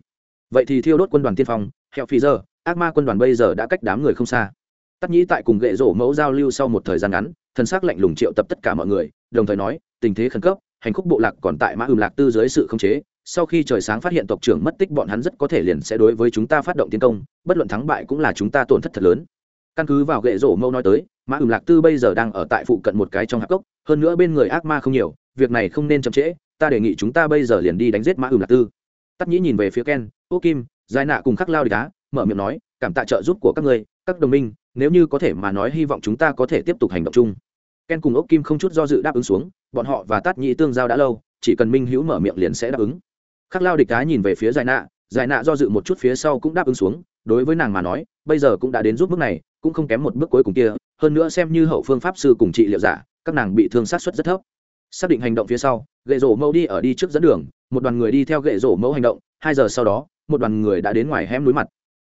Vậy thì thiêu đốt quân đoàn tiên phong, hẹo phi giờ, ác ma quân đoàn bây giờ đã cách đám người không xa. Tắc nhĩ tại cùng gậy rổ mẫu giao lưu sau một thời gian ngắn, thân xác lạnh lùng triệu tập tất cả mọi người, đồng thời nói, tình thế khẩn cấp, hành khúc bộ lạc còn tại mã ừm lạc tư dưới sự khống chế sau khi trời sáng phát hiện tộc trưởng mất tích, bọn hắn rất có thể liền sẽ đối với chúng ta phát động tiến công, bất luận thắng bại cũng là chúng ta tổn thất thật lớn. Căn cứ vào gậy rổ mâu nói tới, mã ừm lạc tư bây giờ đang ở tại phụ cận một cái trong hạp cốc, hơn nữa bên người ác ma không nhiều, việc này không nên chậm trễ, ta đề nghị chúng ta bây giờ liền đi đánh giết mã ừm lạc tư. Tắt nhĩ nhìn về phía ken, ô kim giải nạ cùng khắc lao đi đá mở miệng nói, cảm tạ trợ giúp của các ngươi, các đồng minh, nếu như có thể mà nói hy vọng chúng ta có thể tiếp tục hành động chung. Ken cùng ốc kim không chút do dự đáp ứng xuống, bọn họ và tát nhĩ tương giao đã lâu, chỉ cần minh hữu mở miệng liền sẽ đáp ứng khắc lao địch cá nhìn về phía giải nạ giải nạ do dự một chút phía sau cũng đáp ứng xuống, đối với nàng mà nói, bây giờ cũng đã đến giúp bước này, cũng không kém một bước cuối cùng kia, hơn nữa xem như hậu phương pháp sư cùng trị liệu giả, các nàng bị thương sát xuất rất thấp. Xác định hành động phía sau gậy rổ mẫu đi ở đi trước dẫn đường, một đoàn người đi theo gậy rổ mẫu hành động, hai giờ sau đó, một đoàn người đã đến ngoài hẻm núi mặt.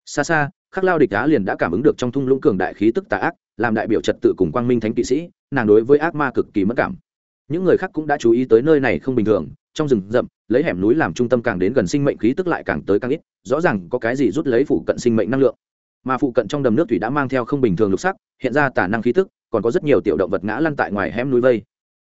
Xa xa, khắc lao địch đá liền đã cảm ứng được trong thung lũng cường đại khí tức tà ác, làm đại biểu trật tự cùng quang minh thánh kỵ sĩ, nàng đối với ác ma cực kỳ mất cảm những người khác cũng đã chú ý tới nơi này không bình thường trong rừng rậm lấy hẻm núi làm trung tâm càng đến gần sinh mệnh khí tức lại càng tới càng ít rõ ràng có cái gì rút lấy phụ cận sinh mệnh năng lượng. Mà phụ cận trong đầm nước thủy đã mang theo không bình thường lục sắc hiện ra tả năng khí tức còn có rất nhiều tiểu động vật ngã lăn tại ngoài hẻm núi vây.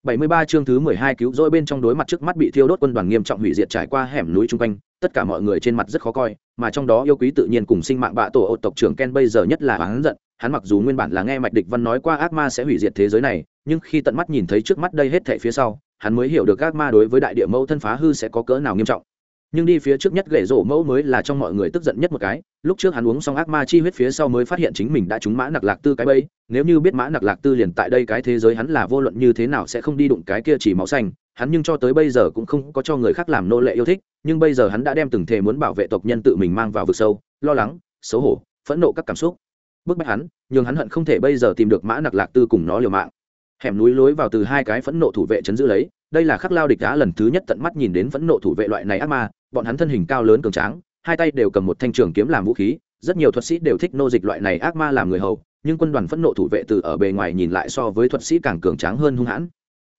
73 chương thứ 12 cứu rỗi bên trong đối mặt trước mắt bị thiêu đốt quân đoàn nghiêm trọng hủy diệt trải qua hẻm núi trung quanh, tất cả mọi người trên mặt rất khó coi, mà trong đó yêu quý tự nhiên cùng sinh mạng bạ tổ tộc trưởng Ken bây giờ nhất là hắn giận, hắn mặc dù nguyên bản là nghe mạch địch văn nói qua ác ma sẽ hủy diệt thế giới này, nhưng khi tận mắt nhìn thấy trước mắt đây hết thảy phía sau, hắn mới hiểu được ác ma đối với đại địa mẫu thân phá hư sẽ có cỡ nào nghiêm trọng. Nhưng đi phía trước nhất gậy rổ mẫu mới là trong mọi người tức giận nhất một cái lúc trước hắn uống xong ác ma chi huyết phía sau mới phát hiện chính mình đã trúng mã nặc lạc tư cái bẫy nếu như biết mã nặc lạc tư liền tại đây cái thế giới hắn là vô luận như thế nào sẽ không đi đụng cái kia chỉ máu xanh hắn nhưng cho tới bây giờ cũng không có cho người khác làm nô lệ yêu thích nhưng bây giờ hắn đã đem từng thể muốn bảo vệ tộc nhân tự mình mang vào vực sâu lo lắng xấu hổ phẫn nộ các cảm xúc bức bách hắn nhưng hắn hận không thể bây giờ tìm được mã nặc lạc tư cùng nó liều mạng. Hẻm núi lối vào từ hai cái phẫn nộ thủ vệ chấn giữ lấy, đây là khắc lao địch đá lần thứ nhất tận mắt nhìn đến phẫn nộ thủ vệ loại này ác ma, bọn hắn thân hình cao lớn cường tráng, hai tay đều cầm một thanh trường kiếm làm vũ khí, rất nhiều thuật sĩ đều thích nô dịch loại này ác ma làm người hầu, nhưng quân đoàn phẫn nộ thủ vệ từ ở bề ngoài nhìn lại so với thuật sĩ càng cường tráng hơn hung hãn.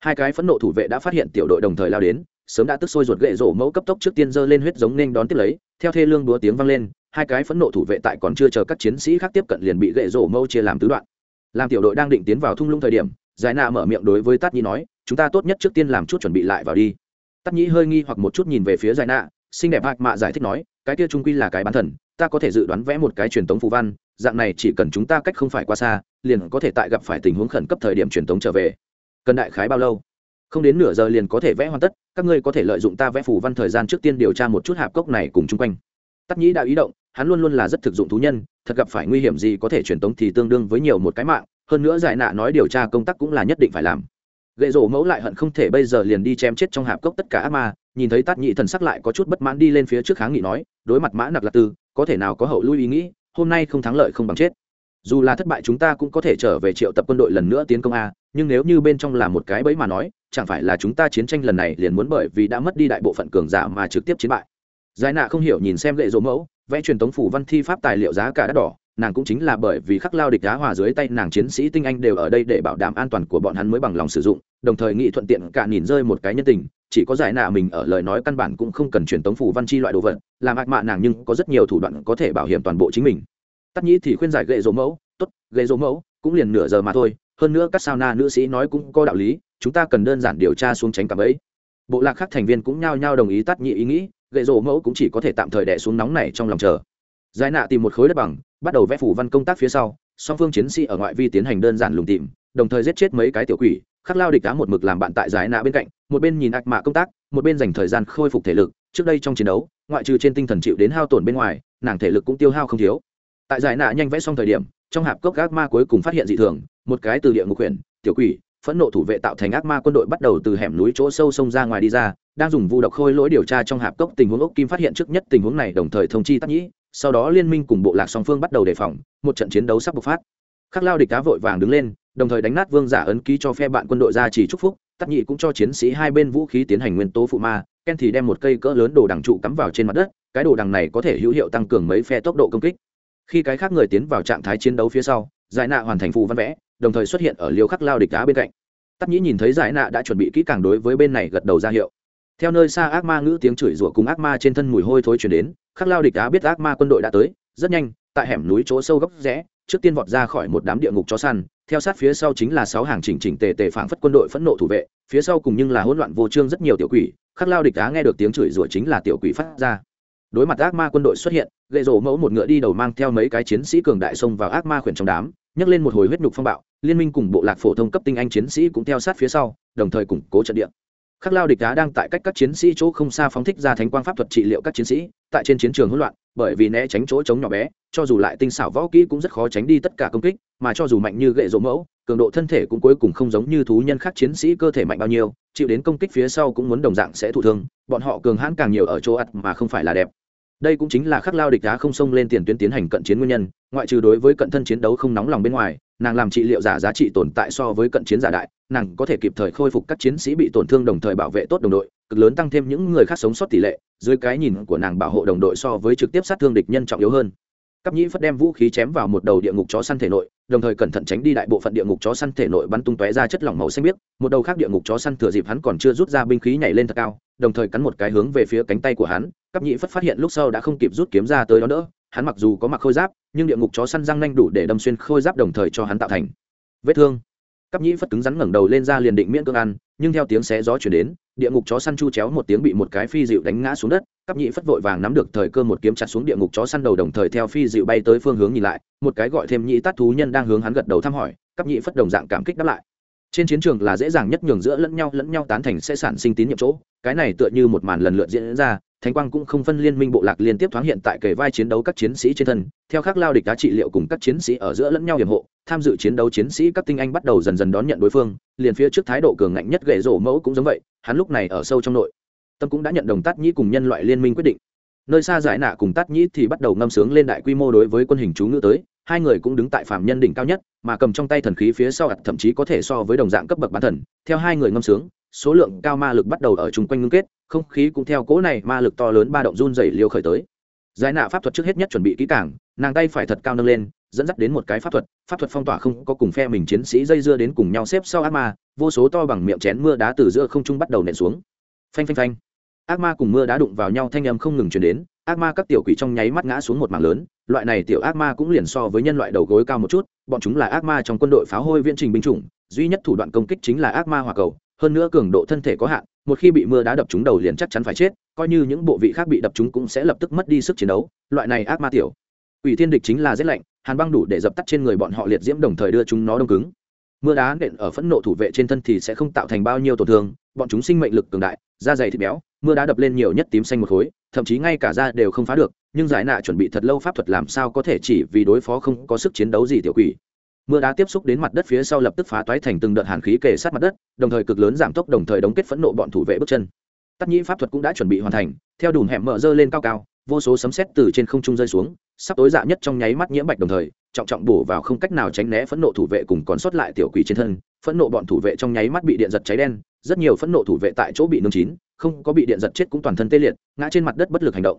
Hai cái phẫn nộ thủ vệ đã phát hiện tiểu đội đồng thời lao đến, sớm đã tức sôi ruột gậy rổ mẫu cấp tốc trước tiên giơ lên huyết giống nên đón tiếp lấy, theo thê lương đúa tiếng vang lên hai cái phẫn nộ thủ vệ tại còn chưa chờ các chiến sĩ khác tiếp cận liền bị gậy rổ mâu chia làm tứ đoạn. Làm tiểu đội đang định tiến vào thung lũng thời điểm, giải nạ mở miệng đối với tát nhi nói, chúng ta tốt nhất trước tiên làm chút chuẩn bị lại vào đi. Tát nhi hơi nghi hoặc một chút nhìn về phía giải nạ xinh đẹp hạc mạ giải thích nói, cái kia trung quy là cái bán thần, ta có thể dự đoán vẽ một cái truyền thống phù văn, dạng này chỉ cần chúng ta cách không phải qua xa, liền có thể tại gặp phải tình huống khẩn cấp thời điểm truyền thống trở về. Cần đại khái bao lâu? Không đến nửa giờ liền có thể vẽ hoàn tất, các ngươi có thể lợi dụng ta vẽ phù văn thời gian trước tiên điều tra một chút hạp cốc này cùng chung quanh. Tắc nhĩ đã ý động hắn luôn luôn là rất thực dụng thú nhân, thật gặp phải nguy hiểm gì có thể truyền tống thì tương đương với nhiều một cái mạng, hơn nữa giải nạ nói điều tra công tác cũng là nhất định phải làm. Gậy rổ mẫu lại hận không thể bây giờ liền đi chém chết trong hạp cốc tất cả ác ma, nhìn thấy tát nhị thần sắc lại có chút bất mãn đi lên phía trước kháng nghị nói, đối mặt mã nặc lạc tư, có thể nào có hậu lui ý nghĩ, hôm nay không thắng lợi không bằng chết. Dù là thất bại chúng ta cũng có thể trở về triệu tập quân đội lần nữa tiến công a, nhưng nếu như bên trong là một cái bẫy mà nói, chẳng phải là chúng ta chiến tranh lần này liền muốn bởi vì đã mất đi đại bộ phận cường giả mà trực tiếp chiến bại. Giải nạ không hiểu nhìn xem gậy rổ mẫu vẽ truyền thống phủ văn thi pháp tài liệu giá cả đắt đỏ, nàng cũng chính là bởi vì khắc lao địch đá hòa dưới tay nàng chiến sĩ tinh anh đều ở đây để bảo đảm an toàn của bọn hắn mới bằng lòng sử dụng, đồng thời nghị thuận tiện cả nhìn rơi một cái nhân tình, chỉ có giải nạ mình ở lời nói căn bản cũng không cần truyền tống phủ văn chi loại đồ vật, làm ác mạ nàng nhưng có rất nhiều thủ đoạn có thể bảo hiểm toàn bộ chính mình. Tắc nhĩ thì khuyên giải gậy dỗ mẫu, tốt, gậy dỗ mẫu, cũng liền nửa giờ mà thôi, hơn nữa các sao na nữ sĩ nói cũng có đạo lý, chúng ta cần đơn giản điều tra xuống tránh cảm ấy. Bộ lạc khác thành viên cũng nhao nhao đồng ý tắt nhị ý nghĩ gậy rổ mẫu cũng chỉ có thể tạm thời đẻ xuống nóng này trong lòng chờ. Giải nạ tìm một khối đất bằng, bắt đầu vẽ phủ văn công tác phía sau, song phương chiến sĩ ở ngoại vi tiến hành đơn giản lùng tìm, đồng thời giết chết mấy cái tiểu quỷ, khắc lao địch cá một mực làm bạn tại giải nạ bên cạnh, một bên nhìn ác mạ công tác, một bên dành thời gian khôi phục thể lực. Trước đây trong chiến đấu, ngoại trừ trên tinh thần chịu đến hao tổn bên ngoài, nàng thể lực cũng tiêu hao không thiếu. Tại giải nạ nhanh vẽ xong thời điểm, trong hạp cốc ác ma cuối cùng phát hiện dị thường, một cái từ địa ngục huyện tiểu quỷ phẫn nộ thủ vệ tạo thành ác ma quân đội bắt đầu từ hẻm núi chỗ sâu sông ra ngoài đi ra, đang dùng vu độc khôi lỗi điều tra trong hạp cốc tình huống ốc kim phát hiện trước nhất tình huống này, đồng thời thông chi tắc nhĩ, sau đó liên minh cùng bộ lạc song phương bắt đầu đề phòng, một trận chiến đấu sắp bộc phát. Khắc lao địch cá vội vàng đứng lên, đồng thời đánh nát vương giả ấn ký cho phe bạn quân đội ra chỉ chúc phúc tắc nhị cũng cho chiến sĩ hai bên vũ khí tiến hành nguyên tố phụ ma, ken thì đem một cây cỡ lớn đồ đằng trụ cắm vào trên mặt đất, cái đồ đằng này có thể hữu hiệu tăng cường mấy phe tốc độ công kích. Khi cái khác người tiến vào trạng thái chiến đấu phía sau giải nạ hoàn thành phù văn vẽ, đồng thời xuất hiện ở liều khắc lao địch đá bên cạnh. Tắc nhĩ nhìn thấy giải nạ đã chuẩn bị kỹ càng đối với bên này gật đầu ra hiệu. Theo nơi xa ác ma ngữ tiếng chửi rủa cùng ác ma trên thân mùi hôi thối chuyển đến, khắc lao địch đá biết ác ma quân đội đã tới, rất nhanh, tại hẻm núi chỗ sâu góc rẽ, trước tiên vọt ra khỏi một đám địa ngục chó săn, theo sát phía sau chính là sáu hàng chỉnh chỉnh tề tề phảng phất quân đội phẫn nộ thủ vệ, phía sau cùng nhưng là hỗn loạn vô trương rất nhiều tiểu quỷ, khắc lao địch đá nghe được tiếng chửi rủa chính là tiểu quỷ phát ra. Đối mặt ác ma quân đội xuất hiện gậy rổ mẫu một ngựa đi đầu mang theo mấy cái chiến sĩ cường đại xông vào ác ma khuyển trong đám nhấc lên một hồi huyết nhục phong bạo, liên minh cùng bộ lạc phổ thông cấp tinh anh chiến sĩ cũng theo sát phía sau, đồng thời củng cố trận địa. Khắc lao địch đá đang tại cách các chiến sĩ chỗ không xa phóng thích ra thánh quang pháp thuật trị liệu các chiến sĩ, tại trên chiến trường hỗn loạn, bởi vì né tránh chỗ chống nhỏ bé, cho dù lại tinh xảo võ kỹ cũng rất khó tránh đi tất cả công kích, mà cho dù mạnh như gậy rỗ mẫu, cường độ thân thể cũng cuối cùng không giống như thú nhân khác chiến sĩ cơ thể mạnh bao nhiêu, chịu đến công kích phía sau cũng muốn đồng dạng sẽ thụ thương, bọn họ cường hãn càng nhiều ở chỗ ắt mà không phải là đẹp đây cũng chính là khắc lao địch đá không xông lên tiền tuyến tiến hành cận chiến nguyên nhân ngoại trừ đối với cận thân chiến đấu không nóng lòng bên ngoài nàng làm trị liệu giả giá trị tồn tại so với cận chiến giả đại nàng có thể kịp thời khôi phục các chiến sĩ bị tổn thương đồng thời bảo vệ tốt đồng đội cực lớn tăng thêm những người khác sống sót tỷ lệ dưới cái nhìn của nàng bảo hộ đồng đội so với trực tiếp sát thương địch nhân trọng yếu hơn. Cáp Nhĩ Phất đem vũ khí chém vào một đầu địa ngục chó săn thể nội, đồng thời cẩn thận tránh đi đại bộ phận địa ngục chó săn thể nội bắn tung tóe ra chất lỏng màu xanh biếc, một đầu khác địa ngục chó săn thừa dịp hắn còn chưa rút ra binh khí nhảy lên thật cao, đồng thời cắn một cái hướng về phía cánh tay của hắn, Cáp Nhĩ Phất phát hiện lúc sau đã không kịp rút kiếm ra tới đó đỡ hắn mặc dù có mặc khôi giáp, nhưng địa ngục chó săn răng nanh đủ để đâm xuyên khôi giáp đồng thời cho hắn tạo thành vết thương. Cáp Nhĩ Phất cứng rắn ngẩng đầu lên ra liền định miễn cưỡng ăn, nhưng theo tiếng xé gió chuyển đến, địa ngục chó săn chu chéo một tiếng bị một cái phi dịu đánh ngã xuống đất cắp nhị phất vội vàng nắm được thời cơ một kiếm chặt xuống địa ngục chó săn đầu đồng thời theo phi dịu bay tới phương hướng nhìn lại một cái gọi thêm nhị tát thú nhân đang hướng hắn gật đầu thăm hỏi cắp nhị phất đồng dạng cảm kích đáp lại trên chiến trường là dễ dàng nhất nhường giữa lẫn nhau lẫn nhau tán thành sẽ sản sinh tín nhiệm chỗ. Cái này tựa như một màn lần lượt diễn ra, thánh quang cũng không phân liên minh bộ lạc liên tiếp thoáng hiện tại kề vai chiến đấu các chiến sĩ trên thân. Theo khác lao địch cá trị liệu cùng các chiến sĩ ở giữa lẫn nhau hiểm hộ, tham dự chiến đấu chiến sĩ các tinh anh bắt đầu dần dần đón nhận đối phương, liền phía trước thái độ cường ngạnh nhất gậy rổ mẫu cũng giống vậy, hắn lúc này ở sâu trong nội, tâm cũng đã nhận đồng tát nhĩ cùng nhân loại liên minh quyết định. Nơi xa giải nạ cùng tát nhĩ thì bắt đầu ngâm sướng lên đại quy mô đối với quân hình chú ngữ tới hai người cũng đứng tại phạm nhân đỉnh cao nhất, mà cầm trong tay thần khí phía sau ạt thậm chí có thể so với đồng dạng cấp bậc bán thần. Theo hai người ngâm sướng, số lượng cao ma lực bắt đầu ở chung quanh ngưng kết, không khí cũng theo cỗ này ma lực to lớn ba động run dày liều khởi tới. Giải nạ pháp thuật trước hết nhất chuẩn bị kỹ càng, nàng tay phải thật cao nâng lên, dẫn dắt đến một cái pháp thuật pháp thuật phong tỏa không có cùng phe mình chiến sĩ dây dưa đến cùng nhau xếp sau ác ma, vô số to bằng miệng chén mưa đá từ giữa không trung bắt đầu nện xuống. Phanh phanh phanh ác ma cùng mưa đá đụng vào nhau, thanh âm không ngừng chuyển đến. Ác ma các tiểu quỷ trong nháy mắt ngã xuống một mảng lớn. Loại này tiểu ác ma cũng liền so với nhân loại đầu gối cao một chút. Bọn chúng là ác ma trong quân đội pháo hôi viễn trình binh chủng. Duy nhất thủ đoạn công kích chính là ác ma hỏa cầu. Hơn nữa cường độ thân thể có hạn, một khi bị mưa đá đập chúng đầu liền chắc chắn phải chết. Coi như những bộ vị khác bị đập chúng cũng sẽ lập tức mất đi sức chiến đấu. Loại này ác ma tiểu quỷ thiên địch chính là rét lạnh, hàn băng đủ để dập tắt trên người bọn họ liệt diễm đồng thời đưa chúng nó đông cứng. Mưa đá nện ở phẫn nộ thủ vệ trên thân thì sẽ không tạo thành bao nhiêu tổn thương. Bọn chúng sinh mệnh lực cường đại da dày thịt béo, mưa đá đập lên nhiều nhất tím xanh một khối, thậm chí ngay cả da đều không phá được, nhưng giải nạ chuẩn bị thật lâu pháp thuật làm sao có thể chỉ vì đối phó không có sức chiến đấu gì tiểu quỷ. Mưa đá tiếp xúc đến mặt đất phía sau lập tức phá toái thành từng đợt hàn khí kề sát mặt đất, đồng thời cực lớn giảm tốc đồng thời đóng kết phẫn nộ bọn thủ vệ bước chân. Tắc nhĩ pháp thuật cũng đã chuẩn bị hoàn thành, theo đùm hẻm mở dơ lên cao cao, vô số sấm sét từ trên không trung rơi xuống, sắp tối dạ nhất trong nháy mắt nhiễm bạch đồng thời, trọng trọng bổ vào không cách nào tránh né phẫn nộ thủ vệ cùng còn sót lại tiểu quỷ trên thân, phẫn nộ bọn thủ vệ trong nháy mắt bị điện giật cháy đen rất nhiều phẫn nộ thủ vệ tại chỗ bị nương chín, không có bị điện giật chết cũng toàn thân tê liệt, ngã trên mặt đất bất lực hành động.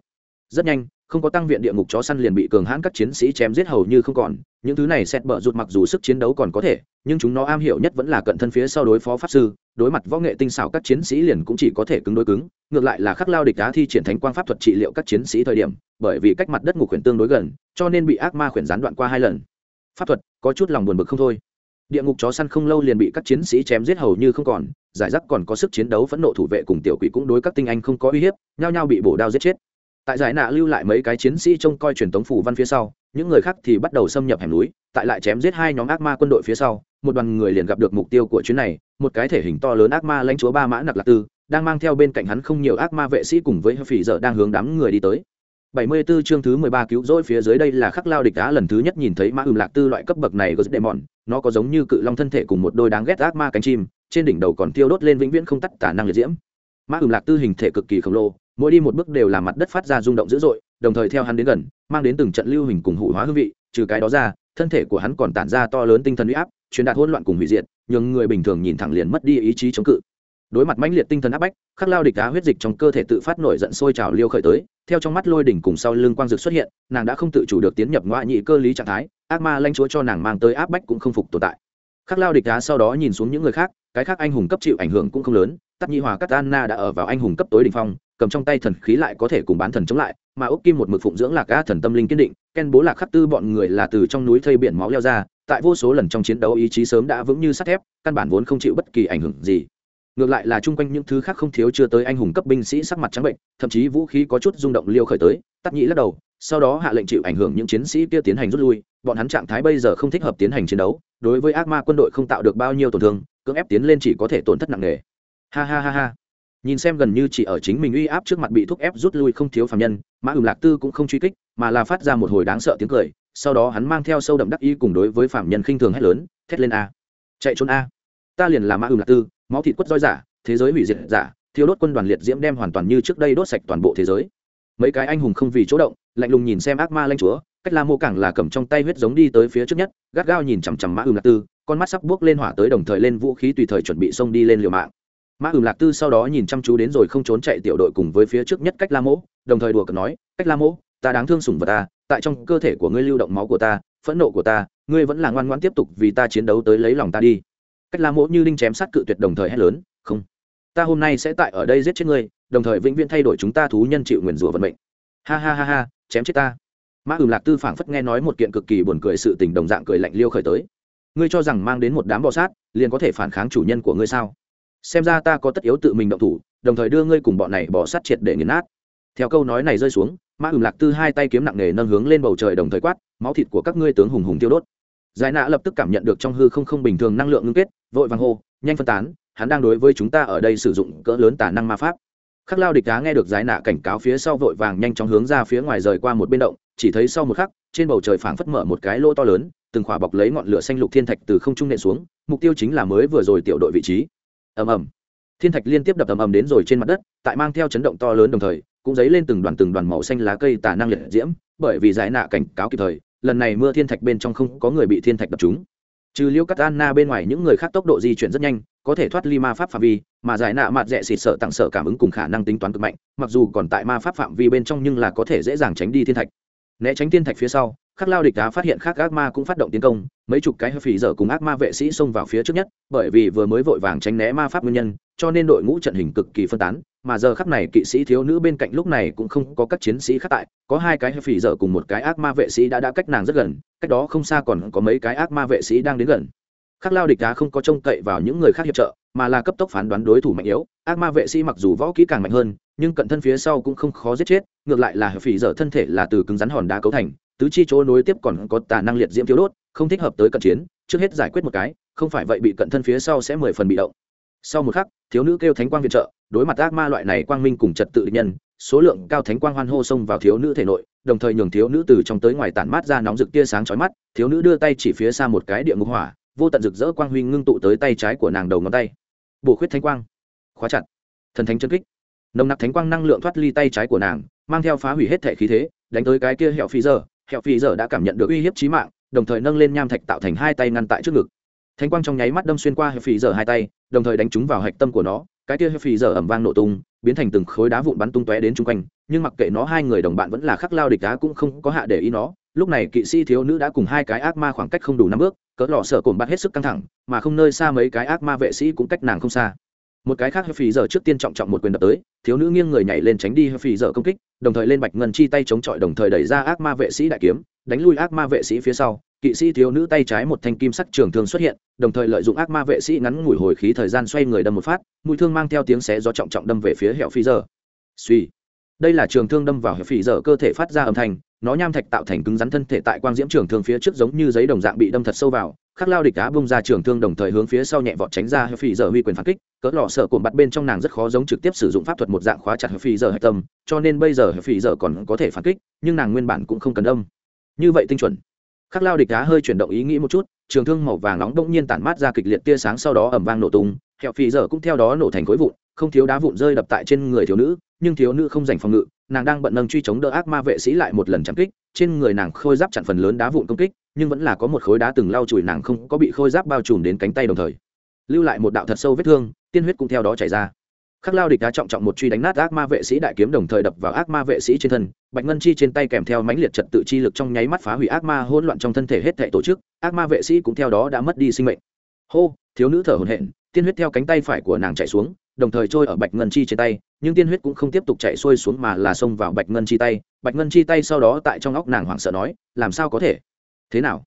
Rất nhanh, không có tăng viện địa ngục chó săn liền bị cường hãn các chiến sĩ chém giết hầu như không còn, những thứ này xét bở rụt mặc dù sức chiến đấu còn có thể, nhưng chúng nó am hiểu nhất vẫn là cận thân phía sau đối phó pháp sư, đối mặt võ nghệ tinh xảo các chiến sĩ liền cũng chỉ có thể cứng đối cứng, ngược lại là khắc lao địch đá thi triển thánh quang pháp thuật trị liệu các chiến sĩ thời điểm, bởi vì cách mặt đất ngục khuyển tương đối gần, cho nên bị ác ma khuyển gián đoạn qua hai lần. Pháp thuật có chút lòng buồn bực không thôi địa ngục chó săn không lâu liền bị các chiến sĩ chém giết hầu như không còn, giải rác còn có sức chiến đấu phẫn nộ thủ vệ cùng tiểu quỷ cũng đối các tinh anh không có uy hiếp, nhao nhao bị bổ đao giết chết. Tại giải nạ lưu lại mấy cái chiến sĩ trông coi truyền tống phủ văn phía sau, những người khác thì bắt đầu xâm nhập hẻm núi, tại lại chém giết hai nhóm ác ma quân đội phía sau, một đoàn người liền gặp được mục tiêu của chuyến này, một cái thể hình to lớn ác ma lãnh chúa ba mã nặc lạc tư, đang mang theo bên cạnh hắn không nhiều ác ma vệ sĩ cùng với phỉ dở đang hướng đám người đi tới. 74 chương thứ 13 cứu rỗi phía dưới đây là khắc lao địch á lần thứ nhất nhìn thấy mã ừm lạc tư loại cấp bậc này của đệ mòn nó có giống như cự long thân thể cùng một đôi đáng ghét ác ma cánh chim, trên đỉnh đầu còn tiêu đốt lên vĩnh viễn không tắt tả năng liệt diễm. Mã ừm lạc tư hình thể cực kỳ khổng lồ, mỗi đi một bước đều làm mặt đất phát ra rung động dữ dội, đồng thời theo hắn đến gần, mang đến từng trận lưu hình cùng hủ hóa hương vị, trừ cái đó ra, thân thể của hắn còn tản ra to lớn tinh thần uy áp, truyền đạt hỗn loạn cùng hủy diệt nhưng người bình thường nhìn thẳng liền mất đi ý chí chống cự đối mặt mãnh liệt tinh thần áp bách, khắc lao địch đá huyết dịch trong cơ thể tự phát nổi giận sôi trào liêu khởi tới, theo trong mắt lôi đỉnh cùng sau lưng quang dực xuất hiện, nàng đã không tự chủ được tiến nhập ngoại nhị cơ lý trạng thái, ác ma lanh chúa cho nàng mang tới áp bách cũng không phục tồn tại. Khắc lao địch đá sau đó nhìn xuống những người khác, cái khác anh hùng cấp chịu ảnh hưởng cũng không lớn, tắc nhi hòa cắt anna đã ở vào anh hùng cấp tối đỉnh phong, cầm trong tay thần khí lại có thể cùng bán thần chống lại, mà ốc kim một mực phụng dưỡng lạc ca thần tâm linh kiên định, ken bố lạc khắc tư bọn người là từ trong núi thây biển máu leo ra, tại vô số lần trong chiến đấu ý chí sớm đã vững như sắt thép, căn bản vốn không chịu bất kỳ ảnh hưởng gì ngược lại là chung quanh những thứ khác không thiếu chưa tới anh hùng cấp binh sĩ sắc mặt trắng bệnh, thậm chí vũ khí có chút rung động liêu khởi tới Tắt nhĩ lắc đầu, sau đó hạ lệnh chịu ảnh hưởng những chiến sĩ kia tiến hành rút lui, bọn hắn trạng thái bây giờ không thích hợp tiến hành chiến đấu, đối với ác ma quân đội không tạo được bao nhiêu tổn thương, cưỡng ép tiến lên chỉ có thể tổn thất nặng nề. Ha ha ha ha. Nhìn xem gần như chỉ ở chính mình uy áp trước mặt bị thúc ép rút lui không thiếu phạm nhân, mã ừm lạc tư cũng không truy kích, mà là phát ra một hồi đáng sợ tiếng cười, sau đó hắn mang theo sâu đậm đắc y cùng đối với phạm nhân khinh thường hét lớn, thét lên a. Chạy trốn a. Ta liền là mã ừm lạc tư máu thịt quất roi giả, thế giới hủy diệt giả thiếu đốt quân đoàn liệt diễm đem hoàn toàn như trước đây đốt sạch toàn bộ thế giới. Mấy cái anh hùng không vì chỗ động, lạnh lùng nhìn xem ác ma lanh chúa, cách la mô cảng là cầm trong tay huyết giống đi tới phía trước nhất, gắt gao nhìn chằm chằm mã ừm lạc tư, con mắt sắp buốc lên hỏa tới đồng thời lên vũ khí tùy thời chuẩn bị xông đi lên liều mạng. Mã ừm lạc tư sau đó nhìn chăm chú đến rồi không trốn chạy tiểu đội cùng với phía trước nhất cách la mô đồng thời đùa cợt nói, cách la mô ta đáng thương sủng vật ta, tại trong cơ thể của ngươi lưu động máu của ta, phẫn nộ của ta, ngươi vẫn là ngoan ngoãn tiếp tục vì ta chiến đấu tới lấy lòng ta đi cách la mỗ như đinh chém sát cự tuyệt đồng thời hét lớn, không, ta hôm nay sẽ tại ở đây giết chết ngươi, đồng thời vĩnh viễn thay đổi chúng ta thú nhân chịu nguyền rủa vận mệnh. Ha ha ha ha, chém chết ta. Mã ừm lạc tư phảng phất nghe nói một kiện cực kỳ buồn cười sự tình đồng dạng cười lạnh liêu khởi tới. Ngươi cho rằng mang đến một đám bọ sát, liền có thể phản kháng chủ nhân của ngươi sao? Xem ra ta có tất yếu tự mình động thủ, đồng thời đưa ngươi cùng bọn này bọ sát triệt để nghiền nát. Theo câu nói này rơi xuống, mã ừm lạc tư hai tay kiếm nặng nề nâng hướng lên bầu trời đồng thời quát, máu thịt của các ngươi tướng hùng hùng tiêu đốt giải nạ lập tức cảm nhận được trong hư không không bình thường năng lượng ngưng kết, vội vàng hô, nhanh phân tán, hắn đang đối với chúng ta ở đây sử dụng cỡ lớn tả năng ma pháp. Khắc lao địch đá nghe được giải nạ cảnh cáo phía sau vội vàng nhanh chóng hướng ra phía ngoài rời qua một bên động, chỉ thấy sau một khắc, trên bầu trời phảng phất mở một cái lỗ to lớn, từng khỏa bọc lấy ngọn lửa xanh lục thiên thạch từ không trung nện xuống, mục tiêu chính là mới vừa rồi tiểu đội vị trí. Ầm ầm. Thiên thạch liên tiếp đập ầm ầm đến rồi trên mặt đất, tại mang theo chấn động to lớn đồng thời, cũng dấy lên từng đoàn từng đoàn màu xanh lá cây tả năng liệt diễm, bởi vì giải nạ cảnh cáo kịp thời lần này mưa thiên thạch bên trong không có người bị thiên thạch đập trúng. Trừ liêu cắt anna bên ngoài những người khác tốc độ di chuyển rất nhanh, có thể thoát ly ma pháp phạm vi, mà giải nạ mặt rẽ xịt sợ tặng sợ cảm ứng cùng khả năng tính toán cực mạnh, mặc dù còn tại ma pháp phạm vi bên trong nhưng là có thể dễ dàng tránh đi thiên thạch. Né tránh thiên thạch phía sau, khắc lao địch đá phát hiện khắc ác ma cũng phát động tiến công, mấy chục cái hơi phì dở cùng ác ma vệ sĩ xông vào phía trước nhất, bởi vì vừa mới vội vàng tránh né ma pháp nguyên nhân, cho nên đội ngũ trận hình cực kỳ phân tán mà giờ khắc này kỵ sĩ thiếu nữ bên cạnh lúc này cũng không có các chiến sĩ khác tại, có hai cái phỉ dở cùng một cái ác ma vệ sĩ đã đã cách nàng rất gần, cách đó không xa còn có mấy cái ác ma vệ sĩ đang đến gần. Khắc lao địch đá không có trông cậy vào những người khác hiệp trợ, mà là cấp tốc phán đoán đối thủ mạnh yếu. Ác ma vệ sĩ mặc dù võ kỹ càng mạnh hơn, nhưng cận thân phía sau cũng không khó giết chết, ngược lại là phỉ dở thân thể là từ cứng rắn hòn đá cấu thành, tứ chi chỗ nối tiếp còn có tà năng liệt diễm thiếu đốt, không thích hợp tới cận chiến, trước hết giải quyết một cái, không phải vậy bị cận thân phía sau sẽ mười phần bị động. Sau một khắc, thiếu nữ kêu thánh quang viện trợ đối mặt ác ma loại này quang minh cùng trật tự nhân, số lượng cao thánh quang hoan hô xông vào thiếu nữ thể nội, đồng thời nhường thiếu nữ từ trong tới ngoài tản mát ra nóng rực tia sáng chói mắt, thiếu nữ đưa tay chỉ phía xa một cái địa ngục hỏa, vô tận rực rỡ quang huy ngưng tụ tới tay trái của nàng đầu ngón tay. Bổ khuyết thánh quang. Khóa chặt. Thần thánh chân kích. Nồng nặc thánh quang năng lượng thoát ly tay trái của nàng, mang theo phá hủy hết thể khí thế, đánh tới cái kia hẹo phi giờ. Hẹo phi giờ đã cảm nhận được uy hiếp chí mạng, đồng thời nâng lên nham thạch tạo thành hai tay ngăn tại trước ngực. Thánh quang trong nháy mắt đâm xuyên qua hẹo phi giờ hai tay, đồng thời đánh trúng vào hạch tâm của nó cái kia hẹo phi giờ ẩm vang nổ tung, biến thành từng khối đá vụn bắn tung tóe đến chung quanh, nhưng mặc kệ nó hai người đồng bạn vẫn là khắc lao địch đá cũng không có hạ để ý nó. Lúc này kỵ sĩ thiếu nữ đã cùng hai cái ác ma khoảng cách không đủ năm bước, cỡ lò sợ cồn bắt hết sức căng thẳng, mà không nơi xa mấy cái ác ma vệ sĩ cũng cách nàng không xa. Một cái khác phì giờ trước tiên trọng trọng một quyền đập tới, thiếu nữ nghiêng người nhảy lên tránh đi phì giờ công kích, đồng thời lên bạch ngân chi tay chống chọi đồng thời đẩy ra ác ma vệ sĩ đại kiếm, đánh lui ác ma vệ sĩ phía sau kỵ sĩ thiếu nữ tay trái một thanh kim sắc trường thương xuất hiện, đồng thời lợi dụng ác ma vệ sĩ ngắn ngủi hồi khí thời gian xoay người đâm một phát, mũi thương mang theo tiếng xé do trọng trọng đâm về phía hẹo phi giờ. Suy đây là trường thương đâm vào hệ phì dở cơ thể phát ra âm thanh, nó nham thạch tạo thành cứng rắn thân thể tại quang diễm trường thương phía trước giống như giấy đồng dạng bị đâm thật sâu vào, khắc lao địch đá bung ra trường thương đồng thời hướng phía sau nhẹ vọt tránh ra hệ phì dở huy quyền phản kích, cỡ lọ sợ cuộn bắt bên trong nàng rất khó giống trực tiếp sử dụng pháp thuật một dạng khóa chặt hệ phì dở hạch tâm, cho nên bây giờ hệ phì dở còn có thể phản kích, nhưng nàng nguyên bản cũng không cần đâm. Như vậy tinh chuẩn khắc lao địch đá hơi chuyển động ý nghĩ một chút, trường thương màu vàng nóng bỗng nhiên tản mát ra kịch liệt tia sáng sau đó ẩm vang nổ tung, hẹo phì dở cũng theo đó nổ thành khối vụn, không thiếu đá vụn rơi đập tại trên người thiếu nữ, nhưng thiếu nữ không giành phòng ngự, nàng đang bận nâng truy chống đỡ ác ma vệ sĩ lại một lần chạm kích, trên người nàng khôi giáp chặn phần lớn đá vụn công kích, nhưng vẫn là có một khối đá từng lau chùi nàng không có bị khôi giáp bao trùm đến cánh tay đồng thời. Lưu lại một đạo thật sâu vết thương, tiên huyết cũng theo đó chảy ra khắc lao địch đá trọng trọng một truy đánh nát ác ma vệ sĩ đại kiếm đồng thời đập vào ác ma vệ sĩ trên thân, bạch ngân chi trên tay kèm theo mãnh liệt trật tự chi lực trong nháy mắt phá hủy ác ma hỗn loạn trong thân thể hết thệ tổ chức, ác ma vệ sĩ cũng theo đó đã mất đi sinh mệnh. Hô, thiếu nữ thở hổn hển, tiên huyết theo cánh tay phải của nàng chạy xuống, đồng thời trôi ở bạch ngân chi trên tay, nhưng tiên huyết cũng không tiếp tục chạy xuôi xuống mà là xông vào bạch ngân chi tay. Bạch ngân chi tay sau đó tại trong óc nàng hoảng sợ nói, làm sao có thể? Thế nào?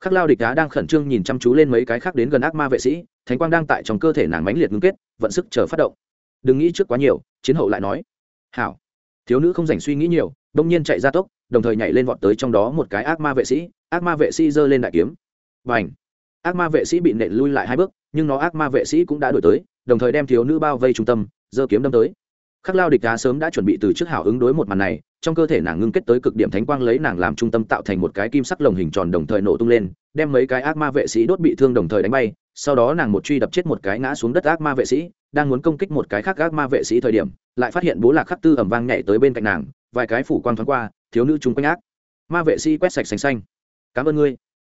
Khắc lao địch đá đang khẩn trương nhìn chăm chú lên mấy cái khác đến gần ác ma vệ sĩ, thánh quang đang tại trong cơ thể nàng mãnh liệt ngưng kết, vận sức chờ phát động đừng nghĩ trước quá nhiều, chiến hậu lại nói. Hảo. Thiếu nữ không dành suy nghĩ nhiều, đông nhiên chạy ra tốc, đồng thời nhảy lên vọt tới trong đó một cái ác ma vệ sĩ, ác ma vệ sĩ giơ lên đại kiếm. Và ảnh ác ma vệ sĩ bị nện lui lại hai bước, nhưng nó ác ma vệ sĩ cũng đã đổi tới, đồng thời đem thiếu nữ bao vây trung tâm, giơ kiếm đâm tới. Khắc lao địch đá sớm đã chuẩn bị từ trước hảo ứng đối một màn này, trong cơ thể nàng ngưng kết tới cực điểm thánh quang lấy nàng làm trung tâm tạo thành một cái kim sắc lồng hình tròn đồng thời nổ tung lên, đem mấy cái ác ma vệ sĩ đốt bị thương đồng thời đánh bay sau đó nàng một truy đập chết một cái ngã xuống đất ác ma vệ sĩ, đang muốn công kích một cái khác ác ma vệ sĩ thời điểm, lại phát hiện bố lạc khắc tư ẩm vang nhảy tới bên cạnh nàng, vài cái phủ quang thoáng qua, thiếu nữ chung quanh ác. Ma vệ sĩ quét sạch xanh xanh. Cảm ơn ngươi.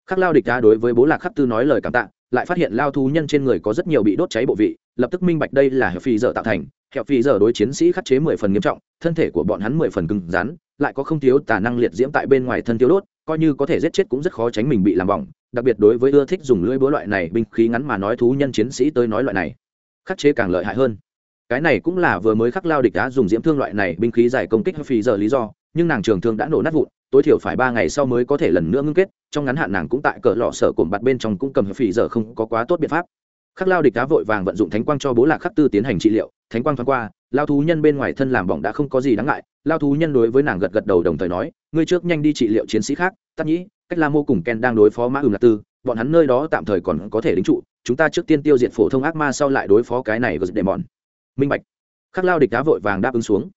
Khắc lao địch đá đối với bố lạc khắc tư nói lời cảm tạ, lại phát hiện lao thú nhân trên người có rất nhiều bị đốt cháy bộ vị, lập tức minh bạch đây là hẹp phi dở tạo thành. Hẹp phi dở đối chiến sĩ khắc chế mười phần nghiêm trọng, thân thể của bọn hắn mười phần cứng rắn, lại có không thiếu tà năng liệt diễm tại bên ngoài thân thiếu đốt, coi như có thể giết chết cũng rất khó tránh mình bị làm bỏng đặc biệt đối với ưa thích dùng lưỡi búa loại này binh khí ngắn mà nói thú nhân chiến sĩ tới nói loại này, khắc chế càng lợi hại hơn. Cái này cũng là vừa mới khắc lao địch đã dùng diễm thương loại này binh khí giải công kích phi giờ lý do, nhưng nàng trường thương đã nổ nát vụn, tối thiểu phải ba ngày sau mới có thể lần nữa ngưng kết, trong ngắn hạn nàng cũng tại cỡ lọ sở cồn bạt bên trong cũng cầm phì giờ không có quá tốt biện pháp. Khắc lao địch đá vội vàng vận dụng thánh quang cho bố lạc khắc tư tiến hành trị liệu, thánh quang thoáng qua, lao thú nhân bên ngoài thân làm bỏng đã không có gì đáng ngại lao thú nhân đối với nàng gật gật đầu đồng thời nói, ngươi trước nhanh đi trị liệu chiến sĩ khác tắc nhĩ, cách la mô cùng ken đang đối phó mã ưng lạc tư, bọn hắn nơi đó tạm thời còn có thể lính trụ, chúng ta trước tiên tiêu diệt phổ thông ác ma sau lại đối phó cái này gật đệ mòn. Minh bạch. Khắc lao địch đá vội vàng đáp ứng xuống.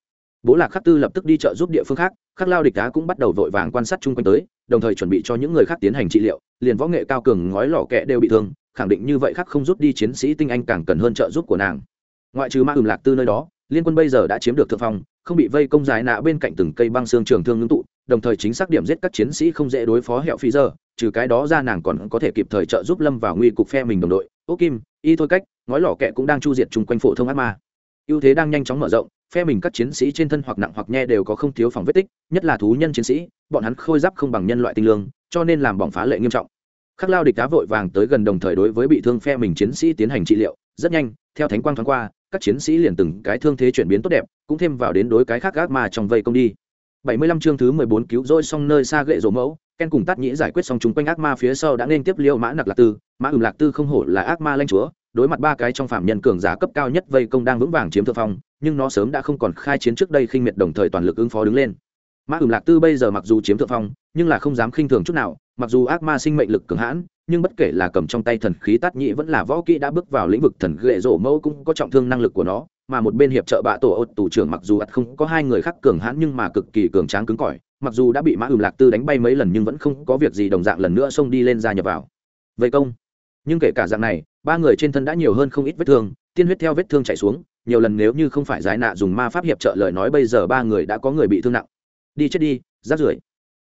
Bố lạc khắc tư lập tức đi chợ giúp địa phương khác, khắc lao địch đá cũng bắt đầu vội vàng quan sát chung quanh tới, đồng thời chuẩn bị cho những người khác tiến hành trị liệu, liền võ nghệ cao cường ngói lò kẹ đều bị thương, khẳng định như vậy khắc không rút đi chiến sĩ tinh anh càng cần hơn trợ giúp của nàng. Ngoại trừ ma ừm lạc tư nơi đó liên quân bây giờ đã chiếm được thượng phong, không bị vây công dài nạ bên cạnh từng cây băng xương trường thương ngưng tụ, đồng thời chính xác điểm giết các chiến sĩ không dễ đối phó hẹo phi giờ, trừ cái đó ra nàng còn có thể kịp thời trợ giúp lâm vào nguy cục phe mình đồng đội. Ô kim, y thôi cách, ngói lò kẹ cũng đang chu diệt chung quanh phổ thông ác ma. Ưu thế đang nhanh chóng mở rộng, phe mình các chiến sĩ trên thân hoặc nặng hoặc nhẹ đều có không thiếu phòng vết tích, nhất là thú nhân chiến sĩ, bọn hắn khôi giáp không bằng nhân loại tinh lương, cho nên làm bỏng phá lệ nghiêm trọng. Khắc lao địch đá vội vàng tới gần đồng thời đối với bị thương phe mình chiến sĩ tiến hành trị liệu, rất nhanh, theo thánh quang thoáng qua các chiến sĩ liền từng cái thương thế chuyển biến tốt đẹp, cũng thêm vào đến đối cái khác gác mà trong vây công đi. 75 chương thứ 14 cứu rỗi xong nơi xa gậy rổ mẫu, ken cùng tát nhĩ giải quyết xong chúng quanh ác ma phía sau đã nên tiếp liêu mã nặc lạc tư. Mã ừm lạc tư không hổ là ác ma lanh chúa, đối mặt ba cái trong phạm nhân cường giả cấp cao nhất vây công đang vững vàng chiếm thượng phong, nhưng nó sớm đã không còn khai chiến trước đây khinh miệt đồng thời toàn lực ứng phó đứng lên. Mã ừm lạc tư bây giờ mặc dù chiếm thượng phong, nhưng là không dám khinh thường chút nào, mặc dù ác ma sinh mệnh lực cường hãn nhưng bất kể là cầm trong tay thần khí tát nhĩ vẫn là võ kỹ đã bước vào lĩnh vực thần ghệ rổ mẫu cũng có trọng thương năng lực của nó, mà một bên hiệp trợ bạ tổ ột tù trưởng mặc dù ắt không có hai người khác cường hãn nhưng mà cực kỳ cường tráng cứng cỏi, mặc dù đã bị mã ừm lạc tư đánh bay mấy lần nhưng vẫn không có việc gì đồng dạng lần nữa xông đi lên ra nhập vào. Vây công. Nhưng kể cả dạng này, ba người trên thân đã nhiều hơn không ít vết thương, tiên huyết theo vết thương chảy xuống, nhiều lần nếu như không phải giải nạ dùng ma pháp hiệp trợ lời nói bây giờ ba người đã có người bị thương nặng. Đi chết đi rát rưởi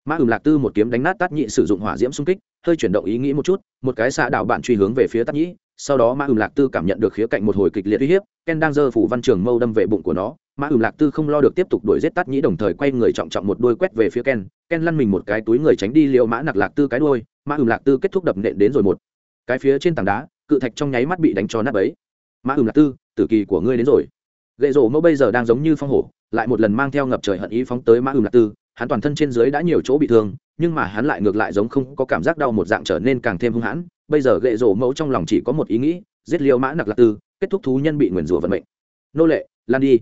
mã ừm lạc tư một kiếm đánh nát tát nhị sử dụng hỏa diễm xung kích, hơi chuyển động ý nghĩ một chút, một cái xạ đạo bạn truy hướng về phía tát nhĩ, sau đó mã ừm lạc tư cảm nhận được khía cạnh một hồi kịch liệt uy hiếp, ken đang giơ phủ văn trường mâu đâm về bụng của nó. Mã ừm lạc tư không lo được tiếp tục đuổi giết tát nhĩ, đồng thời quay người trọng trọng một đôi quét về phía ken. Ken lăn mình một cái túi người tránh đi liệu mã nặc lạc tư cái đôi mã ừm lạc tư kết thúc đập nện đến rồi một. Cái phía trên tảng đá, cự thạch trong nháy mắt bị đánh cho nát ấy mã ừm lạc tư, tử kỳ của ngươi đến rồi. Gậy rổ mẫu bây giờ đang giống như phong hổ, lại một lần mang theo ngập trời hận ý phóng tới mã ừm lạc tư hắn toàn thân trên dưới đã nhiều chỗ bị thương, nhưng mà hắn lại ngược lại giống không có cảm giác đau một dạng trở nên càng thêm hung hãn. Bây giờ gậy rổ mẫu trong lòng chỉ có một ý nghĩ, giết liêu mã nặc lạc tư, kết thúc thú nhân bị nguyền rủa vận mệnh. Nô lệ, lan đi.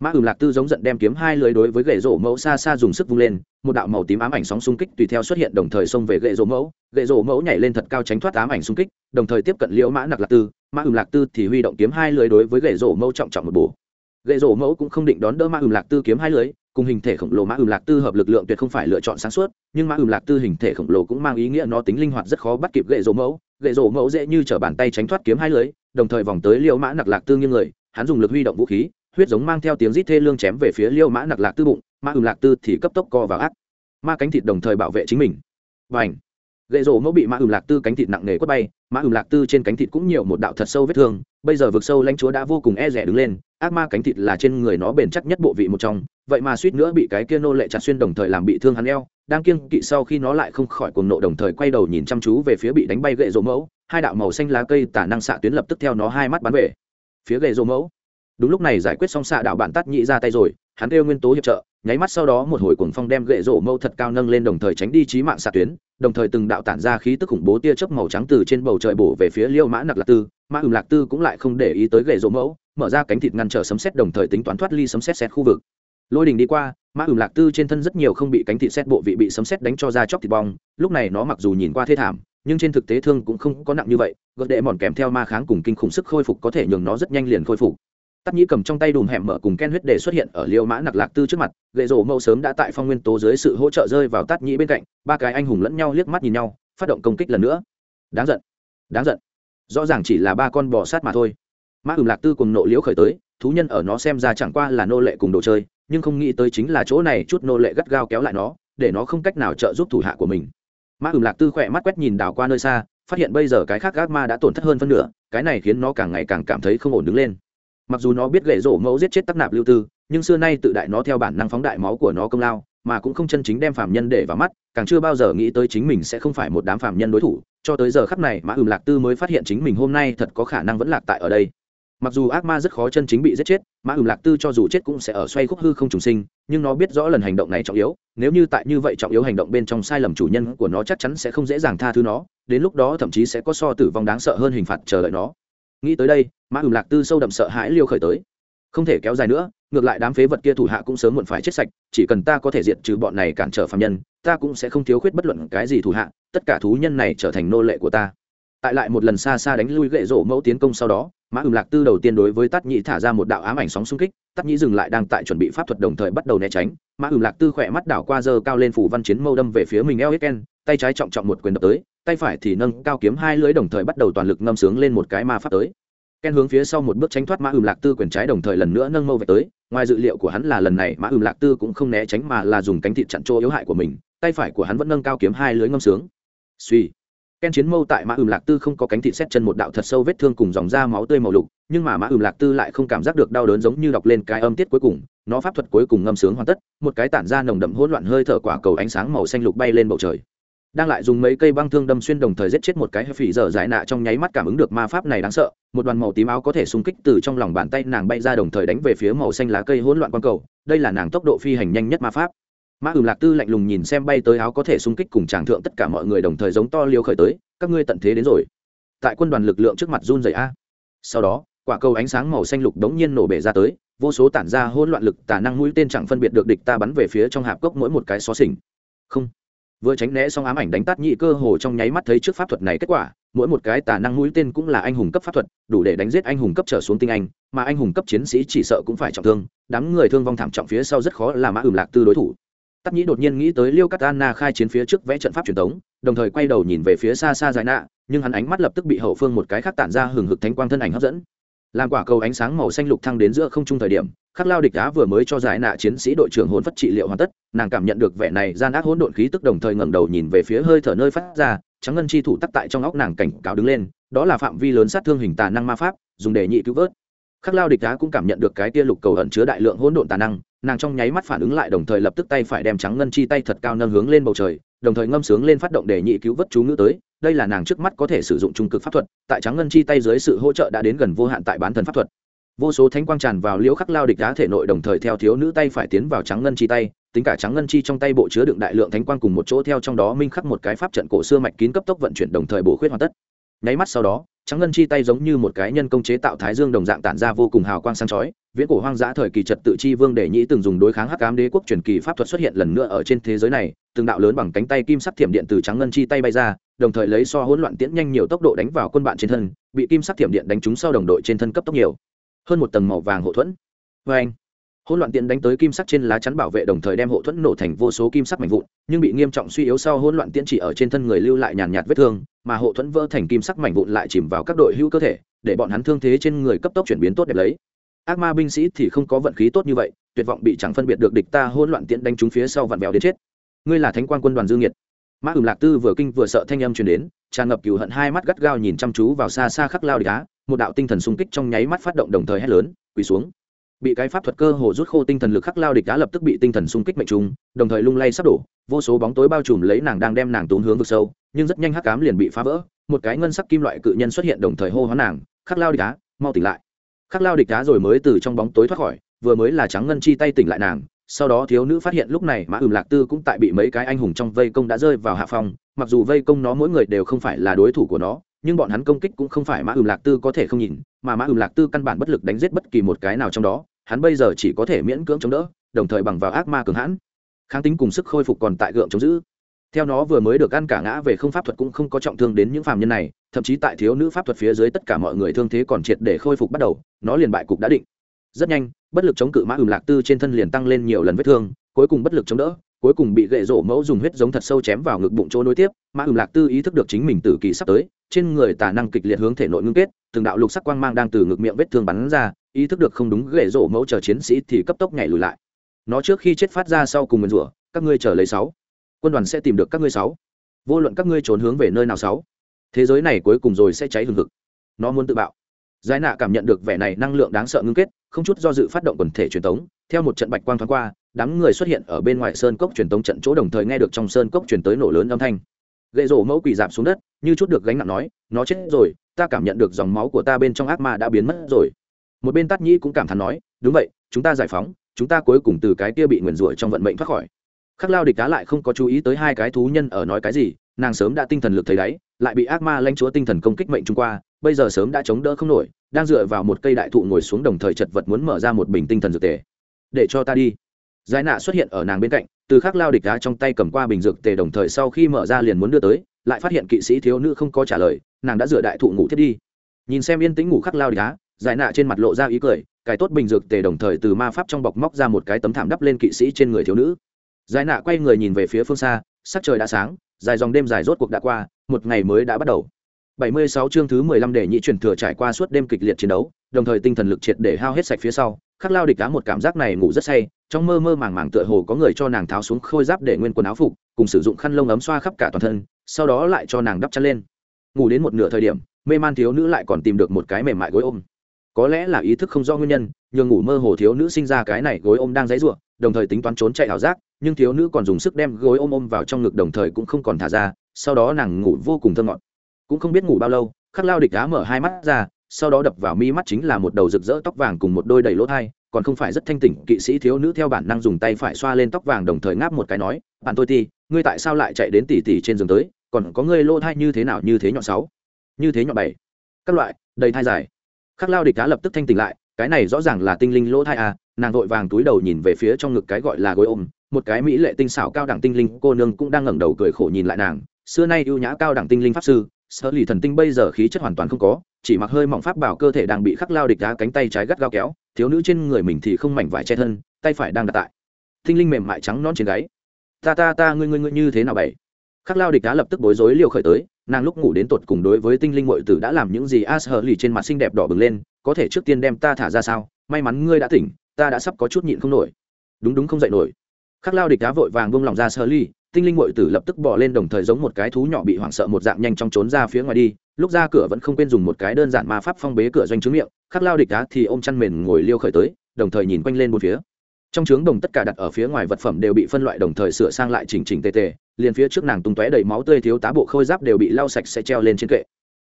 Mã ừm lạc tư giống giận đem kiếm hai lưới đối với gậy rổ mẫu xa xa dùng sức vung lên, một đạo màu tím ám ảnh sóng xung kích tùy theo xuất hiện đồng thời xông về gậy rổ mẫu. Gậy rổ mẫu nhảy lên thật cao tránh thoát ám ảnh xung kích, đồng thời tiếp cận liễu mã nặc lạc tư. Mã ừm lạc tư thì huy động kiếm hai lưới đối với gậy rổ mẫu trọng trọng một bổ. Gậy rổ mẫu cũng không định đón đỡ mã ừm lạc tư kiếm hai lưới cùng hình thể khổng lồ mã ừm lạc tư hợp lực lượng tuyệt không phải lựa chọn sáng suốt, nhưng mã ừm lạc tư hình thể khổng lồ cũng mang ý nghĩa nó tính linh hoạt rất khó bắt kịp gậy rổ mẫu. Gậy rổ mẫu dễ như t bàn tay tránh thoát kiếm hai lưới, đồng thời vòng tới liễu mã nặc lạc tư nghiêng người, hắn dùng lực huy động vũ khí, huyết giống mang theo tiếng rít thê lương chém về phía liêu mã nặc lạc tư bụng, mã ừm lạc tư thì cấp tốc co vào ác. Ma cánh thịt đồng thời bảo vệ chính mình. Và ảnh gậy rổ mẫu bị mã ừm lạc tư cánh thịt nặng nề quất bay, mã ừm lạc tư trên cánh thịt cũng nhiều một đạo thật sâu vết thương bây giờ vực sâu lãnh chúa đã vô cùng e rẻ đứng lên, ác ma cánh thịt là trên người nó bền chắc nhất bộ vị một trong, vậy mà suýt nữa bị cái kia nô lệ chặt xuyên đồng thời làm bị thương hắn eo, đang kiêng kỵ sau khi nó lại không khỏi cuồng nộ đồng thời quay đầu nhìn chăm chú về phía bị đánh bay gậy rỗ mẫu, hai đạo màu xanh lá cây tả năng xạ tuyến lập tức theo nó hai mắt bắn về. Phía gậy rỗ mẫu. Đúng lúc này giải quyết xong xạ đạo bạn tắt nhị ra tay rồi, hắn kêu nguyên tố hiệp trợ, nháy mắt sau đó một hồi cuồng phong đem gậy rổ mâu thật cao nâng lên đồng thời tránh đi trí mạng xạ tuyến, đồng thời từng đạo tản ra khí tức khủng bố tia chớp màu trắng từ trên bầu trời bổ về phía liêu mã nặc lạc tư mã ừm lạc tư cũng lại không để ý tới gậy rỗ mẫu, mở ra cánh thịt ngăn trở sấm xét đồng thời tính toán thoát ly sấm xét xét khu vực. Lôi đình đi qua mã ừm lạc tư trên thân rất nhiều không bị cánh thịt xét bộ vị bị sấm xét đánh cho ra chóc thịt bong, lúc này nó mặc dù nhìn qua thê thảm, nhưng trên thực tế thương cũng không có nặng như vậy, gợt đệ mòn kèm theo ma kháng cùng kinh khủng sức khôi phục có thể nhường nó rất nhanh liền khôi phục. Tắt nhĩ cầm trong tay đùm hẻm mở cùng ken huyết để xuất hiện ở liêu mã nặc lạc tư trước mặt, gậy rổ mẫu sớm đã tại phong nguyên tố dưới sự hỗ trợ rơi vào tắt nhĩ bên cạnh, ba cái anh hùng lẫn nhau liếc mắt nhìn nhau, phát động công kích lần nữa. Đáng giận đáng giận rõ ràng chỉ là ba con bò sát mà thôi. Mã ừm lạc tư cùng nộ liễu khởi tới, thú nhân ở nó xem ra chẳng qua là nô lệ cùng đồ chơi, nhưng không nghĩ tới chính là chỗ này chút nô lệ gắt gao kéo lại nó, để nó không cách nào trợ giúp thủ hạ của mình. Mã ừm lạc tư khỏe mắt quét nhìn đào qua nơi xa, phát hiện bây giờ cái khác gác ma đã tổn thất hơn phân nửa, cái này khiến nó càng ngày càng cảm thấy không ổn đứng lên. Mặc dù nó biết gậy rổ mẫu giết chết tắc nạp lưu tư, nhưng xưa nay tự đại nó theo bản năng phóng đại máu của nó công lao mà cũng không chân chính đem phạm nhân để vào mắt, càng chưa bao giờ nghĩ tới chính mình sẽ không phải một đám phạm nhân đối thủ, cho tới giờ khắp này mã ừm lạc tư mới phát hiện chính mình hôm nay thật có khả năng vẫn lạc tại ở đây. Mặc dù ác ma rất khó chân chính bị giết chết mã ừm lạc tư cho dù chết cũng sẽ ở xoay khúc hư không trùng sinh, nhưng nó biết rõ lần hành động này trọng yếu, nếu như tại như vậy trọng yếu hành động bên trong sai lầm chủ nhân của nó chắc chắn sẽ không dễ dàng tha thứ nó, đến lúc đó thậm chí sẽ có so tử vong đáng sợ hơn hình phạt chờ đợi nó. Nghĩ tới đây mã ừm lạc tư sâu đậm sợ hãi liêu khởi tới không thể kéo dài nữa, ngược lại đám phế vật kia thủ hạ cũng sớm muộn phải chết sạch, chỉ cần ta có thể diệt trừ bọn này cản trở phạm nhân, ta cũng sẽ không thiếu khuyết bất luận cái gì thủ hạ, tất cả thú nhân này trở thành nô lệ của ta. Tại lại một lần xa xa đánh lui gậy rổ mẫu tiến công sau đó, mã ừm lạc tư đầu tiên đối với tắt nhĩ thả ra một đạo ám ảnh sóng xung kích tắt nhĩ dừng lại đang tại chuẩn bị pháp thuật đồng thời bắt đầu né tránh. Mã ừm lạc tư khỏe mắt đảo qua dơ cao lên phủ văn chiến mâu đâm về phía mình eo hết ken tay trái trọng trọng một quyền đập tới, tay phải thì nâng cao kiếm hai lưới đồng thời bắt đầu toàn lực ngâm sướng lên một cái ma pháp tới ken hướng phía sau một bước tránh thoát mã ừm lạc tư quyền trái đồng thời lần nữa nâng mâu về tới. Ngoài dự liệu của hắn là lần này mã ừm lạc tư cũng không né tránh mà là dùng cánh thịt chặn chỗ yếu hại của mình. Tay phải của hắn vẫn nâng cao kiếm hai lưới ngâm sướng. Suy ken chiến mâu tại mã ừm lạc tư không có cánh thịt xét chân một đạo thật sâu vết thương cùng dòng da máu tươi màu lục, nhưng mà mã ừm lạc tư lại không cảm giác được đau đớn giống như đọc lên cái âm tiết cuối cùng. Nó pháp thuật cuối cùng ngâm sướng hoàn tất, một cái tản ra nồng đậm hỗn loạn hơi thở quả cầu ánh sáng màu xanh lục bay lên bầu trời đang lại dùng mấy cây băng thương đâm xuyên đồng thời giết chết một cái phỉ dở giải nạ trong nháy mắt cảm ứng được ma pháp này đáng sợ, một đoàn màu tím áo có thể xung kích từ trong lòng bàn tay nàng bay ra đồng thời đánh về phía màu xanh lá cây hỗn loạn quang cầu, đây là nàng tốc độ phi hành nhanh nhất ma pháp. Ma ừm lạc tư lạnh lùng nhìn xem bay tới áo có thể xung kích cùng tràng thượng tất cả mọi người đồng thời giống to liều khởi tới, các ngươi tận thế đến rồi. Tại quân đoàn lực lượng trước mặt run rẩy a. Sau đó, quả cầu ánh sáng màu xanh lục đống nhiên nổ bể ra tới, vô số tản ra hỗn loạn lực tả năng mũi tên chẳng phân biệt được địch ta bắn về phía trong hạp cốc mỗi một cái xó xỉnh. Không vừa tránh né xong ám ảnh đánh tát nhị cơ hồ trong nháy mắt thấy trước pháp thuật này kết quả, mỗi một cái tà năng mũi tên cũng là anh hùng cấp pháp thuật, đủ để đánh giết anh hùng cấp trở xuống tinh anh, mà anh hùng cấp chiến sĩ chỉ sợ cũng phải trọng thương, đám người thương vong thảm trọng phía sau rất khó là mã ừm lạc tư đối thủ. Tắc nhĩ đột nhiên nghĩ tới liêu cắt anna khai chiến phía trước vẽ trận pháp truyền thống, đồng thời quay đầu nhìn về phía xa xa dài nạ nhưng hắn ánh mắt lập tức bị hậu phương một cái khác tản ra hừng hực thánh quang thân ảnh hấp dẫn làm quả cầu ánh sáng màu xanh lục thăng đến giữa không trung thời điểm, khắc lao địch đá vừa mới cho giải nạ chiến sĩ đội trưởng hồn phất trị liệu hoàn tất, nàng cảm nhận được vẻ này gian ác hỗn độn khí tức đồng thời ngẩng đầu nhìn về phía hơi thở nơi phát ra, trắng ngân chi thủ tắc tại trong óc nàng cảnh cáo đứng lên, đó là phạm vi lớn sát thương hình tà năng ma pháp, dùng để nhị cứu vớt. Khắc lao địch đá cũng cảm nhận được cái tia lục cầu ẩn chứa đại lượng hỗn độn tà năng, nàng trong nháy mắt phản ứng lại đồng thời lập tức tay phải đem trắng ngân chi tay thật cao nâng hướng lên bầu trời, đồng thời ngâm sướng lên phát động để nhị cứu vớt chú ngữ tới đây là nàng trước mắt có thể sử dụng trung cực pháp thuật, tại trắng ngân chi tay dưới sự hỗ trợ đã đến gần vô hạn tại bán thần pháp thuật. Vô số thánh quang tràn vào liễu khắc lao địch đá thể nội đồng thời theo thiếu nữ tay phải tiến vào trắng ngân chi tay, tính cả trắng ngân chi trong tay bộ chứa đựng đại lượng thánh quang cùng một chỗ theo trong đó minh khắc một cái pháp trận cổ xưa mạch kín cấp tốc vận chuyển đồng thời bổ khuyết hoàn tất. Nháy mắt sau đó trắng ngân chi tay giống như một cái nhân công chế tạo thái dương đồng dạng tản ra vô cùng hào quang sáng chói, viễn cổ hoang dã thời kỳ trật tự chi vương để nhĩ từng dùng đối kháng hắc ám đế quốc truyền kỳ pháp thuật xuất hiện lần nữa ở trên thế giới này, từng đạo lớn bằng cánh tay kim sắc thiểm điện từ trắng ngân chi tay bay ra đồng thời lấy so hỗn loạn tiễn nhanh nhiều tốc độ đánh vào quân bạn trên thân, bị kim sắc thiểm điện đánh trúng sau đồng đội trên thân cấp tốc nhiều. Hơn một tầng màu vàng hộ thuẫn. Vê anh, hỗn loạn tiễn đánh tới kim sắc trên lá chắn bảo vệ đồng thời đem hộ thuẫn nổ thành vô số kim sắc mảnh vụn, nhưng bị nghiêm trọng suy yếu sau hỗn loạn tiễn chỉ ở trên thân người lưu lại nhàn nhạt vết thương, mà hộ thuẫn vỡ thành kim sắc mảnh vụn lại chìm vào các đội hữu cơ thể, để bọn hắn thương thế trên người cấp tốc chuyển biến tốt đẹp lấy. Ác ma binh sĩ thì không có vận khí tốt như vậy, tuyệt vọng bị chẳng phân biệt được địch ta hỗn loạn tiễn đánh trúng phía sau vặn vẹo đến chết. Ngươi là thánh quan quân đoàn dương nhiệt mã ửng lạc tư vừa kinh vừa sợ thanh âm truyền đến, tràn ngập cựu hận hai mắt gắt gao nhìn chăm chú vào xa xa khắc lao địch á, một đạo tinh thần xung kích trong nháy mắt phát động đồng thời hét lớn, quỳ xuống. Bị cái pháp thuật cơ hồ rút khô tinh thần lực khắc lao địch á lập tức bị tinh thần xung kích mệnh trùng, đồng thời lung lay sắp đổ, vô số bóng tối bao trùm lấy nàng đang đem nàng tốn hướng vực sâu, nhưng rất nhanh hắc cám liền bị phá vỡ, một cái ngân sắc kim loại cự nhân xuất hiện đồng thời hô hoán nàng, khắc lao địch á, mau tỉnh lại. Khắc lao địch á rồi mới từ trong bóng tối thoát khỏi, vừa mới là trắng ngân chi tay tỉnh lại nàng sau đó thiếu nữ phát hiện lúc này mã ừm lạc tư cũng tại bị mấy cái anh hùng trong vây công đã rơi vào hạ phong mặc dù vây công nó mỗi người đều không phải là đối thủ của nó, nhưng bọn hắn công kích cũng không phải mã ừm lạc tư có thể không nhìn, mà mã ừm lạc tư căn bản bất lực đánh giết bất kỳ một cái nào trong đó. Hắn bây giờ chỉ có thể miễn cưỡng chống đỡ, đồng thời bằng vào ác ma cường hãn. Kháng tính cùng sức khôi phục còn tại gượng chống giữ. Theo nó vừa mới được ăn cả ngã về không pháp thuật cũng không có trọng thương đến những phàm nhân này, thậm chí tại thiếu nữ pháp thuật phía dưới tất cả mọi người thương thế còn triệt để khôi phục bắt đầu, nó liền bại cục đã định. Rất nhanh bất lực chống cự mã ừm lạc tư trên thân liền tăng lên nhiều lần vết thương, cuối cùng bất lực chống đỡ, cuối cùng bị gậy rổ mẫu dùng huyết giống thật sâu chém vào ngực bụng chỗ nối tiếp, mã ừm lạc tư ý thức được chính mình tử kỳ sắp tới, trên người tả năng kịch liệt hướng thể nội ngưng kết, từng đạo lục sắc quang mang đang từ ngực miệng vết thương bắn ra, ý thức được không đúng gậy rổ mẫu chờ chiến sĩ thì cấp tốc nhảy lùi lại. Nó trước khi chết phát ra sau cùng nguyền rủa, các ngươi chờ lấy sáu. Quân đoàn sẽ tìm được các ngươi sáu. Vô luận các ngươi trốn hướng về nơi nào sáu. Thế giới này cuối cùng rồi sẽ cháy hừng hực. Nó muốn tự bạo giải nạ cảm nhận được vẻ này năng lượng đáng sợ ngưng kết, không chút do dự phát động quần thể truyền tống. Theo một trận bạch quang thoáng qua, đám người xuất hiện ở bên ngoài sơn cốc truyền tống trận chỗ đồng thời nghe được trong sơn cốc truyền tới nổ lớn âm thanh. Gậy rổ mẫu quỳ giảm xuống đất, như chút được gánh nặng nói, nó chết rồi, ta cảm nhận được dòng máu của ta bên trong ác ma đã biến mất rồi. Một bên tát nhĩ cũng cảm thán nói, đúng vậy, chúng ta giải phóng, chúng ta cuối cùng từ cái kia bị nguyền rủa trong vận mệnh thoát khỏi. Khắc lao địch cá lại không có chú ý tới hai cái thú nhân ở nói cái gì, nàng sớm đã tinh thần lực thấy đáy, lại bị ác ma lanh chúa tinh thần công kích mệnh trung qua bây giờ sớm đã chống đỡ không nổi, đang dựa vào một cây đại thụ ngồi xuống đồng thời chật vật muốn mở ra một bình tinh thần dược tề. Để cho ta đi. Giải nạ xuất hiện ở nàng bên cạnh, từ khắc lao địch đá trong tay cầm qua bình dược tề đồng thời sau khi mở ra liền muốn đưa tới, lại phát hiện kỵ sĩ thiếu nữ không có trả lời, nàng đã dựa đại thụ ngủ thiết đi. Nhìn xem yên tĩnh ngủ khắc lao địch đá, giải nạ trên mặt lộ ra ý cười, cái tốt bình dược tề đồng thời từ ma pháp trong bọc móc ra một cái tấm thảm đắp lên kỵ sĩ trên người thiếu nữ. Giải nạ quay người nhìn về phía phương xa, sắc trời đã sáng, dài dòng đêm dài rốt cuộc đã qua, một ngày mới đã bắt đầu. 76 chương thứ 15 để nhị chuyển thừa trải qua suốt đêm kịch liệt chiến đấu, đồng thời tinh thần lực triệt để hao hết sạch phía sau, Khắc Lao địch cá một cảm giác này ngủ rất say, trong mơ mơ màng màng tựa hồ có người cho nàng tháo xuống khôi giáp để nguyên quần áo phục, cùng sử dụng khăn lông ấm xoa khắp cả toàn thân, sau đó lại cho nàng đắp chăn lên. Ngủ đến một nửa thời điểm, mê man thiếu nữ lại còn tìm được một cái mềm mại gối ôm. Có lẽ là ý thức không do nguyên nhân, nhưng ngủ mơ hồ thiếu nữ sinh ra cái này gối ôm đang giãy giụa, đồng thời tính toán trốn chạy ảo giác, nhưng thiếu nữ còn dùng sức đem gối ôm ôm vào trong ngực đồng thời cũng không còn thả ra, sau đó nàng ngủ vô cùng thơ ngọt. Cũng không biết ngủ bao lâu, khắc lao địch đá mở hai mắt ra sau đó đập vào mi mắt chính là một đầu rực rỡ tóc vàng cùng một đôi đầy lỗ thai còn không phải rất thanh tỉnh kỵ sĩ thiếu nữ theo bản năng dùng tay phải xoa lên tóc vàng đồng thời ngáp một cái nói bạn tôi ti ngươi tại sao lại chạy đến tỉ tỉ trên giường tới còn có ngươi lỗ thai như thế nào như thế nhọn sáu như thế nhọn bảy các loại đầy thai dài. Khắc lao địch đá lập tức thanh tỉnh lại cái này rõ ràng là tinh linh lỗ thai à nàng vội vàng túi đầu nhìn về phía trong ngực cái gọi là gối ôm một cái mỹ lệ tinh xảo cao đẳng tinh linh cô nương cũng đang ngẩng đầu cười khổ nhìn lại nàng xưa nay ưu nhã cao đẳng tinh linh pháp sư sở lì thần tinh bây giờ khí chất hoàn toàn không có, chỉ mặc hơi mỏng pháp bảo cơ thể đang bị khắc lao địch đá cánh tay trái gắt gao kéo, thiếu nữ trên người mình thì không mảnh vải che thân, tay phải đang đặt tại. Tinh linh mềm mại trắng non trên gáy. Ta ta ta, ngươi ngươi ngươi như thế nào vậy? khắc lao địch đá lập tức bối rối liều khởi tới, nàng lúc ngủ đến tột cùng đối với tinh linh mội tử đã làm những gì? A, sở lì trên mặt xinh đẹp đỏ bừng lên, có thể trước tiên đem ta thả ra sao? May mắn ngươi đã tỉnh, ta đã sắp có chút nhịn không nổi. Đúng đúng, không dậy nổi. Khắc lao địch đá vội vàng buông lòng ra sở ly tinh linh muội tử lập tức bỏ lên đồng thời giống một cái thú nhỏ bị hoảng sợ một dạng nhanh trong trốn ra phía ngoài đi. Lúc ra cửa vẫn không quên dùng một cái đơn giản ma pháp phong bế cửa doanh trướng miệng, khắc lao địch đá thì ôm chăn mền ngồi liêu khởi tới, đồng thời nhìn quanh lên một phía. Trong trướng đồng tất cả đặt ở phía ngoài vật phẩm đều bị phân loại đồng thời sửa sang lại chỉnh chỉnh tề tề, liền phía trước nàng tung tóe đầy máu tươi thiếu tá bộ khôi giáp đều bị lau sạch sẽ treo lên trên kệ.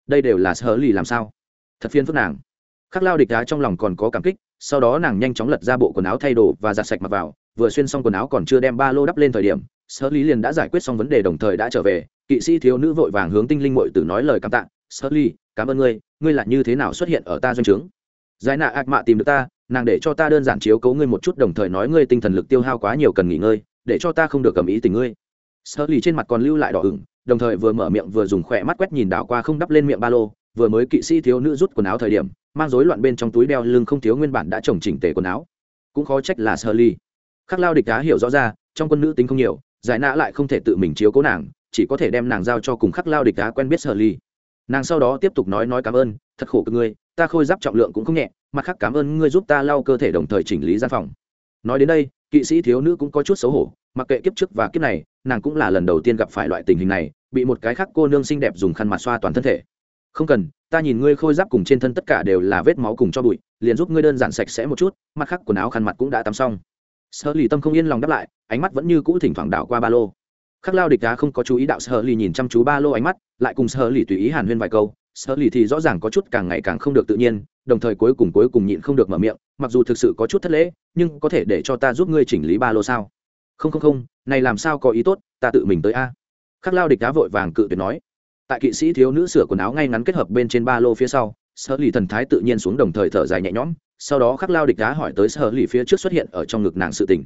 Đây đều là sơ lì làm sao? Thật phiên phức nàng. Khắc lao địch đá trong lòng còn có cảm kích, sau đó nàng nhanh chóng lật ra bộ quần áo thay đồ và giặt sạch mặc vào, vừa xuyên xong quần áo còn chưa đem ba lô đắp lên thời điểm sở lý liền đã giải quyết xong vấn đề đồng thời đã trở về, kỵ sĩ thiếu nữ vội vàng hướng tinh linh mội tử nói lời cảm tạ, sở lý, cảm ơn ngươi ngươi là như thế nào xuất hiện ở ta doanh trướng? Giải nạ ác mạ tìm được ta, nàng để cho ta đơn giản chiếu cấu ngươi một chút đồng thời nói ngươi tinh thần lực tiêu hao quá nhiều cần nghỉ ngơi, để cho ta không được cầm ý tình ngươi. Sở lý trên mặt còn lưu lại đỏ ửng, đồng thời vừa mở miệng vừa dùng khỏe mắt quét nhìn đảo qua không đắp lên miệng ba lô, vừa mới kỵ sĩ thiếu nữ rút quần áo thời điểm, mang rối loạn bên trong túi đeo lưng không thiếu nguyên bản đã trồng chỉnh tề quần áo. Cũng khó trách là sơ ly khắc lao địch đá hiểu rõ ra, trong quân nữ tính không nhiều giải nã lại không thể tự mình chiếu cố nàng, chỉ có thể đem nàng giao cho cùng khắc lao địch đá quen biết sơ ly. Nàng sau đó tiếp tục nói nói cảm ơn, thật khổ cực ngươi, ta khôi giáp trọng lượng cũng không nhẹ, mặt khác cảm ơn ngươi giúp ta lau cơ thể đồng thời chỉnh lý gian phòng. Nói đến đây, kỵ sĩ thiếu nữ cũng có chút xấu hổ, mặc kệ kiếp trước và kiếp này, nàng cũng là lần đầu tiên gặp phải loại tình hình này, bị một cái khác cô nương xinh đẹp dùng khăn mặt xoa toàn thân thể. Không cần, ta nhìn ngươi khôi giáp cùng trên thân tất cả đều là vết máu cùng cho bụi, liền giúp ngươi đơn giản sạch sẽ một chút, mặt khác quần áo khăn mặt cũng đã tắm xong sợ lì tâm không yên lòng đáp lại, ánh mắt vẫn như cũ thỉnh thoảng đảo qua ba lô. Khắc lao địch đá không có chú ý đạo sợ lì nhìn chăm chú ba lô ánh mắt, lại cùng sợ lì tùy ý hàn huyên vài câu. Sợ lì thì rõ ràng có chút càng ngày càng không được tự nhiên, đồng thời cuối cùng cuối cùng nhịn không được mở miệng, mặc dù thực sự có chút thất lễ, nhưng có thể để cho ta giúp ngươi chỉnh lý ba lô sao? Không không không, này làm sao có ý tốt, ta tự mình tới a. Khắc lao địch đá vội vàng cự tuyệt nói. Tại kỵ sĩ thiếu nữ sửa quần áo ngay ngắn kết hợp bên trên ba lô phía sau sợ lì thần thái tự nhiên xuống đồng thời thở dài nhẹ nhõm sau đó khắc lao địch đá hỏi tới sơ lì phía trước xuất hiện ở trong ngực nàng sự tình.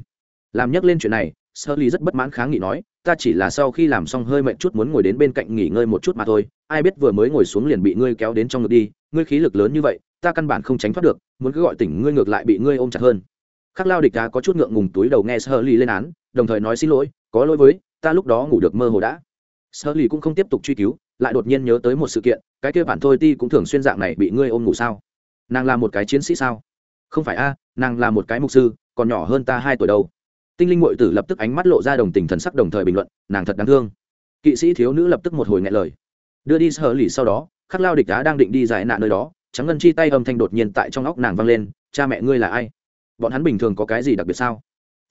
Làm nhắc lên chuyện này sơ lì rất bất mãn kháng nghị nói, ta chỉ là sau khi làm xong hơi mệt chút muốn ngồi đến bên cạnh nghỉ ngơi một chút mà thôi, ai biết vừa mới ngồi xuống liền bị ngươi kéo đến trong ngực đi, ngươi khí lực lớn như vậy, ta căn bản không tránh thoát được, muốn cứ gọi tỉnh ngươi ngược lại bị ngươi ôm chặt hơn. Khắc lao địch đá có chút ngượng ngùng túi đầu nghe sơ lì lên án, đồng thời nói xin lỗi, có lỗi với, ta lúc đó ngủ được mơ hồ đã. Sơ lì cũng không tiếp tục truy cứu, lại đột nhiên nhớ tới một sự kiện, cái kia bản thôi ti cũng thường xuyên dạng này bị ngươi ôm ngủ sao? Nàng là một cái chiến sĩ sao? Không phải a, nàng là một cái mục sư, còn nhỏ hơn ta hai tuổi đâu. Tinh linh mội tử lập tức ánh mắt lộ ra đồng tình thần sắc đồng thời bình luận, nàng thật đáng thương. Kỵ sĩ thiếu nữ lập tức một hồi ngại lời. Đưa đi sơ lì sau đó, khắc lao địch đá đang định đi giải nạn nơi đó, trắng ngân chi tay âm thanh đột nhiên tại trong óc nàng vang lên, cha mẹ ngươi là ai? Bọn hắn bình thường có cái gì đặc biệt sao?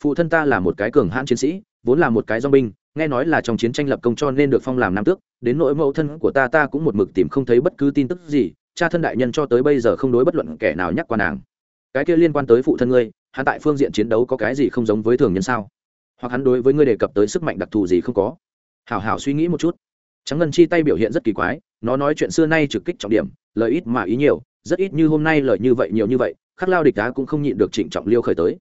Phụ thân ta là một cái cường hãn chiến sĩ, vốn là một cái dong binh, nghe nói là trong chiến tranh lập công cho nên được phong làm nam tước, đến nỗi mẫu thân của ta ta cũng một mực tìm không thấy bất cứ tin tức gì cha thân đại nhân cho tới bây giờ không đối bất luận kẻ nào nhắc qua nàng. Cái kia liên quan tới phụ thân ngươi, hắn tại phương diện chiến đấu có cái gì không giống với thường nhân sao? Hoặc hắn đối với ngươi đề cập tới sức mạnh đặc thù gì không có? Hảo hảo suy nghĩ một chút. Trắng ngân chi tay biểu hiện rất kỳ quái, nó nói chuyện xưa nay trực kích trọng điểm, lời ít mà ý nhiều, rất ít như hôm nay lời như vậy nhiều như vậy, khắc lao địch đá cũng không nhịn được trịnh trọng liêu khởi tới.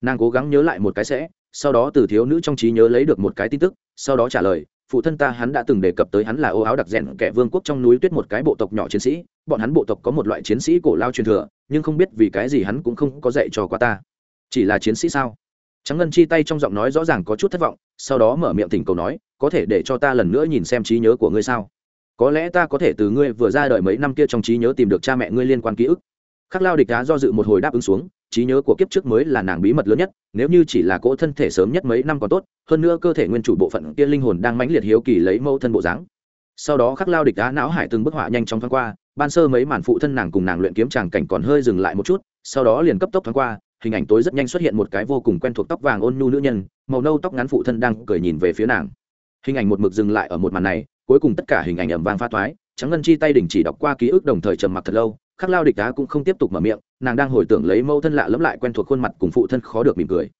Nàng cố gắng nhớ lại một cái sẽ, sau đó từ thiếu nữ trong trí nhớ lấy được một cái tin tức, sau đó trả lời, phụ thân ta hắn đã từng đề cập tới hắn là ô áo đặc rèn kẻ vương quốc trong núi tuyết một cái bộ tộc nhỏ chiến sĩ bọn hắn bộ tộc có một loại chiến sĩ cổ lao truyền thừa, nhưng không biết vì cái gì hắn cũng không có dạy cho qua ta. Chỉ là chiến sĩ sao? Trắng ngân chi tay trong giọng nói rõ ràng có chút thất vọng, sau đó mở miệng thỉnh cầu nói, có thể để cho ta lần nữa nhìn xem trí nhớ của ngươi sao? Có lẽ ta có thể từ ngươi vừa ra đời mấy năm kia trong trí nhớ tìm được cha mẹ ngươi liên quan ký ức. Khắc lao địch đá do dự một hồi đáp ứng xuống, trí nhớ của kiếp trước mới là nàng bí mật lớn nhất, nếu như chỉ là cỗ thân thể sớm nhất mấy năm còn tốt, hơn nữa cơ thể nguyên chủ bộ phận kia linh hồn đang mãnh liệt hiếu kỳ lấy mẫu thân bộ dáng. Sau đó khắc lao địch đá não hải từng bức họa nhanh chóng thoáng qua ban sơ mấy màn phụ thân nàng cùng nàng luyện kiếm tràng cảnh còn hơi dừng lại một chút, sau đó liền cấp tốc thoáng qua, hình ảnh tối rất nhanh xuất hiện một cái vô cùng quen thuộc tóc vàng ôn nhu nữ nhân, màu nâu tóc ngắn phụ thân đang cười nhìn về phía nàng. Hình ảnh một mực dừng lại ở một màn này, cuối cùng tất cả hình ảnh ẩm vang pha toái, trắng ngân chi tay đình chỉ đọc qua ký ức đồng thời trầm mặc thật lâu, khắc lao địch đá cũng không tiếp tục mở miệng, nàng đang hồi tưởng lấy mẫu thân lạ lẫm lại quen thuộc khuôn mặt cùng phụ thân khó được mỉm cười.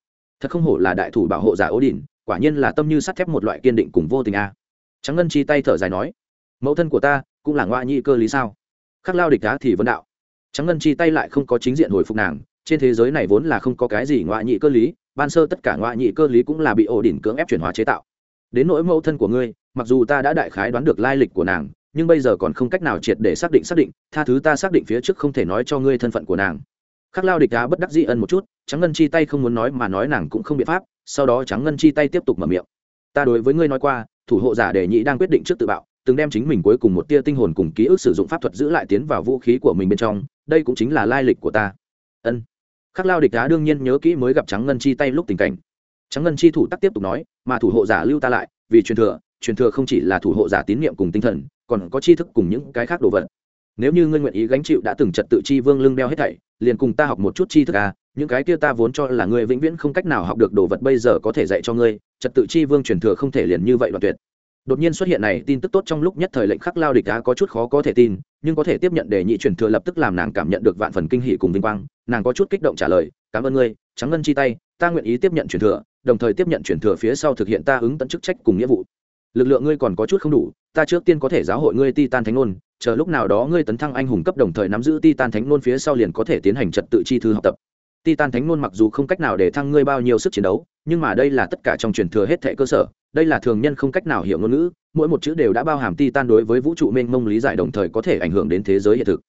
Thật không hổ là đại thủ bảo hộ giả ố đỉnh, quả nhiên là tâm như sắt thép một loại kiên định cùng vô tình a. Trắng ngân chi tay thở dài nói, mẫu thân của ta cũng là ngoại nhi cơ lý sao? Khắc lao địch đá thì vấn đạo. Trắng ngân chi tay lại không có chính diện hồi phục nàng, trên thế giới này vốn là không có cái gì ngoại nhị cơ lý, ban sơ tất cả ngoại nhị cơ lý cũng là bị ổ đỉnh cưỡng ép chuyển hóa chế tạo. Đến nỗi mẫu thân của ngươi, mặc dù ta đã đại khái đoán được lai lịch của nàng, nhưng bây giờ còn không cách nào triệt để xác định xác định, tha thứ ta xác định phía trước không thể nói cho ngươi thân phận của nàng. Khắc lao địch đá bất đắc dĩ ân một chút, trắng ngân chi tay không muốn nói mà nói nàng cũng không biện pháp, sau đó trắng ngân chi tay tiếp tục mở miệng. Ta đối với ngươi nói qua, thủ hộ giả đề nhị đang quyết định trước tự bạo từng đem chính mình cuối cùng một tia tinh hồn cùng ký ức sử dụng pháp thuật giữ lại tiến vào vũ khí của mình bên trong, đây cũng chính là lai lịch của ta. Ân. Khắc lao địch đá đương nhiên nhớ kỹ mới gặp trắng ngân chi tay lúc tình cảnh. Trắng ngân chi thủ tắc tiếp tục nói, mà thủ hộ giả lưu ta lại, vì truyền thừa truyền thừa không chỉ là thủ hộ giả tín nhiệm cùng tinh thần, còn có tri thức cùng những cái khác đồ vật. Nếu như ngươi nguyện ý gánh chịu đã từng trật tự chi vương lưng đeo hết thảy, liền cùng ta học một chút tri thức à những cái kia ta vốn cho là ngươi vĩnh viễn không cách nào học được đồ vật bây giờ có thể dạy cho ngươi, trật tự chi vương truyền thừa không thể liền như vậy đoạn tuyệt đột nhiên xuất hiện này, tin tức tốt trong lúc nhất thời lệnh khắc lao địch đá có chút khó có thể tin, nhưng có thể tiếp nhận đề nhị truyền thừa lập tức làm nàng cảm nhận được vạn phần kinh hỷ cùng vinh quang. Nàng có chút kích động trả lời, cảm ơn ngươi, trắng ngân chi tay, ta nguyện ý tiếp nhận truyền thừa, đồng thời tiếp nhận truyền thừa phía sau thực hiện ta ứng tận chức trách cùng nghĩa vụ. Lực lượng ngươi còn có chút không đủ, ta trước tiên có thể giáo hội ngươi ti tan thánh ngôn chờ lúc nào đó ngươi tấn thăng anh hùng cấp đồng thời nắm giữ titan thánh nôn phía sau liền có thể tiến hành trật tự chi thư học tập. Titan thánh nôn mặc dù không cách nào để thăng ngươi bao nhiêu sức chiến đấu, nhưng mà đây là tất cả trong truyền thừa hết thệ cơ sở đây là thường nhân không cách nào hiểu ngôn ngữ, mỗi một chữ đều đã bao hàm titan đối với vũ trụ mênh mông lý giải đồng thời có thể ảnh hưởng đến thế giới hiện thực.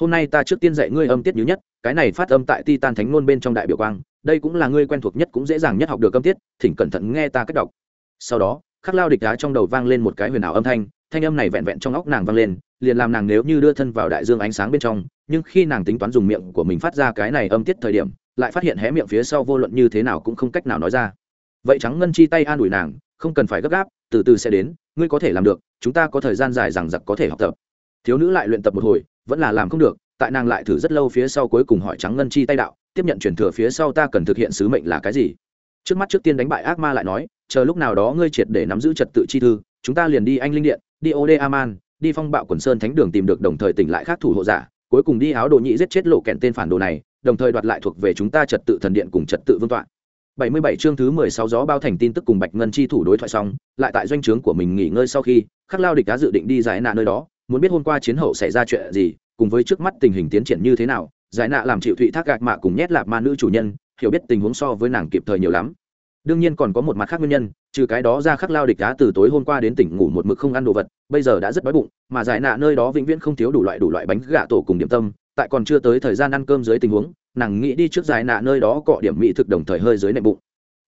Hôm nay ta trước tiên dạy ngươi âm tiết nhứ nhất, cái này phát âm tại titan thánh ngôn bên trong đại biểu quang, đây cũng là ngươi quen thuộc nhất cũng dễ dàng nhất học được âm tiết, thỉnh cẩn thận nghe ta cách đọc. Sau đó, khắc lao địch đá trong đầu vang lên một cái huyền ảo âm thanh thanh âm này vẹn vẹn trong óc nàng vang lên, liền làm nàng nếu như đưa thân vào đại dương ánh sáng bên trong, nhưng khi nàng tính toán dùng miệng của mình phát ra cái này âm tiết thời điểm, lại phát hiện hé miệng phía sau vô luận như thế nào cũng không cách nào nói ra. Vậy trắng ngân chi tay an ủi nàng không cần phải gấp gáp, từ từ sẽ đến, ngươi có thể làm được, chúng ta có thời gian dài rằng giặc có thể học tập. Thiếu nữ lại luyện tập một hồi, vẫn là làm không được, tại nàng lại thử rất lâu phía sau cuối cùng hỏi trắng ngân chi tay đạo, tiếp nhận truyền thừa phía sau ta cần thực hiện sứ mệnh là cái gì? Trước mắt trước tiên đánh bại ác ma lại nói, chờ lúc nào đó ngươi triệt để nắm giữ trật tự chi thư, chúng ta liền đi anh linh điện, đi ô đê aman đi phong bạo quần sơn thánh đường tìm được đồng thời tỉnh lại khác thủ hộ giả, cuối cùng đi áo đồ nhị giết chết lộ kẹn tên phản đồ này, đồng thời đoạt lại thuộc về chúng ta trật tự thần điện cùng trật tự vương tọa. 77 chương thứ 16 gió bao thành tin tức cùng Bạch Ngân chi thủ đối thoại xong, lại tại doanh trướng của mình nghỉ ngơi sau khi, Khắc Lao địch đã dự định đi giải nạ nơi đó, muốn biết hôm qua chiến hậu xảy ra chuyện gì, cùng với trước mắt tình hình tiến triển như thế nào, giải nạ làm chịu thụy thác gạc mạ cùng nhét lạp ma nữ chủ nhân, hiểu biết tình huống so với nàng kịp thời nhiều lắm. Đương nhiên còn có một mặt khác nguyên nhân, trừ cái đó ra Khắc Lao địch đã từ tối hôm qua đến tỉnh ngủ một mực không ăn đồ vật, bây giờ đã rất đói bụng, mà giải nạ nơi đó vĩnh viễn không thiếu đủ loại đủ loại bánh gà tổ cùng điểm tâm, tại còn chưa tới thời gian ăn cơm dưới tình huống, nàng nghĩ đi trước giải nạ nơi đó cọ điểm mỹ thực đồng thời hơi dưới nệm bụng.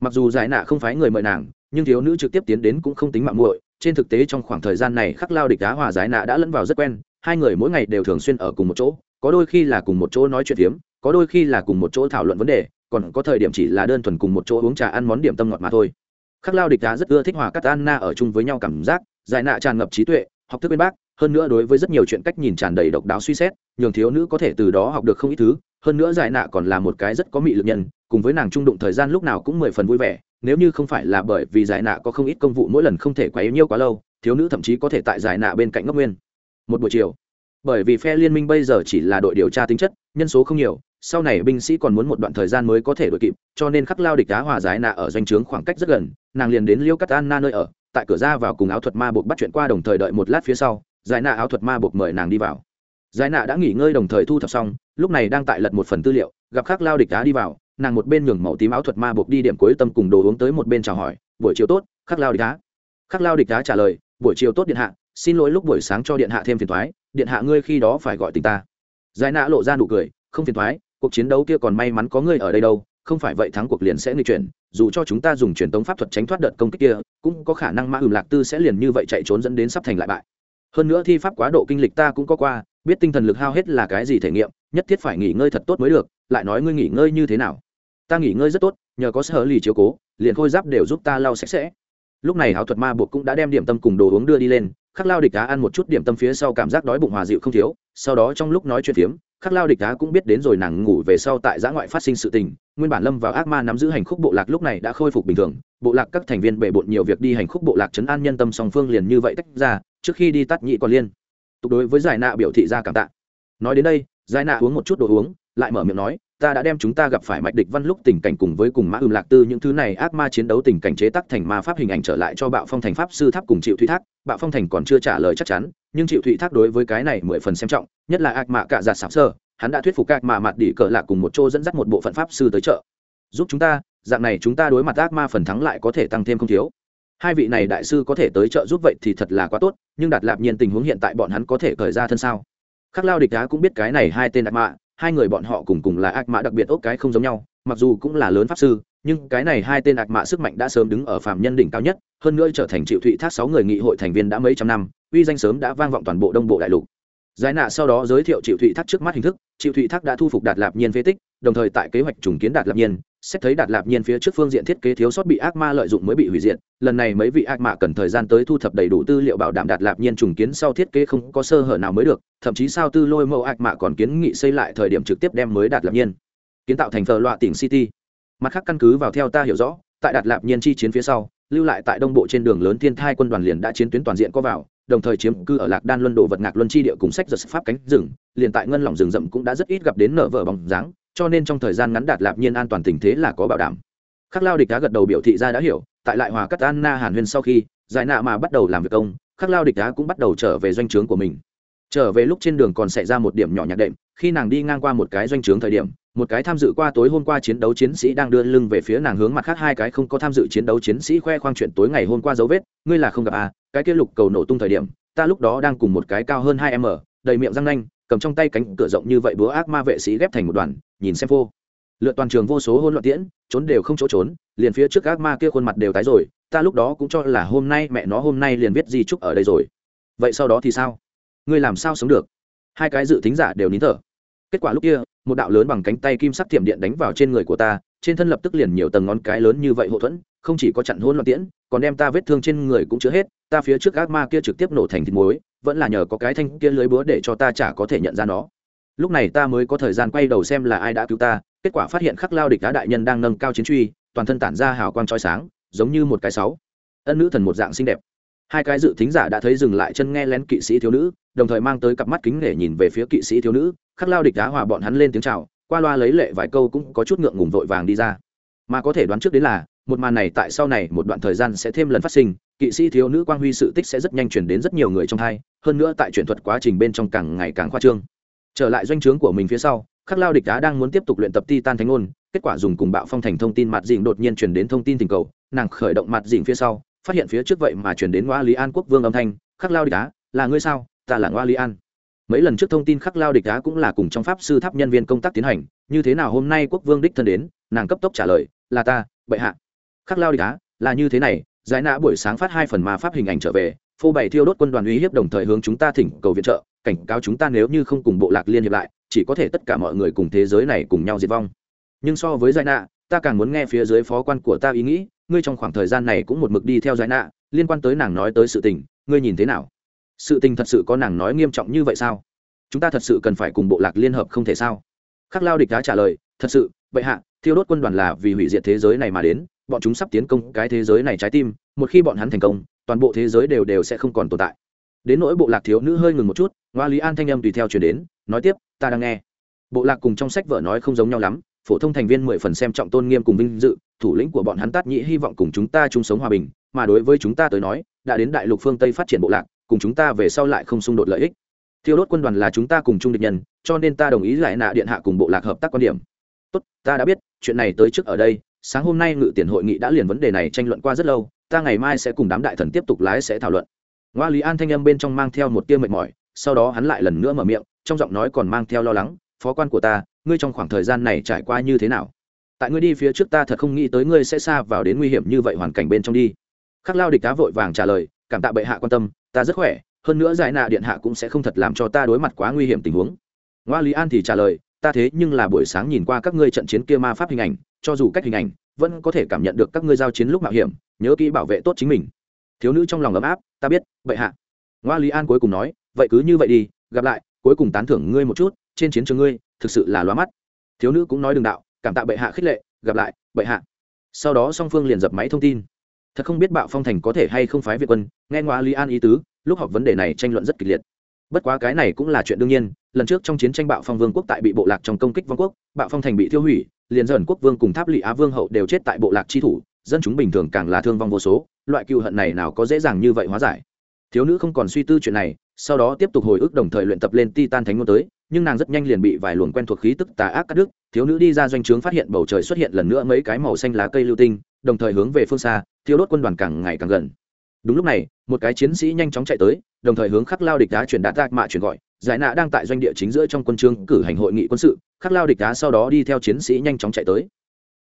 Mặc dù giải nạ không phái người mời nàng nhưng thiếu nữ trực tiếp tiến đến cũng không tính mạng muội trên thực tế trong khoảng thời gian này khắc lao địch đá hòa giải nạ đã lẫn vào rất quen hai người mỗi ngày đều thường xuyên ở cùng một chỗ có đôi khi là cùng một chỗ nói chuyện phiếm có đôi khi là cùng một chỗ thảo luận vấn đề còn có thời điểm chỉ là đơn thuần cùng một chỗ uống trà ăn món điểm tâm ngọt mà thôi. Khắc lao địch đá rất ưa thích hòa cắt anna ở chung với nhau cảm giác giải nạ tràn ngập trí tuệ học thức bên bác hơn nữa đối với rất nhiều chuyện cách nhìn tràn đầy độc đáo suy xét nhường thiếu nữ có thể từ đó học được không ít thứ, hơn nữa giải nạ còn là một cái rất có mị lực nhân, cùng với nàng trung đụng thời gian lúc nào cũng mười phần vui vẻ, nếu như không phải là bởi vì giải nạ có không ít công vụ mỗi lần không thể quá yếu nhiêu quá lâu, thiếu nữ thậm chí có thể tại giải nạ bên cạnh ngốc nguyên. Một buổi chiều, bởi vì phe liên minh bây giờ chỉ là đội điều tra tính chất, nhân số không nhiều, sau này binh sĩ còn muốn một đoạn thời gian mới có thể đội kịp, cho nên khắc lao địch đá hòa giải nạ ở doanh trướng khoảng cách rất gần, nàng liền đến liêu cắt an na nơi ở, tại cửa ra vào cùng áo thuật ma buộc bắt chuyện qua đồng thời đợi một lát phía sau, giải nạ áo thuật ma buộc mời nàng đi vào giải nạ đã nghỉ ngơi đồng thời thu thập xong, lúc này đang tại lật một phần tư liệu, gặp khắc lao địch đá đi vào, nàng một bên nhường màu tím áo thuật ma buộc đi điểm cuối tâm cùng đồ uống tới một bên chào hỏi, buổi chiều tốt khắc lao địch đá. Khắc lao địch đá trả lời, buổi chiều tốt điện hạ, xin lỗi lúc buổi sáng cho điện hạ thêm phiền thoái điện hạ ngươi khi đó phải gọi tình ta. Giải nạ lộ ra nụ cười, không phiền thoái cuộc chiến đấu kia còn may mắn có ngươi ở đây đâu, không phải vậy thắng cuộc liền sẽ nghịch chuyển, dù cho chúng ta dùng truyền tống pháp thuật tránh thoát đợt công kích kia, cũng có khả năng mã ừm lạc tư sẽ liền như vậy chạy trốn dẫn đến sắp thành lại bại. Hơn nữa thi pháp quá độ kinh lịch ta cũng có qua biết tinh thần lực hao hết là cái gì thể nghiệm, nhất thiết phải nghỉ ngơi thật tốt mới được, lại nói ngươi nghỉ ngơi như thế nào? Ta nghỉ ngơi rất tốt, nhờ có sở lì chiếu cố, liền khôi giáp đều giúp ta lau sạch sẽ. Lúc này áo thuật ma buộc cũng đã đem điểm tâm cùng đồ uống đưa đi lên, khắc lao địch đá ăn một chút điểm tâm phía sau cảm giác đói bụng hòa dịu không thiếu, sau đó trong lúc nói chuyện phiếm, khắc lao địch đá cũng biết đến rồi nàng ngủ về sau tại giã ngoại phát sinh sự tình, nguyên bản lâm vào ác ma nắm giữ hành khúc bộ lạc lúc này đã khôi phục bình thường, bộ lạc các thành viên bề bộn nhiều việc đi hành khúc bộ lạc chấn an nhân tâm song phương liền như vậy tách ra, trước khi đi tắt nhị còn liên tục đối với giải nạ biểu thị ra cảm tạ. Nói đến đây, giải nạ uống một chút đồ uống, lại mở miệng nói, ta đã đem chúng ta gặp phải mạch địch văn lúc tình cảnh cùng với cùng mã ừm lạc tư những thứ này ác ma chiến đấu tình cảnh chế tác thành ma pháp hình ảnh trở lại cho bạo phong thành pháp sư tháp cùng triệu thụy thác. Bạo phong thành còn chưa trả lời chắc chắn, nhưng triệu thụy thác đối với cái này mười phần xem trọng, nhất là ác mạ cạ giạt sạp sơ, hắn đã thuyết phục các mạ mặt đỉ cờ lạc cùng một chỗ dẫn dắt một bộ phận pháp sư tới chợ. Giúp chúng ta, dạng này chúng ta đối mặt ác ma phần thắng lại có thể tăng thêm không thiếu hai vị này đại sư có thể tới trợ giúp vậy thì thật là quá tốt, nhưng đạt lạp nhiên tình huống hiện tại bọn hắn có thể cởi ra thân sao? Khắc lao địch đá cũng biết cái này hai tên ác mạ, hai người bọn họ cùng cùng là ác mã đặc biệt ốc cái không giống nhau, mặc dù cũng là lớn pháp sư, nhưng cái này hai tên ác mã sức mạnh đã sớm đứng ở phạm nhân đỉnh cao nhất, hơn nữa trở thành triệu thụy thác sáu người nghị hội thành viên đã mấy trăm năm, uy danh sớm đã vang vọng toàn bộ đông bộ đại lục. Giải nạ sau đó giới thiệu triệu thụy thác trước mắt hình thức, triệu thụy thác đã thu phục đạt lạp nhiên phế tích, đồng thời tại kế hoạch trùng kiến đạt lạp nhiên xét thấy đạt lạp nhiên phía trước phương diện thiết kế thiếu sót bị ác ma lợi dụng mới bị hủy diệt, lần này mấy vị ác ma cần thời gian tới thu thập đầy đủ tư liệu bảo đảm đạt lạp nhiên trùng kiến sau thiết kế không có sơ hở nào mới được, thậm chí sao tư lôi mẫu ác ma còn kiến nghị xây lại thời điểm trực tiếp đem mới đạt lạp nhiên kiến tạo thành thờ loạ tỉnh city. Mặt khác căn cứ vào theo ta hiểu rõ, tại đạt lạp nhiên chi chiến phía sau, lưu lại tại đông bộ trên đường lớn thiên thai quân đoàn liền đã chiến tuyến toàn diện có vào đồng thời chiếm cư ở lạc đan luân đồ vật ngạc luân chi địa cùng sách giật pháp cánh rừng, liền tại ngân lỏng rừng rậm cũng đã rất ít gặp đến nở vở bóng dáng, cho nên trong thời gian ngắn đạt lạp nhiên an toàn tình thế là có bảo đảm. Khắc lao địch đã gật đầu biểu thị ra đã hiểu, tại lại hòa cắt an na hàn huyên sau khi, giải nạ mà bắt đầu làm việc công, khắc lao địch đá cũng bắt đầu trở về doanh trướng của mình. Trở về lúc trên đường còn xảy ra một điểm nhỏ nhạc đệm, khi nàng đi ngang qua một cái doanh trướng thời điểm, một cái tham dự qua tối hôm qua chiến đấu chiến sĩ đang đưa lưng về phía nàng hướng mặt khác hai cái không có tham dự chiến đấu chiến sĩ khoe khoang chuyện tối ngày hôm qua dấu vết, ngươi là không gặp à cái kia lục cầu nổ tung thời điểm, ta lúc đó đang cùng một cái cao hơn hai m đầy miệng răng nanh, cầm trong tay cánh cửa rộng như vậy búa ác ma vệ sĩ ghép thành một đoàn, nhìn xem vô lượt toàn trường vô số hôn loạn tiễn, trốn đều không chỗ trốn, liền phía trước ác ma kia khuôn mặt đều tái rồi, ta lúc đó cũng cho là hôm nay mẹ nó hôm nay liền viết di chúc ở đây rồi. Vậy sau đó thì sao? Ngươi làm sao sống được? Hai cái dự tính giả đều nín thở. Kết quả lúc kia, một đạo lớn bằng cánh tay kim sắc thiểm điện đánh vào trên người của ta, trên thân lập tức liền nhiều tầng ngón cái lớn như vậy hậu thuẫn không chỉ có chặn hôn loạn tiễn, còn đem ta vết thương trên người cũng chưa hết, ta phía trước ác ma kia trực tiếp nổ thành thịt muối, vẫn là nhờ có cái thanh kia lưới búa để cho ta chả có thể nhận ra nó. Lúc này ta mới có thời gian quay đầu xem là ai đã cứu ta, kết quả phát hiện khắc lao địch đá đại nhân đang nâng cao chiến truy, toàn thân tản ra hào quang trói sáng, giống như một cái sáu. Ân nữ thần một dạng xinh đẹp. Hai cái dự thính giả đã thấy dừng lại chân nghe lén kỵ sĩ thiếu nữ, đồng thời mang tới cặp mắt kính để nhìn về phía kỵ sĩ thiếu nữ, khắc lao địch đá hòa bọn hắn lên tiếng chào, qua loa lấy lệ vài câu cũng có chút ngượng ngùng vội vàng đi ra. Mà có thể đoán trước đến là một màn này tại sau này một đoạn thời gian sẽ thêm lần phát sinh, kỵ sĩ thiếu nữ quang huy sự tích sẽ rất nhanh chuyển đến rất nhiều người trong hai, hơn nữa tại chuyển thuật quá trình bên trong càng ngày càng khoa trương. Trở lại doanh trướng của mình phía sau, khắc lao địch đá đang muốn tiếp tục luyện tập ti tan thánh ngôn kết quả dùng cùng bạo phong thành thông tin mặt dịnh đột nhiên chuyển đến thông tin tình cầu, nàng khởi động mặt dịnh phía sau, phát hiện phía trước vậy mà chuyển đến ngoa lý an quốc vương âm thanh, khắc lao địch đá là ngươi sao? Ta là ngoa lý an. Mấy lần trước thông tin khắc lao địch đá cũng là cùng trong pháp sư tháp nhân viên công tác tiến hành, như thế nào hôm nay quốc vương đích thân đến? Nàng cấp tốc trả lời, là ta, bệ hạ khắc lao địch Á là như thế này, giải nã buổi sáng phát hai phần ma pháp hình ảnh trở về, phô bày thiêu đốt quân đoàn uy hiếp đồng thời hướng chúng ta thỉnh cầu viện trợ, cảnh cáo chúng ta nếu như không cùng bộ lạc liên hiệp lại, chỉ có thể tất cả mọi người cùng thế giới này cùng nhau diệt vong. Nhưng so với giải nạ ta càng muốn nghe phía dưới phó quan của ta ý nghĩ, ngươi trong khoảng thời gian này cũng một mực đi theo giải nạ liên quan tới nàng nói tới sự tình, ngươi nhìn thế nào? Sự tình thật sự có nàng nói nghiêm trọng như vậy sao? Chúng ta thật sự cần phải cùng bộ lạc liên hợp không thể sao? Khắc lao địch đã trả lời, thật sự, vậy hạ thiêu đốt quân đoàn là vì hủy diệt thế giới này mà đến, bọn chúng sắp tiến công cái thế giới này trái tim, một khi bọn hắn thành công, toàn bộ thế giới đều đều sẽ không còn tồn tại. Đến nỗi bộ lạc thiếu nữ hơi ngừng một chút, ngoa lý an thanh âm tùy theo chuyển đến, nói tiếp, ta đang nghe. Bộ lạc cùng trong sách vở nói không giống nhau lắm, phổ thông thành viên mười phần xem trọng tôn nghiêm cùng vinh dự, thủ lĩnh của bọn hắn tát nhĩ hy vọng cùng chúng ta chung sống hòa bình, mà đối với chúng ta tới nói, đã đến đại lục phương tây phát triển bộ lạc, cùng chúng ta về sau lại không xung đột lợi ích. Thiêu đốt quân đoàn là chúng ta cùng chung địch nhân, cho nên ta đồng ý lại nạ điện hạ cùng bộ lạc hợp tác quan điểm tốt, ta đã biết, chuyện này tới trước ở đây, sáng hôm nay ngự tiền hội nghị đã liền vấn đề này tranh luận qua rất lâu, ta ngày mai sẽ cùng đám đại thần tiếp tục lái sẽ thảo luận. Ngoa lý an thanh âm bên trong mang theo một tiêu mệt mỏi, sau đó hắn lại lần nữa mở miệng, trong giọng nói còn mang theo lo lắng, phó quan của ta, ngươi trong khoảng thời gian này trải qua như thế nào? Tại ngươi đi phía trước ta thật không nghĩ tới ngươi sẽ xa vào đến nguy hiểm như vậy hoàn cảnh bên trong đi. Khắc lao địch cá vội vàng trả lời, cảm tạ bệ hạ quan tâm, ta rất khỏe, hơn nữa giải nạ điện hạ cũng sẽ không thật làm cho ta đối mặt quá nguy hiểm tình huống. Ngoa lý an thì trả lời ta thế nhưng là buổi sáng nhìn qua các ngươi trận chiến kia ma pháp hình ảnh, cho dù cách hình ảnh, vẫn có thể cảm nhận được các ngươi giao chiến lúc mạo hiểm, nhớ kỹ bảo vệ tốt chính mình. Thiếu nữ trong lòng ấm áp, ta biết vậy hạ. Ngoa lý an cuối cùng nói, vậy cứ như vậy đi, gặp lại, cuối cùng tán thưởng ngươi một chút, trên chiến trường ngươi, thực sự là loa mắt. Thiếu nữ cũng nói đường đạo, cảm tạ bệ hạ khích lệ, gặp lại, bệ hạ. Sau đó song phương liền dập máy thông tin. Thật không biết bạo phong thành có thể hay không phái việt quân, nghe ngoa lý an ý tứ, lúc học vấn đề này tranh luận rất kịch liệt bất quá cái này cũng là chuyện đương nhiên, lần trước trong chiến tranh bạo phong vương quốc tại bị bộ lạc trong công kích vương quốc, bạo phong thành bị thiêu hủy, liền dần quốc vương cùng tháp lỵ á vương hậu đều chết tại bộ lạc chi thủ, dân chúng bình thường càng là thương vong vô số, loại cựu hận này nào có dễ dàng như vậy hóa giải. Thiếu nữ không còn suy tư chuyện này, sau đó tiếp tục hồi ức đồng thời luyện tập lên ti tan thánh ngôn tới, nhưng nàng rất nhanh liền bị vài luồng quen thuộc khí tức tà ác cắt đứt, thiếu nữ đi ra doanh trướng phát hiện bầu trời xuất hiện lần nữa mấy cái màu xanh lá cây lưu tinh, đồng thời hướng về phương xa thiếu đốt quân đoàn càng ngày càng gần đúng lúc này, một cái chiến sĩ nhanh chóng chạy tới, đồng thời hướng khắc lao địch đá chuyển đạt tạc mạ chuyển gọi. Giải nạ đang tại doanh địa chính giữa trong quân trương cử hành hội nghị quân sự, khắc lao địch đá sau đó đi theo chiến sĩ nhanh chóng chạy tới.